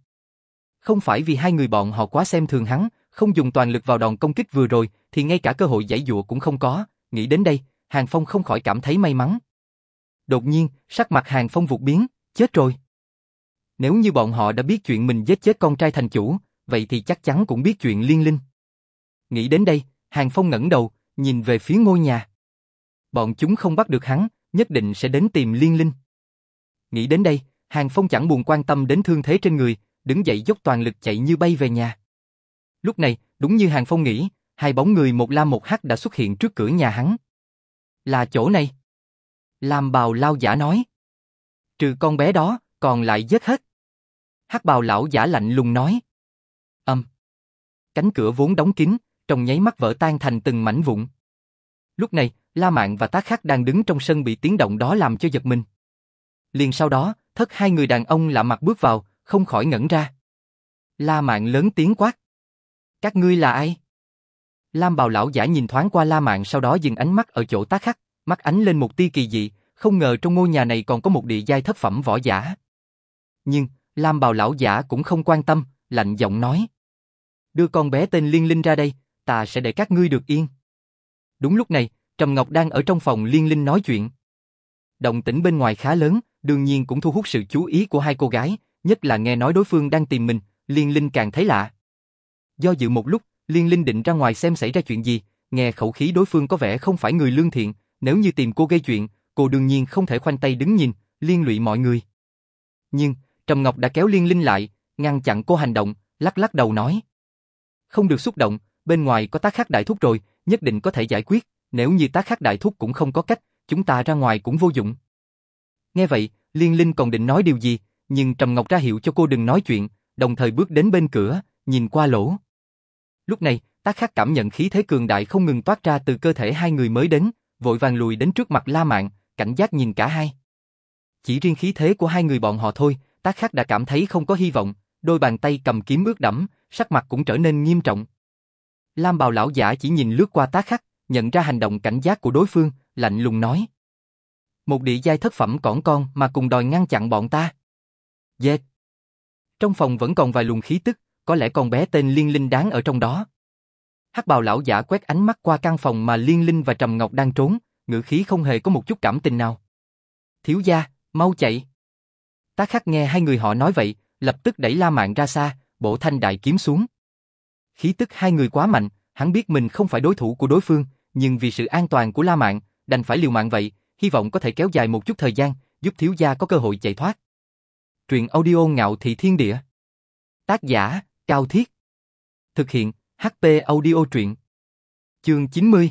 Không phải vì hai người bọn họ quá xem thường hắn, không dùng toàn lực vào đòn công kích vừa rồi, thì ngay cả cơ hội giải dụa cũng không có, nghĩ đến đây, Hàng Phong không khỏi cảm thấy may mắn. Đột nhiên, sắc mặt Hàng Phong vụt biến, chết rồi. Nếu như bọn họ đã biết chuyện mình giết chết con trai thành chủ, vậy thì chắc chắn cũng biết chuyện liên linh. Nghĩ đến đây, Hàng Phong ngẩng đầu, nhìn về phía ngôi nhà. Bọn chúng không bắt được hắn, nhất định sẽ đến tìm liên linh. Nghĩ đến đây, Hàng Phong chẳng buồn quan tâm đến thương thế trên người, đứng dậy dốc toàn lực chạy như bay về nhà. Lúc này, đúng như Hàng Phong nghĩ, hai bóng người một lam một hắc đã xuất hiện trước cửa nhà hắn. Là chỗ này. Lam bào lao giả nói. Trừ con bé đó, còn lại giết hết. Hắc bào lão giả lạnh lùng nói. Âm. Cánh cửa vốn đóng kín, trong nháy mắt vỡ tan thành từng mảnh vụn. Lúc này, La Mạn và Tác Khắc đang đứng trong sân bị tiếng động đó làm cho giật mình. Liền sau đó, thất hai người đàn ông lạ mặt bước vào, không khỏi ngẩn ra. La Mạn lớn tiếng quát. Các ngươi là ai? Lam bào lão giả nhìn thoáng qua La Mạn sau đó dừng ánh mắt ở chỗ Tác Khắc, mắt ánh lên một tia kỳ dị, không ngờ trong ngôi nhà này còn có một địa giai thất phẩm võ giả. Nhưng, Lam bào lão giả cũng không quan tâm, lạnh giọng nói. Đưa con bé tên Liên Linh ra đây, ta sẽ để các ngươi được yên. Đúng lúc này, Trầm Ngọc đang ở trong phòng Liên Linh nói chuyện. Động tĩnh bên ngoài khá lớn, đương nhiên cũng thu hút sự chú ý của hai cô gái, nhất là nghe nói đối phương đang tìm mình, Liên Linh càng thấy lạ. Do dự một lúc, Liên Linh định ra ngoài xem xảy ra chuyện gì, nghe khẩu khí đối phương có vẻ không phải người lương thiện, nếu như tìm cô gây chuyện, cô đương nhiên không thể khoanh tay đứng nhìn, liên lụy mọi người. Nhưng, Trầm Ngọc đã kéo Liên Linh lại, ngăn chặn cô hành động, lắc lắc đầu nói. Không được xúc động, bên ngoài có tác khắc đại thúc rồi, nhất định có thể giải quyết, nếu như tác khắc đại thúc cũng không có cách, chúng ta ra ngoài cũng vô dụng. Nghe vậy, Liên Linh còn định nói điều gì, nhưng Trầm Ngọc ra hiệu cho cô đừng nói chuyện, đồng thời bước đến bên cửa, nhìn qua lỗ. Lúc này, tác khắc cảm nhận khí thế cường đại không ngừng toát ra từ cơ thể hai người mới đến, vội vàng lùi đến trước mặt La Mạn, cảnh giác nhìn cả hai. Chỉ riêng khí thế của hai người bọn họ thôi, tác khắc đã cảm thấy không có hy vọng, đôi bàn tay cầm kiếm ướt đẫm, sắc mặt cũng trở nên nghiêm trọng. Lam bào lão giả chỉ nhìn lướt qua tác khắc, nhận ra hành động cảnh giác của đối phương, lạnh lùng nói. Một địa giai thất phẩm cỏn con mà cùng đòi ngăn chặn bọn ta. Dệt. Trong phòng vẫn còn vài luồng khí tức, có lẽ con bé tên Liên Linh đáng ở trong đó. Hắc bào lão giả quét ánh mắt qua căn phòng mà Liên Linh và Trầm Ngọc đang trốn, ngữ khí không hề có một chút cảm tình nào. Thiếu gia, mau chạy. Tá khắc nghe hai người họ nói vậy, lập tức đẩy La Mạn ra xa, bổ thanh đại kiếm xuống. Khí tức hai người quá mạnh, hắn biết mình không phải đối thủ của đối phương, nhưng vì sự an toàn của La Mạn, đành phải liều mạng vậy, hy vọng có thể kéo dài một chút thời gian, giúp thiếu gia có cơ hội chạy thoát. Truyện audio ngạo thị thiên địa. Tác giả, Cao Thiết. Thực hiện, HP audio truyện. Chương 90.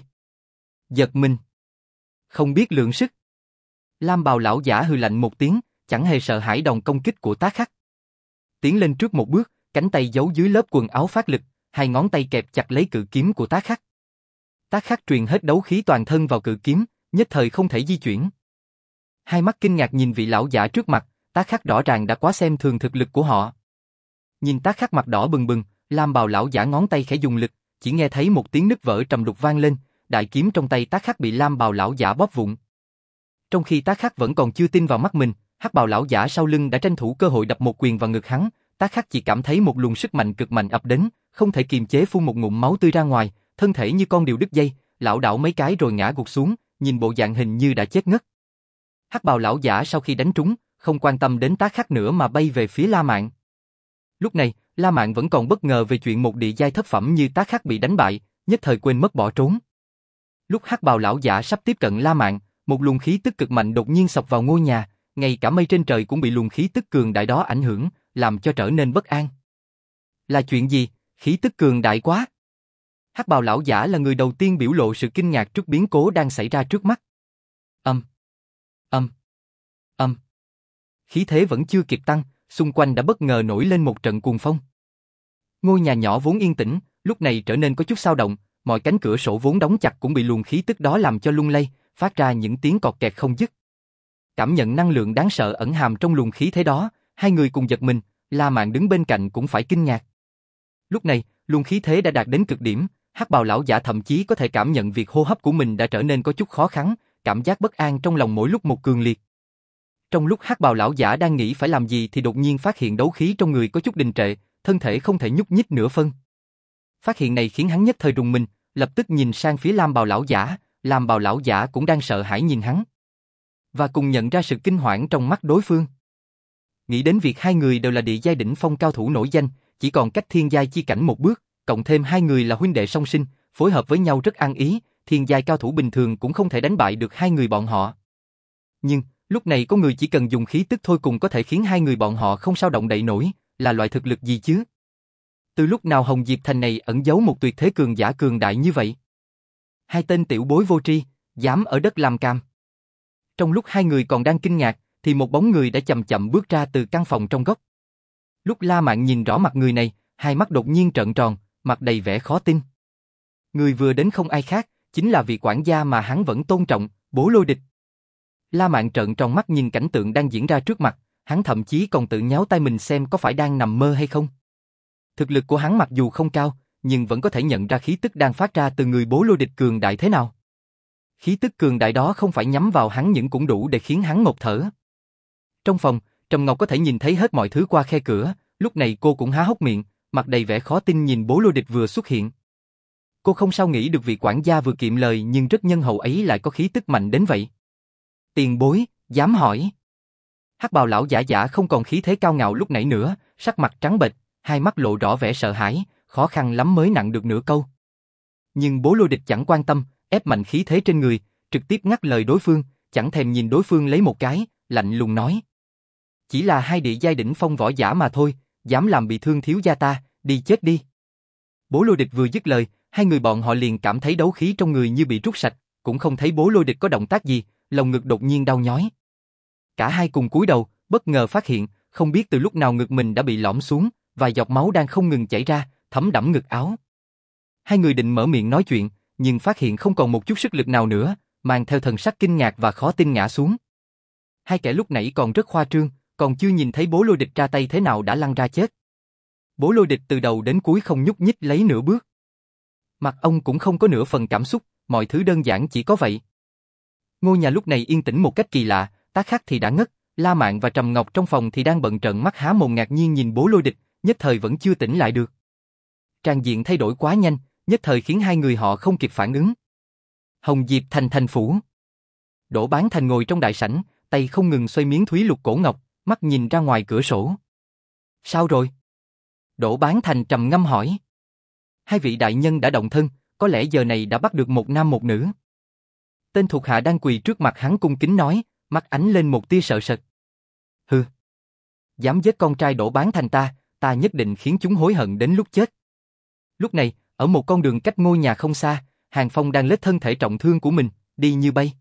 Giật mình. Không biết lượng sức. Lam bào lão giả hừ lạnh một tiếng, chẳng hề sợ hãi đòn công kích của tá khắc. Tiến lên trước một bước, cánh tay giấu dưới lớp quần áo phát lực, hai ngón tay kẹp chặt lấy cự kiếm của tá khắc. Tá khắc truyền hết đấu khí toàn thân vào cự kiếm, nhất thời không thể di chuyển. Hai mắt kinh ngạc nhìn vị lão giả trước mặt, tá khắc rõ ràng đã quá xem thường thực lực của họ. Nhìn tá khắc mặt đỏ bừng bừng, Lam bào lão giả ngón tay khẽ dùng lực, chỉ nghe thấy một tiếng nứt vỡ trầm đục vang lên, đại kiếm trong tay tá khắc bị Lam bào lão giả bóp vụn. Trong khi Tá Khắc vẫn còn chưa tin vào mắt mình, hắc bào lão giả sau lưng đã tranh thủ cơ hội đập một quyền vào ngực hắn, Tá Khắc chỉ cảm thấy một luồng sức mạnh cực mạnh ập đến, không thể kiềm chế phun một ngụm máu tươi ra ngoài, thân thể như con điều đứt dây, lão đảo mấy cái rồi ngã gục xuống, nhìn bộ dạng hình như đã chết ngất. Hắc bào lão giả sau khi đánh trúng, không quan tâm đến Tá Khắc nữa mà bay về phía La Mạn. Lúc này, La Mạn vẫn còn bất ngờ về chuyện một địa giai thất phẩm như Tá Khắc bị đánh bại, nhất thời quên mất bỏ trốn. Lúc hắc bào lão giả sắp tiếp cận La Mạn, một luồng khí tức cực mạnh đột nhiên sọc vào ngôi nhà, ngay cả mây trên trời cũng bị luồng khí tức cường đại đó ảnh hưởng, làm cho trở nên bất an. Là chuyện gì? Khí tức cường đại quá. Hắc bào lão giả là người đầu tiên biểu lộ sự kinh ngạc trước biến cố đang xảy ra trước mắt. Âm. Âm. Âm. Khí thế vẫn chưa kịp tăng, xung quanh đã bất ngờ nổi lên một trận cuồng phong. Ngôi nhà nhỏ vốn yên tĩnh, lúc này trở nên có chút sao động, mọi cánh cửa sổ vốn đóng chặt cũng bị luồng khí tức đó làm cho lung lay, phát ra những tiếng cọt kẹt không dứt. Cảm nhận năng lượng đáng sợ ẩn hàm trong luồng khí thế đó, hai người cùng giật mình, La Mạn đứng bên cạnh cũng phải kinh ngạc. Lúc này, luồng khí thế đã đạt đến cực điểm, hắc bào lão giả thậm chí có thể cảm nhận việc hô hấp của mình đã trở nên có chút khó khăn, cảm giác bất an trong lòng mỗi lúc một cường liệt. Trong lúc hắc bào lão giả đang nghĩ phải làm gì thì đột nhiên phát hiện đấu khí trong người có chút đình trệ, thân thể không thể nhúc nhích nửa phân. Phát hiện này khiến hắn nhất thời rùng mình, lập tức nhìn sang phía Lam bào lão giả, Lam bào lão giả cũng đang sợ hãi nhìn hắn. Và cùng nhận ra sự kinh hoảng trong mắt đối phương. Nghĩ đến việc hai người đều là địa giai đỉnh phong cao thủ nổi danh, chỉ còn cách thiên giai chi cảnh một bước, cộng thêm hai người là huynh đệ song sinh, phối hợp với nhau rất ăn ý, thiên giai cao thủ bình thường cũng không thể đánh bại được hai người bọn họ. Nhưng, lúc này có người chỉ cần dùng khí tức thôi cùng có thể khiến hai người bọn họ không sao động đậy nổi, là loại thực lực gì chứ? Từ lúc nào Hồng Diệp Thành này ẩn giấu một tuyệt thế cường giả cường đại như vậy? Hai tên tiểu bối vô tri, dám ở đất làm cam. Trong lúc hai người còn đang kinh ngạc, thì một bóng người đã chậm chậm bước ra từ căn phòng trong góc. Lúc La Mạn nhìn rõ mặt người này, hai mắt đột nhiên trợn tròn, mặt đầy vẻ khó tin. Người vừa đến không ai khác, chính là vị quản gia mà hắn vẫn tôn trọng, bố lôi địch. La Mạn trợn tròn mắt nhìn cảnh tượng đang diễn ra trước mặt, hắn thậm chí còn tự nháo tay mình xem có phải đang nằm mơ hay không. Thực lực của hắn mặc dù không cao, nhưng vẫn có thể nhận ra khí tức đang phát ra từ người bố lôi địch cường đại thế nào. Khí tức cường đại đó không phải nhắm vào hắn những cũng đủ để khiến hắn ngột thở. Trong phòng, Trầm Ngọc có thể nhìn thấy hết mọi thứ qua khe cửa, lúc này cô cũng há hốc miệng, mặt đầy vẻ khó tin nhìn bố lôi địch vừa xuất hiện. Cô không sao nghĩ được vị quản gia vừa kiệm lời nhưng rất nhân hậu ấy lại có khí tức mạnh đến vậy. Tiền bối, dám hỏi. Hắc bào lão giả giả không còn khí thế cao ngạo lúc nãy nữa, sắc mặt trắng bệch, hai mắt lộ rõ vẻ sợ hãi, khó khăn lắm mới nặng được nửa câu. Nhưng bố lôi địch chẳng quan tâm, ép mạnh khí thế trên người, trực tiếp ngắt lời đối phương, chẳng thèm nhìn đối phương lấy một cái, lạnh lùng nói. Chỉ là hai địa giai đỉnh phong võ giả mà thôi, dám làm bị thương thiếu gia ta, đi chết đi. Bố lôi địch vừa dứt lời, hai người bọn họ liền cảm thấy đấu khí trong người như bị rút sạch, cũng không thấy bố lôi địch có động tác gì, lòng ngực đột nhiên đau nhói. Cả hai cùng cúi đầu, bất ngờ phát hiện, không biết từ lúc nào ngực mình đã bị lõm xuống, và giọt máu đang không ngừng chảy ra, thấm đẫm ngực áo. Hai người định mở miệng nói chuyện, nhưng phát hiện không còn một chút sức lực nào nữa, mang theo thần sắc kinh ngạc và khó tin ngã xuống. Hai kẻ lúc nãy còn rất khoa trương, còn chưa nhìn thấy bố lôi địch ra tay thế nào đã lăn ra chết. Bố lôi địch từ đầu đến cuối không nhúc nhích lấy nửa bước. Mặt ông cũng không có nửa phần cảm xúc, mọi thứ đơn giản chỉ có vậy. Ngôi nhà lúc này yên tĩnh một cách kỳ lạ, tác khắc thì đã ngất, La Mạn và Trầm Ngọc trong phòng thì đang bận trợn mắt há mồm ngạc nhiên nhìn bố lôi địch, nhất thời vẫn chưa tỉnh lại được. Trang diện thay đổi quá nhanh, nhất thời khiến hai người họ không kịp phản ứng. Hồng Diệp thành thành phủ. Đỗ Bán Thành ngồi trong đại sảnh, tay không ngừng xoay miếng thúy lục cổ ngọc, mắt nhìn ra ngoài cửa sổ. Sao rồi? Đỗ Bán Thành trầm ngâm hỏi. Hai vị đại nhân đã động thân, có lẽ giờ này đã bắt được một nam một nữ. Tên thuộc hạ đang quỳ trước mặt hắn cung kính nói, mắt ánh lên một tia sợ sệt. Hừ. Dám giết con trai Đỗ Bán Thành ta, ta nhất định khiến chúng hối hận đến lúc chết. Lúc này, ở một con đường cách ngôi nhà không xa, Hàng Phong đang lết thân thể trọng thương của mình, đi như bay.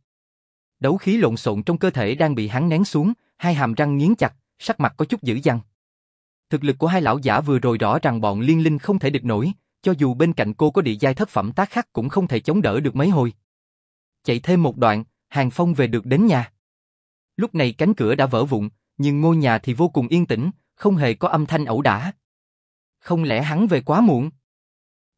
Đấu khí lộn xộn trong cơ thể đang bị hắn nén xuống, hai hàm răng nghiến chặt, sắc mặt có chút dữ dằn. Thực lực của hai lão giả vừa rồi rõ rằng bọn liên linh không thể địch nổi, cho dù bên cạnh cô có địa giai thất phẩm tác khắc cũng không thể chống đỡ được mấy hồi. Chạy thêm một đoạn, Hàng Phong về được đến nhà. Lúc này cánh cửa đã vỡ vụn, nhưng ngôi nhà thì vô cùng yên tĩnh, không hề có âm thanh ẩu đả. Không lẽ hắn về quá muộn?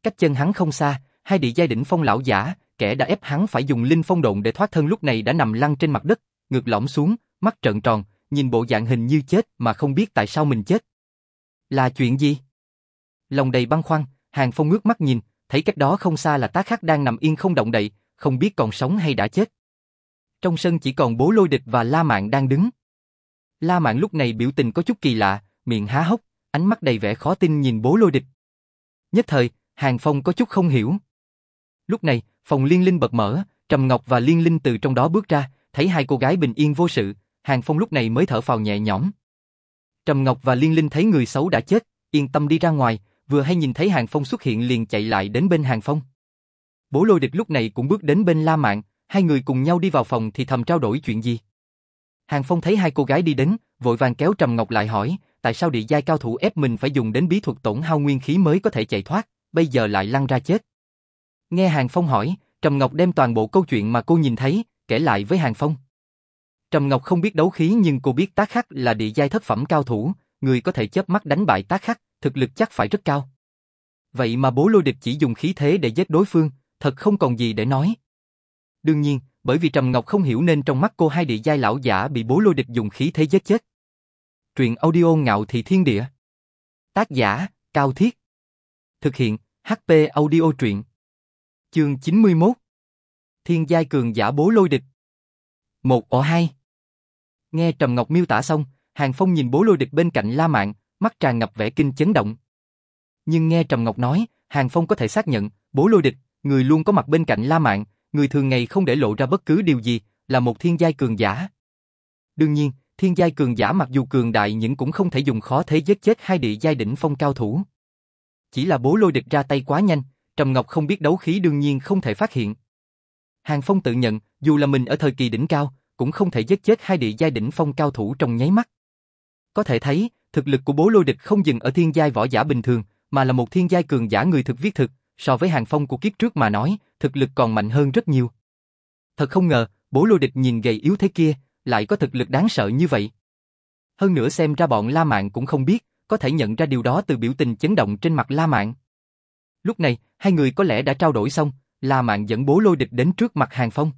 Cách chân hắn không xa, hai địa giai đỉnh phong lão giả, kẻ đã ép hắn phải dùng linh phong độn để thoát thân lúc này đã nằm lăn trên mặt đất, ngực lõm xuống, mắt trợn tròn, nhìn bộ dạng hình như chết mà không biết tại sao mình chết. Là chuyện gì? Lòng đầy băn khoăn, Hàng Phong ngước mắt nhìn, thấy cách đó không xa là tá khắc đang nằm yên không động đậy, không biết còn sống hay đã chết. Trong sân chỉ còn bố lôi địch và La Mạn đang đứng. La Mạn lúc này biểu tình có chút kỳ lạ, miệng há hốc, ánh mắt đầy vẻ khó tin nhìn bố lôi địch. Nhất thời, Hàng Phong có chút không hiểu. Lúc này, phòng liên linh bật mở, Trầm Ngọc và Liên Linh từ trong đó bước ra, thấy hai cô gái bình yên vô sự, Hàng Phong lúc này mới thở phào nhẹ nhõm. Trầm Ngọc và Liên Linh thấy người xấu đã chết, yên tâm đi ra ngoài, vừa hay nhìn thấy Hàng Phong xuất hiện liền chạy lại đến bên Hàng Phong. Bố lôi địch lúc này cũng bước đến bên La Mạn, hai người cùng nhau đi vào phòng thì thầm trao đổi chuyện gì. Hàng Phong thấy hai cô gái đi đến, vội vàng kéo Trầm Ngọc lại hỏi, tại sao địa giai cao thủ ép mình phải dùng đến bí thuật tổn hao nguyên khí mới có thể chạy thoát, bây giờ lại lăn ra chết. Nghe Hàng Phong hỏi, Trầm Ngọc đem toàn bộ câu chuyện mà cô nhìn thấy, kể lại với Hàng Phong. Trầm Ngọc không biết đấu khí nhưng cô biết tác khắc là địa giai thất phẩm cao thủ, người có thể chớp mắt đánh bại tác khắc, thực lực chắc phải rất cao. Vậy mà bố lôi địch chỉ dùng khí thế để giết đối phương, thật không còn gì để nói. Đương nhiên, bởi vì Trầm Ngọc không hiểu nên trong mắt cô hai địa giai lão giả bị bố lôi địch dùng khí thế giết chết. Truyện audio ngạo thị thiên địa. Tác giả, Cao Thiết. Thực hiện, HP audio truyện. Chương 91. Thiên giai cường giả bố lôi địch. Một ổ hai. Nghe Trầm Ngọc miêu tả xong, Hàng Phong nhìn bố lôi địch bên cạnh La Mạn, mắt tràn ngập vẻ kinh chấn động. Nhưng nghe Trầm Ngọc nói, Hàng Phong có thể xác nhận, bố lôi địch, người luôn có mặt bên cạnh La Mạn, người thường ngày không để lộ ra bất cứ điều gì, là một thiên giai cường giả. Đương nhiên, thiên giai cường giả mặc dù cường đại nhưng cũng không thể dùng khó thế giết chết hai địa giai đỉnh phong cao thủ. Chỉ là bố lôi địch ra tay quá nhanh, Trầm Ngọc không biết đấu khí đương nhiên không thể phát hiện. Hàng Phong tự nhận, dù là mình ở thời kỳ đỉnh cao, cũng không thể giết chết hai địa giai đỉnh phong cao thủ trong nháy mắt. Có thể thấy, thực lực của bố lôi địch không dừng ở thiên giai võ giả bình thường, mà là một thiên giai cường giả người thực viết thực, so với hàng phong của kiếp trước mà nói, thực lực còn mạnh hơn rất nhiều. Thật không ngờ, bố lôi địch nhìn gầy yếu thế kia, lại có thực lực đáng sợ như vậy. Hơn nữa xem ra bọn La Mạn cũng không biết, có thể nhận ra điều đó từ biểu tình chấn động trên mặt La Mạn. Lúc này, hai người có lẽ đã trao đổi xong, La Mạn dẫn bố lôi địch đến trước mặt Hàng Phong.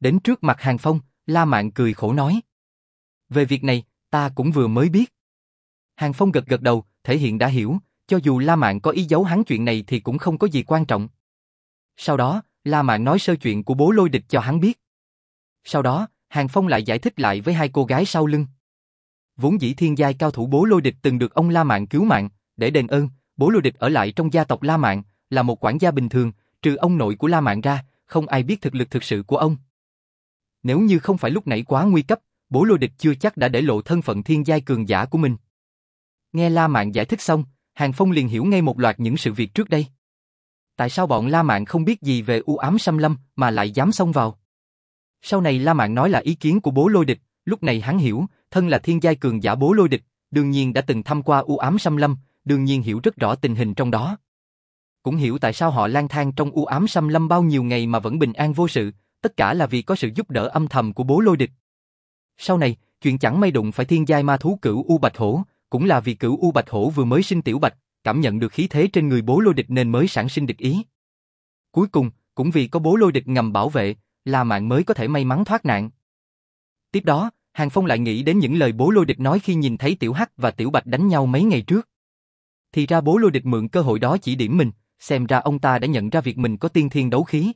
Đến trước mặt Hàng Phong, La Mạn cười khổ nói. Về việc này, ta cũng vừa mới biết. Hàng Phong gật gật đầu, thể hiện đã hiểu, cho dù La Mạn có ý giấu hắn chuyện này thì cũng không có gì quan trọng. Sau đó, La Mạn nói sơ chuyện của bố lôi địch cho hắn biết. Sau đó, Hàng Phong lại giải thích lại với hai cô gái sau lưng. Vốn dĩ thiên giai cao thủ bố lôi địch từng được ông La Mạn cứu mạng, để đền ơn, bố lôi địch ở lại trong gia tộc La Mạn, là một quản gia bình thường, trừ ông nội của La Mạn ra, không ai biết thực lực thực sự của ông. Nếu như không phải lúc nãy quá nguy cấp, bố lôi địch chưa chắc đã để lộ thân phận thiên giai cường giả của mình. Nghe La Mạn giải thích xong, Hàng Phong liền hiểu ngay một loạt những sự việc trước đây. Tại sao bọn La Mạn không biết gì về u ám xâm lâm mà lại dám xông vào? Sau này La Mạn nói là ý kiến của bố lôi địch, lúc này hắn hiểu, thân là thiên giai cường giả bố lôi địch, đương nhiên đã từng thăm qua u ám xâm lâm, đương nhiên hiểu rất rõ tình hình trong đó. Cũng hiểu tại sao họ lang thang trong u ám xâm lâm bao nhiêu ngày mà vẫn bình an vô sự, tất cả là vì có sự giúp đỡ âm thầm của bố lôi địch. Sau này, chuyện chẳng may đụng phải thiên giai ma thú cửu U Bạch Hổ, cũng là vì cửu U Bạch Hổ vừa mới sinh tiểu bạch, cảm nhận được khí thế trên người bố lôi địch nên mới sản sinh địch ý. Cuối cùng, cũng vì có bố lôi địch ngầm bảo vệ, là mạng mới có thể may mắn thoát nạn. Tiếp đó, Hàng Phong lại nghĩ đến những lời bố lôi địch nói khi nhìn thấy tiểu hắc và tiểu bạch đánh nhau mấy ngày trước. Thì ra bố lôi địch mượn cơ hội đó chỉ điểm mình, xem ra ông ta đã nhận ra việc mình có tiên thiên đấu khí.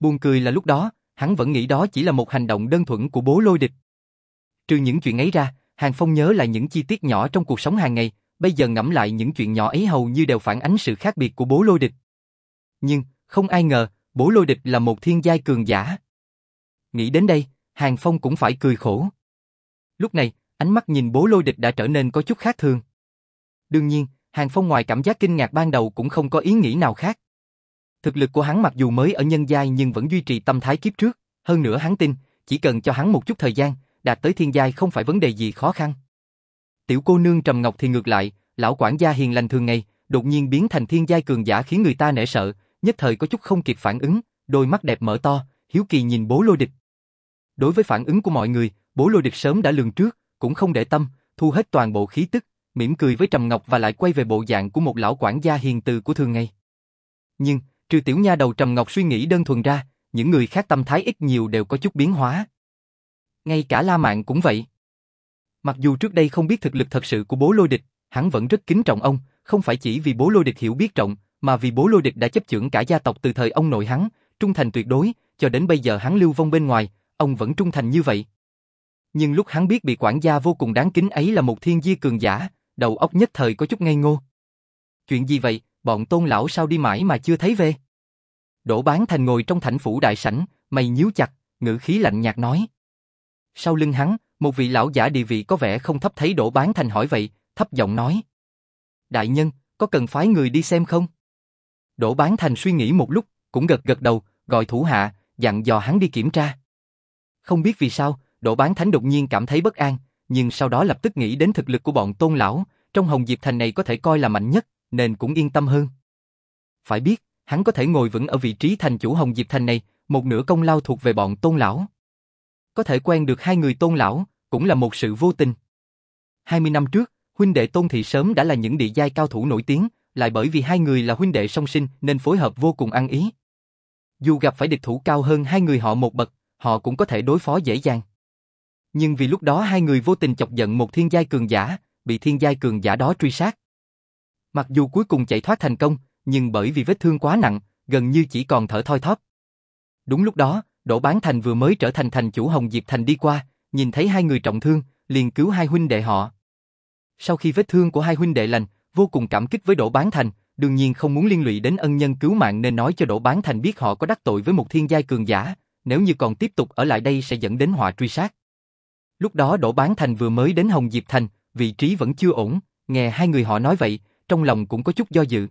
Buồn cười là lúc đó, hắn vẫn nghĩ đó chỉ là một hành động đơn thuần của bố lôi địch. Trừ những chuyện ấy ra, Hàng Phong nhớ lại những chi tiết nhỏ trong cuộc sống hàng ngày, bây giờ ngẫm lại những chuyện nhỏ ấy hầu như đều phản ánh sự khác biệt của bố lôi địch. Nhưng, không ai ngờ, bố lôi địch là một thiên giai cường giả. Nghĩ đến đây, Hàng Phong cũng phải cười khổ. Lúc này, ánh mắt nhìn bố lôi địch đã trở nên có chút khác thường. Đương nhiên, Hàng Phong ngoài cảm giác kinh ngạc ban đầu cũng không có ý nghĩ nào khác. Thực lực của hắn mặc dù mới ở nhân giai nhưng vẫn duy trì tâm thái kiếp trước, hơn nữa hắn tin, chỉ cần cho hắn một chút thời gian, đạt tới thiên giai không phải vấn đề gì khó khăn. Tiểu cô nương Trầm Ngọc thì ngược lại, lão quản gia hiền lành thường ngày, đột nhiên biến thành thiên giai cường giả khiến người ta nể sợ, nhất thời có chút không kịp phản ứng, đôi mắt đẹp mở to, hiếu kỳ nhìn bố lôi địch. Đối với phản ứng của mọi người, bố lôi địch sớm đã lường trước, cũng không để tâm, thu hết toàn bộ khí tức, mỉm cười với Trầm Ngọc và lại quay về bộ dạng của một lão quản gia hiền từ của thường ngày. Nhưng, trừ tiểu nha đầu Trầm Ngọc suy nghĩ đơn thuần ra, những người khác tâm thái ít nhiều đều có chút biến hóa. ngay cả La Mạn cũng vậy. Mặc dù trước đây không biết thực lực thật sự của bố lôi địch, hắn vẫn rất kính trọng ông, không phải chỉ vì bố lôi địch hiểu biết trọng, mà vì bố lôi địch đã chấp chưởng cả gia tộc từ thời ông nội hắn, trung thành tuyệt đối, cho đến bây giờ hắn lưu vong bên ngoài, ông vẫn trung thành như vậy. Nhưng lúc hắn biết bị quản gia vô cùng đáng kính ấy là một thiên di cường giả, đầu óc nhất thời có chút ngây ngô. Chuyện gì vậy, bọn tôn lão sao đi mãi mà chưa thấy về? Đỗ bán thành ngồi trong thảnh phủ đại sảnh, mày nhíu chặt, ngữ khí lạnh nhạt nói. Sau lưng hắn, một vị lão giả địa vị có vẻ không thấp thấy đỗ bán thành hỏi vậy, thấp giọng nói. Đại nhân, có cần phái người đi xem không? Đỗ bán thành suy nghĩ một lúc, cũng gật gật đầu, gọi thủ hạ, dặn dò hắn đi kiểm tra. Không biết vì sao, Đỗ Bán Thánh đột nhiên cảm thấy bất an, nhưng sau đó lập tức nghĩ đến thực lực của bọn tôn lão, trong Hồng Diệp Thành này có thể coi là mạnh nhất, nên cũng yên tâm hơn. Phải biết, hắn có thể ngồi vững ở vị trí thành chủ Hồng Diệp Thành này, một nửa công lao thuộc về bọn tôn lão. Có thể quen được hai người tôn lão, cũng là một sự vô tình. 20 năm trước, huynh đệ tôn thị sớm đã là những địa giai cao thủ nổi tiếng, lại bởi vì hai người là huynh đệ song sinh nên phối hợp vô cùng ăn ý. Dù gặp phải địch thủ cao hơn hai người họ một bậc, họ cũng có thể đối phó dễ dàng. Nhưng vì lúc đó hai người vô tình chọc giận một thiên giai cường giả, bị thiên giai cường giả đó truy sát. Mặc dù cuối cùng chạy thoát thành công, nhưng bởi vì vết thương quá nặng, gần như chỉ còn thở thoi thóp. Đúng lúc đó, Đỗ Bán Thành vừa mới trở thành thành chủ Hồng Diệp Thành đi qua, nhìn thấy hai người trọng thương, liền cứu hai huynh đệ họ. Sau khi vết thương của hai huynh đệ lành, vô cùng cảm kích với Đỗ Bán Thành, đương nhiên không muốn liên lụy đến ân nhân cứu mạng nên nói cho Đỗ Bán Thành biết họ có đắc tội với một thiên giai cường giả, nếu như còn tiếp tục ở lại đây sẽ dẫn đến họa truy sát. Lúc đó Đỗ Bán Thành vừa mới đến Hồng Diệp Thành, vị trí vẫn chưa ổn, nghe hai người họ nói vậy, trong lòng cũng có chút do dự.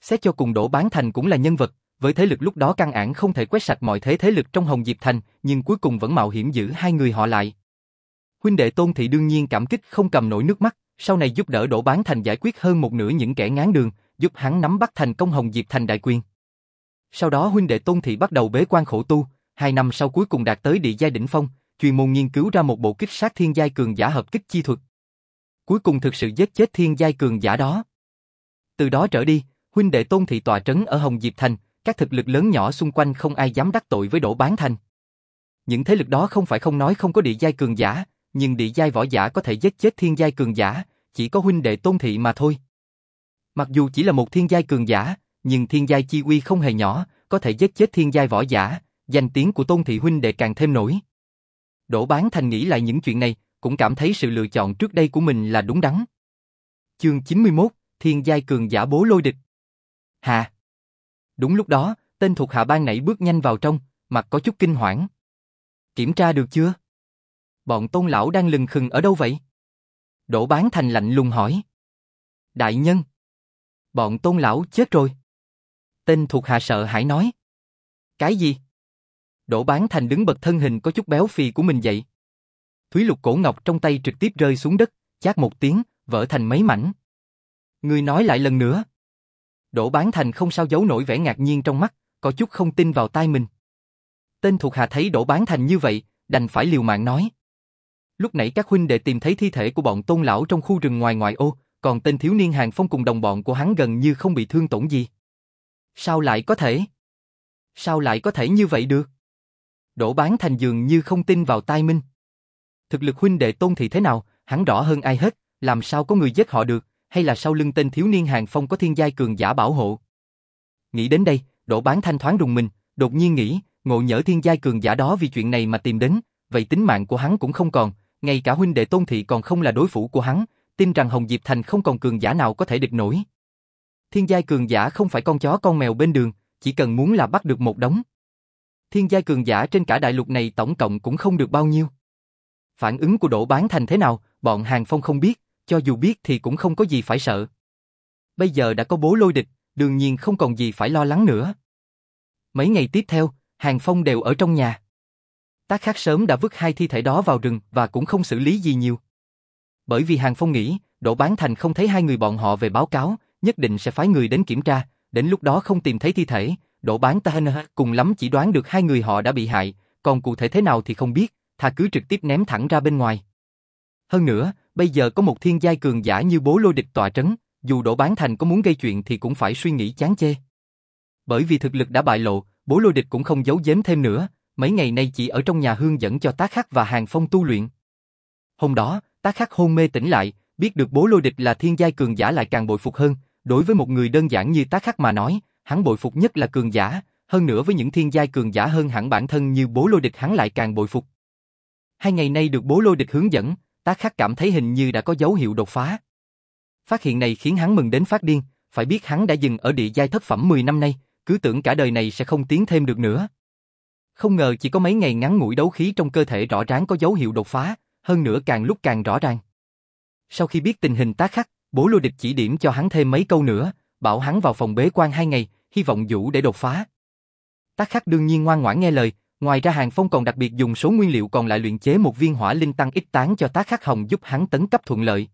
Xét cho cùng Đỗ Bán Thành cũng là nhân vật, với thế lực lúc đó căn ản không thể quét sạch mọi thế thế lực trong Hồng Diệp Thành, nhưng cuối cùng vẫn mạo hiểm giữ hai người họ lại. Huynh đệ Tôn Thị đương nhiên cảm kích không cầm nổi nước mắt, sau này giúp đỡ Đỗ Bán Thành giải quyết hơn một nửa những kẻ ngán đường, giúp hắn nắm bắt thành công Hồng Diệp Thành đại quyền. Sau đó huynh đệ Tôn Thị bắt đầu bế quan khổ tu, hai năm sau cuối cùng đạt tới địa giai đỉnh phong, chuyên môn nghiên cứu ra một bộ kích sát thiên giai cường giả hợp kích chi thuật. Cuối cùng thực sự giết chết thiên giai cường giả đó. Từ đó trở đi, huynh đệ Tôn Thị tòa trấn ở Hồng Diệp Thành, các thực lực lớn nhỏ xung quanh không ai dám đắc tội với Đỗ Bán Thành. Những thế lực đó không phải không nói không có địa giai cường giả, nhưng địa giai võ giả có thể giết chết thiên giai cường giả, chỉ có huynh đệ Tôn Thị mà thôi. Mặc dù chỉ là một thiên giai cường giả, nhưng thiên giai chi uy không hề nhỏ, có thể giết chết thiên giai võ giả, danh tiếng của Tôn Thị huynh đệ càng thêm nổi. Đỗ Bán Thành nghĩ lại những chuyện này, cũng cảm thấy sự lựa chọn trước đây của mình là đúng đắn. Chương 91, Thiên giai cường giả bố lôi địch. Hà. Đúng lúc đó, tên thuộc hạ ban nãy bước nhanh vào trong, mặt có chút kinh hoảng. Kiểm tra được chưa? Bọn tôn lão đang lừng khừng ở đâu vậy? Đỗ Bán Thành lạnh lùng hỏi. Đại nhân. Bọn tôn lão chết rồi. Tên thuộc hạ sợ hãi nói. Cái gì? Đỗ Bán Thành đứng bật thân hình có chút béo phì của mình dậy. Thúy lục cổ ngọc trong tay trực tiếp rơi xuống đất, chát một tiếng, vỡ thành mấy mảnh. Người nói lại lần nữa. Đỗ Bán Thành không sao giấu nổi vẻ ngạc nhiên trong mắt, có chút không tin vào tai mình. Tên thuộc hạ thấy Đỗ Bán Thành như vậy, đành phải liều mạng nói. Lúc nãy các huynh đệ tìm thấy thi thể của bọn tôn lão trong khu rừng ngoài ngoại ô, còn tên thiếu niên hàng phong cùng đồng bọn của hắn gần như không bị thương tổn gì. Sao lại có thể? Sao lại có thể như vậy được? Đỗ bán thành dường như không tin vào tai minh. Thực lực huynh đệ tôn thì thế nào, hắn rõ hơn ai hết, làm sao có người giết họ được, hay là sau lưng tên thiếu niên hàng phong có thiên giai cường giả bảo hộ. Nghĩ đến đây, đỗ bán thanh thoáng rùng mình, đột nhiên nghĩ, ngộ nhỡ thiên giai cường giả đó vì chuyện này mà tìm đến, vậy tính mạng của hắn cũng không còn, ngay cả huynh đệ tôn thị còn không là đối thủ của hắn, tin rằng Hồng Diệp Thành không còn cường giả nào có thể địch nổi. Thiên giai cường giả không phải con chó con mèo bên đường, chỉ cần muốn là bắt được một đống. Thiên giai cường giả trên cả đại lục này tổng cộng cũng không được bao nhiêu. Phản ứng của Đỗ Bán Thành thế nào, bọn Hàng Phong không biết, cho dù biết thì cũng không có gì phải sợ. Bây giờ đã có bố lôi địch, đương nhiên không còn gì phải lo lắng nữa. Mấy ngày tiếp theo, Hàng Phong đều ở trong nhà. Tác khác sớm đã vứt hai thi thể đó vào rừng và cũng không xử lý gì nhiều. Bởi vì Hàng Phong nghĩ, Đỗ Bán Thành không thấy hai người bọn họ về báo cáo, nhất định sẽ phái người đến kiểm tra, đến lúc đó không tìm thấy thi thể, đổ Bán Thành cùng lắm chỉ đoán được hai người họ đã bị hại, còn cụ thể thế nào thì không biết, thà cứ trực tiếp ném thẳng ra bên ngoài. Hơn nữa, bây giờ có một thiên giai cường giả như bố lôi địch tọa trấn, dù đổ Bán Thành có muốn gây chuyện thì cũng phải suy nghĩ chán chê. Bởi vì thực lực đã bại lộ, bố lôi địch cũng không giấu giếm thêm nữa, mấy ngày nay chỉ ở trong nhà hương dẫn cho Tá Khắc và Hàng Phong tu luyện. Hôm đó, Tá Khắc hôn mê tỉnh lại, biết được bố lôi địch là thiên giai cường giả lại càng bội phục hơn, đối với một người đơn giản như Tá Khắc mà nói, hắn bội phục nhất là cường giả, hơn nữa với những thiên giai cường giả hơn hẳn bản thân như bố lôi địch hắn lại càng bội phục. Hai ngày nay được bố lôi địch hướng dẫn, Tá Khắc cảm thấy hình như đã có dấu hiệu đột phá. Phát hiện này khiến hắn mừng đến phát điên, phải biết hắn đã dừng ở địa giai thất phẩm 10 năm nay, cứ tưởng cả đời này sẽ không tiến thêm được nữa. Không ngờ chỉ có mấy ngày ngắn ngủi đấu khí trong cơ thể rõ ràng có dấu hiệu đột phá, hơn nữa càng lúc càng rõ ràng. Sau khi biết tình hình tá khắc, bố lôi địch chỉ điểm cho hắn thêm mấy câu nữa, bảo hắn vào phòng bế quan hai ngày, hy vọng vũ để đột phá. Tác khắc đương nhiên ngoan ngoãn nghe lời, ngoài ra Hàng Phong còn đặc biệt dùng số nguyên liệu còn lại luyện chế một viên hỏa linh tăng ít tán cho tác khắc hồng giúp hắn tấn cấp thuận lợi.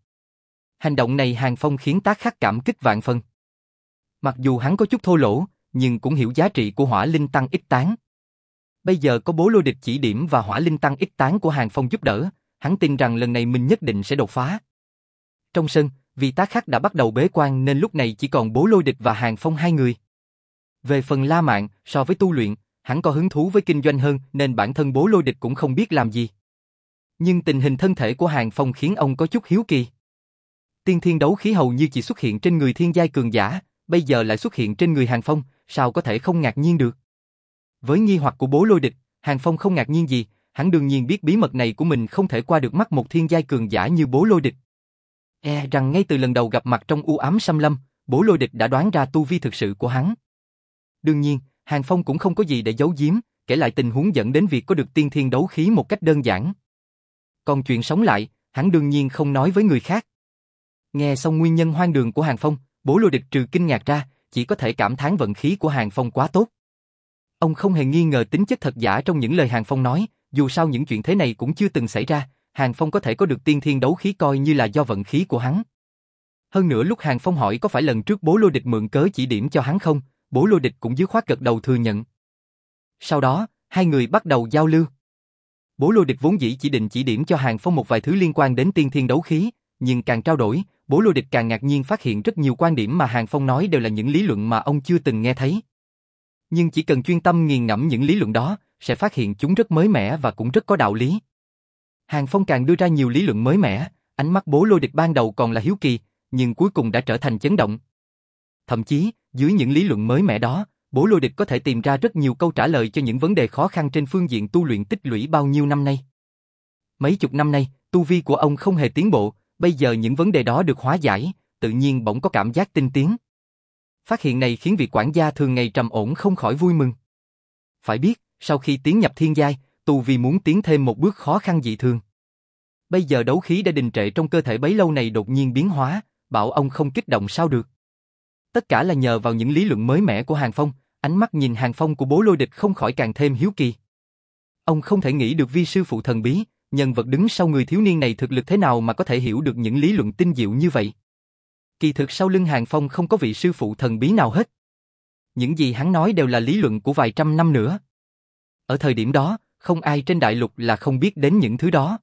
Hành động này Hàng Phong khiến tác khắc cảm kích vạn phần. Mặc dù hắn có chút thô lỗ, nhưng cũng hiểu giá trị của hỏa linh tăng ít tán. Bây giờ có bố lôi địch chỉ điểm và hỏa linh tăng ít tán của Hàng Phong giúp đỡ, hắn tin rằng lần này mình nhất định sẽ đột phá. Trong sân, vì tá khắc đã bắt đầu bế quan nên lúc này chỉ còn bố lôi địch và Hàng Phong hai người. Về phần La Mạn, so với tu luyện, hắn có hứng thú với kinh doanh hơn nên bản thân bố lôi địch cũng không biết làm gì. Nhưng tình hình thân thể của Hàng Phong khiến ông có chút hiếu kỳ. Tiên thiên đấu khí hầu như chỉ xuất hiện trên người thiên giai cường giả, bây giờ lại xuất hiện trên người Hàng Phong, sao có thể không ngạc nhiên được. Với nghi hoặc của bố lôi địch, Hàng Phong không ngạc nhiên gì, hắn đương nhiên biết bí mật này của mình không thể qua được mắt một thiên giai cường giả như bố lôi địch. E rằng ngay từ lần đầu gặp mặt trong u ám xâm lâm, bố lôi địch đã đoán ra tu vi thực sự của hắn. Đương nhiên, Hàng Phong cũng không có gì để giấu giếm, kể lại tình huống dẫn đến việc có được tiên thiên đấu khí một cách đơn giản. Còn chuyện sống lại, hắn đương nhiên không nói với người khác. Nghe xong nguyên nhân hoang đường của Hàng Phong, bố lôi địch trừ kinh ngạc ra, chỉ có thể cảm thán vận khí của Hàng Phong quá tốt. Ông không hề nghi ngờ tính chất thật giả trong những lời Hàng Phong nói, dù sao những chuyện thế này cũng chưa từng xảy ra, Hàng Phong có thể có được tiên thiên đấu khí coi như là do vận khí của hắn. Hơn nữa lúc Hàng Phong hỏi có phải lần trước bố lôi địch mượn cớ chỉ điểm cho hắn không, bố lôi địch cũng dứt khoát gật đầu thừa nhận. Sau đó, hai người bắt đầu giao lưu. Bố lôi địch vốn dĩ chỉ định chỉ điểm cho Hàng Phong một vài thứ liên quan đến tiên thiên đấu khí, nhưng càng trao đổi, bố lôi địch càng ngạc nhiên phát hiện rất nhiều quan điểm mà Hàng Phong nói đều là những lý luận mà ông chưa từng nghe thấy. Nhưng chỉ cần chuyên tâm nghiền ngẫm những lý luận đó, sẽ phát hiện chúng rất mới mẻ và cũng rất có đạo lý. Hàng Phong càng đưa ra nhiều lý luận mới mẻ, ánh mắt bố lôi địch ban đầu còn là hiếu kỳ, nhưng cuối cùng đã trở thành chấn động. Thậm chí, dưới những lý luận mới mẻ đó, bố lôi địch có thể tìm ra rất nhiều câu trả lời cho những vấn đề khó khăn trên phương diện tu luyện tích lũy bao nhiêu năm nay. Mấy chục năm nay, tu vi của ông không hề tiến bộ, bây giờ những vấn đề đó được hóa giải, tự nhiên bỗng có cảm giác tinh tiến. Phát hiện này khiến vị quản gia thường ngày trầm ổn không khỏi vui mừng. Phải biết, sau khi tiến nhập thiên giai, tu vi muốn tiến thêm một bước khó khăn dị thường. Bây giờ đấu khí đã đình trệ trong cơ thể bấy lâu này đột nhiên biến hóa, bảo ông không kích động sao được. Tất cả là nhờ vào những lý luận mới mẻ của Hàng Phong, ánh mắt nhìn Hàng Phong của bố lôi địch không khỏi càng thêm hiếu kỳ. Ông không thể nghĩ được vi sư phụ thần bí, nhân vật đứng sau người thiếu niên này thực lực thế nào mà có thể hiểu được những lý luận tinh diệu như vậy. Kỳ thực sau lưng Hàng Phong không có vị sư phụ thần bí nào hết. Những gì hắn nói đều là lý luận của vài trăm năm nữa. Ở thời điểm đó, không ai trên đại lục là không biết đến những thứ đó.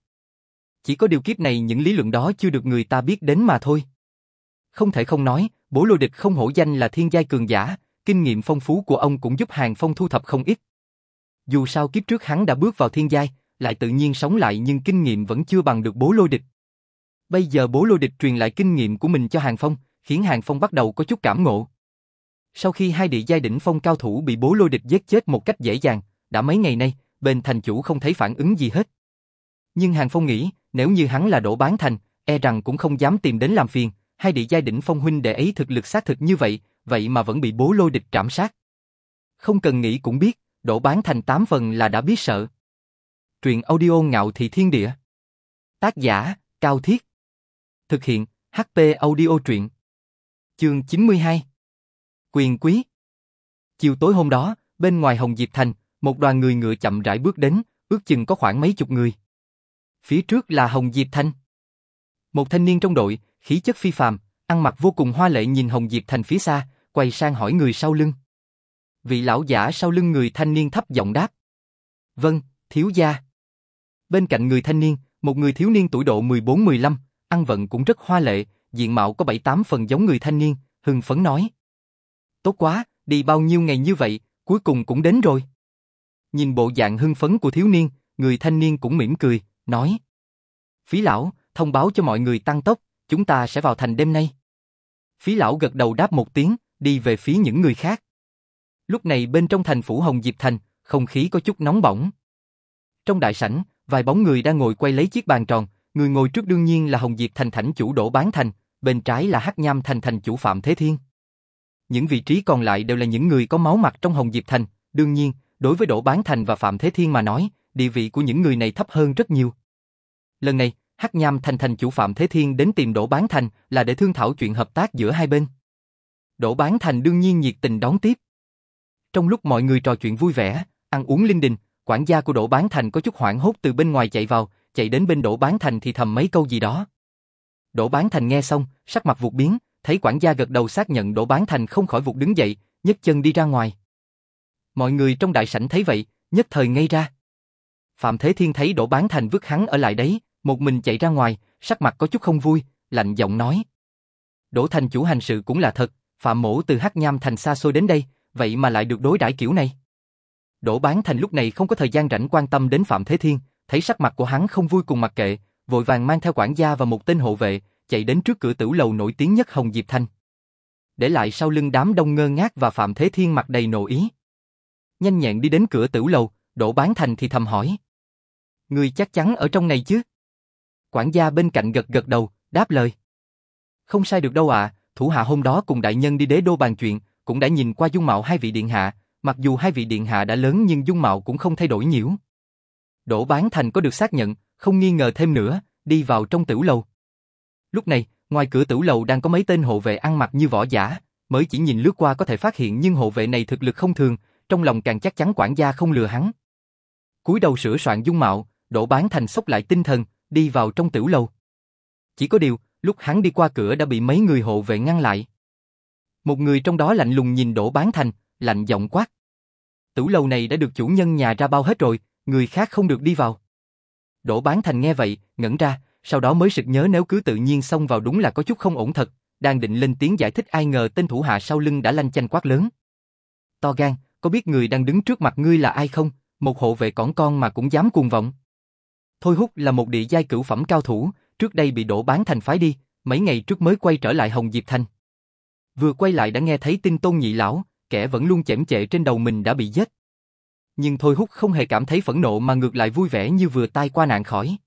Chỉ có điều kiếp này những lý luận đó chưa được người ta biết đến mà thôi. Không thể không nói, bố lôi địch không hổ danh là thiên giai cường giả, kinh nghiệm phong phú của ông cũng giúp Hàng Phong thu thập không ít. Dù sao kiếp trước hắn đã bước vào thiên giai, lại tự nhiên sống lại nhưng kinh nghiệm vẫn chưa bằng được bố lôi địch. Bây giờ bố lôi địch truyền lại kinh nghiệm của mình cho Hàng Phong, khiến Hàng Phong bắt đầu có chút cảm ngộ. Sau khi hai địa giai đỉnh phong cao thủ bị bố lôi địch giết chết một cách dễ dàng, đã mấy ngày nay, bên thành chủ không thấy phản ứng gì hết. Nhưng Hàng Phong nghĩ, nếu như hắn là đổ bán thành, e rằng cũng không dám tìm đến làm phiền, hai địa giai đỉnh phong huynh đệ ấy thực lực xác thực như vậy, vậy mà vẫn bị bố lôi địch trảm sát. Không cần nghĩ cũng biết, đổ bán thành tám phần là đã biết sợ. Truyện audio ngạo thị thiên địa. Tác giả, Cao Thiết. Thực hiện, HP audio truyện. Chương 92. Quyền quý. Chiều tối hôm đó, bên ngoài Hồng Diệp Thành, một đoàn người ngựa chậm rãi bước đến, ước chừng có khoảng mấy chục người. Phía trước là Hồng Diệp Thanh, Một thanh niên trong đội, khí chất phi phàm, ăn mặc vô cùng hoa lệ nhìn Hồng Diệp Thành phía xa, quay sang hỏi người sau lưng. Vị lão giả sau lưng người thanh niên thấp giọng đáp. Vâng, thiếu gia. Bên cạnh người thanh niên, một người thiếu niên tuổi độ 14-15, ăn vận cũng rất hoa lệ, diện mạo có 7-8 phần giống người thanh niên, hưng phấn nói. Tốt quá, đi bao nhiêu ngày như vậy, cuối cùng cũng đến rồi. Nhìn bộ dạng hưng phấn của thiếu niên, người thanh niên cũng mỉm cười, nói. Phí lão, thông báo cho mọi người tăng tốc, chúng ta sẽ vào thành đêm nay. Phí lão gật đầu đáp một tiếng, đi về phía những người khác. Lúc này bên trong thành phủ Hồng Diệp Thành, không khí có chút nóng bỏng. Trong đại sảnh, vài bóng người đang ngồi quay lấy chiếc bàn tròn, người ngồi trước đương nhiên là Hồng Diệp Thành Thảnh chủ Đỗ Bán Thành, bên trái là Hắc Nham Thành Thành chủ Phạm Thế Thiên. Những vị trí còn lại đều là những người có máu mặt trong Hồng Diệp Thành, đương nhiên, đối với Đỗ Bán Thành và Phạm Thế Thiên mà nói, địa vị của những người này thấp hơn rất nhiều. Lần này, Hắc Nham Thành Thành chủ Phạm Thế Thiên đến tìm Đỗ Bán Thành là để thương thảo chuyện hợp tác giữa hai bên. Đỗ Bán Thành đương nhiên nhiệt tình đón tiếp. Trong lúc mọi người trò chuyện vui vẻ, ăn uống linh đình, quản gia của Đỗ Bán Thành có chút hoảng hốt từ bên ngoài chạy vào, chạy đến bên Đỗ Bán Thành thì thầm mấy câu gì đó. Đỗ Bán Thành nghe xong, sắc mặt vụt biến, thấy quản gia gật đầu xác nhận Đỗ Bán Thành không khỏi vụt đứng dậy, nhấc chân đi ra ngoài. Mọi người trong đại sảnh thấy vậy, nhất thời ngây ra. Phạm Thế Thiên thấy Đỗ Bán Thành vứt hắn ở lại đấy, một mình chạy ra ngoài, sắc mặt có chút không vui, lạnh giọng nói. Đỗ Thành chủ hành sự cũng là thật, Phạm Mổ từ Hắc Nham thành xa xôi đến đây, vậy mà lại được đối đãi kiểu này. Đỗ Bán Thành lúc này không có thời gian rảnh quan tâm đến Phạm Thế Thiên, thấy sắc mặt của hắn không vui cùng mặc kệ, vội vàng mang theo quản gia và một tên hộ vệ, chạy đến trước cửa tử lầu nổi tiếng nhất Hồng Diệp Thành. Để lại sau lưng đám đông ngơ ngác và Phạm Thế Thiên mặt đầy nộ ý. Nhanh nhẹn đi đến cửa tử lầu, đổ Bán Thành thì thầm hỏi. Người chắc chắn ở trong này chứ? Quản gia bên cạnh gật gật đầu, đáp lời. Không sai được đâu ạ, thủ hạ hôm đó cùng đại nhân đi đế đô bàn chuyện, cũng đã nhìn qua dung mạo hai vị điện hạ, mặc dù hai vị điện hạ đã lớn nhưng dung mạo cũng không thay đổi nhiều. Đỗ Bán Thành có được xác nhận, không nghi ngờ thêm nữa, đi vào trong tử lầu. Lúc này, ngoài cửa tử lầu đang có mấy tên hộ vệ ăn mặc như võ giả, mới chỉ nhìn lướt qua có thể phát hiện nhưng hộ vệ này thực lực không thường, trong lòng càng chắc chắn quản gia không lừa hắn. cúi đầu sửa soạn dung mạo, đổ Bán Thành sốc lại tinh thần, đi vào trong tử lâu. Chỉ có điều, lúc hắn đi qua cửa đã bị mấy người hộ vệ ngăn lại. Một người trong đó lạnh lùng nhìn đổ Bán Thành, lạnh giọng quát. Tử lâu này đã được chủ nhân nhà ra bao hết rồi, người khác không được đi vào. Đỗ Bán Thành nghe vậy, ngẩn ra, sau đó mới sực nhớ nếu cứ tự nhiên xông vào đúng là có chút không ổn thật, đang định lên tiếng giải thích ai ngờ tên thủ hạ sau lưng đã lanh chanh quát lớn. To gan, có biết người đang đứng trước mặt ngươi là ai không? Một hộ vệ cỏn con mà cũng dám cuồng vọng. Thôi Húc là một địa giai cửu phẩm cao thủ, trước đây bị đổ bán thành phái đi, mấy ngày trước mới quay trở lại Hồng Diệp Thành. Vừa quay lại đã nghe thấy tin tôn nhị lão, kẻ vẫn luôn chễm chệ trên đầu mình đã bị giết. Nhưng Thôi Húc không hề cảm thấy phẫn nộ mà ngược lại vui vẻ như vừa tai qua nạn khỏi.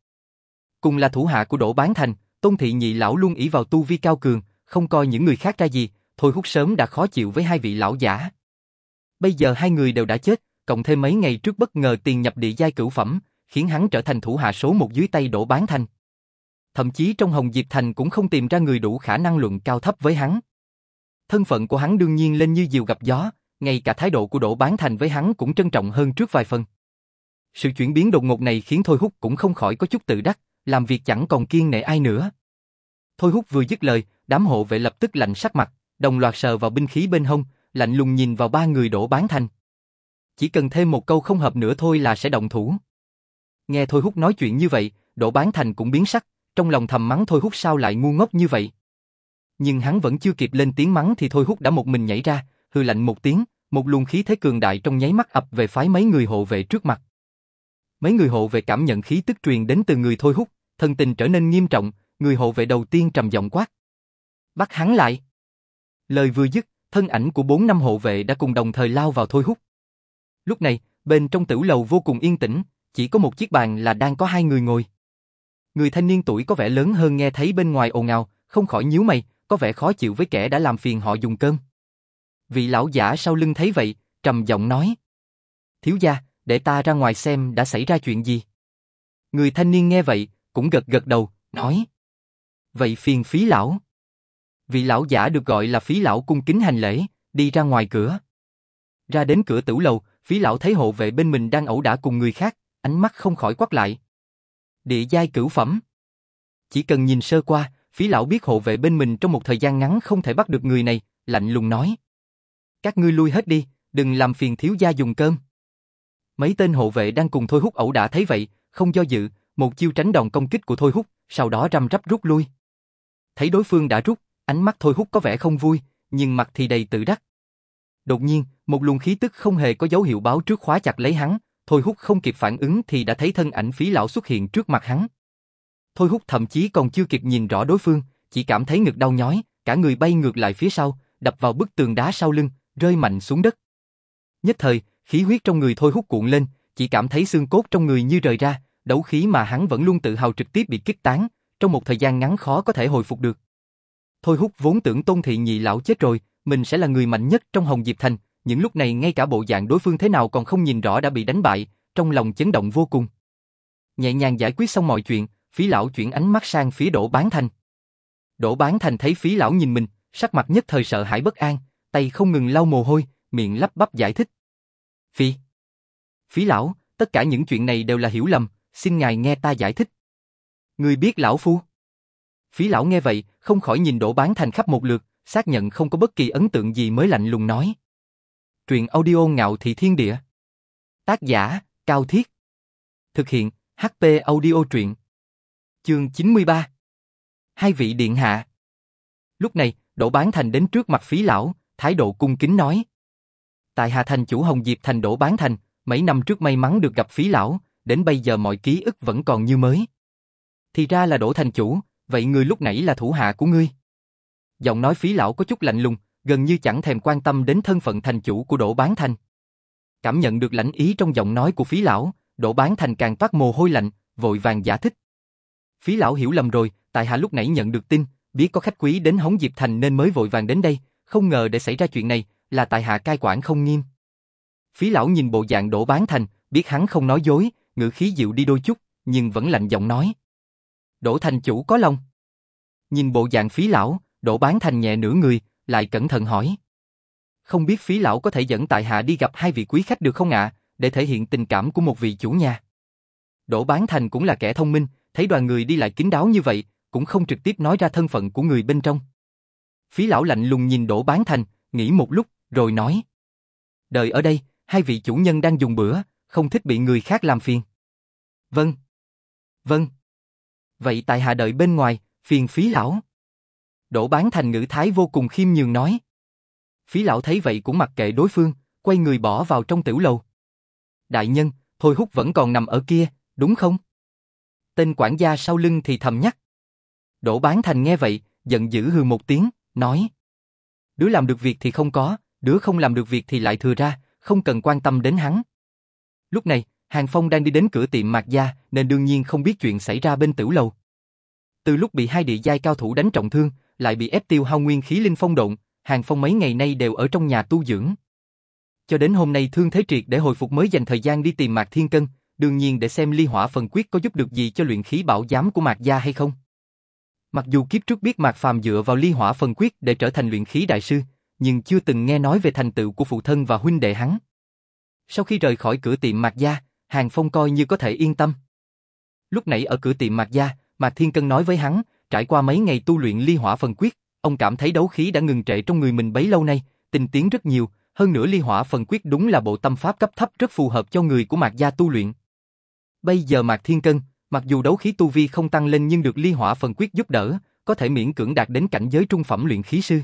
Cùng là thủ hạ của Đỗ Bán Thành, Tôn Thị Nhị Lão luôn ỷ vào tu vi cao cường, không coi những người khác ra gì, Thôi Húc sớm đã khó chịu với hai vị lão giả. Bây giờ hai người đều đã chết, cộng thêm mấy ngày trước bất ngờ tiền nhập địa giai cửu phẩm, khiến hắn trở thành thủ hạ số một dưới tay đổ Bán Thành. Thậm chí trong Hồng Diệp Thành cũng không tìm ra người đủ khả năng luận cao thấp với hắn. Thân phận của hắn đương nhiên lên như diều gặp gió, ngay cả thái độ của đổ Bán Thành với hắn cũng trân trọng hơn trước vài phần. Sự chuyển biến đột ngột này khiến Thôi Húc cũng không khỏi có chút tự đắc, làm việc chẳng còn kiên nể ai nữa. Thôi Húc vừa dứt lời, đám hộ vệ lập tức lạnh sắc mặt, đồng loạt sờ vào binh khí bên hông, lạnh lùng nhìn vào ba người đổ Bán Thành. Chỉ cần thêm một câu không hợp nữa thôi là sẽ động thủ. Nghe Thôi Húc nói chuyện như vậy, đổ Bán Thành cũng biến sắc, trong lòng thầm mắng Thôi Húc sao lại ngu ngốc như vậy. Nhưng hắn vẫn chưa kịp lên tiếng mắng thì Thôi Húc đã một mình nhảy ra, hư lạnh một tiếng, một luồng khí thế cường đại trong nháy mắt ập về phái mấy người hộ vệ trước mặt. Mấy người hộ vệ cảm nhận khí tức truyền đến từ người Thôi Húc, thân tình trở nên nghiêm trọng, người hộ vệ đầu tiên trầm giọng quát. Bắt hắn lại. Lời vừa dứt, thân ảnh của bốn năm hộ vệ đã cùng đồng thời lao vào Thôi Húc. Lúc này, bên trong tử lầu vô cùng yên tĩnh, chỉ có một chiếc bàn là đang có hai người ngồi. Người thanh niên tuổi có vẻ lớn hơn nghe thấy bên ngoài ồn ào, không khỏi nhíu mày, có vẻ khó chịu với kẻ đã làm phiền họ dùng cơm. Vị lão giả sau lưng thấy vậy, trầm giọng nói. Thiếu gia, để ta ra ngoài xem đã xảy ra chuyện gì. Người thanh niên nghe vậy, cũng gật gật đầu, nói. Vậy phiền phí lão. Vị lão giả được gọi là phí lão cung kính hành lễ, đi ra ngoài cửa. Ra đến cửa tử lầu, phí lão thấy hộ vệ bên mình đang ẩu đả cùng người khác, ánh mắt không khỏi quát lại. Địa giai cửu phẩm. Chỉ cần nhìn sơ qua, phí lão biết hộ vệ bên mình trong một thời gian ngắn không thể bắt được người này, lạnh lùng nói. Các ngươi lui hết đi, đừng làm phiền thiếu gia dùng cơm. Mấy tên hộ vệ đang cùng Thôi Húc ẩu đả thấy vậy, không do dự, một chiêu tránh đòn công kích của Thôi Húc, sau đó răm rắp rút lui. Thấy đối phương đã rút, ánh mắt Thôi Húc có vẻ không vui, nhưng mặt thì đầy tự đắc. Đột nhiên, một luồng khí tức không hề có dấu hiệu báo trước khóa chặt lấy hắn, Thôi Hút không kịp phản ứng thì đã thấy thân ảnh phí lão xuất hiện trước mặt hắn. Thôi Hút thậm chí còn chưa kịp nhìn rõ đối phương, chỉ cảm thấy ngực đau nhói, cả người bay ngược lại phía sau, đập vào bức tường đá sau lưng, rơi mạnh xuống đất. Nhất thời, khí huyết trong người Thôi Hút cuộn lên, chỉ cảm thấy xương cốt trong người như rời ra, đấu khí mà hắn vẫn luôn tự hào trực tiếp bị kích tán, trong một thời gian ngắn khó có thể hồi phục được. Thôi Hút vốn tưởng Tôn Thị nhị lão chết rồi, mình sẽ là người mạnh nhất trong Hồng Diệp Thành, những lúc này ngay cả bộ dạng đối phương thế nào còn không nhìn rõ đã bị đánh bại, trong lòng chấn động vô cùng. Nhẹ nhàng giải quyết xong mọi chuyện, phí lão chuyển ánh mắt sang phía đổ Bán Thành. đổ Bán Thành thấy phí lão nhìn mình, sắc mặt nhất thời sợ hãi bất an, tay không ngừng lau mồ hôi, miệng lắp bắp giải thích. Phi. Phí lão, tất cả những chuyện này đều là hiểu lầm, xin ngài nghe ta giải thích. Người biết lão phu. Phí lão nghe vậy, không khỏi nhìn đổ Bán Thành khắp một lượt, xác nhận không có bất kỳ ấn tượng gì mới lạnh lùng nói. Truyện audio ngạo thị thiên địa. Tác giả, Cao Thiết. Thực hiện, HP audio truyện. Chương 93. Hai vị điện hạ. Lúc này, Đỗ Bán Thành đến trước mặt phí lão, thái độ cung kính nói. Tại Hà Thành chủ Hồng Diệp Thành Đỗ Bán Thành, mấy năm trước may mắn được gặp phí lão, đến bây giờ mọi ký ức vẫn còn như mới. Thì ra là Đỗ Thành chủ, vậy người lúc nãy là thủ hạ của ngươi. Giọng nói phí lão có chút lạnh lùng, gần như chẳng thèm quan tâm đến thân phận thành chủ của Đỗ Bán Thành. Cảm nhận được lãnh ý trong giọng nói của phí lão, Đỗ Bán Thành càng toát mồ hôi lạnh, vội vàng giả thích. Phí lão hiểu lầm rồi, tại hạ lúc nãy nhận được tin, biết có khách quý đến Hống Diệp Thành nên mới vội vàng đến đây, không ngờ để xảy ra chuyện này, là tại hạ cai quản không nghiêm. Phí lão nhìn bộ dạng Đỗ Bán Thành, biết hắn không nói dối, ngữ khí dịu đi đôi chút, nhưng vẫn lạnh giọng nói. Đỗ Thành chủ có lòng. Nhìn bộ dạng phí lão, Đỗ Bán Thành nhẹ nửa người, lại cẩn thận hỏi. Không biết phí lão có thể dẫn tại hạ đi gặp hai vị quý khách được không ạ, để thể hiện tình cảm của một vị chủ nhà. Đỗ Bán Thành cũng là kẻ thông minh, thấy đoàn người đi lại kín đáo như vậy, cũng không trực tiếp nói ra thân phận của người bên trong. Phí lão lạnh lùng nhìn Đỗ Bán Thành, nghĩ một lúc, rồi nói. Đợi ở đây, hai vị chủ nhân đang dùng bữa, không thích bị người khác làm phiền. Vâng. Vâng. Vậy tại hạ đợi bên ngoài, phiền phí lão. Đỗ bán thành ngữ thái vô cùng khiêm nhường nói. Phí lão thấy vậy cũng mặc kệ đối phương, quay người bỏ vào trong tiểu lầu. Đại nhân, Thôi Hút vẫn còn nằm ở kia, đúng không? Tên quản gia sau lưng thì thầm nhắc. Đỗ bán thành nghe vậy, giận dữ hừ một tiếng, nói. Đứa làm được việc thì không có, đứa không làm được việc thì lại thừa ra, không cần quan tâm đến hắn. Lúc này, Hàng Phong đang đi đến cửa tiệm Mạc Gia, nên đương nhiên không biết chuyện xảy ra bên tiểu lầu. Từ lúc bị hai địa giai cao thủ đánh trọng thương, lại bị ép tiêu hao nguyên khí linh phong động, Hàng Phong mấy ngày nay đều ở trong nhà tu dưỡng. Cho đến hôm nay thương thế triệt để hồi phục mới dành thời gian đi tìm Mạc Thiên Cân, đương nhiên để xem ly hỏa phần quyết có giúp được gì cho luyện khí bảo giám của Mạc Gia hay không. Mặc dù kiếp trước biết Mạc Phàm dựa vào ly hỏa phần quyết để trở thành luyện khí đại sư, nhưng chưa từng nghe nói về thành tựu của phụ thân và huynh đệ hắn. Sau khi rời khỏi cửa tiệm Mạc Gia, Hàng Phong coi như có thể yên tâm. Lúc nãy ở cửa tiệm Mạc Gia, Mạc Thiên Cân nói với hắn, trải qua mấy ngày tu luyện ly hỏa phần quyết, ông cảm thấy đấu khí đã ngừng trệ trong người mình bấy lâu nay, tình tiến rất nhiều, hơn nữa ly hỏa phần quyết đúng là bộ tâm pháp cấp thấp rất phù hợp cho người của Mạc Gia tu luyện. Bây giờ Mạc Thiên Cân, mặc dù đấu khí tu vi không tăng lên nhưng được ly hỏa phần quyết giúp đỡ, có thể miễn cưỡng đạt đến cảnh giới trung phẩm luyện khí sư.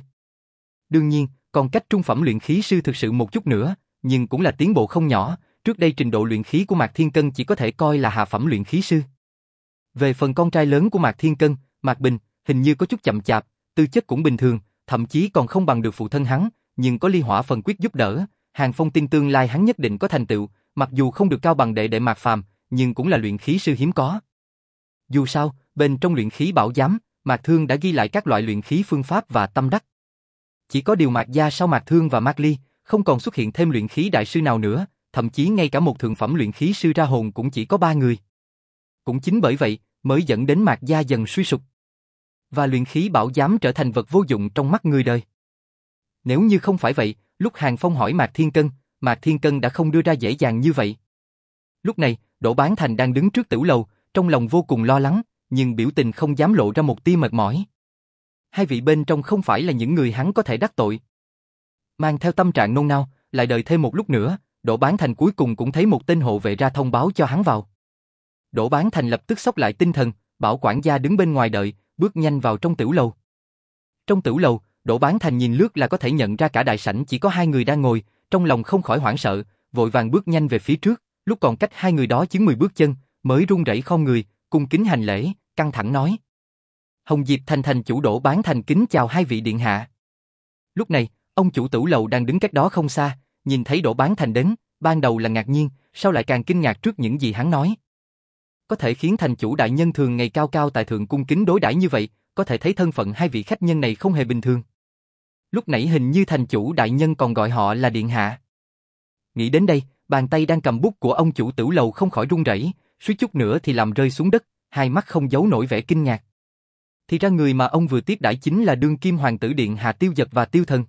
Đương nhiên, còn cách trung phẩm luyện khí sư thực sự một chút nữa, nhưng cũng là tiến bộ không nhỏ, trước đây trình độ luyện khí của Mạc Thiên Cân chỉ có thể coi là hạ phẩm luyện khí sư. Về phần con trai lớn của Mạc Thiên Cân, Mạc Bình, hình như có chút chậm chạp, tư chất cũng bình thường, thậm chí còn không bằng được phụ thân hắn, nhưng có ly hỏa phần quyết giúp đỡ, Hàng Phong tin tương lai hắn nhất định có thành tựu, mặc dù không được cao bằng đệ đệ Mạc Phàm, nhưng cũng là luyện khí sư hiếm có. Dù sao, bên trong luyện khí bảo giám, Mạc Thương đã ghi lại các loại luyện khí phương pháp và tâm đắc. Chỉ có điều Mạc Gia sau Mạc Thương và Mạc Ly, không còn xuất hiện thêm luyện khí đại sư nào nữa, thậm chí ngay cả một thượng phẩm luyện khí sư ra hồn cũng chỉ có ba người. Cũng chính bởi vậy, mới dẫn đến Mạc Gia dần suy sụp. Và luyện khí bảo giám trở thành vật vô dụng trong mắt người đời. Nếu như không phải vậy, lúc Hàng Phong hỏi Mạc Thiên Cân, Mạc Thiên Cân đã không đưa ra dễ dàng như vậy. Lúc này, Đỗ Bán Thành đang đứng trước tử lầu, trong lòng vô cùng lo lắng, nhưng biểu tình không dám lộ ra một tia mệt mỏi. Hai vị bên trong không phải là những người hắn có thể đắc tội. Mang theo tâm trạng nôn nao, lại đợi thêm một lúc nữa, Đỗ Bán Thành cuối cùng cũng thấy một tên hộ vệ ra thông báo cho hắn vào. Đỗ Bán Thành lập tức sốc lại tinh thần, bảo quản gia đứng bên ngoài đợi, bước nhanh vào trong tiểu lầu. Trong tiểu lầu, Đỗ Bán Thành nhìn lướt là có thể nhận ra cả đại sảnh chỉ có hai người đang ngồi, trong lòng không khỏi hoảng sợ, vội vàng bước nhanh về phía trước, lúc còn cách hai người đó chứng 10 bước chân, mới run rẩy không người, cung kính hành lễ, căng thẳng nói. Hồng Diệp thành thành chủ đổ bán thành kính chào hai vị điện hạ. Lúc này, ông chủ tử lầu đang đứng cách đó không xa, nhìn thấy đổ bán thành đến, ban đầu là ngạc nhiên, sau lại càng kinh ngạc trước những gì hắn nói. Có thể khiến thành chủ đại nhân thường ngày cao cao tại thượng cung kính đối đãi như vậy, có thể thấy thân phận hai vị khách nhân này không hề bình thường. Lúc nãy hình như thành chủ đại nhân còn gọi họ là điện hạ. Nghĩ đến đây, bàn tay đang cầm bút của ông chủ tử lầu không khỏi run rẩy, suýt chút nữa thì làm rơi xuống đất, hai mắt không giấu nổi vẻ kinh ngạc. Thì ra người mà ông vừa tiếp đãi chính là đương kim hoàng tử điện hạ Tiêu Dật và Tiêu Thần.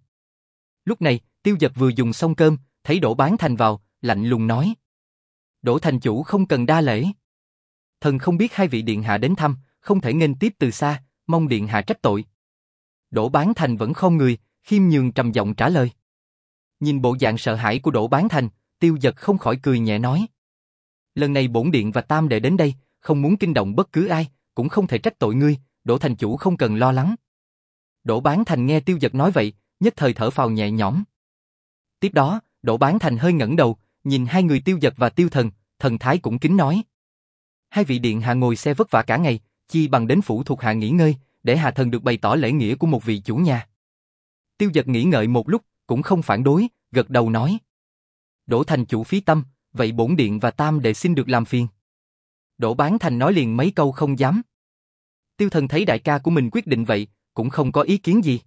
Lúc này, Tiêu Dật vừa dùng xong cơm, thấy Đỗ Bán Thành vào, lạnh lùng nói. Đỗ thành chủ không cần đa lễ. Thần không biết hai vị điện hạ đến thăm, không thể nghênh tiếp từ xa, mong điện hạ trách tội. Đỗ Bán Thành vẫn không người, khiêm nhường trầm giọng trả lời. Nhìn bộ dạng sợ hãi của Đỗ Bán Thành, Tiêu Dật không khỏi cười nhẹ nói. Lần này bổn điện và tam đệ đến đây, không muốn kinh động bất cứ ai, cũng không thể trách tội ngươi, Đỗ thành chủ không cần lo lắng. Đỗ Bán Thành nghe Tiêu Dật nói vậy, nhất thời thở phào nhẹ nhõm. Tiếp đó, Đỗ Bán Thành hơi ngẩng đầu, nhìn hai người Tiêu giật và Tiêu Thần, thần thái cũng kính nói. Hai vị điện hạ ngồi xe vất vả cả ngày, chi bằng đến phủ thuộc hạ nghỉ ngơi, để hạ thần được bày tỏ lễ nghĩa của một vị chủ nhà. Tiêu giật nghĩ ngợi một lúc, cũng không phản đối, gật đầu nói. Đỗ Thành chủ phí tâm, vậy bổn điện và tam đệ xin được làm phiền. Đỗ Bán Thành nói liền mấy câu không dám. Tiêu thần thấy đại ca của mình quyết định vậy, cũng không có ý kiến gì.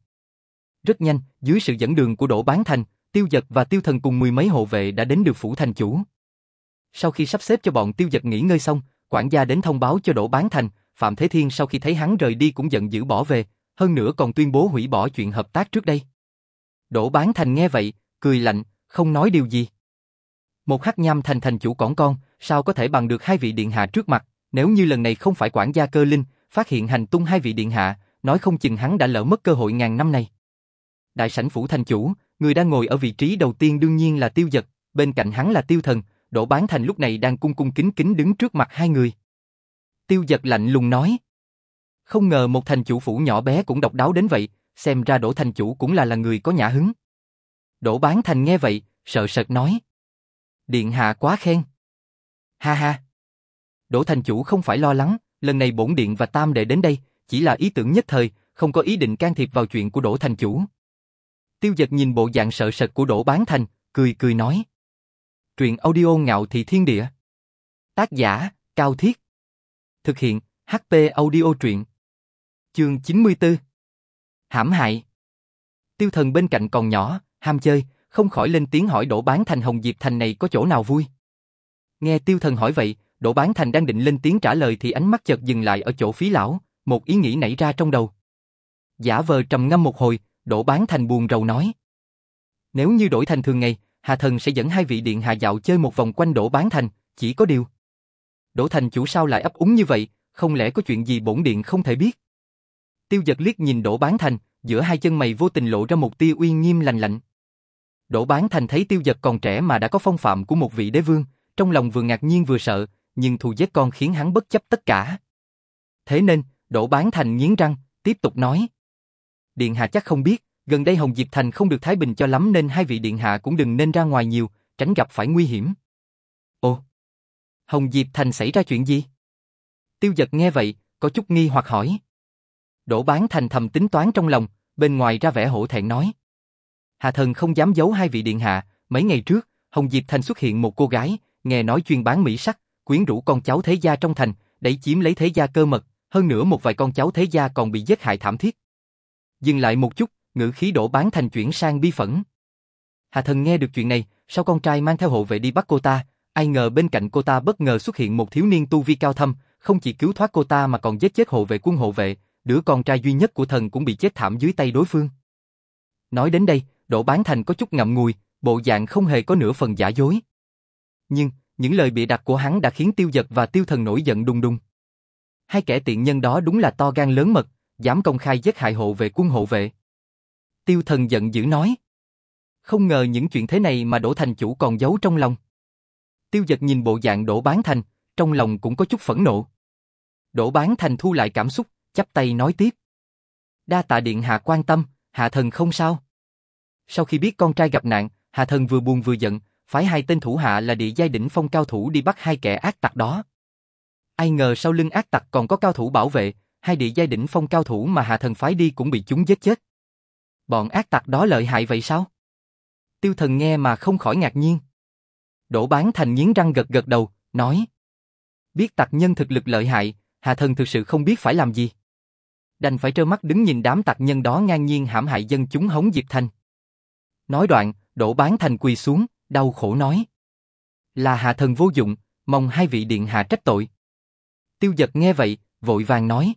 Rất nhanh, dưới sự dẫn đường của Đỗ Bán Thành, Tiêu Dật và Tiêu Thần cùng mười mấy hộ vệ đã đến được phủ thành chủ. Sau khi sắp xếp cho bọn Tiêu Dật nghỉ ngơi xong, quản gia đến thông báo cho Đỗ Bán Thành, Phạm Thế Thiên sau khi thấy hắn rời đi cũng giận dữ bỏ về, hơn nữa còn tuyên bố hủy bỏ chuyện hợp tác trước đây. Đỗ Bán Thành nghe vậy, cười lạnh, không nói điều gì. Một hắc nham thành thành chủ cỏn con, sao có thể bằng được hai vị điện hạ trước mặt, nếu như lần này không phải quản gia cơ linh, phát hiện hành tung hai vị điện hạ, nói không chừng hắn đã lỡ mất cơ hội ngàn năm này. Đại sảnh phủ thành chủ, người đang ngồi ở vị trí đầu tiên đương nhiên là tiêu giật, bên cạnh hắn là tiêu thần, đỗ bán thành lúc này đang cung cung kính kính đứng trước mặt hai người. Tiêu giật lạnh lùng nói. Không ngờ một thành chủ phủ nhỏ bé cũng độc đáo đến vậy, xem ra đỗ thành chủ cũng là là người có nhã hứng. Đỗ bán thành nghe vậy, sợ sệt nói. Điện hạ quá khen. Ha ha. Đỗ thành chủ không phải lo lắng, lần này bổn điện và tam đệ đến đây, chỉ là ý tưởng nhất thời, không có ý định can thiệp vào chuyện của Đỗ thành chủ. Tiêu giật nhìn bộ dạng sợ sệt của Đỗ Bán Thành, cười cười nói. Truyện audio ngạo thị thiên địa. Tác giả, Cao Thiết. Thực hiện, HP audio truyện. Chương 94. Hãm hại. Tiêu thần bên cạnh còn nhỏ, ham chơi, không khỏi lên tiếng hỏi Đỗ Bán Thành Hồng Diệp Thành này có chỗ nào vui. Nghe tiêu thần hỏi vậy, Đỗ Bán Thành đang định lên tiếng trả lời thì ánh mắt chợt dừng lại ở chỗ phí lão, một ý nghĩ nảy ra trong đầu. Giả vờ trầm ngâm một hồi, Đỗ Bán Thành buồn rầu nói. Nếu như đổi thành thường ngày, Hà Thần sẽ dẫn hai vị điện hạ dạo chơi một vòng quanh Đỗ Bán Thành, chỉ có điều. Đỗ Thành chủ sao lại ấp úng như vậy, không lẽ có chuyện gì bổn điện không thể biết? Tiêu giật liếc nhìn Đỗ Bán Thành, giữa hai chân mày vô tình lộ ra một tia uy nghiêm lành lạnh. Đỗ Bán Thành thấy tiêu giật còn trẻ mà đã có phong phạm của một vị đế vương, trong lòng vừa ngạc nhiên vừa sợ, nhưng thù giết con khiến hắn bất chấp tất cả. Thế nên, Đỗ Bán Thành nghiến răng, tiếp tục nói. Điện hạ chắc không biết, gần đây Hồng Diệp Thành không được thái bình cho lắm nên hai vị điện hạ cũng đừng nên ra ngoài nhiều, tránh gặp phải nguy hiểm. Ồ, Hồng Diệp Thành xảy ra chuyện gì? Tiêu giật nghe vậy, có chút nghi hoặc hỏi. Đỗ Bán Thành thầm tính toán trong lòng, bên ngoài ra vẻ hổ thẹn nói. Hà thần không dám giấu hai vị điện hạ, mấy ngày trước, Hồng Diệp Thành xuất hiện một cô gái, nghe nói chuyên bán mỹ sắc, quyến rũ con cháu thế gia trong thành, đẩy chiếm lấy thế gia cơ mật, hơn nữa một vài con cháu thế gia còn bị giết hại thảm thiết. Dừng lại một chút, ngữ khí đổ bán thành chuyển sang bi phẫn. Hà thần nghe được chuyện này, sau con trai mang theo hộ vệ đi bắt cô ta, ai ngờ bên cạnh cô ta bất ngờ xuất hiện một thiếu niên tu vi cao thâm, không chỉ cứu thoát cô ta mà còn giết chết hộ vệ quân hộ vệ, đứa con trai duy nhất của thần cũng bị chết thảm dưới tay đối phương. Nói đến đây, Đỗ Bán Thành có chút ngậm ngùi, bộ dạng không hề có nửa phần giả dối. Nhưng, những lời bịa đặt của hắn đã khiến tiêu giật và tiêu thần nổi giận đùng đùng. Hai kẻ tiện nhân đó đúng là to gan lớn mật, dám công khai giết hại hộ vệ quân hộ vệ. Tiêu thần giận dữ nói. Không ngờ những chuyện thế này mà Đỗ Thành Chủ còn giấu trong lòng. Tiêu giật nhìn bộ dạng Đỗ Bán Thành, trong lòng cũng có chút phẫn nộ. Đỗ Bán Thành thu lại cảm xúc, chắp tay nói tiếp. Đa tạ điện hạ quan tâm, hạ thần không sao. Sau khi biết con trai gặp nạn, hạ thần vừa buồn vừa giận, phải hai tên thủ hạ là địa giai đỉnh phong cao thủ đi bắt hai kẻ ác tặc đó. Ai ngờ sau lưng ác tặc còn có cao thủ bảo vệ, hai địa giai đỉnh phong cao thủ mà hạ thần phái đi cũng bị chúng giết chết. Bọn ác tặc đó lợi hại vậy sao? Tiêu thần nghe mà không khỏi ngạc nhiên. Đỗ bán thành nghiến răng gật gật đầu, nói. Biết tặc nhân thực lực lợi hại, hạ thần thực sự không biết phải làm gì. Đành phải trơ mắt đứng nhìn đám tặc nhân đó ngang nhiên hãm hại dân chúng hống Diệp Thanh. Nói đoạn, đổ bán thành quỳ xuống, đau khổ nói. Là hạ thần vô dụng, mong hai vị điện hạ trách tội. Tiêu giật nghe vậy, vội vàng nói.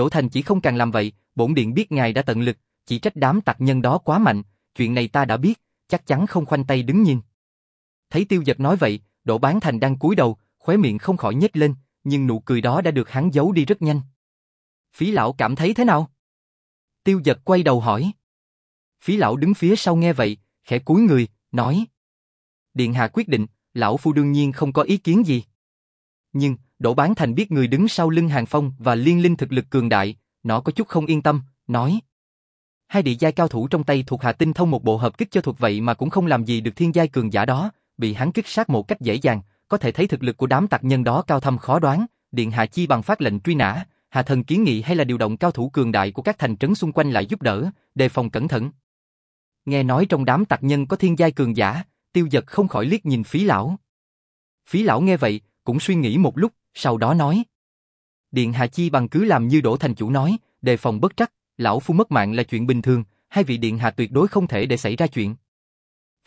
Đỗ Thành chỉ không càng làm vậy, bổn điện biết ngài đã tận lực, chỉ trách đám tặc nhân đó quá mạnh, chuyện này ta đã biết, chắc chắn không khoanh tay đứng nhìn. Thấy tiêu Dật nói vậy, Đỗ Bán Thành đang cúi đầu, khóe miệng không khỏi nhếch lên, nhưng nụ cười đó đã được hắn giấu đi rất nhanh. Phí lão cảm thấy thế nào? Tiêu Dật quay đầu hỏi. Phí lão đứng phía sau nghe vậy, khẽ cúi người, nói. Điện hạ quyết định, lão phu đương nhiên không có ý kiến gì. Nhưng, Đỗ Bán Thành biết người đứng sau lưng Hàng Phong và liên linh thực lực cường đại, nó có chút không yên tâm, nói. Hai địa giai cao thủ trong tay thuộc hạ tinh thông một bộ hợp kích cho thuộc vậy mà cũng không làm gì được thiên giai cường giả đó, bị hắn kích sát một cách dễ dàng, có thể thấy thực lực của đám tặc nhân đó cao thâm khó đoán, điện hạ chi bằng phát lệnh truy nã, hạ thần kiến nghị hay là điều động cao thủ cường đại của các thành trấn xung quanh lại giúp đỡ, đề phòng cẩn thận. Nghe nói trong đám tặc nhân có thiên giai cường giả, tiêu giật không khỏi liếc nhìn phí lão. Phí lão nghe vậy, cũng suy nghĩ một lúc, sau đó nói. Điện hạ chi bằng cứ làm như đổ thành chủ nói, đề phòng bất trắc, lão phu mất mạng là chuyện bình thường, hai vị điện hạ tuyệt đối không thể để xảy ra chuyện.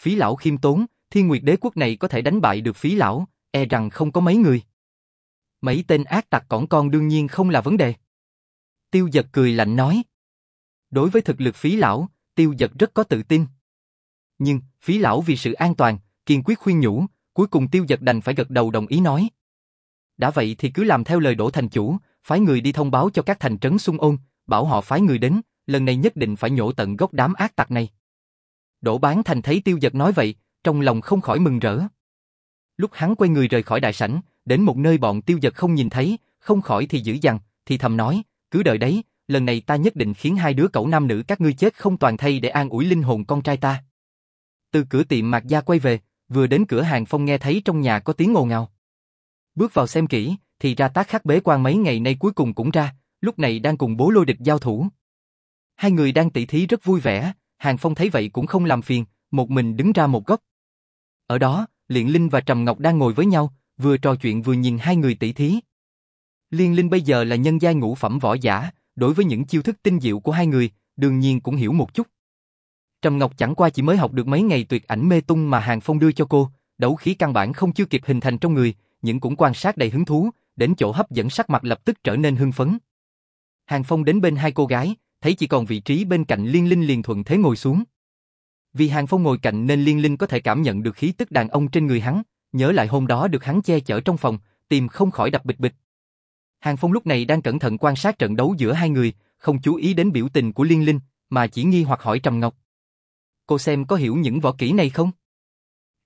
Phí lão khiêm tốn, thiên nguyệt đế quốc này có thể đánh bại được phí lão, e rằng không có mấy người. Mấy tên ác tặc cỏn con đương nhiên không là vấn đề. Tiêu giật cười lạnh nói. Đối với thực lực phí lão, tiêu giật rất có tự tin. Nhưng, phí lão vì sự an toàn, kiên quyết khuyên nhủ, cuối cùng tiêu giật đành phải gật đầu đồng ý nói. Đã vậy thì cứ làm theo lời đổ thành chủ, phái người đi thông báo cho các thành trấn xung ôn, bảo họ phái người đến, lần này nhất định phải nhổ tận gốc đám ác tặc này. Đỗ bán thành thấy tiêu giật nói vậy, trong lòng không khỏi mừng rỡ. Lúc hắn quay người rời khỏi đại sảnh, đến một nơi bọn tiêu giật không nhìn thấy, không khỏi thì dữ dằn, thì thầm nói, cứ đợi đấy, lần này ta nhất định khiến hai đứa cậu nam nữ các ngươi chết không toàn thay để an ủi linh hồn con trai ta. Từ cửa tiệm Mạc Gia quay về, vừa đến cửa hàng phong nghe thấy trong nhà có tiếng ồn ào. Bước vào xem kỹ, thì ra tác khắc bế quan mấy ngày nay cuối cùng cũng ra, lúc này đang cùng bố lôi địch giao thủ. Hai người đang tỉ thí rất vui vẻ, Hàng Phong thấy vậy cũng không làm phiền, một mình đứng ra một góc. Ở đó, liên Linh và Trầm Ngọc đang ngồi với nhau, vừa trò chuyện vừa nhìn hai người tỉ thí. Liên Linh bây giờ là nhân giai ngũ phẩm võ giả, đối với những chiêu thức tinh diệu của hai người, đương nhiên cũng hiểu một chút. Trầm Ngọc chẳng qua chỉ mới học được mấy ngày tuyệt ảnh mê tung mà Hàng Phong đưa cho cô, đấu khí căn bản không chưa kịp hình thành trong người, nhưng cũng quan sát đầy hứng thú, đến chỗ hấp dẫn sắc mặt lập tức trở nên hưng phấn. Hàng Phong đến bên hai cô gái, thấy chỉ còn vị trí bên cạnh Liên Linh liền thuận thế ngồi xuống. Vì Hàng Phong ngồi cạnh nên Liên Linh có thể cảm nhận được khí tức đàn ông trên người hắn, nhớ lại hôm đó được hắn che chở trong phòng, tìm không khỏi đập bịch bịch. Hàng Phong lúc này đang cẩn thận quan sát trận đấu giữa hai người, không chú ý đến biểu tình của Liên Linh, mà chỉ nghi hoặc hỏi Trầm Ngọc. Cô xem có hiểu những võ kỹ này không?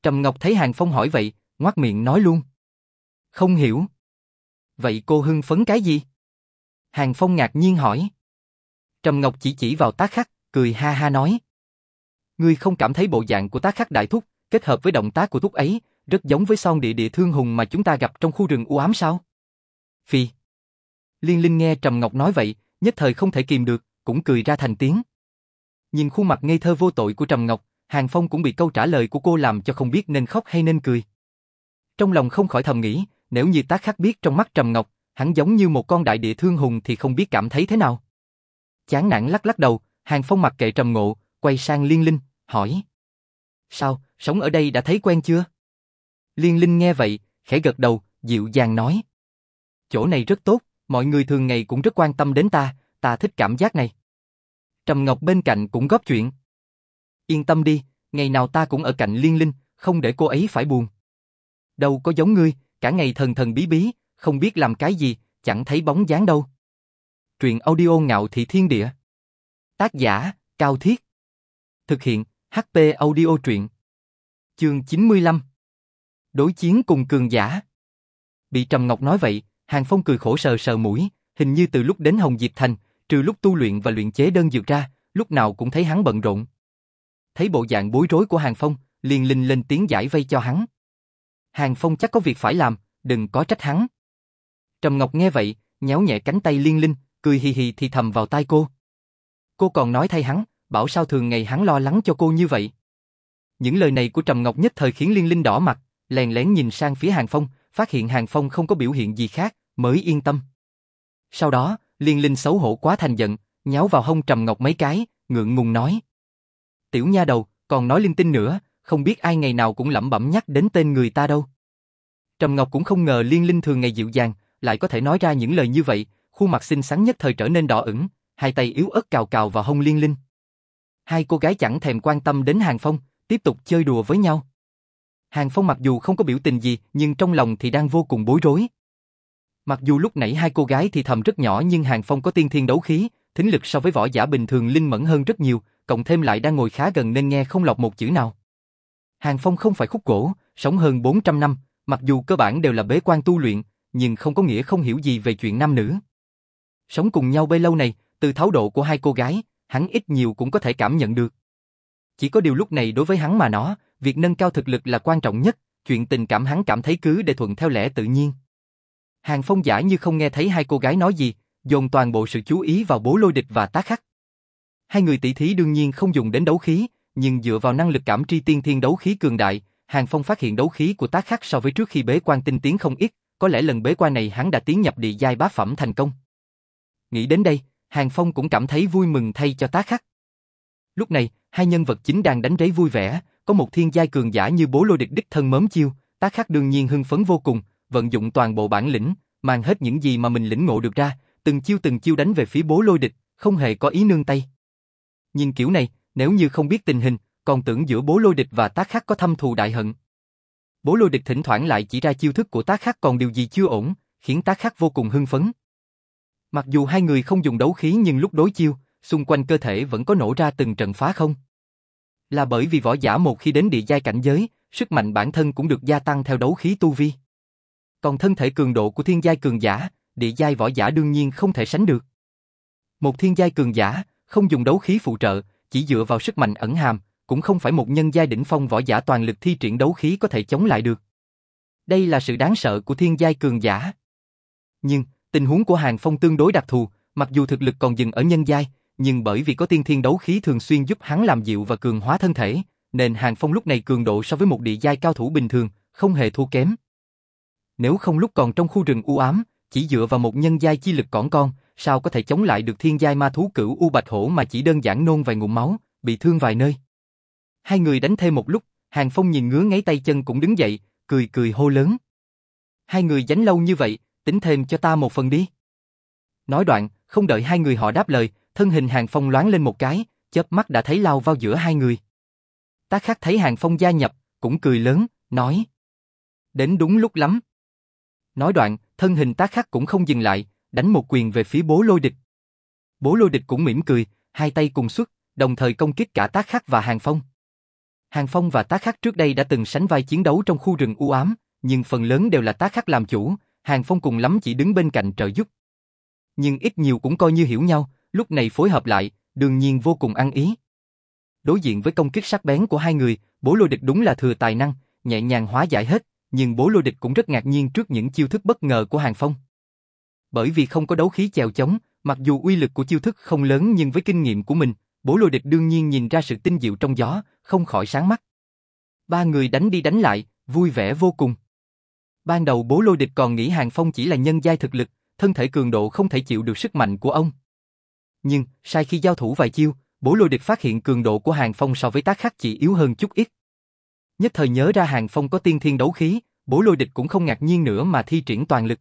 Trầm Ngọc thấy Hàng Phong hỏi vậy, ngoác miệng nói luôn. Không hiểu. Vậy cô hưng phấn cái gì? Hàng Phong ngạc nhiên hỏi. Trầm Ngọc chỉ chỉ vào tá khắc, cười ha ha nói. Ngươi không cảm thấy bộ dạng của tá khắc đại thúc, kết hợp với động tác của thúc ấy, rất giống với son địa địa thương hùng mà chúng ta gặp trong khu rừng u ám sao? Phi. Liên Linh nghe Trầm Ngọc nói vậy, nhất thời không thể kìm được, cũng cười ra thành tiếng. Nhìn khuôn mặt ngây thơ vô tội của Trầm Ngọc, Hàng Phong cũng bị câu trả lời của cô làm cho không biết nên khóc hay nên cười. Trong lòng không khỏi thầm nghĩ, nếu như tác khắc biết trong mắt Trầm Ngọc, hắn giống như một con đại địa thương hùng thì không biết cảm thấy thế nào. Chán nản lắc lắc đầu, Hàng Phong mặc kệ Trầm Ngộ, quay sang Liên Linh, hỏi. Sao, sống ở đây đã thấy quen chưa? Liên Linh nghe vậy, khẽ gật đầu, dịu dàng nói. Chỗ này rất tốt, mọi người thường ngày cũng rất quan tâm đến ta, ta thích cảm giác này. Trầm Ngọc bên cạnh cũng góp chuyện. Yên tâm đi, ngày nào ta cũng ở cạnh Liên Linh, không để cô ấy phải buồn. Đâu có giống ngươi, cả ngày thần thần bí bí, không biết làm cái gì, chẳng thấy bóng dáng đâu. Truyện audio ngạo thị thiên địa. Tác giả, Cao Thiết. Thực hiện, HP audio truyện. Chương 95. Đối chiến cùng cường giả. Bị Trầm Ngọc nói vậy, Hàng Phong cười khổ sờ sờ mũi, hình như từ lúc đến Hồng Diệp Thành, trừ lúc tu luyện và luyện chế đơn dược ra, lúc nào cũng thấy hắn bận rộn. Thấy bộ dạng bối rối của Hàng Phong, Liên Linh lên tiếng giải vây cho hắn. Hàng Phong chắc có việc phải làm, đừng có trách hắn. Trầm Ngọc nghe vậy, nhéo nhẹ cánh tay Liên Linh, cười hì hì thì thầm vào tai cô. Cô còn nói thay hắn, bảo sao thường ngày hắn lo lắng cho cô như vậy. Những lời này của Trầm Ngọc nhất thời khiến Liên Linh đỏ mặt, lèn lén nhìn sang phía Hàng Phong, phát hiện Hàng Phong không có biểu hiện gì khác, mới yên tâm. Sau đó, Liên Linh xấu hổ quá thành giận, nháo vào hông Trầm Ngọc mấy cái, ngượng ngùng nói. Tiểu nha đầu, còn nói linh tinh nữa, không biết ai ngày nào cũng lẩm bẩm nhắc đến tên người ta đâu. Trầm Ngọc cũng không ngờ Liên Linh thường ngày dịu dàng, lại có thể nói ra những lời như vậy, khuôn mặt xinh xắn nhất thời trở nên đỏ ửng, hai tay yếu ớt cào cào vào hông Liên Linh. Hai cô gái chẳng thèm quan tâm đến Hàng Phong, tiếp tục chơi đùa với nhau. Hàng Phong mặc dù không có biểu tình gì, nhưng trong lòng thì đang vô cùng bối rối. Mặc dù lúc nãy hai cô gái thì thầm rất nhỏ nhưng Hàng Phong có tiên thiên đấu khí, thính lực so với võ giả bình thường linh mẫn hơn rất nhiều, cộng thêm lại đang ngồi khá gần nên nghe không lọt một chữ nào. Hàng Phong không phải khúc cổ, sống hơn 400 năm, mặc dù cơ bản đều là bế quan tu luyện, nhưng không có nghĩa không hiểu gì về chuyện nam nữ. Sống cùng nhau bấy lâu này, từ tháo độ của hai cô gái, hắn ít nhiều cũng có thể cảm nhận được. Chỉ có điều lúc này đối với hắn mà nói, việc nâng cao thực lực là quan trọng nhất, chuyện tình cảm hắn cảm thấy cứ để thuận theo lẽ tự nhiên. Hàng Phong giả như không nghe thấy hai cô gái nói gì, dồn toàn bộ sự chú ý vào bố lôi địch và tá khắc. Hai người tỷ thí đương nhiên không dùng đến đấu khí, nhưng dựa vào năng lực cảm tri tiên thiên đấu khí cường đại, Hàng Phong phát hiện đấu khí của tá khắc so với trước khi bế quan tinh tiến không ít, có lẽ lần bế quan này hắn đã tiến nhập địa giai bá phẩm thành công. Nghĩ đến đây, Hàng Phong cũng cảm thấy vui mừng thay cho tá khắc. Lúc này, hai nhân vật chính đang đánh rấy vui vẻ, có một thiên giai cường giả như bố lôi địch đích thân mớm chiêu, tá khắc đương nhiên hưng phấn vô cùng, vận dụng toàn bộ bản lĩnh, mang hết những gì mà mình lĩnh ngộ được ra, từng chiêu từng chiêu đánh về phía bố lôi địch, không hề có ý nương tay. Nhìn kiểu này, nếu như không biết tình hình, còn tưởng giữa bố lôi địch và tác khắc có thâm thù đại hận. Bố lôi địch thỉnh thoảng lại chỉ ra chiêu thức của tác khắc còn điều gì chưa ổn, khiến tác khắc vô cùng hưng phấn. Mặc dù hai người không dùng đấu khí nhưng lúc đối chiêu, xung quanh cơ thể vẫn có nổ ra từng trận phá không. Là bởi vì võ giả một khi đến địa giai cảnh giới, sức mạnh bản thân cũng được gia tăng theo đấu khí tu vi. Còn thân thể cường độ của thiên giai cường giả, địa giai võ giả đương nhiên không thể sánh được. Một thiên giai cường giả, không dùng đấu khí phụ trợ, chỉ dựa vào sức mạnh ẩn hàm, cũng không phải một nhân giai đỉnh phong võ giả toàn lực thi triển đấu khí có thể chống lại được. Đây là sự đáng sợ của thiên giai cường giả. Nhưng, tình huống của Hàng Phong tương đối đặc thù, mặc dù thực lực còn dừng ở nhân giai, nhưng bởi vì có tiên thiên đấu khí thường xuyên giúp hắn làm dịu và cường hóa thân thể, nên Hàng Phong lúc này cường độ so với một địa giai cao thủ bình thường, không hề thua kém. Nếu không lúc còn trong khu rừng u ám, chỉ dựa vào một nhân giai chi lực cỏn con, sao có thể chống lại được thiên giai ma thú cửu u bạch hổ mà chỉ đơn giản nôn vài ngụm máu, bị thương vài nơi. Hai người đánh thêm một lúc, Hàng Phong nhìn ngứa ngáy tay chân cũng đứng dậy, cười cười hô lớn. Hai người dánh lâu như vậy, tính thêm cho ta một phần đi. Nói đoạn, không đợi hai người họ đáp lời, thân hình Hàng Phong loáng lên một cái, chớp mắt đã thấy lao vào giữa hai người. Tác khắc thấy Hàng Phong gia nhập, cũng cười lớn, nói. Đến đúng lúc lắm. Nói đoạn, thân hình tác khắc cũng không dừng lại, đánh một quyền về phía bố lôi địch. Bố lôi địch cũng mỉm cười, hai tay cùng xuất, đồng thời công kích cả tác khắc và Hàng Phong. Hàng Phong và tác khắc trước đây đã từng sánh vai chiến đấu trong khu rừng u ám, nhưng phần lớn đều là tác khắc làm chủ, Hàng Phong cùng lắm chỉ đứng bên cạnh trợ giúp. Nhưng ít nhiều cũng coi như hiểu nhau, lúc này phối hợp lại, đương nhiên vô cùng ăn ý. Đối diện với công kích sắc bén của hai người, bố lôi địch đúng là thừa tài năng, nhẹ nhàng hóa giải hết, nhưng bố lôi địch cũng rất ngạc nhiên trước những chiêu thức bất ngờ của Hàng Phong. Bởi vì không có đấu khí chèo chống, mặc dù uy lực của chiêu thức không lớn nhưng với kinh nghiệm của mình, bố lôi địch đương nhiên nhìn ra sự tinh diệu trong gió, không khỏi sáng mắt. Ba người đánh đi đánh lại, vui vẻ vô cùng. Ban đầu bố lôi địch còn nghĩ Hàng Phong chỉ là nhân giai thực lực, thân thể cường độ không thể chịu được sức mạnh của ông. Nhưng, sai khi giao thủ vài chiêu, bố lôi địch phát hiện cường độ của Hàng Phong so với tác khắc chỉ yếu hơn chút ít. Nhất thời nhớ ra Hàng Phong có tiên thiên đấu khí, bố lôi địch cũng không ngạc nhiên nữa mà thi triển toàn lực.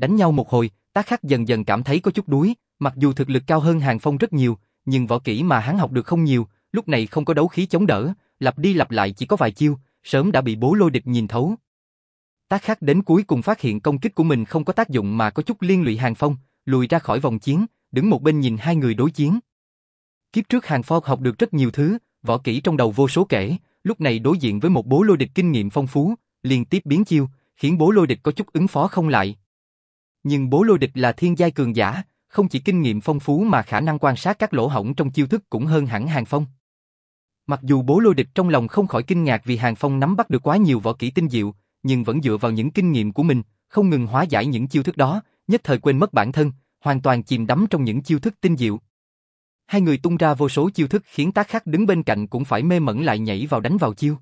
Đánh nhau một hồi, tác khắc dần dần cảm thấy có chút đuối, mặc dù thực lực cao hơn Hàng Phong rất nhiều, nhưng võ kỹ mà hắn học được không nhiều, lúc này không có đấu khí chống đỡ, lặp đi lặp lại chỉ có vài chiêu, sớm đã bị bố lôi địch nhìn thấu. Tác khắc đến cuối cùng phát hiện công kích của mình không có tác dụng mà có chút liên lụy Hàng Phong, lùi ra khỏi vòng chiến, đứng một bên nhìn hai người đối chiến. Kiếp trước Hàng Phong học được rất nhiều thứ, võ kỹ trong đầu vô số kể, lúc này đối diện với một bố lôi địch kinh nghiệm phong phú, liên tiếp biến chiêu, khiến bố lôi địch có chút ứng phó không lại. Nhưng bố lôi địch là thiên giai cường giả, không chỉ kinh nghiệm phong phú mà khả năng quan sát các lỗ hổng trong chiêu thức cũng hơn hẳn Hàng Phong. Mặc dù bố lôi địch trong lòng không khỏi kinh ngạc vì Hàng Phong nắm bắt được quá nhiều võ kỹ tinh diệu, nhưng vẫn dựa vào những kinh nghiệm của mình, không ngừng hóa giải những chiêu thức đó, nhất thời quên mất bản thân, hoàn toàn chìm đắm trong những chiêu thức tinh diệu. Hai người tung ra vô số chiêu thức khiến tác khắc đứng bên cạnh cũng phải mê mẩn lại nhảy vào đánh vào chiêu.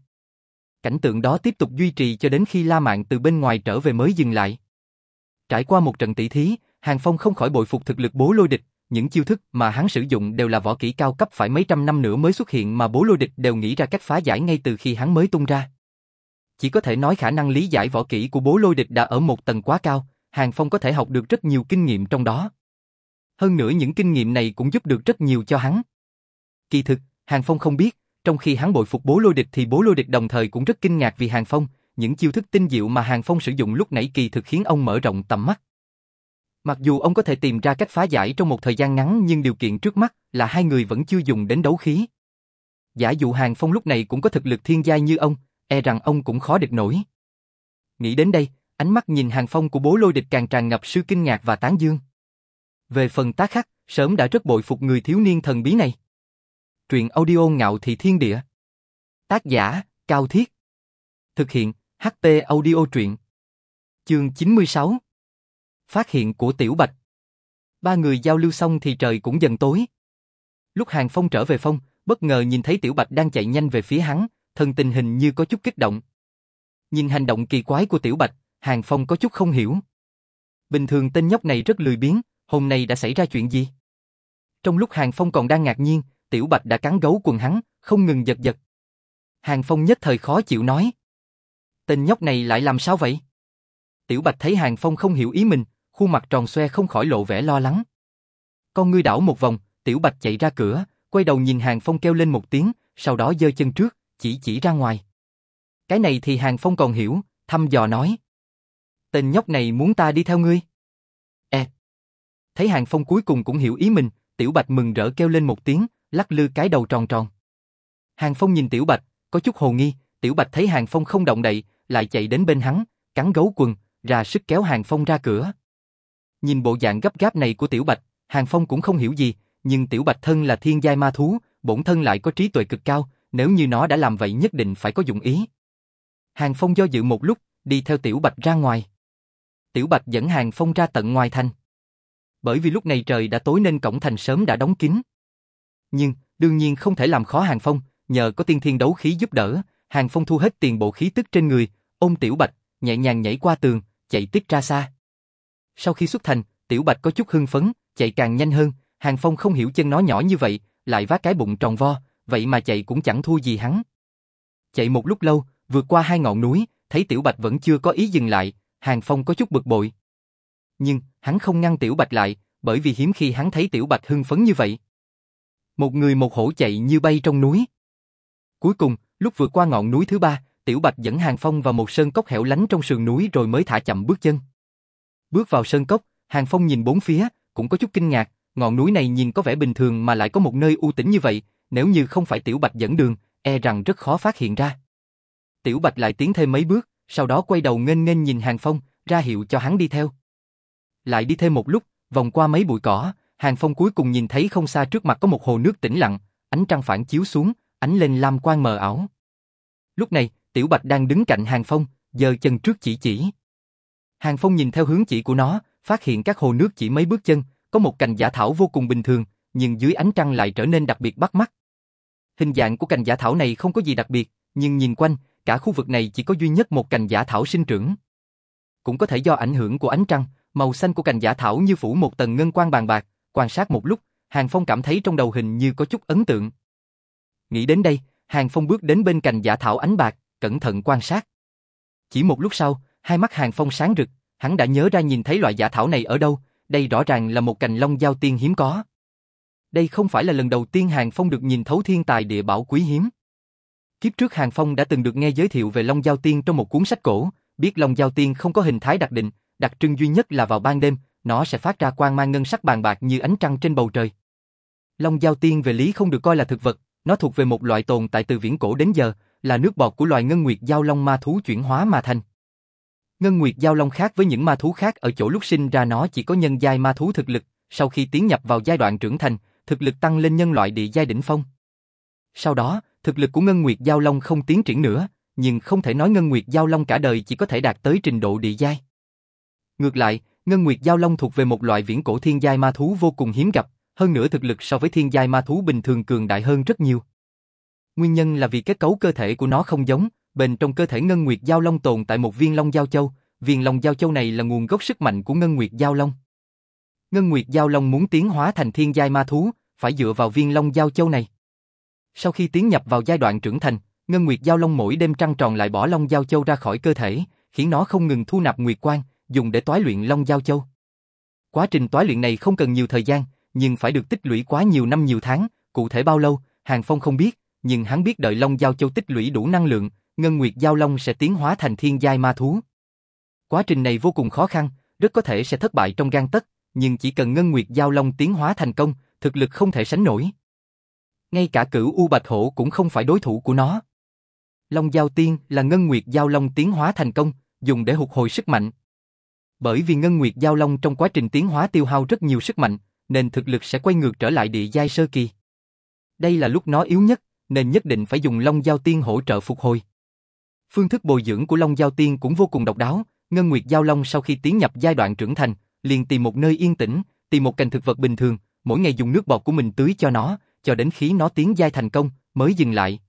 Cảnh tượng đó tiếp tục duy trì cho đến khi La Mạn từ bên ngoài trở về mới dừng lại. Trải qua một trận tỷ thí, Hàng Phong không khỏi bội phục thực lực bố lôi địch, những chiêu thức mà hắn sử dụng đều là võ kỹ cao cấp phải mấy trăm năm nữa mới xuất hiện mà bố lôi địch đều nghĩ ra cách phá giải ngay từ khi hắn mới tung ra. Chỉ có thể nói khả năng lý giải võ kỹ của bố lôi địch đã ở một tầng quá cao, Hàng Phong có thể học được rất nhiều kinh nghiệm trong đó. Hơn nữa những kinh nghiệm này cũng giúp được rất nhiều cho hắn. Kỳ thực, Hàng Phong không biết, trong khi hắn bội phục bố lôi địch thì bố lôi địch đồng thời cũng rất kinh ngạc vì Hàng Phong, những chiêu thức tinh diệu mà Hàng Phong sử dụng lúc nãy kỳ thực khiến ông mở rộng tầm mắt. Mặc dù ông có thể tìm ra cách phá giải trong một thời gian ngắn nhưng điều kiện trước mắt là hai người vẫn chưa dùng đến đấu khí. Giả dụ Hàng Phong lúc này cũng có thực lực thiên giai như ông, e rằng ông cũng khó địch nổi. Nghĩ đến đây, ánh mắt nhìn Hàng Phong của bố lôi địch càng tràn ngập sự kinh ngạc và tán dương. Về phần tá khắc, sớm đã rất bội phục người thiếu niên thần bí này. Truyện audio ngạo thị thiên địa. Tác giả, Cao Thiết. Thực hiện, HP audio truyện. Chương 96 Phát hiện của Tiểu Bạch Ba người giao lưu xong thì trời cũng dần tối. Lúc Hàng Phong trở về phong, bất ngờ nhìn thấy Tiểu Bạch đang chạy nhanh về phía hắn, thân tình hình như có chút kích động. Nhìn hành động kỳ quái của Tiểu Bạch, Hàng Phong có chút không hiểu. Bình thường tên nhóc này rất lười biếng, hôm nay đã xảy ra chuyện gì? Trong lúc Hàng Phong còn đang ngạc nhiên, Tiểu Bạch đã cắn gấu quần hắn, không ngừng giật giật. Hàng Phong nhất thời khó chịu nói. Tên nhóc này lại làm sao vậy? Tiểu Bạch thấy Hàng Phong không hiểu ý mình, khuôn mặt tròn xoe không khỏi lộ vẻ lo lắng. Con ngươi đảo một vòng, Tiểu Bạch chạy ra cửa, quay đầu nhìn Hàng Phong kêu lên một tiếng, sau đó giơ chân trước, chỉ chỉ ra ngoài. Cái này thì Hàng Phong còn hiểu, thăm dò nói. Tên nhóc này muốn ta đi theo ngươi. E. Thấy Hàng Phong cuối cùng cũng hiểu ý mình, Tiểu Bạch mừng rỡ kêu lên một tiếng, lắc lư cái đầu tròn tròn. Hàng Phong nhìn Tiểu Bạch, có chút hồ nghi, Tiểu Bạch thấy Hàng Phong không động đậy, lại chạy đến bên hắn, cắn gấu quần, ra sức kéo Hàng Phong ra cửa. Nhìn bộ dạng gấp gáp này của Tiểu Bạch, Hàng Phong cũng không hiểu gì, nhưng Tiểu Bạch thân là thiên giai ma thú, bổn thân lại có trí tuệ cực cao, nếu như nó đã làm vậy nhất định phải có dụng ý. Hàng Phong do dự một lúc, đi theo Tiểu Bạch ra ngoài. Tiểu Bạch dẫn Hàng Phong ra tận ngoài thành. Bởi vì lúc này trời đã tối nên cổng thành sớm đã đóng kín. Nhưng, đương nhiên không thể làm khó Hàng Phong, nhờ có tiên thiên đấu khí giúp đỡ, Hàng Phong thu hết tiền bộ khí tức trên người, ôm Tiểu Bạch, nhẹ nhàng nhảy qua tường, chạy tiếp ra xa. Sau khi xuất thành, Tiểu Bạch có chút hưng phấn, chạy càng nhanh hơn, Hàng Phong không hiểu chân nó nhỏ như vậy, lại vác cái bụng tròn vo, vậy mà chạy cũng chẳng thua gì hắn. Chạy một lúc lâu, vượt qua hai ngọn núi, thấy Tiểu Bạch vẫn chưa có ý dừng lại, Hàng Phong có chút bực bội. Nhưng, hắn không ngăn Tiểu Bạch lại, bởi vì hiếm khi hắn thấy Tiểu Bạch hưng phấn như vậy. Một người một hổ chạy như bay trong núi. Cuối cùng, lúc vượt qua ngọn núi thứ ba, Tiểu Bạch dẫn Hàng Phong vào một sơn cốc hẻo lánh trong sườn núi rồi mới thả chậm bước chân. Bước vào sơn cốc, Hàng Phong nhìn bốn phía, cũng có chút kinh ngạc, ngọn núi này nhìn có vẻ bình thường mà lại có một nơi u tĩnh như vậy, nếu như không phải Tiểu Bạch dẫn đường, e rằng rất khó phát hiện ra. Tiểu Bạch lại tiến thêm mấy bước, sau đó quay đầu nghênh nghênh nhìn Hàng Phong, ra hiệu cho hắn đi theo. Lại đi thêm một lúc, vòng qua mấy bụi cỏ, Hàng Phong cuối cùng nhìn thấy không xa trước mặt có một hồ nước tĩnh lặng, ánh trăng phản chiếu xuống, ánh lên lam quang mờ ảo. Lúc này, Tiểu Bạch đang đứng cạnh Hàng Phong, giơ chân trước chỉ chỉ. Hàng Phong nhìn theo hướng chỉ của nó, phát hiện các hồ nước chỉ mấy bước chân, có một cành giả thảo vô cùng bình thường, nhưng dưới ánh trăng lại trở nên đặc biệt bắt mắt. Hình dạng của cành giả thảo này không có gì đặc biệt, nhưng nhìn quanh, cả khu vực này chỉ có duy nhất một cành giả thảo sinh trưởng. Cũng có thể do ảnh hưởng của ánh trăng, màu xanh của cành giả thảo như phủ một tầng ngân quang bàn bạc, quan sát một lúc, Hàng Phong cảm thấy trong đầu hình như có chút ấn tượng. Nghĩ đến đây, Hàng Phong bước đến bên cành giả thảo ánh bạc, cẩn thận quan sát. Chỉ một lúc sau, hai mắt Hàng Phong sáng rực, hắn đã nhớ ra nhìn thấy loại giả thảo này ở đâu, đây rõ ràng là một cành long giao tiên hiếm có. Đây không phải là lần đầu tiên Hàng Phong được nhìn thấu thiên tài địa bảo quý hiếm. Kiếp trước Hàng Phong đã từng được nghe giới thiệu về Long Giao Tiên trong một cuốn sách cổ, biết Long Giao Tiên không có hình thái đặc định, đặc trưng duy nhất là vào ban đêm, nó sẽ phát ra quang mang ngân sắc bàn bạc như ánh trăng trên bầu trời. Long Giao Tiên về lý không được coi là thực vật, nó thuộc về một loại tồn tại từ viễn cổ đến giờ, là nước bọt của loài ngân nguyệt giao long ma thú chuyển hóa mà thành. Ngân nguyệt giao long khác với những ma thú khác ở chỗ lúc sinh ra nó chỉ có nhân giai ma thú thực lực, sau khi tiến nhập vào giai đoạn trưởng thành, thực lực tăng lên nhân loại địa giai đỉnh phong. Sau đó, thực lực của Ngân Nguyệt Giao Long không tiến triển nữa, nhưng không thể nói Ngân Nguyệt Giao Long cả đời chỉ có thể đạt tới trình độ địa giai. Ngược lại, Ngân Nguyệt Giao Long thuộc về một loại viễn cổ thiên giai ma thú vô cùng hiếm gặp, hơn nữa thực lực so với thiên giai ma thú bình thường cường đại hơn rất nhiều. Nguyên nhân là vì kết cấu cơ thể của nó không giống, bên trong cơ thể Ngân Nguyệt Giao Long tồn tại một viên Long Giao Châu, viên Long Giao Châu này là nguồn gốc sức mạnh của Ngân Nguyệt Giao Long. Ngân Nguyệt Giao Long muốn tiến hóa thành thiên giai ma thú, phải dựa vào viên Long Giao Châu này. Sau khi tiến nhập vào giai đoạn trưởng thành, Ngân Nguyệt Giao Long mỗi đêm trăng tròn lại bỏ Long Giao Châu ra khỏi cơ thể, khiến nó không ngừng thu nạp nguyệt quang, dùng để toái luyện Long Giao Châu. Quá trình toái luyện này không cần nhiều thời gian, nhưng phải được tích lũy quá nhiều năm nhiều tháng, cụ thể bao lâu, Hàng Phong không biết, nhưng hắn biết đợi Long Giao Châu tích lũy đủ năng lượng, Ngân Nguyệt Giao Long sẽ tiến hóa thành thiên giai ma thú. Quá trình này vô cùng khó khăn, rất có thể sẽ thất bại trong gan tất, nhưng chỉ cần Ngân Nguyệt Giao Long tiến hóa thành công, thực lực không thể sánh nổi. Ngay cả cửu U Bạch Hổ cũng không phải đối thủ của nó. Long Giao Tiên là Ngân Nguyệt Giao Long tiến hóa thành công, dùng để hụt hồi sức mạnh. Bởi vì Ngân Nguyệt Giao Long trong quá trình tiến hóa tiêu hao rất nhiều sức mạnh, nên thực lực sẽ quay ngược trở lại địa giai sơ kỳ. Đây là lúc nó yếu nhất, nên nhất định phải dùng Long Giao Tiên hỗ trợ phục hồi. Phương thức bồi dưỡng của Long Giao Tiên cũng vô cùng độc đáo, Ngân Nguyệt Giao Long sau khi tiến nhập giai đoạn trưởng thành, liền tìm một nơi yên tĩnh, tìm một cành thực vật bình thường, mỗi ngày dùng nước bọt của mình tưới cho nó, cho đến khi nó tiến giai thành công, mới dừng lại.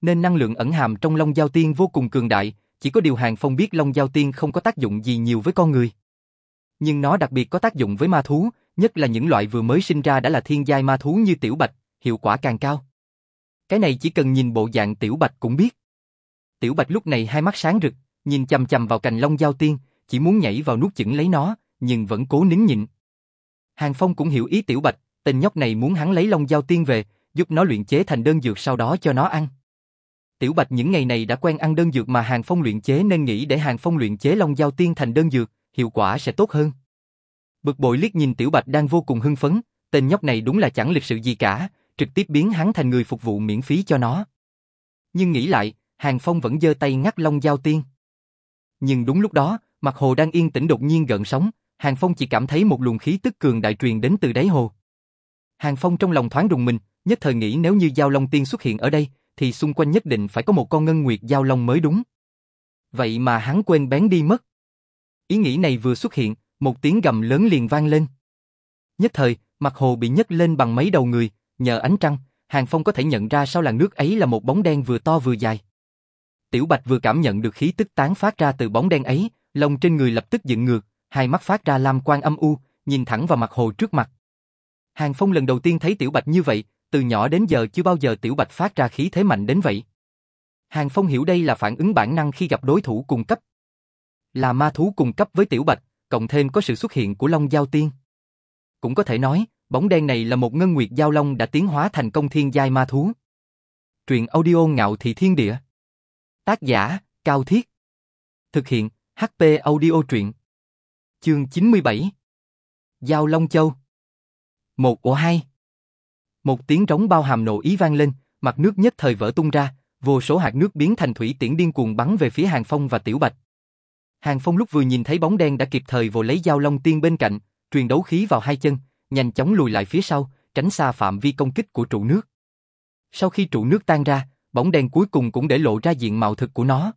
Nên năng lượng ẩn hàm trong Long Giao Tiên vô cùng cường đại, chỉ có điều Hàng Phong biết Long Giao Tiên không có tác dụng gì nhiều với con người. Nhưng nó đặc biệt có tác dụng với ma thú, nhất là những loại vừa mới sinh ra đã là thiên giai ma thú như Tiểu Bạch, hiệu quả càng cao. Cái này chỉ cần nhìn bộ dạng Tiểu Bạch cũng biết. Tiểu Bạch lúc này hai mắt sáng rực, nhìn chầm chầm vào cành Long Giao Tiên, chỉ muốn nhảy vào nuốt chửng lấy nó, nhưng vẫn cố nín nhịn. Hàng Phong cũng hiểu ý Tiểu Bạch, tên nhóc này muốn hắn lấy Long Giao Tiên về, giúp nó luyện chế thành đơn dược sau đó cho nó ăn. Tiểu Bạch những ngày này đã quen ăn đơn dược mà Hàng Phong luyện chế nên nghĩ để Hàng Phong luyện chế Long Giao Tiên thành đơn dược, hiệu quả sẽ tốt hơn. Bực bội liếc nhìn Tiểu Bạch đang vô cùng hưng phấn, tên nhóc này đúng là chẳng lịch sự gì cả, trực tiếp biến hắn thành người phục vụ miễn phí cho nó. Nhưng nghĩ lại, Hàng Phong vẫn giơ tay ngắt Long Giao Tiên. Nhưng đúng lúc đó, mặt hồ đang yên tĩnh đột nhiên gợn sóng, Hàng Phong chỉ cảm thấy một luồng khí tức cường đại truyền đến từ đáy hồ. Hàng Phong trong lòng thoáng rùng mình, nhất thời nghĩ nếu như Giao Long Tiên xuất hiện ở đây, thì xung quanh nhất định phải có một con ngân nguyệt Giao Long mới đúng. Vậy mà hắn quên bén đi mất. Ý nghĩ này vừa xuất hiện, một tiếng gầm lớn liền vang lên. Nhất thời, mặt hồ bị nhấc lên bằng mấy đầu người, nhờ ánh trăng, Hàng Phong có thể nhận ra sau làn nước ấy là một bóng đen vừa to vừa dài. Tiểu Bạch vừa cảm nhận được khí tức tán phát ra từ bóng đen ấy, lông trên người lập tức dựng ngược, hai mắt phát ra lam quang âm u, nhìn thẳng vào mặt hồ trước mặt. Hàng Phong lần đầu tiên thấy Tiểu Bạch như vậy, từ nhỏ đến giờ chưa bao giờ Tiểu Bạch phát ra khí thế mạnh đến vậy. Hàng Phong hiểu đây là phản ứng bản năng khi gặp đối thủ cùng cấp. Là ma thú cùng cấp với Tiểu Bạch, cộng thêm có sự xuất hiện của Long Giao Tiên. Cũng có thể nói, bóng đen này là một ngân nguyệt giao long đã tiến hóa thành công thiên giai ma thú. Truyện audio ngạo thị thiên địa. Tác giả, Cao Thiết. Thực hiện, HP audio truyện. Chương 97 Giao Long Châu Một của hai Một tiếng trống bao hàm nổ ý vang lên, mặt nước nhất thời vỡ tung ra, vô số hạt nước biến thành thủy tiễn điên cuồng bắn về phía Hàng Phong và Tiểu Bạch. Hàng Phong lúc vừa nhìn thấy bóng đen đã kịp thời vồ lấy Giao Long Tiên bên cạnh, truyền đấu khí vào hai chân, nhanh chóng lùi lại phía sau, tránh xa phạm vi công kích của trụ nước. Sau khi trụ nước tan ra, bóng đen cuối cùng cũng để lộ ra diện mạo thực của nó.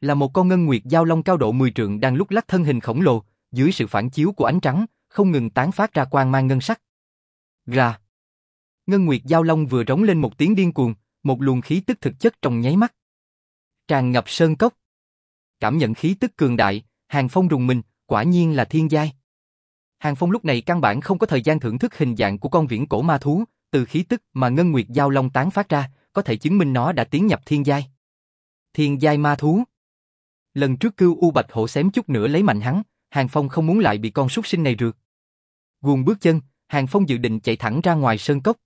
Là một con ngân nguyệt giao long cao độ 10 trượng đang lúc lắc thân hình khổng lồ, dưới sự phản chiếu của ánh trắng, không ngừng tán phát ra quang mang ngân sắc. Ra. Ngân nguyệt giao long vừa rống lên một tiếng điên cuồng, một luồng khí tức thực chất trong nháy mắt. Tràn ngập sơn cốc. Cảm nhận khí tức cường đại, Hàng Phong rùng mình, quả nhiên là thiên giai. Hàng Phong lúc này căn bản không có thời gian thưởng thức hình dạng của con viễn cổ ma thú, từ khí tức mà Ngân Nguyệt Giao Long tán phát ra, có thể chứng minh nó đã tiến nhập thiên giai. Thiên giai ma thú. Lần trước cưu U Bạch Hổ xém chút nữa lấy mạnh hắn, Hàng Phong không muốn lại bị con súc sinh này rượt. Guồn bước chân, Hàng Phong dự định chạy thẳng ra ngoài sơn cốc.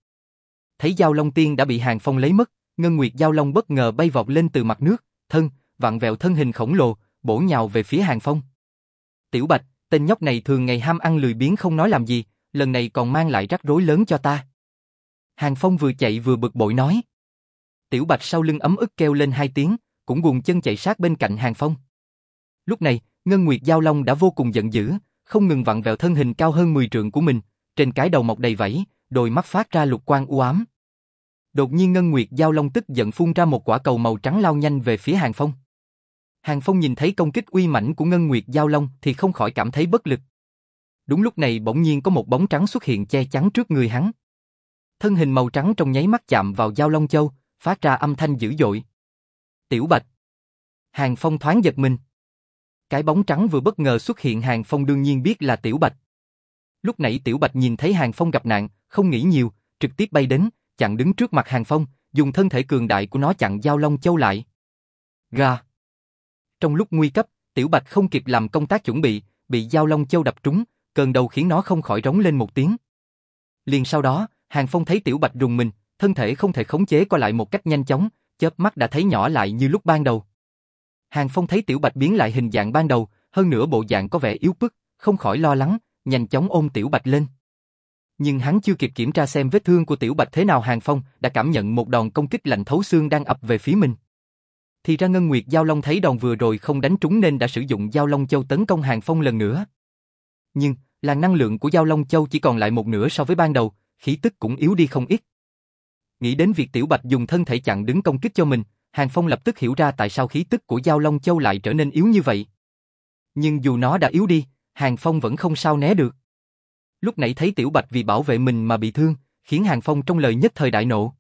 Thấy Giao Long Tiên đã bị Hàng Phong lấy mất, Ngân Nguyệt Giao Long bất ngờ bay vọt lên từ mặt nước, thân, vặn vẹo thân hình khổng lồ, bổ nhào về phía Hàng Phong. Tiểu Bạch, tên nhóc này thường ngày ham ăn lười biếng không nói làm gì, lần này còn mang lại rắc rối lớn cho ta. Hàng Phong vừa chạy vừa bực bội nói. Tiểu Bạch sau lưng ấm ức kêu lên hai tiếng, cũng buồn chân chạy sát bên cạnh Hàng Phong. Lúc này, Ngân Nguyệt Giao Long đã vô cùng giận dữ, không ngừng vặn vẹo thân hình cao hơn 10 trượng của mình, trên cái đầu mọc đầy vảy, đôi mắt phát ra lục quang u ám. Đột nhiên Ngân Nguyệt Giao Long tức giận phun ra một quả cầu màu trắng lao nhanh về phía Hàng Phong. Hàng Phong nhìn thấy công kích uy mãnh của Ngân Nguyệt Giao Long thì không khỏi cảm thấy bất lực. Đúng lúc này bỗng nhiên có một bóng trắng xuất hiện che chắn trước người hắn. Thân hình màu trắng trong nháy mắt chạm vào Giao Long Châu, phát ra âm thanh dữ dội. Tiểu Bạch. Hàng Phong thoáng giật mình. Cái bóng trắng vừa bất ngờ xuất hiện Hàng Phong đương nhiên biết là Tiểu Bạch. Lúc nãy Tiểu Bạch nhìn thấy Hàng Phong gặp nạn, không nghĩ nhiều, trực tiếp bay đến, chặn đứng trước mặt Hàng Phong, dùng thân thể cường đại của nó chặn Giao Long Châu lại. Ra. Trong lúc nguy cấp, Tiểu Bạch không kịp làm công tác chuẩn bị, bị Giao Long Châu đập trúng, cơn đầu khiến nó không khỏi rống lên một tiếng. Liền sau đó, Hàng Phong thấy Tiểu Bạch rùng mình, thân thể không thể khống chế qua lại một cách nhanh chóng, chớp mắt đã thấy nhỏ lại như lúc ban đầu. Hàng Phong thấy Tiểu Bạch biến lại hình dạng ban đầu, hơn nữa bộ dạng có vẻ yếu bức, không khỏi lo lắng, nhanh chóng ôm Tiểu Bạch lên. Nhưng hắn chưa kịp kiểm tra xem vết thương của Tiểu Bạch thế nào Hàng Phong đã cảm nhận một đòn công kích lạnh thấu xương đang ập về phía mình. Thì ra Ngân Nguyệt Giao Long thấy đòn vừa rồi không đánh trúng nên đã sử dụng Giao Long Châu tấn công Hàng Phong lần nữa. Nhưng, làn năng lượng của Giao Long Châu chỉ còn lại một nửa so với ban đầu, khí tức cũng yếu đi không ít. Nghĩ đến việc Tiểu Bạch dùng thân thể chặn đứng công kích cho mình, Hàng Phong lập tức hiểu ra tại sao khí tức của Giao Long Châu lại trở nên yếu như vậy. Nhưng dù nó đã yếu đi, Hàng Phong vẫn không sao né được. Lúc nãy thấy Tiểu Bạch vì bảo vệ mình mà bị thương, khiến Hàng Phong trong lời nhất thời đại nộ.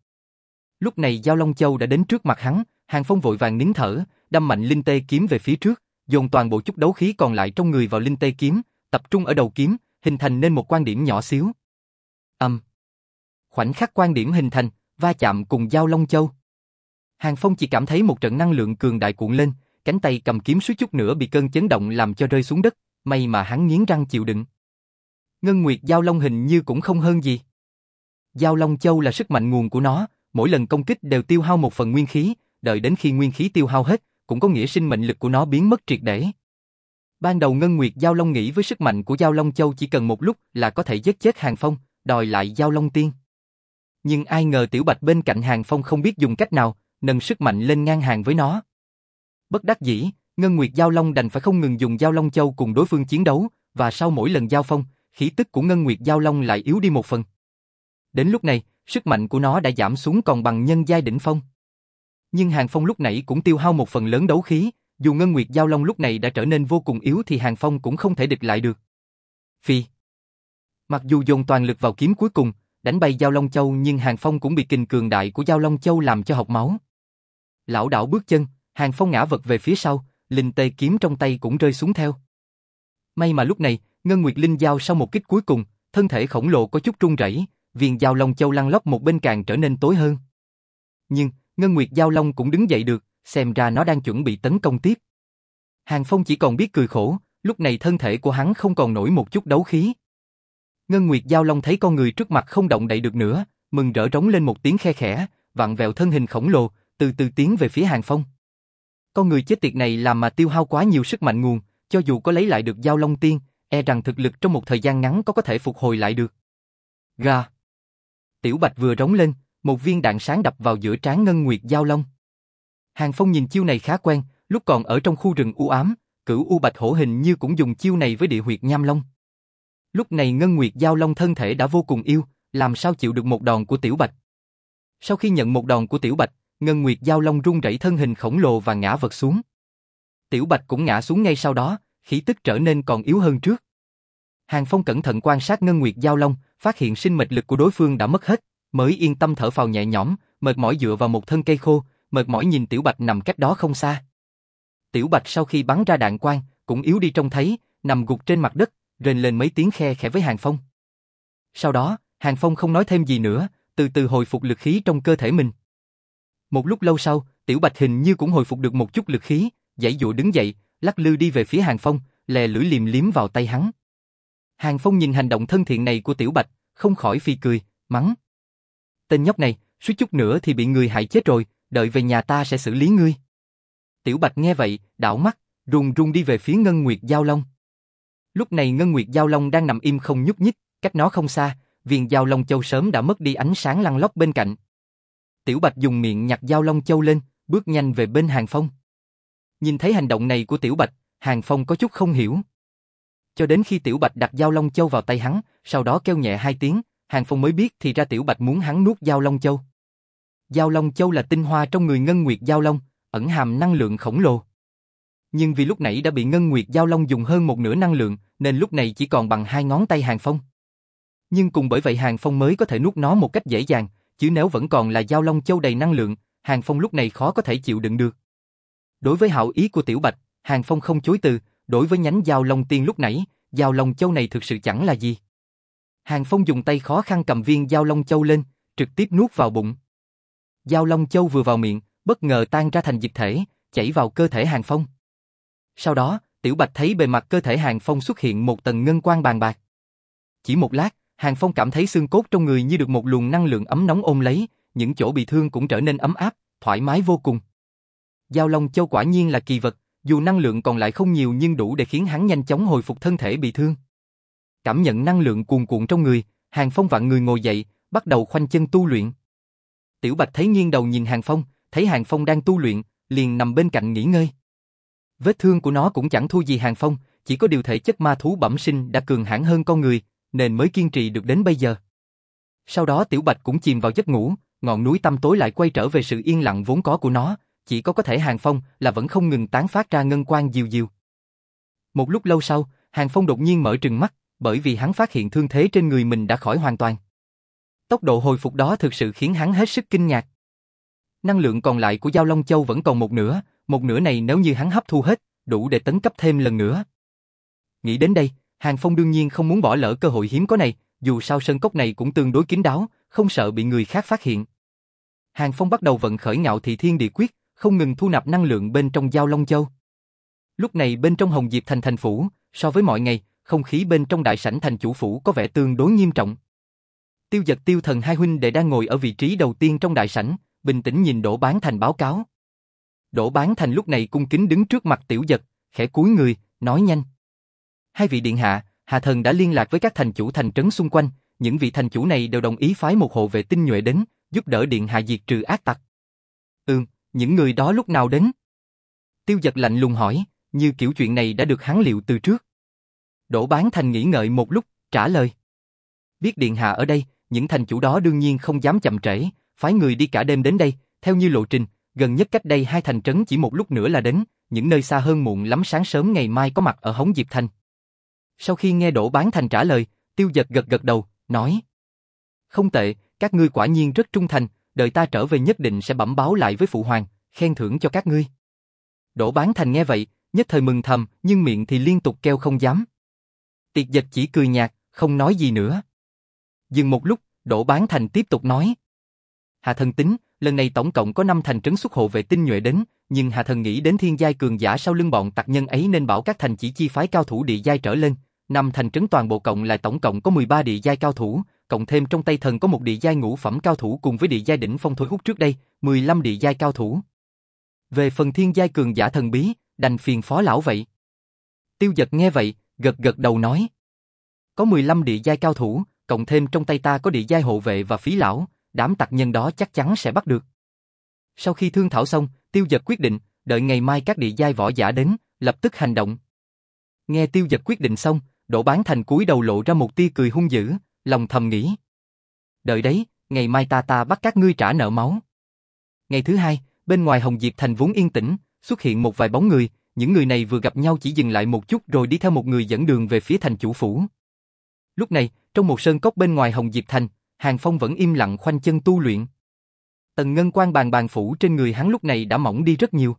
Lúc này Giao Long Châu đã đến trước mặt hắn, Hàng Phong vội vàng nín thở, đâm mạnh linh tê kiếm về phía trước, dồn toàn bộ chút đấu khí còn lại trong người vào linh tê kiếm, tập trung ở đầu kiếm, hình thành nên một quan điểm nhỏ xíu. Âm. Khoảnh khắc quan điểm hình thành, va chạm cùng dao Long Châu. Hàng Phong chỉ cảm thấy một trận năng lượng cường đại cuộn lên, cánh tay cầm kiếm suýt chút nữa bị cơn chấn động làm cho rơi xuống đất, may mà hắn nghiến răng chịu đựng. Ngân Nguyệt Giao Long hình như cũng không hơn gì. Giao Long Châu là sức mạnh nguồn của nó, mỗi lần công kích đều tiêu hao một phần nguyên khí, đợi đến khi nguyên khí tiêu hao hết, cũng có nghĩa sinh mệnh lực của nó biến mất triệt để. Ban đầu Ngân Nguyệt Giao Long nghĩ với sức mạnh của Giao Long Châu chỉ cần một lúc là có thể giết chết Hàng Phong, đòi lại Giao Long Tiên. Nhưng ai ngờ Tiểu Bạch bên cạnh Hàng Phong không biết dùng cách nào, nâng sức mạnh lên ngang hàng với nó. Bất đắc dĩ, Ngân Nguyệt Giao Long đành phải không ngừng dùng Giao Long Châu cùng đối phương chiến đấu, và sau mỗi lần giao phong, khí tức của Ngân Nguyệt Giao Long lại yếu đi một phần. Đến lúc này, sức mạnh của nó đã giảm xuống còn bằng nhân giai đỉnh phong. Nhưng Hàng Phong lúc nãy cũng tiêu hao một phần lớn đấu khí, dù Ngân Nguyệt Giao Long lúc này đã trở nên vô cùng yếu thì Hàng Phong cũng không thể địch lại được. Phi Mặc dù dồn toàn lực vào kiếm cuối cùng, đánh bay Giao Long Châu nhưng Hàng Phong cũng bị kình cường đại của Giao Long Châu làm cho học máu. Lão đảo bước chân, Hàng Phong ngã vật về phía sau, linh tê kiếm trong tay cũng rơi xuống theo. May mà lúc này, Ngân Nguyệt Linh Giao sau một kích cuối cùng, thân thể khổng lồ có chút run rẩy, viên Giao Long Châu lăn lóc một bên càng trở nên tối hơn. Nhưng, Ngân Nguyệt Giao Long cũng đứng dậy được, xem ra nó đang chuẩn bị tấn công tiếp. Hàng Phong chỉ còn biết cười khổ, lúc này thân thể của hắn không còn nổi một chút đấu khí. Ngân Nguyệt Giao Long thấy con người trước mặt không động đậy được nữa, mừng rỡ trống lên một tiếng khe khẽ, vặn vẹo thân hình khổng lồ, từ từ tiến về phía Hàng Phong. Con người chết tiệt này làm mà tiêu hao quá nhiều sức mạnh nguồn, cho dù có lấy lại được Giao Long Tiên, e rằng thực lực trong một thời gian ngắn có có thể phục hồi lại được. Gà! Tiểu Bạch vừa rống lên, một viên đạn sáng đập vào giữa trán Ngân Nguyệt Giao Long. Hàng Phong nhìn chiêu này khá quen, lúc còn ở trong khu rừng u ám, cửu U Bạch Hổ hình như cũng dùng chiêu này với địa huyệt Nham Long. Lúc này Ngân Nguyệt Giao Long thân thể đã vô cùng yêu, làm sao chịu được một đòn của Tiểu Bạch. Sau khi nhận một đòn của Tiểu Bạch, Ngân Nguyệt Giao Long rung rẩy thân hình khổng lồ và ngã vật xuống. Tiểu Bạch cũng ngã xuống ngay sau đó, khí tức trở nên còn yếu hơn trước. Hàng Phong cẩn thận quan sát Ngân Nguyệt Giao Long, phát hiện sinh mệnh lực của đối phương đã mất hết, mới yên tâm thở phào nhẹ nhõm, mệt mỏi dựa vào một thân cây khô, mệt mỏi nhìn Tiểu Bạch nằm cách đó không xa. Tiểu Bạch sau khi bắn ra đạn quang, cũng yếu đi trông thấy, nằm gục trên mặt đất, rên lên mấy tiếng khe khẽ với Hàng Phong. Sau đó, Hàng Phong không nói thêm gì nữa, từ từ hồi phục lực khí trong cơ thể mình. Một lúc lâu sau, Tiểu Bạch hình như cũng hồi phục được một chút lực khí, dãy dụa đứng dậy, lắc lư đi về phía Hàng Phong, lè lưỡi liềm liếm vào tay hắn. Hàng Phong nhìn hành động thân thiện này của Tiểu Bạch, không khỏi phi cười, mắng. Tên nhóc này, suýt chút nữa thì bị người hại chết rồi, đợi về nhà ta sẽ xử lý ngươi. Tiểu Bạch nghe vậy, đảo mắt, run run đi về phía Ngân Nguyệt Giao Long. Lúc này Ngân Nguyệt Giao Long đang nằm im không nhúc nhích, cách nó không xa, viên Giao Long Châu sớm đã mất đi ánh sáng lăn lóc bên cạnh. Tiểu Bạch dùng miệng nhặt Giao Long Châu lên, bước nhanh về bên Hàng Phong. Nhìn thấy hành động này của Tiểu Bạch, Hàng Phong có chút không hiểu. Cho đến khi Tiểu Bạch đặt Giao Long Châu vào tay hắn, sau đó kêu nhẹ hai tiếng, Hàng Phong mới biết thì ra Tiểu Bạch muốn hắn nuốt Giao Long Châu. Giao Long Châu là tinh hoa trong người Ngân Nguyệt Giao Long, ẩn hàm năng lượng khổng lồ. Nhưng vì lúc nãy đã bị Ngân Nguyệt Giao Long dùng hơn một nửa năng lượng, nên lúc này chỉ còn bằng hai ngón tay Hàng Phong. Nhưng cùng bởi vậy Hàng Phong mới có thể nuốt nó một cách dễ dàng, chứ nếu vẫn còn là Giao Long Châu đầy năng lượng, Hàng Phong lúc này khó có thể chịu đựng được. Đối với hảo ý của Tiểu Bạch, Hàng Phong không chối từ, đối với nhánh Giao Long Tiên lúc nãy, Giao Long Châu này thực sự chẳng là gì. Hàng Phong dùng tay khó khăn cầm viên dao Long Châu lên, trực tiếp nuốt vào bụng. Dao Long Châu vừa vào miệng, bất ngờ tan ra thành dịch thể, chảy vào cơ thể Hàng Phong. Sau đó, Tiểu Bạch thấy bề mặt cơ thể Hàng Phong xuất hiện một tầng ngân quang bàn bạc. Chỉ một lát, Hàng Phong cảm thấy xương cốt trong người như được một luồng năng lượng ấm nóng ôm lấy, những chỗ bị thương cũng trở nên ấm áp, thoải mái vô cùng. Giao Long Châu quả nhiên là kỳ vật, dù năng lượng còn lại không nhiều nhưng đủ để khiến hắn nhanh chóng hồi phục thân thể bị thương. Cảm nhận năng lượng cuồn cuộn trong người, Hàng Phong vặn người ngồi dậy, bắt đầu khoanh chân tu luyện. Tiểu Bạch thấy nghiêng đầu nhìn Hàng Phong, thấy Hàng Phong đang tu luyện, liền nằm bên cạnh nghỉ ngơi. Vết thương của nó cũng chẳng thua gì Hàng Phong, chỉ có điều thể chất ma thú bẩm sinh đã cường hãn hơn con người, nên mới kiên trì được đến bây giờ. Sau đó Tiểu Bạch cũng chìm vào giấc ngủ, ngọn núi tăm tối lại quay trở về sự yên lặng vốn có của nó, chỉ có có thể Hàng Phong là vẫn không ngừng tán phát ra ngân quang diều diều. Một lúc lâu sau, Hàng Phong đột nhiên mở trừng mắt, bởi vì hắn phát hiện thương thế trên người mình đã khỏi hoàn toàn. Tốc độ hồi phục đó thực sự khiến hắn hết sức kinh ngạc. Năng lượng còn lại của Giao Long Châu vẫn còn một nửa, một nửa này nếu như hắn hấp thu hết, đủ để tấn cấp thêm lần nữa. Nghĩ đến đây, Hàng Phong đương nhiên không muốn bỏ lỡ cơ hội hiếm có này, dù sao sân cốc này cũng tương đối kín đáo, không sợ bị người khác phát hiện. Hàng Phong bắt đầu vận khởi ngạo thị thiên địa quyết, không ngừng thu nạp năng lượng bên trong Giao Long Châu. Lúc này bên trong Hồng Diệp Thành thành phủ, so với mọi ngày, không khí bên trong đại sảnh thành chủ phủ có vẻ tương đối nghiêm trọng. Tiêu giật tiêu thần hai huynh đệ đang ngồi ở vị trí đầu tiên trong đại sảnh, bình tĩnh nhìn Đỗ Bán Thành báo cáo. Đỗ Bán Thành lúc này cung kính đứng trước mặt tiểu giật, khẽ cúi người, nói nhanh. Hai vị điện hạ, Hà Thần đã liên lạc với các thành chủ thành trấn xung quanh, những vị thành chủ này đều đồng ý phái một hộ vệ tinh nhuệ đến, giúp đỡ điện hạ diệt trừ ác tặc. Ừm, những người đó lúc nào đến? Tiêu giật lạnh lùng hỏi, như kiểu chuyện này đã được hắn liệu từ trước. Đỗ Bán Thành nghĩ ngợi một lúc, trả lời. Biết điện hạ ở đây, những thành chủ đó đương nhiên không dám chậm trễ, phái người đi cả đêm đến đây, theo như lộ trình, gần nhất cách đây hai thành trấn chỉ một lúc nữa là đến, những nơi xa hơn muộn lắm sáng sớm ngày mai có mặt ở Hống Diệp Thành. Sau khi nghe Đỗ Bán Thành trả lời, Tiêu Giật gật gật đầu, nói Không tệ, các ngươi quả nhiên rất trung thành, đợi ta trở về nhất định sẽ bẩm báo lại với Phụ Hoàng, khen thưởng cho các ngươi. Đỗ Bán Thành nghe vậy, nhất thời mừng thầm, nhưng miệng thì liên tục kêu không dám. Tiệt dịch chỉ cười nhạt, không nói gì nữa. Dừng một lúc, Đỗ Bán Thành tiếp tục nói. Hạ thần tính, lần này tổng cộng có 5 thành trấn xuất hộ vệ tinh nhuệ đến, nhưng Hạ thần nghĩ đến thiên giai cường giả sau lưng bọn tặc nhân ấy nên bảo các thành chỉ chi phái cao thủ địa giai trở lên. Năm thành trấn toàn bộ cộng lại tổng cộng có 13 địa giai cao thủ, cộng thêm trong tay thần có một địa giai ngũ phẩm cao thủ cùng với địa giai đỉnh phong thôi hút trước đây, 15 địa giai cao thủ. Về phần thiên giai cường giả thần bí, đành phiền phó lão vậy. Tiêu giật nghe vậy, gật gật đầu nói. Có 15 địa giai cao thủ, cộng thêm trong tay ta có địa giai hộ vệ và phí lão, đám tặc nhân đó chắc chắn sẽ bắt được. Sau khi thương thảo xong, tiêu giật quyết định, đợi ngày mai các địa giai võ giả đến, lập tức hành động. Nghe tiêu giật quyết định xong, đổ bán thành cúi đầu lộ ra một tia cười hung dữ, lòng thầm nghĩ. Đợi đấy, ngày mai ta ta bắt các ngươi trả nợ máu. Ngày thứ hai, bên ngoài Hồng Diệp Thành vốn yên tĩnh, xuất hiện một vài bóng người, những người này vừa gặp nhau chỉ dừng lại một chút rồi đi theo một người dẫn đường về phía thành chủ phủ. Lúc này, trong một sơn cốc bên ngoài Hồng Diệp Thành, Hàng Phong vẫn im lặng khoanh chân tu luyện. tần ngân quan bàn bàn phủ trên người hắn lúc này đã mỏng đi rất nhiều.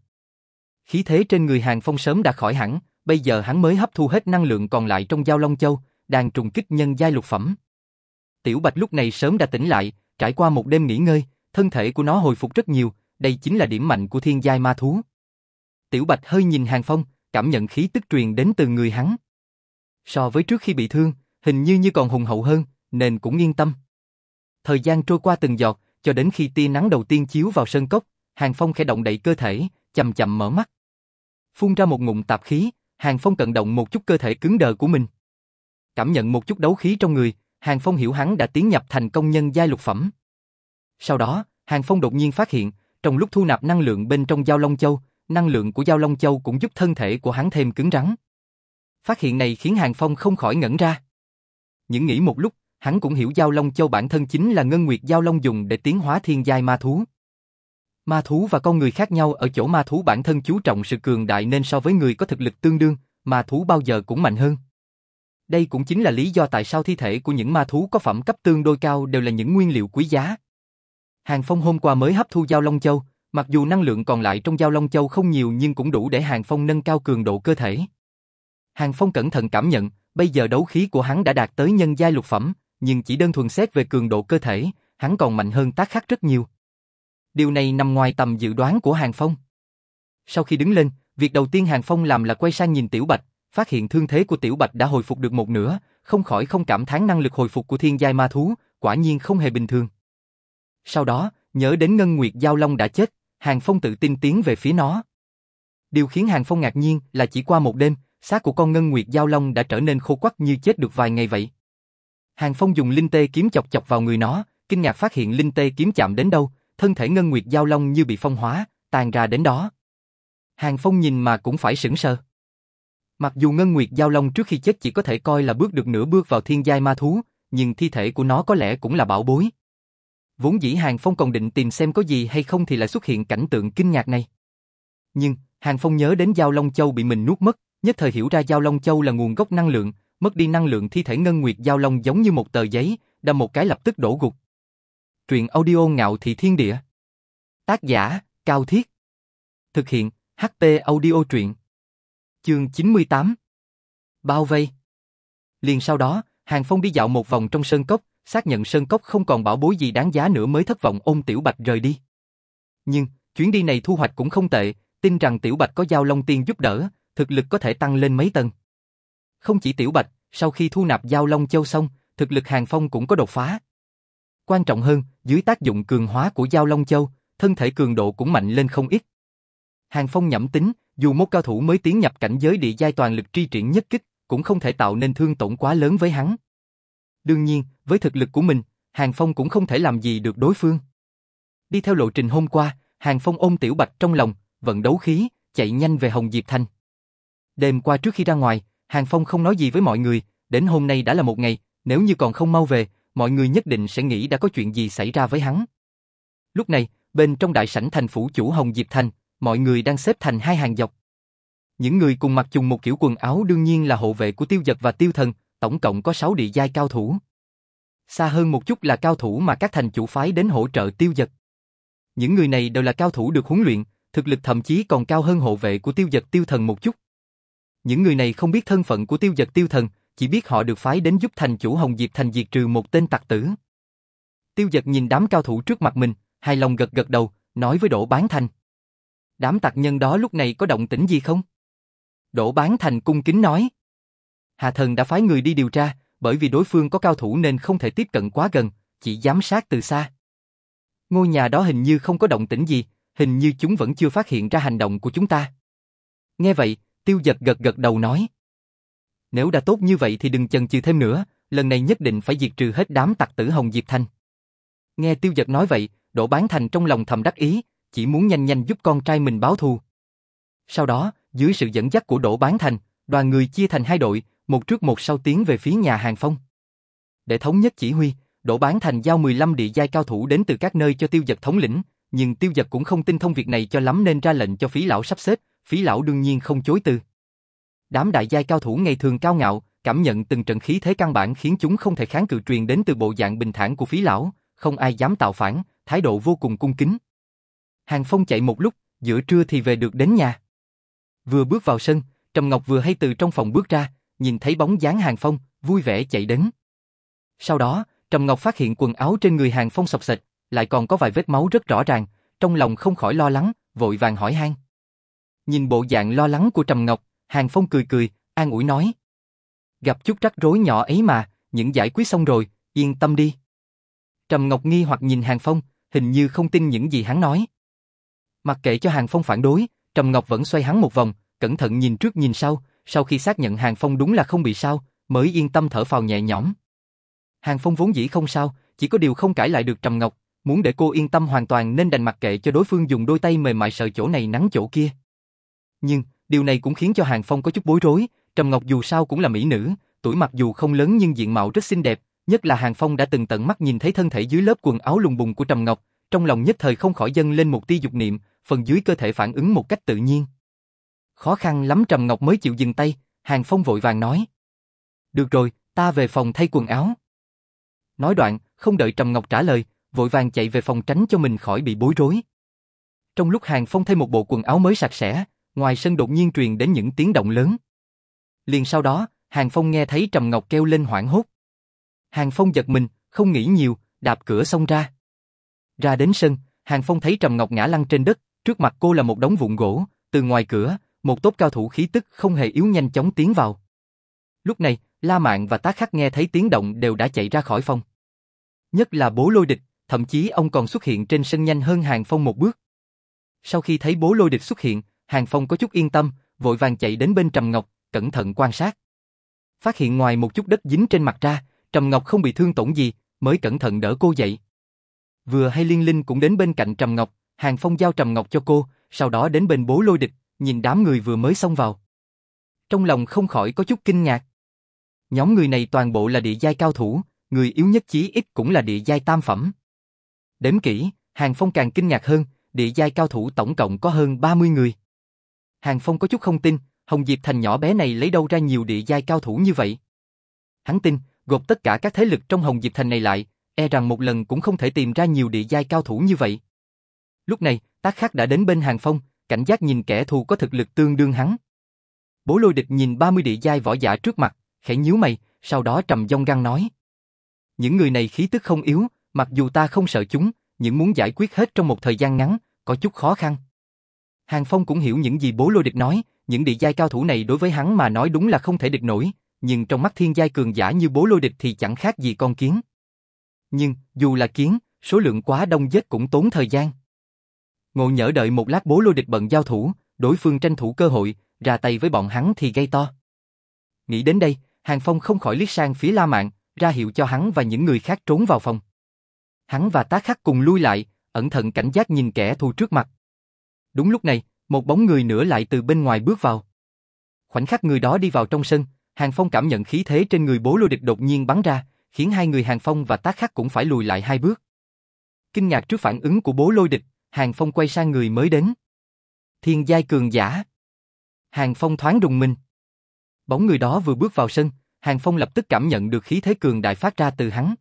Khí thế trên người Hàng Phong sớm đã khỏi hẳn, bây giờ hắn mới hấp thu hết năng lượng còn lại trong giao long châu, đang trùng kích nhân giai lục phẩm. Tiểu Bạch lúc này sớm đã tỉnh lại, trải qua một đêm nghỉ ngơi, thân thể của nó hồi phục rất nhiều, đây chính là điểm mạnh của thiên giai ma thú. Tiểu Bạch hơi nhìn Hàng Phong, cảm nhận khí tức truyền đến từ người hắn. So với trước khi bị thương, hình như như còn hùng hậu hơn, nên cũng yên tâm. Thời gian trôi qua từng giọt, cho đến khi tia nắng đầu tiên chiếu vào sân cốc, Hàng Phong khẽ động đậy cơ thể, chậm chậm mở mắt. Phun ra một ngụm tạp khí, Hàng Phong cận động một chút cơ thể cứng đờ của mình. Cảm nhận một chút đấu khí trong người, Hàng Phong hiểu hắn đã tiến nhập thành công nhân giai lục phẩm. Sau đó, Hàng Phong đột nhiên phát hiện, trong lúc thu nạp năng lượng bên trong Giao Long Châu, năng lượng của Giao Long Châu cũng giúp thân thể của hắn thêm cứng rắn. Phát hiện này khiến Hàng Phong không khỏi ngẩn ra. Những nghĩ một lúc, hắn cũng hiểu Giao Long Châu bản thân chính là Ngân Nguyệt Giao Long dùng để tiến hóa thiên giai ma thú. Ma thú và con người khác nhau ở chỗ ma thú bản thân chú trọng sự cường đại nên so với người có thực lực tương đương, ma thú bao giờ cũng mạnh hơn. Đây cũng chính là lý do tại sao thi thể của những ma thú có phẩm cấp tương đối cao đều là những nguyên liệu quý giá. Hàng Phong hôm qua mới hấp thu Giao Long Châu, mặc dù năng lượng còn lại trong Giao Long Châu không nhiều nhưng cũng đủ để Hàng Phong nâng cao cường độ cơ thể. Hàng Phong cẩn thận cảm nhận, bây giờ đấu khí của hắn đã đạt tới nhân giai lục phẩm, nhưng chỉ đơn thuần xét về cường độ cơ thể, hắn còn mạnh hơn tác khắc rất nhiều. Điều này nằm ngoài tầm dự đoán của Hàng Phong. Sau khi đứng lên, việc đầu tiên Hàng Phong làm là quay sang nhìn Tiểu Bạch, phát hiện thương thế của Tiểu Bạch đã hồi phục được một nửa, không khỏi không cảm thán năng lực hồi phục của thiên giai ma thú, quả nhiên không hề bình thường. Sau đó, nhớ đến Ngân Nguyệt Giao Long đã chết, Hàng Phong tự tin tiến về phía nó. Điều khiến Hàng Phong ngạc nhiên là chỉ qua một đêm, xác của con Ngân Nguyệt Giao Long đã trở nên khô quắc như chết được vài ngày vậy. Hàng Phong dùng linh tê kiếm chọc chọc vào người nó, kinh ngạc phát hiện linh tê kiếm chạm đến đâu, thân thể Ngân Nguyệt Giao Long như bị phong hóa, tàn ra đến đó. Hàng Phong nhìn mà cũng phải sững sờ. Mặc dù Ngân Nguyệt Giao Long trước khi chết chỉ có thể coi là bước được nửa bước vào thiên giai ma thú, nhưng thi thể của nó có lẽ cũng là bảo bối. Vốn dĩ Hàng Phong còn định tìm xem có gì hay không thì lại xuất hiện cảnh tượng kinh ngạc này. Nhưng, Hàng Phong nhớ đến Giao Long Châu bị mình nuốt mất, nhất thời hiểu ra Giao Long Châu là nguồn gốc năng lượng, mất đi năng lượng thi thể Ngân Nguyệt Giao Long giống như một tờ giấy, đâm một cái lập tức đổ gục. Truyện audio ngạo thị thiên địa. Tác giả, Cao Thiết. Thực hiện, HP audio truyện. Chương 98. Bao vây. Liền sau đó, Hàng Phong đi dạo một vòng trong sơn cốc, xác nhận sơn cốc không còn bảo bối gì đáng giá nữa mới thất vọng ôm Tiểu Bạch rời đi. Nhưng, chuyến đi này thu hoạch cũng không tệ, tin rằng Tiểu Bạch có giao long tiên giúp đỡ, thực lực có thể tăng lên mấy tầng. Không chỉ Tiểu Bạch, sau khi thu nạp giao long châu xong, thực lực Hàng Phong cũng có đột phá. Quan trọng hơn, dưới tác dụng cường hóa của giao long châu, thân thể cường độ cũng mạnh lên không ít. Hàng Phong nhẩm tính, dù một cao thủ mới tiến nhập cảnh giới địa giai toàn lực tri triển nhất kích, cũng không thể tạo nên thương tổn quá lớn với hắn. Đương nhiên, với thực lực của mình, Hàng Phong cũng không thể làm gì được đối phương. Đi theo lộ trình hôm qua, Hàng Phong ôm Tiểu Bạch trong lòng, vận đấu khí, chạy nhanh về Hồng Diệp Thành. Đêm qua trước khi ra ngoài, Hàng Phong không nói gì với mọi người, đến hôm nay đã là một ngày, nếu như còn không mau về, mọi người nhất định sẽ nghĩ đã có chuyện gì xảy ra với hắn. Lúc này, bên trong đại sảnh thành phủ chủ Hồng Diệp Thành, mọi người đang xếp thành hai hàng dọc. Những người cùng mặc chung một kiểu quần áo đương nhiên là hộ vệ của Tiêu giật và Tiêu Thần, tổng cộng có 6 địa giai cao thủ. Xa hơn một chút là cao thủ mà các thành chủ phái đến hỗ trợ Tiêu Dật. Những người này đều là cao thủ được huấn luyện, thực lực thậm chí còn cao hơn hộ vệ của Tiêu Dật Tiêu Thần một chút. Những người này không biết thân phận của Tiêu Dật Tiêu Thần, chỉ biết họ được phái đến giúp thành chủ Hồng Diệp Thành diệt trừ một tên tặc tử. Tiêu Dật nhìn đám cao thủ trước mặt mình, hài lòng gật gật đầu, nói với Đỗ Bán Thành. Đám tặc nhân đó lúc này có động tĩnh gì không? Đỗ Bán Thành cung kính nói. Hà Thần đã phái người đi điều tra, bởi vì đối phương có cao thủ nên không thể tiếp cận quá gần, chỉ giám sát từ xa. Ngôi nhà đó hình như không có động tĩnh gì, hình như chúng vẫn chưa phát hiện ra hành động của chúng ta. Nghe vậy, tiêu giật gật gật đầu nói. Nếu đã tốt như vậy thì đừng chần chừ thêm nữa, lần này nhất định phải diệt trừ hết đám tặc tử Hồng Diệp Thanh. Nghe tiêu giật nói vậy, Đỗ Bán Thành trong lòng thầm đắc ý, chỉ muốn nhanh nhanh giúp con trai mình báo thù. Sau đó, dưới sự dẫn dắt của Đỗ Bán Thành, đoàn người chia thành hai đội, một trước một sau tiến về phía nhà hàng phong. Để thống nhất chỉ huy, đổ Bán Thành giao 15 địa giai cao thủ đến từ các nơi cho tiêu giật thống lĩnh, nhưng tiêu giật cũng không tin thông việc này cho lắm nên ra lệnh cho phí lão sắp xếp, phí lão đương nhiên không chối từ. Đám đại giai cao thủ ngày thường cao ngạo, cảm nhận từng trận khí thế căn bản khiến chúng không thể kháng cự truyền đến từ bộ dạng bình thản của phí lão, không ai dám tạo phản, thái độ vô cùng cung kính. Hàng Phong chạy một lúc, giữa trưa thì về được đến nhà. Vừa bước vào sân, Trầm Ngọc vừa hay từ trong phòng bước ra, nhìn thấy bóng dáng Hàng Phong, vui vẻ chạy đến. Sau đó, Trầm Ngọc phát hiện quần áo trên người Hàng Phong sọc sệt, lại còn có vài vết máu rất rõ ràng, trong lòng không khỏi lo lắng, vội vàng hỏi han. Nhìn bộ dạng lo lắng của Trầm Ngọc, Hàng Phong cười cười, an ủi nói. Gặp chút rắc rối nhỏ ấy mà, những giải quyết xong rồi, yên tâm đi. Trầm Ngọc nghi hoặc nhìn Hàng Phong, hình như không tin những gì hắn nói. Mặc kệ cho Hàng Phong phản đối, Trầm Ngọc vẫn xoay hắn một vòng, cẩn thận nhìn trước nhìn sau, sau khi xác nhận Hàng Phong đúng là không bị sao, mới yên tâm thở phào nhẹ nhõm. Hàng Phong vốn dĩ không sao, chỉ có điều không cãi lại được Trầm Ngọc, muốn để cô yên tâm hoàn toàn nên đành mặc kệ cho đối phương dùng đôi tay mềm mại sờ chỗ này nắng chỗ kia. Nhưng, điều này cũng khiến cho Hàng Phong có chút bối rối, Trầm Ngọc dù sao cũng là mỹ nữ, tuổi mặc dù không lớn nhưng diện mạo rất xinh đẹp, nhất là Hàng Phong đã từng tận mắt nhìn thấy thân thể dưới lớp quần áo lùng bùng của Trầm Ngọc, trong lòng nhất thời không khỏi dâng lên một tia dục niệm, phần dưới cơ thể phản ứng một cách tự nhiên. Khó khăn lắm Trầm Ngọc mới chịu dừng tay, Hàng Phong vội vàng nói. Được rồi, ta về phòng thay quần áo. Nói đoạn, không đợi Trầm Ngọc trả lời, vội vàng chạy về phòng tránh cho mình khỏi bị bối rối. Trong lúc Hàng Phong thay một bộ quần áo mới sạch sẽ, ngoài sân đột nhiên truyền đến những tiếng động lớn. Liền sau đó, Hàng Phong nghe thấy Trầm Ngọc kêu lên hoảng hốt. Hàng Phong giật mình, không nghĩ nhiều, đạp cửa xông ra. Ra đến sân, Hàng Phong thấy Trầm Ngọc ngã lăn trên đất, trước mặt cô là một đống vụn gỗ, từ ngoài cửa, một tốt cao thủ khí tức không hề yếu nhanh chóng tiến vào. Lúc này, La Mạn và Tá Khắc nghe thấy tiếng động đều đã chạy ra khỏi phòng. Nhất là bố lôi địch, thậm chí ông còn xuất hiện trên sân nhanh hơn Hàng Phong một bước. Sau khi thấy bố lôi địch xuất hiện, Hàng Phong có chút yên tâm, vội vàng chạy đến bên Trầm Ngọc, cẩn thận quan sát. Phát hiện ngoài một chút đất dính trên mặt ra, Trầm Ngọc không bị thương tổn gì, mới cẩn thận đỡ cô dậy. Vừa hay Liên Linh cũng đến bên cạnh Trầm Ngọc, Hàng Phong giao Trầm Ngọc cho cô, sau đó đến bên bố lôi địch, nhìn đám người vừa mới xông vào. Trong lòng không khỏi có chút kinh ngạc. Nhóm người này toàn bộ là địa giai cao thủ, người yếu nhất chí ít cũng là địa giai tam phẩm. Đếm kỹ, Hàng Phong càng kinh ngạc hơn, địa giai cao thủ tổng cộng có hơn 30 người. Hàng Phong có chút không tin, Hồng Diệp Thành nhỏ bé này lấy đâu ra nhiều địa giai cao thủ như vậy. Hắn tin, gộp tất cả các thế lực trong Hồng Diệp Thành này lại, e rằng một lần cũng không thể tìm ra nhiều địa giai cao thủ như vậy. Lúc này, Tác Khắc đã đến bên Hàng Phong, cảnh giác nhìn kẻ thù có thực lực tương đương hắn. Bố lôi địch nhìn 30 địa giai võ giả trước mặt, khẽ nhíu mày, sau đó trầm dông găng nói. Những người này khí tức không yếu, mặc dù ta không sợ chúng, nhưng muốn giải quyết hết trong một thời gian ngắn, có chút khó khăn. Hàng Phong cũng hiểu những gì bố lôi địch nói, những địa giai cao thủ này đối với hắn mà nói đúng là không thể địch nổi, nhưng trong mắt thiên giai cường giả như bố lôi địch thì chẳng khác gì con kiến. Nhưng, dù là kiến, số lượng quá đông giết cũng tốn thời gian. Ngộ nhỡ đợi một lát bố lôi địch bận giao thủ, đối phương tranh thủ cơ hội, ra tay với bọn hắn thì gây to. Nghĩ đến đây, Hàng Phong không khỏi liếc sang phía La Mạn, ra hiệu cho hắn và những người khác trốn vào phòng. Hắn và tá khắc cùng lui lại, ẩn thận cảnh giác nhìn kẻ thù trước mặt. Đúng lúc này, một bóng người nữa lại từ bên ngoài bước vào. Khoảnh khắc người đó đi vào trong sân, Hàng Phong cảm nhận khí thế trên người bố lôi địch đột nhiên bắn ra, khiến hai người Hàng Phong và tá khắc cũng phải lùi lại hai bước. Kinh ngạc trước phản ứng của bố lôi địch, Hàng Phong quay sang người mới đến. Thiên giai cường giả. Hàng Phong thoáng rùng mình. Bóng người đó vừa bước vào sân, Hàng Phong lập tức cảm nhận được khí thế cường đại phát ra từ hắn.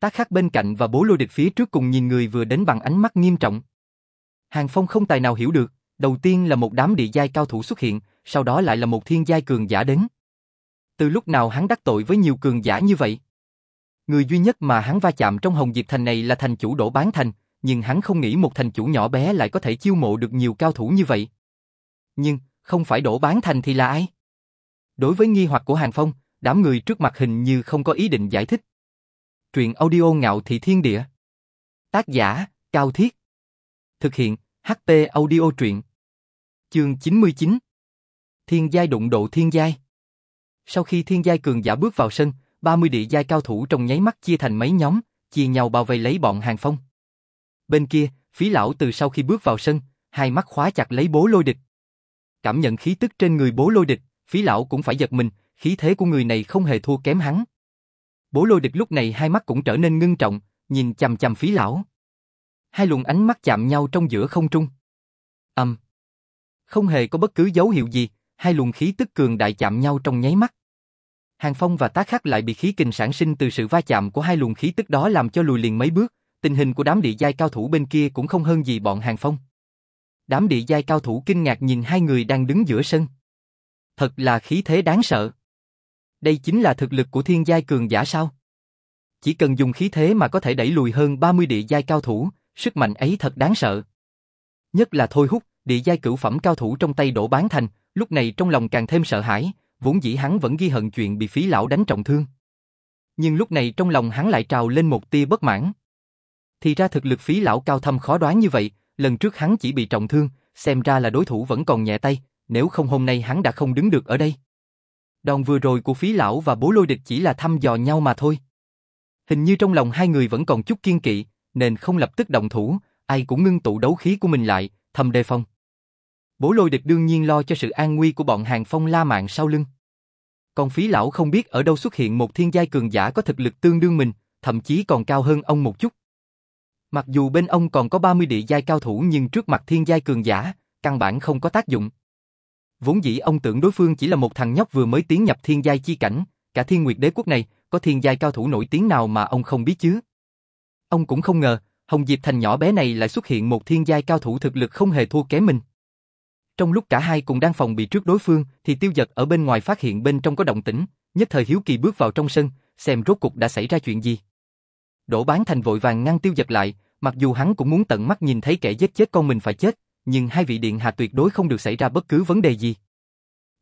Tác khắc bên cạnh và bố lôi địch phía trước cùng nhìn người vừa đến bằng ánh mắt nghiêm trọng. Hàng Phong không tài nào hiểu được, đầu tiên là một đám địa giai cao thủ xuất hiện, sau đó lại là một thiên giai cường giả đến. Từ lúc nào hắn đắc tội với nhiều cường giả như vậy? Người duy nhất mà hắn va chạm trong Hồng Diệp Thành này là thành chủ đổ Bán Thành, nhưng hắn không nghĩ một thành chủ nhỏ bé lại có thể chiêu mộ được nhiều cao thủ như vậy. Nhưng, không phải đổ Bán Thành thì là ai? Đối với nghi hoặc của Hàng Phong, đám người trước mặt hình như không có ý định giải thích. Truyện audio ngạo thị thiên địa. Tác giả, Cao Thiết. Thực hiện, HP audio truyện. Chương 99. Thiên giai đụng độ thiên giai. Sau khi thiên giai cường giả bước vào sân, 30 địa giai cao thủ trong nháy mắt chia thành mấy nhóm, chia nhau bao vây lấy bọn hàng phong. Bên kia, phí lão từ sau khi bước vào sân, hai mắt khóa chặt lấy bố lôi địch. Cảm nhận khí tức trên người bố lôi địch, phí lão cũng phải giật mình, khí thế của người này không hề thua kém hắn. Bố lôi địch lúc này hai mắt cũng trở nên ngưng trọng, nhìn chằm chằm phí lão. Hai luồng ánh mắt chạm nhau trong giữa không trung. Âm. Không hề có bất cứ dấu hiệu gì, hai luồng khí tức cường đại chạm nhau trong nháy mắt. Hàng Phong và Tá Khắc lại bị khí kình sản sinh từ sự va chạm của hai luồng khí tức đó làm cho lùi liền mấy bước, tình hình của đám địa giai cao thủ bên kia cũng không hơn gì bọn Hàng Phong. Đám địa giai cao thủ kinh ngạc nhìn hai người đang đứng giữa sân. Thật là khí thế đáng sợ. Đây chính là thực lực của thiên giai cường giả sao? Chỉ cần dùng khí thế mà có thể đẩy lùi hơn 30 địa giai cao thủ, sức mạnh ấy thật đáng sợ. Nhất là Thôi Hút, địa giai cửu phẩm cao thủ trong tay đổ bán thành, lúc này trong lòng càng thêm sợ hãi, vốn dĩ hắn vẫn ghi hận chuyện bị phí lão đánh trọng thương. Nhưng lúc này trong lòng hắn lại trào lên một tia bất mãn. Thì ra thực lực phí lão cao thâm khó đoán như vậy, lần trước hắn chỉ bị trọng thương, xem ra là đối thủ vẫn còn nhẹ tay, nếu không hôm nay hắn đã không đứng được ở đây. Đòn vừa rồi của phí lão và bố lôi địch chỉ là thăm dò nhau mà thôi. Hình như trong lòng hai người vẫn còn chút kiên kỵ, nên không lập tức động thủ, ai cũng ngưng tụ đấu khí của mình lại, thầm đề phòng. Bố lôi địch đương nhiên lo cho sự an nguy của bọn hàng phong la mạng sau lưng. Còn phí lão không biết ở đâu xuất hiện một thiên giai cường giả có thực lực tương đương mình, thậm chí còn cao hơn ông một chút. Mặc dù bên ông còn có 30 địa giai cao thủ nhưng trước mặt thiên giai cường giả, căn bản không có tác dụng. Vốn dĩ ông tưởng đối phương chỉ là một thằng nhóc vừa mới tiến nhập thiên giai chi cảnh, cả thiên nguyệt đế quốc này, có thiên giai cao thủ nổi tiếng nào mà ông không biết chứ? Ông cũng không ngờ, Hồng Diệp Thành nhỏ bé này lại xuất hiện một thiên giai cao thủ thực lực không hề thua kém mình. Trong lúc cả hai cùng đang phòng bị trước đối phương, thì tiêu giật ở bên ngoài phát hiện bên trong có động tĩnh, nhất thời hiếu kỳ bước vào trong sân, xem rốt cục đã xảy ra chuyện gì. Đỗ Bán Thành vội vàng ngăn tiêu giật lại, mặc dù hắn cũng muốn tận mắt nhìn thấy kẻ giết chết con mình phải chết, nhưng hai vị điện hạ tuyệt đối không được xảy ra bất cứ vấn đề gì.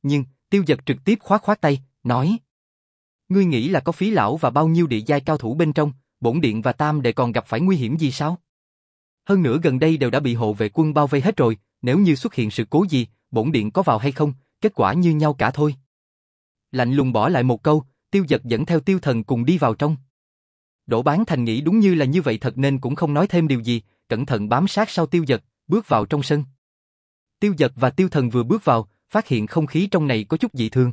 Nhưng, tiêu giật trực tiếp khoát khoát tay, nói Ngươi nghĩ là có phí lão và bao nhiêu địa giai cao thủ bên trong, bổn điện và tam đệ còn gặp phải nguy hiểm gì sao? Hơn nữa gần đây đều đã bị hộ vệ quân bao vây hết rồi, nếu như xuất hiện sự cố gì, bổn điện có vào hay không, kết quả như nhau cả thôi. Lạnh lùng bỏ lại một câu, tiêu giật dẫn theo tiêu thần cùng đi vào trong. Đỗ bán thành nghĩ đúng như là như vậy thật nên cũng không nói thêm điều gì, cẩn thận bám sát sau tiêu giật, bước vào trong sân. Tiêu giật và tiêu thần vừa bước vào, phát hiện không khí trong này có chút dị thường.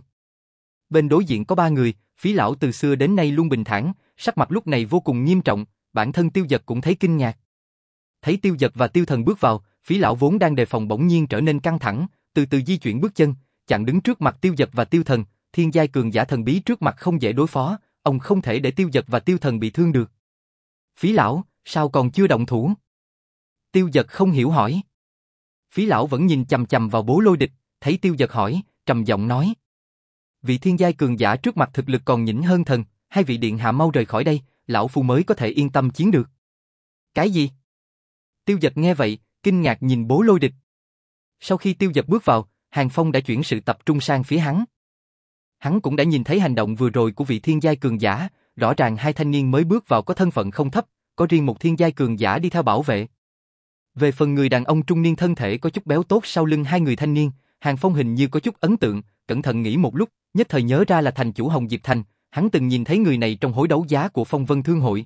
Bên đối diện có ba người, phí lão từ xưa đến nay luôn bình thản, sắc mặt lúc này vô cùng nghiêm trọng, bản thân tiêu giật cũng thấy kinh ngạc. Thấy tiêu giật và tiêu thần bước vào, phí lão vốn đang đề phòng bỗng nhiên trở nên căng thẳng, từ từ di chuyển bước chân, chặn đứng trước mặt tiêu giật và tiêu thần, thiên giai cường giả thần bí trước mặt không dễ đối phó, ông không thể để tiêu giật và tiêu thần bị thương được. Phí lão, sao còn chưa động thủ? Tiêu giật không hiểu hỏi. Phí lão vẫn nhìn chầm chầm vào bố lôi địch, thấy tiêu giật hỏi, trầm giọng nói. Vị thiên giai cường giả trước mặt thực lực còn nhỉnh hơn thần, hai vị điện hạ mau rời khỏi đây, lão phu mới có thể yên tâm chiến được. Cái gì? Tiêu giật nghe vậy, kinh ngạc nhìn bố lôi địch. Sau khi tiêu giật bước vào, Hàng Phong đã chuyển sự tập trung sang phía hắn. Hắn cũng đã nhìn thấy hành động vừa rồi của vị thiên giai cường giả, rõ ràng hai thanh niên mới bước vào có thân phận không thấp, có riêng một thiên giai cường giả đi theo bảo vệ. Về phần người đàn ông trung niên thân thể có chút béo tốt sau lưng hai người thanh niên, Hàng Phong hình như có chút ấn tượng, cẩn thận nghĩ một lúc, nhất thời nhớ ra là thành chủ Hồng Diệp Thành, hắn từng nhìn thấy người này trong hối đấu giá của Phong Vân Thương Hội.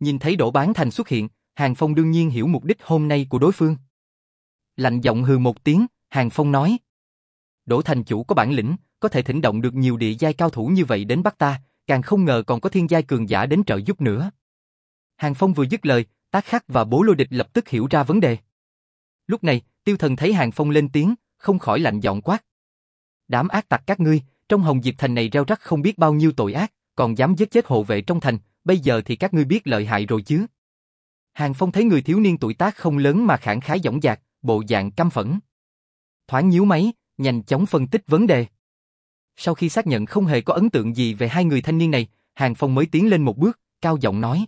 Nhìn thấy Đỗ Bán Thành xuất hiện, Hàng Phong đương nhiên hiểu mục đích hôm nay của đối phương. Lạnh giọng hừ một tiếng, Hàng Phong nói. Đỗ Thành chủ có bản lĩnh, có thể thỉnh động được nhiều địa giai cao thủ như vậy đến bắt ta, càng không ngờ còn có thiên giai cường giả đến trợ giúp nữa. Hàng Phong vừa dứt lời, Tác Khắc và Bố Lôi Địch lập tức hiểu ra vấn đề. Lúc này, Tiêu Thần thấy Hàng Phong lên tiếng, không khỏi lạnh giọng quát. Đám ác tặc các ngươi, trong Hồng Diệp Thành này reo rắc không biết bao nhiêu tội ác, còn dám giết chết hộ vệ trong thành, bây giờ thì các ngươi biết lợi hại rồi chứ. Hàng Phong thấy người thiếu niên tuổi tác không lớn mà khẳng khái dõng dạc, bộ dạng căm phẫn. Thoáng nhíu máy, nhanh chóng phân tích vấn đề. Sau khi xác nhận không hề có ấn tượng gì về hai người thanh niên này, Hàng Phong mới tiến lên một bước, cao giọng nói.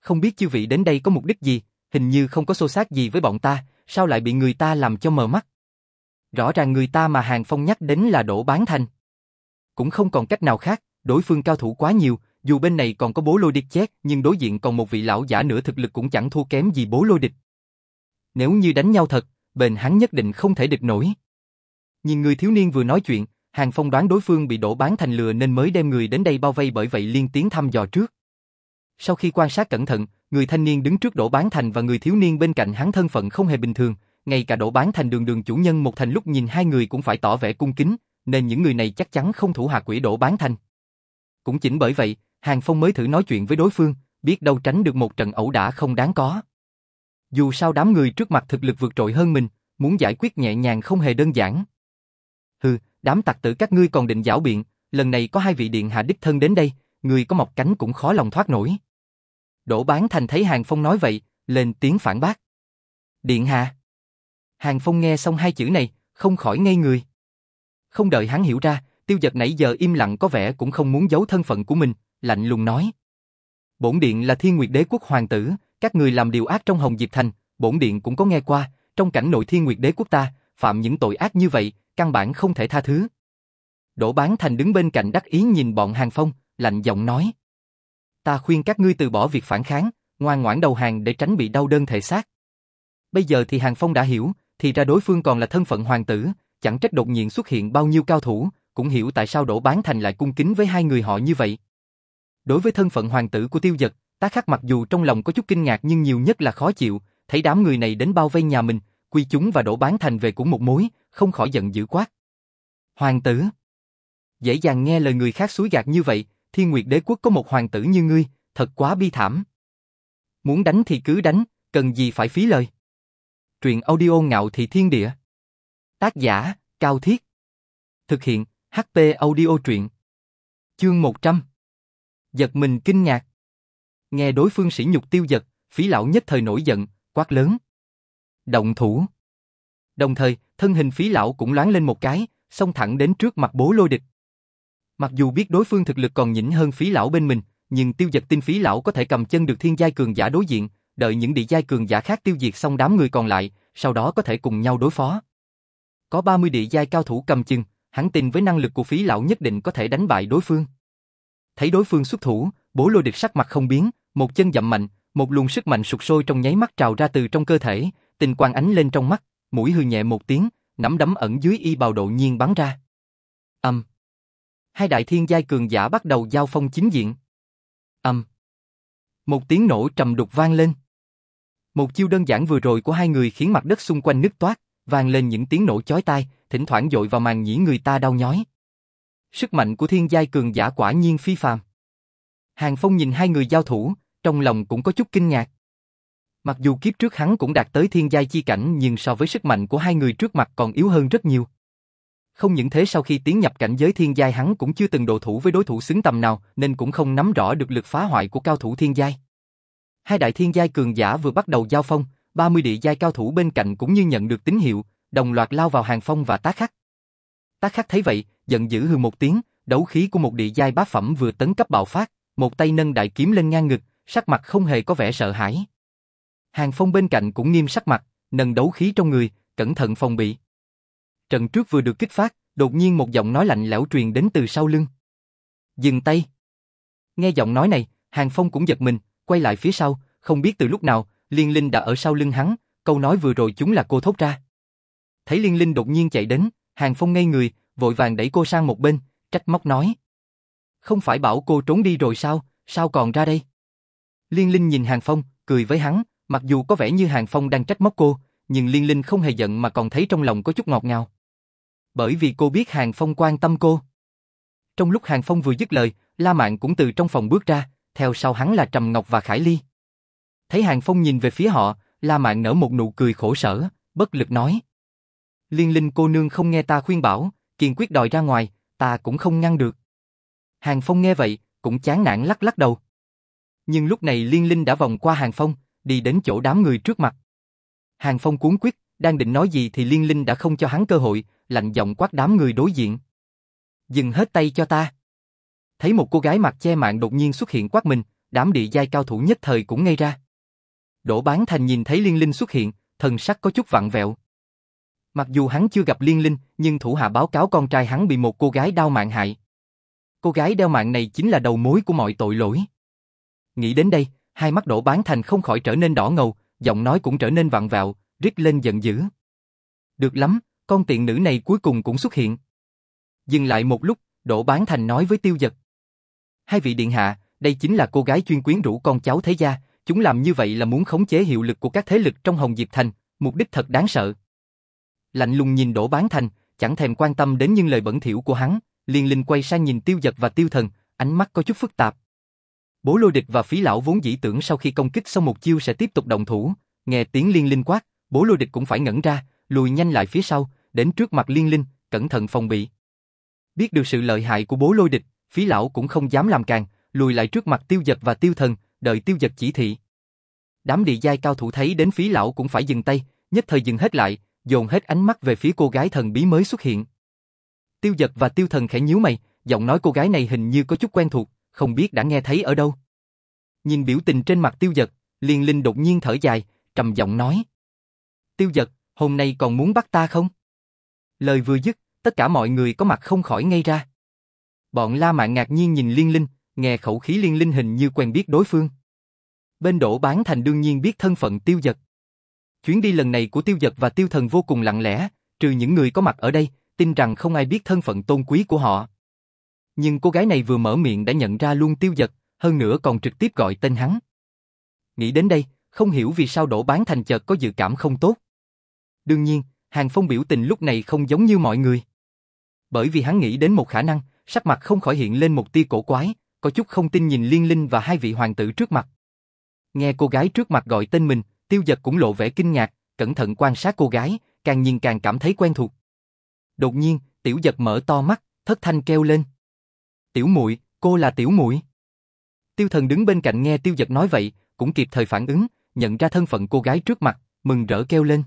Không biết chư vị đến đây có mục đích gì, hình như không có xô xát gì với bọn ta, sao lại bị người ta làm cho mờ mắt. Rõ ràng người ta mà Hàng Phong nhắc đến là đổ bán thành. Cũng không còn cách nào khác, đối phương cao thủ quá nhiều, dù bên này còn có bố lôi địch chết, nhưng đối diện còn một vị lão giả nữa thực lực cũng chẳng thua kém gì bố lôi địch. Nếu như đánh nhau thật, bền hắn nhất định không thể địch nổi. Nhìn người thiếu niên vừa nói chuyện, Hàng Phong đoán đối phương bị đổ bán thành lừa nên mới đem người đến đây bao vây bởi vậy liên tiếng thăm dò trước. Sau khi quan sát cẩn thận, người thanh niên đứng trước đổ bán thành và người thiếu niên bên cạnh hắn thân phận không hề bình thường, ngay cả đổ bán thành đường đường chủ nhân một thành lúc nhìn hai người cũng phải tỏ vẻ cung kính, nên những người này chắc chắn không thủ hạ quỷ đổ bán thành. Cũng chính bởi vậy, Hàng Phong mới thử nói chuyện với đối phương, biết đâu tránh được một trận ẩu đả không đáng có. Dù sao đám người trước mặt thực lực vượt trội hơn mình, muốn giải quyết nhẹ nhàng không hề đơn giản. Hừ, đám tặc tử các ngươi còn định giảo biện, lần này có hai vị điện hạ đích thân đến đây, người có mọc cánh cũng khó lòng thoát nổi. Đỗ Bán Thành thấy Hàng Phong nói vậy, lên tiếng phản bác. Điện hạ. Hàng Phong nghe xong hai chữ này, không khỏi ngây người. Không đợi hắn hiểu ra, tiêu giật nãy giờ im lặng có vẻ cũng không muốn giấu thân phận của mình, lạnh lùng nói. Bổn điện là thiên nguyệt đế quốc hoàng tử, các người làm điều ác trong Hồng Diệp Thành, bổn điện cũng có nghe qua, trong cảnh nội thiên nguyệt đế quốc ta, phạm những tội ác như vậy, căn bản không thể tha thứ. Đỗ Bán Thành đứng bên cạnh đắc ý nhìn bọn Hàng Phong, lạnh giọng nói. Ta khuyên các ngươi từ bỏ việc phản kháng, ngoan ngoãn đầu hàng để tránh bị đau đơn thể xác. Bây giờ thì Hàng Phong đã hiểu, thì ra đối phương còn là thân phận hoàng tử, chẳng trách đột nhiên xuất hiện bao nhiêu cao thủ, cũng hiểu tại sao Đỗ Bán Thành lại cung kính với hai người họ như vậy. Đối với thân phận hoàng tử của tiêu giật, tá khắc mặc dù trong lòng có chút kinh ngạc nhưng nhiều nhất là khó chịu, thấy đám người này đến bao vây nhà mình, quy chúng và Đỗ Bán Thành về cũng một mối, không khỏi giận dữ quát. Hoàng tử! Dễ dàng nghe lời người khác suối gạt như vậy, thiên nguyệt đế quốc có một hoàng tử như ngươi, thật quá bi thảm. Muốn đánh thì cứ đánh, cần gì phải phí lời. Truyện audio ngạo thị thiên địa. Tác giả, Cao Thiết. Thực hiện, HP audio truyện. Chương 100. Giật mình kinh ngạc. Nghe đối phương sỉ nhục tiêu giật, phí lão nhất thời nổi giận, quát lớn. Động thủ. Đồng thời, thân hình phí lão cũng loáng lên một cái, xông thẳng đến trước mặt bố lôi địch. Mặc dù biết đối phương thực lực còn nhỉnh hơn phí lão bên mình, nhưng tiêu giật tin phí lão có thể cầm chân được thiên giai cường giả đối diện, đợi những địa giai cường giả khác tiêu diệt xong đám người còn lại, sau đó có thể cùng nhau đối phó. Có 30 địa giai cao thủ cầm chân, hắn tin với năng lực của phí lão nhất định có thể đánh bại đối phương. Thấy đối phương xuất thủ, bố lôi địch sắc mặt không biến, một chân dậm mạnh, một luồng sức mạnh sụt sôi trong nháy mắt trào ra từ trong cơ thể, tình quang ánh lên trong mắt, mũi hư nhẹ một tiếng, nắm đấm ẩn dưới y bào độ nhiên bắn ra. Âm. Hai đại thiên giai cường giả bắt đầu giao phong chính diện. Âm. Một tiếng nổ trầm đục vang lên. Một chiêu đơn giản vừa rồi của hai người khiến mặt đất xung quanh nứt toát, vang lên những tiếng nổ chói tai, thỉnh thoảng dội vào màn nhĩ người ta đau nhói. Sức mạnh của thiên giai cường giả quả nhiên phi phàm. Hàng Phong nhìn hai người giao thủ, trong lòng cũng có chút kinh ngạc. Mặc dù kiếp trước hắn cũng đạt tới thiên giai chi cảnh nhưng so với sức mạnh của hai người trước mặt còn yếu hơn rất nhiều. Không những thế sau khi tiến nhập cảnh giới thiên giai hắn cũng chưa từng độ thủ với đối thủ xứng tầm nào nên cũng không nắm rõ được lực phá hoại của cao thủ thiên giai. Hai đại thiên giai cường giả vừa bắt đầu giao phong, 30 địa giai cao thủ bên cạnh cũng như nhận được tín hiệu, đồng loạt lao vào hàng phong và tác khắc. Tác khắc thấy vậy, giận dữ hừ một tiếng, đấu khí của một địa giai bá phẩm vừa tấn cấp bạo phát, một tay nâng đại kiếm lên ngang ngực, sắc mặt không hề có vẻ sợ hãi. Hàng Phong bên cạnh cũng nghiêm sắc mặt, nâng đấu khí trong người, cẩn thận phòng bị. Trận trước vừa được kích phát, đột nhiên một giọng nói lạnh lẽo truyền đến từ sau lưng. Dừng tay. Nghe giọng nói này, Hàng Phong cũng giật mình, quay lại phía sau, không biết từ lúc nào, Liên Linh đã ở sau lưng hắn, câu nói vừa rồi chúng là cô thốt ra. Thấy Liên Linh đột nhiên chạy đến, Hàng Phong ngây người, vội vàng đẩy cô sang một bên, trách móc nói. Không phải bảo cô trốn đi rồi sao, sao còn ra đây? Liên Linh nhìn Hàng Phong, cười với hắn, mặc dù có vẻ như Hàng Phong đang trách móc cô, nhưng Liên Linh không hề giận mà còn thấy trong lòng có chút ngọt ngào. Bởi vì cô biết Hàng Phong quan tâm cô. Trong lúc Hàng Phong vừa dứt lời, La Mạn cũng từ trong phòng bước ra, theo sau hắn là Trầm Ngọc và Khải Ly. Thấy Hàng Phong nhìn về phía họ, La Mạn nở một nụ cười khổ sở, bất lực nói. Liên Linh cô nương không nghe ta khuyên bảo, kiên quyết đòi ra ngoài, ta cũng không ngăn được. Hàng Phong nghe vậy, cũng chán nản lắc lắc đầu. Nhưng lúc này Liên Linh đã vòng qua Hàng Phong, đi đến chỗ đám người trước mặt. Hàng Phong cuốn quyết, đang định nói gì thì Liên Linh đã không cho hắn cơ hội, lạnh giọng quát đám người đối diện. Dừng hết tay cho ta. Thấy một cô gái mặc che mạng đột nhiên xuất hiện quát mình, đám địa giai cao thủ nhất thời cũng ngây ra. Đỗ Bán Thành nhìn thấy Liên Linh xuất hiện, thần sắc có chút vặn vẹo. Mặc dù hắn chưa gặp Liên Linh, nhưng thủ hạ báo cáo con trai hắn bị một cô gái đau mạng hại. Cô gái đeo mạng này chính là đầu mối của mọi tội lỗi. Nghĩ đến đây, hai mắt đổ Bán Thành không khỏi trở nên đỏ ngầu, giọng nói cũng trở nên vặn vẹo, rít lên giận dữ. Được lắm, con tiện nữ này cuối cùng cũng xuất hiện. Dừng lại một lúc, đổ Bán Thành nói với Tiêu giật. Hai vị điện hạ, đây chính là cô gái chuyên quyến rũ con cháu thế gia, chúng làm như vậy là muốn khống chế hiệu lực của các thế lực trong Hồng Diệp Thành, mục đích thật đáng sợ. Lạnh lùng nhìn đổ Bán Thành, chẳng thèm quan tâm đến những lời bẩn thỉu của hắn, Liên Linh quay sang nhìn Tiêu giật và Tiêu Thần, ánh mắt có chút phức tạp. Bố Lôi Địch và Phí Lão vốn dĩ tưởng sau khi công kích xong một chiêu sẽ tiếp tục động thủ, nghe tiếng Liên Linh quát, Bố Lôi Địch cũng phải ngẩn ra, lùi nhanh lại phía sau, đến trước mặt Liên Linh, cẩn thận phòng bị. Biết được sự lợi hại của Bố Lôi Địch, Phí Lão cũng không dám làm càng, lùi lại trước mặt Tiêu Dật và Tiêu Thần, đợi Tiêu Dật chỉ thị. Đám địa giai cao thủ thấy đến Phí Lão cũng phải dừng tay, nhất thời dừng hết lại, dồn hết ánh mắt về phía cô gái thần bí mới xuất hiện. Tiêu Dật và Tiêu Thần khẽ nhíu mày, giọng nói cô gái này hình như có chút quen thuộc, không biết đã nghe thấy ở đâu. Nhìn biểu tình trên mặt Tiêu giật, Liên Linh đột nhiên thở dài, trầm giọng nói. Tiêu giật, hôm nay còn muốn bắt ta không? Lời vừa dứt, tất cả mọi người có mặt không khỏi ngây ra. Bọn La Mạn ngạc nhiên nhìn Liên Linh, nghe khẩu khí Liên Linh hình như quen biết đối phương. Bên đổ bán thành đương nhiên biết thân phận Tiêu giật. Chuyến đi lần này của Tiêu giật và Tiêu Thần vô cùng lặng lẽ, trừ những người có mặt ở đây, tin rằng không ai biết thân phận tôn quý của họ. Nhưng cô gái này vừa mở miệng đã nhận ra luôn Tiêu giật, hơn nữa còn trực tiếp gọi tên hắn. Nghĩ đến đây, không hiểu vì sao đổ bán thành chợt có dự cảm không tốt. Đương nhiên, Hàng Phong biểu tình lúc này không giống như mọi người. Bởi vì hắn nghĩ đến một khả năng, sắc mặt không khỏi hiện lên một tia cổ quái, có chút không tin nhìn Liên Linh và hai vị hoàng tử trước mặt. nghe cô gái trước mặt gọi tên mình, tiêu giật cũng lộ vẻ kinh ngạc, cẩn thận quan sát cô gái, càng nhìn càng cảm thấy quen thuộc. Đột nhiên, tiểu giật mở to mắt, thất thanh kêu lên. Tiểu muội, cô là tiểu muội. Tiêu thần đứng bên cạnh nghe tiêu giật nói vậy, cũng kịp thời phản ứng, nhận ra thân phận cô gái trước mặt, mừng rỡ kêu lên.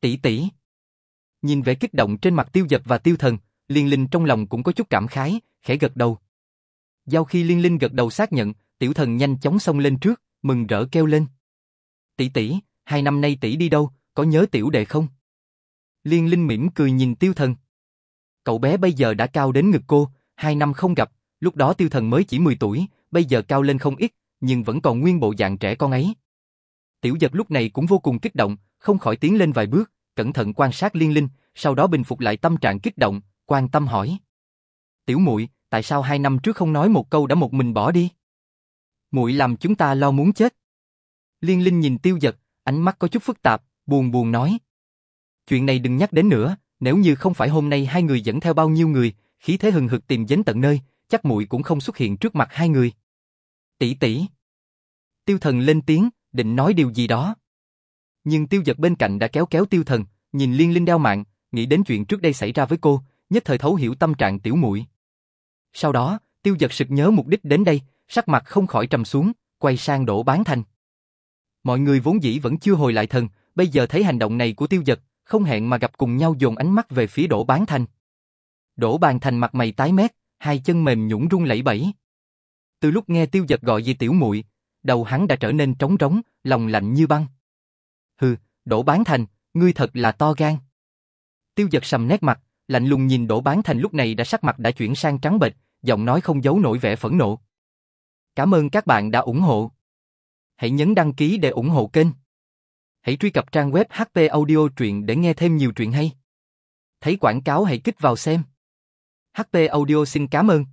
Tỷ tỷ. Nhìn vẻ kích động trên mặt tiêu giật và tiêu thần, liên linh trong lòng cũng có chút cảm khái, khẽ gật đầu. Giao khi liên linh gật đầu xác nhận, tiểu thần nhanh chóng xông lên trước, mừng rỡ kêu lên. Tỷ tỷ, hai năm nay tỷ đi đâu, có nhớ tiểu đệ không? Liên linh mỉm cười nhìn tiêu thần. Cậu bé bây giờ đã cao đến ngực cô, hai năm không gặp, lúc đó tiêu thần mới chỉ 10 tuổi, bây giờ cao lên không ít, nhưng vẫn còn nguyên bộ dạng trẻ con ấy. Tiểu giật lúc này cũng vô cùng kích động, không khỏi tiến lên vài bước, cẩn thận quan sát liên linh, sau đó bình phục lại tâm trạng kích động, quan tâm hỏi. Tiểu muội, tại sao hai năm trước không nói một câu đã một mình bỏ đi? Muội làm chúng ta lo muốn chết. Liên linh nhìn tiêu giật, ánh mắt có chút phức tạp, buồn buồn nói. Chuyện này đừng nhắc đến nữa, nếu như không phải hôm nay hai người dẫn theo bao nhiêu người, khí thế hừng hực tìm đến tận nơi, chắc muội cũng không xuất hiện trước mặt hai người. Tỷ tỷ. Tiêu thần lên tiếng, định nói điều gì đó. Nhưng tiêu giật bên cạnh đã kéo kéo tiêu thần, nhìn liên linh đeo mạng, nghĩ đến chuyện trước đây xảy ra với cô, nhất thời thấu hiểu tâm trạng tiểu muội. Sau đó, tiêu giật sực nhớ mục đích đến đây, sắc mặt không khỏi trầm xuống, quay sang đổ bán thành. Mọi người vốn dĩ vẫn chưa hồi lại thần, bây giờ thấy hành động này của tiêu giật, không hẹn mà gặp cùng nhau dồn ánh mắt về phía đổ bán thành. Đỗ bàn thành mặt mày tái mét, hai chân mềm nhũn run lẩy bẩy. Từ lúc nghe tiêu giật gọi gì tiểu muội, đầu hắn đã trở nên trống trống, lòng lạnh như băng. Hừ, Đỗ bán thành, ngươi thật là to gan. Tiêu giật sầm nét mặt, lạnh lùng nhìn Đỗ bán thành lúc này đã sắc mặt đã chuyển sang trắng bệch, giọng nói không giấu nổi vẻ phẫn nộ. Cảm ơn các bạn đã ủng hộ. Hãy nhấn đăng ký để ủng hộ kênh. Hãy truy cập trang web HP Audio truyện để nghe thêm nhiều truyện hay. Thấy quảng cáo hãy kích vào xem. HP Audio xin cảm ơn.